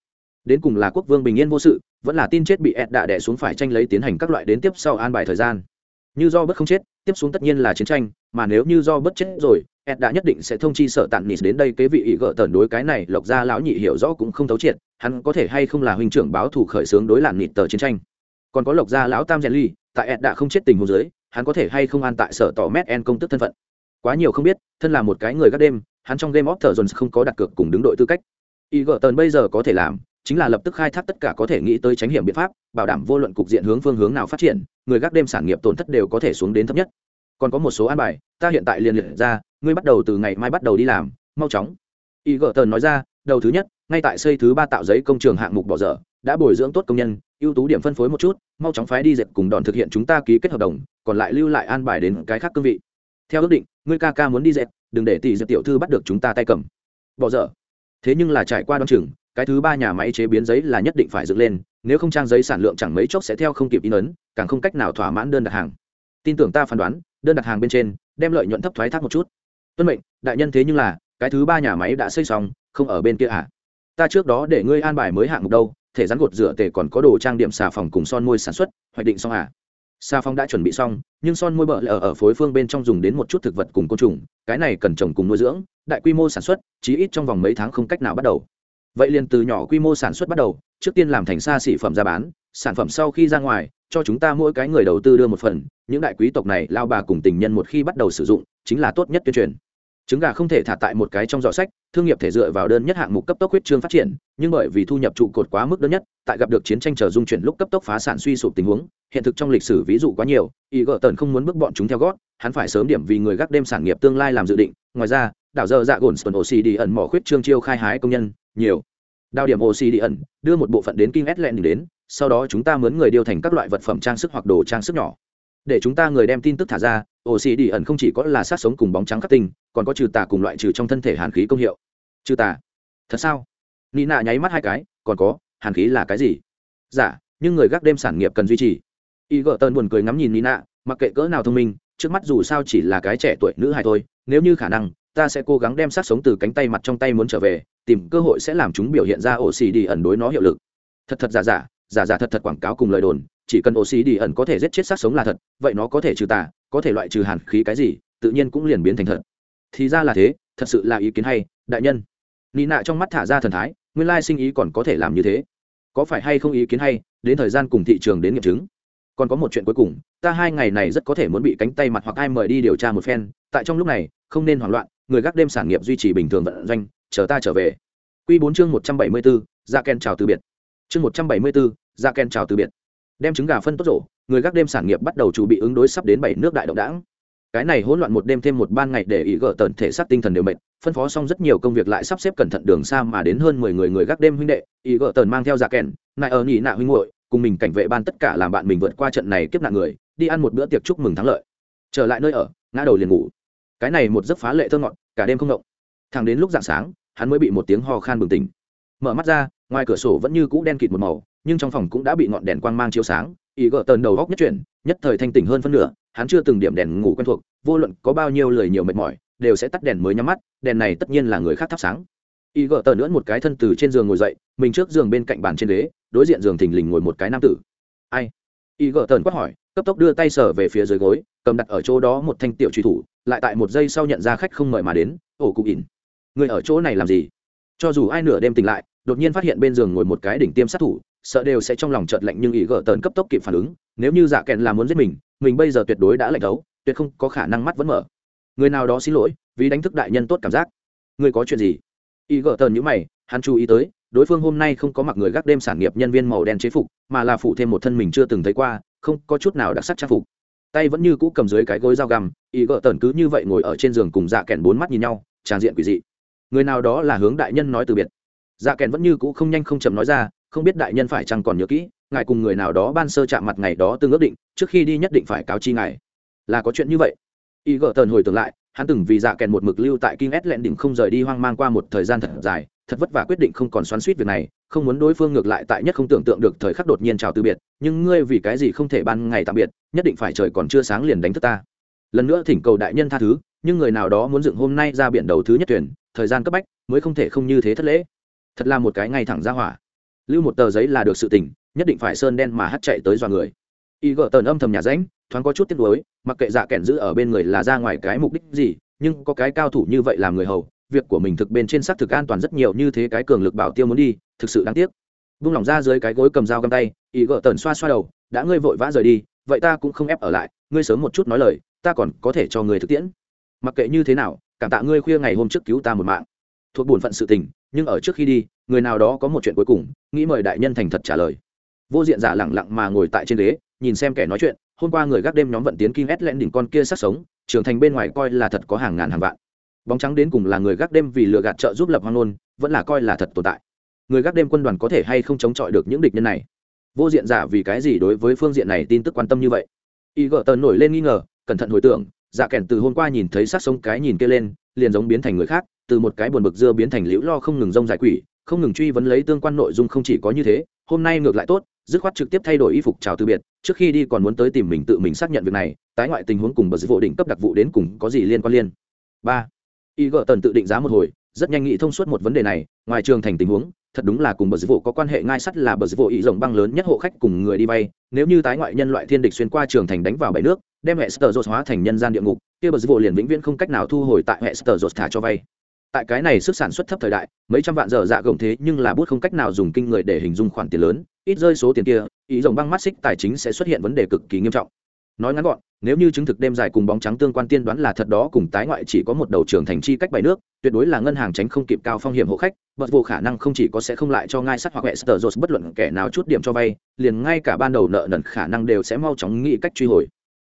đến cùng là quốc vương bình yên vô sự, vẫn là tin chết bị ed đạ đẻ xuống phải tranh lấy tiến hành các loại đến tiếp sau an bài thời gian. Như do bất không chết, tiếp xuống tất nhiên là chiến tranh, mà nếu như do bất chết rồi ed đã nhất định sẽ thông chi sở tàn nịt đến đây kế vị ý gỡ tần đối cái này, lộc ra lão nhị hiểu rõ cũng không thấu triệt, hắn có thể hay không là huynh trưởng báo thủ khởi xướng đối làn nịt tờ chiến tranh. Còn có lộc gia lão tam rèn ly tại ed đã không chết tình hồ dưới, hắn có thể hay không an tại sở tỏ mét en công tức thân phận. Quá nhiều không biết, thân là một cái người gác đêm, hắn trong game of thrones không có đặt cược cùng đứng đội tư cách. Ý gỡ tần bây giờ có thể làm, chính là lập tức khai thác tất cả có thể nghĩ tới tránh hiểm biện pháp, bảo đảm vô luận cục diện hướng phương hướng nào phát triển, người gác đêm sản nghiệp tổn thất đều có thể xuống đến thấp nhất. Còn có một số an bài, ta hiện tại liền liệt ra ngươi bắt đầu từ ngày mai bắt đầu đi làm, mau chóng. Y gợ tần nói ra, đầu thứ nhất, ngay tại xây thứ ba tạo giấy công trường hạng mục bỏ dở, đã bồi dưỡng tốt công nhân, ưu tú điểm phân phối một chút, mau chóng phái đi dệt cùng đòn thực hiện chúng ta ký kết hợp đồng, còn lại lưu lại an bài đến cái khác cương vị. Theo ước định, ngươi ca ca muốn đi dệt, đừng để tỷ dệt tiểu thư bắt được chúng ta tay cầm. Bỏ dở. Thế nhưng là trải qua đ chừng, cái thứ ba nhà máy chế biến giấy là nhất định phải dựng lên, nếu không trang giấy sản lượng chẳng mấy chốc sẽ theo không kịp in ấn, càng không cách nào thỏa mãn đơn đặt hàng. Tin tưởng ta phán đoán, đơn đặt hàng bên trên, đem lợi nhuận thấp thoái thác một chút tuân mệnh, đại nhân thế nhưng là, cái thứ ba nhà máy đã xây xong, không ở bên kia à? Ta trước đó để ngươi an bài mới hạng mục đâu, thể rắn gột rửa tề còn có đồ trang điểm xà phòng cùng son môi sản xuất, hoạch định xong à? Xà phòng đã chuẩn bị xong, nhưng son môi bợ ở ở phối phương bên trong dùng đến một chút thực vật cùng côn trùng, cái này cần trồng cùng nuôi dưỡng, đại quy mô sản xuất, chí ít trong vòng mấy tháng không cách nào bắt đầu. Vậy liền từ nhỏ quy mô sản xuất bắt đầu, trước tiên làm thành xa xỉ phẩm ra bán, sản phẩm sau khi ra ngoài, cho chúng ta mỗi cái người đầu tư đưa một phần, những đại quý tộc này, lao bà cùng tình nhân một khi bắt đầu sử dụng chính là tốt nhất tuyên truyền. Trứng gà không thể thả tại một cái trong giỏ sách, thương nghiệp thể dựa vào đơn nhất hạng mục cấp tốc huyết trương phát triển, nhưng bởi vì thu nhập trụ cột quá mức đơn nhất, tại gặp được chiến tranh chờ dung chuyển lúc cấp tốc phá sản suy sụp tình huống, hiện thực trong lịch sử ví dụ quá nhiều ý gỡ tần không muốn bước bọn chúng theo gót, hắn phải sớm điểm vì người gác đêm sản nghiệp tương lai làm dự định, ngoài ra, đảo dơ dạ gồn sơn oxy đi ẩn mỏ khuyết trương chiêu khai hái công nhân, nhiều. Đao điểm oxy đi ẩn, đưa một bộ phận đến kinh len đến, sau đó chúng ta mướn người điều thành các loại vật phẩm trang sức hoặc đồ trang sức nhỏ để chúng ta người đem tin tức thả ra oxy đi ẩn không chỉ có là sát sống cùng bóng trắng khắc tinh còn có trừ tà cùng loại trừ trong thân thể hàn khí công hiệu. Trừ tà? Thật sao? Nina nháy mắt hai cái còn có hàn khí là cái gì? Giả dạ, nhưng người gác đêm sản nghiệp cần duy trì. Y gợ tơn buồn cười ngắm nhìn nina mặc kệ cỡ nào thông minh trước mắt dù sao chỉ là cái trẻ tuổi nữ hài thôi nếu như khả năng ta sẽ cố gắng đem sát sống từ cánh tay mặt trong tay muốn trở về tìm cơ hội sẽ làm chúng biểu hiện ra ổ xì đi ẩn đối nó hiệu lực. Thật thật giả giả giả giả thật thật quảng cáo cùng lời đồn chỉ cần ổ xì đi ẩn có thể giết chết sát sống là thật, vậy nó có thể trừ tà, có thể loại trừ hàn khí cái gì, tự nhiên cũng liền biến thành thật. Thì ra là thế, thật sự là ý kiến hay, đại nhân. Nị nạ trong mắt thả ra thần thái, nguyên lai sinh ý còn có thể làm như thế. Có phải hay không ý kiến hay, đến thời gian cùng thị trường đến nghiệm chứng. Còn có một chuyện cuối cùng, ta hai ngày này rất có thể muốn bị cánh tay mặt hoặc ai mời đi điều tra một phen, tại trong lúc này, không nên hoảng loạn, người gác đêm sản nghiệp duy trì bình thường vận doanh, chờ ta trở về. Q bốn chương một trăm bảy mươi bốn ra ken chào từ biệt. Chương một trăm bảy mươi bốn ra ken chào từ biệt đem trứng gà phân tốt rổ, người gác đêm sản nghiệp bắt đầu chuẩn bị ứng đối sắp đến bảy nước đại động đảng. Cái này hỗn loạn một đêm thêm một ban ngày để ý gỡ tần thể xác tinh thần đều mệt, phân phó xong rất nhiều công việc lại sắp xếp cẩn thận đường xa mà đến hơn mười người người gác đêm huynh đệ, ý gỡ tần mang theo giả kèn, nại ở nhị nạ huynh hội cùng mình cảnh vệ ban tất cả làm bạn mình vượt qua trận này kiếp nạn người, đi ăn một bữa tiệc chúc mừng thắng lợi. Trở lại nơi ở, ngã đầu liền ngủ. Cái này một giấc phá lệ thơ ngọt, cả đêm không động. Thẳng đến lúc dạng sáng, hắn mới bị một tiếng ho khan bừng tỉnh. Mở mắt ra ngoài cửa sổ vẫn như cũ đen kịt một màu, nhưng trong phòng cũng đã bị ngọn đèn quang mang chiếu sáng, ý gỡ tần đầu góc nhất chuyển, nhất thời thanh tỉnh hơn phân nửa, hắn chưa từng điểm đèn ngủ quen thuộc, vô luận có bao nhiêu lời nhiều mệt mỏi, đều sẽ tắt đèn mới nhắm mắt, đèn này tất nhiên là người khác thắp sáng. Y gỡ tờn nữa một cái thân từ trên giường ngồi dậy, mình trước giường bên cạnh bàn trên ghế, đối diện giường thình lình ngồi một cái nam tử. Ai? Y gỡ tờn quát hỏi, cấp tốc đưa tay sở về phía dưới gối, cầm đặt ở chỗ đó một thanh tiểu truy thủ, lại tại một giây sau nhận ra khách không mời mà đến ổ cụ ỉn, người ở chỗ này làm gì? Cho dù ai nửa đêm tỉnh lại đột nhiên phát hiện bên giường ngồi một cái đỉnh tiêm sát thủ, sợ đều sẽ trong lòng chợt lạnh nhưng ý gỡ tờn cấp tốc kịp phản ứng, nếu như dạ kèn là muốn giết mình mình bây giờ tuyệt đối đã lạnh đấu tuyệt không có khả năng mắt vẫn mở. Người nào đó xin lỗi, vì đánh thức đại nhân tốt cảm giác. Người có chuyện gì? Y gỡ tờn nhữ mày, hắn chú ý tới, đối phương hôm nay không có mặc người gác đêm sản nghiệp nhân viên màu đen chế phục, mà là phụ thêm một thân mình chưa từng thấy qua, không có chút nào đặc sắc trang phục. Tay vẫn như cũ cầm dưới cái gối dao găm y gỡ tờn cứ như vậy ngồi ở trên giường cùng dạ kèn bốn mắt nhìn nhau, tràn diện quỷ dị. Người nào đó là hướng đại nhân nói từ biệt dạ kèn vẫn như cũ không nhanh không chậm nói ra, không biết đại nhân phải chăng còn nhớ kỹ, ngài cùng người nào đó ban sơ chạm mặt ngày đó tương ước định, trước khi đi nhất định phải cáo chi ngài. Là có chuyện như vậy. Y gỡ tần hồi tưởng lại, hắn từng vì dạ kèn một mực lưu tại kinh ét lẹn đỉnh không rời đi hoang mang qua một thời gian thật dài, thật vất vả quyết định không còn xoắn suýt việc này, không muốn đối phương ngược lại tại nhất không tưởng tượng được thời khắc đột nhiên chào từ biệt, nhưng ngươi vì cái gì không thể ban ngày tạm biệt, nhất định phải trời còn chưa sáng liền đánh thức ta. Lần nữa thỉnh cầu đại nhân tha thứ, nhưng người nào đó muốn dựng hôm nay ra biển đầu thứ nhất tuyển thời gian cấp bách, mới không thể không như thế thất lễ thật là một cái ngay thẳng ra hỏa. Lưu một tờ giấy là được sự tỉnh nhất định phải sơn đen mà hắt chạy tới dọa người. Y gỡ tờn âm thầm nhà ránh, thoáng có chút tiếc nuối, mặc kệ dạ kẻn giữ ở bên người là ra ngoài cái mục đích gì, nhưng có cái cao thủ như vậy làm người hầu, việc của mình thực bên trên xác thực an toàn rất nhiều như thế cái cường lực bảo tiêu muốn đi, thực sự đáng tiếc. Vung lòng ra dưới cái gối cầm dao găm tay ý gỡ tần xoa xoa đầu, đã ngươi vội vã rời đi, vậy ta cũng không ép ở lại, ngươi sớm một chút nói lời, ta còn có thể cho người thực tiễn. Mặc kệ như thế nào, cảm tạ ngươi khuya ngày hôm trước cứu ta một mạng thuộc bổn phận sự tình, nhưng ở trước khi đi, người nào đó có một chuyện cuối cùng, nghĩ mời đại nhân thành thật trả lời. Vô diện giả lẳng lặng mà ngồi tại trên ghế, nhìn xem kẻ nói chuyện, hôm qua người gác đêm nhóm vận tiến kinh ét lẽn đỉnh con kia sát sống, trưởng thành bên ngoài coi là thật có hàng ngàn hàng vạn. Bóng trắng đến cùng là người gác đêm vì lừa gạt trợ giúp lập hoang nôn vẫn là coi là thật tồn tại. Người gác đêm quân đoàn có thể hay không chống chọi được những địch nhân này? Vô diện giả vì cái gì đối với phương diện này tin tức quan tâm như vậy? Y gợ tờn nổi lên nghi ngờ, cẩn thận hồi tưởng dạ kèn từ hôm qua nhìn thấy sát sống cái nhìn kia lên, liền giống biến thành người khác từ một cái buồn bực dưa biến thành liễu lo không ngừng rông giải quỷ, không ngừng truy vấn lấy tương quan nội dung không chỉ có như thế, hôm nay ngược lại tốt, dứt khoát trực tiếp thay đổi y phục chào từ biệt, trước khi đi còn muốn tới tìm mình tự mình xác nhận việc này, tái ngoại tình huống cùng bờ vụ đỉnh cấp đặc vụ đến cùng có gì liên quan liên. Ba, y gợ tần tự định giá một hồi, rất nhanh nghĩ thông suốt một vấn đề này, ngoài trường thành tình huống, thật đúng là cùng bờ vụ có quan hệ, ngai sắt là bờ vụ ý rồng băng lớn nhất hộ khách cùng người đi vay, nếu như tái ngoại nhân loại thiên địch xuyên qua trường thành đánh vào bảy nước, đem hệ sở dột hóa thành nhân gian địa ngục, kia bờ vụ liền vĩnh viễn không cách nào thu hồi tại hệ sở dột thả cho vay tại cái này sức sản xuất thấp thời đại, mấy trăm vạn giờ dạ gồng thế nhưng là bút không cách nào dùng kinh người để hình dung khoản tiền lớn, ít rơi số tiền kia, ý rồng băng mắt xích tài chính sẽ xuất hiện vấn đề cực kỳ nghiêm trọng. Nói ngắn gọn, nếu như chứng thực đêm dài cùng bóng trắng tương quan tiên đoán là thật đó cùng tái ngoại chỉ có một đầu trưởng thành chi cách bảy nước, tuyệt đối là ngân hàng tránh không kịp cao phong hiểm hộ khách bật vô khả năng không chỉ có sẽ không lại cho ngai sắt hoặc hệ sờ bất luận kẻ nào chút điểm cho vay, liền ngay cả ban đầu nợ nần khả năng đều sẽ mau chóng nghĩ cách truy hồi.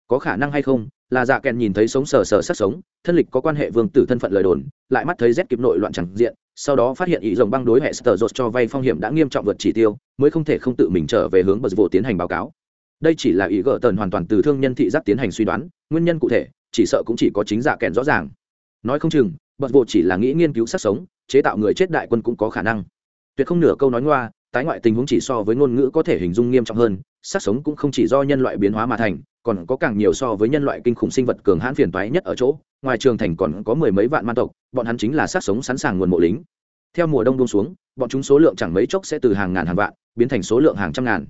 Có khả năng hay không, là dạ kèn nhìn thấy sống sờ sờ sắc sống thân lịch có quan hệ vương tử thân phận lời đồn, lại mắt thấy rét kịp nội loạn chẳng diện, sau đó phát hiện ý rồng băng đối hệ sờ dột cho vay phong hiểm đã nghiêm trọng vượt chỉ tiêu, mới không thể không tự mình trở về hướng bờ vô tiến hành báo cáo. Đây chỉ là ý gỡ tần hoàn toàn từ thương nhân thị giác tiến hành suy đoán, nguyên nhân cụ thể, chỉ sợ cũng chỉ có chính giả kèn rõ ràng. Nói không chừng bật vô chỉ là nghĩ nghiên cứu sát sống, chế tạo người chết đại quân cũng có khả năng. Tuyệt không nửa câu nói ngoa, tái ngoại tình huống chỉ so với ngôn ngữ có thể hình dung nghiêm trọng hơn sát sống cũng không chỉ do nhân loại biến hóa mà thành, còn có càng nhiều so với nhân loại kinh khủng sinh vật cường hãn phiền toái nhất ở chỗ, ngoài trường thành còn có mười mấy vạn man tộc, bọn hắn chính là sát sống sẵn sàng nguồn mộ lính. Theo mùa đông đông xuống, bọn chúng số lượng chẳng mấy chốc sẽ từ hàng ngàn hàng vạn, biến thành số lượng hàng trăm ngàn.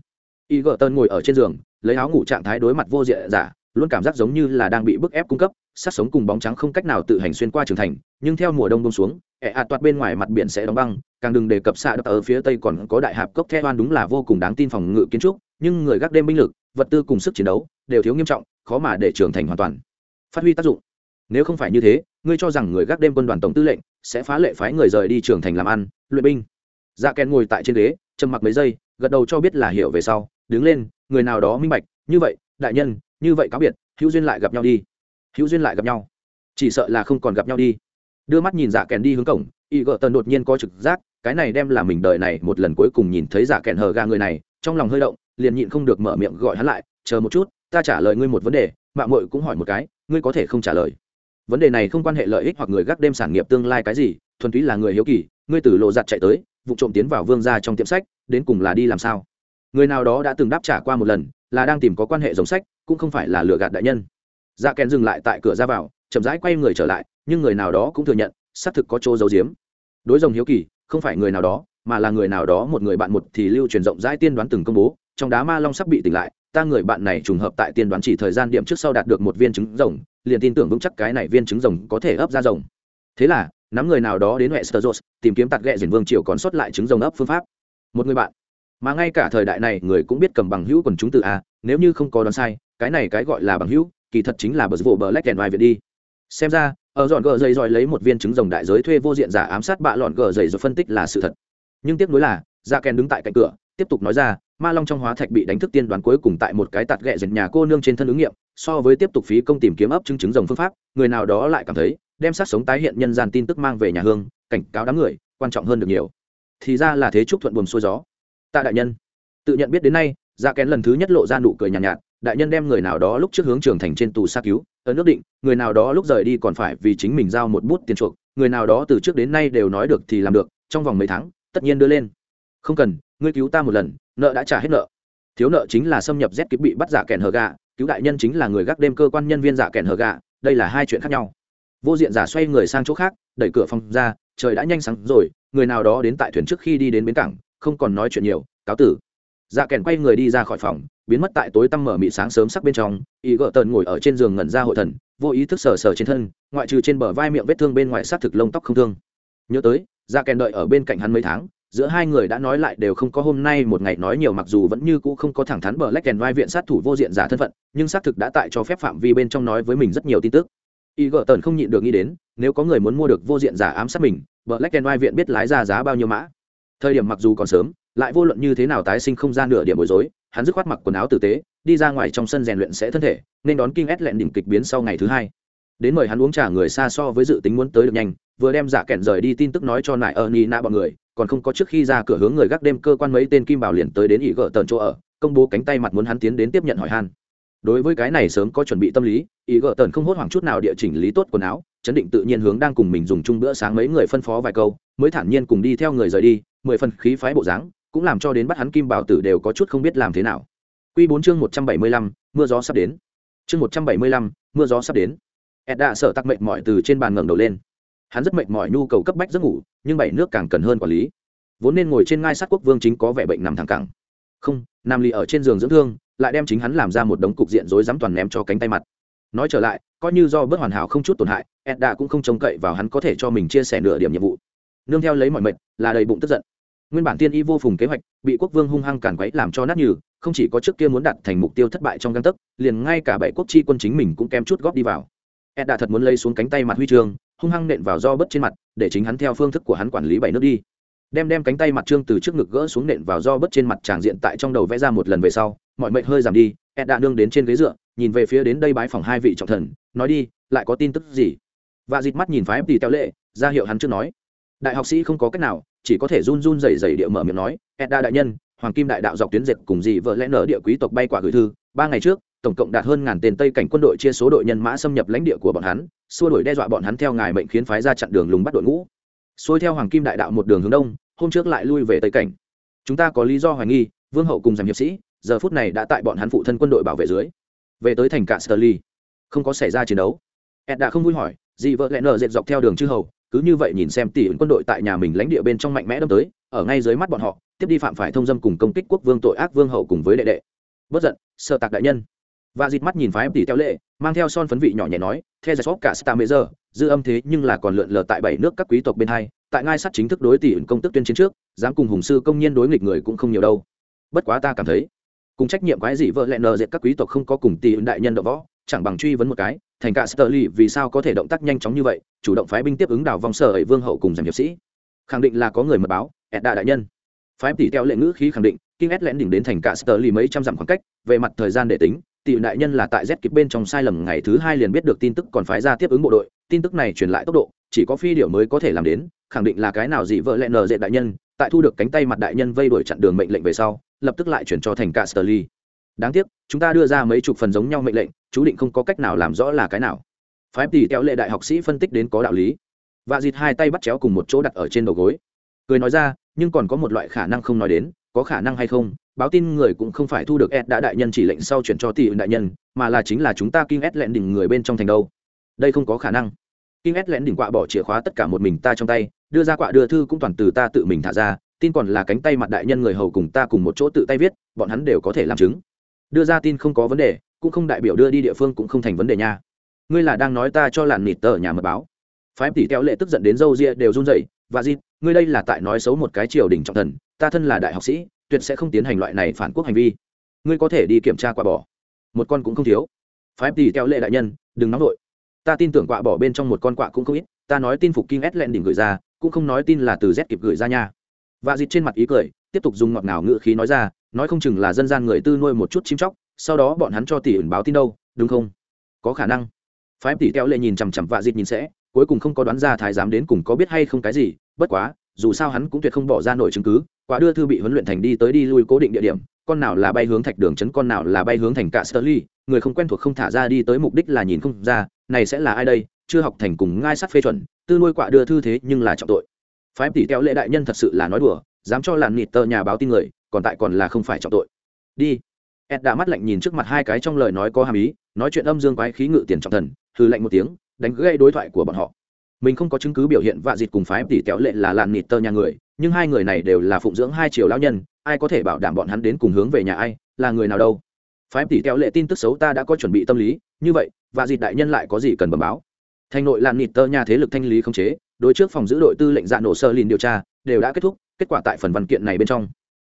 Y gờ tơn ngồi ở trên giường, lấy áo ngủ trạng thái đối mặt vô diện giả, luôn cảm giác giống như là đang bị bức ép cung cấp, sát sống cùng bóng trắng không cách nào tự hành xuyên qua trường thành, nhưng theo mùa đông đông xuống ẹ ạt toạt bên ngoài mặt biển sẽ đóng băng, càng đừng đề cập xạ đất ở phía tây còn có đại hạp cốc the oan đúng là vô cùng đáng tin phòng ngự kiến trúc nhưng người gác đêm binh lực, vật tư cùng sức chiến đấu đều thiếu nghiêm trọng, khó mà để trưởng thành hoàn toàn. Phát huy tác dụng. Nếu không phải như thế, ngươi cho rằng người gác đêm quân đoàn tổng tư lệnh sẽ phá lệ phái người rời đi trưởng thành làm ăn, luyện binh. Dạ kèn ngồi tại trên ghế, trầm mặc mấy giây, gật đầu cho biết là hiểu về sau, đứng lên, người nào đó minh bạch, như vậy, đại nhân, như vậy cáo biệt, hữu duyên lại gặp nhau đi. Hữu duyên lại gặp nhau. Chỉ sợ là không còn gặp nhau đi. Đưa mắt nhìn dạ kèn đi hướng cổng, y gợ tần đột nhiên có trực giác, cái này đem là mình đời này một lần cuối cùng nhìn thấy dạ kèn hờ ga người này, trong lòng hơi động liền nhịn không được mở miệng gọi hắn lại, chờ một chút, ta trả lời ngươi một vấn đề. Mạng mội cũng hỏi một cái, ngươi có thể không trả lời? Vấn đề này không quan hệ lợi ích hoặc người gác đêm sản nghiệp tương lai cái gì, thuần túy là người hiếu kỳ, ngươi từ lộ giặt chạy tới, vụ trộm tiến vào vương gia trong tiệm sách, đến cùng là đi làm sao? Người nào đó đã từng đáp trả qua một lần, là đang tìm có quan hệ giống sách, cũng không phải là lừa gạt đại nhân. Dạ kèn dừng lại tại cửa ra vào, chậm rãi quay người trở lại, nhưng người nào đó cũng thừa nhận, xác thực có chỗ giấu giếm. Đối rồng hiếu kỳ, không phải người nào đó, mà là người nào đó, một người bạn một thì lưu truyền rộng rãi tiên đoán từng công bố trong đá ma long sắp bị tỉnh lại, ta người bạn này trùng hợp tại tiên đoán chỉ thời gian điểm trước sau đạt được một viên trứng rồng, liền tin tưởng vững chắc cái này viên trứng rồng có thể ấp ra rồng. Thế là, nắm người nào đó đến huệ sơ tìm kiếm tạt ghẹ diển vương triều còn sót lại trứng rồng ấp phương pháp. Một người bạn. Mà ngay cả thời đại này, người cũng biết cầm bằng hữu quần chúng từ a, nếu như không có đoán sai, cái này cái gọi là bằng hữu, kỳ thật chính là bờ vụ bờ lách đèn vai việt đi. Xem ra, ở dọn gờ dày dòi lấy một viên trứng rồng đại giới thuê vô diện giả ám sát bạ lọn gờ dày rồi phân tích là sự thật. Nhưng tiếc nuối là dạ da ken đứng tại cạnh cửa, tiếp tục nói ra ma long trong hóa thạch bị đánh thức tiên đoàn cuối cùng tại một cái tạt ghẹ dệt nhà cô nương trên thân ứng nghiệm so với tiếp tục phí công tìm kiếm ấp chứng chứng rồng phương pháp người nào đó lại cảm thấy đem sát sống tái hiện nhân gian tin tức mang về nhà hương cảnh cáo đám người quan trọng hơn được nhiều. Thì ra là thế trúc thuận buồm xuôi gió. Tạ đại nhân. Tự nhận biết đến nay dạ kén lần thứ nhất lộ ra nụ cười nhàn nhạt, nhạt đại nhân đem người nào đó lúc trước hướng trưởng thành trên tù xa cứu ở nước định người nào đó lúc rời đi còn phải vì chính mình giao một bút tiền chuộc người nào đó từ trước đến nay đều nói được thì làm được trong vòng mấy tháng tất nhiên đưa lên. Không cần ngươi cứu ta một lần nợ đã trả hết nợ. Thiếu nợ chính là xâm nhập z kịp bị bắt giả kèn hờ gà, cứu đại nhân chính là người gác đêm cơ quan nhân viên giả kèn hờ gà, đây là hai chuyện khác nhau. Vô diện giả xoay người sang chỗ khác, đẩy cửa phòng ra, trời đã nhanh sáng rồi, người nào đó đến tại thuyền trước khi đi đến bến cảng, không còn nói chuyện nhiều, cáo tử. Dạ kèn quay người đi ra khỏi phòng, biến mất tại tối tăm mở mị sáng sớm sắc bên trong, y gợ tần ngồi ở trên giường ngẩn ra hội thần, vô ý thức sờ sờ trên thân, ngoại trừ trên bờ vai miệng vết thương bên ngoài sát thực lông tóc không thương. Nhớ tới dạ kèn đợi ở bên cạnh hắn mấy tháng giữa hai người đã nói lại đều không có hôm nay một ngày nói nhiều mặc dù vẫn như cũ không có thẳng thắn bờ lách kèn vai viện sát thủ vô diện giả thân phận, nhưng xác thực đã tại cho phép phạm vi bên trong nói với mình rất nhiều tin tức. Y gợ tần không nhịn được nghĩ đến, nếu có người muốn mua được vô diện giả ám sát mình, bờ lách kèn vai viện biết lái ra giá bao nhiêu mã. Thời điểm mặc dù còn sớm, lại vô luận như thế nào tái sinh không gian nửa điểm bối rối, hắn dứt khoát mặc quần áo tử tế, đi ra ngoài trong sân rèn luyện sẽ thân thể, nên đón kinh ét lẹn đỉnh kịch biến sau ngày thứ hai đến mời hắn uống trà người xa so với dự tính muốn tới được nhanh, vừa đem giả kẹn rời đi tin tức nói cho nại ơ ni na bọn người, còn không có trước khi ra cửa hướng người gác đêm cơ quan mấy tên kim bảo liền tới đến ỷ gỡ tờn chỗ ở, công bố cánh tay mặt muốn hắn tiến đến tiếp nhận hỏi han. Đối với cái này sớm có chuẩn bị tâm lý ý gỡ tần không hốt hoảng chút nào địa chỉnh lý tốt quần áo, chấn định tự nhiên hướng đang cùng mình dùng chung bữa sáng mấy người phân phó vài câu, mới thản nhiên cùng đi theo người rời đi, mười phần khí phái bộ dáng, cũng làm cho đến bắt hắn kim bảo tử đều có chút không biết làm thế nào. Quy bốn chương một trăm bảy mươi lăm, mưa gió sắp đến. Chương một trăm bảy mươi lăm, mưa gió sắp đến ed đã sợ tắc mệt mỏi từ trên bàn ngẩng đầu lên. Hắn rất mệt mỏi, nhu cầu cấp bách giấc ngủ, nhưng bảy nước càng cần hơn quản lý. Vốn nên ngồi trên ngai sát quốc vương chính có vẻ bệnh nằm thẳng cẳng. Không, nam ly ở trên giường dưỡng thương, lại đem chính hắn làm ra một đống cục diện rối rắm toàn ném cho cánh tay mặt. Nói trở lại, coi như do bớt hoàn hảo không chút tổn hại edda cũng không trông cậy vào hắn có thể cho mình chia sẻ nửa điểm nhiệm vụ. Nương theo lấy mọi mệnh, là đầy bụng tức giận. Nguyên bản tiên y vô phùng kế hoạch, bị quốc vương hung hăng cản quấy làm cho nát nhừ, không chỉ có trước kia muốn đặt thành mục tiêu thất bại trong găng tấc, liền ngay cả bảy quốc chi quân chính mình cũng kém chút góp đi vào edda thật muốn lấy xuống cánh tay mặt huy chương, hung hăng nện vào do bớt trên mặt, để chính hắn theo phương thức của hắn quản lý bảy nước đi. Đem đem cánh tay mặt trương từ trước ngực gỡ xuống nện vào do bớt trên mặt tràng diện tại trong đầu vẽ ra một lần về sau, mọi mệnh hơi giảm đi ed đã nương đến trên ghế dựa, nhìn về phía đến đây bái phòng hai vị trọng thần, nói đi, lại có tin tức gì? Và dịt mắt nhìn phái tỷ theo lệ, ra hiệu hắn chưa nói. Đại học sĩ không có cách nào, chỉ có thể run run rẩy rẩy địa mở miệng nói ed đại nhân, hoàng kim đại đạo dọc tuyến dệt cùng gì vợ lẽ nở địa quý tộc bay quả gửi thư, ba ngày trước tổng cộng đạt hơn ngàn tên tây cảnh quân đội chia số đội nhân mã xâm nhập lãnh địa của bọn hắn, xua đuổi đe dọa bọn hắn theo ngài mệnh khiến phái ra chặn đường lùng bắt đội ngũ. Xuôi theo hoàng kim đại đạo một đường hướng đông, hôm trước lại lui về tây cảnh. Chúng ta có lý do hoài nghi, vương hậu cùng giành hiệp sĩ, giờ phút này đã tại bọn hắn phụ thân quân đội bảo vệ dưới. Về tới thành cạn sterly không có xảy ra chiến đấu. Ed đã không vui hỏi dị vợ lẽ nở dệt dọc theo đường chư hầu, cứ như vậy nhìn xem tỷ ứng quân đội tại nhà mình lãnh địa bên trong mạnh mẽ đâm tới, ở ngay dưới mắt bọn họ, tiếp đi phạm phải thông dâm cùng công kích quốc vương tội ác vương hậu cùng với đệ đệ. Bất giận, sợ tạc đại nhân và dịt mắt nhìn phái tỷ theo lệ mang theo son phấn vị nhỏ nhẹ nói theo giải cả star mê giờ dư âm thế nhưng là còn lượn lờ tại bảy nước các quý tộc bên hai tại ngai sát chính thức đối tỷ ứng công tức tuyên chiến trước dám cùng hùng sư công nhiên đối nghịch người cũng không nhiều đâu bất quá ta cảm thấy cùng trách nhiệm quái gì vợ lẹ nờ dệt các quý tộc không có cùng tỷ ứng đại nhân đọ võ chẳng bằng truy vấn một cái thành cả Sterling vì sao có thể động tác nhanh chóng như vậy, chủ động phái binh tiếp ứng đảo vòng sở ấy vương hậu cùng giảm hiệp sĩ. Khẳng định là có người mật báo, Edda đại nhân. Phái tỷ theo lệ ngữ khí khẳng định, kinh S lén đỉnh đến thành cả Sterling mấy trăm dặm khoảng cách, về mặt thời gian để tính, tỷ đại nhân là tại Z kịp bên trong sai lầm ngày thứ hai liền biết được tin tức còn phái ra tiếp ứng bộ đội, tin tức này truyền lại tốc độ, chỉ có phi điệu mới có thể làm đến, khẳng định là cái nào gì vợ lẽ nờ dệt đại nhân, tại thu được cánh tay mặt đại nhân vây đuổi chặn đường mệnh lệnh về sau, lập tức lại chuyển cho thành cả Sterling. Đáng tiếc chúng ta đưa ra mấy chục phần giống nhau mệnh lệnh chú định không có cách nào làm rõ là cái nào. Phái tỷ kéo lệ đại học sĩ phân tích đến có đạo lý. Và dịt hai tay bắt chéo cùng một chỗ đặt ở trên đầu gối. Cười nói ra nhưng còn có một loại khả năng không nói đến có khả năng hay không, báo tin người cũng không phải thu được ed đã đại nhân chỉ lệnh sau chuyển cho tỷ đại nhân, mà là chính là chúng ta kinh ed lẹn đỉnh người bên trong thành đâu. Đây không có khả năng. Kinh ed lẹn đỉnh quạ bỏ chìa khóa tất cả một mình ta trong tay, đưa ra quạ đưa thư cũng toàn từ ta tự mình thả ra, tin còn là cánh tay mặt đại nhân người hầu cùng ta cùng một chỗ tự tay viết, bọn hắn đều có thể làm chứng. Đưa ra tin không có vấn đề, cũng không đại biểu đưa đi địa phương cũng không thành vấn đề nha. Ngươi là đang nói ta cho làn nịt tờ nhà mật báo. Phái tỷ kéo lệ tức giận đến dâu ria đều run rẩy và gì ngươi đây là tại nói xấu một cái triều đình trọng thần ta thân là đại học sĩ, tuyệt sẽ không tiến hành loại này phản quốc hành vi. Ngươi có thể đi kiểm tra quả bỏ một con cũng không thiếu. Phái tỷ kéo lệ đại nhân, đừng nóng vội. Ta tin tưởng quạ bỏ bên trong một con quạ cũng không ít, ta nói tin phục kinh ét lẹn đỉnh gửi ra, cũng không nói tin là từ z kịp gửi ra nha. Và dịt trên mặt ý cười, tiếp tục dùng ngọt ngào ngữ khí nói ra, nói không chừng là dân gian người tư nuôi một chút chim chóc, sau đó bọn hắn cho tỷ ẩn báo tin đâu, đúng không? Có khả năng. Phái tỷ theo lệ nhìn chằm chằm vạ dịt nhìn sẽ, cuối cùng không có đoán ra thái giám đến cùng có biết hay không cái gì, bất quá dù sao hắn cũng tuyệt không bỏ ra nổi chứng cứ quả đưa thư bị huấn luyện thành đi tới đi lui cố định địa điểm con nào là bay hướng thạch đường chấn con nào là bay hướng thành cả Sterling, người không quen thuộc không thả ra đi tới mục đích là nhìn không ra, này sẽ là ai đây, chưa học thành cùng ngai sắt phê chuẩn, tư nuôi quả đưa thư thế nhưng là trọng tội. Phái tỷ kéo lệ đại nhân thật sự là nói đùa, dám cho làn nịt tờ nhà báo tin người, còn tại còn là không phải trọng tội. Đi. Ed đã mắt lạnh nhìn trước mặt hai cái trong lời nói có hàm ý, nói chuyện âm dương quái khí ngự tiền trọng thần, hừ lạnh một tiếng, đánh gãy đối thoại của bọn họ. Mình không có chứng cứ biểu hiện vạ dịt cùng phái tỷ kéo lệ là làn nịt tơ nhà người, nhưng hai người này đều là phụng dưỡng hai triều lão nhân, ai có thể bảo đảm bọn hắn đến cùng hướng về nhà ai là người nào đâu. Phái tỷ kéo lệ tin tức xấu ta đã có chuẩn bị tâm lý như vậy vạ dịt đại nhân lại có gì cần bẩm báo? Thành nội làn nịt tơ nhà thế lực thanh lý không chế đối trước phòng giữ đội tư lệnh dạ nổ sơ lìn điều tra đều đã kết thúc kết quả tại phần văn kiện này bên trong.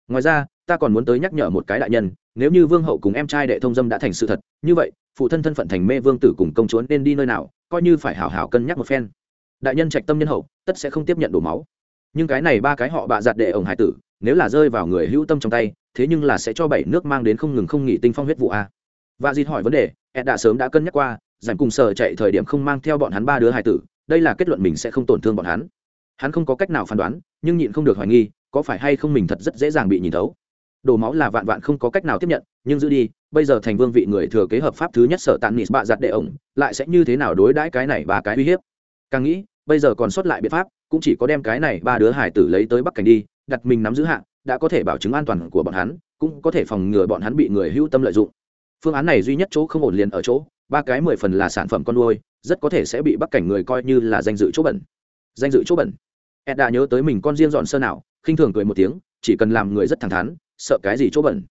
Ngoài ra ta còn muốn tới nhắc nhở một cái đại nhân nếu như vương hậu cùng em trai đệ thông dâm đã thành sự thật như vậy phụ thân thân phận thành mê vương tử cùng công chúa nên đi nơi nào coi như phải hảo hảo cân nhắc một phen đại nhân trạch tâm nhân hậu, tất sẽ không tiếp nhận đổ máu. Nhưng cái này ba cái họ bạ giặt đệ ổng hải tử, nếu là rơi vào người hữu tâm trong tay, thế nhưng là sẽ cho bảy nước mang đến không ngừng không nghỉ tinh phong huyết vụ a. Và dịt hỏi vấn đề, ed đã sớm đã cân nhắc qua giảm cùng sở chạy thời điểm không mang theo bọn hắn ba đứa hải tử, đây là kết luận mình sẽ không tổn thương bọn hắn. Hắn không có cách nào phán đoán, nhưng nhịn không được hoài nghi, có phải hay không mình thật rất dễ dàng bị nhìn thấu. Đổ máu là vạn vạn không có cách nào tiếp nhận, nhưng giữ đi, bây giờ thành vương vị người thừa kế hợp pháp thứ nhất sở tàn nịt bạ giặt đệ ổng, lại sẽ như thế nào đối đãi cái này và cái uy hiếp? Càng nghĩ bây giờ còn sót lại biện pháp, cũng chỉ có đem cái này ba đứa hải tử lấy tới bắc cảnh đi, đặt mình nắm giữ hạng đã có thể bảo chứng an toàn của bọn hắn, cũng có thể phòng ngừa bọn hắn bị người hữu tâm lợi dụng. Phương án này duy nhất chỗ không ổn liền ở chỗ, ba cái mười phần là sản phẩm con nuôi, rất có thể sẽ bị bắc cảnh người coi như là danh dự chỗ bẩn. Danh dự chỗ bẩn. Ed đã nhớ tới mình con riêng dọn sơ nào, khinh thường cười một tiếng, chỉ cần làm người rất thẳng thắn, sợ cái gì chỗ bẩn.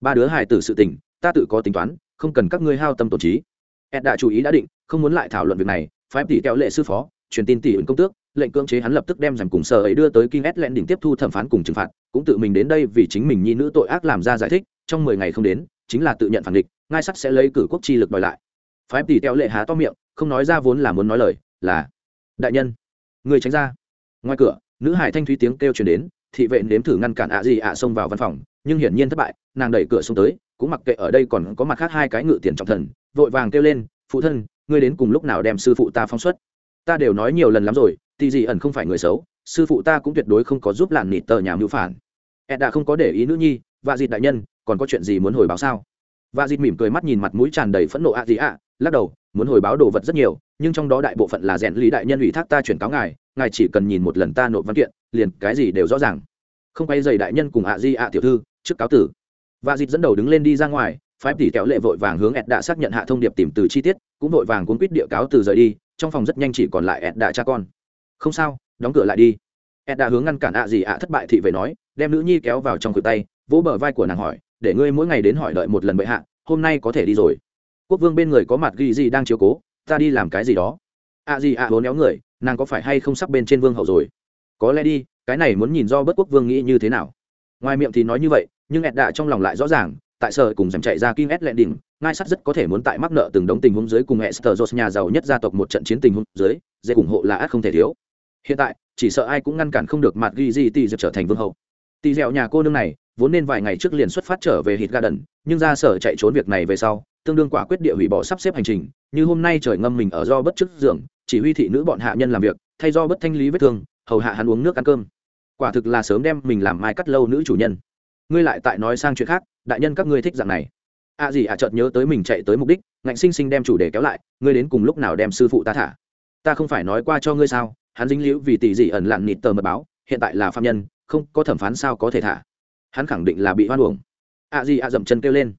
Ba đứa hài tử sự tình, ta tự có tính toán, không cần các ngươi hao tâm tổn trí. Ed đã chú ý đã định, không muốn lại thảo luận việc này, phái tỷ kéo lệ sư phó truyền tin tỷ ứng công tước lệnh cưỡng chế hắn lập tức đem giảm cùng sở ấy đưa tới King S đỉnh tiếp thu thẩm phán cùng trừng phạt, cũng tự mình đến đây vì chính mình nhi nữ tội ác làm ra giải thích, trong mười ngày không đến, chính là tự nhận phản địch, ngay sắt sẽ lấy cử quốc chi lực đòi lại. Phái tỷ teo lệ há to miệng, không nói ra vốn là muốn nói lời, là đại nhân, người tránh ra. Ngoài cửa, nữ hải thanh thúy tiếng kêu truyền đến, thị vệ nếm thử ngăn cản ạ gì ạ xông vào văn phòng, nhưng hiển nhiên thất bại, nàng đẩy cửa xuống tới, cũng mặc kệ ở đây còn có mặt khác hai cái ngự tiền trọng thần, vội vàng kêu lên, phụ thân, ngươi đến cùng lúc nào đem sư phụ ta phóng xuất? Ta đều nói nhiều lần lắm rồi, tì gì ẩn không phải người xấu sư phụ ta cũng tuyệt đối không có giúp làn nịt tờ nhà mưu phản. Ed đã không có để ý nữ nhi và dịt đại nhân còn có chuyện gì muốn hồi báo sao? Và dịt mỉm cười mắt nhìn mặt mũi tràn đầy phẫn nộ ạ gì ạ lắc đầu muốn hồi báo đồ vật rất nhiều nhưng trong đó đại bộ phận là rèn lý đại nhân ủy thác ta chuyển cáo ngài ngài chỉ cần nhìn một lần ta nộp văn kiện liền cái gì đều rõ ràng. Không quay dày đại nhân cùng ạ di ạ tiểu thư trước cáo tử. Và dịt dẫn đầu đứng lên đi ra ngoài phái tỷ kéo lệ vội vàng hướng ed đã xác nhận hạ thông điệp tìm từ chi tiết cũng vội vàng cuốn quýt địa cáo từ rời đi trong phòng rất nhanh chỉ còn lại ed đạ cha con. Không sao, đóng cửa lại đi. Ed đã hướng ngăn cản ạ gì ạ thất bại thị vệ nói, đem nữ nhi kéo vào trong cửa tay, vỗ bờ vai của nàng hỏi, để ngươi mỗi ngày đến hỏi đợi một lần bệ hạ, hôm nay có thể đi rồi. Quốc vương bên người có mặt ghi gì đang chiếu cố, ta đi làm cái gì đó. Ạ gì ạ hố néo người, nàng có phải hay không sắp bên trên vương hậu rồi? Có lẽ đi, cái này muốn nhìn do bất quốc vương nghĩ như thế nào. Ngoài miệng thì nói như vậy, nhưng ed đã trong lòng lại rõ ràng tại sở cùng dành chạy ra King S đỉnh, ngai sắt rất có thể muốn tại mắc nợ từng đống tình huống dưới cùng Esther Jones nhà giàu nhất gia tộc một trận chiến tình huống dưới, dễ ủng hộ là ác không thể thiếu. Hiện tại chỉ sợ ai cũng ngăn cản không được mặt ghi gì tỷ dập trở thành vương hậu. Tỷ dẻo nhà cô nương này vốn nên vài ngày trước liền xuất phát trở về Hit garden nhưng ra sở chạy trốn việc này về sau tương đương quả quyết địa hủy bỏ sắp xếp hành trình như hôm nay trời ngâm mình ở do bất chức giường chỉ huy thị nữ bọn hạ nhân làm việc thay do bất thanh lý vết thương hầu hạ hắn uống nước ăn cơm. Quả thực là sớm đem mình làm mai cắt lâu nữ chủ nhân ngươi lại tại nói sang chuyện khác, đại nhân các ngươi thích dạng này. À gì à chợt nhớ tới mình chạy tới mục đích, ngạnh sinh sinh đem chủ đề kéo lại, ngươi đến cùng lúc nào đem sư phụ ta thả? Ta không phải nói qua cho ngươi sao, hắn dính liễu vì tỷ dị ẩn lặn nịt tờ mật báo, hiện tại là phạm nhân, không có thẩm phán sao có thể thả? Hắn khẳng định là bị hoan uổng. A gì a dậm chân kêu lên.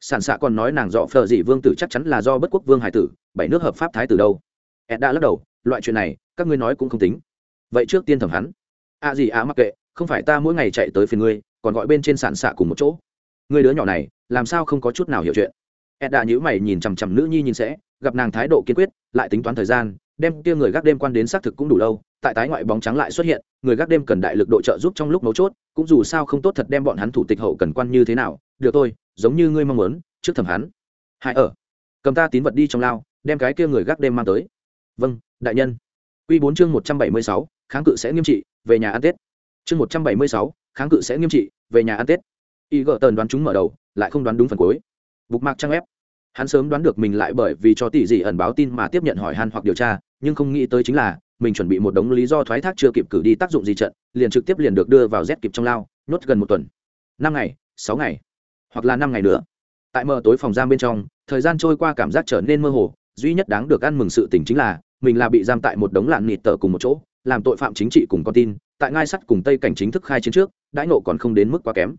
Sản xạ còn nói nàng dọ phờ dị vương tử chắc chắn là do bất quốc vương hải tử, bảy nước hợp pháp thái tử đâu. Ed đã lắc đầu, loại chuyện này, các ngươi nói cũng không tính. Vậy trước tiên thẩm hắn. A gì a mặc kệ, không phải ta mỗi ngày chạy tới phiền ngươi còn gọi bên trên sản xạ cùng một chỗ. Người đứa nhỏ này, làm sao không có chút nào hiểu chuyện? Ed đã nhữ mày nhìn chằm chằm nữ nhi nhìn sẽ, gặp nàng thái độ kiên quyết, lại tính toán thời gian đem kia người gác đêm quan đến xác thực cũng đủ lâu, tại tái ngoại bóng trắng lại xuất hiện, người gác đêm cần đại lực độ trợ giúp trong lúc mấu chốt, cũng dù sao không tốt thật đem bọn hắn thủ tịch hậu cần quan như thế nào, được tôi giống như ngươi mong muốn, trước thẩm hắn. Hãy ở, cầm ta tín vật đi trong lao, đem cái kia người gác đêm mang tới. Vâng đại nhân. Quy bốn chương một trăm bảy mươi sáu, kháng cự sẽ nghiêm trị, về nhà ăn tết chương một trăm bảy mươi sáu, kháng cự sẽ nghiêm trị, về nhà ăn tết. Y gợ tần đoán chúng mở đầu, lại không đoán đúng phần cuối. Bục mạc trang ép hắn sớm đoán được mình lại bởi vì cho tỷ dị ẩn báo tin mà tiếp nhận hỏi han hoặc điều tra, nhưng không nghĩ tới chính là, mình chuẩn bị một đống lý do thoái thác chưa kịp cử đi tác dụng gì trận, liền trực tiếp liền được đưa vào rét kịp trong lao, nhốt gần một tuần. Năm ngày, sáu ngày, hoặc là năm ngày nữa. Tại mờ tối phòng giam bên trong, thời gian trôi qua cảm giác trở nên mơ hồ, duy nhất đáng được ăn mừng sự tình chính là, mình là bị giam tại một đống lạn nịt tờ cùng một chỗ, làm tội phạm chính trị cùng con tin tại ngai sắt cùng tây cảnh chính thức khai chiến trước, đãi nộ còn không đến mức quá kém.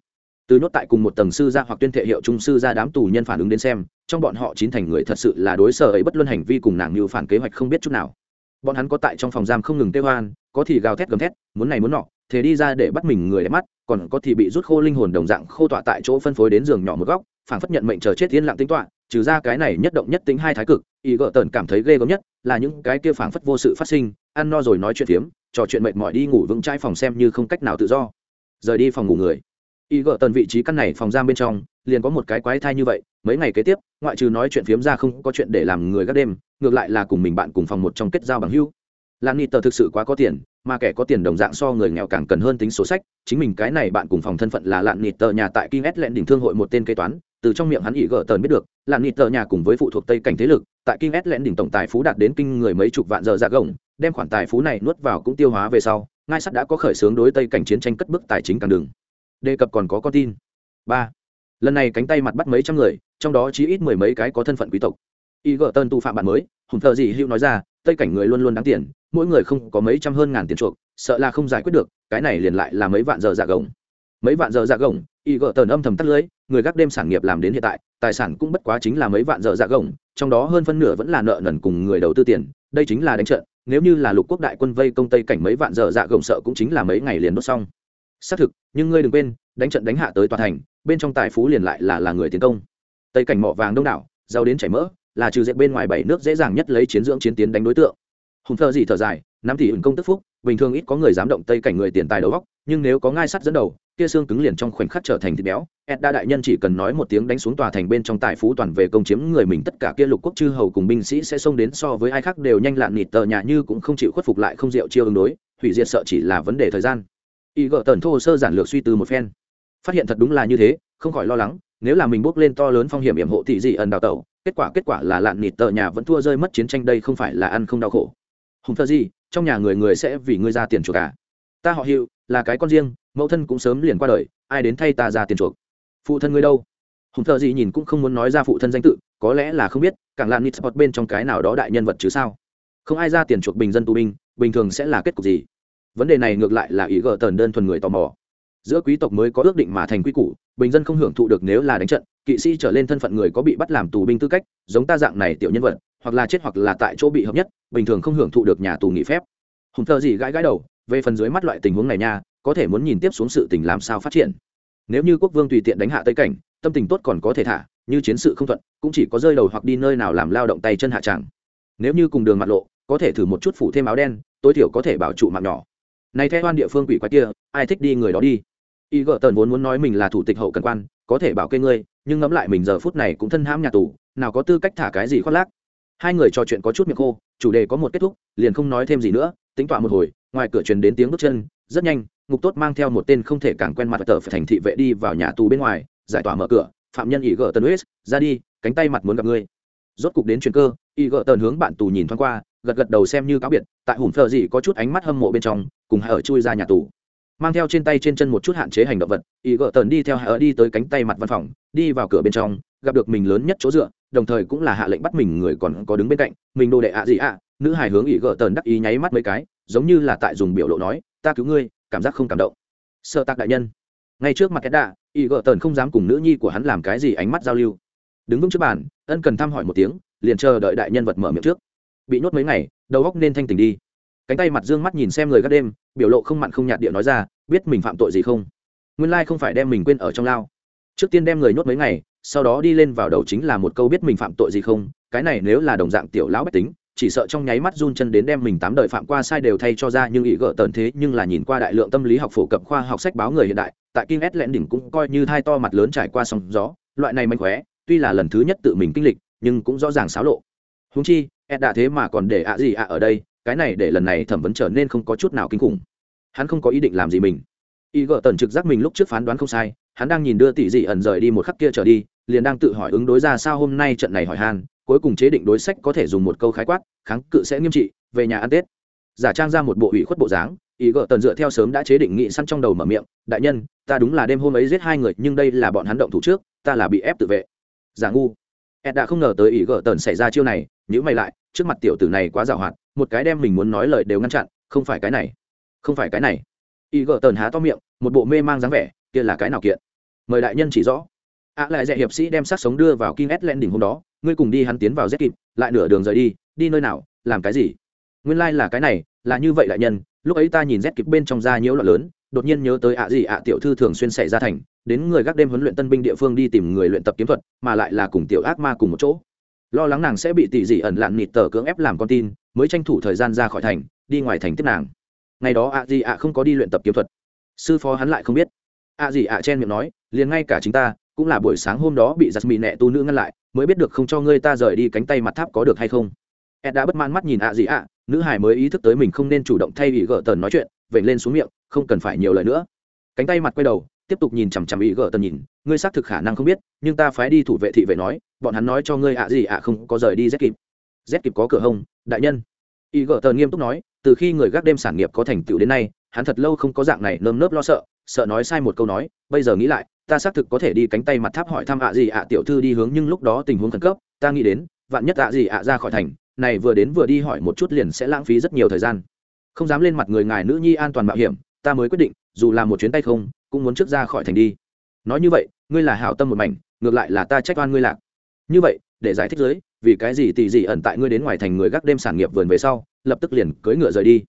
Từ nhốt tại cùng một tầng sư gia hoặc tuyên thệ hiệu trung sư gia đám tù nhân phản ứng đến xem, trong bọn họ chín thành người thật sự là đối sở ấy bất luân hành vi cùng nàng như phản kế hoạch không biết chút nào. Bọn hắn có tại trong phòng giam không ngừng tê hoan có thì gào thét gầm thét, muốn này muốn nọ thế đi ra để bắt mình người đẹp mắt, còn có thì bị rút khô linh hồn đồng dạng khô tọa tại chỗ phân phối đến giường nhỏ một góc phản phất nhận mệnh chờ chết yên lặng tính tọa trừ ra cái này nhất động nhất tính hai thái cực ý gợ tần cảm thấy ghê gớm nhất là những cái kia phản phất vô sự phát sinh, ăn no rồi nói chuyện phiếm, trò chuyện mệt mỏi đi ngủ vững trai phòng xem như không cách nào tự do. Rời đi phòng ngủ người. Ý gợ tần vị trí căn này phòng giam bên trong, liền có một cái quái thai như vậy, mấy ngày kế tiếp, ngoại trừ nói chuyện phiếm ra không có chuyện để làm người gác đêm, ngược lại là cùng mình bạn cùng phòng một trong kết giao bằng hưu lan ni tờ thực sự quá có tiền mà kẻ có tiền đồng dạng so người nghèo càng cần hơn tính số sách, chính mình cái này bạn cùng phòng thân phận là lạn nịt tờ nhà tại kinh s lẹn đỉnh thương hội một tên kế toán, từ trong miệng hắn ỉ gỡ tờn biết được, lạn nịt tờ nhà cùng với phụ thuộc tây cảnh thế lực, tại kinh s lẹn đỉnh tổng tài phú đạt đến kinh người mấy chục vạn giờ dạ gồng, đem khoản tài phú này nuốt vào cũng tiêu hóa về sau, ngai sắt đã có khởi xướng đối tây cảnh chiến tranh cất bức tài chính càng đường. Đề cập còn có con tin. Ba. Lần này cánh tay mặt bắt mấy trăm người, trong đó chỉ ít mười mấy cái có thân phận quý tộc. Y gờ tân tu phạm bạn mới, hùng thợ gì hữu nói ra, tây cảnh người luôn luôn đáng tiền mỗi người không có mấy trăm hơn ngàn tiền chuộc, sợ là không giải quyết được, cái này liền lại là mấy vạn giờ dạ gồng. Mấy vạn giờ dạ gồng, y gỡ tờn âm thầm tắt lưới, người gác đêm sản nghiệp làm đến hiện tại, tài sản cũng bất quá chính là mấy vạn giờ dạ gồng, trong đó hơn phân nửa vẫn là nợ nần cùng người đầu tư tiền, đây chính là đánh trận, nếu như là lục quốc đại quân vây công tây cảnh mấy vạn giờ dạ gồng sợ cũng chính là mấy ngày liền đốt xong. Xác thực, nhưng ngươi đừng quên, đánh trận đánh hạ tới toàn thành, bên trong tài phú liền lại là là người tiến công. Tây cảnh mỏ vàng đông đảo, giàu đến chảy mỡ, là trừ diện bên ngoài bảy nước dễ dàng nhất lấy chiến dưỡng chiến tiến đánh đối tượng hùng thơ gì thở dài năm tỷ ứng công tức phúc, bình thường ít có người dám động tây cảnh người tiền tài đầu góc nhưng nếu có ngai sắt dẫn đầu, kia xương cứng liền trong khoảnh khắc trở thành thịt béo. Edda đại nhân chỉ cần nói một tiếng đánh xuống tòa thành bên trong tài phú toàn về công chiếm người mình, tất cả kia lục quốc chư hầu cùng binh sĩ sẽ xông đến so với ai khác đều nhanh lạn nịt tờ nhà như cũng không chịu khuất phục lại không rượu chiêu ứng đối, hủy diệt sợ chỉ là vấn đề thời gian. Y gợ tần thô sơ giản lược suy từ một phen. Phát hiện thật đúng là như thế, không khỏi lo lắng, nếu là mình bước lên to lớn phong hiểm hiểm hộ thị dị ẩn đào tẩu, kết quả kết quả là lạn nịt tờ nhà vẫn thua rơi mất chiến tranh đây không phải là ăn không đau khổ hùng thơ gì trong nhà người người sẽ vì ngươi ra tiền chuộc cả ta họ hiệu là cái con riêng, mẫu thân cũng sớm liền qua đời, ai đến thay ta ra tiền chuộc? Phụ thân ngươi đâu? Hùng thơ gì nhìn cũng không muốn nói ra phụ thân danh tự, có lẽ là không biết càng lan nít sport bên trong cái nào đó đại nhân vật chứ sao? Không ai ra tiền chuộc bình dân tù binh, bình thường sẽ là kết cục gì? Vấn đề này ngược lại là ý gờ tần đơn thuần người tò mò. Giữa quý tộc mới có ước định mà thành quy củ, bình dân không hưởng thụ được nếu là đánh trận kỵ sĩ trở lên thân phận người có bị bắt làm tù binh tư cách, giống ta dạng này tiểu nhân vật, hoặc là chết hoặc là tại chỗ bị hợp nhất, bình thường không hưởng thụ được nhà tù nghỉ phép. Hùng thơ gì gãi gãi đầu, về phần dưới mắt loại tình huống này nha, có thể muốn nhìn tiếp xuống sự tình làm sao phát triển. Nếu như quốc vương tùy tiện đánh hạ tây cảnh, tâm tình tốt còn có thể thả, như chiến sự không thuận, cũng chỉ có rơi đầu hoặc đi nơi nào làm lao động tay chân hạ tràng nếu như cùng đường mặt lộ, có thể thử một chút phủ thêm áo đen, tối thiểu có thể bảo trụ mạng nhỏ. Này theo quan địa phương quỷ quái kia, ai thích đi người đó đi. Y gợ tần vốn muốn nói mình là thủ tịch hậu cần quan, có thể bảo kê ngươi nhưng ngẫm lại mình giờ phút này cũng thân hãm nhà tù, nào có tư cách thả cái gì khoác lác. Hai người trò chuyện có chút miệng khô, chủ đề có một kết thúc, liền không nói thêm gì nữa, tính tọa một hồi, ngoài cửa truyền đến tiếng bước chân, rất nhanh, ngục tốt mang theo một tên không thể càng quen mặt tờ phải thành thị vệ đi vào nhà tù bên ngoài, giải tỏa mở cửa, phạm nhân ỷ gờ tần huyết ra đi, cánh tay mặt muốn gặp ngươi. Rốt cục đến chuyện cơ y gờ tần hướng bạn tù nhìn thoáng qua, gật gật đầu xem như cáo biệt, tại hùm thợ gì có chút ánh mắt hâm mộ bên trong, cùng ở chui ra nhà tù mang theo trên tay trên chân một chút hạn chế hành động vật ý gợ tần đi theo ở đi tới cánh tay mặt văn phòng, đi vào cửa bên trong, gặp được mình lớn nhất chỗ dựa, đồng thời cũng là hạ lệnh bắt mình người còn có đứng bên cạnh, mình đồ đệ ạ gì ạ, nữ hài hướng ý gợ tần đắc ý nháy mắt mấy cái, giống như là tại dùng biểu lộ nói, ta cứu ngươi, cảm giác không cảm động. Sợ tạc đại nhân. Ngay trước mặt cái đạ ý gợ tần không dám cùng nữ nhi của hắn làm cái gì ánh mắt giao lưu. Đứng vững trước bàn, ân cần thăm hỏi một tiếng, liền chờ đợi đại nhân vật mở miệng trước. Bị nhốt mấy ngày, đầu góc nên thanh tỉnh đi cánh tay mặt dương mắt nhìn xem người gác đêm, biểu lộ không mặn không nhạt địa nói ra, biết mình phạm tội gì không? Nguyên lai không phải đem mình quên ở trong lao. Trước tiên đem người nhốt mấy ngày, sau đó đi lên vào đầu chính là một câu biết mình phạm tội gì không? Cái này nếu là đồng dạng tiểu lão bách tính, chỉ sợ trong nháy mắt run chân đến đem mình tám đời phạm qua sai đều thay cho ra nhưng ý gỡ tần thế, nhưng là nhìn qua đại lượng tâm lý học phổ cập khoa học sách báo người hiện đại, tại kinh s lẽn đỉnh cũng coi như thai to mặt lớn trải qua sóng gió, loại này mạnh khóe, tuy là lần thứ nhất tự mình kinh lịch, nhưng cũng rõ ràng xáo lộ. Húng chi, ed đã thế mà còn để ạ gì ạ ở đây cái này để lần này thẩm vấn trở nên không có chút nào kinh khủng. Hắn không có ý định làm gì mình. Y gợ tần trực giác mình lúc trước phán đoán không sai, hắn đang nhìn đưa tỷ dị ẩn rời đi một khắc kia trở đi, liền đang tự hỏi ứng đối ra sao hôm nay trận này hỏi han, cuối cùng chế định đối sách có thể dùng một câu khái quát, kháng cự sẽ nghiêm trị, về nhà ăn tết. Giả trang ra một bộ ủy khuất bộ dáng ý gợ tần dựa theo sớm đã chế định nghị săn trong đầu mở miệng, đại nhân, ta đúng là đêm hôm ấy giết hai người, nhưng đây là bọn hắn động thủ trước, ta là bị ép tự vệ. Giả ngu ed đã không ngờ tới ý gỡ tần xảy ra chiêu này nhữ mày lại, trước mặt tiểu tử này quá giàu hoạt, một cái đem mình muốn nói lời đều ngăn chặn, không phải cái này, không phải cái này. Ý gỡ tần há to miệng, một bộ mê mang dáng vẻ, kia là cái nào kiện? Mời đại nhân chỉ rõ. Ạ lại dạy hiệp sĩ đem sát sống đưa vào kinh ed lên đỉnh hôm đó, ngươi cùng đi hắn tiến vào z kịp lại nửa đường rời đi đi nơi nào, làm cái gì? Nguyên lai、like、là cái này, là như vậy đại nhân, lúc ấy ta nhìn z kịp bên trong da nhiễu loạn lớn, đột nhiên nhớ tới ạ gì ạ tiểu thư thường xuyên xảy ra thành đến người gác đêm huấn luyện tân binh địa phương đi tìm người luyện tập kiếm thuật, mà lại là cùng tiểu ác ma cùng một chỗ. Lo lắng nàng sẽ bị tỷ dị ẩn lặn nịt tờ cưỡng ép làm con tin, mới tranh thủ thời gian ra khỏi thành, đi ngoài thành tiếp nàng. Ngày đó ạ gì ạ không có đi luyện tập kiếm thuật. Sư phó hắn lại không biết. Ạ gì ạ chen miệng nói, liền ngay cả chính ta, cũng là buổi sáng hôm đó bị giặt mì nẹ tu nữ ngăn lại, mới biết được không cho ngươi ta rời đi cánh tay mặt tháp có được hay không. Ed đã bất mãn mắt nhìn ạ gì ạ nữ hải mới ý thức tới mình không nên chủ động thay ý gỡ tần nói chuyện, vểnh lên xuống miệng, không cần phải nhiều lời nữa. Cánh tay mặt quay đầu tiếp tục nhìn chằm chằm ý gờ tần nhìn, ngươi xác thực khả năng không biết, nhưng ta phái đi thủ vệ thị vệ nói, bọn hắn nói cho ngươi ạ gì ạ không có rời đi z kịp. Z kịp có cửa hông, đại nhân. Ý gờ tần nghiêm túc nói, từ khi người gác đêm sản nghiệp có thành tựu đến nay, hắn thật lâu không có dạng này nơm nớp lo sợ sợ nói sai một câu nói, bây giờ nghĩ lại, ta xác thực có thể đi cánh tay mặt tháp hỏi thăm ạ gì ạ tiểu thư đi hướng nhưng lúc đó tình huống khẩn cấp, ta nghĩ đến, vạn nhất ạ gì ạ ra khỏi thành, này vừa đến vừa đi hỏi một chút liền sẽ lãng phí rất nhiều thời gian. Không dám lên mặt người ngài nữ nhi an toàn mạo hiểm, ta mới quyết định, dù làm một chuyến tay không cũng muốn trước ra khỏi thành đi. Nói như vậy, ngươi là hảo tâm một mảnh, ngược lại là ta trách oan ngươi lạc. Như vậy, để giải thích dưới, vì cái gì tỷ gì ẩn tại ngươi đến ngoài thành người gác đêm sản nghiệp vườn về sau, lập tức liền cưỡi ngựa rời đi.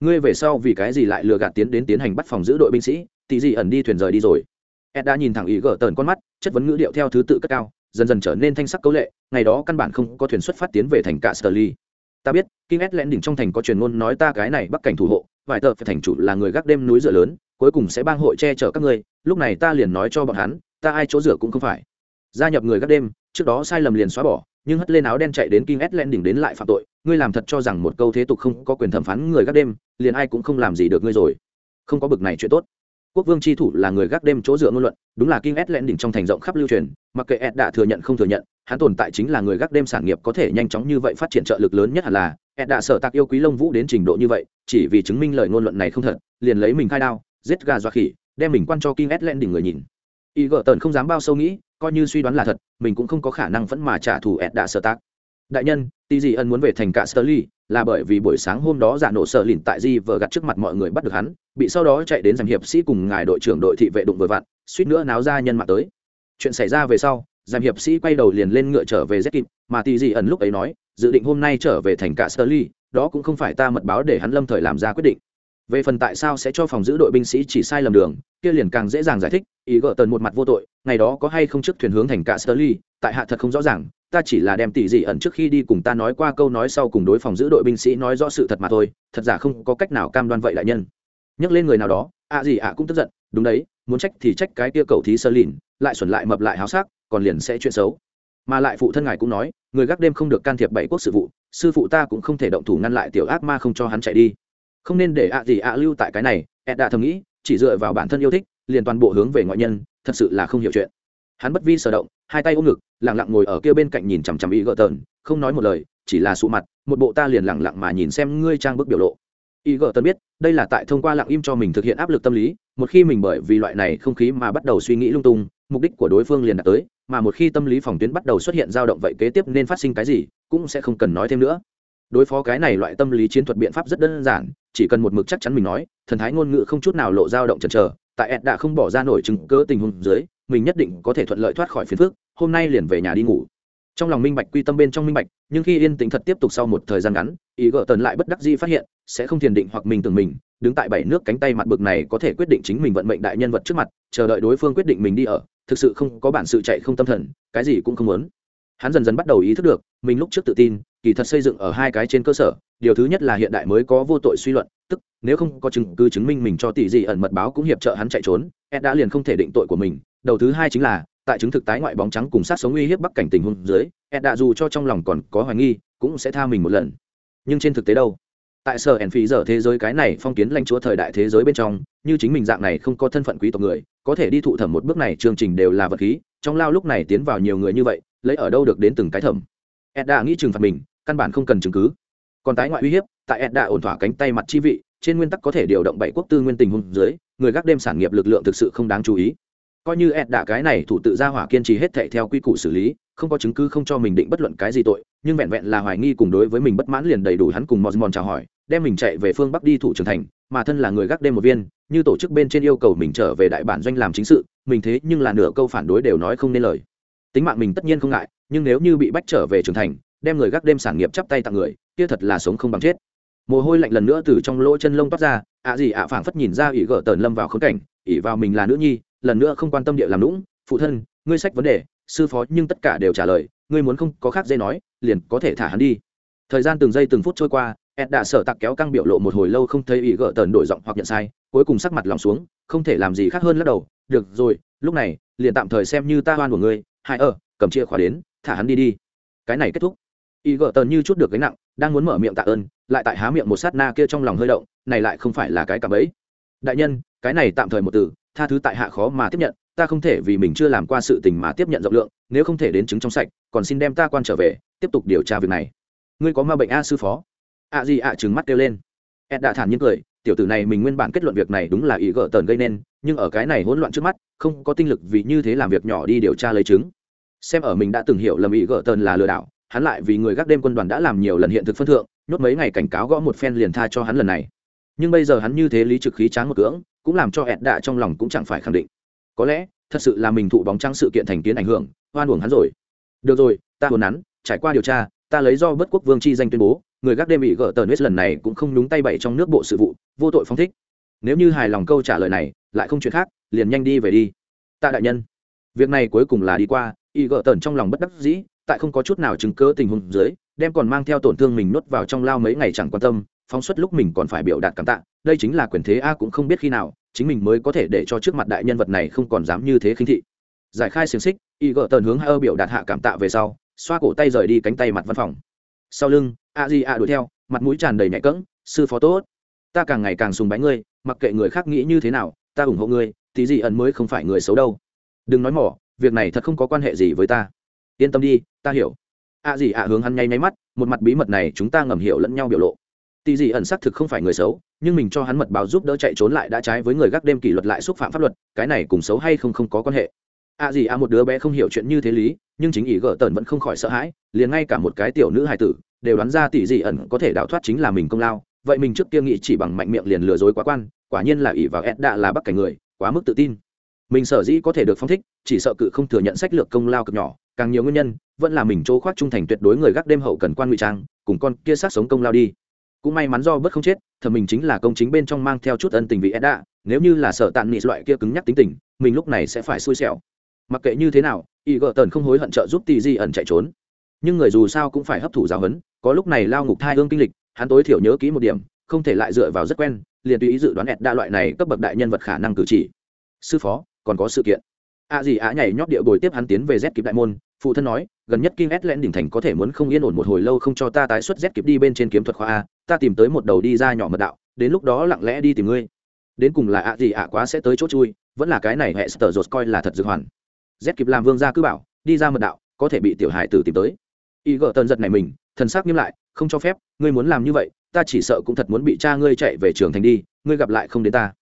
Ngươi về sau vì cái gì lại lừa gạt tiến đến tiến hành bắt phòng giữ đội binh sĩ, tỷ gì ẩn đi thuyền rời đi rồi. Ed đã nhìn thẳng ý gỡ tờn con mắt, chất vấn ngữ điệu theo thứ tự cất cao, dần dần trở nên thanh sắc cấu lệ, ngày đó căn bản không có thuyền xuất phát tiến về thành cả sterly ta biết kinh ed lẽn đỉnh trong thành có truyền ngôn nói ta cái này bắc cảnh thủ hộ, vài tờ phải thành chủ là người gác đêm núi dựa lớn cuối cùng sẽ bang hội che chở các ngươi, lúc này ta liền nói cho bọn hắn, ta ai chỗ rửa cũng không phải. Gia nhập người gác đêm, trước đó sai lầm liền xóa bỏ, nhưng hất lên áo đen chạy đến kinh ét len đỉnh đến lại phạm tội, ngươi làm thật cho rằng một câu thế tục không có quyền thẩm phán người gác đêm, liền ai cũng không làm gì được ngươi rồi. Không có bực này chuyện tốt. Quốc vương tri thủ là người gác đêm chỗ dựa ngôn luận, đúng là kinh ét len đỉnh trong thành rộng khắp lưu truyền, mặc kệ ed đã thừa nhận không thừa nhận, hắn tồn tại chính là người gác đêm sản nghiệp có thể nhanh chóng như vậy phát triển trợ lực lớn nhất hẳn là, ed đã sở tạc yêu quý lông vũ đến trình độ như vậy, chỉ vì chứng minh lời ngôn luận này không thật, liền lấy mình khai đao giết gà dọa khỉ, đem mình quan cho kinh Ét lên đỉnh người nhìn. Y gợ tần không dám bao sâu nghĩ, coi như suy đoán là thật, mình cũng không có khả năng vẫn mà trả thù ed đã sơ tác. Đại nhân, Tì dị ân muốn về thành cả sterly là bởi vì buổi sáng hôm đó giả nổ sợ lìn tại di vờ gặt trước mặt mọi người bắt được hắn, bị sau đó chạy đến giành hiệp sĩ cùng ngài đội trưởng đội thị vệ đụng vừa vặn, suýt nữa náo ra nhân mạng tới. Chuyện xảy ra về sau, giành hiệp sĩ quay đầu liền lên ngựa trở về rất kịp, mà Tì dị ẩn lúc ấy nói, dự định hôm nay trở về thành cả sterly đó cũng không phải ta mật báo để hắn lâm thời làm ra quyết định về phần tại sao sẽ cho phòng giữ đội binh sĩ chỉ sai lầm đường, kia liền càng dễ dàng giải thích, ý gỡ tần một mặt vô tội, ngày đó có hay không trước thuyền hướng thành cả sterly tại hạ thật không rõ ràng, ta chỉ là đem tỷ dị ẩn trước khi đi cùng ta nói qua câu nói sau cùng đối phòng giữ đội binh sĩ nói rõ sự thật mà thôi, thật giả không có cách nào cam đoan vậy đại nhân. Nhắc lên người nào đó, ạ gì ạ cũng tức giận, đúng đấy, muốn trách thì trách cái kia cầu thí sơ lìn, lại xuẩn lại mập lại háo sắc, còn liền sẽ chuyện xấu. Mà lại phụ thân ngài cũng nói, người gác đêm không được can thiệp bảy quốc sự vụ, sư phụ ta cũng không thể động thủ ngăn lại tiểu ác ma không cho hắn chạy đi không nên để ạ gì ạ lưu tại cái này ed đã thầm nghĩ, chỉ dựa vào bản thân yêu thích, liền toàn bộ hướng về ngoại nhân, thật sự là không hiểu chuyện. Hắn bất vi sở động, hai tay ôm ngực lẳng lặng ngồi ở kia bên cạnh nhìn chằm chằm y gợ tờn, không nói một lời, chỉ là sụ mặt, một bộ ta liền lẳng lặng mà nhìn xem ngươi trang bức biểu lộ. Y gợ tờn biết, đây là tại thông qua lặng im cho mình thực hiện áp lực tâm lý, một khi mình bởi vì loại này không khí mà bắt đầu suy nghĩ lung tung, mục đích của đối phương liền đạt tới, mà một khi tâm lý phòng tuyến bắt đầu xuất hiện dao động vậy kế tiếp nên phát sinh cái gì, cũng sẽ không cần nói thêm nữa đối phó cái này loại tâm lý chiến thuật biện pháp rất đơn giản, chỉ cần một mực chắc chắn mình nói, thần thái ngôn ngữ không chút nào lộ dao động chần chờ, tại ed đã không bỏ ra nổi chứng cớ tình huống dưới, mình nhất định có thể thuận lợi thoát khỏi phiền phức, hôm nay liền về nhà đi ngủ. Trong lòng minh bạch quy tâm bên trong minh bạch, nhưng khi yên tĩnh thật tiếp tục sau một thời gian ngắn, ý gỡ tần lại bất đắc dĩ phát hiện, sẽ không thiền định hoặc mình tưởng mình, đứng tại bảy nước cánh tay mặt bực này có thể quyết định chính mình vận mệnh đại nhân vật trước mặt, chờ đợi đối phương quyết định mình đi ở, thực sự không có bản sự chạy không tâm thần, cái gì cũng không muốn. Hắn dần dần bắt đầu ý thức được, mình lúc trước tự tin kỳ thật xây dựng ở hai cái trên cơ sở, điều thứ nhất là hiện đại mới có vô tội suy luận, tức, nếu không có chứng cứ chứng minh mình cho tỷ gì ẩn mật báo cũng hiệp trợ hắn chạy trốn, ed đã liền không thể định tội của mình. Đầu thứ hai chính là, tại chứng thực tái ngoại bóng trắng cùng sát sống uy hiếp bắc cảnh tình huống dưới, ed đã dù cho trong lòng còn có hoài nghi, cũng sẽ tha mình một lần. Nhưng trên thực tế đâu? Tại sở ẩn phí giờ thế giới cái này phong kiến lãnh chúa thời đại thế giới bên trong, như chính mình dạng này không có thân phận quý tộc người, có thể đi thụ thẩm một bước này chương trình đều là vật khí, trong lao lúc này tiến vào nhiều người như vậy, lấy ở đâu được đến từng cái thẩm? Edda nghĩ trừng phạt mình, căn bản không cần chứng cứ. Còn tái ngoại uy hiếp, tại edda ổn thỏa cánh tay mặt chi vị, trên nguyên tắc có thể điều động bảy quốc tư nguyên tình huống dưới, người gác đêm sản nghiệp lực lượng thực sự không đáng chú ý. Coi như edda cái này thủ tự ra hỏa kiên trì hết thệ theo quy củ xử lý, không có chứng cứ không cho mình định bất luận cái gì tội, nhưng vẹn vẹn là hoài nghi cùng đối với mình bất mãn liền đầy đủ hắn cùng mòn mòn chào hỏi, đem mình chạy về phương bắc đi thủ trưởng thành, mà thân là người gác đêm một viên, như tổ chức bên trên yêu cầu mình trở về đại bản doanh làm chính sự, mình thế nhưng là nửa câu phản đối đều nói không nên lời tính mạng mình tất nhiên không ngại, nhưng nếu như bị bách trở về trưởng thành, đem người gác đêm sản nghiệp chắp tay tặng người, kia thật là sống không bằng chết. Mồ hôi lạnh lần nữa từ trong lỗ chân lông toát ra, ạ gì ạ phảng phất nhìn ra ỉ gỡ tờn lâm vào khốn cảnh ỉ vào mình là nữ nhi, lần nữa không quan tâm địa làm lũng phụ thân, ngươi sách vấn đề, sư phó nhưng tất cả đều trả lời, ngươi muốn không có khác dây nói, liền có thể thả hắn đi. Thời gian từng giây từng phút trôi qua, ed đã sợ tặc kéo căng biểu lộ một hồi lâu không thấy ỉ gỡ tờn đổi giọng hoặc nhận sai, cuối cùng sắc mặt lòng xuống, không thể làm gì khác hơn lắc đầu, được rồi, lúc này, liền tạm thời xem như ta oan của ngươi hai ờ, cầm chìa khóa đến thả hắn đi đi. Cái này kết thúc. Y gỡ tần như chút được gánh nặng đang muốn mở miệng tạ ơn lại tại há miệng một sát na kia trong lòng hơi động này lại không phải là cái cạm ấy. Đại nhân cái này tạm thời một từ tha thứ tại hạ khó mà tiếp nhận ta không thể vì mình chưa làm qua sự tình mà tiếp nhận rộng lượng nếu không thể đến chứng trong sạch còn xin đem ta quan trở về tiếp tục điều tra việc này. Ngươi có ma bệnh a sư phó? Ạ gì ạ trừng mắt kêu lên. Ed đã thản nhiên cười tiểu tử này mình nguyên bản kết luận việc này đúng là ý gỡ tần gây nên nhưng ở cái này hỗn loạn trước mắt không có tinh lực vì như thế làm việc nhỏ đi điều tra lấy chứng xem ở mình đã từng hiểu lầm ý gỡ tần là lừa đảo, hắn lại vì người gác đêm quân đoàn đã làm nhiều lần hiện thực phân thượng, nhốt mấy ngày cảnh cáo gõ một phen liền tha cho hắn lần này. Nhưng bây giờ hắn như thế lý trực khí tráng một cưỡng, cũng làm cho ẹt đạ trong lòng cũng chẳng phải khẳng định. Có lẽ, thật sự là mình thụ bóng trăng sự kiện thành kiến ảnh hưởng, oan uổng hắn rồi. Được rồi, ta hồn hắn trải qua điều tra, ta lấy do bất quốc vương chi danh tuyên bố, người gác đêm bị gỡ tờ nết lần này cũng không nhúng tay bậy trong nước bộ sự vụ, vô tội phong thích. Nếu như hài lòng câu trả lời này, lại không chuyện khác, liền nhanh đi về đi. Tạ đại nhân, việc này cuối cùng là đi qua y gỡ tần trong lòng bất đắc dĩ, tại không có chút nào chứng cớ tình huống dưới, đem còn mang theo tổn thương mình nuốt vào trong lao mấy ngày chẳng quan tâm, phóng xuất lúc mình còn phải biểu đạt cảm tạ, đây chính là quyền thế a cũng không biết khi nào, chính mình mới có thể để cho trước mặt đại nhân vật này không còn dám như thế khinh thị. Giải khai xiềng xích, y gỡ tần hướng hai ơ biểu đạt hạ cảm tạ về sau, xoa cổ tay rời đi cánh tay mặt văn phòng. Sau lưng, a di a đuổi theo, mặt mũi tràn đầy nhạy cỡng sư phó tốt, ta càng ngày càng sùng bái ngươi, mặc kệ người khác nghĩ như thế nào, ta ủng hộ ngươi, tí gì ẩn mới không phải người xấu đâu. Đừng nói mỏ việc này thật không có quan hệ gì với ta. Yên tâm đi, ta hiểu. À gì ạ hướng hắn nháy nháy mắt, một mặt bí mật này chúng ta ngầm hiểu lẫn nhau biểu lộ. Tỷ gì ẩn xác thực không phải người xấu, nhưng mình cho hắn mật báo giúp đỡ chạy trốn lại đã trái với người gác đêm kỷ luật lại xúc phạm pháp luật, cái này cùng xấu hay không không có quan hệ. À gì ạ một đứa bé không hiểu chuyện như thế lý, nhưng chính ý gỡ tần vẫn không khỏi sợ hãi, liền ngay cả một cái tiểu nữ hài tử, đều đoán ra tỷ dị ẩn có thể đào thoát chính là mình công lao, vậy mình trước kia nghĩ chỉ bằng mạnh miệng liền lừa dối quá quan, quả nhiên là ỷ vào ed đã là bắc cảnh người, quá mức tự tin mình sở dĩ có thể được phong thích, chỉ sợ cự không thừa nhận sách lược công lao cực nhỏ, càng nhiều nguyên nhân, vẫn là mình chỗ khoác trung thành tuyệt đối người gác đêm hậu cần quan ngụy trang, cùng con kia sát sống công lao đi. Cũng may mắn do bất không chết thờ mình chính là công chính bên trong mang theo chút ân tình vị edda, nếu như là sợ tàn nị loại kia cứng nhắc tính tình, mình lúc này sẽ phải xui xẻo. Mặc kệ như thế nào, y gợ tần không hối hận trợ giúp Tì di ẩn chạy trốn. Nhưng người dù sao cũng phải hấp thụ giáo huấn, có lúc này lao ngục thai hương kinh lịch, hắn tối thiểu nhớ kỹ một điểm, không thể lại dựa vào rất quen, liền tùy ý dự đoán ẹt đa loại này cấp bậc đại nhân vật khả năng cử chỉ. Sư phó còn có sự kiện. A à gì á nhảy nhót địa bồi tiếp hắn tiến về z kịp đại môn, phụ thân nói, gần nhất kinh s len đỉnh thành có thể muốn không yên ổn một hồi lâu không cho ta tái xuất z kịp đi bên trên kiếm thuật khoa a, ta tìm tới một đầu đi ra nhỏ mật đạo, đến lúc đó lặng lẽ đi tìm ngươi. Đến cùng là ạ gì ạ quá sẽ tới chỗ chui, vẫn là cái này hệ sờ dột coi là thật dược hoàn. Z kịp làm vương gia cứ bảo, đi ra mật đạo, có thể bị tiểu hải tử tìm tới. Y gợ tần giật này mình, thần sắc nghiêm lại, không cho phép, ngươi muốn làm như vậy, ta chỉ sợ cũng thật muốn bị cha ngươi chạy về trường thành đi, ngươi gặp lại không đến ta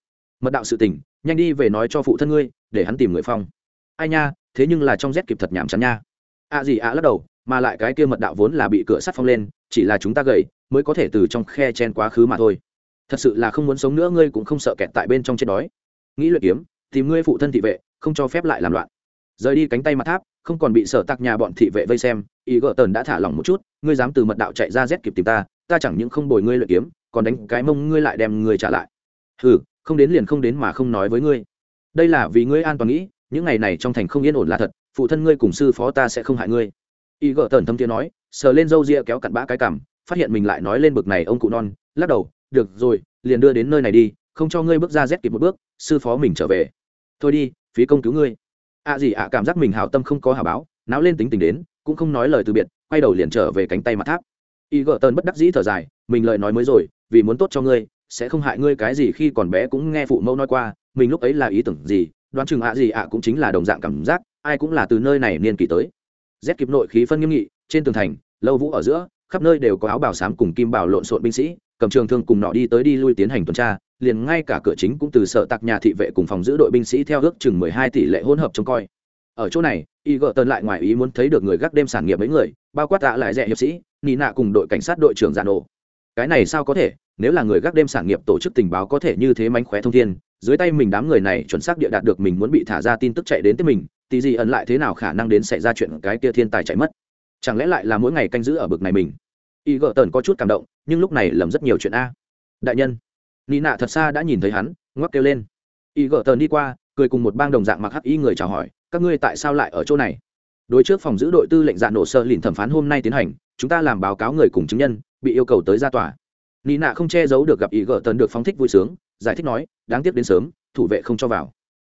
mật đạo sự tình, nhanh đi về nói cho phụ thân ngươi, để hắn tìm người phong. Ai nha, thế nhưng là trong rét kịp thật nhảm chán nha. Ạ gì ạ lắc đầu, mà lại cái kia mật đạo vốn là bị cửa sắt phong lên, chỉ là chúng ta gầy, mới có thể từ trong khe chen quá khứ mà thôi. Thật sự là không muốn sống nữa, ngươi cũng không sợ kẹt tại bên trong chết đói. Nghĩ luyện kiếm, tìm ngươi phụ thân thị vệ, không cho phép lại làm loạn. Rời đi cánh tay mặt tháp, không còn bị sở tạc nhà bọn thị vệ vây xem, ý gỡ tần đã thả lỏng một chút, ngươi dám từ mật đạo chạy ra rét kịp tìm ta ta chẳng những không bồi ngươi luyện kiếm, còn đánh cái mông ngươi lại đem ngươi trả lại. Hừ không đến liền không đến mà không nói với ngươi. Đây là vì ngươi an toàn nghĩ những ngày này trong thành không yên ổn là thật phụ thân ngươi cùng sư phó ta sẽ không hại ngươi. Y gỡ tần thâm tiếng nói sờ lên râu ria kéo cặn bã cái cảm, phát hiện mình lại nói lên bực này ông cụ non lắc đầu được rồi liền đưa đến nơi này đi không cho ngươi bước ra rét kịp một bước sư phó mình trở về. Thôi đi phí công cứu ngươi. Ạ gì ạ cảm giác mình hào tâm không có hào báo náo lên tính tình đến cũng không nói lời từ biệt quay đầu liền trở về cánh tay mặt tháp. Y gỡ tần bất đắc dĩ thở dài mình lời nói mới rồi vì muốn tốt cho ngươi sẽ không hại ngươi cái gì khi còn bé cũng nghe phụ mẫu nói qua, mình lúc ấy là ý tưởng gì, đoán chừng ạ gì ạ cũng chính là đồng dạng cảm giác, ai cũng là từ nơi này niên kỷ tới. Rét kịp nội khí phân nghiêm nghị, trên tường thành, lâu vũ ở giữa, khắp nơi đều có áo bào xám cùng kim bảo lộn xộn binh sĩ, cầm trường thương cùng nọ đi tới đi lui tiến hành tuần tra, liền ngay cả cửa chính cũng từ sở tạc nhà thị vệ cùng phòng giữ đội binh sĩ theo ước chừng mười hai tỷ lệ hỗn hợp trông coi. Ở chỗ này y gợ tần lại ngoài ý muốn thấy được người gác đêm sản nghiệp mấy người, bao quát tạ lại rẻ hiệp sĩ nị nạ cùng đội cảnh sát đội trưởng giàn ổ cái này sao có thể? Nếu là người gác đêm sản nghiệp tổ chức tình báo có thể như thế mánh khóe thông thiên, dưới tay mình đám người này chuẩn xác địa đạt được mình muốn bị thả ra tin tức chạy đến tới mình, tì gì ẩn lại thế nào khả năng đến xảy ra chuyện cái kia thiên tài chạy mất? Chẳng lẽ lại là mỗi ngày canh giữ ở bực này mình? Y gợ tần có chút cảm động, nhưng lúc này lầm rất nhiều chuyện a. Đại nhân, nị nạ thật xa đã nhìn thấy hắn, ngoắc kêu lên. Y gợ tần đi qua, cười cùng một bang đồng dạng mặc hắc y người chào hỏi, các ngươi tại sao lại ở chỗ này? Đối trước phòng giữ đội tư lệnh dạ nổ sơ lìn thẩm phán hôm nay tiến hành, chúng ta làm báo cáo người cùng chứng nhân, bị yêu cầu tới ra tòa nị nạ không che giấu được gặp ý gỡ tần được phóng thích vui sướng, giải thích nói, đáng tiếc đến sớm, thủ vệ không cho vào.